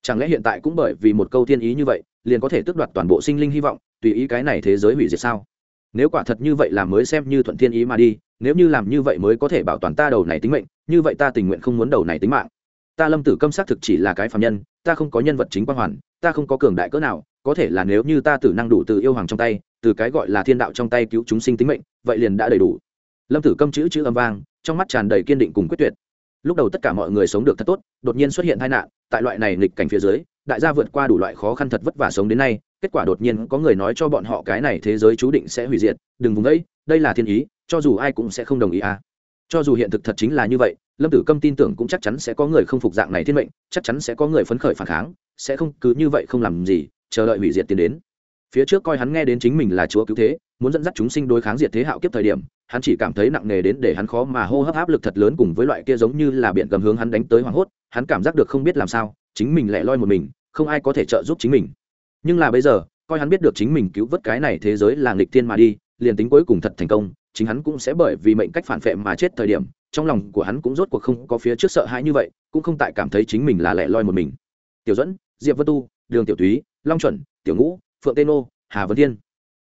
Chẳng lẽ hiện tại cũng bởi vì một câu thiên ý như vậy, liền có thể tước đoạt toàn bộ sinh linh hy vọng, tùy ý cái này thế giới hủy diệt sao? Nếu quả thật như vậy là mới xem như thuận thiên ý mà đi, nếu như làm như vậy mới có thể bảo toàn ta đầu này tính mệnh, như vậy ta tình nguyện không muốn đầu này tính mạng. Ta lâm tử câm xác thực chỉ là cái phạm nhân, ta không có nhân vật chính quan hoàn, ta không có cường đại cỡ nào, có thể là nếu như ta tử năng đủ từ yêu hoàng trong tay, từ cái gọi là thiên đạo trong tay cứu chúng sinh tính mệnh, vậy liền đã đầy đủ. Lâm tử câm chữ chữ âm vang, trong mắt tràn đầy kiên định cùng quyết tuyệt. Lúc đầu tất cả mọi người sống được thật tốt, đột nhiên xuất hiện tai nạn, tại loại này nghịch cảnh phía dưới, đại gia vượt qua đủ loại khó khăn thật vất vả sống đến nay kết quả đột nhiên có người nói cho bọn họ cái này thế giới chú định sẽ hủy diệt, đừng vùng ấy, đây là thiên ý, cho dù ai cũng sẽ không đồng ý à. Cho dù hiện thực thật chính là như vậy, lâm tử câm tin tưởng cũng chắc chắn sẽ có người không phục dạng này thiên mệnh, chắc chắn sẽ có người phấn khởi phản kháng, sẽ không cứ như vậy không làm gì, chờ đợi hủy diệt tiến đến. Phía trước coi hắn nghe đến chính mình là chúa cứu thế, muốn dẫn dắt chúng sinh đối kháng diệt thế hạo kiếp thời điểm, hắn chỉ cảm thấy nặng nề đến để hắn khó mà hô hấp áp lực thật lớn cùng với loại kia giống như là biển gầm hướng hắn đánh tới hoảng hốt, hắn cảm giác được không biết làm sao, chính mình lẻ loi một mình, không ai có thể trợ giúp chính mình nhưng là bây giờ, coi hắn biết được chính mình cứu vớt cái này thế giới là nghịch thiên mà đi, liền tính cuối cùng thật thành công, chính hắn cũng sẽ bởi vì mệnh cách phản phệ mà chết thời điểm, trong lòng của hắn cũng rốt cuộc không có phía trước sợ hãi như vậy, cũng không tại cảm thấy chính mình là lẻ loi một mình. Tiểu dẫn diệp vân tu, đường tiểu túy, long chuẩn, tiểu ngũ, phượng tê nô, hà vân thiên.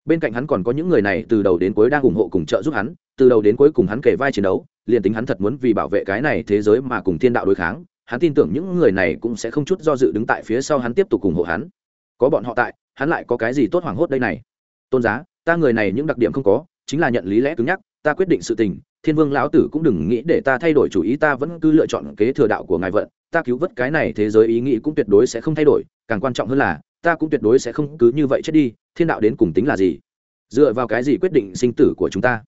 Bên cạnh hắn còn có những người này từ đầu đến cuối đang ủng hộ cùng trợ giúp hắn, từ đầu đến cuối cùng hắn kể vai chiến đấu, liền tính hắn thật muốn vì bảo vệ cái này thế giới mà cùng thiên đạo đối kháng, hắn tin tưởng những người này cũng sẽ không chút do dự đứng tại phía sau hắn tiếp tục ủng hộ hắn có bọn họ tại, hắn lại có cái gì tốt hoảng hốt đây này? Tôn giá, ta người này những đặc điểm không có, chính là nhận lý lẽ cứng nhắc, ta quyết định sự tình, thiên vương lão tử cũng đừng nghĩ để ta thay đổi chủ ý, ta vẫn cứ lựa chọn kế thừa đạo của ngài vận, ta cứu vớt cái này thế giới ý nghĩ cũng tuyệt đối sẽ không thay đổi, càng quan trọng hơn là, ta cũng tuyệt đối sẽ không cứ như vậy chết đi, thiên đạo đến cùng tính là gì? Dựa vào cái gì quyết định sinh tử của chúng ta?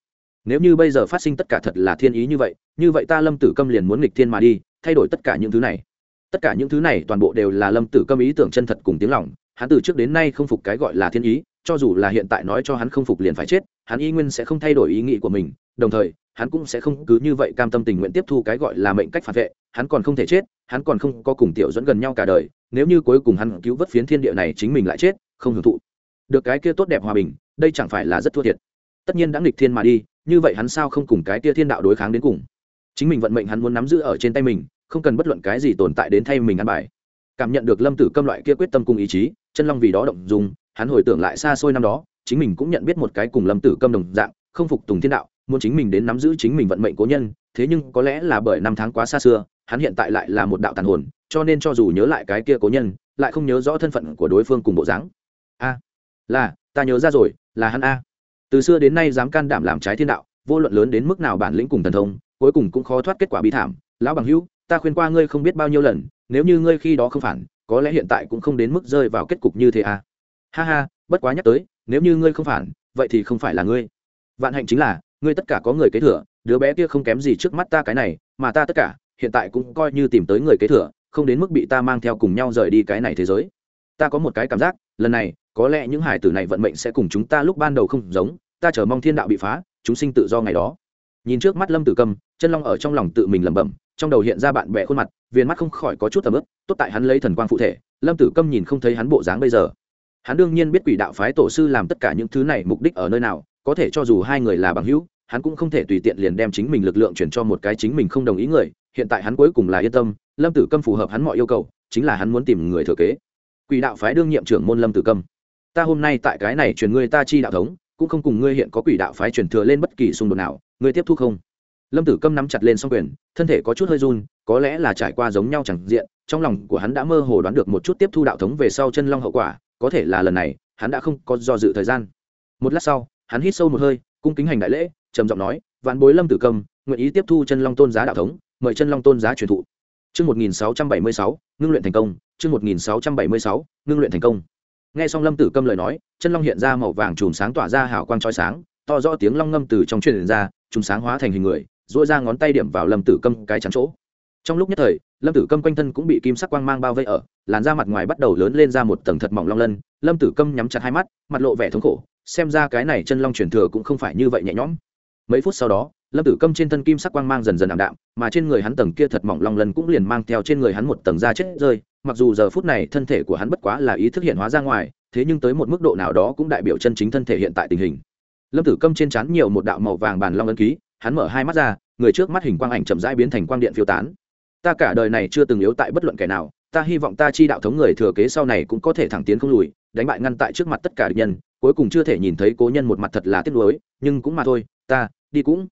Nếu như bây giờ phát sinh tất cả thật là thiên ý như vậy như vậy ta lâm tử câm liền muốn nghịch thiên mà đi, thay đổi tất cả những thứ này. Tất cả những thứ này toàn bộ đều là lâm tử câm ý tưởng chân thật cùng tiếng lòng hắn từ trước đến nay không phục cái gọi là thiên ý, cho dù là hiện tại nói cho hắn không phục liền phải chết, hắn y nguyên sẽ không thay đổi ý nghĩ của mình, đồng thời, hắn cũng sẽ không cứ như vậy cam tâm tình nguyện tiếp thu cái gọi là mệnh cách phản vệ, hắn còn không thể chết, hắn còn không có cùng tiểu dẫn gần nhau cả đời, nếu như cuối cùng hắn cứu vớt phiến thiên địa này chính mình lại chết, không hưởng thụ. Được cái kia tốt đẹp hòa bình, đây chẳng phải là rất thua thiệt. Tất nhiên đã nghịch thiên mà đi, như vậy hắn sao không cùng cái kia thiên đạo đối kháng đến cùng? Chính mình vận mệnh hắn muốn nắm giữ ở trên tay mình, không cần bất luận cái gì tồn tại đến thay mình ăn bài cảm nhận được lâm tử câm loại kia quyết tâm cùng ý chí, chân long vì đó động dùng, hắn hồi tưởng lại xa xôi năm đó, chính mình cũng nhận biết một cái cùng lâm tử câm đồng dạng, không phục tùng thiên đạo, muốn chính mình đến nắm giữ chính mình vận mệnh cố nhân, thế nhưng có lẽ là bởi năm tháng quá xa xưa, hắn hiện tại lại là một đạo tàn hồn, cho nên cho dù nhớ lại cái kia cố nhân, lại không nhớ rõ thân phận của đối phương cùng bộ dáng. A, là, ta nhớ ra rồi, là hắn a. Từ xưa đến nay dám can đảm làm trái thiên đạo, vô luận lớn đến mức nào bản lĩnh cùng thần thông, cuối cùng cũng khó thoát kết quả bi thảm. Lão bằng hữu, ta khuyên qua ngươi không biết bao nhiêu lần nếu như ngươi khi đó không phản, có lẽ hiện tại cũng không đến mức rơi vào kết cục như thế à. Ha ha, bất quá nhắc tới, nếu như ngươi không phản, vậy thì không phải là ngươi. Vạn hạnh chính là, ngươi tất cả có người kế thừa, đứa bé kia không kém gì trước mắt ta cái này, mà ta tất cả, hiện tại cũng coi như tìm tới người kế thừa, không đến mức bị ta mang theo cùng nhau rời đi cái này thế giới. Ta có một cái cảm giác, lần này, có lẽ những hải tử này vận mệnh sẽ cùng chúng ta lúc ban đầu không giống, ta chờ mong thiên đạo bị phá, chúng sinh tự do ngày đó. Nhìn trước mắt lâm tử cầm, chân long ở trong lòng tự mình lẩm bẩm trong đầu hiện ra bạn bè khuôn mặt viên mắt không khỏi có chút tầm ướp tốt tại hắn lấy thần quang phụ thể, lâm tử câm nhìn không thấy hắn bộ dáng bây giờ. Hắn đương nhiên biết quỷ đạo phái tổ sư làm tất cả những thứ này mục đích ở nơi nào, có thể cho dù hai người là bằng hữu, hắn cũng không thể tùy tiện liền đem chính mình lực lượng chuyển cho một cái chính mình không đồng ý người, hiện tại hắn cuối cùng là yên tâm, lâm tử câm phù hợp hắn mọi yêu cầu, chính là hắn muốn tìm người thừa kế. Quỷ đạo phái đương nhiệm trưởng môn lâm tử câm. Ta hôm nay tại cái này truyền ngươi ta chi đạo thống, cũng không cùng ngươi hiện có quỷ đạo phái truyền thừa lên bất kỳ xung đột nào, ngươi tiếp thu không? Lâm tử câm nắm chặt lên s o n g quyền thân thể có chút hơi run có lẽ là trải qua giống nhau chẳng diện trong lòng của hắn đã mơ hồ đoán được một chút tiếp thu đạo thống về sau chân long hậu quả có thể là lần này hắn đã không có do dự thời gian một lát sau hắn hít sâu một hơi cung kính hành đại lễ trầm giọng nói vạn bối lâm tử câm nguyện ý tiếp thu chân long tôn giá đạo thống mời chân long tôn giá truyền thụ Trước 1676, ngưng luyện thành công, trước 1676, ngưng luyện thành công. Nghe xong Lâm Tử Câm lời nói, chân long hiện ra màu vàng chùm sáng tỏa ra hào quang chói sáng, to rõ tiếng long ngâm từ trong truyền ra, chùm sáng hóa thành hình người, dỗi ra ngón tay điểm vào lâm tử câm cái chắn chỗ. Trong lúc nhất thời, lâm tử câm quanh thân cũng bị kim sắc quang mang bao vây ở, làn da mặt ngoài bắt đầu lớn lên ra một tầng thật mỏng long lân. Lâm tử câm nhắm chặt hai mắt, mặt lộ vẻ thống khổ, xem ra cái này chân long truyền thừa cũng không phải như vậy nhẹ nhõm. Mấy phút sau đó, lâm tử câm trên thân kim sắc quang mang dần dần ảm đạm, mà trên người hắn tầng kia thật mỏng long lân cũng liền mang theo trên người hắn một tầng da chết rơi. Mặc dù giờ phút này thân thể của hắn bất quá là ý thức hiện hóa ra ngoài, thế nhưng tới một mức độ nào đó cũng đại biểu chân chính thân thể hiện tại tình hình. Lâm tử câm trên trán nhiều một đạo màu vàng bàn long ấn ký hắn mở hai mắt ra, người trước mắt hình quang ảnh chậm rãi biến thành quang điện phiêu tán. Ta cả đời này chưa từng yếu tại bất luận kẻ nào, ta hy vọng ta chi đạo thống người thừa kế sau này cũng có thể thẳng tiến không lùi, đánh bại ngăn tại trước mặt tất cả địch nhân, cuối cùng chưa thể nhìn thấy cố nhân một mặt thật là tiếc nuối, nhưng cũng mà thôi, ta, đi cũng.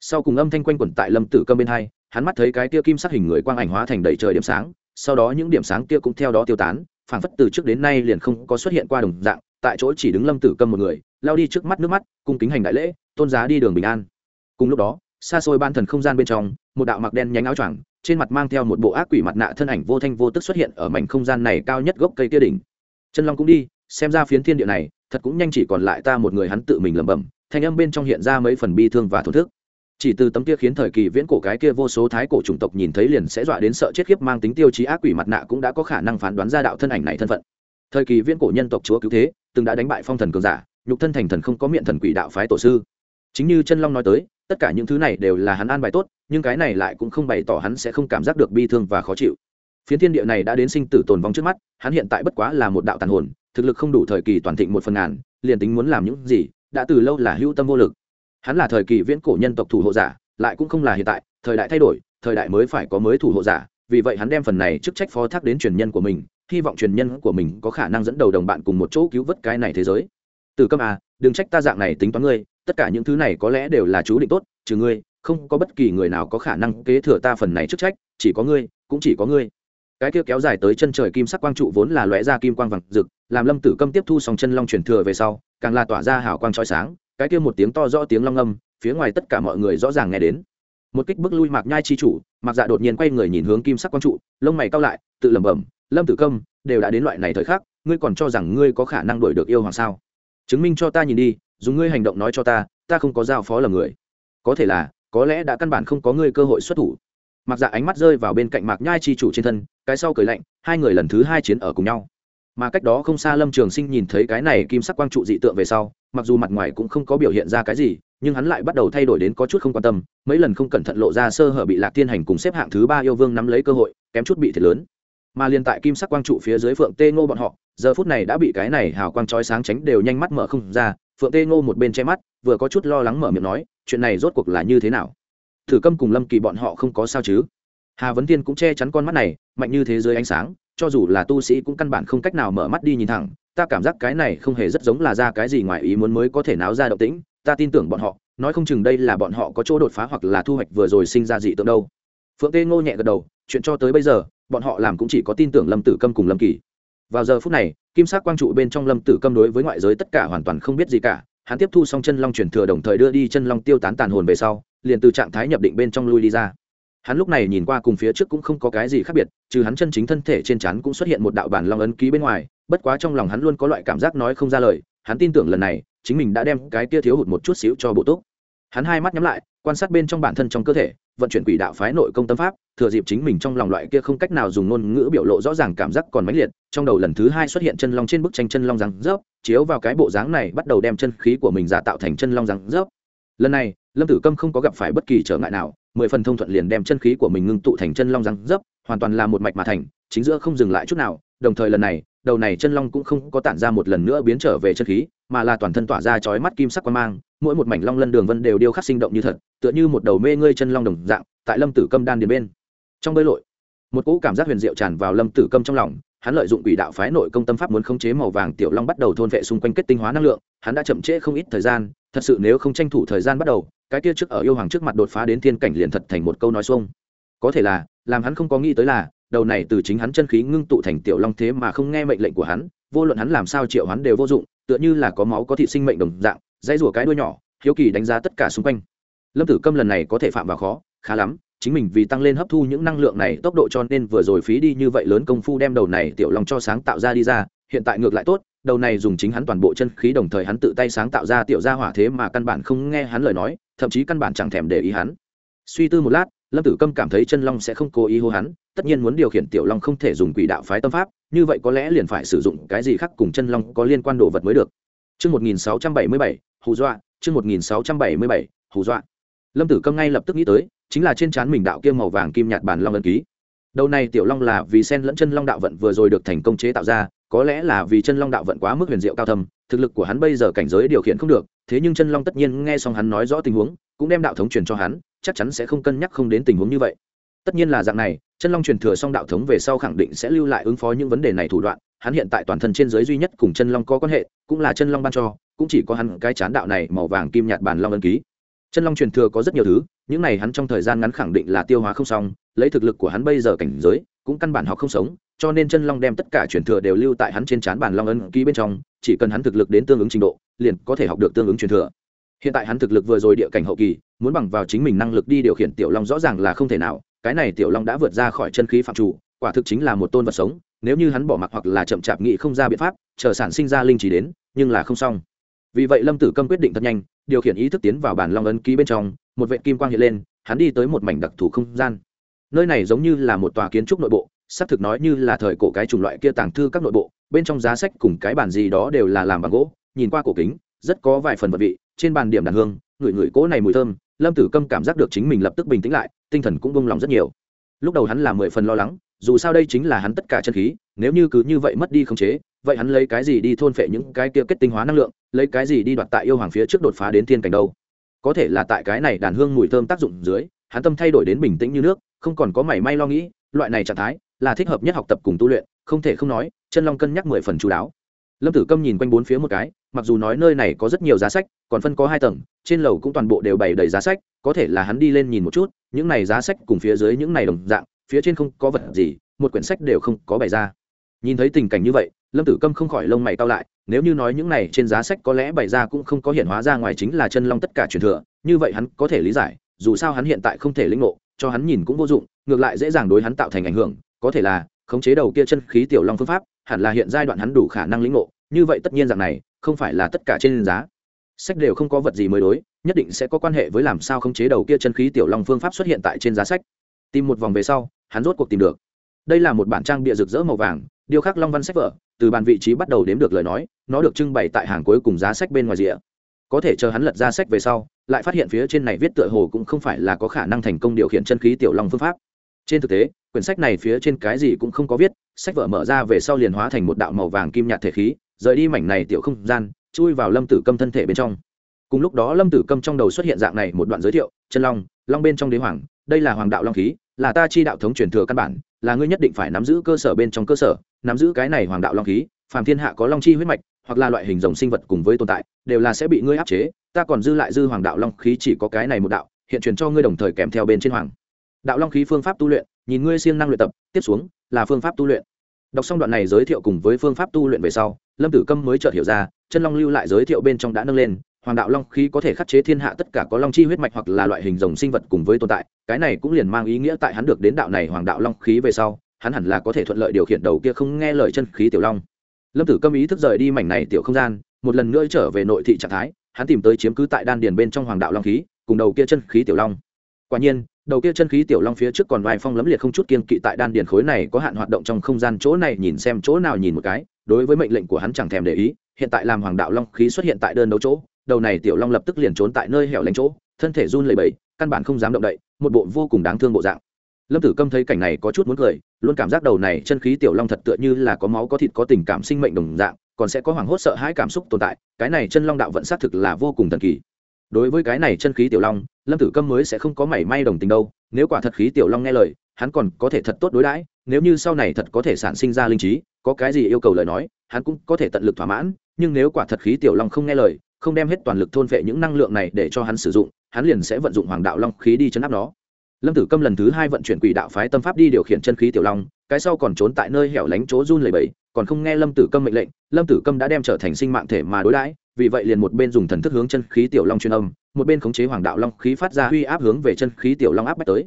Sau cùng âm thanh quanh quẩn tại lâm tử câm bên hai, hắn mắt thấy cái kia kim sắc hình người quang ảnh hóa thành đầy trời điểm sáng, sau đó những điểm sáng kia cũng theo đó tiêu tán, phảng phất từ trước đến nay liền không có xuất hiện qua đồng dạng, tại chỗ chỉ đứng lâm tử câm một người, lao đi trước mắt nước mắt, cung kính hành đại lễ, tôn giá đi đường bình an cùng lúc đó, xa xôi ban thần không gian bên trong, một đạo mặc đen nhánh áo choàng, trên mặt mang theo một bộ ác quỷ mặt nạ thân ảnh vô thanh vô tức xuất hiện ở mảnh không gian này cao nhất gốc cây kia đỉnh. Chân long cũng đi, xem ra phiến thiên địa này, thật cũng nhanh chỉ còn lại ta một người hắn tự mình lẩm bẩm, thanh âm bên trong hiện ra mấy phần bi thương và thổn thức. Chỉ từ tấm kia khiến thời kỳ viễn cổ cái kia vô số thái cổ chủng tộc nhìn thấy liền sẽ dọa đến sợ chết khiếp mang tính tiêu chí ác quỷ mặt nạ cũng đã có khả năng phán đoán ra đạo thân ảnh này thân phận. Thời kỳ viễn cổ nhân tộc chúa cứu thế, từng đã đánh bại phong thần cường giả, nhục thân thành thần không có miệng thần quỷ đạo phái tổ sư. Chính như chân long nói tới tất cả những thứ này đều là hắn an bài tốt, nhưng cái này lại cũng không bày tỏ hắn sẽ không cảm giác được bi thương và khó chịu. Phiến thiên địa này đã đến sinh tử tồn vong trước mắt, hắn hiện tại bất quá là một đạo tàn hồn, thực lực không đủ thời kỳ toàn thịnh một phần ngàn, liền tính muốn làm những gì, đã từ lâu là hữu tâm vô lực. Hắn là thời kỳ viễn cổ nhân tộc thủ hộ giả, lại cũng không là hiện tại, thời đại thay đổi, thời đại mới phải có mới thủ hộ giả, vì vậy hắn đem phần này chức trách phó thác đến truyền nhân của mình, hy vọng truyền nhân của mình có khả năng dẫn đầu đồng bạn cùng một chỗ cứu vớt cái này thế giới. Từ câm à đừng trách ta dạng này tính toán ngươi tất cả những thứ này có lẽ đều là chú định tốt, trừ ngươi, không có bất kỳ người nào có khả năng kế thừa ta phần này chức trách, chỉ có ngươi, cũng chỉ có ngươi. Cái kia kéo dài tới chân trời kim sắc quang trụ vốn là lóe ra kim quang vàng rực, làm lâm tử câm tiếp thu sòng chân long truyền thừa về sau, càng là tỏa ra hào quang trói sáng, cái kia một tiếng to rõ tiếng long âm, phía ngoài tất cả mọi người rõ ràng nghe đến. Một kích bước lui mạc nhai chi chủ, mạc dạ đột nhiên quay người nhìn hướng kim sắc quang trụ, lông mày cao lại, tự lẩm bẩm, lâm tử câm, đều đã đến loại này thời khắc, ngươi còn cho rằng ngươi có khả năng đuổi được yêu hoàng sao? Chứng minh cho ta nhìn đi dùng ngươi hành động nói cho ta ta không có giao phó lầm người. Có thể là, có lẽ đã căn bản không có ngươi cơ hội xuất thủ. Mặc dạ ánh mắt rơi vào bên cạnh mạc nhai chi chủ trên thân, cái sau cười lạnh, hai người lần thứ hai chiến ở cùng nhau. Mà cách đó không xa lâm trường sinh nhìn thấy cái này kim sắc quang trụ dị tượng về sau, mặc dù mặt ngoài cũng không có biểu hiện ra cái gì, nhưng hắn lại bắt đầu thay đổi đến có chút không quan tâm, mấy lần không cẩn thận lộ ra sơ hở bị lạc thiên hành cùng xếp hạng thứ ba yêu vương nắm lấy cơ hội, kém chút bị thiệt lớn. Mà liền tại kim sắc quang trụ phía dưới phượng tê ngô bọn họ, giờ phút này đã bị cái này hào quang trói sáng tránh đều nhanh mắt mở không ra phượng tê ngô một bên che mắt, vừa có chút lo lắng mở miệng nói, chuyện này rốt cuộc là như thế nào? Thử câm cùng lâm kỳ bọn họ không có sao chứ? Hà vấn tiên cũng che chắn con mắt này, mạnh như thế giới ánh sáng, cho dù là tu sĩ cũng căn bản không cách nào mở mắt đi nhìn thẳng, ta cảm giác cái này không hề rất giống là ra cái gì ngoài ý muốn mới có thể náo ra động tĩnh, ta tin tưởng bọn họ, nói không chừng đây là bọn họ có chỗ đột phá hoặc là thu hoạch vừa rồi sinh ra dị tượng đâu. Phượng tê ngô nhẹ gật đầu, chuyện cho tới bây giờ, bọn họ làm cũng chỉ có tin tưởng lâm tử câm cùng lâm kỳ vào giờ phút này, kim sắc quang trụ bên trong lâm tử câm đối với ngoại giới tất cả hoàn toàn không biết gì cả. Hắn tiếp thu xong chân long truyền thừa đồng thời đưa đi chân long tiêu tán tàn hồn về sau, liền từ trạng thái nhập định bên trong lui đi ra. Hắn lúc này nhìn qua cùng phía trước cũng không có cái gì khác biệt, trừ hắn chân chính thân thể trên chắn cũng xuất hiện một đạo bản long ấn ký bên ngoài, bất quá trong lòng hắn luôn có loại cảm giác nói không ra lời. Hắn tin tưởng lần này, chính mình đã đem cái kia thiếu hụt một chút xíu cho bộ túc. Hắn hai mắt nhắm lại quan sát bên trong bản thân trong cơ thể, vận chuyển quỷ đạo phái nội công tâm pháp, thừa dịp chính mình trong lòng loại kia không cách nào dùng ngôn ngữ biểu lộ rõ ràng cảm giác còn mãnh liệt, trong đầu lần thứ hai xuất hiện chân long trên bức tranh chân long răng rớp, chiếu vào cái bộ dáng này bắt đầu đem chân khí của mình giả tạo thành chân long răng rớp. Lần này, lâm tử câm không có gặp phải bất kỳ trở ngại nào, mười phần thông thuận liền đem chân khí của mình ngưng tụ thành chân long răng rớp, hoàn toàn là một mạch mà thành, chính giữa không dừng lại chút nào, đồng thời lần này đầu này chân long cũng không có tản ra một lần nữa biến trở về chân khí, mà là toàn thân tỏa ra chói mắt kim sắc quan mang, mỗi một mảnh long lân đường vân đều điêu khắc sinh động như thật, tựa như một đầu mê ngươi chân long đồng dạng, tại lâm tử câm đan điền bên. Trong bơi lội, một cỗ cảm giác huyền diệu tràn vào lâm tử câm trong lòng, hắn lợi dụng quỷ đạo phái nội công tâm pháp muốn khống chế màu vàng tiểu long bắt đầu thôn vệ xung quanh kết tinh hóa năng lượng, hắn đã chậm trễ không ít thời gian, thật sự nếu không tranh thủ thời gian bắt đầu, cái kia trước ở yêu hoàng trước mặt đột phá đến thiên cảnh liền thật thành một câu nói xuông. Có thể là, làm hắn không có nghĩ tới là đầu này từ chính hắn chân khí ngưng tụ thành tiểu long thế mà không nghe mệnh lệnh của hắn, vô luận hắn làm sao triệu hắn đều vô dụng, tựa như là có máu có thị sinh mệnh đồng dạng, dãy rủa cái đuôi nhỏ, hiếu kỳ đánh giá tất cả xung quanh. Lâm tử câm lần này có thể phạm vào khó, khá lắm, chính mình vì tăng lên hấp thu những năng lượng này tốc độ cho nên vừa rồi phí đi như vậy lớn công phu đem đầu này tiểu long cho sáng tạo ra đi ra, hiện tại ngược lại tốt, đầu này dùng chính hắn toàn bộ chân khí đồng thời hắn tự tay sáng tạo ra tiểu gia hỏa thế mà căn bản không nghe hắn lời nói, thậm chí căn bản chẳng thèm để ý hắn. Suy tư một lát lâm tử câm cảm thấy chân long sẽ không cố ý hô hắn tất nhiên muốn điều khiển tiểu long không thể dùng quỷ đạo phái tâm pháp như vậy có lẽ liền phải sử dụng cái gì khác cùng chân long có liên quan đồ vật mới được Trước 1677, hù dọa, trước 1677, hù dọa. Lâm Tử Câm ngay lập tức nghĩ tới, chính là trên trán mình đạo kia màu vàng kim nhạt bản long ấn ký. Đầu này tiểu long là vì sen lẫn chân long đạo vận vừa rồi được thành công chế tạo ra, có lẽ là vì chân long đạo vận quá mức huyền diệu cao thâm, thực lực của hắn bây giờ cảnh giới điều khiển không được, thế nhưng chân long tất nhiên nghe xong hắn nói rõ tình huống, cũng đem đạo thống truyền cho hắn, chắc chắn sẽ không cân nhắc không đến tình huống như vậy. Tất nhiên là dạng này, chân long truyền thừa xong đạo thống về sau khẳng định sẽ lưu lại ứng phó những vấn đề này thủ đoạn, hắn hiện tại toàn thân trên giới duy nhất cùng chân long có quan hệ, cũng là chân long ban cho, cũng chỉ có hắn cái chán đạo này màu vàng kim nhạt bản long ân ký. Chân long truyền thừa có rất nhiều thứ, những này hắn trong thời gian ngắn khẳng định là tiêu hóa không xong, lấy thực lực của hắn bây giờ cảnh giới, cũng căn bản học không sống, cho nên chân long đem tất cả truyền thừa đều lưu tại hắn trên trán bản long ấn ký bên trong, chỉ cần hắn thực lực đến tương ứng trình độ, liền có thể học được tương ứng truyền thừa. Hiện tại hắn thực lực vừa rồi địa cảnh hậu kỳ, muốn bằng vào chính mình năng lực đi điều khiển tiểu long rõ ràng là không thể nào, cái này tiểu long đã vượt ra khỏi chân khí phạm chủ, quả thực chính là một tôn vật sống, nếu như hắn bỏ mặc hoặc là chậm chạp nghĩ không ra biện pháp, chờ sản sinh ra linh chỉ đến, nhưng là không xong. Vì vậy Lâm Tử Câm quyết định thật nhanh, điều khiển ý thức tiến vào bản long ấn ký bên trong, một vệt kim quang hiện lên, hắn đi tới một mảnh đặc thù không gian. Nơi này giống như là một tòa kiến trúc nội bộ, xác thực nói như là thời cổ cái chủng loại kia tàng thư các nội bộ, bên trong giá sách cùng cái bản gì đó đều là làm bằng gỗ, nhìn qua cổ kính, rất có vài phần vật vị, trên bàn điểm đàn hương, người người cỗ này mùi thơm, Lâm Tử Câm cảm giác được chính mình lập tức bình tĩnh lại, tinh thần cũng buông lòng rất nhiều. Lúc đầu hắn là mười phần lo lắng, dù sao đây chính là hắn tất cả chân khí, nếu như cứ như vậy mất đi khống chế, vậy hắn lấy cái gì đi thôn phệ những cái kia kết tinh hóa năng lượng, lấy cái gì đi đoạt tại yêu hoàng phía trước đột phá đến thiên cảnh đâu? Có thể là tại cái này đàn hương mùi thơm tác dụng dưới, hắn tâm thay đổi đến bình tĩnh như nước, không còn có mảy may lo nghĩ, loại này trạng thái là thích hợp nhất học tập cùng tu luyện, không thể không nói, chân long cân nhắc mười phần chú đáo. Lâm Tử Câm nhìn quanh bốn phía một cái, mặc dù nói nơi này có rất nhiều giá sách, còn phân có hai tầng, trên lầu cũng toàn bộ đều bày đầy giá sách, có thể là hắn đi lên nhìn một chút, những này giá sách cùng phía dưới những này đồng dạng, phía trên không có vật gì, một quyển sách đều không có bày ra. Nhìn thấy tình cảnh như vậy, Lâm Tử Câm không khỏi lông mày cau lại, nếu như nói những này trên giá sách có lẽ bày ra cũng không có hiện hóa ra ngoài chính là chân long tất cả truyền thừa, như vậy hắn có thể lý giải, dù sao hắn hiện tại không thể lĩnh ngộ, cho hắn nhìn cũng vô dụng, ngược lại dễ dàng đối hắn tạo thành ảnh hưởng, có thể là khống chế đầu kia chân khí tiểu long phương pháp, hẳn là hiện giai đoạn hắn đủ khả năng lĩnh ngộ, như vậy tất nhiên rằng này, không phải là tất cả trên giá. Sách đều không có vật gì mới đối nhất định sẽ có quan hệ với làm sao khống chế đầu kia chân khí tiểu long phương pháp xuất hiện tại trên giá sách. Tìm một vòng về sau hắn rốt cuộc tìm được. Đây là một bản trang bịa rực rỡ màu vàng điêu khắc long văn sách vở từ bàn vị trí bắt đầu đếm được lời nói nó được trưng bày tại hàng cuối cùng giá sách bên ngoài rìa. Có thể chờ hắn lật ra sách về sau lại phát hiện phía trên này viết tựa hồ cũng không phải là có khả năng thành công điều khiển chân khí tiểu long phương pháp trên thực tế, quyển sách này phía trên cái gì cũng không có viết, sách vở mở ra về sau liền hóa thành một đạo màu vàng kim nhạt thể khí, rời đi mảnh này tiểu không gian, chui vào lâm tử câm thân thể bên trong. Cùng lúc đó lâm tử câm trong đầu xuất hiện dạng này một đoạn giới thiệu, chân long long bên trong đế hoàng, đây là hoàng đạo long khí, là ta chi đạo thống truyền thừa căn bản, là ngươi nhất định phải nắm giữ cơ sở bên trong cơ sở, nắm giữ cái này hoàng đạo long khí, phàm thiên hạ có long chi huyết mạch, hoặc là loại hình rồng sinh vật cùng với tồn tại, đều là sẽ bị ngươi áp chế, ta còn dư lại dư hoàng đạo long khí chỉ có cái này một đạo, hiện truyền cho ngươi đồng thời kèm theo bên trên hoàng đạo long khí phương pháp tu luyện, nhìn ngươi siêng năng luyện tập, tiếp xuống là phương pháp tu luyện. Đọc xong đoạn này giới thiệu cùng với phương pháp tu luyện về sau, lâm tử câm mới chợt hiểu ra, chân long lưu lại giới thiệu bên trong đã nâng lên, hoàng đạo long khí có thể khắc chế thiên hạ tất cả có long chi huyết mạch hoặc là loại hình rồng sinh vật cùng với tồn tại, cái này cũng liền mang ý nghĩa tại hắn được đến đạo này hoàng đạo long khí về sau, hắn hẳn là có thể thuận lợi điều khiển đầu kia không nghe lời chân khí tiểu long. Lâm tử câm ý thức rời đi mảnh này tiểu không gian, một lần nữa trở về nội thị trạng thái, hắn tìm tới chiếm cứ tại đan điền bên trong hoàng đạo long khí, cùng đầu kia chân khí tiểu long. Quả nhiên đầu kia chân khí tiểu long phía trước còn vai phong lấm liệt không chút kiên kỵ tại đan điền khối này có hạn hoạt động trong không gian chỗ này nhìn xem chỗ nào nhìn một cái, đối với mệnh lệnh của hắn chẳng thèm để ý, hiện tại làm hoàng đạo long khí xuất hiện tại đơn đấu chỗ, đầu này tiểu long lập tức liền trốn tại nơi hẻo lánh chỗ, thân thể run lẩy bẩy, căn bản không dám động đậy, một bộ vô cùng đáng thương bộ dạng. Lâm tử câm thấy cảnh này có chút muốn cười, luôn cảm giác đầu này chân khí tiểu long thật tựa như là có máu có thịt có tình cảm sinh mệnh đồng dạng, còn sẽ có hoảng hốt sợ hãi cảm xúc tồn tại, cái này chân long đạo vận xác thực là vô cùng thần kỳ đối với cái này chân khí tiểu long, lâm tử câm mới sẽ không có mảy may đồng tình đâu, nếu quả thật khí tiểu long nghe lời, hắn còn có thể thật tốt đối đãi, nếu như sau này thật có thể sản sinh ra linh trí, có cái gì yêu cầu lời nói, hắn cũng có thể tận lực thỏa mãn, nhưng nếu quả thật khí tiểu long không nghe lời, không đem hết toàn lực thôn vệ những năng lượng này để cho hắn sử dụng, hắn liền sẽ vận dụng hoàng đạo long khí đi chấn áp nó. Lâm tử câm lần thứ hai vận chuyển quỷ đạo phái tâm pháp đi điều khiển chân khí tiểu long, cái sau còn trốn tại nơi hẻo lánh chỗ run lầy bẫy, còn không nghe lâm tử câm mệnh lệnh, lâm tử câm đã đem trở thành sinh mạng thể mà đối đãi vì vậy liền một bên dùng thần thức hướng chân khí tiểu long truyền âm, một bên khống chế hoàng đạo long khí phát ra uy áp hướng về chân khí tiểu long áp bách tới.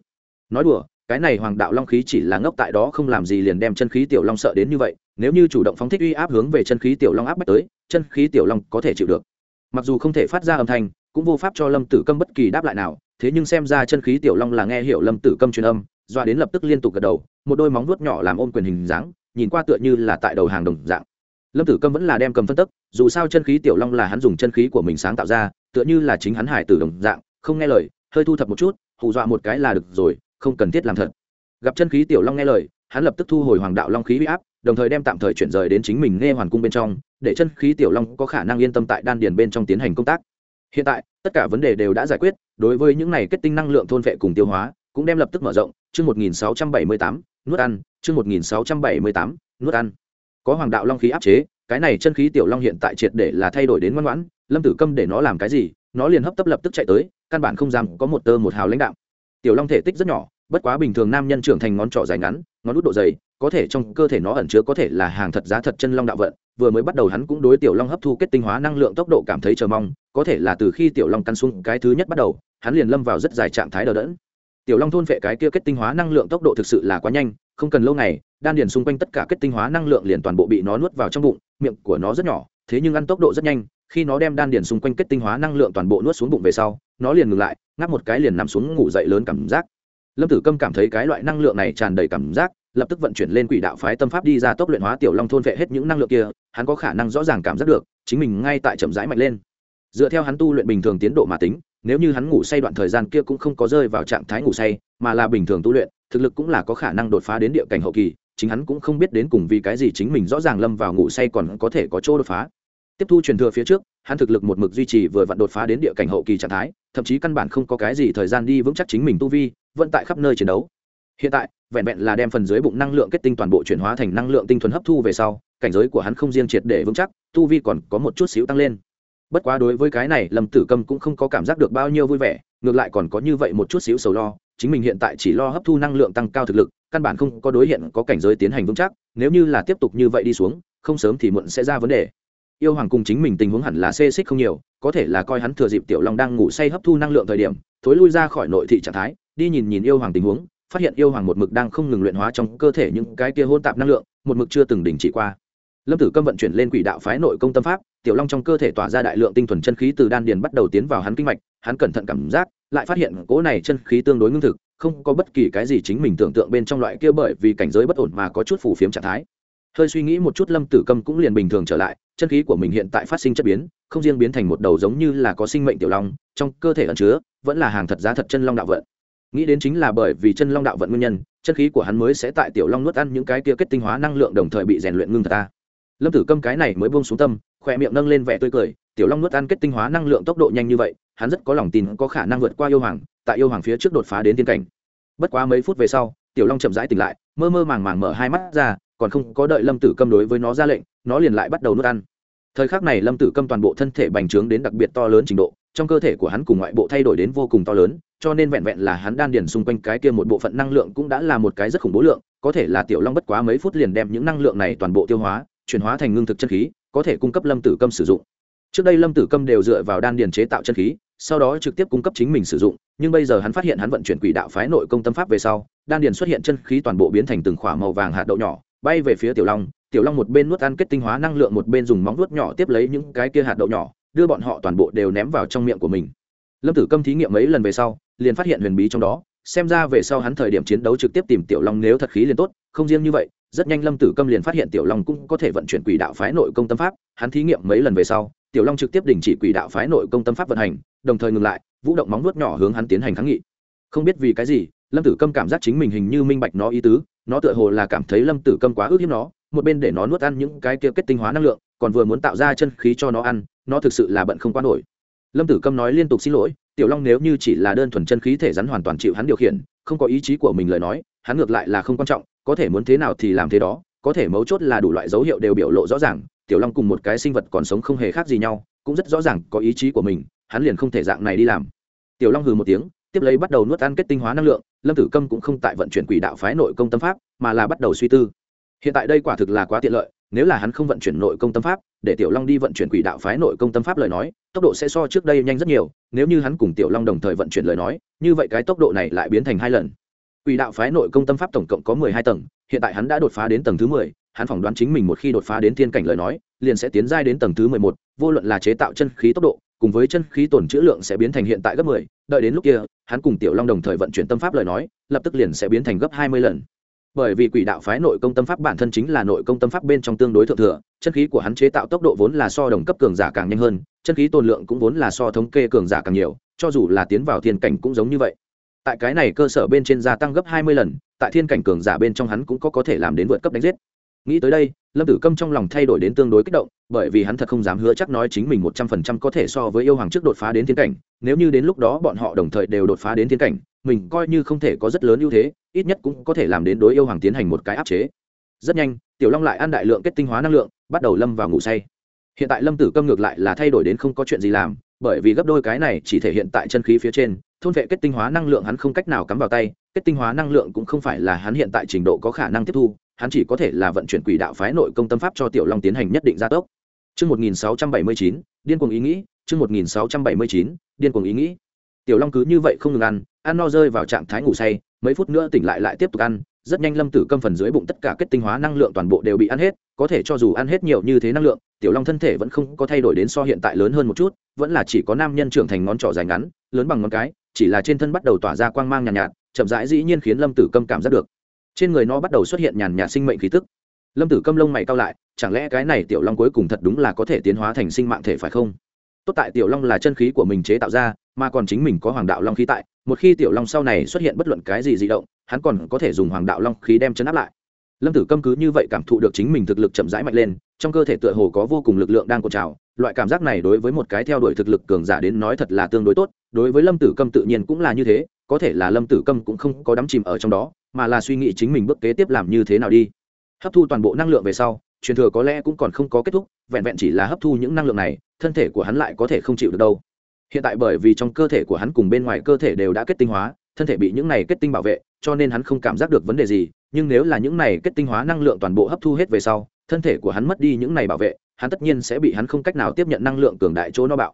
Nói đùa, cái này hoàng đạo long khí chỉ là ngốc tại đó không làm gì liền đem chân khí tiểu long sợ đến như vậy, nếu như chủ động phóng thích uy áp hướng về chân khí tiểu long áp bách tới, chân khí tiểu long có thể chịu được. Mặc dù không thể phát ra âm thanh, cũng vô pháp cho lâm tử câm bất kỳ đáp lại nào, thế nhưng xem ra chân khí tiểu long là nghe hiểu lâm tử câm truyền âm, doa đến lập tức liên tục gật đầu, một đôi móng vuốt nhỏ làm ôm quyền hình dáng, nhìn qua tựa như là tại đầu hàng đồng dạng lâm tử câm vẫn là đem cầm phân tức dù sao chân khí tiểu long là hắn dùng chân khí của mình sáng tạo ra tựa như là chính hắn hải tử đồng dạng không nghe lời hơi thu thập một chút hù dọa một cái là được rồi không cần thiết làm thật. Gặp chân khí tiểu long nghe lời hắn lập tức thu hồi hoàng đạo long khí huy áp đồng thời đem tạm thời chuyển rời đến chính mình nghe hoàn cung bên trong để chân khí tiểu long có khả năng yên tâm tại đan điền bên trong tiến hành công tác. Hiện tại tất cả vấn đề đều đã giải quyết đối với những này kết tinh năng lượng thôn vệ cùng tiêu hóa cũng đem lập tức mở rộng. Chương 1678, nuốt ăn chương 1678, nuốt ăn có hoàng đạo long khí áp chế, cái này chân khí tiểu long hiện tại triệt để là thay đổi đến ngoan ngoãn, lâm tử câm để nó làm cái gì, nó liền hấp tấp lập tức chạy tới, căn bản không dám có một tơ một hào lãnh đạo. Tiểu long thể tích rất nhỏ, bất quá bình thường nam nhân trưởng thành ngón trỏ dài ngắn, ngón út độ dày, có thể trong cơ thể nó ẩn chứa có thể là hàng thật giá thật chân long đạo vận, vừa mới bắt đầu hắn cũng đối tiểu long hấp thu kết tinh hóa năng lượng tốc độ cảm thấy chờ mong, có thể là từ khi tiểu long căn xuống cái thứ nhất bắt đầu, hắn liền lâm vào rất dài trạng thái đờ đẫn. Tiểu long thôn phệ cái kia kết tinh hóa năng lượng tốc độ thực sự là quá nhanh, không cần lâu ngày đan điền xung quanh tất cả kết tinh hóa năng lượng liền toàn bộ bị nó nuốt vào trong bụng, miệng của nó rất nhỏ, thế nhưng ăn tốc độ rất nhanh, khi nó đem đan điền xung quanh kết tinh hóa năng lượng toàn bộ nuốt xuống bụng về sau, nó liền ngừng lại, ngáp một cái liền nằm xuống ngủ dậy lớn cảm giác. Lâm tử câm cảm thấy cái loại năng lượng này tràn đầy cảm giác, lập tức vận chuyển lên quỷ đạo phái tâm pháp đi ra tốc luyện hóa tiểu long thôn vệ hết những năng lượng kia, hắn có khả năng rõ ràng cảm giác được, chính mình ngay tại chậm rãi mạnh lên. Dựa theo hắn tu luyện bình thường tiến độ mà tính, nếu như hắn ngủ say đoạn thời gian kia cũng không có rơi vào trạng thái ngủ say, mà là bình thường tu luyện, thực lực cũng là có khả năng đột phá đến địa cảnh hậu kỳ chính hắn cũng không biết đến cùng vì cái gì chính mình rõ ràng lâm vào ngủ say còn có thể có chỗ đột phá. Tiếp thu truyền thừa phía trước, hắn thực lực một mực duy trì vừa vặn đột phá đến địa cảnh hậu kỳ trạng thái, thậm chí căn bản không có cái gì thời gian đi vững chắc chính mình tu vi, vẫn tại khắp nơi chiến đấu. Hiện tại, vẹn vẹn là đem phần dưới bụng năng lượng kết tinh toàn bộ chuyển hóa thành năng lượng tinh thuần hấp thu về sau, cảnh giới của hắn không riêng triệt để vững chắc, tu vi còn có một chút xíu tăng lên. Bất quá đối với cái này, lâm tử cầm cũng không có cảm giác được bao nhiêu vui vẻ, ngược lại còn có như vậy một chút xíu sầu lo chính mình hiện tại chỉ lo hấp thu năng lượng tăng cao thực lực, căn bản không có đối hiện có cảnh giới tiến hành vững chắc, nếu như là tiếp tục như vậy đi xuống, không sớm thì muộn sẽ ra vấn đề. Yêu hoàng cùng chính mình tình huống hẳn là xê xích không nhiều, có thể là coi hắn thừa dịp tiểu long đang ngủ say hấp thu năng lượng thời điểm, thối lui ra khỏi nội thị trạng thái, đi nhìn nhìn yêu hoàng tình huống, phát hiện yêu hoàng một mực đang không ngừng luyện hóa trong cơ thể những cái kia hôn tạp năng lượng, một mực chưa từng đình chỉ qua. Lâm tử câm vận chuyển lên quỷ đạo phái nội công tâm pháp, tiểu long trong cơ thể tỏa ra đại lượng tinh thuần chân khí từ đan điền bắt đầu tiến vào hắn kinh mạch, hắn cẩn thận cảm giác lại phát hiện cỗ này chân khí tương đối ngưng thực, không có bất kỳ cái gì chính mình tưởng tượng bên trong loại kia bởi vì cảnh giới bất ổn mà có chút phủ phiếm trạng thái. Hơi suy nghĩ một chút lâm tử cầm cũng liền bình thường trở lại, chân khí của mình hiện tại phát sinh chất biến, không riêng biến thành một đầu giống như là có sinh mệnh tiểu long, trong cơ thể ẩn chứa, vẫn là hàng thật giá thật chân long đạo vận. Nghĩ đến chính là bởi vì chân long đạo vận nguyên nhân, chân khí của hắn mới sẽ tại tiểu long nuốt ăn những cái kia kết tinh hóa năng lượng đồng thời bị rèn luyện ngưng thật ta. Lâm tử câm cái này mới buông xuống tâm, khoe miệng nâng lên vẻ tươi cười, tiểu long nuốt ăn kết tinh hóa năng lượng tốc độ nhanh như vậy hắn rất có lòng tin có khả năng vượt qua yêu hoàng, tại yêu hoàng phía trước đột phá đến tiên cảnh. Bất quá mấy phút về sau, tiểu long chậm rãi tỉnh lại, mơ mơ màng màng mở hai mắt ra, còn không có đợi lâm tử câm đối với nó ra lệnh, nó liền lại bắt đầu nuốt ăn. Thời khắc này lâm tử câm toàn bộ thân thể bành trướng đến đặc biệt to lớn trình độ, trong cơ thể của hắn cùng ngoại bộ thay đổi đến vô cùng to lớn, cho nên vẹn vẹn là hắn đan điền xung quanh cái kia một bộ phận năng lượng cũng đã là một cái rất khủng bố lượng, có thể là tiểu long bất quá mấy phút liền đem những năng lượng này toàn bộ tiêu hóa, chuyển hóa thành ngưng thực chân khí, có thể cung cấp lâm tử câm sử dụng trước đây lâm tử câm đều dựa vào đan điền chế tạo chân khí, sau đó trực tiếp cung cấp chính mình sử dụng, nhưng bây giờ hắn phát hiện hắn vận chuyển quỷ đạo phái nội công tâm pháp về sau, đan điền xuất hiện chân khí toàn bộ biến thành từng khoả màu vàng hạt đậu nhỏ, bay về phía tiểu long. Tiểu long một bên nuốt ăn kết tinh hóa năng lượng, một bên dùng móng nuốt nhỏ tiếp lấy những cái kia hạt đậu nhỏ, đưa bọn họ toàn bộ đều ném vào trong miệng của mình. Lâm tử câm thí nghiệm mấy lần về sau, liền phát hiện huyền bí trong đó, xem ra về sau hắn thời điểm chiến đấu trực tiếp tìm tiểu long nếu thật khí liền tốt, không riêng như vậy, rất nhanh lâm tử câm liền phát hiện tiểu long cũng có thể vận chuyển quỷ đạo phái nội công tâm pháp, hắn thí nghiệm mấy lần về sau tiểu long trực tiếp đình chỉ quỷ đạo phái nội công tâm pháp vận hành, đồng thời ngừng lại, vũ động móng nuốt nhỏ hướng hắn tiến hành kháng nghị. Không biết vì cái gì, lâm tử câm cảm giác chính mình hình như minh bạch nó ý tứ, nó tựa hồ là cảm thấy lâm tử câm quá ước hiếp nó, một bên để nó nuốt ăn những cái kia kết tinh hóa năng lượng, còn vừa muốn tạo ra chân khí cho nó ăn, nó thực sự là bận không qua nổi. Lâm tử câm nói liên tục xin lỗi, tiểu long nếu như chỉ là đơn thuần chân khí thể rắn hoàn toàn chịu hắn điều khiển, không có ý chí của mình lời nói, hắn ngược lại là không quan trọng, có thể muốn thế nào thì làm thế đó, có thể mấu chốt là đủ loại dấu hiệu đều biểu lộ rõ ràng tiểu long cùng một cái sinh vật còn sống không hề khác gì nhau, cũng rất rõ ràng có ý chí của mình, hắn liền không thể dạng này đi làm. Tiểu long hừ một tiếng, tiếp lấy bắt đầu nuốt ăn kết tinh hóa năng lượng, lâm tử câm cũng không tại vận chuyển quỷ đạo phái nội công tâm pháp, mà là bắt đầu suy tư. Hiện tại đây quả thực là quá tiện lợi, nếu là hắn không vận chuyển nội công tâm pháp, để tiểu long đi vận chuyển quỷ đạo phái nội công tâm pháp lời nói, tốc độ sẽ so trước đây nhanh rất nhiều, nếu như hắn cùng tiểu long đồng thời vận chuyển lời nói, như vậy cái tốc độ này lại biến thành hai lần. Quỷ đạo phái nội công tâm pháp tổng cộng có mười hai tầng, hiện tại hắn đã đột phá đến tầng thứ mười hắn phỏng đoán chính mình một khi đột phá đến thiên cảnh lời nói, liền sẽ tiến giai đến tầng thứ mười một, vô luận là chế tạo chân khí tốc độ, cùng với chân khí tổn trữ lượng sẽ biến thành hiện tại gấp mười, đợi đến lúc kia, hắn cùng tiểu long đồng thời vận chuyển tâm pháp lời nói, lập tức liền sẽ biến thành gấp hai mươi lần. Bởi vì quỷ đạo phái nội công tâm pháp bản thân chính là nội công tâm pháp bên trong tương đối thượng thừa, chân khí của hắn chế tạo tốc độ vốn là so đồng cấp cường giả càng nhanh hơn, chân khí tồn lượng cũng vốn là so thống kê cường giả càng nhiều, cho dù là tiến vào thiên cảnh cũng giống như vậy. Tại cái này cơ sở bên trên gia tăng gấp hai mươi lần, tại thiên cảnh cường giả bên trong hắn cũng có có thể làm đến vượt cấp đánh giết nghĩ tới đây, lâm tử câm trong lòng thay đổi đến tương đối kích động, bởi vì hắn thật không dám hứa chắc nói chính mình một trăm phần trăm có thể so với yêu hoàng trước đột phá đến thiên cảnh, nếu như đến lúc đó bọn họ đồng thời đều đột phá đến thiên cảnh, mình coi như không thể có rất lớn ưu thế, ít nhất cũng có thể làm đến đối yêu hoàng tiến hành một cái áp chế. Rất nhanh, tiểu long lại ăn đại lượng kết tinh hóa năng lượng, bắt đầu lâm vào ngủ say. Hiện tại lâm tử câm ngược lại là thay đổi đến không có chuyện gì làm, bởi vì gấp đôi cái này chỉ thể hiện tại chân khí phía trên, thôn vệ kết tinh hóa năng lượng hắn không cách nào cắm vào tay, kết tinh hóa năng lượng cũng không phải là hắn hiện tại trình độ có khả năng tiếp thu hắn chỉ có thể là vận chuyển quỷ đạo phái nội công tâm pháp cho tiểu long tiến hành nhất định gia tốc Trước 1679, điên cuồng ý nghĩ, trước 1679, điên cuồng ý nghĩ. Tiểu Long cứ như vậy không ngừng ăn, ăn no rơi vào trạng thái ngủ say, mấy phút nữa tỉnh lại lại tiếp tục ăn, rất nhanh Lâm Tử Câm phần dưới bụng tất cả kết tinh hóa năng lượng toàn bộ đều bị ăn hết, có thể cho dù ăn hết nhiều như thế năng lượng, Tiểu Long thân thể vẫn không có thay đổi đến so hiện tại lớn hơn một chút, vẫn là chỉ có nam nhân trưởng thành ngón trỏ dài ngắn, lớn bằng ngón cái, chỉ là trên thân bắt đầu tỏa ra quang mang nhàn nhạt, nhạt, chậm rãi dĩ nhiên khiến Lâm Tử Câm cảm giác được trên người nó bắt đầu xuất hiện nhàn nhạt sinh mệnh khí tức. Lâm tử câm lông mày cao lại, chẳng lẽ cái này tiểu long cuối cùng thật đúng là có thể tiến hóa thành sinh mạng thể phải không? Tốt tại tiểu long là chân khí của mình chế tạo ra, mà còn chính mình có hoàng đạo long khí tại, một khi tiểu long sau này xuất hiện bất luận cái gì di động, hắn còn có thể dùng hoàng đạo long khí đem chấn áp lại. Lâm tử câm cứ như vậy cảm thụ được chính mình thực lực chậm rãi mạnh lên, trong cơ thể tựa hồ có vô cùng lực lượng đang cột trào, loại cảm giác này đối với một cái theo đuổi thực lực cường giả đến nói thật là tương đối tốt, đối với lâm tử câm tự nhiên cũng là như thế có thể là lâm tử câm cũng không có đắm chìm ở trong đó, mà là suy nghĩ chính mình bước kế tiếp làm như thế nào đi. Hấp thu toàn bộ năng lượng về sau, truyền thừa có lẽ cũng còn không có kết thúc, vẹn vẹn chỉ là hấp thu những năng lượng này, thân thể của hắn lại có thể không chịu được đâu. Hiện tại bởi vì trong cơ thể của hắn cùng bên ngoài cơ thể đều đã kết tinh hóa, thân thể bị những này kết tinh bảo vệ, cho nên hắn không cảm giác được vấn đề gì, nhưng nếu là những này kết tinh hóa năng lượng toàn bộ hấp thu hết về sau, thân thể của hắn mất đi những này bảo vệ, hắn tất nhiên sẽ bị hắn không cách nào tiếp nhận năng lượng cường đại chỗ nó bạo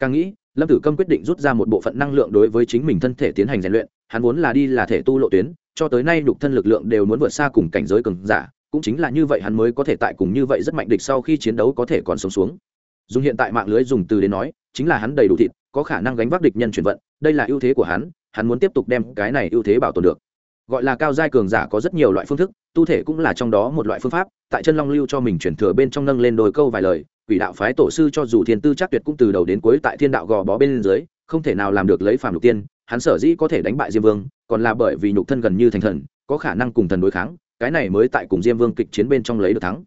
càng nghĩ, lâm tử câm quyết định rút ra một bộ phận năng lượng đối với chính mình thân thể tiến hành rèn luyện, hắn vốn là đi là thể tu lộ tuyến, cho tới nay đục thân lực lượng đều muốn vượt xa cùng cảnh giới cường giả, cũng chính là như vậy hắn mới có thể tại cùng như vậy rất mạnh địch sau khi chiến đấu có thể còn sống xuống. Dùng hiện tại mạng lưới dùng từ đến nói, chính là hắn đầy đủ thịt, có khả năng gánh vác địch nhân chuyển vận, đây là ưu thế của hắn hắn muốn tiếp tục đem cái này ưu thế bảo tồn được. Gọi là cao giai cường giả có rất nhiều loại phương thức, tu thể cũng là trong đó một loại phương pháp, tại chân long lưu cho mình chuyển thừa bên trong nâng lên đôi câu vài lời quỷ đạo phái tổ sư cho dù thiên tư chắc tuyệt cũng từ đầu đến cuối tại thiên đạo gò bó bên dưới, không thể nào làm được lấy phàm lục tiên, hắn sở dĩ có thể đánh bại diêm vương, còn là bởi vì nhục thân gần như thành thần, có khả năng cùng thần đối kháng, cái này mới tại cùng diêm vương kịch chiến bên trong lấy được thắng.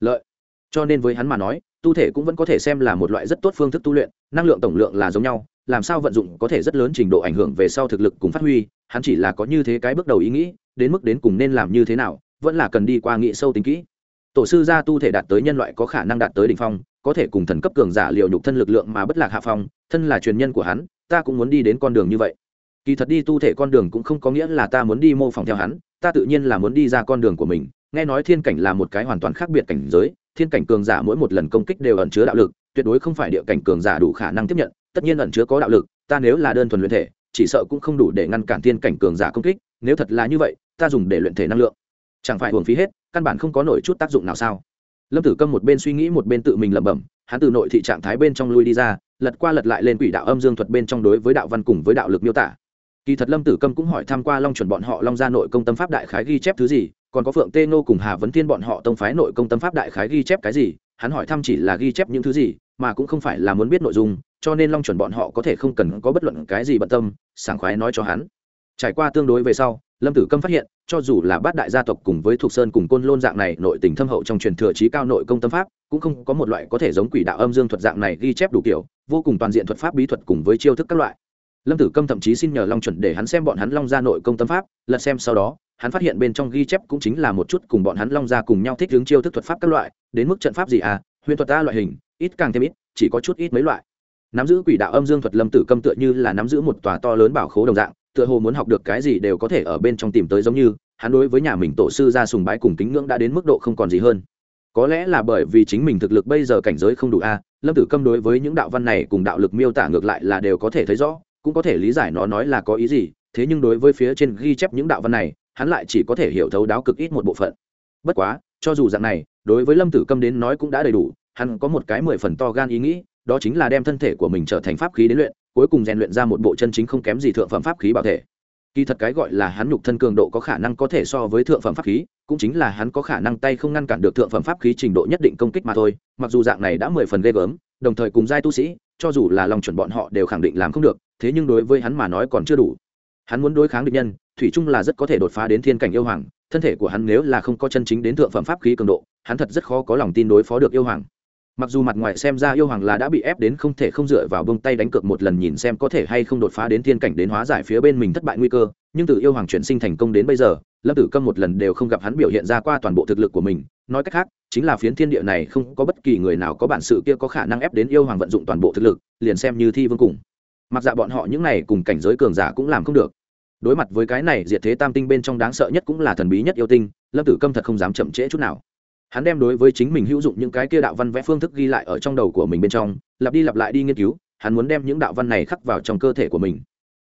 Lợi. Cho nên với hắn mà nói, tu thể cũng vẫn có thể xem là một loại rất tốt phương thức tu luyện, năng lượng tổng lượng là giống nhau, làm sao vận dụng có thể rất lớn trình độ ảnh hưởng về sau thực lực cùng phát huy, hắn chỉ là có như thế cái bước đầu ý nghĩ, đến mức đến cùng nên làm như thế nào, vẫn là cần đi qua nghĩ sâu tính kỹ tổ sư gia tu thể đạt tới nhân loại có khả năng đạt tới đỉnh phong, có thể cùng thần cấp cường giả liệu nhục thân lực lượng mà bất lạc hạ phong, thân là truyền nhân của hắn, ta cũng muốn đi đến con đường như vậy. Kỳ thật đi tu thể con đường cũng không có nghĩa là ta muốn đi mô phỏng theo hắn, ta tự nhiên là muốn đi ra con đường của mình. Nghe nói thiên cảnh là một cái hoàn toàn khác biệt cảnh giới, thiên cảnh cường giả mỗi một lần công kích đều ẩn chứa đạo lực, tuyệt đối không phải địa cảnh cường giả đủ khả năng tiếp nhận, tất nhiên ẩn chứa có đạo lực, ta nếu là đơn thuần luyện thể, chỉ sợ cũng không đủ để ngăn cản thiên cảnh cường giả công kích, nếu thật là như vậy, ta dùng để luyện thể năng lượng chẳng phải hưởng phí hết, căn bản không có nổi chút tác dụng nào sao? Lâm tử câm một bên suy nghĩ một bên tự mình lẩm bẩm, hắn từ nội thị trạng thái bên trong lui đi ra, lật qua lật lại lên quỷ đạo âm dương thuật bên trong đối với đạo văn cùng với đạo lực miêu tả. Kỳ thật lâm tử câm cũng hỏi tham q u a long chuẩn bọn họ long ra nội công tâm pháp đại khái ghi chép thứ gì, còn có phượng tê nô cùng hà vấn thiên bọn họ tông phái nội công tâm pháp đại khái ghi chép cái gì, hắn hỏi thăm chỉ là ghi chép những thứ gì, mà cũng không phải là muốn biết nội dung, cho nên long chuẩn bọn họ có thể không cần có bất luận cái gì bận tâm, sảng khoái nói cho hắn. Trải qua tương đối về sau, lâm tử câm phát hiện cho dù là bát đại gia tộc cùng với thuộc sơn cùng côn lôn dạng này, nội tình thâm hậu trong truyền thừa trí cao nội công tâm pháp, cũng không có một loại có thể giống quỷ đạo âm dương thuật dạng này ghi chép đủ kiểu, vô cùng toàn diện thuật pháp bí thuật cùng với chiêu thức các loại. Lâm tử câm thậm chí xin nhờ long chuẩn để hắn xem bọn hắn long ra nội công tâm pháp, lật xem sau đó, hắn phát hiện bên trong ghi chép cũng chính là một chút cùng bọn hắn long ra cùng nhau thích hướng chiêu thức thuật pháp các loại, đến mức trận pháp gì à huyền thuật ta loại hình, ít càng thêm ít, chỉ có chút ít mấy loại. Nắm giữ quỷ đạo âm dương thuật lâm tử câm tựa như là nắm giữ một tòa to lớn bảo khố đồng dạng tựa hồ muốn học được cái gì đều có thể ở bên trong tìm tới giống như, hắn đối với nhà mình tổ sư ra sùng bái cùng kính ngưỡng đã đến mức độ không còn gì hơn. Có lẽ là bởi vì chính mình thực lực bây giờ cảnh giới không đủ a, lâm tử câm đối với những đạo văn này cùng đạo lực miêu tả ngược lại là đều có thể thấy rõ, cũng có thể lý giải nó nói là có ý gì, thế nhưng đối với phía trên ghi chép những đạo văn này, hắn lại chỉ có thể hiểu thấu đáo cực ít một bộ phận. Bất quá, cho dù dạng này, đối với lâm tử câm đến nói cũng đã đầy đủ, hắn có một cái mười phần to gan ý nghĩ, đó chính là đem thân thể của mình trở thành pháp khí đến luyện cuối cùng rèn luyện ra một bộ chân chính không kém gì thượng phẩm pháp khí bảo thể. Kỳ thật cái gọi là hắn nhục thân cường độ có khả năng có thể so với thượng phẩm pháp khí, cũng chính là hắn có khả năng tay không ngăn cản được thượng phẩm pháp khí trình độ nhất định công kích mà thôi, mặc dù dạng này đã mười phần ghê gớm, đồng thời cùng giai tu sĩ, cho dù là lòng chuẩn bọn họ đều khẳng định làm không được, thế nhưng đối với hắn mà nói còn chưa đủ. Hắn muốn đối kháng địch nhân, thủy chung là rất có thể đột phá đến thiên cảnh yêu hoàng, thân thể của hắn nếu là không có chân chính đến thượng phẩm pháp khí cường độ, hắn thật rất khó có lòng tin đối phó được yêu hoàng mặc dù mặt ngoài xem ra yêu hoàng là đã bị ép đến không thể không dựa vào bông tay đánh cược một lần nhìn xem có thể hay không đột phá đến thiên cảnh đến hóa giải phía bên mình thất bại nguy cơ, nhưng từ yêu hoàng chuyển sinh thành công đến bây giờ, lâm tử câm một lần đều không gặp hắn biểu hiện ra qua toàn bộ thực lực của mình. Nói cách khác, chính là phiến thiên địa này không có bất kỳ người nào có bản sự kia có khả năng ép đến yêu hoàng vận dụng toàn bộ thực lực, liền xem như thi vương cùng. Mặc dạ bọn họ những này cùng cảnh giới cường giả cũng làm không được. Đối mặt với cái này, diệt thế tam tinh bên trong đáng sợ nhất cũng là thần bí nhất yêu tinh, lâm tử câm thật không dám chậm trễ chút nào hắn đem đối với chính mình hữu dụng những cái kia đạo văn vẽ phương thức ghi lại ở trong đầu của mình bên trong, lặp đi lặp lại đi nghiên cứu, hắn muốn đem những đạo văn này khắc vào trong cơ thể của mình.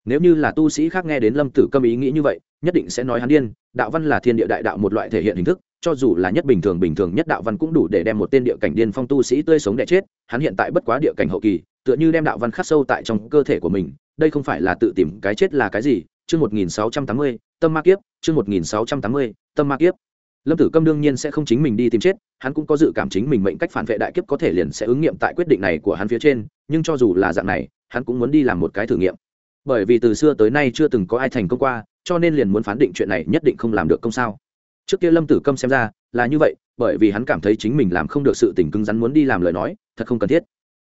Nếu như là tu sĩ khác nghe đến lâm tử câm ý nghĩ như vậy, nhất định sẽ nói hắn điên, đạo văn là thiên địa đại đạo một loại thể hiện hình thức, cho dù là nhất bình thường bình thường nhất đạo văn cũng đủ để đem một tên địa cảnh điên phong tu sĩ tươi sống đẻ chết, hắn hiện tại bất quá địa cảnh hậu kỳ, tựa như đem đạo văn khắc sâu tại trong cơ thể của mình, đây không phải là tự tìm cái chết là cái gì? Chương một nghìn sáu trăm tám mươi, tâm ma kiếp, chương một nghìn sáu trăm tám mươi, tâm ma kiếp lâm tử câm đương nhiên sẽ không chính mình đi tìm chết, hắn cũng có dự cảm chính mình mệnh cách phản vệ đại kiếp có thể liền sẽ ứng nghiệm tại quyết định này của hắn phía trên, nhưng cho dù là dạng này, hắn cũng muốn đi làm một cái thử nghiệm. Bởi vì từ xưa tới nay chưa từng có ai thành công qua, cho nên liền muốn phán định chuyện này nhất định không làm được công sao. Trước kia lâm tử câm xem ra là như vậy, bởi vì hắn cảm thấy chính mình làm không được sự tình cứng rắn muốn đi làm lời nói, thật không cần thiết.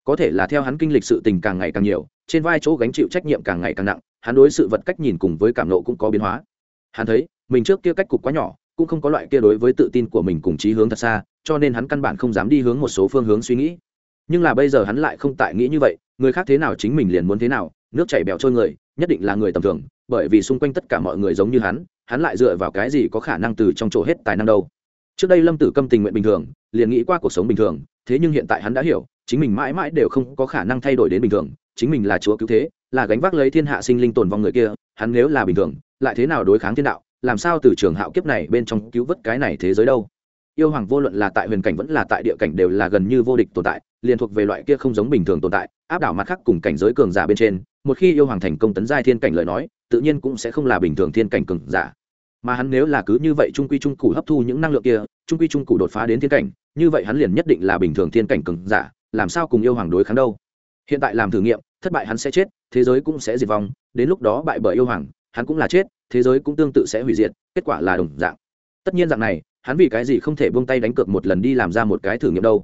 Có thể là theo hắn kinh lịch sự tình càng ngày càng nhiều, trên vai chỗ gánh chịu trách nhiệm càng ngày càng nặng, hắn đối sự vật cách nhìn cùng với cảm nộ cũng có biến hóa. Hắn thấy, mình trước kia cách cục quá nhỏ cũng không có loại kia đối với tự tin của mình cùng chí hướng thật xa, cho nên hắn căn bản không dám đi hướng một số phương hướng suy nghĩ. Nhưng là bây giờ hắn lại không tại nghĩ như vậy, người khác thế nào chính mình liền muốn thế nào, nước chảy bèo trôi người, nhất định là người tầm thường, bởi vì xung quanh tất cả mọi người giống như hắn hắn lại dựa vào cái gì có khả năng từ trong chỗ hết tài năng đâu. Trước đây lâm tử câm tình nguyện bình thường, liền nghĩ qua cuộc sống bình thường, thế nhưng hiện tại hắn đã hiểu, chính mình mãi mãi đều không có khả năng thay đổi đến bình thường, chính mình là chúa cứu thế, là gánh vác lấy thiên hạ sinh linh tồn vong người kia, hắn nếu là bình thường, lại thế nào đối kháng thiên đạo? Làm sao từ trường hạo kiếp này bên trong cứu vớt cái này thế giới đâu? Yêu hoàng vô luận là tại huyền cảnh vẫn là tại địa cảnh đều là gần như vô địch tồn tại, liền thuộc về loại kia không giống bình thường tồn tại, áp đảo mặt khác cùng cảnh giới cường giả bên trên, một khi yêu hoàng thành công tấn giai thiên cảnh lời nói, tự nhiên cũng sẽ không là bình thường thiên cảnh cường giả. Mà hắn nếu là cứ như vậy trung quy trung cụ hấp thu những năng lượng kia, trung quy trung cụ đột phá đến thiên cảnh, như vậy hắn liền nhất định là bình thường thiên cảnh cường giả, làm sao cùng yêu hoàng đối kháng đâu? Hiện tại làm thử nghiệm, thất bại hắn sẽ chết, thế giới cũng sẽ diệt vong, đến lúc đó bại bởi yêu hoàng hắn cũng là chết, thế giới cũng tương tự sẽ hủy diệt, kết quả là đồng dạng. Tất nhiên dạng này, hắn vì cái gì không thể buông tay đánh cược một lần đi làm ra một cái thử nghiệm đâu.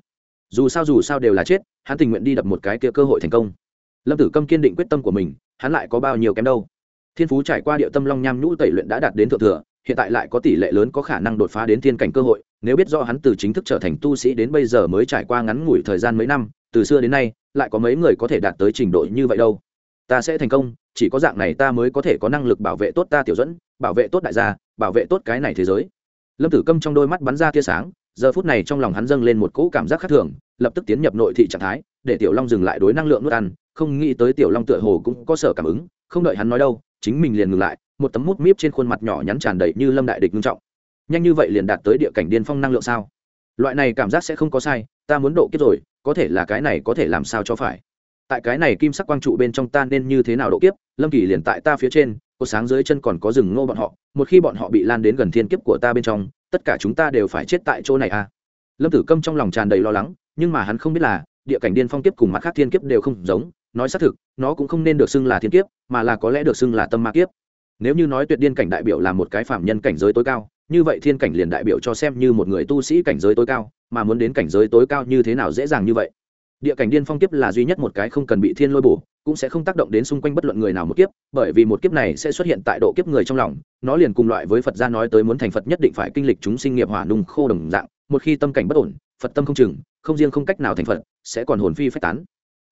Dù sao dù sao đều là chết, hắn tình nguyện đi đập một cái kia cơ hội thành công. Lâm tử câm kiên định quyết tâm của mình, hắn lại có bao nhiêu kém đâu. Thiên phú trải qua địa tâm long nham nhũ tẩy luyện đã đạt đến thượng thừa, hiện tại lại có tỷ lệ lớn có khả năng đột phá đến thiên cảnh cơ hội, nếu biết do hắn từ chính thức trở thành tu sĩ đến bây giờ mới trải qua ngắn ngủi thời gian mấy năm, từ xưa đến nay, lại có mấy người có thể đạt tới trình độ như vậy đâu. Ta sẽ thành công chỉ có dạng này ta mới có thể có năng lực bảo vệ tốt ta tiểu dẫn, bảo vệ tốt đại gia, bảo vệ tốt cái này thế giới. Lâm tử câm trong đôi mắt bắn ra tia sáng, giờ phút này trong lòng hắn dâng lên một cỗ cảm giác khác thường, lập tức tiến nhập nội thị trạng thái, để tiểu long dừng lại đối năng lượng nuốt ăn, không nghĩ tới tiểu long tựa hồ cũng có sở cảm ứng, không đợi hắn nói đâu, chính mình liền ngừng lại, một tấm mút míp trên khuôn mặt nhỏ nhắn tràn đầy như lâm đại địch nghiêm trọng. Nhanh như vậy liền đạt tới địa cảnh điên phong năng lượng sao? Loại này cảm giác sẽ không có sai, ta muốn độ kiếp rồi, có thể là cái này có thể làm sao cho phải? Tại cái này kim sắc quang trụ bên trong ta nên như thế nào độ kiếp? Lâm kỳ liền tại ta phía trên, có sáng dưới chân còn có rừng ngô bọn họ, một khi bọn họ bị lan đến gần thiên kiếp của ta bên trong, tất cả chúng ta đều phải chết tại chỗ này à. Lâm tử câm trong lòng tràn đầy lo lắng, nhưng mà hắn không biết là, địa cảnh điên phong kiếp cùng mặt khác thiên kiếp đều không giống, nói xác thực, nó cũng không nên được xưng là thiên kiếp, mà là có lẽ được xưng là tâm ma kiếp. Nếu như nói tuyệt điên cảnh đại biểu là một cái phạm nhân cảnh giới tối cao, như vậy thiên cảnh liền đại biểu cho xem như một người tu sĩ cảnh giới tối cao, mà muốn đến cảnh giới tối cao như thế nào dễ dàng như vậy. Địa cảnh điên phong kiếp là duy nhất một cái không cần bị thiên lôi bổ cũng sẽ không tác động đến xung quanh bất luận người nào một kiếp, bởi vì một kiếp này sẽ xuất hiện tại độ kiếp người trong lòng, nó liền cùng loại với phật gia nói tới muốn thành phật nhất định phải kinh lịch chúng sinh nghiệp hỏa nung khô đồng dạng, một khi tâm cảnh bất ổn, phật tâm không chừng, không riêng không cách nào thành phật, sẽ còn hồn phi phách tán.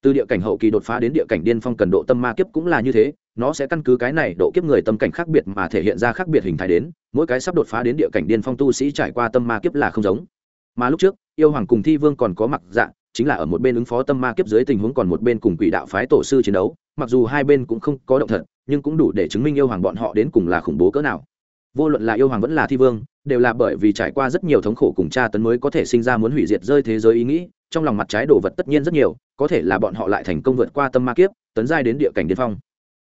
Từ địa cảnh hậu kỳ đột phá đến địa cảnh điên phong cần độ tâm ma kiếp cũng là như thế, nó sẽ căn cứ cái này độ kiếp người tâm cảnh khác biệt mà thể hiện ra khác biệt hình thái đến, mỗi cái sắp đột phá đến địa cảnh điên phong tu sĩ trải qua tâm ma kiếp là không giống. Mà lúc trước, yêu hoàng cùng thi vương còn có mặc dạng chính là ở một bên ứng phó tâm ma kiếp dưới tình huống còn một bên cùng quỷ đạo phái tổ sư chiến đấu, mặc dù hai bên cũng không có động thật, nhưng cũng đủ để chứng minh yêu hoàng bọn họ đến cùng là khủng bố cỡ nào. Vô luận là yêu hoàng vẫn là thi vương, đều là bởi vì trải qua rất nhiều thống khổ cùng tra tấn mới có thể sinh ra muốn hủy diệt rơi thế giới ý nghĩ, trong lòng mặt trái đồ vật tất nhiên rất nhiều, có thể là bọn họ lại thành công vượt qua tâm ma kiếp, tấn giai đến địa cảnh điên phong.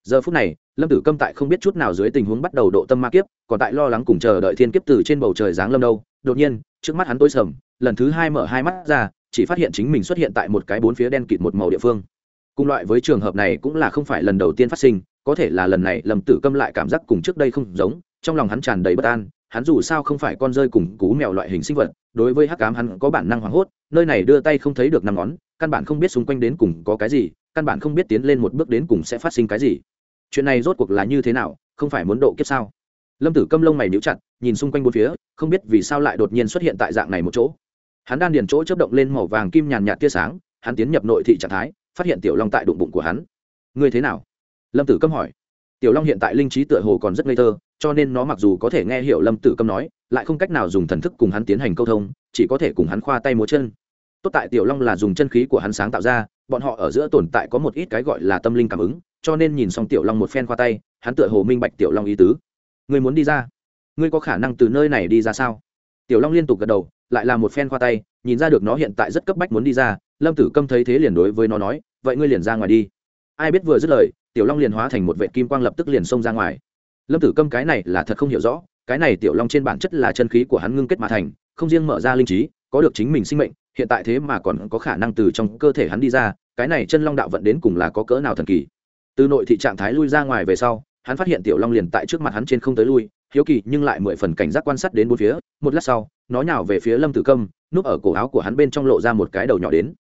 Giờ phút này, lâm tử câm tại không biết chút nào dưới tình huống bắt đầu độ tâm ma kiếp, còn tại lo lắng cùng chờ đợi thiên kiếp từ trên bầu trời giáng lâm đâu. Đột nhiên, trước mắt hắn tối sầm, lần thứ hai mở hai mắt ra chỉ phát hiện chính mình xuất hiện tại một cái bốn phía đen kịt một màu địa phương. Cùng loại với trường hợp này cũng là không phải lần đầu tiên phát sinh, có thể là lần này lâm tử câm lại cảm giác cùng trước đây không giống, trong lòng hắn tràn đầy bất an, hắn dù sao không phải con rơi cùng cú mèo loại hình sinh vật, đối với hắc cám hắn có bản năng hoảng hốt, nơi này đưa tay không thấy được năm ngón, căn bản không biết xung quanh đến cùng có cái gì, căn bản không biết tiến lên một bước đến cùng sẽ phát sinh cái gì. Chuyện này rốt cuộc là như thế nào, không phải muốn độ kiếp sao? Lâm tử câm lông mày níu chặt, nhìn xung quanh bốn phía, không biết vì sao lại đột nhiên xuất hiện tại dạng này một chỗ hắn đan điền chỗ chớp động lên màu vàng kim nhàn nhạt tia sáng, hắn tiến nhập nội thị trạng thái, phát hiện tiểu long tại đụng bụng của hắn. Ngươi thế nào? Lâm tử câm hỏi. Tiểu long hiện tại linh trí tựa hồ còn rất ngây thơ, cho nên nó mặc dù có thể nghe hiểu lâm tử câm nói, lại không cách nào dùng thần thức cùng hắn tiến hành câu thông, chỉ có thể cùng hắn khoa tay múa chân. Tốt tại tiểu long là dùng chân khí của hắn sáng tạo ra, bọn họ ở giữa tồn tại có một ít cái gọi là tâm linh cảm ứng, cho nên nhìn xong tiểu long một phen khoa tay, hắn tựa hồ minh bạch tiểu long ý tứ. Ngươi muốn đi ra? Ngươi có khả năng từ nơi này đi ra sao? Tiểu long liên tục gật đầu, lại là một phen khoa tay, nhìn ra được nó hiện tại rất cấp bách muốn đi ra, lâm tử câm thấy thế liền đối với nó nói, vậy ngươi liền ra ngoài đi. Ai biết vừa dứt lời, tiểu long liền hóa thành một vệ kim quang lập tức liền xông ra ngoài. Lâm tử câm cái này là thật không hiểu rõ, cái này tiểu long trên bản chất là chân khí của hắn ngưng kết mà thành, không riêng mở ra linh trí, có được chính mình sinh mệnh, hiện tại thế mà còn có khả năng từ trong cơ thể hắn đi ra, cái này chân long đạo vận đến cùng là có cỡ nào thần kỳ. Từ nội thị trạng thái lui ra ngoài về sau, hắn phát hiện tiểu long liền tại trước mặt hắn trên không tới lui hiếu kỳ nhưng lại mười phần cảnh giác quan sát đến bốn phía, một lát sau, nó nhào về phía lâm tử câm, núp ở cổ áo của hắn bên trong lộ ra một cái đầu nhỏ đến.